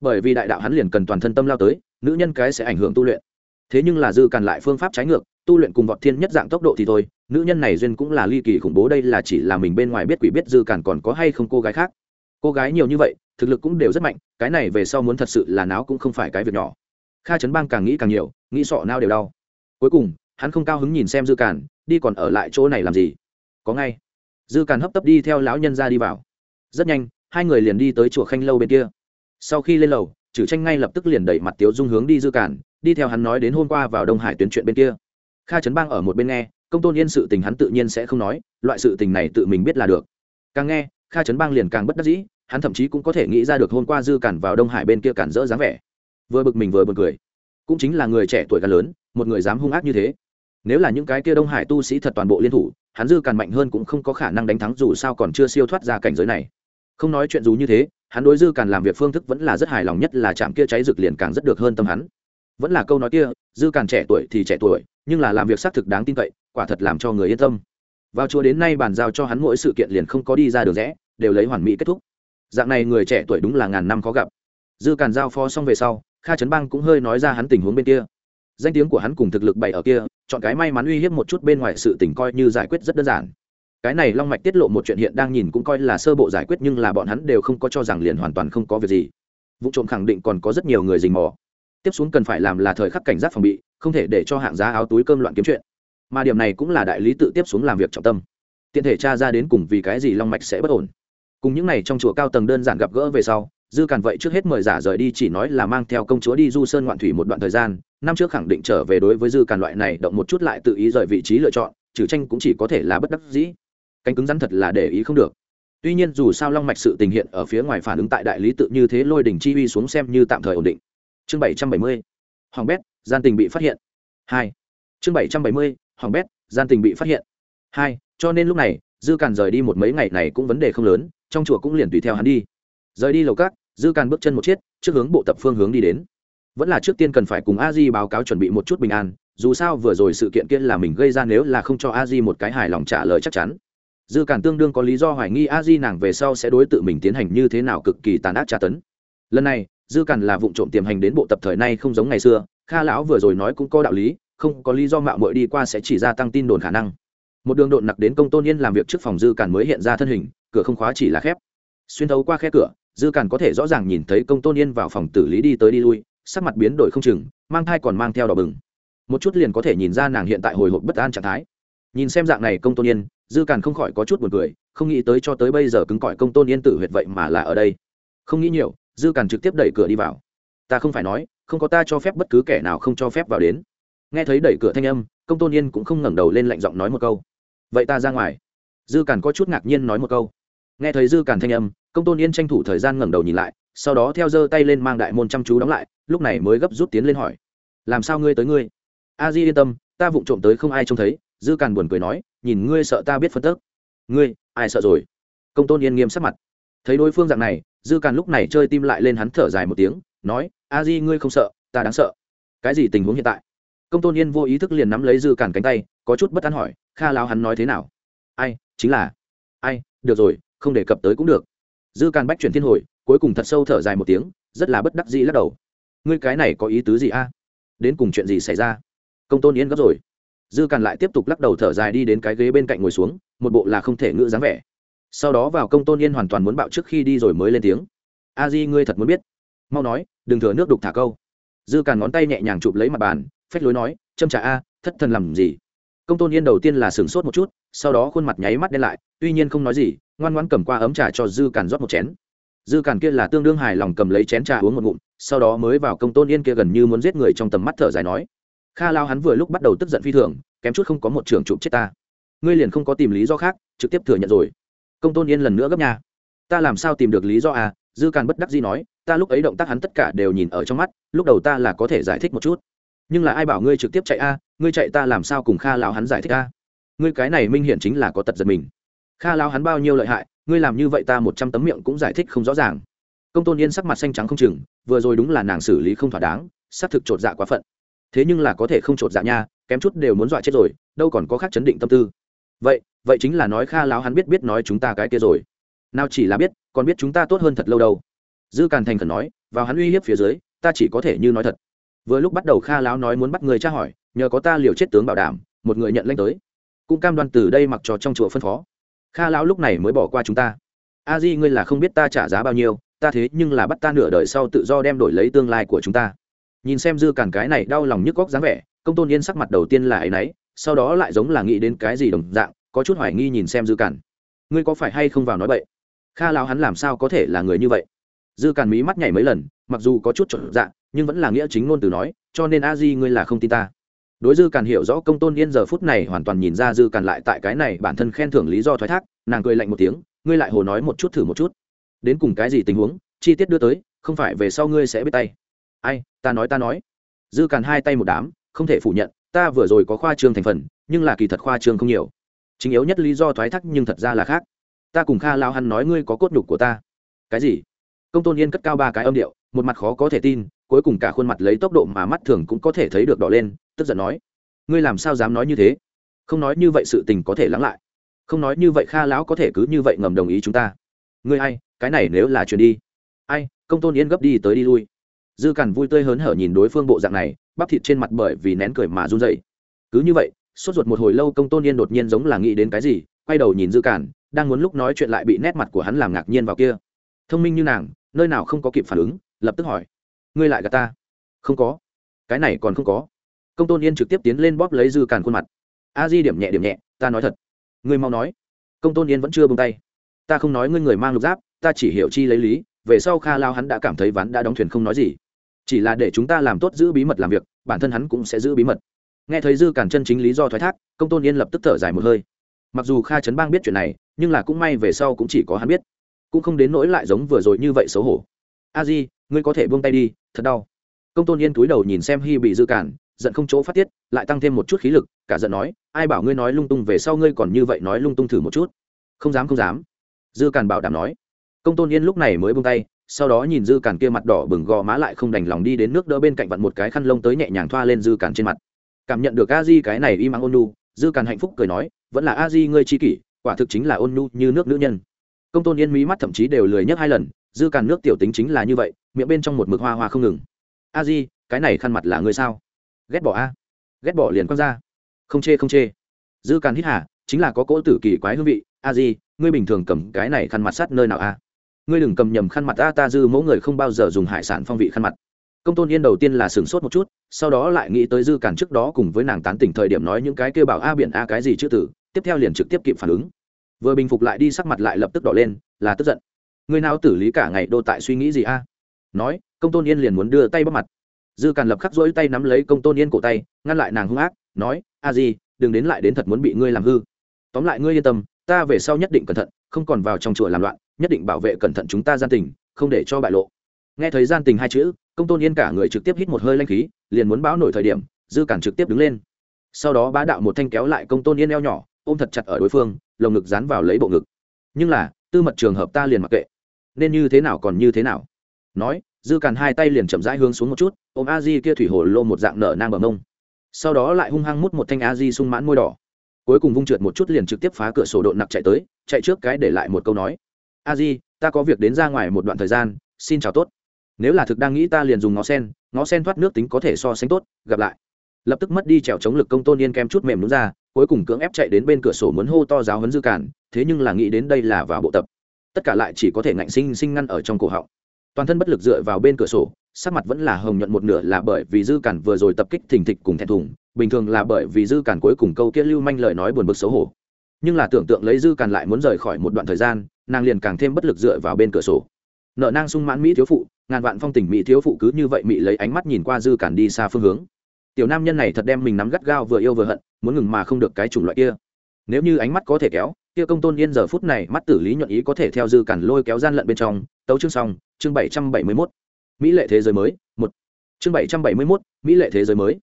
A: bởi vì đại đạo hắn liền cần toàn thân tâm lao tới, nữ nhân cái sẽ ảnh hưởng tu luyện. Thế nhưng là dư càn lại phương pháp trái ngược, tu luyện cùng vọt thiên nhất dạng tốc độ thì thôi, nữ nhân này duyên cũng là ly kỳ khủng bố đây là chỉ là mình bên ngoài biết quỷ biết dư càn còn có hay không cô gái khác. Cô gái nhiều như vậy, thực lực cũng đều rất mạnh, cái này về sau muốn thật sự là não cũng không phải cái việc nhỏ. Kha trấn bang càng nghĩ càng nhiều, nghĩ sọ nao đều đau. Cuối cùng, hắn không cao hứng nhìn xem dư càn, đi còn ở lại chỗ này làm gì? Có ngay. Dư càn hấp tấp đi theo lão nhân ra đi vào. Rất nhanh, hai người liền đi tới chùa khanh lâu bên kia sau khi lên lầu chử tranh ngay lập tức liền đẩy mặt tiếu dung hướng đi dư cản, đi theo hắn nói đến hôm qua vào đông hải tuyến chuyện bên kia. Kha trấn bang ở một bên nghe công tôn yên sự tình hắn tự nhiên sẽ không nói loại sự tình này tự mình biết là được. Càng nghe kha trấn bang liền càng bất đắc dĩ hắn thậm chí cũng có thể nghĩ ra được hôm qua dư cản vào đông hải bên kia cản rỡ dáng vẻ. Vừa bực mình vừa bực cười. Cũng chính là người trẻ tuổi càng lớn một người dám hung ác như thế. Nếu là những cái kia đông hải tu sĩ thật toàn bộ liên thủ hắn dư càn mạnh hơn cũng không có khả năng đánh thắng dù sao còn chưa siêu thoát ra cảnh giới này. Không nói chuyện dù như thế hắn đối dư càn làm việc phương thức vẫn là rất hài lòng nhất là chạm kia cháy rực liền càng rất được hơn tâm hắn. Vẫn là câu nói kia, dư càn trẻ tuổi thì trẻ tuổi, nhưng là làm việc xác thực đáng tin cậy, quả thật làm cho người yên tâm. Vào chùa đến nay bàn giao cho hắn mỗi sự kiện liền không có đi ra đường rẽ, đều lấy hoàn mỹ kết thúc. Dạng này người trẻ tuổi đúng là ngàn năm khó gặp. Dư càn giao phó xong về sau, kha trấn bang cũng hơi nói ra hắn tình huống bên kia. Danh tiếng của hắn cùng thực lực bày ở kia, chọn cái may mắn uy hiếp một chút bên ngoài sự tình coi như giải quyết rất đơn giản cái này long mạch tiết lộ một chuyện hiện đang nhìn cũng coi là sơ bộ giải quyết, nhưng là bọn hắn đều không có cho rằng liền hoàn toàn không có việc gì. Vụ trộm khẳng định còn có rất nhiều người dình mò. Tiếp xuống cần phải làm là thời khắc cảnh giác phòng bị, không thể để cho hạng giá áo túi cơm loạn kiếm chuyện. Mà điểm này cũng là đại lý tự tiếp xuống làm việc trọng tâm. Tiện thể tra ra đến cùng vì cái gì long mạch sẽ bất ổn. Cùng những này trong chùa cao tầng đơn giản gặp gỡ về sau, dư càn vậy trước hết mời giả rời đi chỉ nói là mang theo công chúa đi du sơn ngoạn thủy một đoạn thời gian, năm trước khẳng định trở về đối với dư càn loại này, động một chút lại tự ý rời vị trí lựa chọn, trừ tranh cũng chỉ có thể là bất đắc dĩ cánh cứng rắn thật là để ý không được. Tuy nhiên, dù sao long mạch sự tình hiện ở phía ngoài phản ứng tại đại lý tự như thế lôi đỉnh chi uy xuống xem như tạm thời ổn định. Chương bảy trăm bảy mươi, hoàng bét, gian tình bị phát hiện. Hai. Chương bảy trăm bảy mươi, hoàng bét, gian tình bị phát hiện. Hai, cho nên lúc này, dư càn rời đi một mấy ngày này cũng vấn đề không lớn, trong chùa cũng liền tùy theo hắn đi. Rời đi lầu cát dư càn bước chân một chiếc, trước hướng bộ tập phương hướng đi đến. Vẫn là trước tiên cần phải cùng a di báo cáo chuẩn bị một chút bình an, dù sao vừa rồi sự kiện kia là mình gây ra nếu là không cho a di một cái hài lòng trả lời chắc chắn dư cản tương đương có lý do hoài nghi a di nàng về sau sẽ đối tự mình tiến hành như thế nào cực kỳ tàn ác tra tấn. Lần này, dư cản là vụ trộm tiềm hành đến bộ tập thời nay không giống ngày xưa, kha lão vừa rồi nói cũng có đạo lý, không có lý do mạo muội đi qua sẽ chỉ gia tăng tin đồn khả năng. Một đường độn nặc đến công tôn yên làm việc trước phòng dư cản mới hiện ra thân hình, cửa không khóa chỉ là khép. Xuyên thấu qua khe cửa, dư cản có thể rõ ràng nhìn thấy công tôn yên vào phòng tử lý đi tới đi lui, sắc mặt biến đổi không chừng, mang thai còn mang theo đỏ bừng. Một chút liền có thể nhìn ra nàng hiện tại hồi hộp bất an trạng thái nhìn xem dạng này công tôn yên, dư càn không khỏi có chút b u ồ n cười, không nghĩ tới cho tới bây giờ cứng cỏi công tôn yên tử huyệt vậy mà là ở đây. Không nghĩ nhiều, dư càn trực tiếp đẩy cửa đi vào. Ta không phải nói, không có ta cho phép bất cứ kẻ nào không cho phép vào đến. Nghe thấy đẩy cửa thanh âm, công tôn yên cũng không ngẩng đầu lên lạnh giọng nói một câu. Vậy ta ra ngoài. Dư càn có chút ngạc nhiên nói một câu. Nghe thấy dư càn thanh âm, công tôn yên tranh thủ thời gian ngẩng đầu nhìn lại, sau đó theo giơ tay lên mang đại môn chăm chú đóng lại, lúc này mới gấp rút tiến lên hỏi. Làm sao ngươi tới ngươi? A di yên tâm, ta vụng trộm tới không ai trông thấy dư càn buồn cười nói, nhìn ngươi sợ ta biết phân tức. Ngươi, ai sợ rồi? Công tôn yên nghiêm sắc mặt. Thấy đối phương dạng này, dư càn lúc này chơi tim lại lên hắn thở dài một tiếng, nói, a di, ngươi không sợ, ta đáng sợ. Cái gì tình huống hiện tại? Công tôn yên vô ý thức liền nắm lấy dư càn cánh tay, có chút bất an hỏi, kha lao hắn nói thế nào? Ai, chính là, ai, được rồi, không đề cập tới cũng được. Dư càn bách chuyển thiên hồi, cuối cùng thật sâu thở dài một tiếng, rất là bất đắc dĩ lắc đầu. Ngươi cái này có ý tứ gì a? Đến cùng chuyện gì xảy ra? Công tôn yên gấp rồi dư càn lại tiếp tục lắc đầu thở dài đi đến cái ghế bên cạnh ngồi xuống, một bộ là không thể ngữ dáng vẻ. Sau đó vào công tôn yên hoàn toàn muốn bạo trước khi đi rồi mới lên tiếng. A di, ngươi thật muốn biết. Mau nói, đừng thừa nước đục thả câu. Dư càn ngón tay nhẹ nhàng chụp lấy mặt bàn, phách lối nói, châm trả a, thất thần làm gì? Công tôn yên đầu tiên là sửng sốt một chút, sau đó khuôn mặt nháy mắt đen lại, tuy nhiên không nói gì, ngoan ngoan cầm qua ấm trà cho dư càn rót một chén. Dư càn kia là tương đương hài lòng cầm lấy chén trà uống một ngụm, sau đó mới vào công tôn yên kia gần như muốn giết người trong tầm mắt thở dài nói kha lao hắn vừa lúc bắt đầu tức giận phi thường, kém chút không có một trường chụp chết ta. Ngươi liền không có tìm lý do khác, trực tiếp thừa nhận rồi. Công tôn yên lần nữa gấp nhà ta làm sao tìm được lý do à? Dư càn bất đắc dĩ nói, ta lúc ấy động tác hắn tất cả đều nhìn ở trong mắt, lúc đầu ta là có thể giải thích một chút. Nhưng là ai bảo ngươi trực tiếp chạy a? Ngươi chạy ta làm sao cùng kha lao hắn giải thích a? Ngươi cái này minh hiển chính là có tật giật mình. Kha lao hắn bao nhiêu lợi hại, ngươi làm như vậy ta một trăm tấm miệng cũng giải thích không rõ ràng. Công tôn yên sắc mặt xanh trắng không chừng, vừa rồi đúng là nàng xử lý không thỏa đáng, xác thực chột dạ quá phận thế nhưng là có thể không chột dạ nha, kém chút đều muốn dọa chết rồi, đâu còn có khác chấn định tâm tư. Vậy vậy chính là nói kha láo hắn biết biết nói chúng ta cái kia rồi. Nào chỉ là biết, còn biết chúng ta tốt hơn thật lâu đâu. Dư càn thành khẩn nói, vào hắn uy hiếp phía dưới, ta chỉ có thể như nói thật. Vừa lúc bắt đầu kha láo nói muốn bắt người tra hỏi, nhờ có ta liều chết tướng bảo đảm, một người nhận lanh tới. Cũng cam đoan từ đây mặc cho trong chùa phân phó. Kha lão lúc này mới bỏ qua chúng ta. A di ngươi là không biết ta trả giá bao nhiêu, ta thế nhưng là bắt ta nửa đời sau tự do đem đổi lấy tương lai của chúng ta nhìn xem dư cản cái này đau lòng nhức góc dáng vẻ, công tôn yên sắc mặt đầu tiên là ấ y n ấ y sau đó lại giống là nghĩ đến cái gì đồng dạng, có chút hoài nghi nhìn xem dư cản. Ngươi có phải hay không vào nói vậy kha lao hắn làm sao có thể là người như vậy? Dư cản mí mắt nhảy mấy lần, mặc dù có chút trộn dạng nhưng vẫn là nghĩa chính ngôn từ nói, cho nên a di ngươi là không tin ta. Đối dư càn hiểu rõ công tôn yên giờ phút này hoàn toàn nhìn ra dư càn lại tại cái này bản thân khen thưởng lý do thoái thác, nàng cười lạnh một tiếng, ngươi lại hồ nói một chút thử một chút. Đến cùng cái gì tình huống, chi tiết đưa tới, không phải về sau ngươi sẽ biết tay ai, ta nói ta nói. Dư càn hai tay một đám, không thể phủ nhận, ta vừa rồi có khoa trương thành phần, nhưng là kỳ thật khoa trương không nhiều. Chính yếu nhất lý do thoái thác nhưng thật ra là khác. Ta cùng kha lao hắn nói ngươi có cốt nhục của ta. Cái gì? Công tôn yên cất cao ba cái âm điệu, một mặt khó có thể tin, cuối cùng cả khuôn mặt lấy tốc độ mà mắt thường cũng có thể thấy được đỏ lên, tức giận nói, ngươi làm sao dám nói như thế? Không nói như vậy sự tình có thể lắng lại. Không nói như vậy kha lão có thể cứ như vậy ngầm đồng ý chúng ta. Ngươi ai, cái này nếu là chuyện đi. Ai? Công tôn yên gấp đi tới đi lui dư cản vui tươi hớn hở nhìn đối phương bộ dạng này, bắp thịt trên mặt bởi vì nén cười mà run dậy cứ như vậy, sốt ruột một hồi lâu công tôn yên đột nhiên giống là nghĩ đến cái gì, quay đầu nhìn dư cản đang muốn lúc nói chuyện lại bị nét mặt của hắn làm ngạc nhiên vào kia. Thông minh như nàng, nơi nào không có kịp phản ứng, lập tức hỏi. Ngươi lại gà ta? Không có. Cái này còn không có. Công tôn yên trực tiếp tiến lên bóp lấy dư cản khuôn mặt. A di điểm nhẹ điểm nhẹ, ta nói thật. Ngươi mau nói. Công tôn yên vẫn chưa bông tay. Ta không nói ngươi người mang lục giáp, ta chỉ hiểu chi lấy lý về sau kha lao hắn đã cảm thấy ván đã đóng thuyền không nói gì. Chỉ là để chúng ta làm tốt giữ bí mật làm việc, bản thân hắn cũng sẽ giữ bí mật. Nghe thấy dư cản chân chính lý do thoái thác, công tôn yên lập tức thở dài một hơi. Mặc dù kha trấn bang biết chuyện này, nhưng là cũng may về sau cũng chỉ có hắn biết. Cũng không đến nỗi lại giống vừa rồi như vậy xấu hổ. A di, ngươi có thể buông tay đi, thật đau. Công tôn yên túi đầu nhìn xem hy bị dư cản giận không chỗ phát tiết, lại tăng thêm một chút khí lực, cả giận nói, ai bảo ngươi nói lung tung về sau ngươi còn như vậy nói lung tung thử một chút? Không dám không dám. Dư cản bảo đảm nói công tôn yên lúc này mới buông tay, sau đó nhìn dư cản kia mặt đỏ bừng gò má lại không đành lòng đi đến nước đỡ bên cạnh vặn một cái khăn lông tới nhẹ nhàng thoa lên dư cản trên mặt. Cảm nhận được a di cái này y mắng ôn nu dư cản hạnh phúc cười nói, vẫn là a di ngươi chi kỷ, quả thực chính là ôn nu như nước nữ nhân. Công tôn yên mí mắt thậm chí đều lười nhấc hai lần, dư cản nước tiểu tính chính là như vậy, miệng bên trong một mực hoa hoa không ngừng. A di, cái này khăn mặt là ngươi sao? Ghét bỏ a. Ghét bỏ liền quăng ra. Không chê không chê. Dư càn hít hà, chính là có cỗ tử kỳ quái hương vị, a di, ngươi bình thường cầm cái này khăn mặt sắt nơi nào a? Ngươi đừng cầm nhầm khăn mặt a ta dư mẫu người không bao giờ dùng hải sản phong vị khăn mặt. Công tôn yên đầu tiên là sửng sốt một chút sau đó lại nghĩ tới dư cản trước đó cùng với nàng tán tỉnh thời điểm nói những cái kêu bảo a biển a cái gì chữ tử tiếp theo liền trực tiếp kịp phản ứng. Vừa bình phục lại đi sắc mặt lại lập tức đỏ lên là tức giận. Người nào tử lý cả ngày đô tại suy nghĩ gì a? Nói công tôn yên liền muốn đưa tay bắt mặt. Dư càn lập khắc rỗi tay nắm lấy công tôn yên cổ tay ngăn lại nàng hung ác nói a gì, đừng đến lại đến thật muốn bị ngươi làm hư. Tóm lại ngươi yên tâm ta về sau nhất định cẩn thận không còn vào trong chùa làm loạn nhất định bảo vệ cẩn thận chúng ta gian tình, không để cho bại lộ. Nghe thấy gian tình hai chữ, công tôn yên cả người trực tiếp hít một hơi lanh khí, liền muốn báo nổi thời điểm, dư cản trực tiếp đứng lên. Sau đó bá đạo một thanh kéo lại công tôn yên eo nhỏ, ôm thật chặt ở đối phương, lồng ngực dán vào lấy bộ ngực. Nhưng là, tư mật trường hợp ta liền mặc kệ. Nên như thế nào còn như thế nào? Nói, dư càn hai tay liền chậm rãi hướng xuống một chút, ôm a di kia thủy hồ lô một dạng nở nang bờ mông. Sau đó lại hung hăng mút một thanh a di sung mãn môi đỏ. Cuối cùng vung trượt một chút liền trực tiếp phá cửa sổ độn nặc chạy tới, chạy trước cái để lại một câu nói a di, ta có việc đến ra ngoài một đoạn thời gian, xin chào tốt. Nếu là thực đang nghĩ ta liền dùng ngó sen ngó sen thoát nước tính có thể so sánh tốt, gặp lại. Lập tức mất đi trèo chống lực công tôn yên kem chút mềm đúng ra, cuối cùng cưỡng ép chạy đến bên cửa sổ muốn hô to giáo hấn dư cản thế nhưng là nghĩ đến đây là vào bộ tập. Tất cả lại chỉ có thể ngạnh sinh sinh ngăn ở trong cổ họng. Toàn thân bất lực dựa vào bên cửa sổ, sắc mặt vẫn là hồng nhuận một nửa là bởi vì dư cản vừa rồi tập kích thình thịch cùng thẹn thùng, bình thường là bởi vì dư cản cuối cùng câu kia lưu manh lời nói buồn bực xấu hổ. Nhưng là tưởng tượng lấy dư cản lại muốn rời khỏi một đoạn thời gian nàng liền càng thêm bất lực dựa vào bên cửa sổ. Nợ nang sung mãn mỹ thiếu phụ, ngàn vạn phong tình mỹ thiếu phụ cứ như vậy mỹ lấy ánh mắt nhìn qua dư cản đi xa phương hướng. Tiểu nam nhân này thật đem mình nắm gắt gao vừa yêu vừa hận, muốn ngừng mà không được cái chủng loại kia. Nếu như ánh mắt có thể kéo, kia công tôn yên giờ phút này mắt tử lý nhuận ý có thể theo dư cản lôi kéo gian lận bên trong, tấu chương xong, chương bảy trăm bảy mươi mốt. Mỹ lệ thế giới mới, một. Chương bảy trăm bảy mươi mốt, mỹ lệ thế giới mới.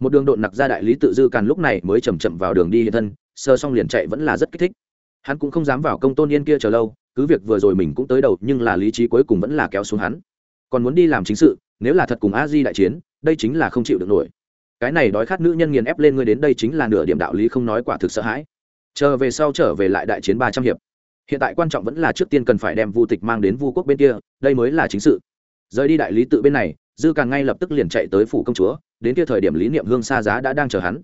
A: Một đường độn nặc ra đại lý tự dư càn lúc này mới chầm chậm vào đường đi hiện thân, sơ xong liền chạy vẫn là rất kích thích hắn cũng không dám vào công tôn yên kia chờ lâu, cứ việc vừa rồi mình cũng tới đầu, nhưng là lý trí cuối cùng vẫn là kéo xuống hắn. Còn muốn đi làm chính sự, nếu là thật cùng a di đại chiến, đây chính là không chịu được nổi. Cái này đói khát nữ nhân nghiền ép lên ngươi đến đây chính là nửa điểm đạo lý không nói quả thực sợ hãi. Chờ về sau trở về lại đại chiến ba trăm hiệp. Hiện tại quan trọng vẫn là trước tiên cần phải đem vu tịch mang đến vu quốc bên kia, đây mới là chính sự. Rời đi đại lý tự bên này, dư càng ngay lập tức liền chạy tới phủ công chúa, đến kia thời điểm lý niệm hương xa giá đã đang chờ hắn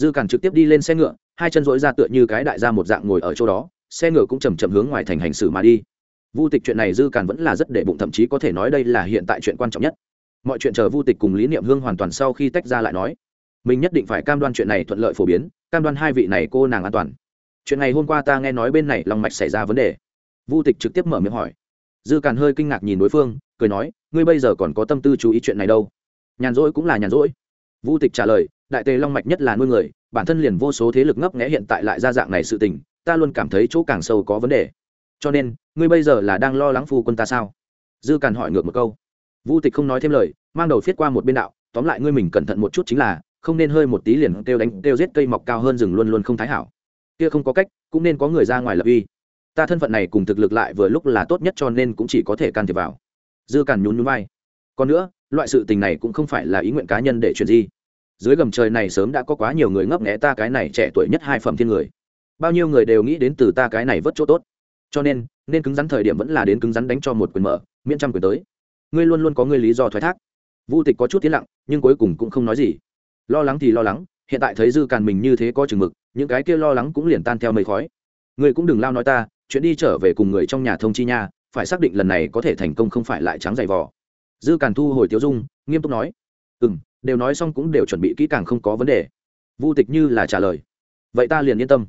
A: dư càn trực tiếp đi lên xe ngựa, hai chân dỗi ra tựa như cái đại gia một dạng ngồi ở chỗ đó, xe ngựa cũng chầm chậm hướng ngoài thành hành xử mà đi. Vu tịch chuyện này dư càn vẫn là rất để bụng, thậm chí có thể nói đây là hiện tại chuyện quan trọng nhất. Mọi chuyện chờ vu tịch cùng lý niệm hương hoàn toàn sau khi tách ra lại nói. Mình nhất định phải cam đoan chuyện này thuận lợi phổ biến, cam đoan hai vị này cô nàng an toàn. Chuyện này hôm qua ta nghe nói bên này lòng mạch xảy ra vấn đề. Vu tịch trực tiếp mở miệng hỏi. Dư càn hơi kinh ngạc nhìn đối phương, cười nói, ngươi bây giờ còn có tâm tư chú ý chuyện này đâu? Nhàn rỗi cũng là nhàn rỗi. Vu tịch trả lời đại tề long mạch nhất là nuôi người, bản thân liền vô số thế lực ngấp nghẽ hiện tại lại ra dạng này sự tình, ta luôn cảm thấy chỗ càng sâu có vấn đề. Cho nên, ngươi bây giờ là đang lo lắng phu quân ta sao? Dư càn hỏi ngược một câu. Vu tịch không nói thêm lời, mang đầu viết qua một bên đạo, tóm lại ngươi mình cẩn thận một chút chính là, không nên hơi một tí liền kêu đánh, kêu giết cây mọc cao hơn rừng luôn luôn không thái hảo. Kia không có cách, cũng nên có người ra ngoài lập uy. Ta thân phận này cùng thực lực lại vừa lúc là tốt nhất cho nên cũng chỉ có thể can thiệp vào. Dư càn nhún nhún vai. Còn nữa, loại sự tình này cũng không phải là ý nguyện cá nhân để chuyện gì dưới gầm trời này sớm đã có quá nhiều người ngấp nghẽ ta cái này trẻ tuổi nhất hai phẩm thiên người. Bao nhiêu người đều nghĩ đến từ ta cái này vớt chỗ tốt. Cho nên nên cứng rắn thời điểm vẫn là đến cứng rắn đánh cho một quyền mở, miễn trăm quyền tới. Ngươi luôn luôn có ngươi lý do thoái thác. Vu tịch có chút tiến lặng, nhưng cuối cùng cũng không nói gì. Lo lắng thì lo lắng, hiện tại thấy dư càn mình như thế có chừng mực, những cái kia lo lắng cũng liền tan theo mây khói. Ngươi cũng đừng lao nói ta, chuyện đi trở về cùng người trong nhà thông chi nha, phải xác định lần này có thể thành công không phải lại trắng dày vò. Dư càn thu hồi tiêu dung, nghiêm túc nói. Ừ m đều nói xong cũng đều chuẩn bị kỹ càng không có vấn đề. Vu tịch như là trả lời. Vậy ta liền yên tâm.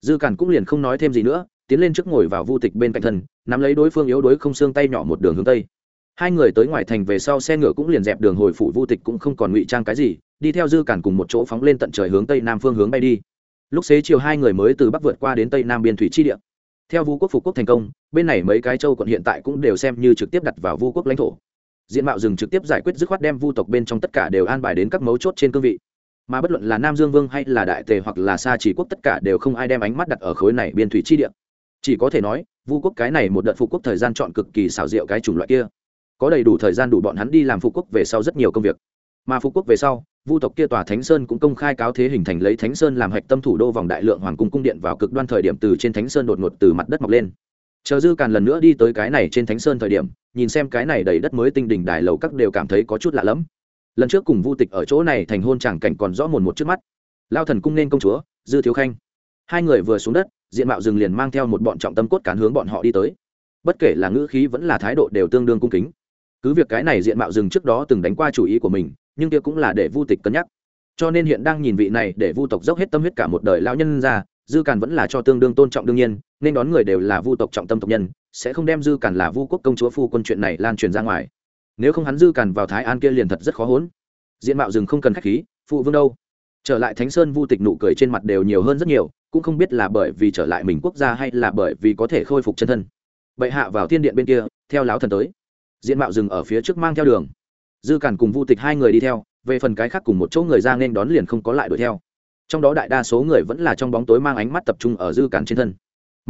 A: Dư cản cũng liền không nói thêm gì nữa, tiến lên trước ngồi vào vu tịch bên cạnh thân, nắm lấy đối phương yếu đuối không xương tay nhỏ một đường hướng tây. Hai người tới ngoài thành về sau xe ngựa cũng liền dẹp đường hồi phủ, vu tịch cũng không còn ngụy trang cái gì, đi theo dư cản cùng một chỗ phóng lên tận trời hướng tây nam phương hướng bay đi. Lúc xế chiều hai người mới từ bắc vượt qua đến tây nam biên thủy chi địa. Theo vu quốc phục quốc thành công, bên này mấy cái châu quận hiện tại cũng đều xem như trực tiếp đặt vào vu quốc lãnh thổ diện mạo rừng trực tiếp giải quyết dứt khoát đem vu tộc bên trong tất cả đều an bài đến các mấu chốt trên cương vị. Mà bất luận là nam dương vương hay là đại tề hoặc là xa chỉ quốc tất cả đều không ai đem ánh mắt đặt ở khối này biên thủy chi địa. Chỉ có thể nói, vu quốc cái này một đợt phụ quốc thời gian chọn cực kỳ xảo diệu cái chủng loại kia. Có đầy đủ thời gian đủ bọn hắn đi làm phụ quốc về sau rất nhiều công việc. Mà phụ quốc về sau, vu tộc kia tòa thánh sơn cũng công khai cáo thế hình thành lấy thánh sơn làm hạch tâm thủ đô vòng đại lượng hoàng cung cung điện vào cực đoan thời điểm từ trên thánh sơn đột ngột từ mặt đất mọc lên chờ dư càn lần nữa đi tới cái này trên thánh sơn thời điểm, nhìn xem cái này đầy đất mới tinh đỉnh đài lầu các đều cảm thấy có chút lạ lẫm. Lần trước cùng vu tịch ở chỗ này thành hôn chẳng cảnh còn rõ mồn một trước mắt. Lao thần cung nên công chúa, dư thiếu khanh. Hai người vừa xuống đất, diện mạo rừng liền mang theo một bọn trọng tâm cốt cán hướng bọn họ đi tới. Bất kể là ngữ khí vẫn là thái độ đều tương đương cung kính. Cứ việc cái này diện mạo rừng trước đó từng đánh qua chủ ý của mình, nhưng kia cũng là để vu tịch cân nhắc. Cho nên hiện đang nhìn vị này để vu tộc dốc hết tâm huyết cả một đời lão nhân ra, dư càn vẫn là cho tương đương tôn trọng đương nhiên nên đón người đều là vu tộc trọng tâm tộc nhân, sẽ không đem dư cản là vu quốc công chúa phu quân chuyện này lan truyền ra ngoài. Nếu không hắn dư cản vào thái an kia liền thật rất khó hỗn diện mạo rừng không cần khách khí, phụ vương đâu? Trở lại thánh sơn vu tịch nụ cười trên mặt đều nhiều hơn rất nhiều, cũng không biết là bởi vì trở lại mình quốc gia hay là bởi vì có thể khôi phục chân thân. Bệ hạ vào thiên điện bên kia, theo láo thần tới. Diện mạo rừng ở phía trước mang theo đường. Dư cản cùng vu tịch hai người đi theo, về phần cái khác cùng một chỗ người ra nên đón liền không có lại đuổi theo. Trong đó đại đa số người vẫn là trong bóng tối mang ánh mắt tập trung ở dư cản trên thân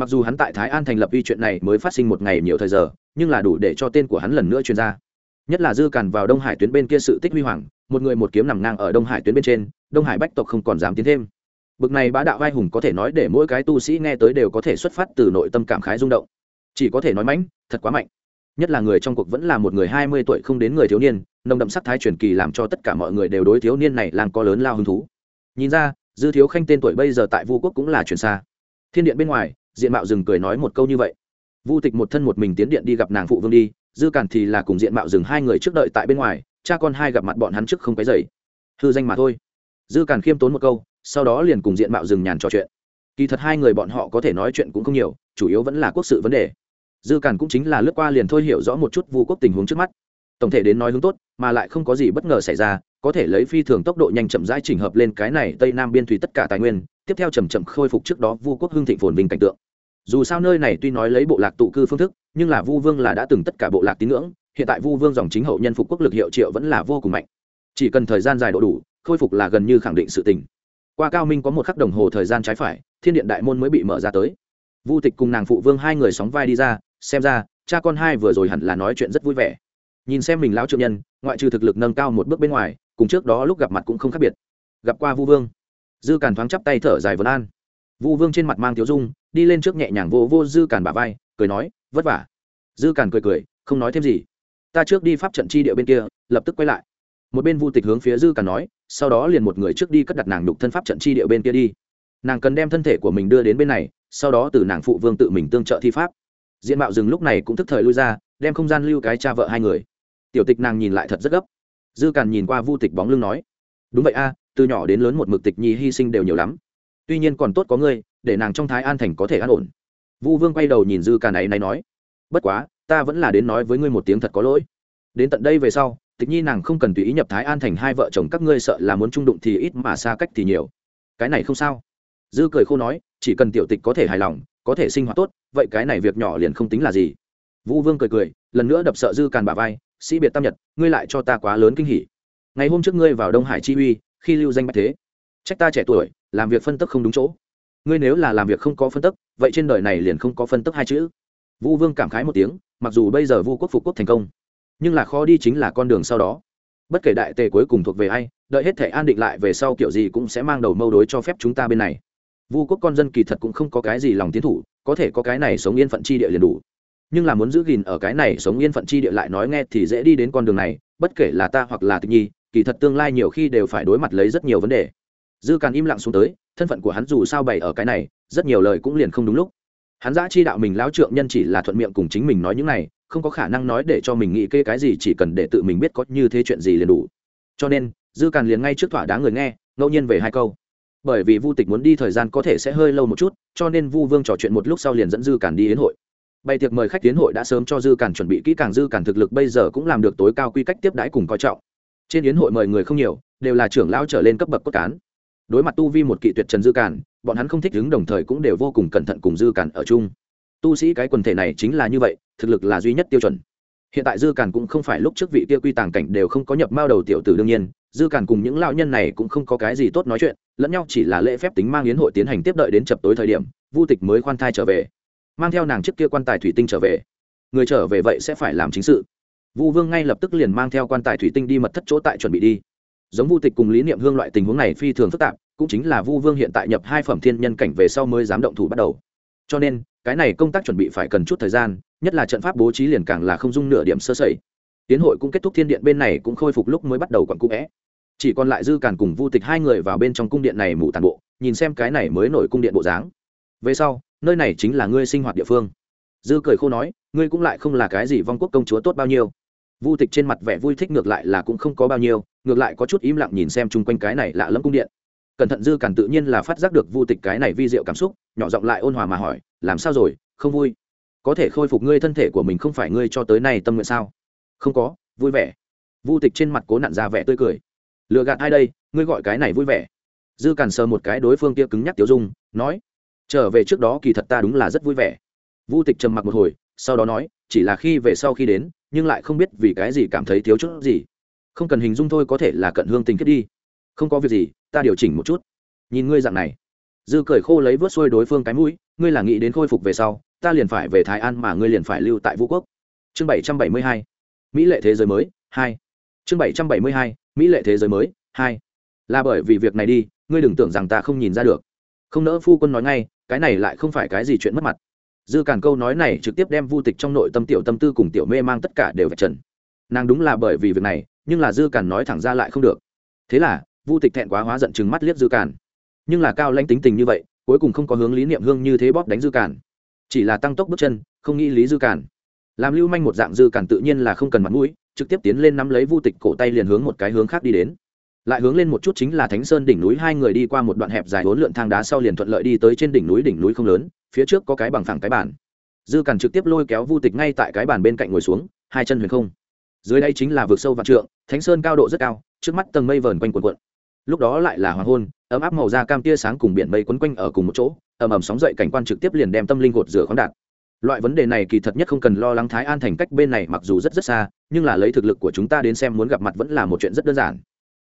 A: mặc dù hắn tại thái an thành lập uy chuyện này mới phát sinh một ngày nhiều thời giờ, nhưng là đủ để cho tên của hắn lần nữa truyền ra. Nhất là dư càn vào đông hải tuyến bên kia sự tích huy hoàng, một người một kiếm nằm ngang ở đông hải tuyến bên trên, đông hải bách tộc không còn dám tiến thêm. Bực này bá đạo vai hùng có thể nói để mỗi cái tu sĩ nghe tới đều có thể xuất phát từ nội tâm cảm khái rung động. Chỉ có thể nói mãnh, thật quá mạnh. Nhất là người trong cuộc vẫn là một người hai mươi tuổi không đến người thiếu niên, nồng đậm sắc thái truyền kỳ làm cho tất cả mọi người đều đối thiếu niên này làng có lớn lao hứng thú. Nhìn ra, dư thiếu khanh tên tuổi bây giờ tại vu quốc cũng là truyền xa. Thiên điện bên ngoài diện mạo dừng cười nói một câu như vậy. Vu tịch một thân một mình tiến điện đi gặp nàng phụ vương đi, dư cản thì là cùng diện mạo dừng hai người trước đợi tại bên ngoài, cha con hai gặp mặt bọn hắn trước không cái dày hư danh mà thôi. Dư cản khiêm tốn một câu, sau đó liền cùng diện mạo dừng nhàn trò chuyện. Kỳ thật hai người bọn họ có thể nói chuyện cũng không nhiều, chủ yếu vẫn là quốc sự vấn đề. Dư cản cũng chính là lướt qua liền thôi hiểu rõ một chút vu quốc tình huống trước mắt. Tổng thể đến nói hướng tốt, mà lại không có gì bất ngờ xảy ra, có thể lấy phi thường tốc độ nhanh chậm rãi chỉnh hợp lên cái này tây nam biên thủy tất cả tài nguyên, tiếp theo chầm chậm khôi phục trước đó vu quốc hưng thịnh phồn vinh cảnh tượng dù sao nơi này tuy nói lấy bộ lạc tụ cư phương thức, nhưng là vu vương là đã từng tất cả bộ lạc tín ngưỡng, hiện tại vu vương dòng chính hậu nhân phục quốc lực hiệu triệu vẫn là vô cùng mạnh. Chỉ cần thời gian dài độ đủ, khôi phục là gần như khẳng định sự tình. Qua cao minh có một khắc đồng hồ thời gian trái phải, thiên điện đại môn mới bị mở ra tới. Vu tịch cùng nàng phụ vương hai người sóng vai đi ra, xem ra, cha con hai vừa rồi hẳn là nói chuyện rất vui vẻ. Nhìn xem mình lão trượng nhân, ngoại trừ thực lực nâng cao một bước bên ngoài, cùng trước đó lúc gặp mặt cũng không khác biệt. Gặp qua vu vương, dư càn thoáng chắp tay thở dài vân an vu vương trên mặt mang tiếu dung, đi lên trước nhẹ nhàng vô vô dư càn bả vai, cười nói, vất vả. Dư càn cười cười, không nói thêm gì. Ta trước đi pháp trận chi địa bên kia, lập tức quay lại. Một bên vu tịch hướng phía dư càn nói, sau đó liền một người trước đi cất đặt nàng đục thân pháp trận chi địa bên kia đi. Nàng cần đem thân thể của mình đưa đến bên này, sau đó từ nàng phụ vương tự mình tương trợ thi pháp. Diện mạo rừng lúc này cũng thức thời lui ra, đem không gian lưu cái cha vợ hai người. Tiểu tịch nàng nhìn lại thật rất gấp. Dư càn nhìn qua vu tịch bóng lưng nói, đúng vậy a, từ nhỏ đến lớn một mực tịch nhi hy sinh đều nhiều lắm tuy nhiên còn tốt có ngươi, để nàng trong thái an thành có thể an ổn. Vu vương quay đầu nhìn dư càn này này nói, bất quá, ta vẫn là đến nói với ngươi một tiếng thật có lỗi. Đến tận đây về sau, tịch nhi nàng không cần tùy ý nhập thái an thành hai vợ chồng các ngươi sợ là muốn trung đụng thì ít mà xa cách thì nhiều. Cái này không sao. Dư cười khô nói, chỉ cần tiểu tịch có thể hài lòng, có thể sinh hoạt tốt, vậy cái này việc nhỏ liền không tính là gì. Vũ vương cười cười, lần nữa đập sợ dư càn bà vai, sĩ biệt tam nhật, ngươi lại cho ta quá lớn kinh hỉ. Ngày hôm trước ngươi vào đông hải chi uy, khi lưu danh bạch thế trách ta trẻ tuổi, làm việc phân tức không đúng chỗ. Ngươi nếu là làm việc không có phân tức, vậy trên đời này liền không có phân tức hai chữ. Vũ vương cảm khái một tiếng, mặc dù bây giờ vu quốc phục quốc thành công, nhưng là khó đi chính là con đường sau đó. Bất kể đại tề cuối cùng thuộc về ai, đợi hết thể an định lại về sau kiểu gì cũng sẽ mang đầu mâu đối cho phép chúng ta bên này. Vu quốc con dân kỳ thật cũng không có cái gì lòng tiến thủ, có thể có cái này sống yên phận chi địa liền đủ. Nhưng là muốn giữ gìn ở cái này sống yên phận chi địa lại nói nghe thì dễ đi đến con đường này, bất kể là ta hoặc là tịch nhi, kỳ thật tương lai nhiều khi đều phải đối mặt lấy rất nhiều vấn đề dư càn im lặng xuống tới, thân phận của hắn dù sao bày ở cái này, rất nhiều lời cũng liền không đúng lúc. Hắn giã chi đạo mình lão trượng nhân chỉ là thuận miệng cùng chính mình nói những này, không có khả năng nói để cho mình nghĩ kê cái gì, chỉ cần để tự mình biết có như thế chuyện gì liền đủ. Cho nên, dư càn liền ngay trước thỏa đáng người nghe, ngẫu nhiên về hai câu. Bởi vì vu tịch muốn đi thời gian có thể sẽ hơi lâu một chút, cho nên vu vương trò chuyện một lúc sau liền dẫn dư càn đi đến hội. Bày tiệc mời khách tiến hội đã sớm cho dư càn chuẩn bị kỹ càng, dư càn thực lực bây giờ cũng làm được tối cao quy cách tiếp đãi cùng coi trọng. Trên yến hội mời người không nhiều, đều là trưởng lão trở lên cấp bậc cốt cán đối mặt tu vi một kỵ tuyệt trần dư cản, bọn hắn không thích đứng đồng thời cũng đều vô cùng cẩn thận cùng dư cản ở chung. Tu sĩ cái quần thể này chính là như vậy thực lực là duy nhất tiêu chuẩn. Hiện tại dư cản cũng không phải lúc trước vị kia quy tàng cảnh đều không có nhập mao đầu tiểu tử đương nhiên dư cản cùng những lão nhân này cũng không có cái gì tốt nói chuyện lẫn nhau chỉ là lễ phép tính mang yến hội tiến hành tiếp đợi đến chập tối thời điểm vu tịch mới khoan thai trở về. Mang theo nàng trước kia quan tài thủy tinh trở về. Người trở về vậy sẽ phải làm chính sự. Vu vương ngay lập tức liền mang theo quan tài thủy tinh đi mật thất chỗ tại chuẩn bị đi giống vu tịch cùng lý niệm hương loại tình huống này phi thường phức tạp, cũng chính là vu vương hiện tại nhập hai phẩm thiên nhân cảnh về sau mới dám động thủ bắt đầu. Cho nên, cái này công tác chuẩn bị phải cần chút thời gian, nhất là trận pháp bố trí liền càng là không dung nửa điểm sơ sẩy. Tiến hội cũng kết thúc thiên điện bên này cũng khôi phục lúc mới bắt đầu quặn cũ vẽ chỉ còn lại dư càn cùng vu tịch hai người vào bên trong cung điện này mù tàn bộ, nhìn xem cái này mới nổi cung điện bộ dáng. Về sau, nơi này chính là ngươi sinh hoạt địa phương. Dư cười khô nói, ngươi cũng lại không là cái gì vong quốc công chúa tốt bao nhiêu vu tịch trên mặt vẻ vui thích ngược lại là cũng không có bao nhiêu, ngược lại có chút im lặng nhìn xem chung quanh cái này lạ lẫm cung điện. Cẩn thận dư cản tự nhiên là phát giác được vu tịch cái này vi diệu cảm xúc, nhỏ giọng lại ôn hòa mà hỏi, làm sao rồi? Không vui? Có thể khôi phục ngươi thân thể của mình không phải ngươi cho tới nay tâm nguyện sao? Không có, vui vẻ. Vu tịch trên mặt cố nặn ra vẻ tươi cười. Lựa gạt ai đây? Ngươi gọi cái này vui vẻ. Dư cản sờ một cái đối phương kia cứng nhắc tiểu dung, nói, trở về trước đó kỳ thật ta đúng là rất vui vẻ. Vu tịch trầm mặc một hồi, sau đó nói, chỉ là khi về sau khi đến nhưng lại không biết vì cái gì cảm thấy thiếu chút gì. Không cần hình dung thôi có thể là cận hương tình kết đi. Không có việc gì, ta điều chỉnh một chút. Nhìn ngươi dạng này. Dư cười khô lấy vớt xuôi đối phương cái mũi, ngươi là nghĩ đến khôi phục về sau, ta liền phải về thái an mà ngươi liền phải lưu tại vũ quốc. Chương bảy trăm bảy mươi hai. Mỹ lệ thế giới mới, hai. Chương bảy trăm bảy mươi hai. Mỹ lệ thế giới mới, hai. Là bởi vì việc này đi, ngươi đừng tưởng rằng ta không nhìn ra được. Không nỡ phu quân nói ngay, cái này lại không phải cái gì chuyện mất mặt dư càn câu nói này trực tiếp đem vu tịch trong nội tâm tiểu tâm tư cùng tiểu mê mang tất cả đều vạch trần. Nàng đúng là bởi vì việc này, nhưng là dư càn nói thẳng ra lại không được. Thế là, vu tịch thẹn quá hóa giận chừng mắt liếc dư càn. Nhưng là cao lãnh tính tình như vậy, cuối cùng không có hướng lý niệm hương như thế bóp đánh dư càn. Chỉ là tăng tốc bước chân, không nghĩ lý dư càn. Làm lưu manh một dạng dư càn tự nhiên là không cần mặt mũi, trực tiếp tiến lên nắm lấy vu tịch cổ tay liền hướng một cái hướng khác đi đến. Lại hướng lên một chút chính là thánh sơn đỉnh núi, hai người đi qua một đoạn hẹp dài bốn lượn thang đá sau liền thuận lợi đi tới trên đỉnh núi đỉnh núi không lớn phía trước có cái bằng phẳng cái bàn. Dư càn trực tiếp lôi kéo vu tịch ngay tại cái bàn bên cạnh ngồi xuống, hai chân huyền không. Dưới đây chính là vực sâu vạn trượng, thánh sơn cao độ rất cao, trước mắt tầng mây vờn quanh quần quận lúc đó lại là hoàng hôn, ấm áp màu da cam tia sáng cùng biển mây quấn quanh ở cùng một chỗ, ầm ầm sóng dậy cảnh quan trực tiếp liền đem tâm linh gột rửa khoáng đạt. Loại vấn đề này kỳ thật nhất không cần lo lắng thái an thành cách bên này mặc dù rất rất xa, nhưng là lấy thực lực của chúng ta đến xem muốn gặp mặt vẫn là một chuyện rất đơn giản.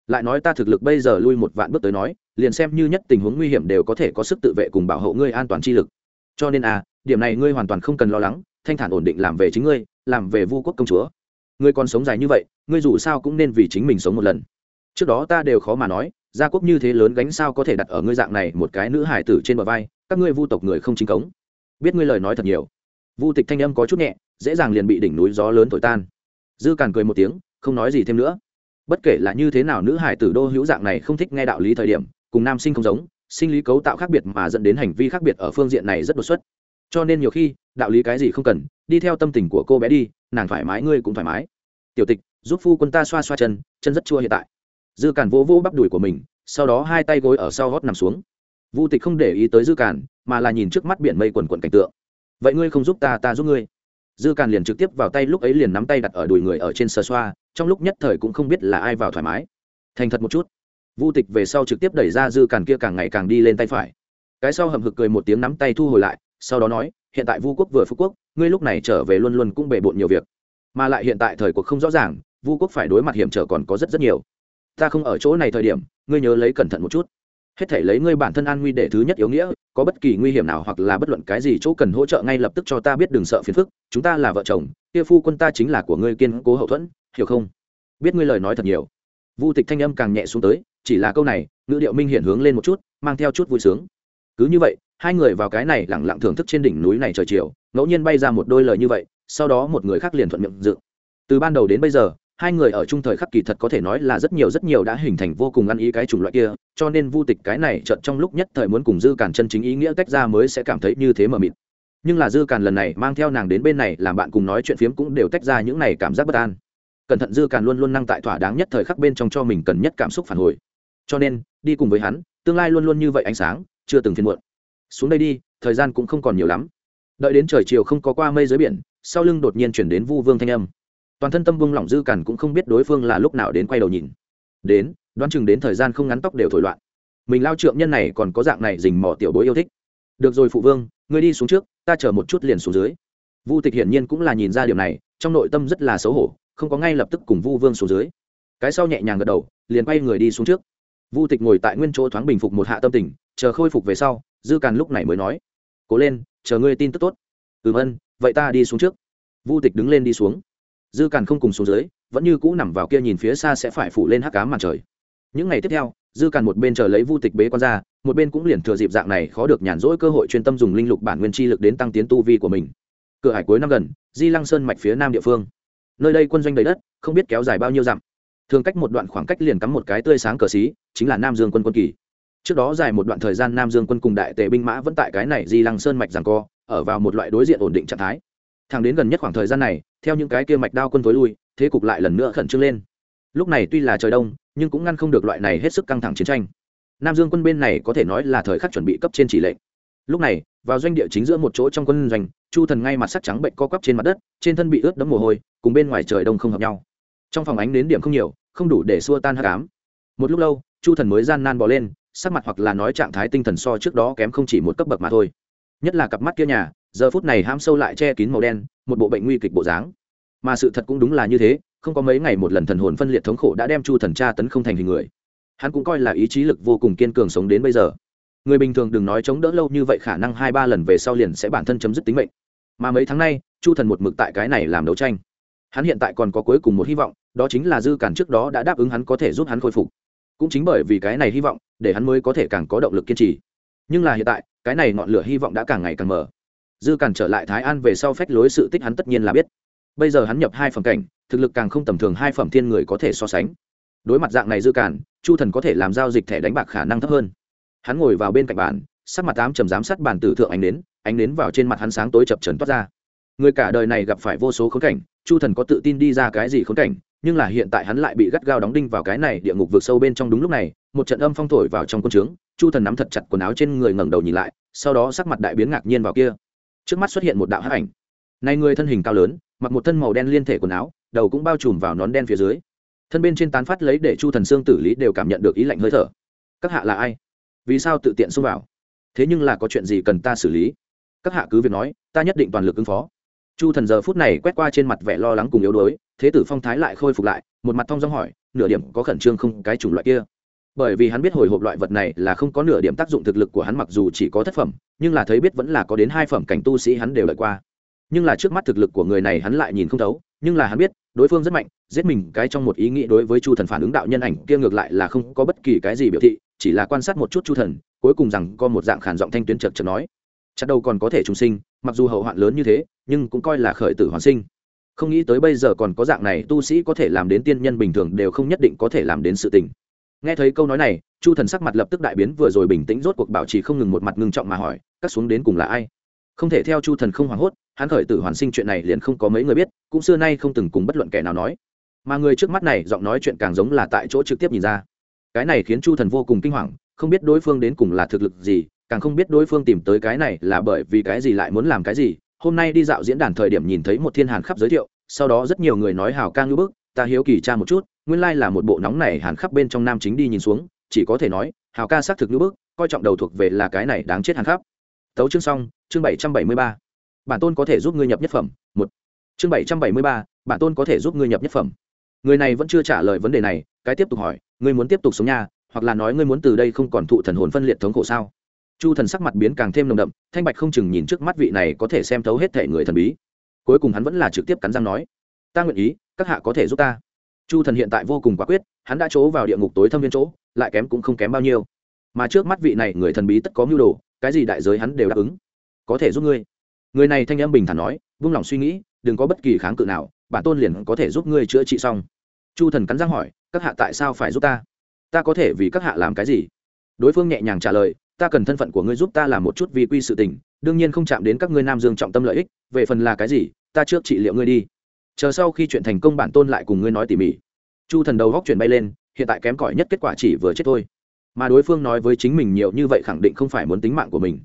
A: Lại nói ta thực lực bây giờ lui một vạn bước tới nói, liền xem như nhất tình huống nguy hiểm đều có thể có sức tự vệ cùng bảo hộ ngươi an toàn chi lực cho nên à điểm này ngươi hoàn toàn không cần lo lắng, thanh thản ổn định làm về chính ngươi, làm về vu quốc công chúa. Ngươi còn sống dài như vậy, ngươi dù sao cũng nên vì chính mình sống một lần. Trước đó ta đều khó mà nói, gia quốc như thế lớn gánh sao có thể đặt ở ngươi dạng này một cái nữ hải tử trên bờ vai, các ngươi vu tộc người không chính cống. Biết ngươi lời nói thật nhiều. Vu tịch thanh âm có chút nhẹ, dễ dàng liền bị đỉnh núi gió lớn thổi tan. Dư càn cười một tiếng, không nói gì thêm nữa. Bất kể là như thế nào nữ hải tử đô hữu dạng này không thích nghe đạo lý thời điểm, cùng nam sinh không giống sinh lý cấu tạo khác biệt mà dẫn đến hành vi khác biệt ở phương diện này rất đột xuất. Cho nên nhiều khi, đạo lý cái gì không cần, đi theo tâm tình của cô bé đi, nàng thoải mái ngươi cũng thoải mái. Tiểu tịch, giúp phu quân ta xoa xoa chân chân rất chua hiện tại. Dư càn vỗ vỗ bắp đùi của mình, sau đó hai tay gối ở sau gót nằm xuống. Vu tịch không để ý tới dư càn, mà là nhìn trước mắt biển mây quần quần cảnh tượng. Vậy ngươi không giúp ta ta giúp ngươi. Dư càn liền trực tiếp vào tay, lúc ấy liền nắm tay đặt ở đùi người ở trên sờ xoa, trong lúc nhất thời cũng không biết là ai vào thoải mái. Thành thật một chút vu tịch về sau trực tiếp đẩy ra dư càn kia càng ngày càng đi lên tay phải. Cái sau hầm hực cười một tiếng nắm tay thu hồi lại, sau đó nói, hiện tại vu quốc vừa phú quốc, ngươi lúc này trở về luôn luôn cũng bề bộn nhiều việc. Mà lại hiện tại thời cuộc không rõ ràng, vu quốc phải đối mặt hiểm trở còn có rất rất nhiều. Ta không ở chỗ này thời điểm, ngươi nhớ lấy cẩn thận một chút. Hết thể lấy ngươi bản thân an nguy để thứ nhất yếu nghĩa, có bất kỳ nguy hiểm nào hoặc là bất luận cái gì chỗ cần hỗ trợ ngay lập tức cho ta biết đừng sợ phiền phức, chúng ta là vợ chồng, kia phu quân ta chính là của ngươi kiên cố hậu thuẫn, hiểu không? Biết ngươi lời nói thật nhiều. Vu tịch thanh âm càng nhẹ xuống tới chỉ là câu này, ngữ điệu minh hiện hướng lên một chút, mang theo chút vui sướng. Cứ như vậy, hai người vào cái này lẳng lặng thưởng thức trên đỉnh núi này trời chiều, ngẫu nhiên bay ra một đôi lời như vậy, sau đó một người khác liền thuận miệng dự. Từ ban đầu đến bây giờ, hai người ở chung thời khắc kỳ thật có thể nói là rất nhiều rất nhiều đã hình thành vô cùng ăn ý cái chủng loại kia, cho nên vu tịch cái này chợt trong lúc nhất thời muốn cùng dư càn chân chính ý nghĩa tách ra mới sẽ cảm thấy như thế mờ mịt. Nhưng là dư càn lần này mang theo nàng đến bên này làm bạn cùng nói chuyện phiếm cũng đều tách ra những này cảm giác bất an. Cẩn thận dư càn luôn luôn năng tại thỏa đáng nhất thời khắc bên trong cho mình cần nhất cảm xúc phản hồi cho nên, đi cùng với hắn, tương lai luôn luôn như vậy ánh sáng, chưa từng phiên muộn. Xuống đây đi, thời gian cũng không còn nhiều lắm. Đợi đến trời chiều không có qua mây dưới biển, sau lưng đột nhiên chuyển đến vu vương thanh âm. Toàn thân tâm bung lỏng dư cằn cũng không biết đối phương là lúc nào đến quay đầu nhìn. Đến, đoán chừng đến thời gian không ngắn tóc đều thổi loạn. Mình lao trượng nhân này còn có dạng này dình mỏ tiểu bối yêu thích. Được rồi, phụ vương, ngươi đi xuống trước, ta chờ một chút liền xuống dưới. Vu tịch hiển nhiên cũng là nhìn ra điều này, trong nội tâm rất là xấu hổ, không có ngay lập tức cùng vu vương xuống dưới. Cái sau nhẹ nhàng gật đầu, liền quay người đi xuống trước vu tịch ngồi tại nguyên chỗ thoáng bình phục một hạ tâm tình, chờ khôi phục về sau, dư càn lúc này mới nói, cố lên, chờ ngươi tin tức tốt. Ừm ân, vậy ta đi xuống trước. Vu tịch đứng lên đi xuống. Dư càn không cùng xuống dưới, vẫn như cũ nằm vào kia nhìn phía xa sẽ phải phủ lên hắc cám màn trời. Những ngày tiếp theo, dư càn một bên chờ lấy vu tịch bế quan ra, một bên cũng liền thừa dịp dạng này khó được nhàn rỗi cơ hội chuyên tâm dùng linh lục bản nguyên chi lực đến tăng tiến tu vi của mình. Cửa hải cuối năm gần, di lăng sơn mạch phía nam địa phương. Nơi đây quân doanh đầy đất, không biết kéo dài bao nhiêu dặm thường cách một đoạn khoảng cách liền cắm một cái tươi sáng cờ xí, chính là nam dương quân quân kỳ. Trước đó dài một đoạn thời gian nam dương quân cùng đại tề binh mã vẫn tại cái này di lăng sơn mạch rằng co, ở vào một loại đối diện ổn định trạng thái. Thẳng đến gần nhất khoảng thời gian này, theo những cái kia mạch đao quân tối lui, thế cục lại lần nữa khẩn trương lên. Lúc này tuy là trời đông, nhưng cũng ngăn không được loại này hết sức căng thẳng chiến tranh. Nam dương quân bên này có thể nói là thời khắc chuẩn bị cấp trên chỉ lệnh. Lúc này, vào doanh địa chính giữa một chỗ trong quân doanh, chu thần ngay mặt sắc trắng bệnh co quắp trên mặt đất, trên thân bị ướt đẫm mồ hôi, cùng bên ngoài trời đông không hợp nhau. Trong phòng ánh đến điểm không nhiều không đủ để xua tan hắc ám. một lúc lâu, chu thần mới gian nan bỏ lên, sắc mặt hoặc là nói trạng thái tinh thần so trước đó kém không chỉ một cấp bậc mà thôi. Nhất là cặp mắt kia nhà, giờ phút này ham sâu lại che kín màu đen, một bộ bệnh nguy kịch bộ dáng. Mà sự thật cũng đúng là như thế, không có mấy ngày một lần thần hồn phân liệt thống khổ đã đem chu thần tra tấn không thành hình người. Hắn cũng coi là ý chí lực vô cùng kiên cường sống đến bây giờ. Người bình thường đừng nói chống đỡ lâu như vậy khả năng hai ba lần về sau liền sẽ bản thân chấm dứt tính mệnh. Mà mấy tháng nay, chu thần một mực tại cái này làm đấu tranh. Hắn hiện tại còn có cuối cùng một hy vọng đó chính là dư cản trước đó đã đáp ứng hắn có thể giúp hắn khôi phục. Cũng chính bởi vì cái này hy vọng, để hắn mới có thể càng có động lực kiên trì. Nhưng là hiện tại, cái này ngọn lửa hy vọng đã càng ngày càng mở. Dư cản trở lại thái an về sau phách lối sự tích hắn tất nhiên là biết. Bây giờ hắn nhập hai phẩm cảnh, thực lực càng không tầm thường hai phẩm thiên người có thể so sánh. Đối mặt dạng này dư cản, chu thần có thể làm giao dịch thẻ đánh bạc khả năng thấp hơn. Hắn ngồi vào bên cạnh bàn, sắc mặt tám trầm giám sát bàn tử thượng ánh đến ánh đến vào trên mặt hắn sáng tối chập trần toát ra. Người cả đời này gặp phải vô số khốn cảnh, chu thần có tự tin đi ra cái gì khốn cảnh nhưng là hiện tại hắn lại bị gắt gao đóng đinh vào cái này địa ngục vượt sâu bên trong đúng lúc này, một trận âm phong thổi vào trong quân trướng, chu thần nắm thật chặt quần áo trên người ngẩng đầu nhìn lại, sau đó sắc mặt đại biến ngạc nhiên vào kia. Trước mắt xuất hiện một đạo hắc ảnh. Này người thân hình cao lớn, mặc một thân màu đen liên thể quần áo, đầu cũng bao trùm vào nón đen phía dưới. Thân bên trên tán phát lấy để chu thần xương tử lý đều cảm nhận được ý lạnh hơi thở. Các hạ là ai? Vì sao tự tiện xông vào? Thế nhưng là có chuyện gì cần ta xử lý? Các hạ cứ việc nói, ta nhất định toàn lực ứng phó chu thần giờ phút này quét qua trên mặt vẻ lo lắng cùng yếu đuối, thế tử phong thái lại khôi phục lại, một mặt thong dong hỏi, nửa điểm có khẩn trương không, cái chủng loại kia. Bởi vì hắn biết hồi hộp loại vật này là không có nửa điểm tác dụng thực lực của hắn mặc dù chỉ có thất phẩm, nhưng là thấy biết vẫn là có đến hai phẩm cảnh tu sĩ hắn đều lợi qua. Nhưng là trước mắt thực lực của người này hắn lại nhìn không thấu, nhưng là hắn biết, đối phương rất mạnh, giết mình cái trong một ý nghĩ đối với chu thần phản ứng đạo nhân ảnh kia ngược lại là không có bất kỳ cái gì biểu thị, chỉ là quan sát một chút chu thần, cuối cùng rằng có một dạng khản giọng thanh tuyến chật chật nói chắc đâu còn có thể trùng sinh, mặc dù hậu hoạn lớn như thế nhưng cũng coi là khởi tử hoàn sinh. Không nghĩ tới bây giờ còn có dạng này, tu sĩ có thể làm đến tiên nhân bình thường đều không nhất định có thể làm đến sự tình. Nghe thấy câu nói này, chu thần sắc mặt lập tức đại biến, vừa rồi bình tĩnh rốt cuộc bảo trì không ngừng một mặt ngưng trọng mà hỏi cắt xuống đến cùng là ai? Không thể theo chu thần không hoảng hốt, hắn khởi tử hoàn sinh chuyện này liền không có mấy người biết, cũng xưa nay không từng cùng bất luận kẻ nào nói. Mà người trước mắt này, giọng nói chuyện càng giống là tại chỗ trực tiếp nhìn ra. Cái này khiến chu thần vô cùng kinh hoàng, không biết đối phương đến cùng là thực lực gì, càng không biết đối phương tìm tới cái này là bởi vì cái gì lại muốn làm cái gì hôm nay đi dạo diễn đàn thời điểm nhìn thấy một thiên hàn khắp giới thiệu, sau đó rất nhiều người nói hào ca ngưỡng bức, ta hiếu kỳ tra một chút, nguyên lai là một bộ nóng này hàn khắp bên trong nam chính đi nhìn xuống, chỉ có thể nói, hào ca xác thực ngưỡng bức, coi trọng đầu thuộc về là cái này đáng chết hàn khắp. Tấu chương xong, chương bảy trăm bảy mươi ba. Bản tôn có thể giúp ngươi nhập nhất phẩm, một. Chương bảy trăm bảy mươi ba, bản tôn có thể giúp ngươi nhập nhất phẩm. Người này vẫn chưa trả lời vấn đề này, cái tiếp tục hỏi, ngươi muốn tiếp tục sống nha hoặc là nói ngươi muốn từ đây không còn thụ thần hồn phân liệt thống khổ sao? Chu thần sắc mặt biến càng thêm nồng đậm, thanh bạch không chừng nhìn trước mắt vị này có thể xem thấu hết thể người thần bí. Cuối cùng hắn vẫn là trực tiếp cắn răng nói, ta nguyện ý, các hạ có thể giúp ta. Chu thần hiện tại vô cùng quả quyết, hắn đã chỗ vào địa ngục tối thâm viên chỗ, lại kém cũng không kém bao nhiêu. Mà trước mắt vị này người thần bí tất có mưu đồ, cái gì đại giới hắn đều đáp ứng. Có thể giúp ngươi. Người này thanh âm bình thản nói, vung lòng suy nghĩ, đừng có bất kỳ kháng cự nào, bản tôn liền có thể giúp ngươi chữa trị xong. Chu thần cắn răng hỏi, các hạ tại sao phải giúp ta? Ta có thể vì các hạ làm cái gì? Đối phương nhẹ nhàng trả lời ta cần thân phận của ngươi giúp ta làm một chút vì quy sự tình, đương nhiên không chạm đến các ngươi nam dương trọng tâm lợi ích, về phần là cái gì, ta trước trị liệu ngươi đi. Chờ sau khi chuyện thành công bản tôn lại cùng ngươi nói tỉ mỉ. Chu thần đầu góc chuyển bay lên, hiện tại kém cỏi nhất kết quả chỉ vừa chết thôi. Mà đối phương nói với chính mình nhiều như vậy khẳng định không phải muốn tính mạng của mình.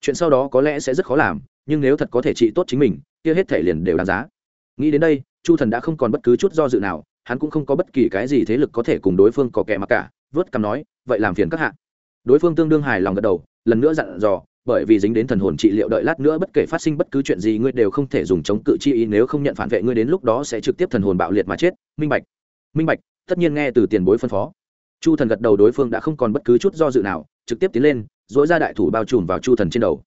A: Chuyện sau đó có lẽ sẽ rất khó làm, nhưng nếu thật có thể trị tốt chính mình, kia hết thể liền đều đáng giá. Nghĩ đến đây, chu thần đã không còn bất cứ chút do dự nào, hắn cũng không có bất kỳ cái gì thế lực có thể cùng đối phương có kẻ mặc cả, vớt cằm nói, vậy làm phiền các hạ đối phương tương đương hài lòng gật đầu, lần nữa dặn dò, bởi vì dính đến thần hồn trị liệu đợi lát nữa bất kể phát sinh bất cứ chuyện gì, ngươi đều không thể dùng chống cự chi ý, nếu không nhận phản vệ ngươi đến lúc đó sẽ trực tiếp thần hồn bạo liệt mà chết. Minh bạch. Minh bạch, tất nhiên nghe từ tiền bối phân phó. Chu thần gật đầu đối phương đã không còn bất cứ chút do dự nào, trực tiếp tiến lên dỗi ra đại thủ bao trùm vào chu thần trên đầu.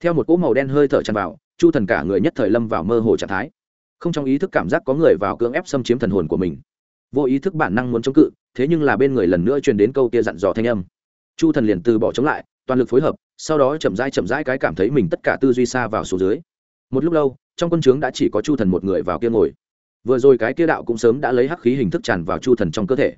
A: Theo một cỗ màu đen hơi thở tràn vào, chu thần cả người nhất thời lâm vào mơ hồ trạng thái. Không trong ý thức cảm giác có người vào cưỡng ép xâm chiếm thần hồn của mình. Vô ý thức bản năng muốn chống cự, thế nhưng là bên người lần nữa truyền đến câu kia dặn dò thanh âm chu thần liền từ bỏ chống lại, toàn lực phối hợp, sau đó chậm rãi chậm rãi cái cảm thấy mình tất cả tư duy xa vào số dưới. Một lúc lâu, trong quân trướng đã chỉ có chu thần một người vào kia ngồi. Vừa rồi cái kia đạo cũng sớm đã lấy hắc khí hình thức tràn vào chu thần trong cơ thể.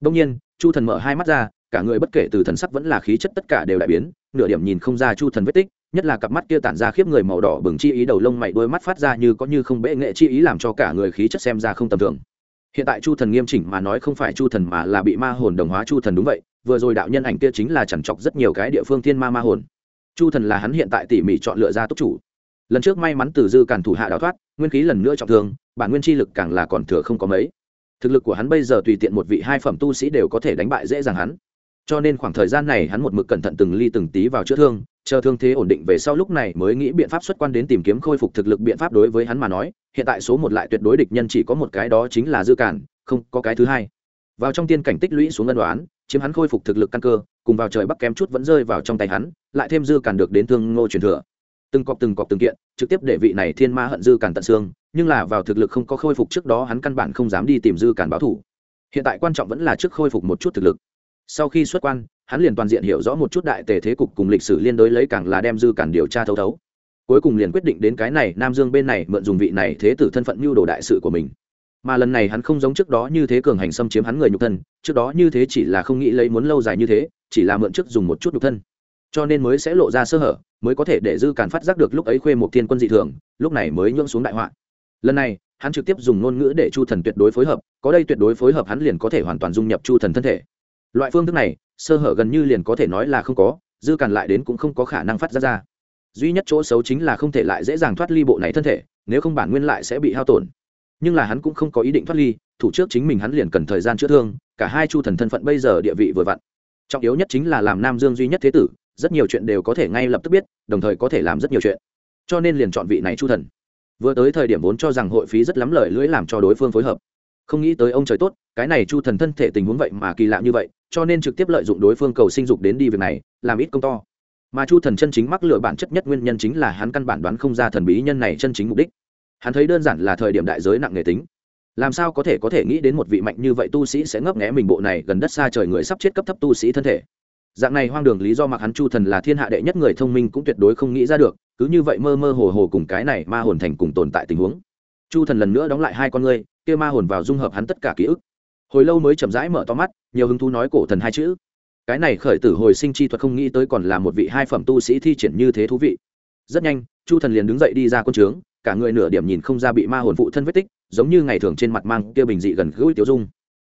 A: Đông nhiên, chu thần mở hai mắt ra, cả người bất kể từ thần sắc vẫn là khí chất tất cả đều đại biến, nửa điểm nhìn không ra chu thần vết tích, nhất là cặp mắt kia tản ra khiếp người màu đỏ bừng chi ý đầu lông mày đôi mắt phát ra như có như không bệ nghệ chi ý làm cho cả người khí chất xem ra không tầm thường. Hiện tại chu thần nghiêm chỉnh mà nói không phải chu thần mà là bị ma hồn đồng hóa chu thần đúng vậy vừa rồi đạo nhân ảnh kia chính là chẳng chọc rất nhiều cái địa phương thiên ma ma hồn. Chu thần là hắn hiện tại tỉ mỉ chọn lựa ra túc chủ. Lần trước may mắn từ dư càn thủ hạ đào thoát, nguyên khí lần nữa trọng thương, bản nguyên chi lực càng là còn thừa không có mấy. Thực lực của hắn bây giờ tùy tiện một vị hai phẩm tu sĩ đều có thể đánh bại dễ dàng hắn. Cho nên khoảng thời gian này hắn một mực cẩn thận từng ly từng tí vào chữa thương, chờ thương thế ổn định về sau lúc này mới nghĩ biện pháp xuất quan đến tìm kiếm khôi phục thực lực biện pháp đối với hắn mà nói. Hiện tại số một lại tuyệt đối địch nhân chỉ có một cái đó chính là dư cản không có cái thứ hai. Vào trong tiên cảnh tích lũy xuống ân đoán chiếm hắn khôi phục thực lực căn cơ, cùng vào trời bắc kém chút vẫn rơi vào trong tay hắn, lại thêm dư càn được đến thương ngô truyền thừa. Từng cọc từng cọc từng kiện, trực tiếp để vị này thiên ma hận dư càn tận xương, nhưng là vào thực lực không có khôi phục trước đó hắn căn bản không dám đi tìm dư càn báo thủ. Hiện tại quan trọng vẫn là trước khôi phục một chút thực lực. Sau khi xuất quan, hắn liền toàn diện hiểu rõ một chút đại tề thế cục cùng lịch sử liên đối lấy càng là đem dư càn điều tra thấu thấu. Cuối cùng liền quyết định đến cái này nam dương bên này mượn dùng vị này thế tử thân phận mưu đồ đại sự của mình mà lần này hắn không giống trước đó như thế cường hành xâm chiếm hắn người nhục thân, trước đó như thế chỉ là không nghĩ lấy muốn lâu dài như thế, chỉ là mượn trước dùng một chút nhục thân. Cho nên mới sẽ lộ ra sơ hở, mới có thể để dư càn phát giác được lúc ấy khuê một thiên quân dị thường, lúc này mới nhưỡng xuống đại họa. Lần này, hắn trực tiếp dùng ngôn ngữ để chu thần tuyệt đối phối hợp, có đây tuyệt đối phối hợp hắn liền có thể hoàn toàn dung nhập chu thần thân thể. Loại phương thức này, sơ hở gần như liền có thể nói là không có, dư càn lại đến cũng không có khả năng phát ra ra. Duy nhất chỗ xấu chính là không thể lại dễ dàng thoát ly bộ này thân thể, nếu không bản nguyên lại sẽ bị hao tổn nhưng là hắn cũng không có ý định thoát ly, thủ trước chính mình hắn liền cần thời gian chữa thương, cả hai chu thần thân phận bây giờ địa vị vừa vặn. Trọng yếu nhất chính là làm nam dương duy nhất thế tử, rất nhiều chuyện đều có thể ngay lập tức biết, đồng thời có thể làm rất nhiều chuyện. Cho nên liền chọn vị này chu thần. Vừa tới thời điểm vốn cho rằng hội phí rất lắm lời lưỡi làm cho đối phương phối hợp. Không nghĩ tới ông trời tốt, cái này chu thần thân thể tình huống vậy mà kỳ lạ như vậy, cho nên trực tiếp lợi dụng đối phương cầu sinh dục đến đi việc này, làm ít công to. Mà chu thần chân chính mắc lựa bản chất nhất nguyên nhân chính là hắn căn bản đoán không ra thần bí nhân này chân chính mục đích hắn thấy đơn giản là thời điểm đại giới nặng nề tính. Làm sao có thể có thể nghĩ đến một vị mạnh như vậy tu sĩ sẽ ngấp nghé mình bộ này gần đất xa trời người sắp chết cấp thấp tu sĩ thân thể? Dạng này hoang đường lý do mặc hắn chu thần là thiên hạ đệ nhất người thông minh cũng tuyệt đối không nghĩ ra được, cứ như vậy mơ mơ hồ hồ cùng cái này ma hồn thành cùng tồn tại tình huống. Chu thần lần nữa đóng lại hai con ngươi, kia ma hồn vào dung hợp hắn tất cả ký ức. Hồi lâu mới chậm rãi mở to mắt, nhiều hứng thú nói cổ thần hai chữ. Cái này khởi tử hồi sinh chi thuật không nghĩ tới còn là một vị hai phẩm tu sĩ thi triển như thế thú vị. Rất nhanh, chu thần liền đứng dậy đi ra quân trướng cả người nửa điểm nhìn không ra bị ma hồn phụ thân vết tích, giống như ngày thường trên mặt mang kia bình dị gần gũi tiêu dung.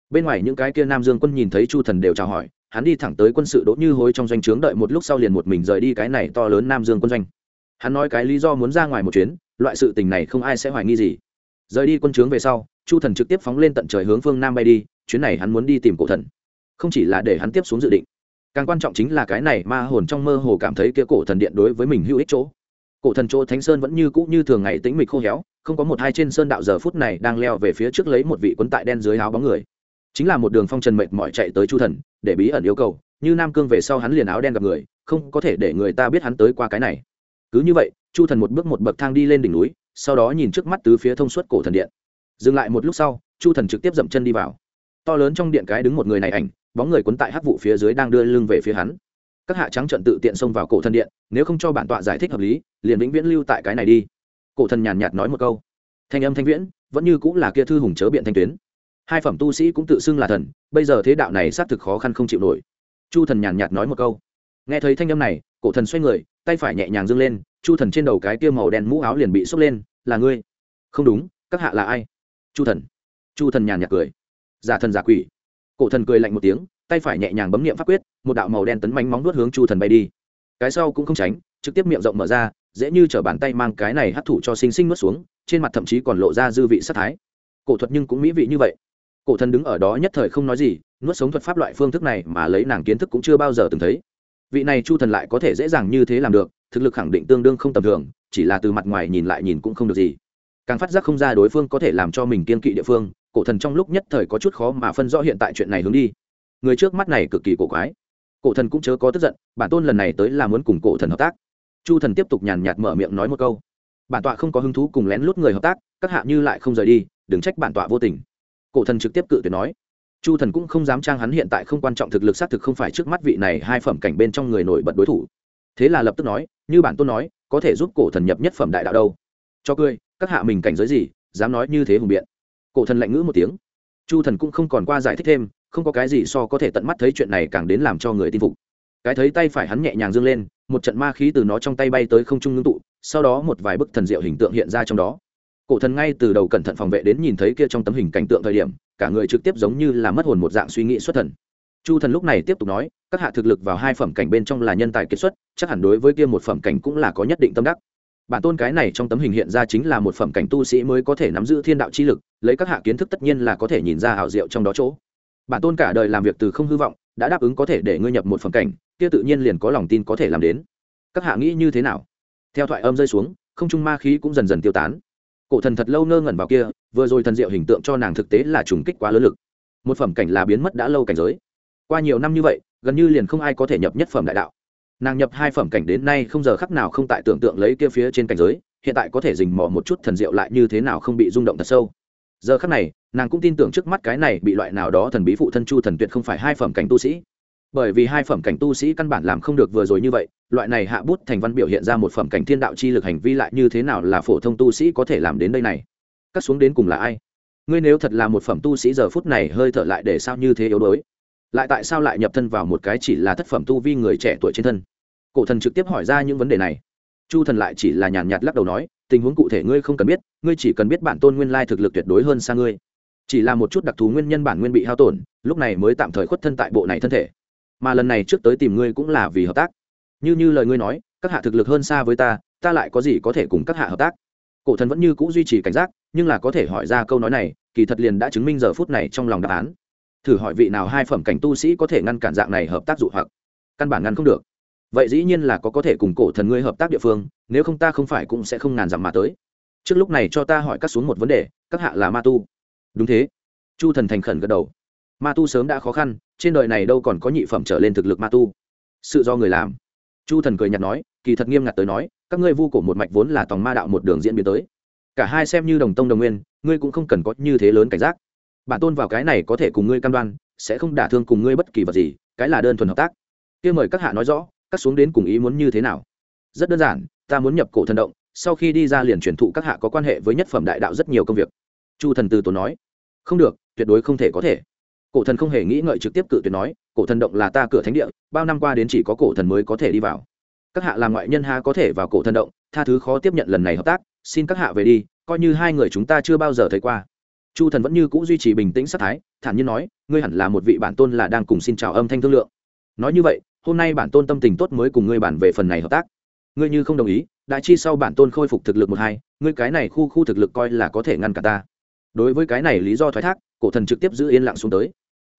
A: Bên ngoài những cái kia nam dương quân nhìn thấy chu thần đều chào hỏi, hắn đi thẳng tới quân sự đỗ như hối trong doanh trướng đợi một lúc sau liền một mình rời đi cái này to lớn nam dương quân doanh. Hắn nói cái lý do muốn ra ngoài một chuyến, loại sự tình này không ai sẽ hoài nghi gì. Rời đi quân trướng về sau, chu thần trực tiếp phóng lên tận trời hướng phương nam bay đi, chuyến này hắn muốn đi tìm cổ thần. Không chỉ là để hắn tiếp xuống dự định, càng quan trọng chính là cái này ma hồn trong mơ hồ cảm thấy kia cổ thần điện đối với mình hữu ích chỗ cổ thần chỗ thánh sơn vẫn như cũ như thường ngày tĩnh mịch khô héo, không có một hai trên sơn đạo giờ phút này đang leo về phía trước lấy một vị quân tại đen dưới áo bóng người. Chính là một đường phong trần mệt mỏi chạy tới chu thần, để bí ẩn yêu cầu, như nam cương về sau hắn liền áo đen gặp người, không có thể để người ta biết hắn tới qua cái này. Cứ như vậy, chu thần một bước một bậc thang đi lên đỉnh núi, sau đó nhìn trước mắt tứ phía thông suốt cổ thần điện. Dừng lại một lúc sau, chu thần trực tiếp dậm chân đi vào. To lớn trong điện cái đứng một người này ảnh, bóng người quấn tại hắc vụ phía dưới đang đưa lưng về phía hắn. Các hạ trắng trận tự tiện xông vào cổ thần điện, nếu không cho bản tọa giải thích hợp lý liền vĩnh viễn lưu tại cái này đi. Cổ thần nhàn nhạt nói một câu. Thanh âm thanh viễn, vẫn như cũng là kia thư hùng chớ biện thanh tuyến. Hai phẩm tu sĩ cũng tự xưng là thần, bây giờ thế đạo này xác thực khó khăn không chịu nổi. Chu thần nhàn nhạt nói một câu. Nghe thấy thanh âm này, cổ thần xoay người, tay phải nhẹ nhàng dâng lên, chu thần trên đầu cái kia màu đen mũ áo liền bị xốc lên, là ngươi? Không đúng, các hạ là ai? Chu thần. Chu thần nhàn nhạt cười. Giả thần giả quỷ. Cổ thần cười lạnh một tiếng, tay phải nhẹ nhàng bấm nghiệm pháp quyết, một đạo màu đen tấn bánh móng nuốt hướng chu thần bay đi. Cái sau cũng không tránh, trực tiếp miệng rộng mở ra dễ như t bàn tay mang cái này hấp thụ cho sinh sinh nuốt xuống, trên mặt thậm chí còn lộ ra dư vị sát thái. Cổ thuật nhưng cũng mỹ vị như vậy. Cổ thần đứng ở đó nhất thời không nói gì, nuốt sống thuật pháp loại phương thức này mà lấy nàng kiến thức cũng chưa bao giờ từng thấy. Vị này chu thần lại có thể dễ dàng như thế làm được, thực lực khẳng định tương đương không tầm thường, chỉ là từ mặt ngoài nhìn lại nhìn cũng không được gì. Càng phát giác không ra đối phương có thể làm cho mình kiên kỵ địa phương, cổ thần trong lúc nhất thời có chút khó mà phân rõ hiện tại chuyện này hướng đi. Người trước mắt này cực kỳ cổ quái. Cổ thần cũng chớ có tức giận, bản tôn lần này tới là muốn cùng cổ thần hợp tác chu thần tiếp tục nhàn nhạt mở miệng nói một câu. Bản tọa không có hứng thú cùng lén lút người hợp tác, các hạ như lại không rời đi, đừng trách bản tọa vô tình. Cổ thần trực tiếp cự tuyệt nói. Chu thần cũng không dám trang hắn hiện tại không quan trọng thực lực xác thực không phải trước mắt vị này hai phẩm cảnh bên trong người nổi bật đối thủ. Thế là lập tức nói, như bản tôn nói, có thể giúp cổ thần nhập nhất phẩm đại đạo đâu. Cho cười, các hạ mình cảnh giới gì, dám nói như thế hùng biện. Cổ thần lạnh ngữ một tiếng. Chu thần cũng không còn qua giải thích thêm, không có cái gì so có thể tận mắt thấy chuyện này càng đến làm cho người tin phục cái thấy tay phải hắn nhẹ nhàng dâng lên, một trận ma khí từ nó trong tay bay tới không trung ngưng tụ, sau đó một vài bức thần diệu hình tượng hiện ra trong đó. Cổ thần ngay từ đầu cẩn thận phòng vệ đến nhìn thấy kia trong tấm hình cảnh tượng thời điểm, cả người trực tiếp giống như là mất hồn một dạng suy nghĩ xuất thần. Chu thần lúc này tiếp tục nói, các hạ thực lực vào hai phẩm cảnh bên trong là nhân tài kiệt xuất, chắc hẳn đối với kia một phẩm cảnh cũng là có nhất định tâm đắc. Bản tôn cái này trong tấm hình hiện ra chính là một phẩm cảnh tu sĩ mới có thể nắm giữ thiên đạo chi lực, lấy các hạ kiến thức tất nhiên là có thể nhìn ra hảo diệu trong đó chỗ. Bản tôn cả đời làm việc từ không hư vọng, đã đáp ứng có thể để ngươi nhập một phẩm cảnh kia tự nhiên liền có lòng tin có thể làm đến. Các hạ nghĩ như thế nào? Theo thoại âm rơi xuống, không trung ma khí cũng dần dần tiêu tán. Cổ thần thật lâu ngơ ngẩn vào kia, vừa rồi thần diệu hình tượng cho nàng thực tế là trùng kích quá lớn lực. Một phẩm cảnh là biến mất đã lâu cảnh giới. Qua nhiều năm như vậy, gần như liền không ai có thể nhập nhất phẩm đại đạo. Nàng nhập hai phẩm cảnh đến nay không giờ khắc nào không tại tưởng tượng lấy kia phía trên cảnh giới, hiện tại có thể dình mò một chút thần diệu lại như thế nào không bị rung động thật sâu. Giờ khắc này, nàng cũng tin tưởng trước mắt cái này bị loại nào đó thần bí phụ thân chu thần tuyệt không phải hai phẩm cảnh tu sĩ bởi vì hai phẩm cảnh tu sĩ căn bản làm không được vừa rồi như vậy, loại này hạ bút thành văn biểu hiện ra một phẩm cảnh thiên đạo chi lực hành vi lại như thế nào là phổ thông tu sĩ có thể làm đến đây này? Cắt xuống đến cùng là ai? Ngươi nếu thật là một phẩm tu sĩ giờ phút này hơi thở lại để sao như thế yếu đuối? Lại tại sao lại nhập thân vào một cái chỉ là thất phẩm tu vi người trẻ tuổi trên thân? Cổ thần trực tiếp hỏi ra những vấn đề này. Chu thần lại chỉ là nhàn nhạt lắc đầu nói, tình huống cụ thể ngươi không cần biết, ngươi chỉ cần biết bản tôn nguyên lai thực lực tuyệt đối hơn xa ngươi. Chỉ là một chút đặc thù nguyên nhân bản nguyên bị hao tổn, lúc này mới tạm thời khuất thân tại bộ này thân thể mà lần này trước tới tìm ngươi cũng là vì hợp tác. Như như lời ngươi nói, các hạ thực lực hơn xa với ta ta lại có gì có thể cùng các hạ hợp tác? Cổ thần vẫn như c ũ duy trì cảnh giác, nhưng là có thể hỏi ra câu nói này, kỳ thật liền đã chứng minh giờ phút này trong lòng đáp án. Thử hỏi vị nào hai phẩm cảnh tu sĩ có thể ngăn cản dạng này hợp tác dụ hoặc? Căn bản ngăn không được. Vậy dĩ nhiên là có có thể cùng cổ thần ngươi hợp tác địa phương, nếu không ta không phải cũng sẽ không ngàn dặm mà tới. Trước lúc này cho ta hỏi các xuống một vấn đề, các hạ là ma tu. Đúng thế. Chu thần thành khẩn gật đầu ma tu sớm đã khó khăn, trên đời này đâu còn có nhị phẩm trở lên thực lực ma tu. Sự do người làm. Chu thần cười nhạt nói, kỳ thật nghiêm ngặt tới nói, các ngươi vu cổ một mạch vốn là tòng ma đạo một đường diễn biến tới. Cả hai xem như đồng tông đồng nguyên, ngươi cũng không cần có như thế lớn cảnh giác. Bản tôn vào cái này có thể cùng ngươi cam đoan, sẽ không đả thương cùng ngươi bất kỳ vật gì, cái là đơn thuần hợp tác. Kia mời các hạ nói rõ, các xuống đến cùng ý muốn như thế nào? Rất đơn giản, ta muốn nhập cổ thần động, sau khi đi ra liền truyền thụ các hạ có quan hệ với nhất phẩm đại đạo rất nhiều công việc. Chu thần từ tốn nói, không được, tuyệt đối không thể có thể cổ thần không hề nghĩ ngợi trực tiếp cự tuyệt nói, cổ thần động là ta cửa thánh địa, bao năm qua đến chỉ có cổ thần mới có thể đi vào. Các hạ làm ngoại nhân ha có thể vào cổ thần động, tha thứ khó tiếp nhận lần này hợp tác, xin các hạ về đi, coi như hai người chúng ta chưa bao giờ thấy qua. Chu thần vẫn như c ũ duy trì bình tĩnh sắc thái, thản nhiên nói, ngươi hẳn là một vị bản tôn là đang cùng xin chào âm thanh thương lượng. Nói như vậy, hôm nay bản tôn tâm tình tốt mới cùng ngươi bản về phần này hợp tác. Ngươi như không đồng ý, đại chi sau bản tôn khôi phục thực lực một hai, ngươi cái này khu khu thực lực coi là có thể ngăn cả ta. Đối với cái này lý do thoái thác, cổ thần trực tiếp giữ yên lặng xuống tới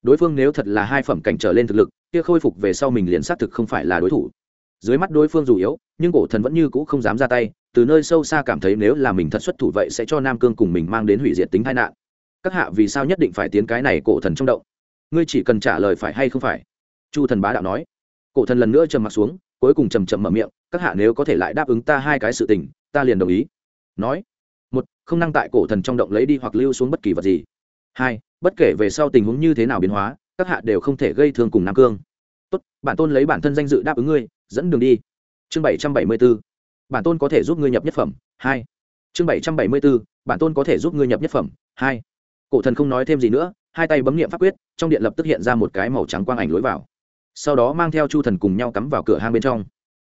A: đối phương nếu thật là hai phẩm cảnh trở lên thực lực, kia khôi phục về sau mình liền xác thực không phải là đối thủ. Dưới mắt đối phương dù yếu, nhưng cổ thần vẫn như cũ không dám ra tay, từ nơi sâu xa cảm thấy nếu là mình thật xuất thủ vậy sẽ cho nam cương cùng mình mang đến hủy diệt tính tai nạn. Các hạ vì sao nhất định phải tiến cái này cổ thần trong động? Ngươi chỉ cần trả lời phải hay không phải? Chu thần bá đạo nói. Cổ thần lần nữa trầm m ặ t xuống, cuối cùng trầm trầm mở miệng, các hạ nếu có thể lại đáp ứng ta hai cái sự tình, ta liền đồng ý. Nói. Một, không năng tại cổ thần trong động lấy đi hoặc lưu xuống bất kỳ vật gì. Hai bất kể về sau tình huống như thế nào biến hóa, các hạ đều không thể gây thương cùng nam cương. Tốt, bản tôn lấy bản thân danh dự đáp ứng ngươi, dẫn đường đi. Chương bảy trăm bảy mươi b ố bản tôn có thể giúp ngươi nhập nhất phẩm, hai. Chương bảy trăm bảy mươi b ố bản tôn có thể giúp ngươi nhập nhất phẩm, hai. Cổ thần không nói thêm gì nữa, hai tay bấm nghiệm pháp quyết, trong điện lập tức hiện ra một cái màu trắng quang ảnh lối vào. Sau đó mang theo chu thần cùng nhau cắm vào cửa hang bên trong.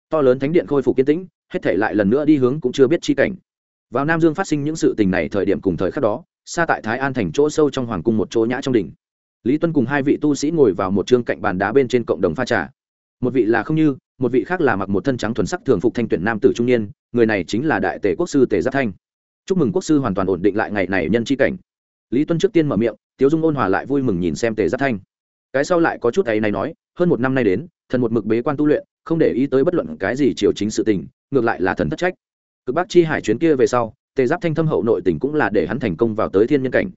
A: To lớn thánh điện khôi phục kiên tĩnh, hết thể lại lần nữa đi hướng cũng chưa biết chi cảnh. Vào nam dương phát sinh những sự tình này thời điểm cùng thời khắc đó xa tại thái an thành chỗ sâu trong hoàng cung một chỗ nhã trong đỉnh. Lý tuân cùng hai vị tu sĩ ngồi vào một chương cạnh bàn đá bên trên cộng đồng pha trà. Một vị là không như, một vị khác là mặc một thân trắng thuần sắc thường phục thanh tuyển nam tử trung niên, người này chính là đại tề quốc sư tề giáp thanh. Chúc mừng quốc sư hoàn toàn ổn định lại ngày này nhân chi cảnh. Lý tuân trước tiên mở miệng, tiếu dung ôn hòa lại vui mừng nhìn xem tề giáp thanh. Cái sau lại có chút ấy này nói, hơn một năm nay đến, thần một mực bế quan tu luyện, không để ý tới bất luận cái gì chiều chính sự tình, ngược lại là thần thất trách. Cực bắc chi hải chuyến kia về sau tề giáp thanh thâm hậu nội tình cũng là để hắn thành công vào tới thiên nhân cảnh.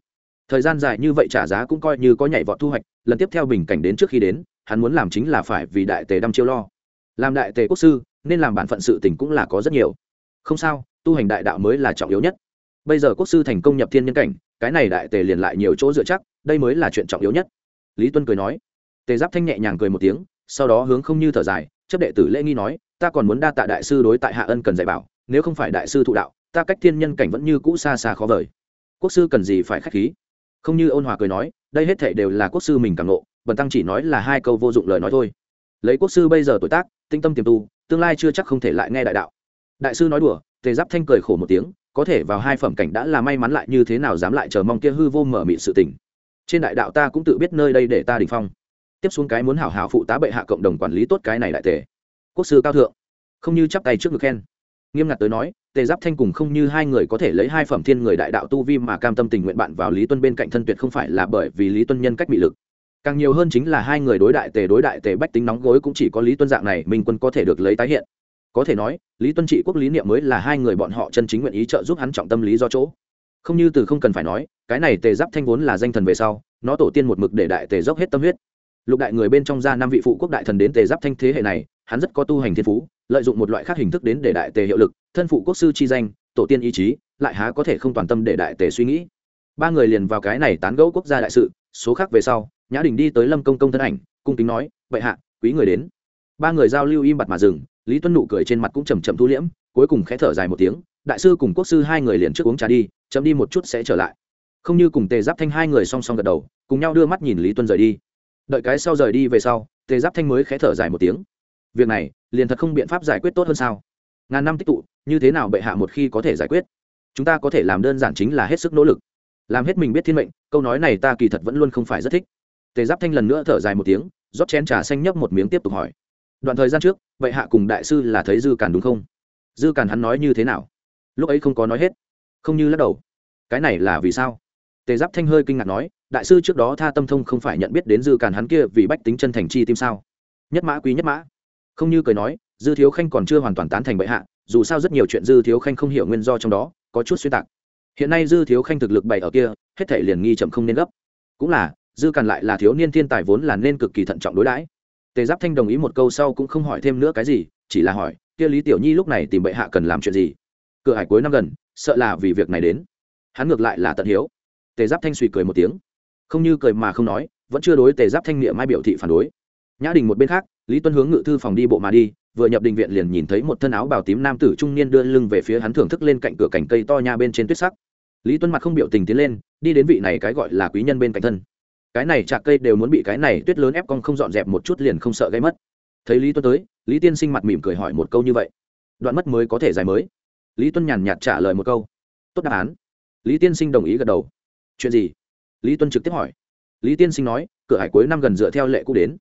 A: Thời gian dài như vậy trả giá cũng coi như có nhảy vọt thu hoạch, lần tiếp theo bình cảnh đến trước khi đến, hắn muốn làm chính là phải vì đại tề đăm chiêu lo. Làm đại tề quốc sư, nên làm bản phận sự tình cũng là có rất nhiều. Không sao, tu hành đại đạo mới là trọng yếu nhất. Bây giờ quốc sư thành công nhập thiên nhân cảnh, cái này đại tề liền lại nhiều chỗ dựa chắc, đây mới là chuyện trọng yếu nhất. Lý tuân cười nói. Tề giáp thanh nhẹ nhàng cười một tiếng, sau đó hướng không như thở dài, chấp đệ tử lễ nghi nói, ta còn muốn đa tạ đại sư đối tại hạ ân cần dạy bảo, nếu không phải đại sư thụ đạo ta cách thiên nhân cảnh vẫn như cũ xa xa khó vời. Quốc sư cần gì phải k h á c h khí? Không như ôn hòa cười nói, đây hết thể đều là quốc sư mình càng ngộ, bần tăng chỉ nói là hai câu vô dụng lời nói thôi. Lấy quốc sư bây giờ tuổi tác, tinh tâm tiềm tu, tương lai chưa chắc không thể lại nghe đại đạo. Đại sư nói đùa, tề giáp thanh cười khổ một tiếng, có thể vào hai phẩm cảnh đã là may mắn lại như thế nào dám lại chờ mong kia hư vô mở mị sự tình. Trên đại đạo ta cũng tự biết nơi đây để ta đình phong. Tiếp xuống cái muốn hảo hảo phụ tá bệ hạ cộng đồng quản lý tốt cái này đại tề. Quốc sư cao thượng. Không như chắp tay trước ngực khen. Nghiêm ngặt tới nói tề giáp thanh cùng không như hai người có thể lấy hai phẩm thiên người đại đạo tu vi mà cam tâm tình nguyện bạn vào lý tuân bên cạnh thân tuyệt không phải là bởi vì lý tuân nhân cách bị lực. Càng nhiều hơn chính là hai người đối đại tề đối đại tề bách tính nóng gối cũng chỉ có lý tuân dạng này minh quân có thể được lấy tái hiện. Có thể nói, lý tuân trị quốc lý niệm mới là hai người bọn họ chân chính nguyện ý trợ giúp hắn trọng tâm lý do chỗ. Không như từ không cần phải nói, cái này tề giáp thanh vốn là danh thần về sau, nó tổ tiên một mực để đại tề dốc hết tâm huyết. Lục đại người bên trong ra năm vị phụ quốc đại thần đến tề giáp thanh thế hệ này, hắn rất có tu hành thiên phú, lợi dụng một loại khác hình thức đến để đại tề hiệu lực thân phụ quốc sư chi danh, tổ tiên ý chí, lại há có thể không toàn tâm để đại tề suy nghĩ. Ba người liền vào cái này tán gẫu quốc gia đại sự, số khác về sau, nhã đình đi tới lâm công công thân ảnh, cung kính nói vậy hạ, quý người đến. Ba người giao lưu im bặt mà dừng, lý tuân nụ cười trên mặt cũng chầm chậm thu liễm, cuối cùng khẽ thở dài một tiếng, đại sư cùng quốc sư hai người liền trước uống trà đi chấm đi một chút sẽ trở lại. Không như cùng tề giáp thanh hai người song song gật đầu, cùng nhau đưa mắt nhìn lý tuân rời đi. Đợi cái sau rời đi về sau, tề giáp thanh mới khẽ thở dài một tiếng, việc này, liền thật không biện pháp giải quyết tốt hơn sao? Ngàn năm tích tụ, như thế nào bệ hạ một khi có thể giải quyết? Chúng ta có thể làm đơn giản chính là hết sức nỗ lực. Làm hết mình biết thiên mệnh, câu nói này ta kỳ thật vẫn luôn không phải rất thích. Tề giáp thanh lần nữa thở dài một tiếng, rót chén trà xanh nhấp một miếng tiếp tục hỏi. Đoạn thời gian trước, bệ hạ cùng đại sư là thấy dư càn đúng không? Dư càn hắn nói như thế nào? Lúc ấy không có nói hết. Không như lắc đầu. Cái này là vì sao? Tề giáp thanh hơi kinh ngạc nói, đại sư trước đó tha tâm thông không phải nhận biết đến dư càn hắn kia vì bách tính chân thành chi tim sao? Nhất mã quý nhất mã. Không như cười nói dư thiếu khanh còn chưa hoàn toàn tán thành bệ hạ, dù sao rất nhiều chuyện dư thiếu khanh không hiểu nguyên do trong đó, có chút xuyên tạc. Hiện nay dư thiếu khanh thực lực bày ở kia, hết thể liền nghi chậm không nên gấp. Cũng là, dư càn lại là thiếu niên thiên tài vốn là nên cực kỳ thận trọng đối đãi. Tề giáp thanh đồng ý một câu sau cũng không hỏi thêm nữa cái gì, chỉ là hỏi, kia lý tiểu nhi lúc này tìm bệ hạ cần làm chuyện gì? Cửa hải cuối năm gần, sợ là vì việc này đến. Hắn ngược lại là tận hiếu. Tề giáp thanh suy cười một tiếng. Không như cười mà không nói, vẫn chưa đối tề giáp thanh niệm mai biểu thị phản đối. Nhã đình một bên khác, lý tuân hướng ngự thư phòng đi bộ mà đi vừa nhập đình viện liền nhìn thấy một thân áo bào tím nam tử trung niên đưa lưng về phía hắn thưởng thức lên cạnh cửa cành cây to nha bên trên tuyết sắc. Lý Tuấn mặt không biểu tình tiến lên, đi đến vị này cái gọi là quý nhân bên cạnh thân. Cái này chạc cây đều muốn bị cái này tuyết lớn ép cong không dọn dẹp một chút liền không sợ gây mất. Thấy lý Tuấn tới, lý tiên sinh mặt mỉm cười hỏi một câu như vậy. Đoạn mất mới có thể dài mới. Lý Tuấn nhàn nhạt trả lời một câu. Tốt đáp án. Lý tiên sinh đồng ý gật đầu. Chuyện gì? Lý Tuấn trực tiếp hỏi. Lý tiên sinh nói, cửa hải cuối năm gần dựa theo lệ cũ đến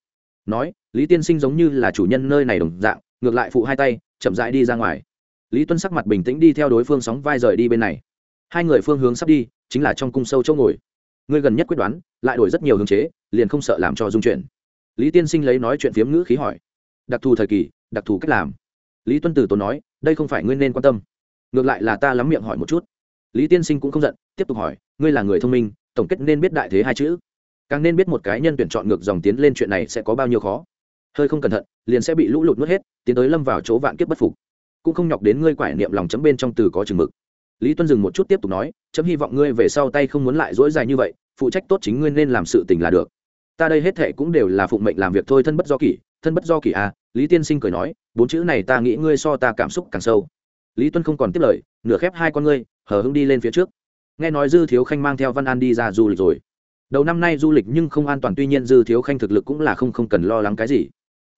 A: nói, lý tiên sinh giống như là chủ nhân nơi này đồng dạng, ngược lại phụ hai tay, chậm rãi đi ra ngoài. Lý tuân sắc mặt bình tĩnh đi theo đối phương sóng vai rời đi bên này. Hai người phương hướng sắp đi, chính là trong cung sâu chỗ ngồi. Ngươi gần nhất quyết đoán, lại đổi rất nhiều hướng chế, liền không sợ làm cho dung chuyện. Lý tiên sinh lấy nói chuyện phiếm ngữ khí hỏi, đặc thù thời kỳ, đặc thù cách làm. Lý tuân tử tốn nói, đây không phải ngươi nên quan tâm, ngược lại là ta lắm miệng hỏi một chút. Lý tiên sinh cũng không giận, tiếp tục hỏi, ngươi là người thông minh, tổng kết nên biết đại thế hai chữ càng nên biết một cái nhân tuyển chọn ngược dòng tiến lên chuyện này sẽ có bao nhiêu khó. Hơi không cẩn thận, liền sẽ bị lũ lụt nuốt hết, tiến tới lâm vào chỗ vạn kiếp bất phục. Cũng không nhọc đến ngươi quải niệm lòng chấm bên trong từ có chừng mực. Lý tuân dừng một chút tiếp tục nói, chấm hy vọng ngươi về sau tay không muốn lại dỗi dài như vậy, phụ trách tốt chính ngươi nên làm sự tình là được. Ta đây hết thệ cũng đều là phụng mệnh làm việc thôi, thân bất do kỷ, thân bất do kỷ à lý tiên sinh cười nói, bốn chữ này ta nghĩ ngươi so ta cảm xúc càng sâu. Lý tuân không còn tiếp lời, nửa khép hai con ngươi, hờ hững đi lên phía trước. Nghe nói dư thiếu khanh mang theo văn an đi ra du lịch rồi đầu năm nay du lịch nhưng không an toàn, tuy nhiên dư thiếu khanh thực lực cũng là không không cần lo lắng cái gì.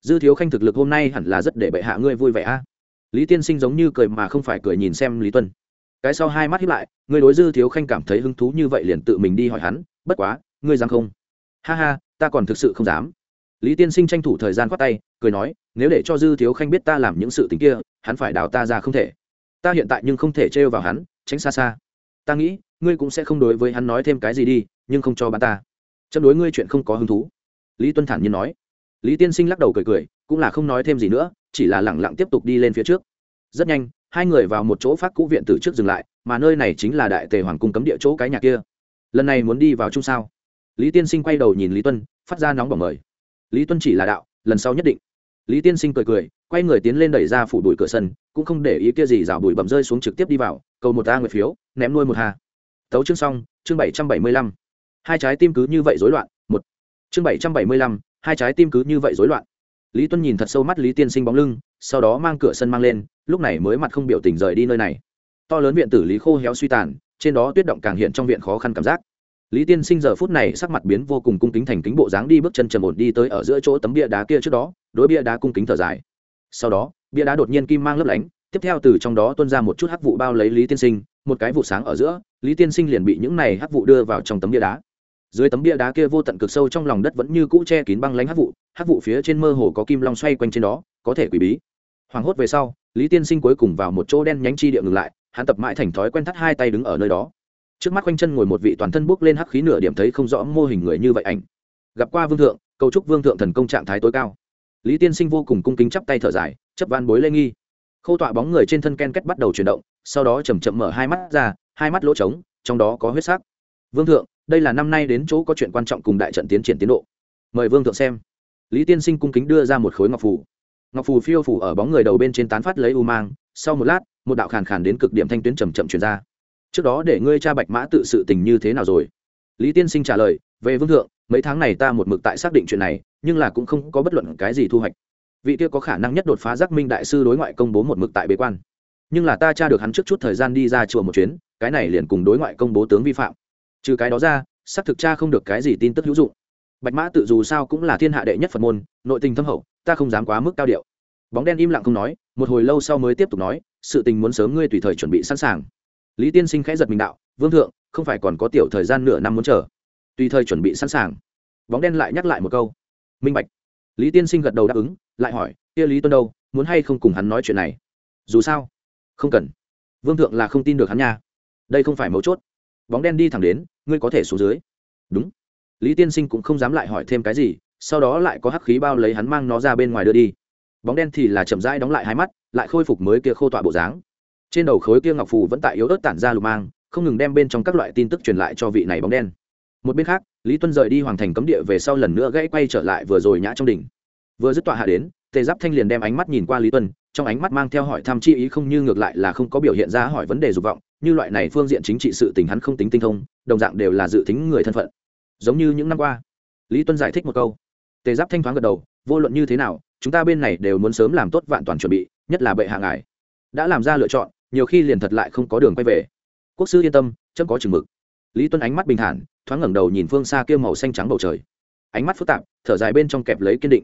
A: Dư thiếu khanh thực lực hôm nay hẳn là rất để bệ hạ ngươi vui vẻ a. À? lý tiên sinh giống như cười mà không phải cười nhìn xem lý tuân. Cái sau hai mắt hiếp lại, ngươi đối dư thiếu khanh cảm thấy hứng thú như vậy liền tự mình đi hỏi hắn, bất quá, ngươi dám không? Ha ha, ta còn thực sự không dám. Lý tiên sinh tranh thủ thời gian khoát tay, cười nói, nếu để cho dư thiếu khanh biết ta làm những sự tình kia, hắn phải đào ta ra không thể. Ta hiện tại nhưng không thể trêu vào hắn, tránh xa xa. Ta nghĩ, ngươi cũng sẽ không đối với hắn nói thêm cái gì đi nhưng không cho bán ta. Chấm đối ngươi chuyện không có hứng thú. Lý tuân thản nhiên nói. Lý tiên sinh lắc đầu cười cười, cũng là không nói thêm gì nữa, chỉ là lẳng lặng tiếp tục đi lên phía trước. Rất nhanh, hai người vào một chỗ phát cũ viện từ trước dừng lại, mà nơi này chính là đại tề hoàng cung cấm địa chỗ cái nhà kia. Lần này muốn đi vào chung sao? Lý tiên sinh quay đầu nhìn lý tuân, phát ra nóng bỏng mời. Lý tuân chỉ là đạo, lần sau nhất định. Lý tiên sinh cười cười, quay người tiến lên đẩy ra phủ bụi cửa sân, cũng không để ý kia gì rào bụi bầm rơi xuống trực tiếp đi vào, cầu một ta nguyệt phiếu, ném nuôi một hà tấu chương xong, chương bảy trăm bảy mươi lăm hai trái tim cứ như vậy rối loạn, một. Chương bảy trăm bảy mươi lăm, hai trái tim cứ như vậy rối loạn. Lý tuân nhìn thật sâu mắt lý tiên sinh bóng lưng, sau đó mang cửa sân mang lên, lúc này mới mặt không biểu tình rời đi nơi này. To lớn viện tử lý khô héo suy tàn, trên đó tuyết động càng hiện trong viện khó khăn cảm giác. Lý tiên sinh giờ phút này sắc mặt biến vô cùng cung kính thành kính bộ dáng đi bước chân trầm ổn đi tới ở giữa chỗ tấm bia đá kia trước đó, đối bia đá cung kính thở dài. Sau đó, bia đá đột nhiên kim mang lấp lánh, tiếp theo từ trong đó tuôn ra một chút hắc vụ bao lấy lý tiên sinh, một cái vụ sáng ở giữa, lý tiên sinh liền bị những này hắc vụ đưa vào trong tấm bia đá dưới tấm bia đá kia vô tận cực sâu trong lòng đất vẫn như cũ che kín băng lánh hắc vụ hắc vụ phía trên mơ hồ có kim long xoay quanh trên đó, có thể quỷ bí. Hoảng hốt về sau, lý tiên sinh cuối cùng vào một chỗ đen nhánh chi địa ngừng lại, hắn tập mãi thành thói quen thắt hai tay đứng ở nơi đó. Trước mắt quanh chân ngồi một vị toàn thân bốc lên hắc khí nửa điểm thấy không rõ mô hình người như vậy ảnh. Gặp qua vương thượng, cầu chúc vương thượng thần công trạng thái tối cao. Lý tiên sinh vô cùng cung kính chắp tay thở dài, chấp van bối lê nghi. Khâu tọa bóng người trên thân ken kết bắt đầu chuyển động, sau đó chầm chậm mở hai mắt ra, hai mắt lỗ trống, trong đó có huyết sắc. Vương thượng đây là năm nay đến chỗ có chuyện quan trọng cùng đại trận tiến triển tiến độ. Mời vương thượng xem. Lý tiên sinh cung kính đưa ra một khối ngọc phù. Ngọc phù phiêu phủ ở bóng người đầu bên trên tán phát lấy u mang. Sau một lát, một đạo khàn khàn đến cực điểm thanh tuyến chầm chậm chuyển ra. Trước đó để ngươi cha bạch mã tự sự tình như thế nào rồi? Lý tiên sinh trả lời, về vương thượng, mấy tháng này ta một mực tại xác định chuyện này, nhưng là cũng không có bất luận cái gì thu hoạch. Vị kia có khả năng nhất đột phá giác minh đại sư đối ngoại công bố một mực tại bế quan. Nhưng là ta tra được hắn trước chút thời gian đi ra chùa một chuyến, cái này liền cùng đối ngoại công bố tướng vi phạm trừ cái đó ra, xác thực cha không được cái gì tin tức hữu dụng. Bạch mã tự dù sao cũng là thiên hạ đệ nhất phật môn, nội tình thâm hậu, ta không dám quá mức cao điệu. Bóng đen im lặng không nói, một hồi lâu sau mới tiếp tục nói, sự tình muốn sớm ngươi tùy thời chuẩn bị sẵn sàng. Lý tiên sinh khẽ giật mình đạo, vương thượng, không phải còn có tiểu thời gian nửa năm muốn chờ. Tùy thời chuẩn bị sẵn sàng. Bóng đen lại nhắc lại một câu. Minh bạch. Lý tiên sinh gật đầu đáp ứng, lại hỏi, kia lý tuân đâu, muốn hay không cùng hắn nói chuyện này? Dù sao. Không cần. Vương thượng là không tin được hắn nha. Đây không phải mấu chốt. Bóng đen đi thẳng đến ngươi có thể xuống dưới. Đúng. Lý tiên sinh cũng không dám lại hỏi thêm cái gì, sau đó lại có hắc khí bao lấy hắn mang nó ra bên ngoài đưa đi. Bóng đen thì là chậm rãi đóng lại hai mắt, lại khôi phục mới kia khô tọa bộ dáng. Trên đầu khối kia ngọc phù vẫn tại yếu ớt tản ra lục mang, không ngừng đem bên trong các loại tin tức truyền lại cho vị này bóng đen. Một bên khác, lý tuân rời đi hoàng thành cấm địa về sau lần nữa gãy quay trở lại vừa rồi nhã trong đỉnh. Vừa dứt tọa hạ đến, tề giáp thanh liền đem ánh mắt nhìn qua lý tuân, trong ánh mắt mang theo hỏi thăm chi ý không như ngược lại là không có biểu hiện ra hỏi vấn đề dục vọng, như loại này phương diện chính trị sự tình hắn không tính tinh thông đồng dạng đều là dự tính người thân phận. Giống như những năm qua, lý tuân giải thích một câu, tề giáp thanh thoáng gật đầu, vô luận như thế nào, chúng ta bên này đều muốn sớm làm tốt vạn toàn chuẩn bị, nhất là bệ hạ ngài. Đã làm ra lựa chọn, nhiều khi liền thật lại không có đường quay về. Quốc sư yên tâm, chấm có chừng mực. Lý tuân ánh mắt bình thản, thoáng ngẩng đầu nhìn phương xa kia màu xanh trắng bầu trời. Ánh mắt phức tạp, thở dài bên trong kẹp lấy kiên định.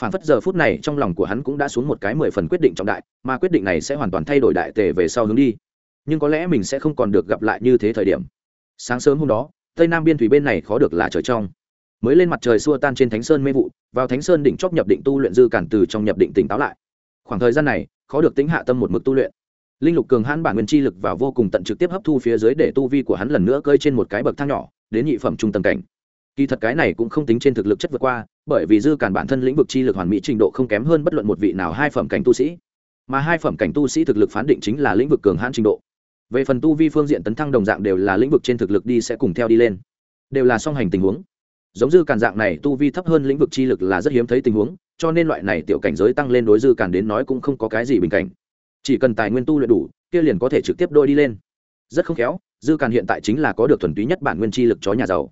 A: Phản phất giờ phút này trong lòng của hắn cũng đã xuống một cái mười phần quyết định trọng đại, mà quyết định này sẽ hoàn toàn thay đổi đại tề về sau hướng đi. Nhưng có lẽ mình sẽ không còn được gặp lại như thế thời điểm sáng sớm hôm đó, tây nam biên thủy bên này khó được là trời trong. Mới lên mặt trời xua tan trên thánh sơn mê vụ, vào thánh sơn đỉnh chóp nhập định tu luyện dư cản từ trong nhập định tỉnh táo lại. Khoảng thời gian này, khó được tính hạ tâm một mực tu luyện. Linh lục cường hãn bản nguyên chi lực vào vô cùng tận trực tiếp hấp thu phía dưới để tu vi của hắn lần nữa cơi trên một cái bậc thang nhỏ, đến nhị phẩm trung tầng cảnh. Kỳ thật cái này cũng không tính trên thực lực chất vượt qua, bởi vì dư cản bản thân lĩnh vực chi lực hoàn mỹ trình độ không kém hơn bất luận một vị nào hai phẩm cảnh tu sĩ. Mà hai phẩm cảnh tu sĩ thực lực phán định chính là lĩnh vực cường hãn trình độ về phần tu vi phương diện tấn thăng đồng dạng đều là lĩnh vực trên thực lực đi sẽ cùng theo đi lên. Đều là song hành tình huống. Giống dư càn dạng này tu vi thấp hơn lĩnh vực chi lực là rất hiếm thấy tình huống, cho nên loại này tiểu cảnh giới tăng lên đối dư càn đến nói cũng không có cái gì bình cảnh. Chỉ cần tài nguyên tu luyện đủ, kia liền có thể trực tiếp đôi đi lên. Rất không khéo, dư càn hiện tại chính là có được thuần túy nhất bản nguyên chi lực chó nhà giàu.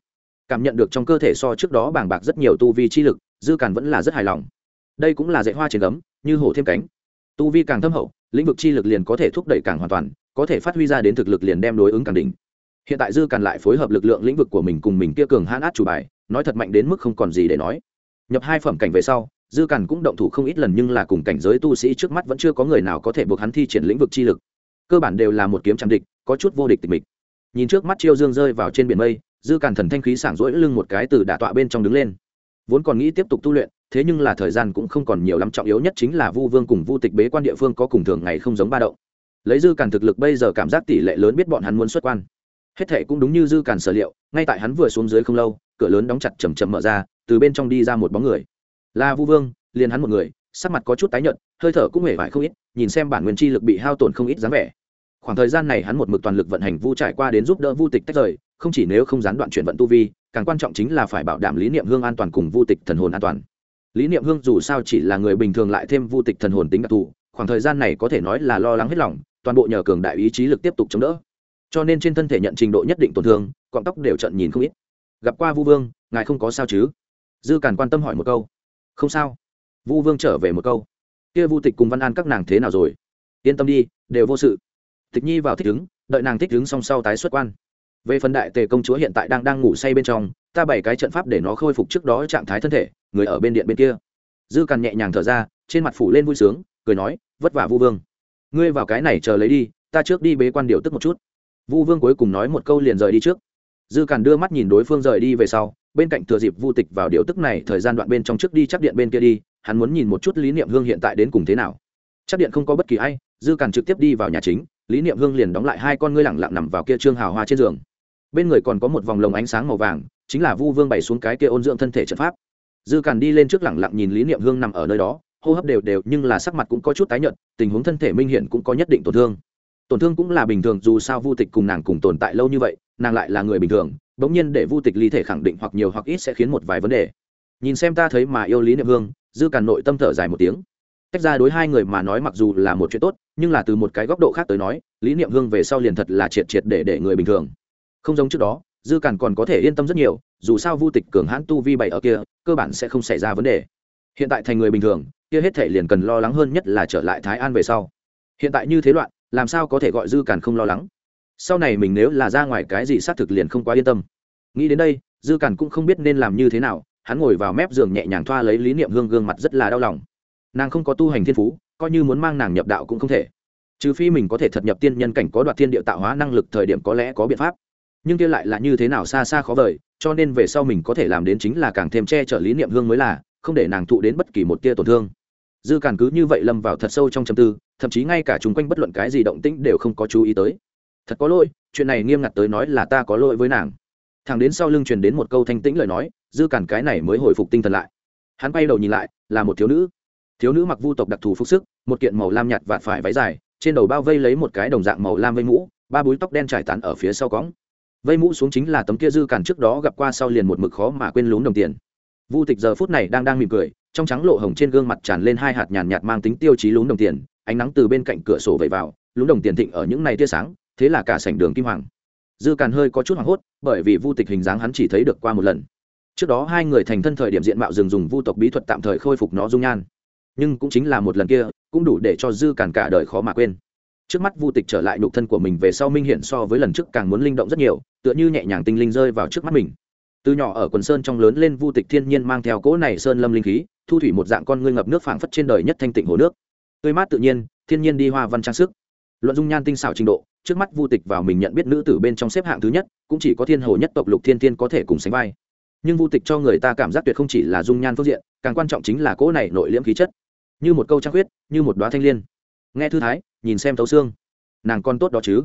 A: Cảm nhận được trong cơ thể so trước đó bàng bạc rất nhiều tu vi chi lực, dư càn vẫn là rất hài lòng. Đây cũng là dạy hoa trên gấm, như hổ thêm cánh. Tu vi càng thâm hậu, lĩnh vực chi lực liền có thể thúc đẩy càng hoàn toàn có thể phát huy ra đến thực lực liền đem đối ứng càng đỉnh. Hiện tại dư càn lại phối hợp lực lượng lĩnh vực của mình cùng mình kia cường hãn át chủ bài, nói thật mạnh đến mức không còn gì để nói. Nhập hai phẩm cảnh về sau, dư càn cũng động thủ không ít lần nhưng là cùng cảnh giới tu sĩ trước mắt vẫn chưa có người nào có thể buộc hắn thi triển lĩnh vực chi lực. Cơ bản đều là một kiếm chạm địch, có chút vô địch tịch mịch. Nhìn trước mắt chiêu dương rơi vào trên biển mây, dư càn thần thanh khí sảng rỗi lưng một cái từ đả tọa bên trong đứng lên. Vốn còn nghĩ tiếp tục tu luyện, thế nhưng là thời gian cũng không còn nhiều lắm, trọng yếu nhất chính là vu vương cùng vu tịch bế quan địa phương có cùng thường ngày không giống ba động lấy dư càn thực lực bây giờ cảm giác tỷ lệ lớn biết bọn hắn muốn xuất quan. Hết thệ cũng đúng như dư càn sở liệu, ngay tại hắn vừa xuống dưới không lâu, cửa lớn đóng chặt chầm chầm mở ra, từ bên trong đi ra một bóng người. Là vu vương, liền hắn một người, sắc mặt có chút tái nhợt, hơi thở cũng hề vải không ít, nhìn xem bản nguyên chi lực bị hao tổn không ít dáng vẻ. Khoảng thời gian này hắn một mực toàn lực vận hành vu trải qua đến giúp đỡ vu tịch tách rời, không chỉ nếu không gián đoạn chuyển vận tu vi, càng quan trọng chính là phải bảo đảm lý niệm hương an toàn cùng vu tịch thần hồn an toàn. Lý niệm hương dù sao chỉ là người bình thường lại thêm vu tịch thần hồn tính đặc thù, khoảng thời gian này có thể nói là lo lắng hết lòng toàn bộ nhờ cường đại ý chí lực tiếp tục chống đỡ. Cho nên trên thân thể nhận trình độ nhất định tổn thương, cọng tóc đều trận nhìn không ít. Gặp qua vu vương, ngài không có sao chứ? Dư càn quan tâm hỏi một câu. Không sao. Vu vương trở về một câu. Kia vu tịch cùng văn an các nàng thế nào rồi? Yên tâm đi, đều vô sự. Tịch nhi vào thích ứng, đợi nàng thích ứng song sau tái xuất quan. Về phần đại tề công chúa hiện tại đang đang ngủ say bên trong, ta bày cái trận pháp để nó khôi phục trước đó trạng thái thân thể, người ở bên điện bên kia. Dư càn nhẹ nhàng thở ra, trên mặt phủ lên vui sướng, cười nói, vất vả vu vương ngươi vào cái này chờ lấy đi, ta trước đi bế quan điều tức một chút. Vu vương cuối cùng nói một câu liền rời đi trước. Dư càn đưa mắt nhìn đối phương rời đi về sau, bên cạnh thừa dịp vu tịch vào điều tức này, thời gian đoạn bên trong trước đi chắc điện bên kia đi, hắn muốn nhìn một chút lý niệm hương hiện tại đến cùng thế nào. Chắc điện không có bất kỳ ai, dư càn trực tiếp đi vào nhà chính, lý niệm hương liền đóng lại hai con ngươi lẳng lặng nằm vào kia trương hào hoa trên giường. Bên người còn có một vòng lồng ánh sáng màu vàng, chính là vu vương bày xuống cái kia ôn dưỡng thân thể trận pháp. Dư càn đi lên trước lẳng lặng nhìn lý niệm hương nằm ở nơi đó hô hấp đều đều, nhưng là sắc mặt cũng có chút tái nhợt, tình huống thân thể minh hiển cũng có nhất định tổn thương. Tổn thương cũng là bình thường, dù sao vu tịch cùng nàng cùng tồn tại lâu như vậy, nàng lại là người bình thường, bỗng nhiên để vu tịch ly thể khẳng định hoặc nhiều hoặc ít sẽ khiến một vài vấn đề. Nhìn xem ta thấy mà yêu lý niệm hương, dư càn nội tâm thở dài một tiếng. Tách ra đối hai người mà nói mặc dù là một chuyện tốt, nhưng là từ một cái góc độ khác tới nói, lý niệm hương về sau liền thật là triệt triệt để để người bình thường. Không giống trước đó, dư càn còn có thể yên tâm rất nhiều, dù sao vu tịch cường hãn tu vi bảy ở kia, cơ bản sẽ không xảy ra vấn đề. Hiện tại thành người bình thường kia hết thể liền cần lo lắng hơn nhất là trở lại thái an về sau. Hiện tại như thế loạn, làm sao có thể gọi dư càn không lo lắng? Sau này mình nếu là ra ngoài cái gì xác thực liền không quá yên tâm. Nghĩ đến đây, dư càn cũng không biết nên làm như thế nào, hắn ngồi vào mép giường nhẹ nhàng thoa lấy lý niệm hương gương mặt rất là đau lòng. Nàng không có tu hành thiên phú, coi như muốn mang nàng nhập đạo cũng không thể. Trừ phi mình có thể thật nhập tiên nhân cảnh có đoạt thiên địa tạo hóa năng lực thời điểm có lẽ có biện pháp. Nhưng kia lại là như thế nào xa xa khó vời, cho nên về sau mình có thể làm đến chính là càng thêm che chở lý niệm hương mới là, không để nàng thụ đến bất kỳ một tia tổn thương dư càn cứ như vậy lâm vào thật sâu trong châm tư, thậm chí ngay cả chung quanh bất luận cái gì động tĩnh đều không có chú ý tới. Thật có lỗi, chuyện này nghiêm ngặt tới nói là ta có lỗi với nàng. Thằng đến sau lưng truyền đến một câu thanh tĩnh lời nói, dư càn cái này mới hồi phục tinh thần lại. Hắn quay đầu nhìn lại, là một thiếu nữ. Thiếu nữ mặc vu tộc đặc thù phúc sức, một kiện màu lam nhạt vạt phải váy dài, trên đầu bao vây lấy một cái đồng dạng màu lam vây mũ, ba búi tóc đen trải tán ở phía sau cõng. Vây mũ xuống chính là tấm kia dư càn trước đó gặp qua sau liền một mực khó mà quên lún đồng tiền vu tịch giờ phút này đang đang mỉm cười, trong trắng lộ hồng trên gương mặt tràn lên hai hạt nhàn nhạt mang tính tiêu chí lún đồng tiền, ánh nắng từ bên cạnh cửa sổ vẩy vào, lún đồng tiền thịnh ở những ngày tia sáng, thế là cả sảnh đường kim hoàng. Dư càn hơi có chút hoảng hốt, bởi vì vu tịch hình dáng hắn chỉ thấy được qua một lần. Trước đó hai người thành thân thời điểm diện mạo rừng dùng vu tộc bí thuật tạm thời khôi phục nó dung nhan. Nhưng cũng chính là một lần kia, cũng đủ để cho dư càn cả đời khó mà quên. Trước mắt vu tịch trở lại nhục thân của mình về sau minh hiện so với lần trước càng muốn linh động rất nhiều, tựa như nhẹ nhàng tinh linh rơi vào trước mắt mình từ nhỏ ở quần sơn trong lớn lên vu tịch thiên nhiên mang theo cỗ này sơn lâm linh khí, thu thủy một dạng con ngươi ngập nước phảng phất trên đời nhất thanh tịnh hồ nước. Tươi mát tự nhiên, thiên nhiên đi hoa văn trang sức. Luận dung nhan tinh xảo trình độ, trước mắt vu tịch vào mình nhận biết nữ tử bên trong xếp hạng thứ nhất, cũng chỉ có thiên hồ nhất tộc lục thiên thiên có thể cùng sánh vai. Nhưng vu tịch cho người ta cảm giác tuyệt không chỉ là dung nhan phương diện, càng quan trọng chính là cỗ này nội liễm khí chất. Như một câu trang huyết như một đoá thanh liên. Nghe thư thái, nhìn xem thấu xương. Nàng con tốt đó chứ?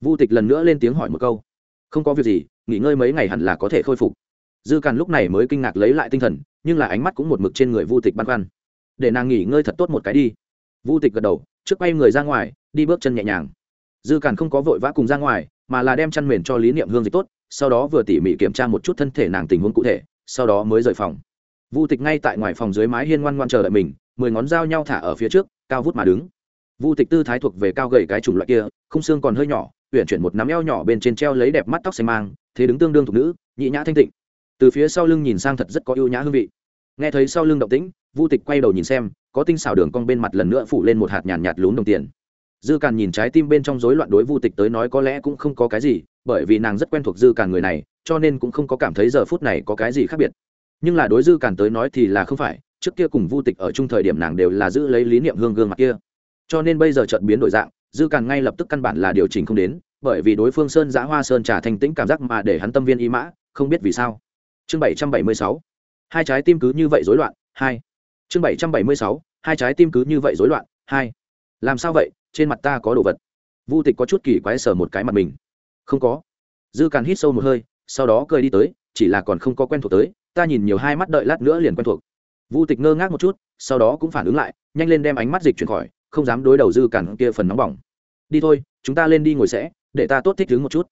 A: Vu tịch lần nữa lên tiếng hỏi một câu không có việc gì, nghỉ ngơi mấy ngày hẳn là có thể khôi phục. Dư càn lúc này mới kinh ngạc lấy lại tinh thần, nhưng là ánh mắt cũng một mực trên người vu tịch băn khoăn. Để nàng nghỉ ngơi thật tốt một cái đi. Vu tịch gật đầu, trước quay người ra ngoài, đi bước chân nhẹ nhàng. Dư càn không có vội vã cùng ra ngoài, mà là đem chăn mền cho lý niệm hương dịch tốt, sau đó vừa tỉ mỉ kiểm tra một chút thân thể nàng tình huống cụ thể, sau đó mới rời phòng. Vu tịch ngay tại ngoài phòng dưới mái hiên ngoan ngoan chờ đợi mình, mười ngón dao nhau thả ở phía trước, cao vút mà đứng. Vu tịch tư thái thuộc về cao gầy cái chủng loại kia không xương còn hơi nhỏ uyển chuyển một nắm eo nhỏ bên trên treo lấy đẹp mắt tóc xanh mang thế đứng tương đương thuộc nữ nhị nhã thanh tịnh. Từ phía sau lưng nhìn sang thật rất có ưu nhã hương vị. Nghe thấy sau lưng động tĩnh vu tịch quay đầu nhìn xem có tinh xảo đường cong bên mặt lần nữa phủ lên một hạt nhàn nhạt, nhạt lún đồng tiền. Dư càn nhìn trái tim bên trong rối loạn đối vu tịch tới nói có lẽ cũng không có cái gì bởi vì nàng rất quen thuộc dư càn người này cho nên cũng không có cảm thấy giờ phút này có cái gì khác biệt. Nhưng là đối dư càn tới nói thì là không phải trước kia cùng vu tịch ở chung thời điểm nàng đều là giữ lấy lý niệm hương gương mặt kia. Cho nên bây giờ chợt biến đổi dạng dư càn ngay lập tức căn bản là điều chỉnh không đến, bởi vì đối phương sơn giã hoa sơn trà thanh tĩnh cảm giác mà để hắn tâm viên y mã, không biết vì sao. Chương bảy trăm bảy mươi sáu, hai trái tim cứ như vậy rối loạn, hai. Chương bảy trăm bảy mươi sáu, hai trái tim cứ như vậy rối loạn, hai. Làm sao vậy? Trên mặt ta có đồ vật. Vu tịch có chút kỳ quái sờ một cái mặt mình. Không có. Dư càn hít sâu một hơi, sau đó cười đi tới, chỉ là còn không có quen thuộc tới, ta nhìn nhiều hai mắt đợi lát nữa liền quen thuộc. Vu tịch ngơ ngác một chút, sau đó cũng phản ứng lại, nhanh lên đem ánh mắt dịch chuyển khỏi không dám đối đầu dư cản kia phần nóng bỏng. Đi thôi, chúng ta lên đi ngồi sẽ, để ta tốt thích đứng một chút.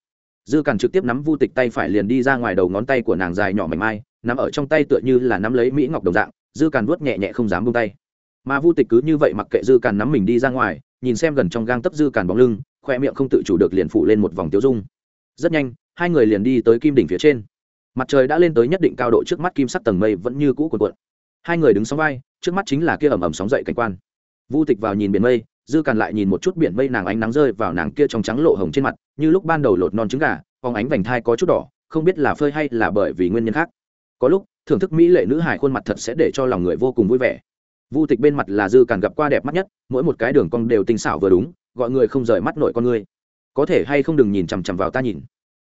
A: Dư cản trực tiếp nắm vu tịch tay phải liền đi ra ngoài đầu ngón tay của nàng dài nhỏ mảnh mai, nắm ở trong tay tựa như là nắm lấy mỹ ngọc đồng dạng, dư cản vuốt nhẹ nhẹ không dám buông tay. Mà vu tịch cứ như vậy mặc kệ dư cản nắm mình đi ra ngoài, nhìn xem gần trong gang tấp dư cản bóng lưng, khoe miệng không tự chủ được liền phủ lên một vòng tiêu dung. Rất nhanh, hai người liền đi tới kim đỉnh phía trên. Mặt trời đã lên tới nhất định cao độ trước mắt kim sắc tầng mây vẫn như cũ cuộn cuộn. Hai người đứng sóng vai, trước mắt chính là kia ẩm ẩm sóng dậy cảnh quan vu tịch vào nhìn biển mây, dư càn lại nhìn một chút biển mây nàng ánh nắng rơi vào nàng kia trong trắng lộ hồng trên mặt, như lúc ban đầu lột non trứng gà phóng ánh vành thai có chút đỏ, không biết là phơi hay là bởi vì nguyên nhân khác. Có lúc, thưởng thức mỹ lệ nữ hải khuôn mặt thật sẽ để cho lòng người vô cùng vui vẻ. Vu tịch bên mặt là dư càn gặp qua đẹp mắt nhất, mỗi một cái đường cong đều tinh xảo vừa đúng, gọi người không rời mắt nội con người. Có thể hay không đừng nhìn chằm chằm vào ta nhìn.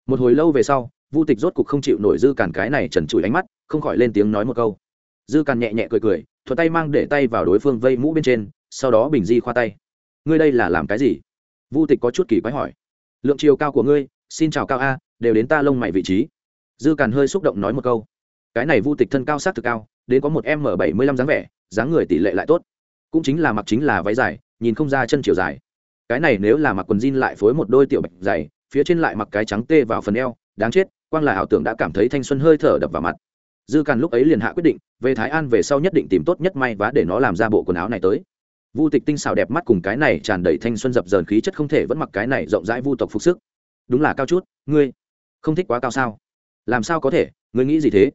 A: Một hồi lâu về sau, vu tịch rốt cục không chịu nổi dư càn cái này trần trụi ánh mắt, không khỏi lên tiếng nói một câu. Dư càn nhẹ nhẹ cười cười thuật tay mang để tay vào đối phương vây mũ bên trên sau đó bình di khoa tay. Ngươi đây là làm cái gì? Vu tịch có chút kỳ quái hỏi. Lượng chiều cao của ngươi, xin chào cao a, đều đến ta lông mày vị trí. Dư càn hơi xúc động nói một câu. Cái này vu tịch thân cao sát thực cao, đến có một m bảy mươi lăm dáng vẻ, dáng người tỷ lệ lại tốt. Cũng chính là mặc chính là váy dài, nhìn không ra chân chiều dài. Cái này nếu là mặc quần jean lại phối một đôi tiểu bạch dày, phía trên lại mặc cái trắng tê vào phần eo, đáng chết, quang là ảo tưởng đã cảm thấy thanh xuân hơi thở đập vào mặt. Dư càn lúc ấy liền hạ quyết định, về thái an về sau nhất định tìm tốt nhất may vá để nó làm ra bộ quần áo này tới vu tịch tinh xảo đẹp mắt cùng cái này tràn đầy thanh xuân dập dờn khí chất không thể vẫn mặc cái này rộng rãi vu tộc phục sức. Đúng là cao chút, ngươi không thích quá cao sao? Làm sao có thể, ngươi nghĩ gì thế?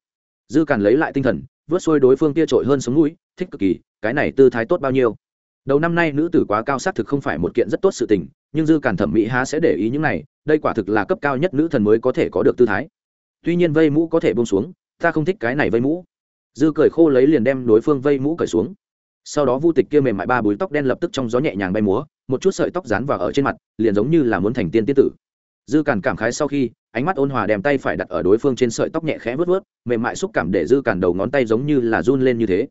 A: Dư càn lấy lại tinh thần, vớt xuôi đối phương kia trội hơn sống mũi, thích cực kỳ, cái này tư thái tốt bao nhiêu? Đầu năm nay nữ tử quá cao xác thực không phải một kiện rất tốt sự tình, nhưng dư càn thẩm mỹ há sẽ để ý những này, đây quả thực là cấp cao nhất nữ thần mới có thể có được tư thái. Tuy nhiên vây mũ có thể bông xuống, ta không thích cái này vây mũ. Dư cởi khô lấy liền đem đối phương vây mũ cởi xuống sau đó vu tịch kia mềm mại ba búi tóc đen lập tức trong gió nhẹ nhàng bay múa, một chút sợi tóc dán vào ở trên mặt, liền giống như là muốn thành tiên tiên tử. Dư càn cảm khái sau khi, ánh mắt ôn hòa đem tay phải đặt ở đối phương trên sợi tóc nhẹ khẽ vớt vớt mềm mại xúc cảm để dư càn đầu ngón tay giống như là run lên như thế.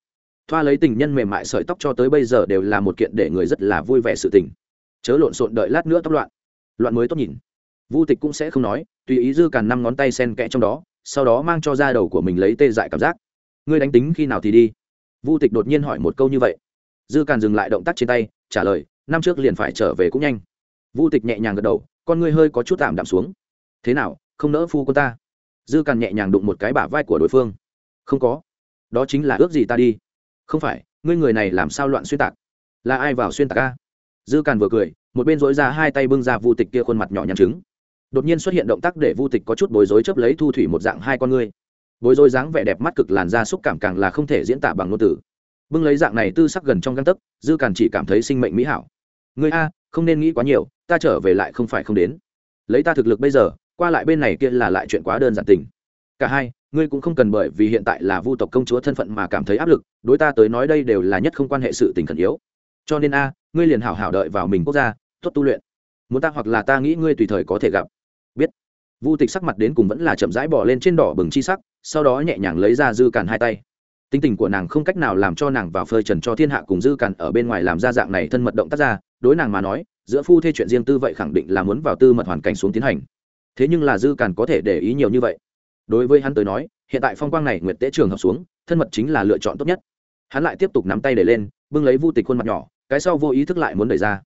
A: Thoa lấy tình nhân mềm mại sợi tóc cho tới bây giờ đều là một kiện để người rất là vui vẻ sự tình. Chớ lộn xộn đợi lát nữa tóc loạn. Loạn mới tốt nhìn. Vu tịch cũng sẽ không nói, tùy ý dư càn năm ngón tay sen kẽ trong đó, sau đó mang cho da đầu của mình lấy tê dại cảm giác. Ngươi đánh tính khi nào thì đi? Vu tịch đột nhiên hỏi một câu như vậy. Dư càn dừng lại động tác trên tay, trả lời, năm trước liền phải trở về cũng nhanh. Vu tịch nhẹ nhàng gật đầu, con ngươi hơi có chút tạm đạm xuống. Thế nào, không nỡ phu quân ta? Dư càn nhẹ nhàng đụng một cái bả vai của đối phương. Không có. Đó chính là ước gì ta đi. Không phải, ngươi người này làm sao loạn xuyên tạc? Là ai vào xuyên tạc ca dư càn vừa cười, một bên dối ra hai tay bưng ra vu tịch kia khuôn mặt nhỏ nhắn trứng. Đột nhiên xuất hiện động tác để vu tịch có chút bối rối chấp lấy thu thủy một dạng hai con ngươi bối rối dáng vẻ đẹp mắt cực làn da xúc cảm càng là không thể diễn tả bằng ngôn từ. Bưng lấy dạng này tư sắc gần trong găng tấc, dư càn chỉ cảm thấy sinh mệnh mỹ hảo. Ngươi a, không nên nghĩ quá nhiều, ta trở về lại không phải không đến. Lấy ta thực lực bây giờ, qua lại bên này kia là lại chuyện quá đơn giản tình. Cả hai, ngươi cũng không cần bởi vì hiện tại là vu tộc công chúa thân phận mà cảm thấy áp lực, đối ta tới nói đây đều là nhất không quan hệ sự tình khẩn yếu. Cho nên a, ngươi liền hảo hảo đợi vào mình quốc gia, tốt tu luyện. Muốn ta hoặc là ta nghĩ ngươi tùy thời có thể gặp. Biết. Vu tịch sắc mặt đến cùng vẫn là chậm rãi bỏ lên trên đỏ bừng chi sắc sau đó nhẹ nhàng lấy ra dư càn hai tay. Tính tình của nàng không cách nào làm cho nàng vào phơi trần cho thiên hạ cùng dư càn ở bên ngoài làm ra dạng này thân mật động tác ra, đối nàng mà nói, giữa phu thê chuyện riêng tư vậy khẳng định là muốn vào tư mật hoàn cảnh xuống tiến hành. Thế nhưng là dư càn có thể để ý nhiều như vậy. Đối với hắn tới nói, hiện tại phong quang này nguyệt tế trường hợp xuống, thân mật chính là lựa chọn tốt nhất. Hắn lại tiếp tục nắm tay để lên, bưng lấy vu tịch khuôn mặt nhỏ, cái sau vô ý thức lại muốn đẩy ra.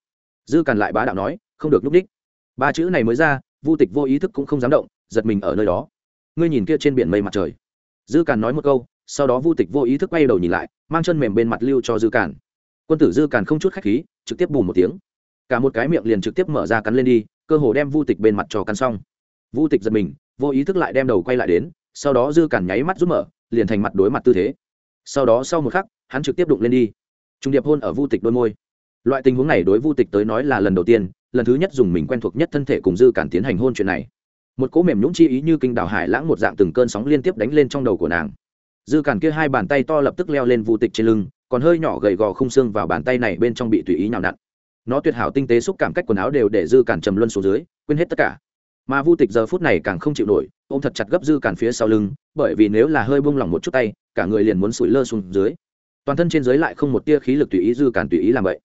A: Dư càn lại bá đạo nói, không được núp đích. Ba chữ này mới ra, vu tịch vô ý thức cũng không dám động, giật mình ở nơi đó ngươi nhìn kia trên biển mây mặt trời. Dư càn nói một câu, sau đó vu tịch vô ý thức quay đầu nhìn lại, mang chân mềm bên mặt lưu cho dư càn. Quân tử dư càn không chút khách khí, trực tiếp bùn một tiếng. Cả một cái miệng liền trực tiếp mở ra cắn lên đi, cơ hồ đem vu tịch bên mặt cho cắn xong. Vu tịch giật mình, vô ý thức lại đem đầu quay lại đến, sau đó dư càn nháy mắt rút mở, liền thành mặt đối mặt tư thế. Sau đó sau một khắc, hắn trực tiếp đụng lên đi. Trung điệp hôn ở vu tịch đôi môi. Loại tình huống này đối vu tịch tới nói là lần đầu tiên, lần thứ nhất dùng mình quen thuộc nhất thân thể cùng dư càn tiến hành hôn chuyện này một cỗ mềm nhũng chi ý như kinh đảo hải lãng một dạng từng cơn sóng liên tiếp đánh lên trong đầu của nàng. Dư cản kia hai bàn tay to lập tức leo lên vu tịch trên lưng, còn hơi nhỏ gầy gò không xương vào bàn tay này bên trong bị tùy ý nhào nặn. Nó tuyệt hảo tinh tế xúc cảm cách quần áo đều để dư cản trầm luân xuống dưới, quên hết tất cả. Mà vu tịch giờ phút này càng không chịu nổi, ôm thật chặt gấp dư cản phía sau lưng, bởi vì nếu là hơi buông lỏng một chút tay, cả người liền muốn sủi lơ xuống dưới. Toàn thân trên dưới lại không một tia khí lực tùy ý dư cản tùy ý làm vậy.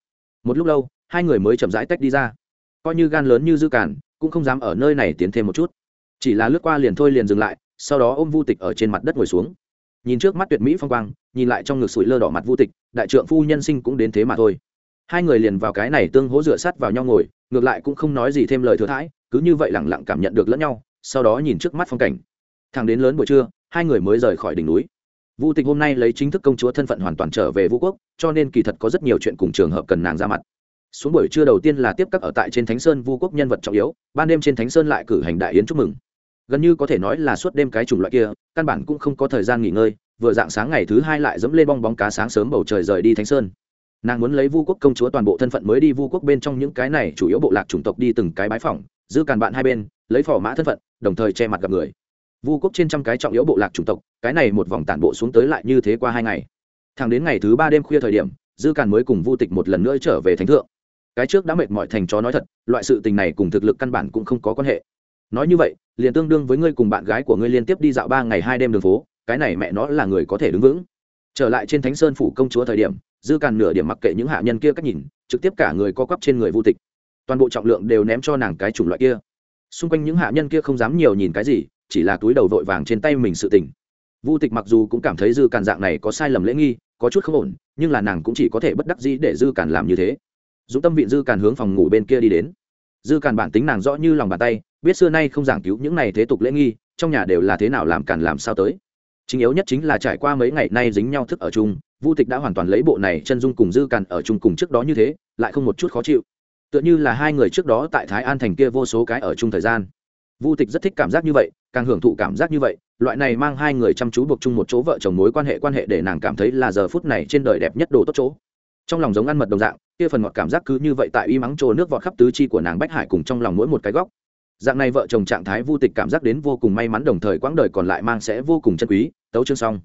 A: Một lúc lâu, hai người mới chậm rãi tách đi ra. Coi như gan lớn như dư cản, cũng không dám ở nơi này tiến thêm một chút chỉ là lướt qua liền thôi liền dừng lại, sau đó ôm vu tịch ở trên mặt đất ngồi xuống. Nhìn trước mắt tuyệt mỹ phong quang, nhìn lại trong ngực sủi lơ đỏ mặt vu tịch, đại trượng phu nhân sinh cũng đến thế mà thôi. Hai người liền vào cái này tương hỗ dựa sát vào nhau ngồi, ngược lại cũng không nói gì thêm lời thừa thãi, cứ như vậy lẳng lặng cảm nhận được lẫn nhau, sau đó nhìn trước mắt phong cảnh. Thằng đến lớn buổi trưa, hai người mới rời khỏi đỉnh núi. Vu tịch hôm nay lấy chính thức công chúa thân phận hoàn toàn trở về vũ quốc, cho nên kỳ thật có rất nhiều chuyện cùng trường hợp cần nàng ra mặt. Xuống buổi trưa đầu tiên là tiếp các ở tại trên thánh sơn vu quốc nhân vật trọng yếu, ban đêm trên thánh sơn lại cử hành đại yến chúc mừng gần như có thể nói là suốt đêm cái chủng loại kia, căn bản cũng không có thời gian nghỉ ngơi, vừa dạng sáng ngày thứ hai lại dẫm lên bong bóng cá sáng sớm bầu trời rời đi thánh sơn. Nàng muốn lấy vu quốc công chúa toàn bộ thân phận mới đi vu quốc bên trong những cái này chủ yếu bộ lạc chủng tộc đi từng cái bái phỏng, giữ càn bạn hai bên, lấy phò mã thân phận, đồng thời che mặt gặp người. Vu quốc trên trăm cái trọng yếu bộ lạc chủng tộc, cái này một vòng tản bộ xuống tới lại như thế qua hai ngày. Thẳng đến ngày thứ ba đêm khuya thời điểm dư càn mới cùng vu tịch một lần nữa trở về thánh thượng. Cái trước đã mệt mỏi thành chó nói thật, loại sự tình này cùng thực lực căn bản cũng không có quan hệ nói như vậy, liền tương đương với ngươi cùng bạn gái của ngươi liên tiếp đi dạo ba ngày hai đêm đường phố, cái này mẹ nó là người có thể đứng vững. Trở lại trên thánh sơn phủ công chúa thời điểm, dư càn nửa điểm mặc kệ những hạ nhân kia cách nhìn, trực tiếp cả người co quắp trên người vô tịch. Toàn bộ trọng lượng đều ném cho nàng cái chủng loại kia. Xung quanh những hạ nhân kia không dám nhiều nhìn cái gì, chỉ là túi đầu vội vàng trên tay mình sự tình. Vu tịch mặc dù cũng cảm thấy dư càn dạng này có sai lầm lễ nghi, có chút không ổn, nhưng là nàng cũng chỉ có thể bất đắc dĩ để dư càn làm như thế. Dũng tâm vị dư càn hướng phòng ngủ bên kia đi đến. Dư càn bản tính nàng rõ như lòng bàn tay biết xưa nay không giảng cứu những này thế tục lễ nghi, trong nhà đều là thế nào làm càn làm sao tới. Chính yếu nhất chính là trải qua mấy ngày nay dính nhau thức ở chung, vu tịch đã hoàn toàn lấy bộ này chân dung cùng dư càn ở chung cùng trước đó như thế, lại không một chút khó chịu. Tựa như là hai người trước đó tại thái an thành kia vô số cái ở chung thời gian. Vu tịch rất thích cảm giác như vậy, càng hưởng thụ cảm giác như vậy, loại này mang hai người chăm chú buộc chung một chỗ vợ chồng mối quan hệ quan hệ để nàng cảm thấy là giờ phút này trên đời đẹp nhất đồ tốt chỗ. Trong lòng giống ăn mật đồng dạng, kia phần ngọt cảm giác cứ như vậy tại y mắng trồ nước vọt khắp tứ chi của nàng bách hải cùng trong lòng mỗi một cái góc dạng này vợ chồng trạng thái vô tịch cảm giác đến vô cùng may mắn, đồng thời quãng đời còn lại mang sẽ vô cùng chân quý. Tấu chương xong.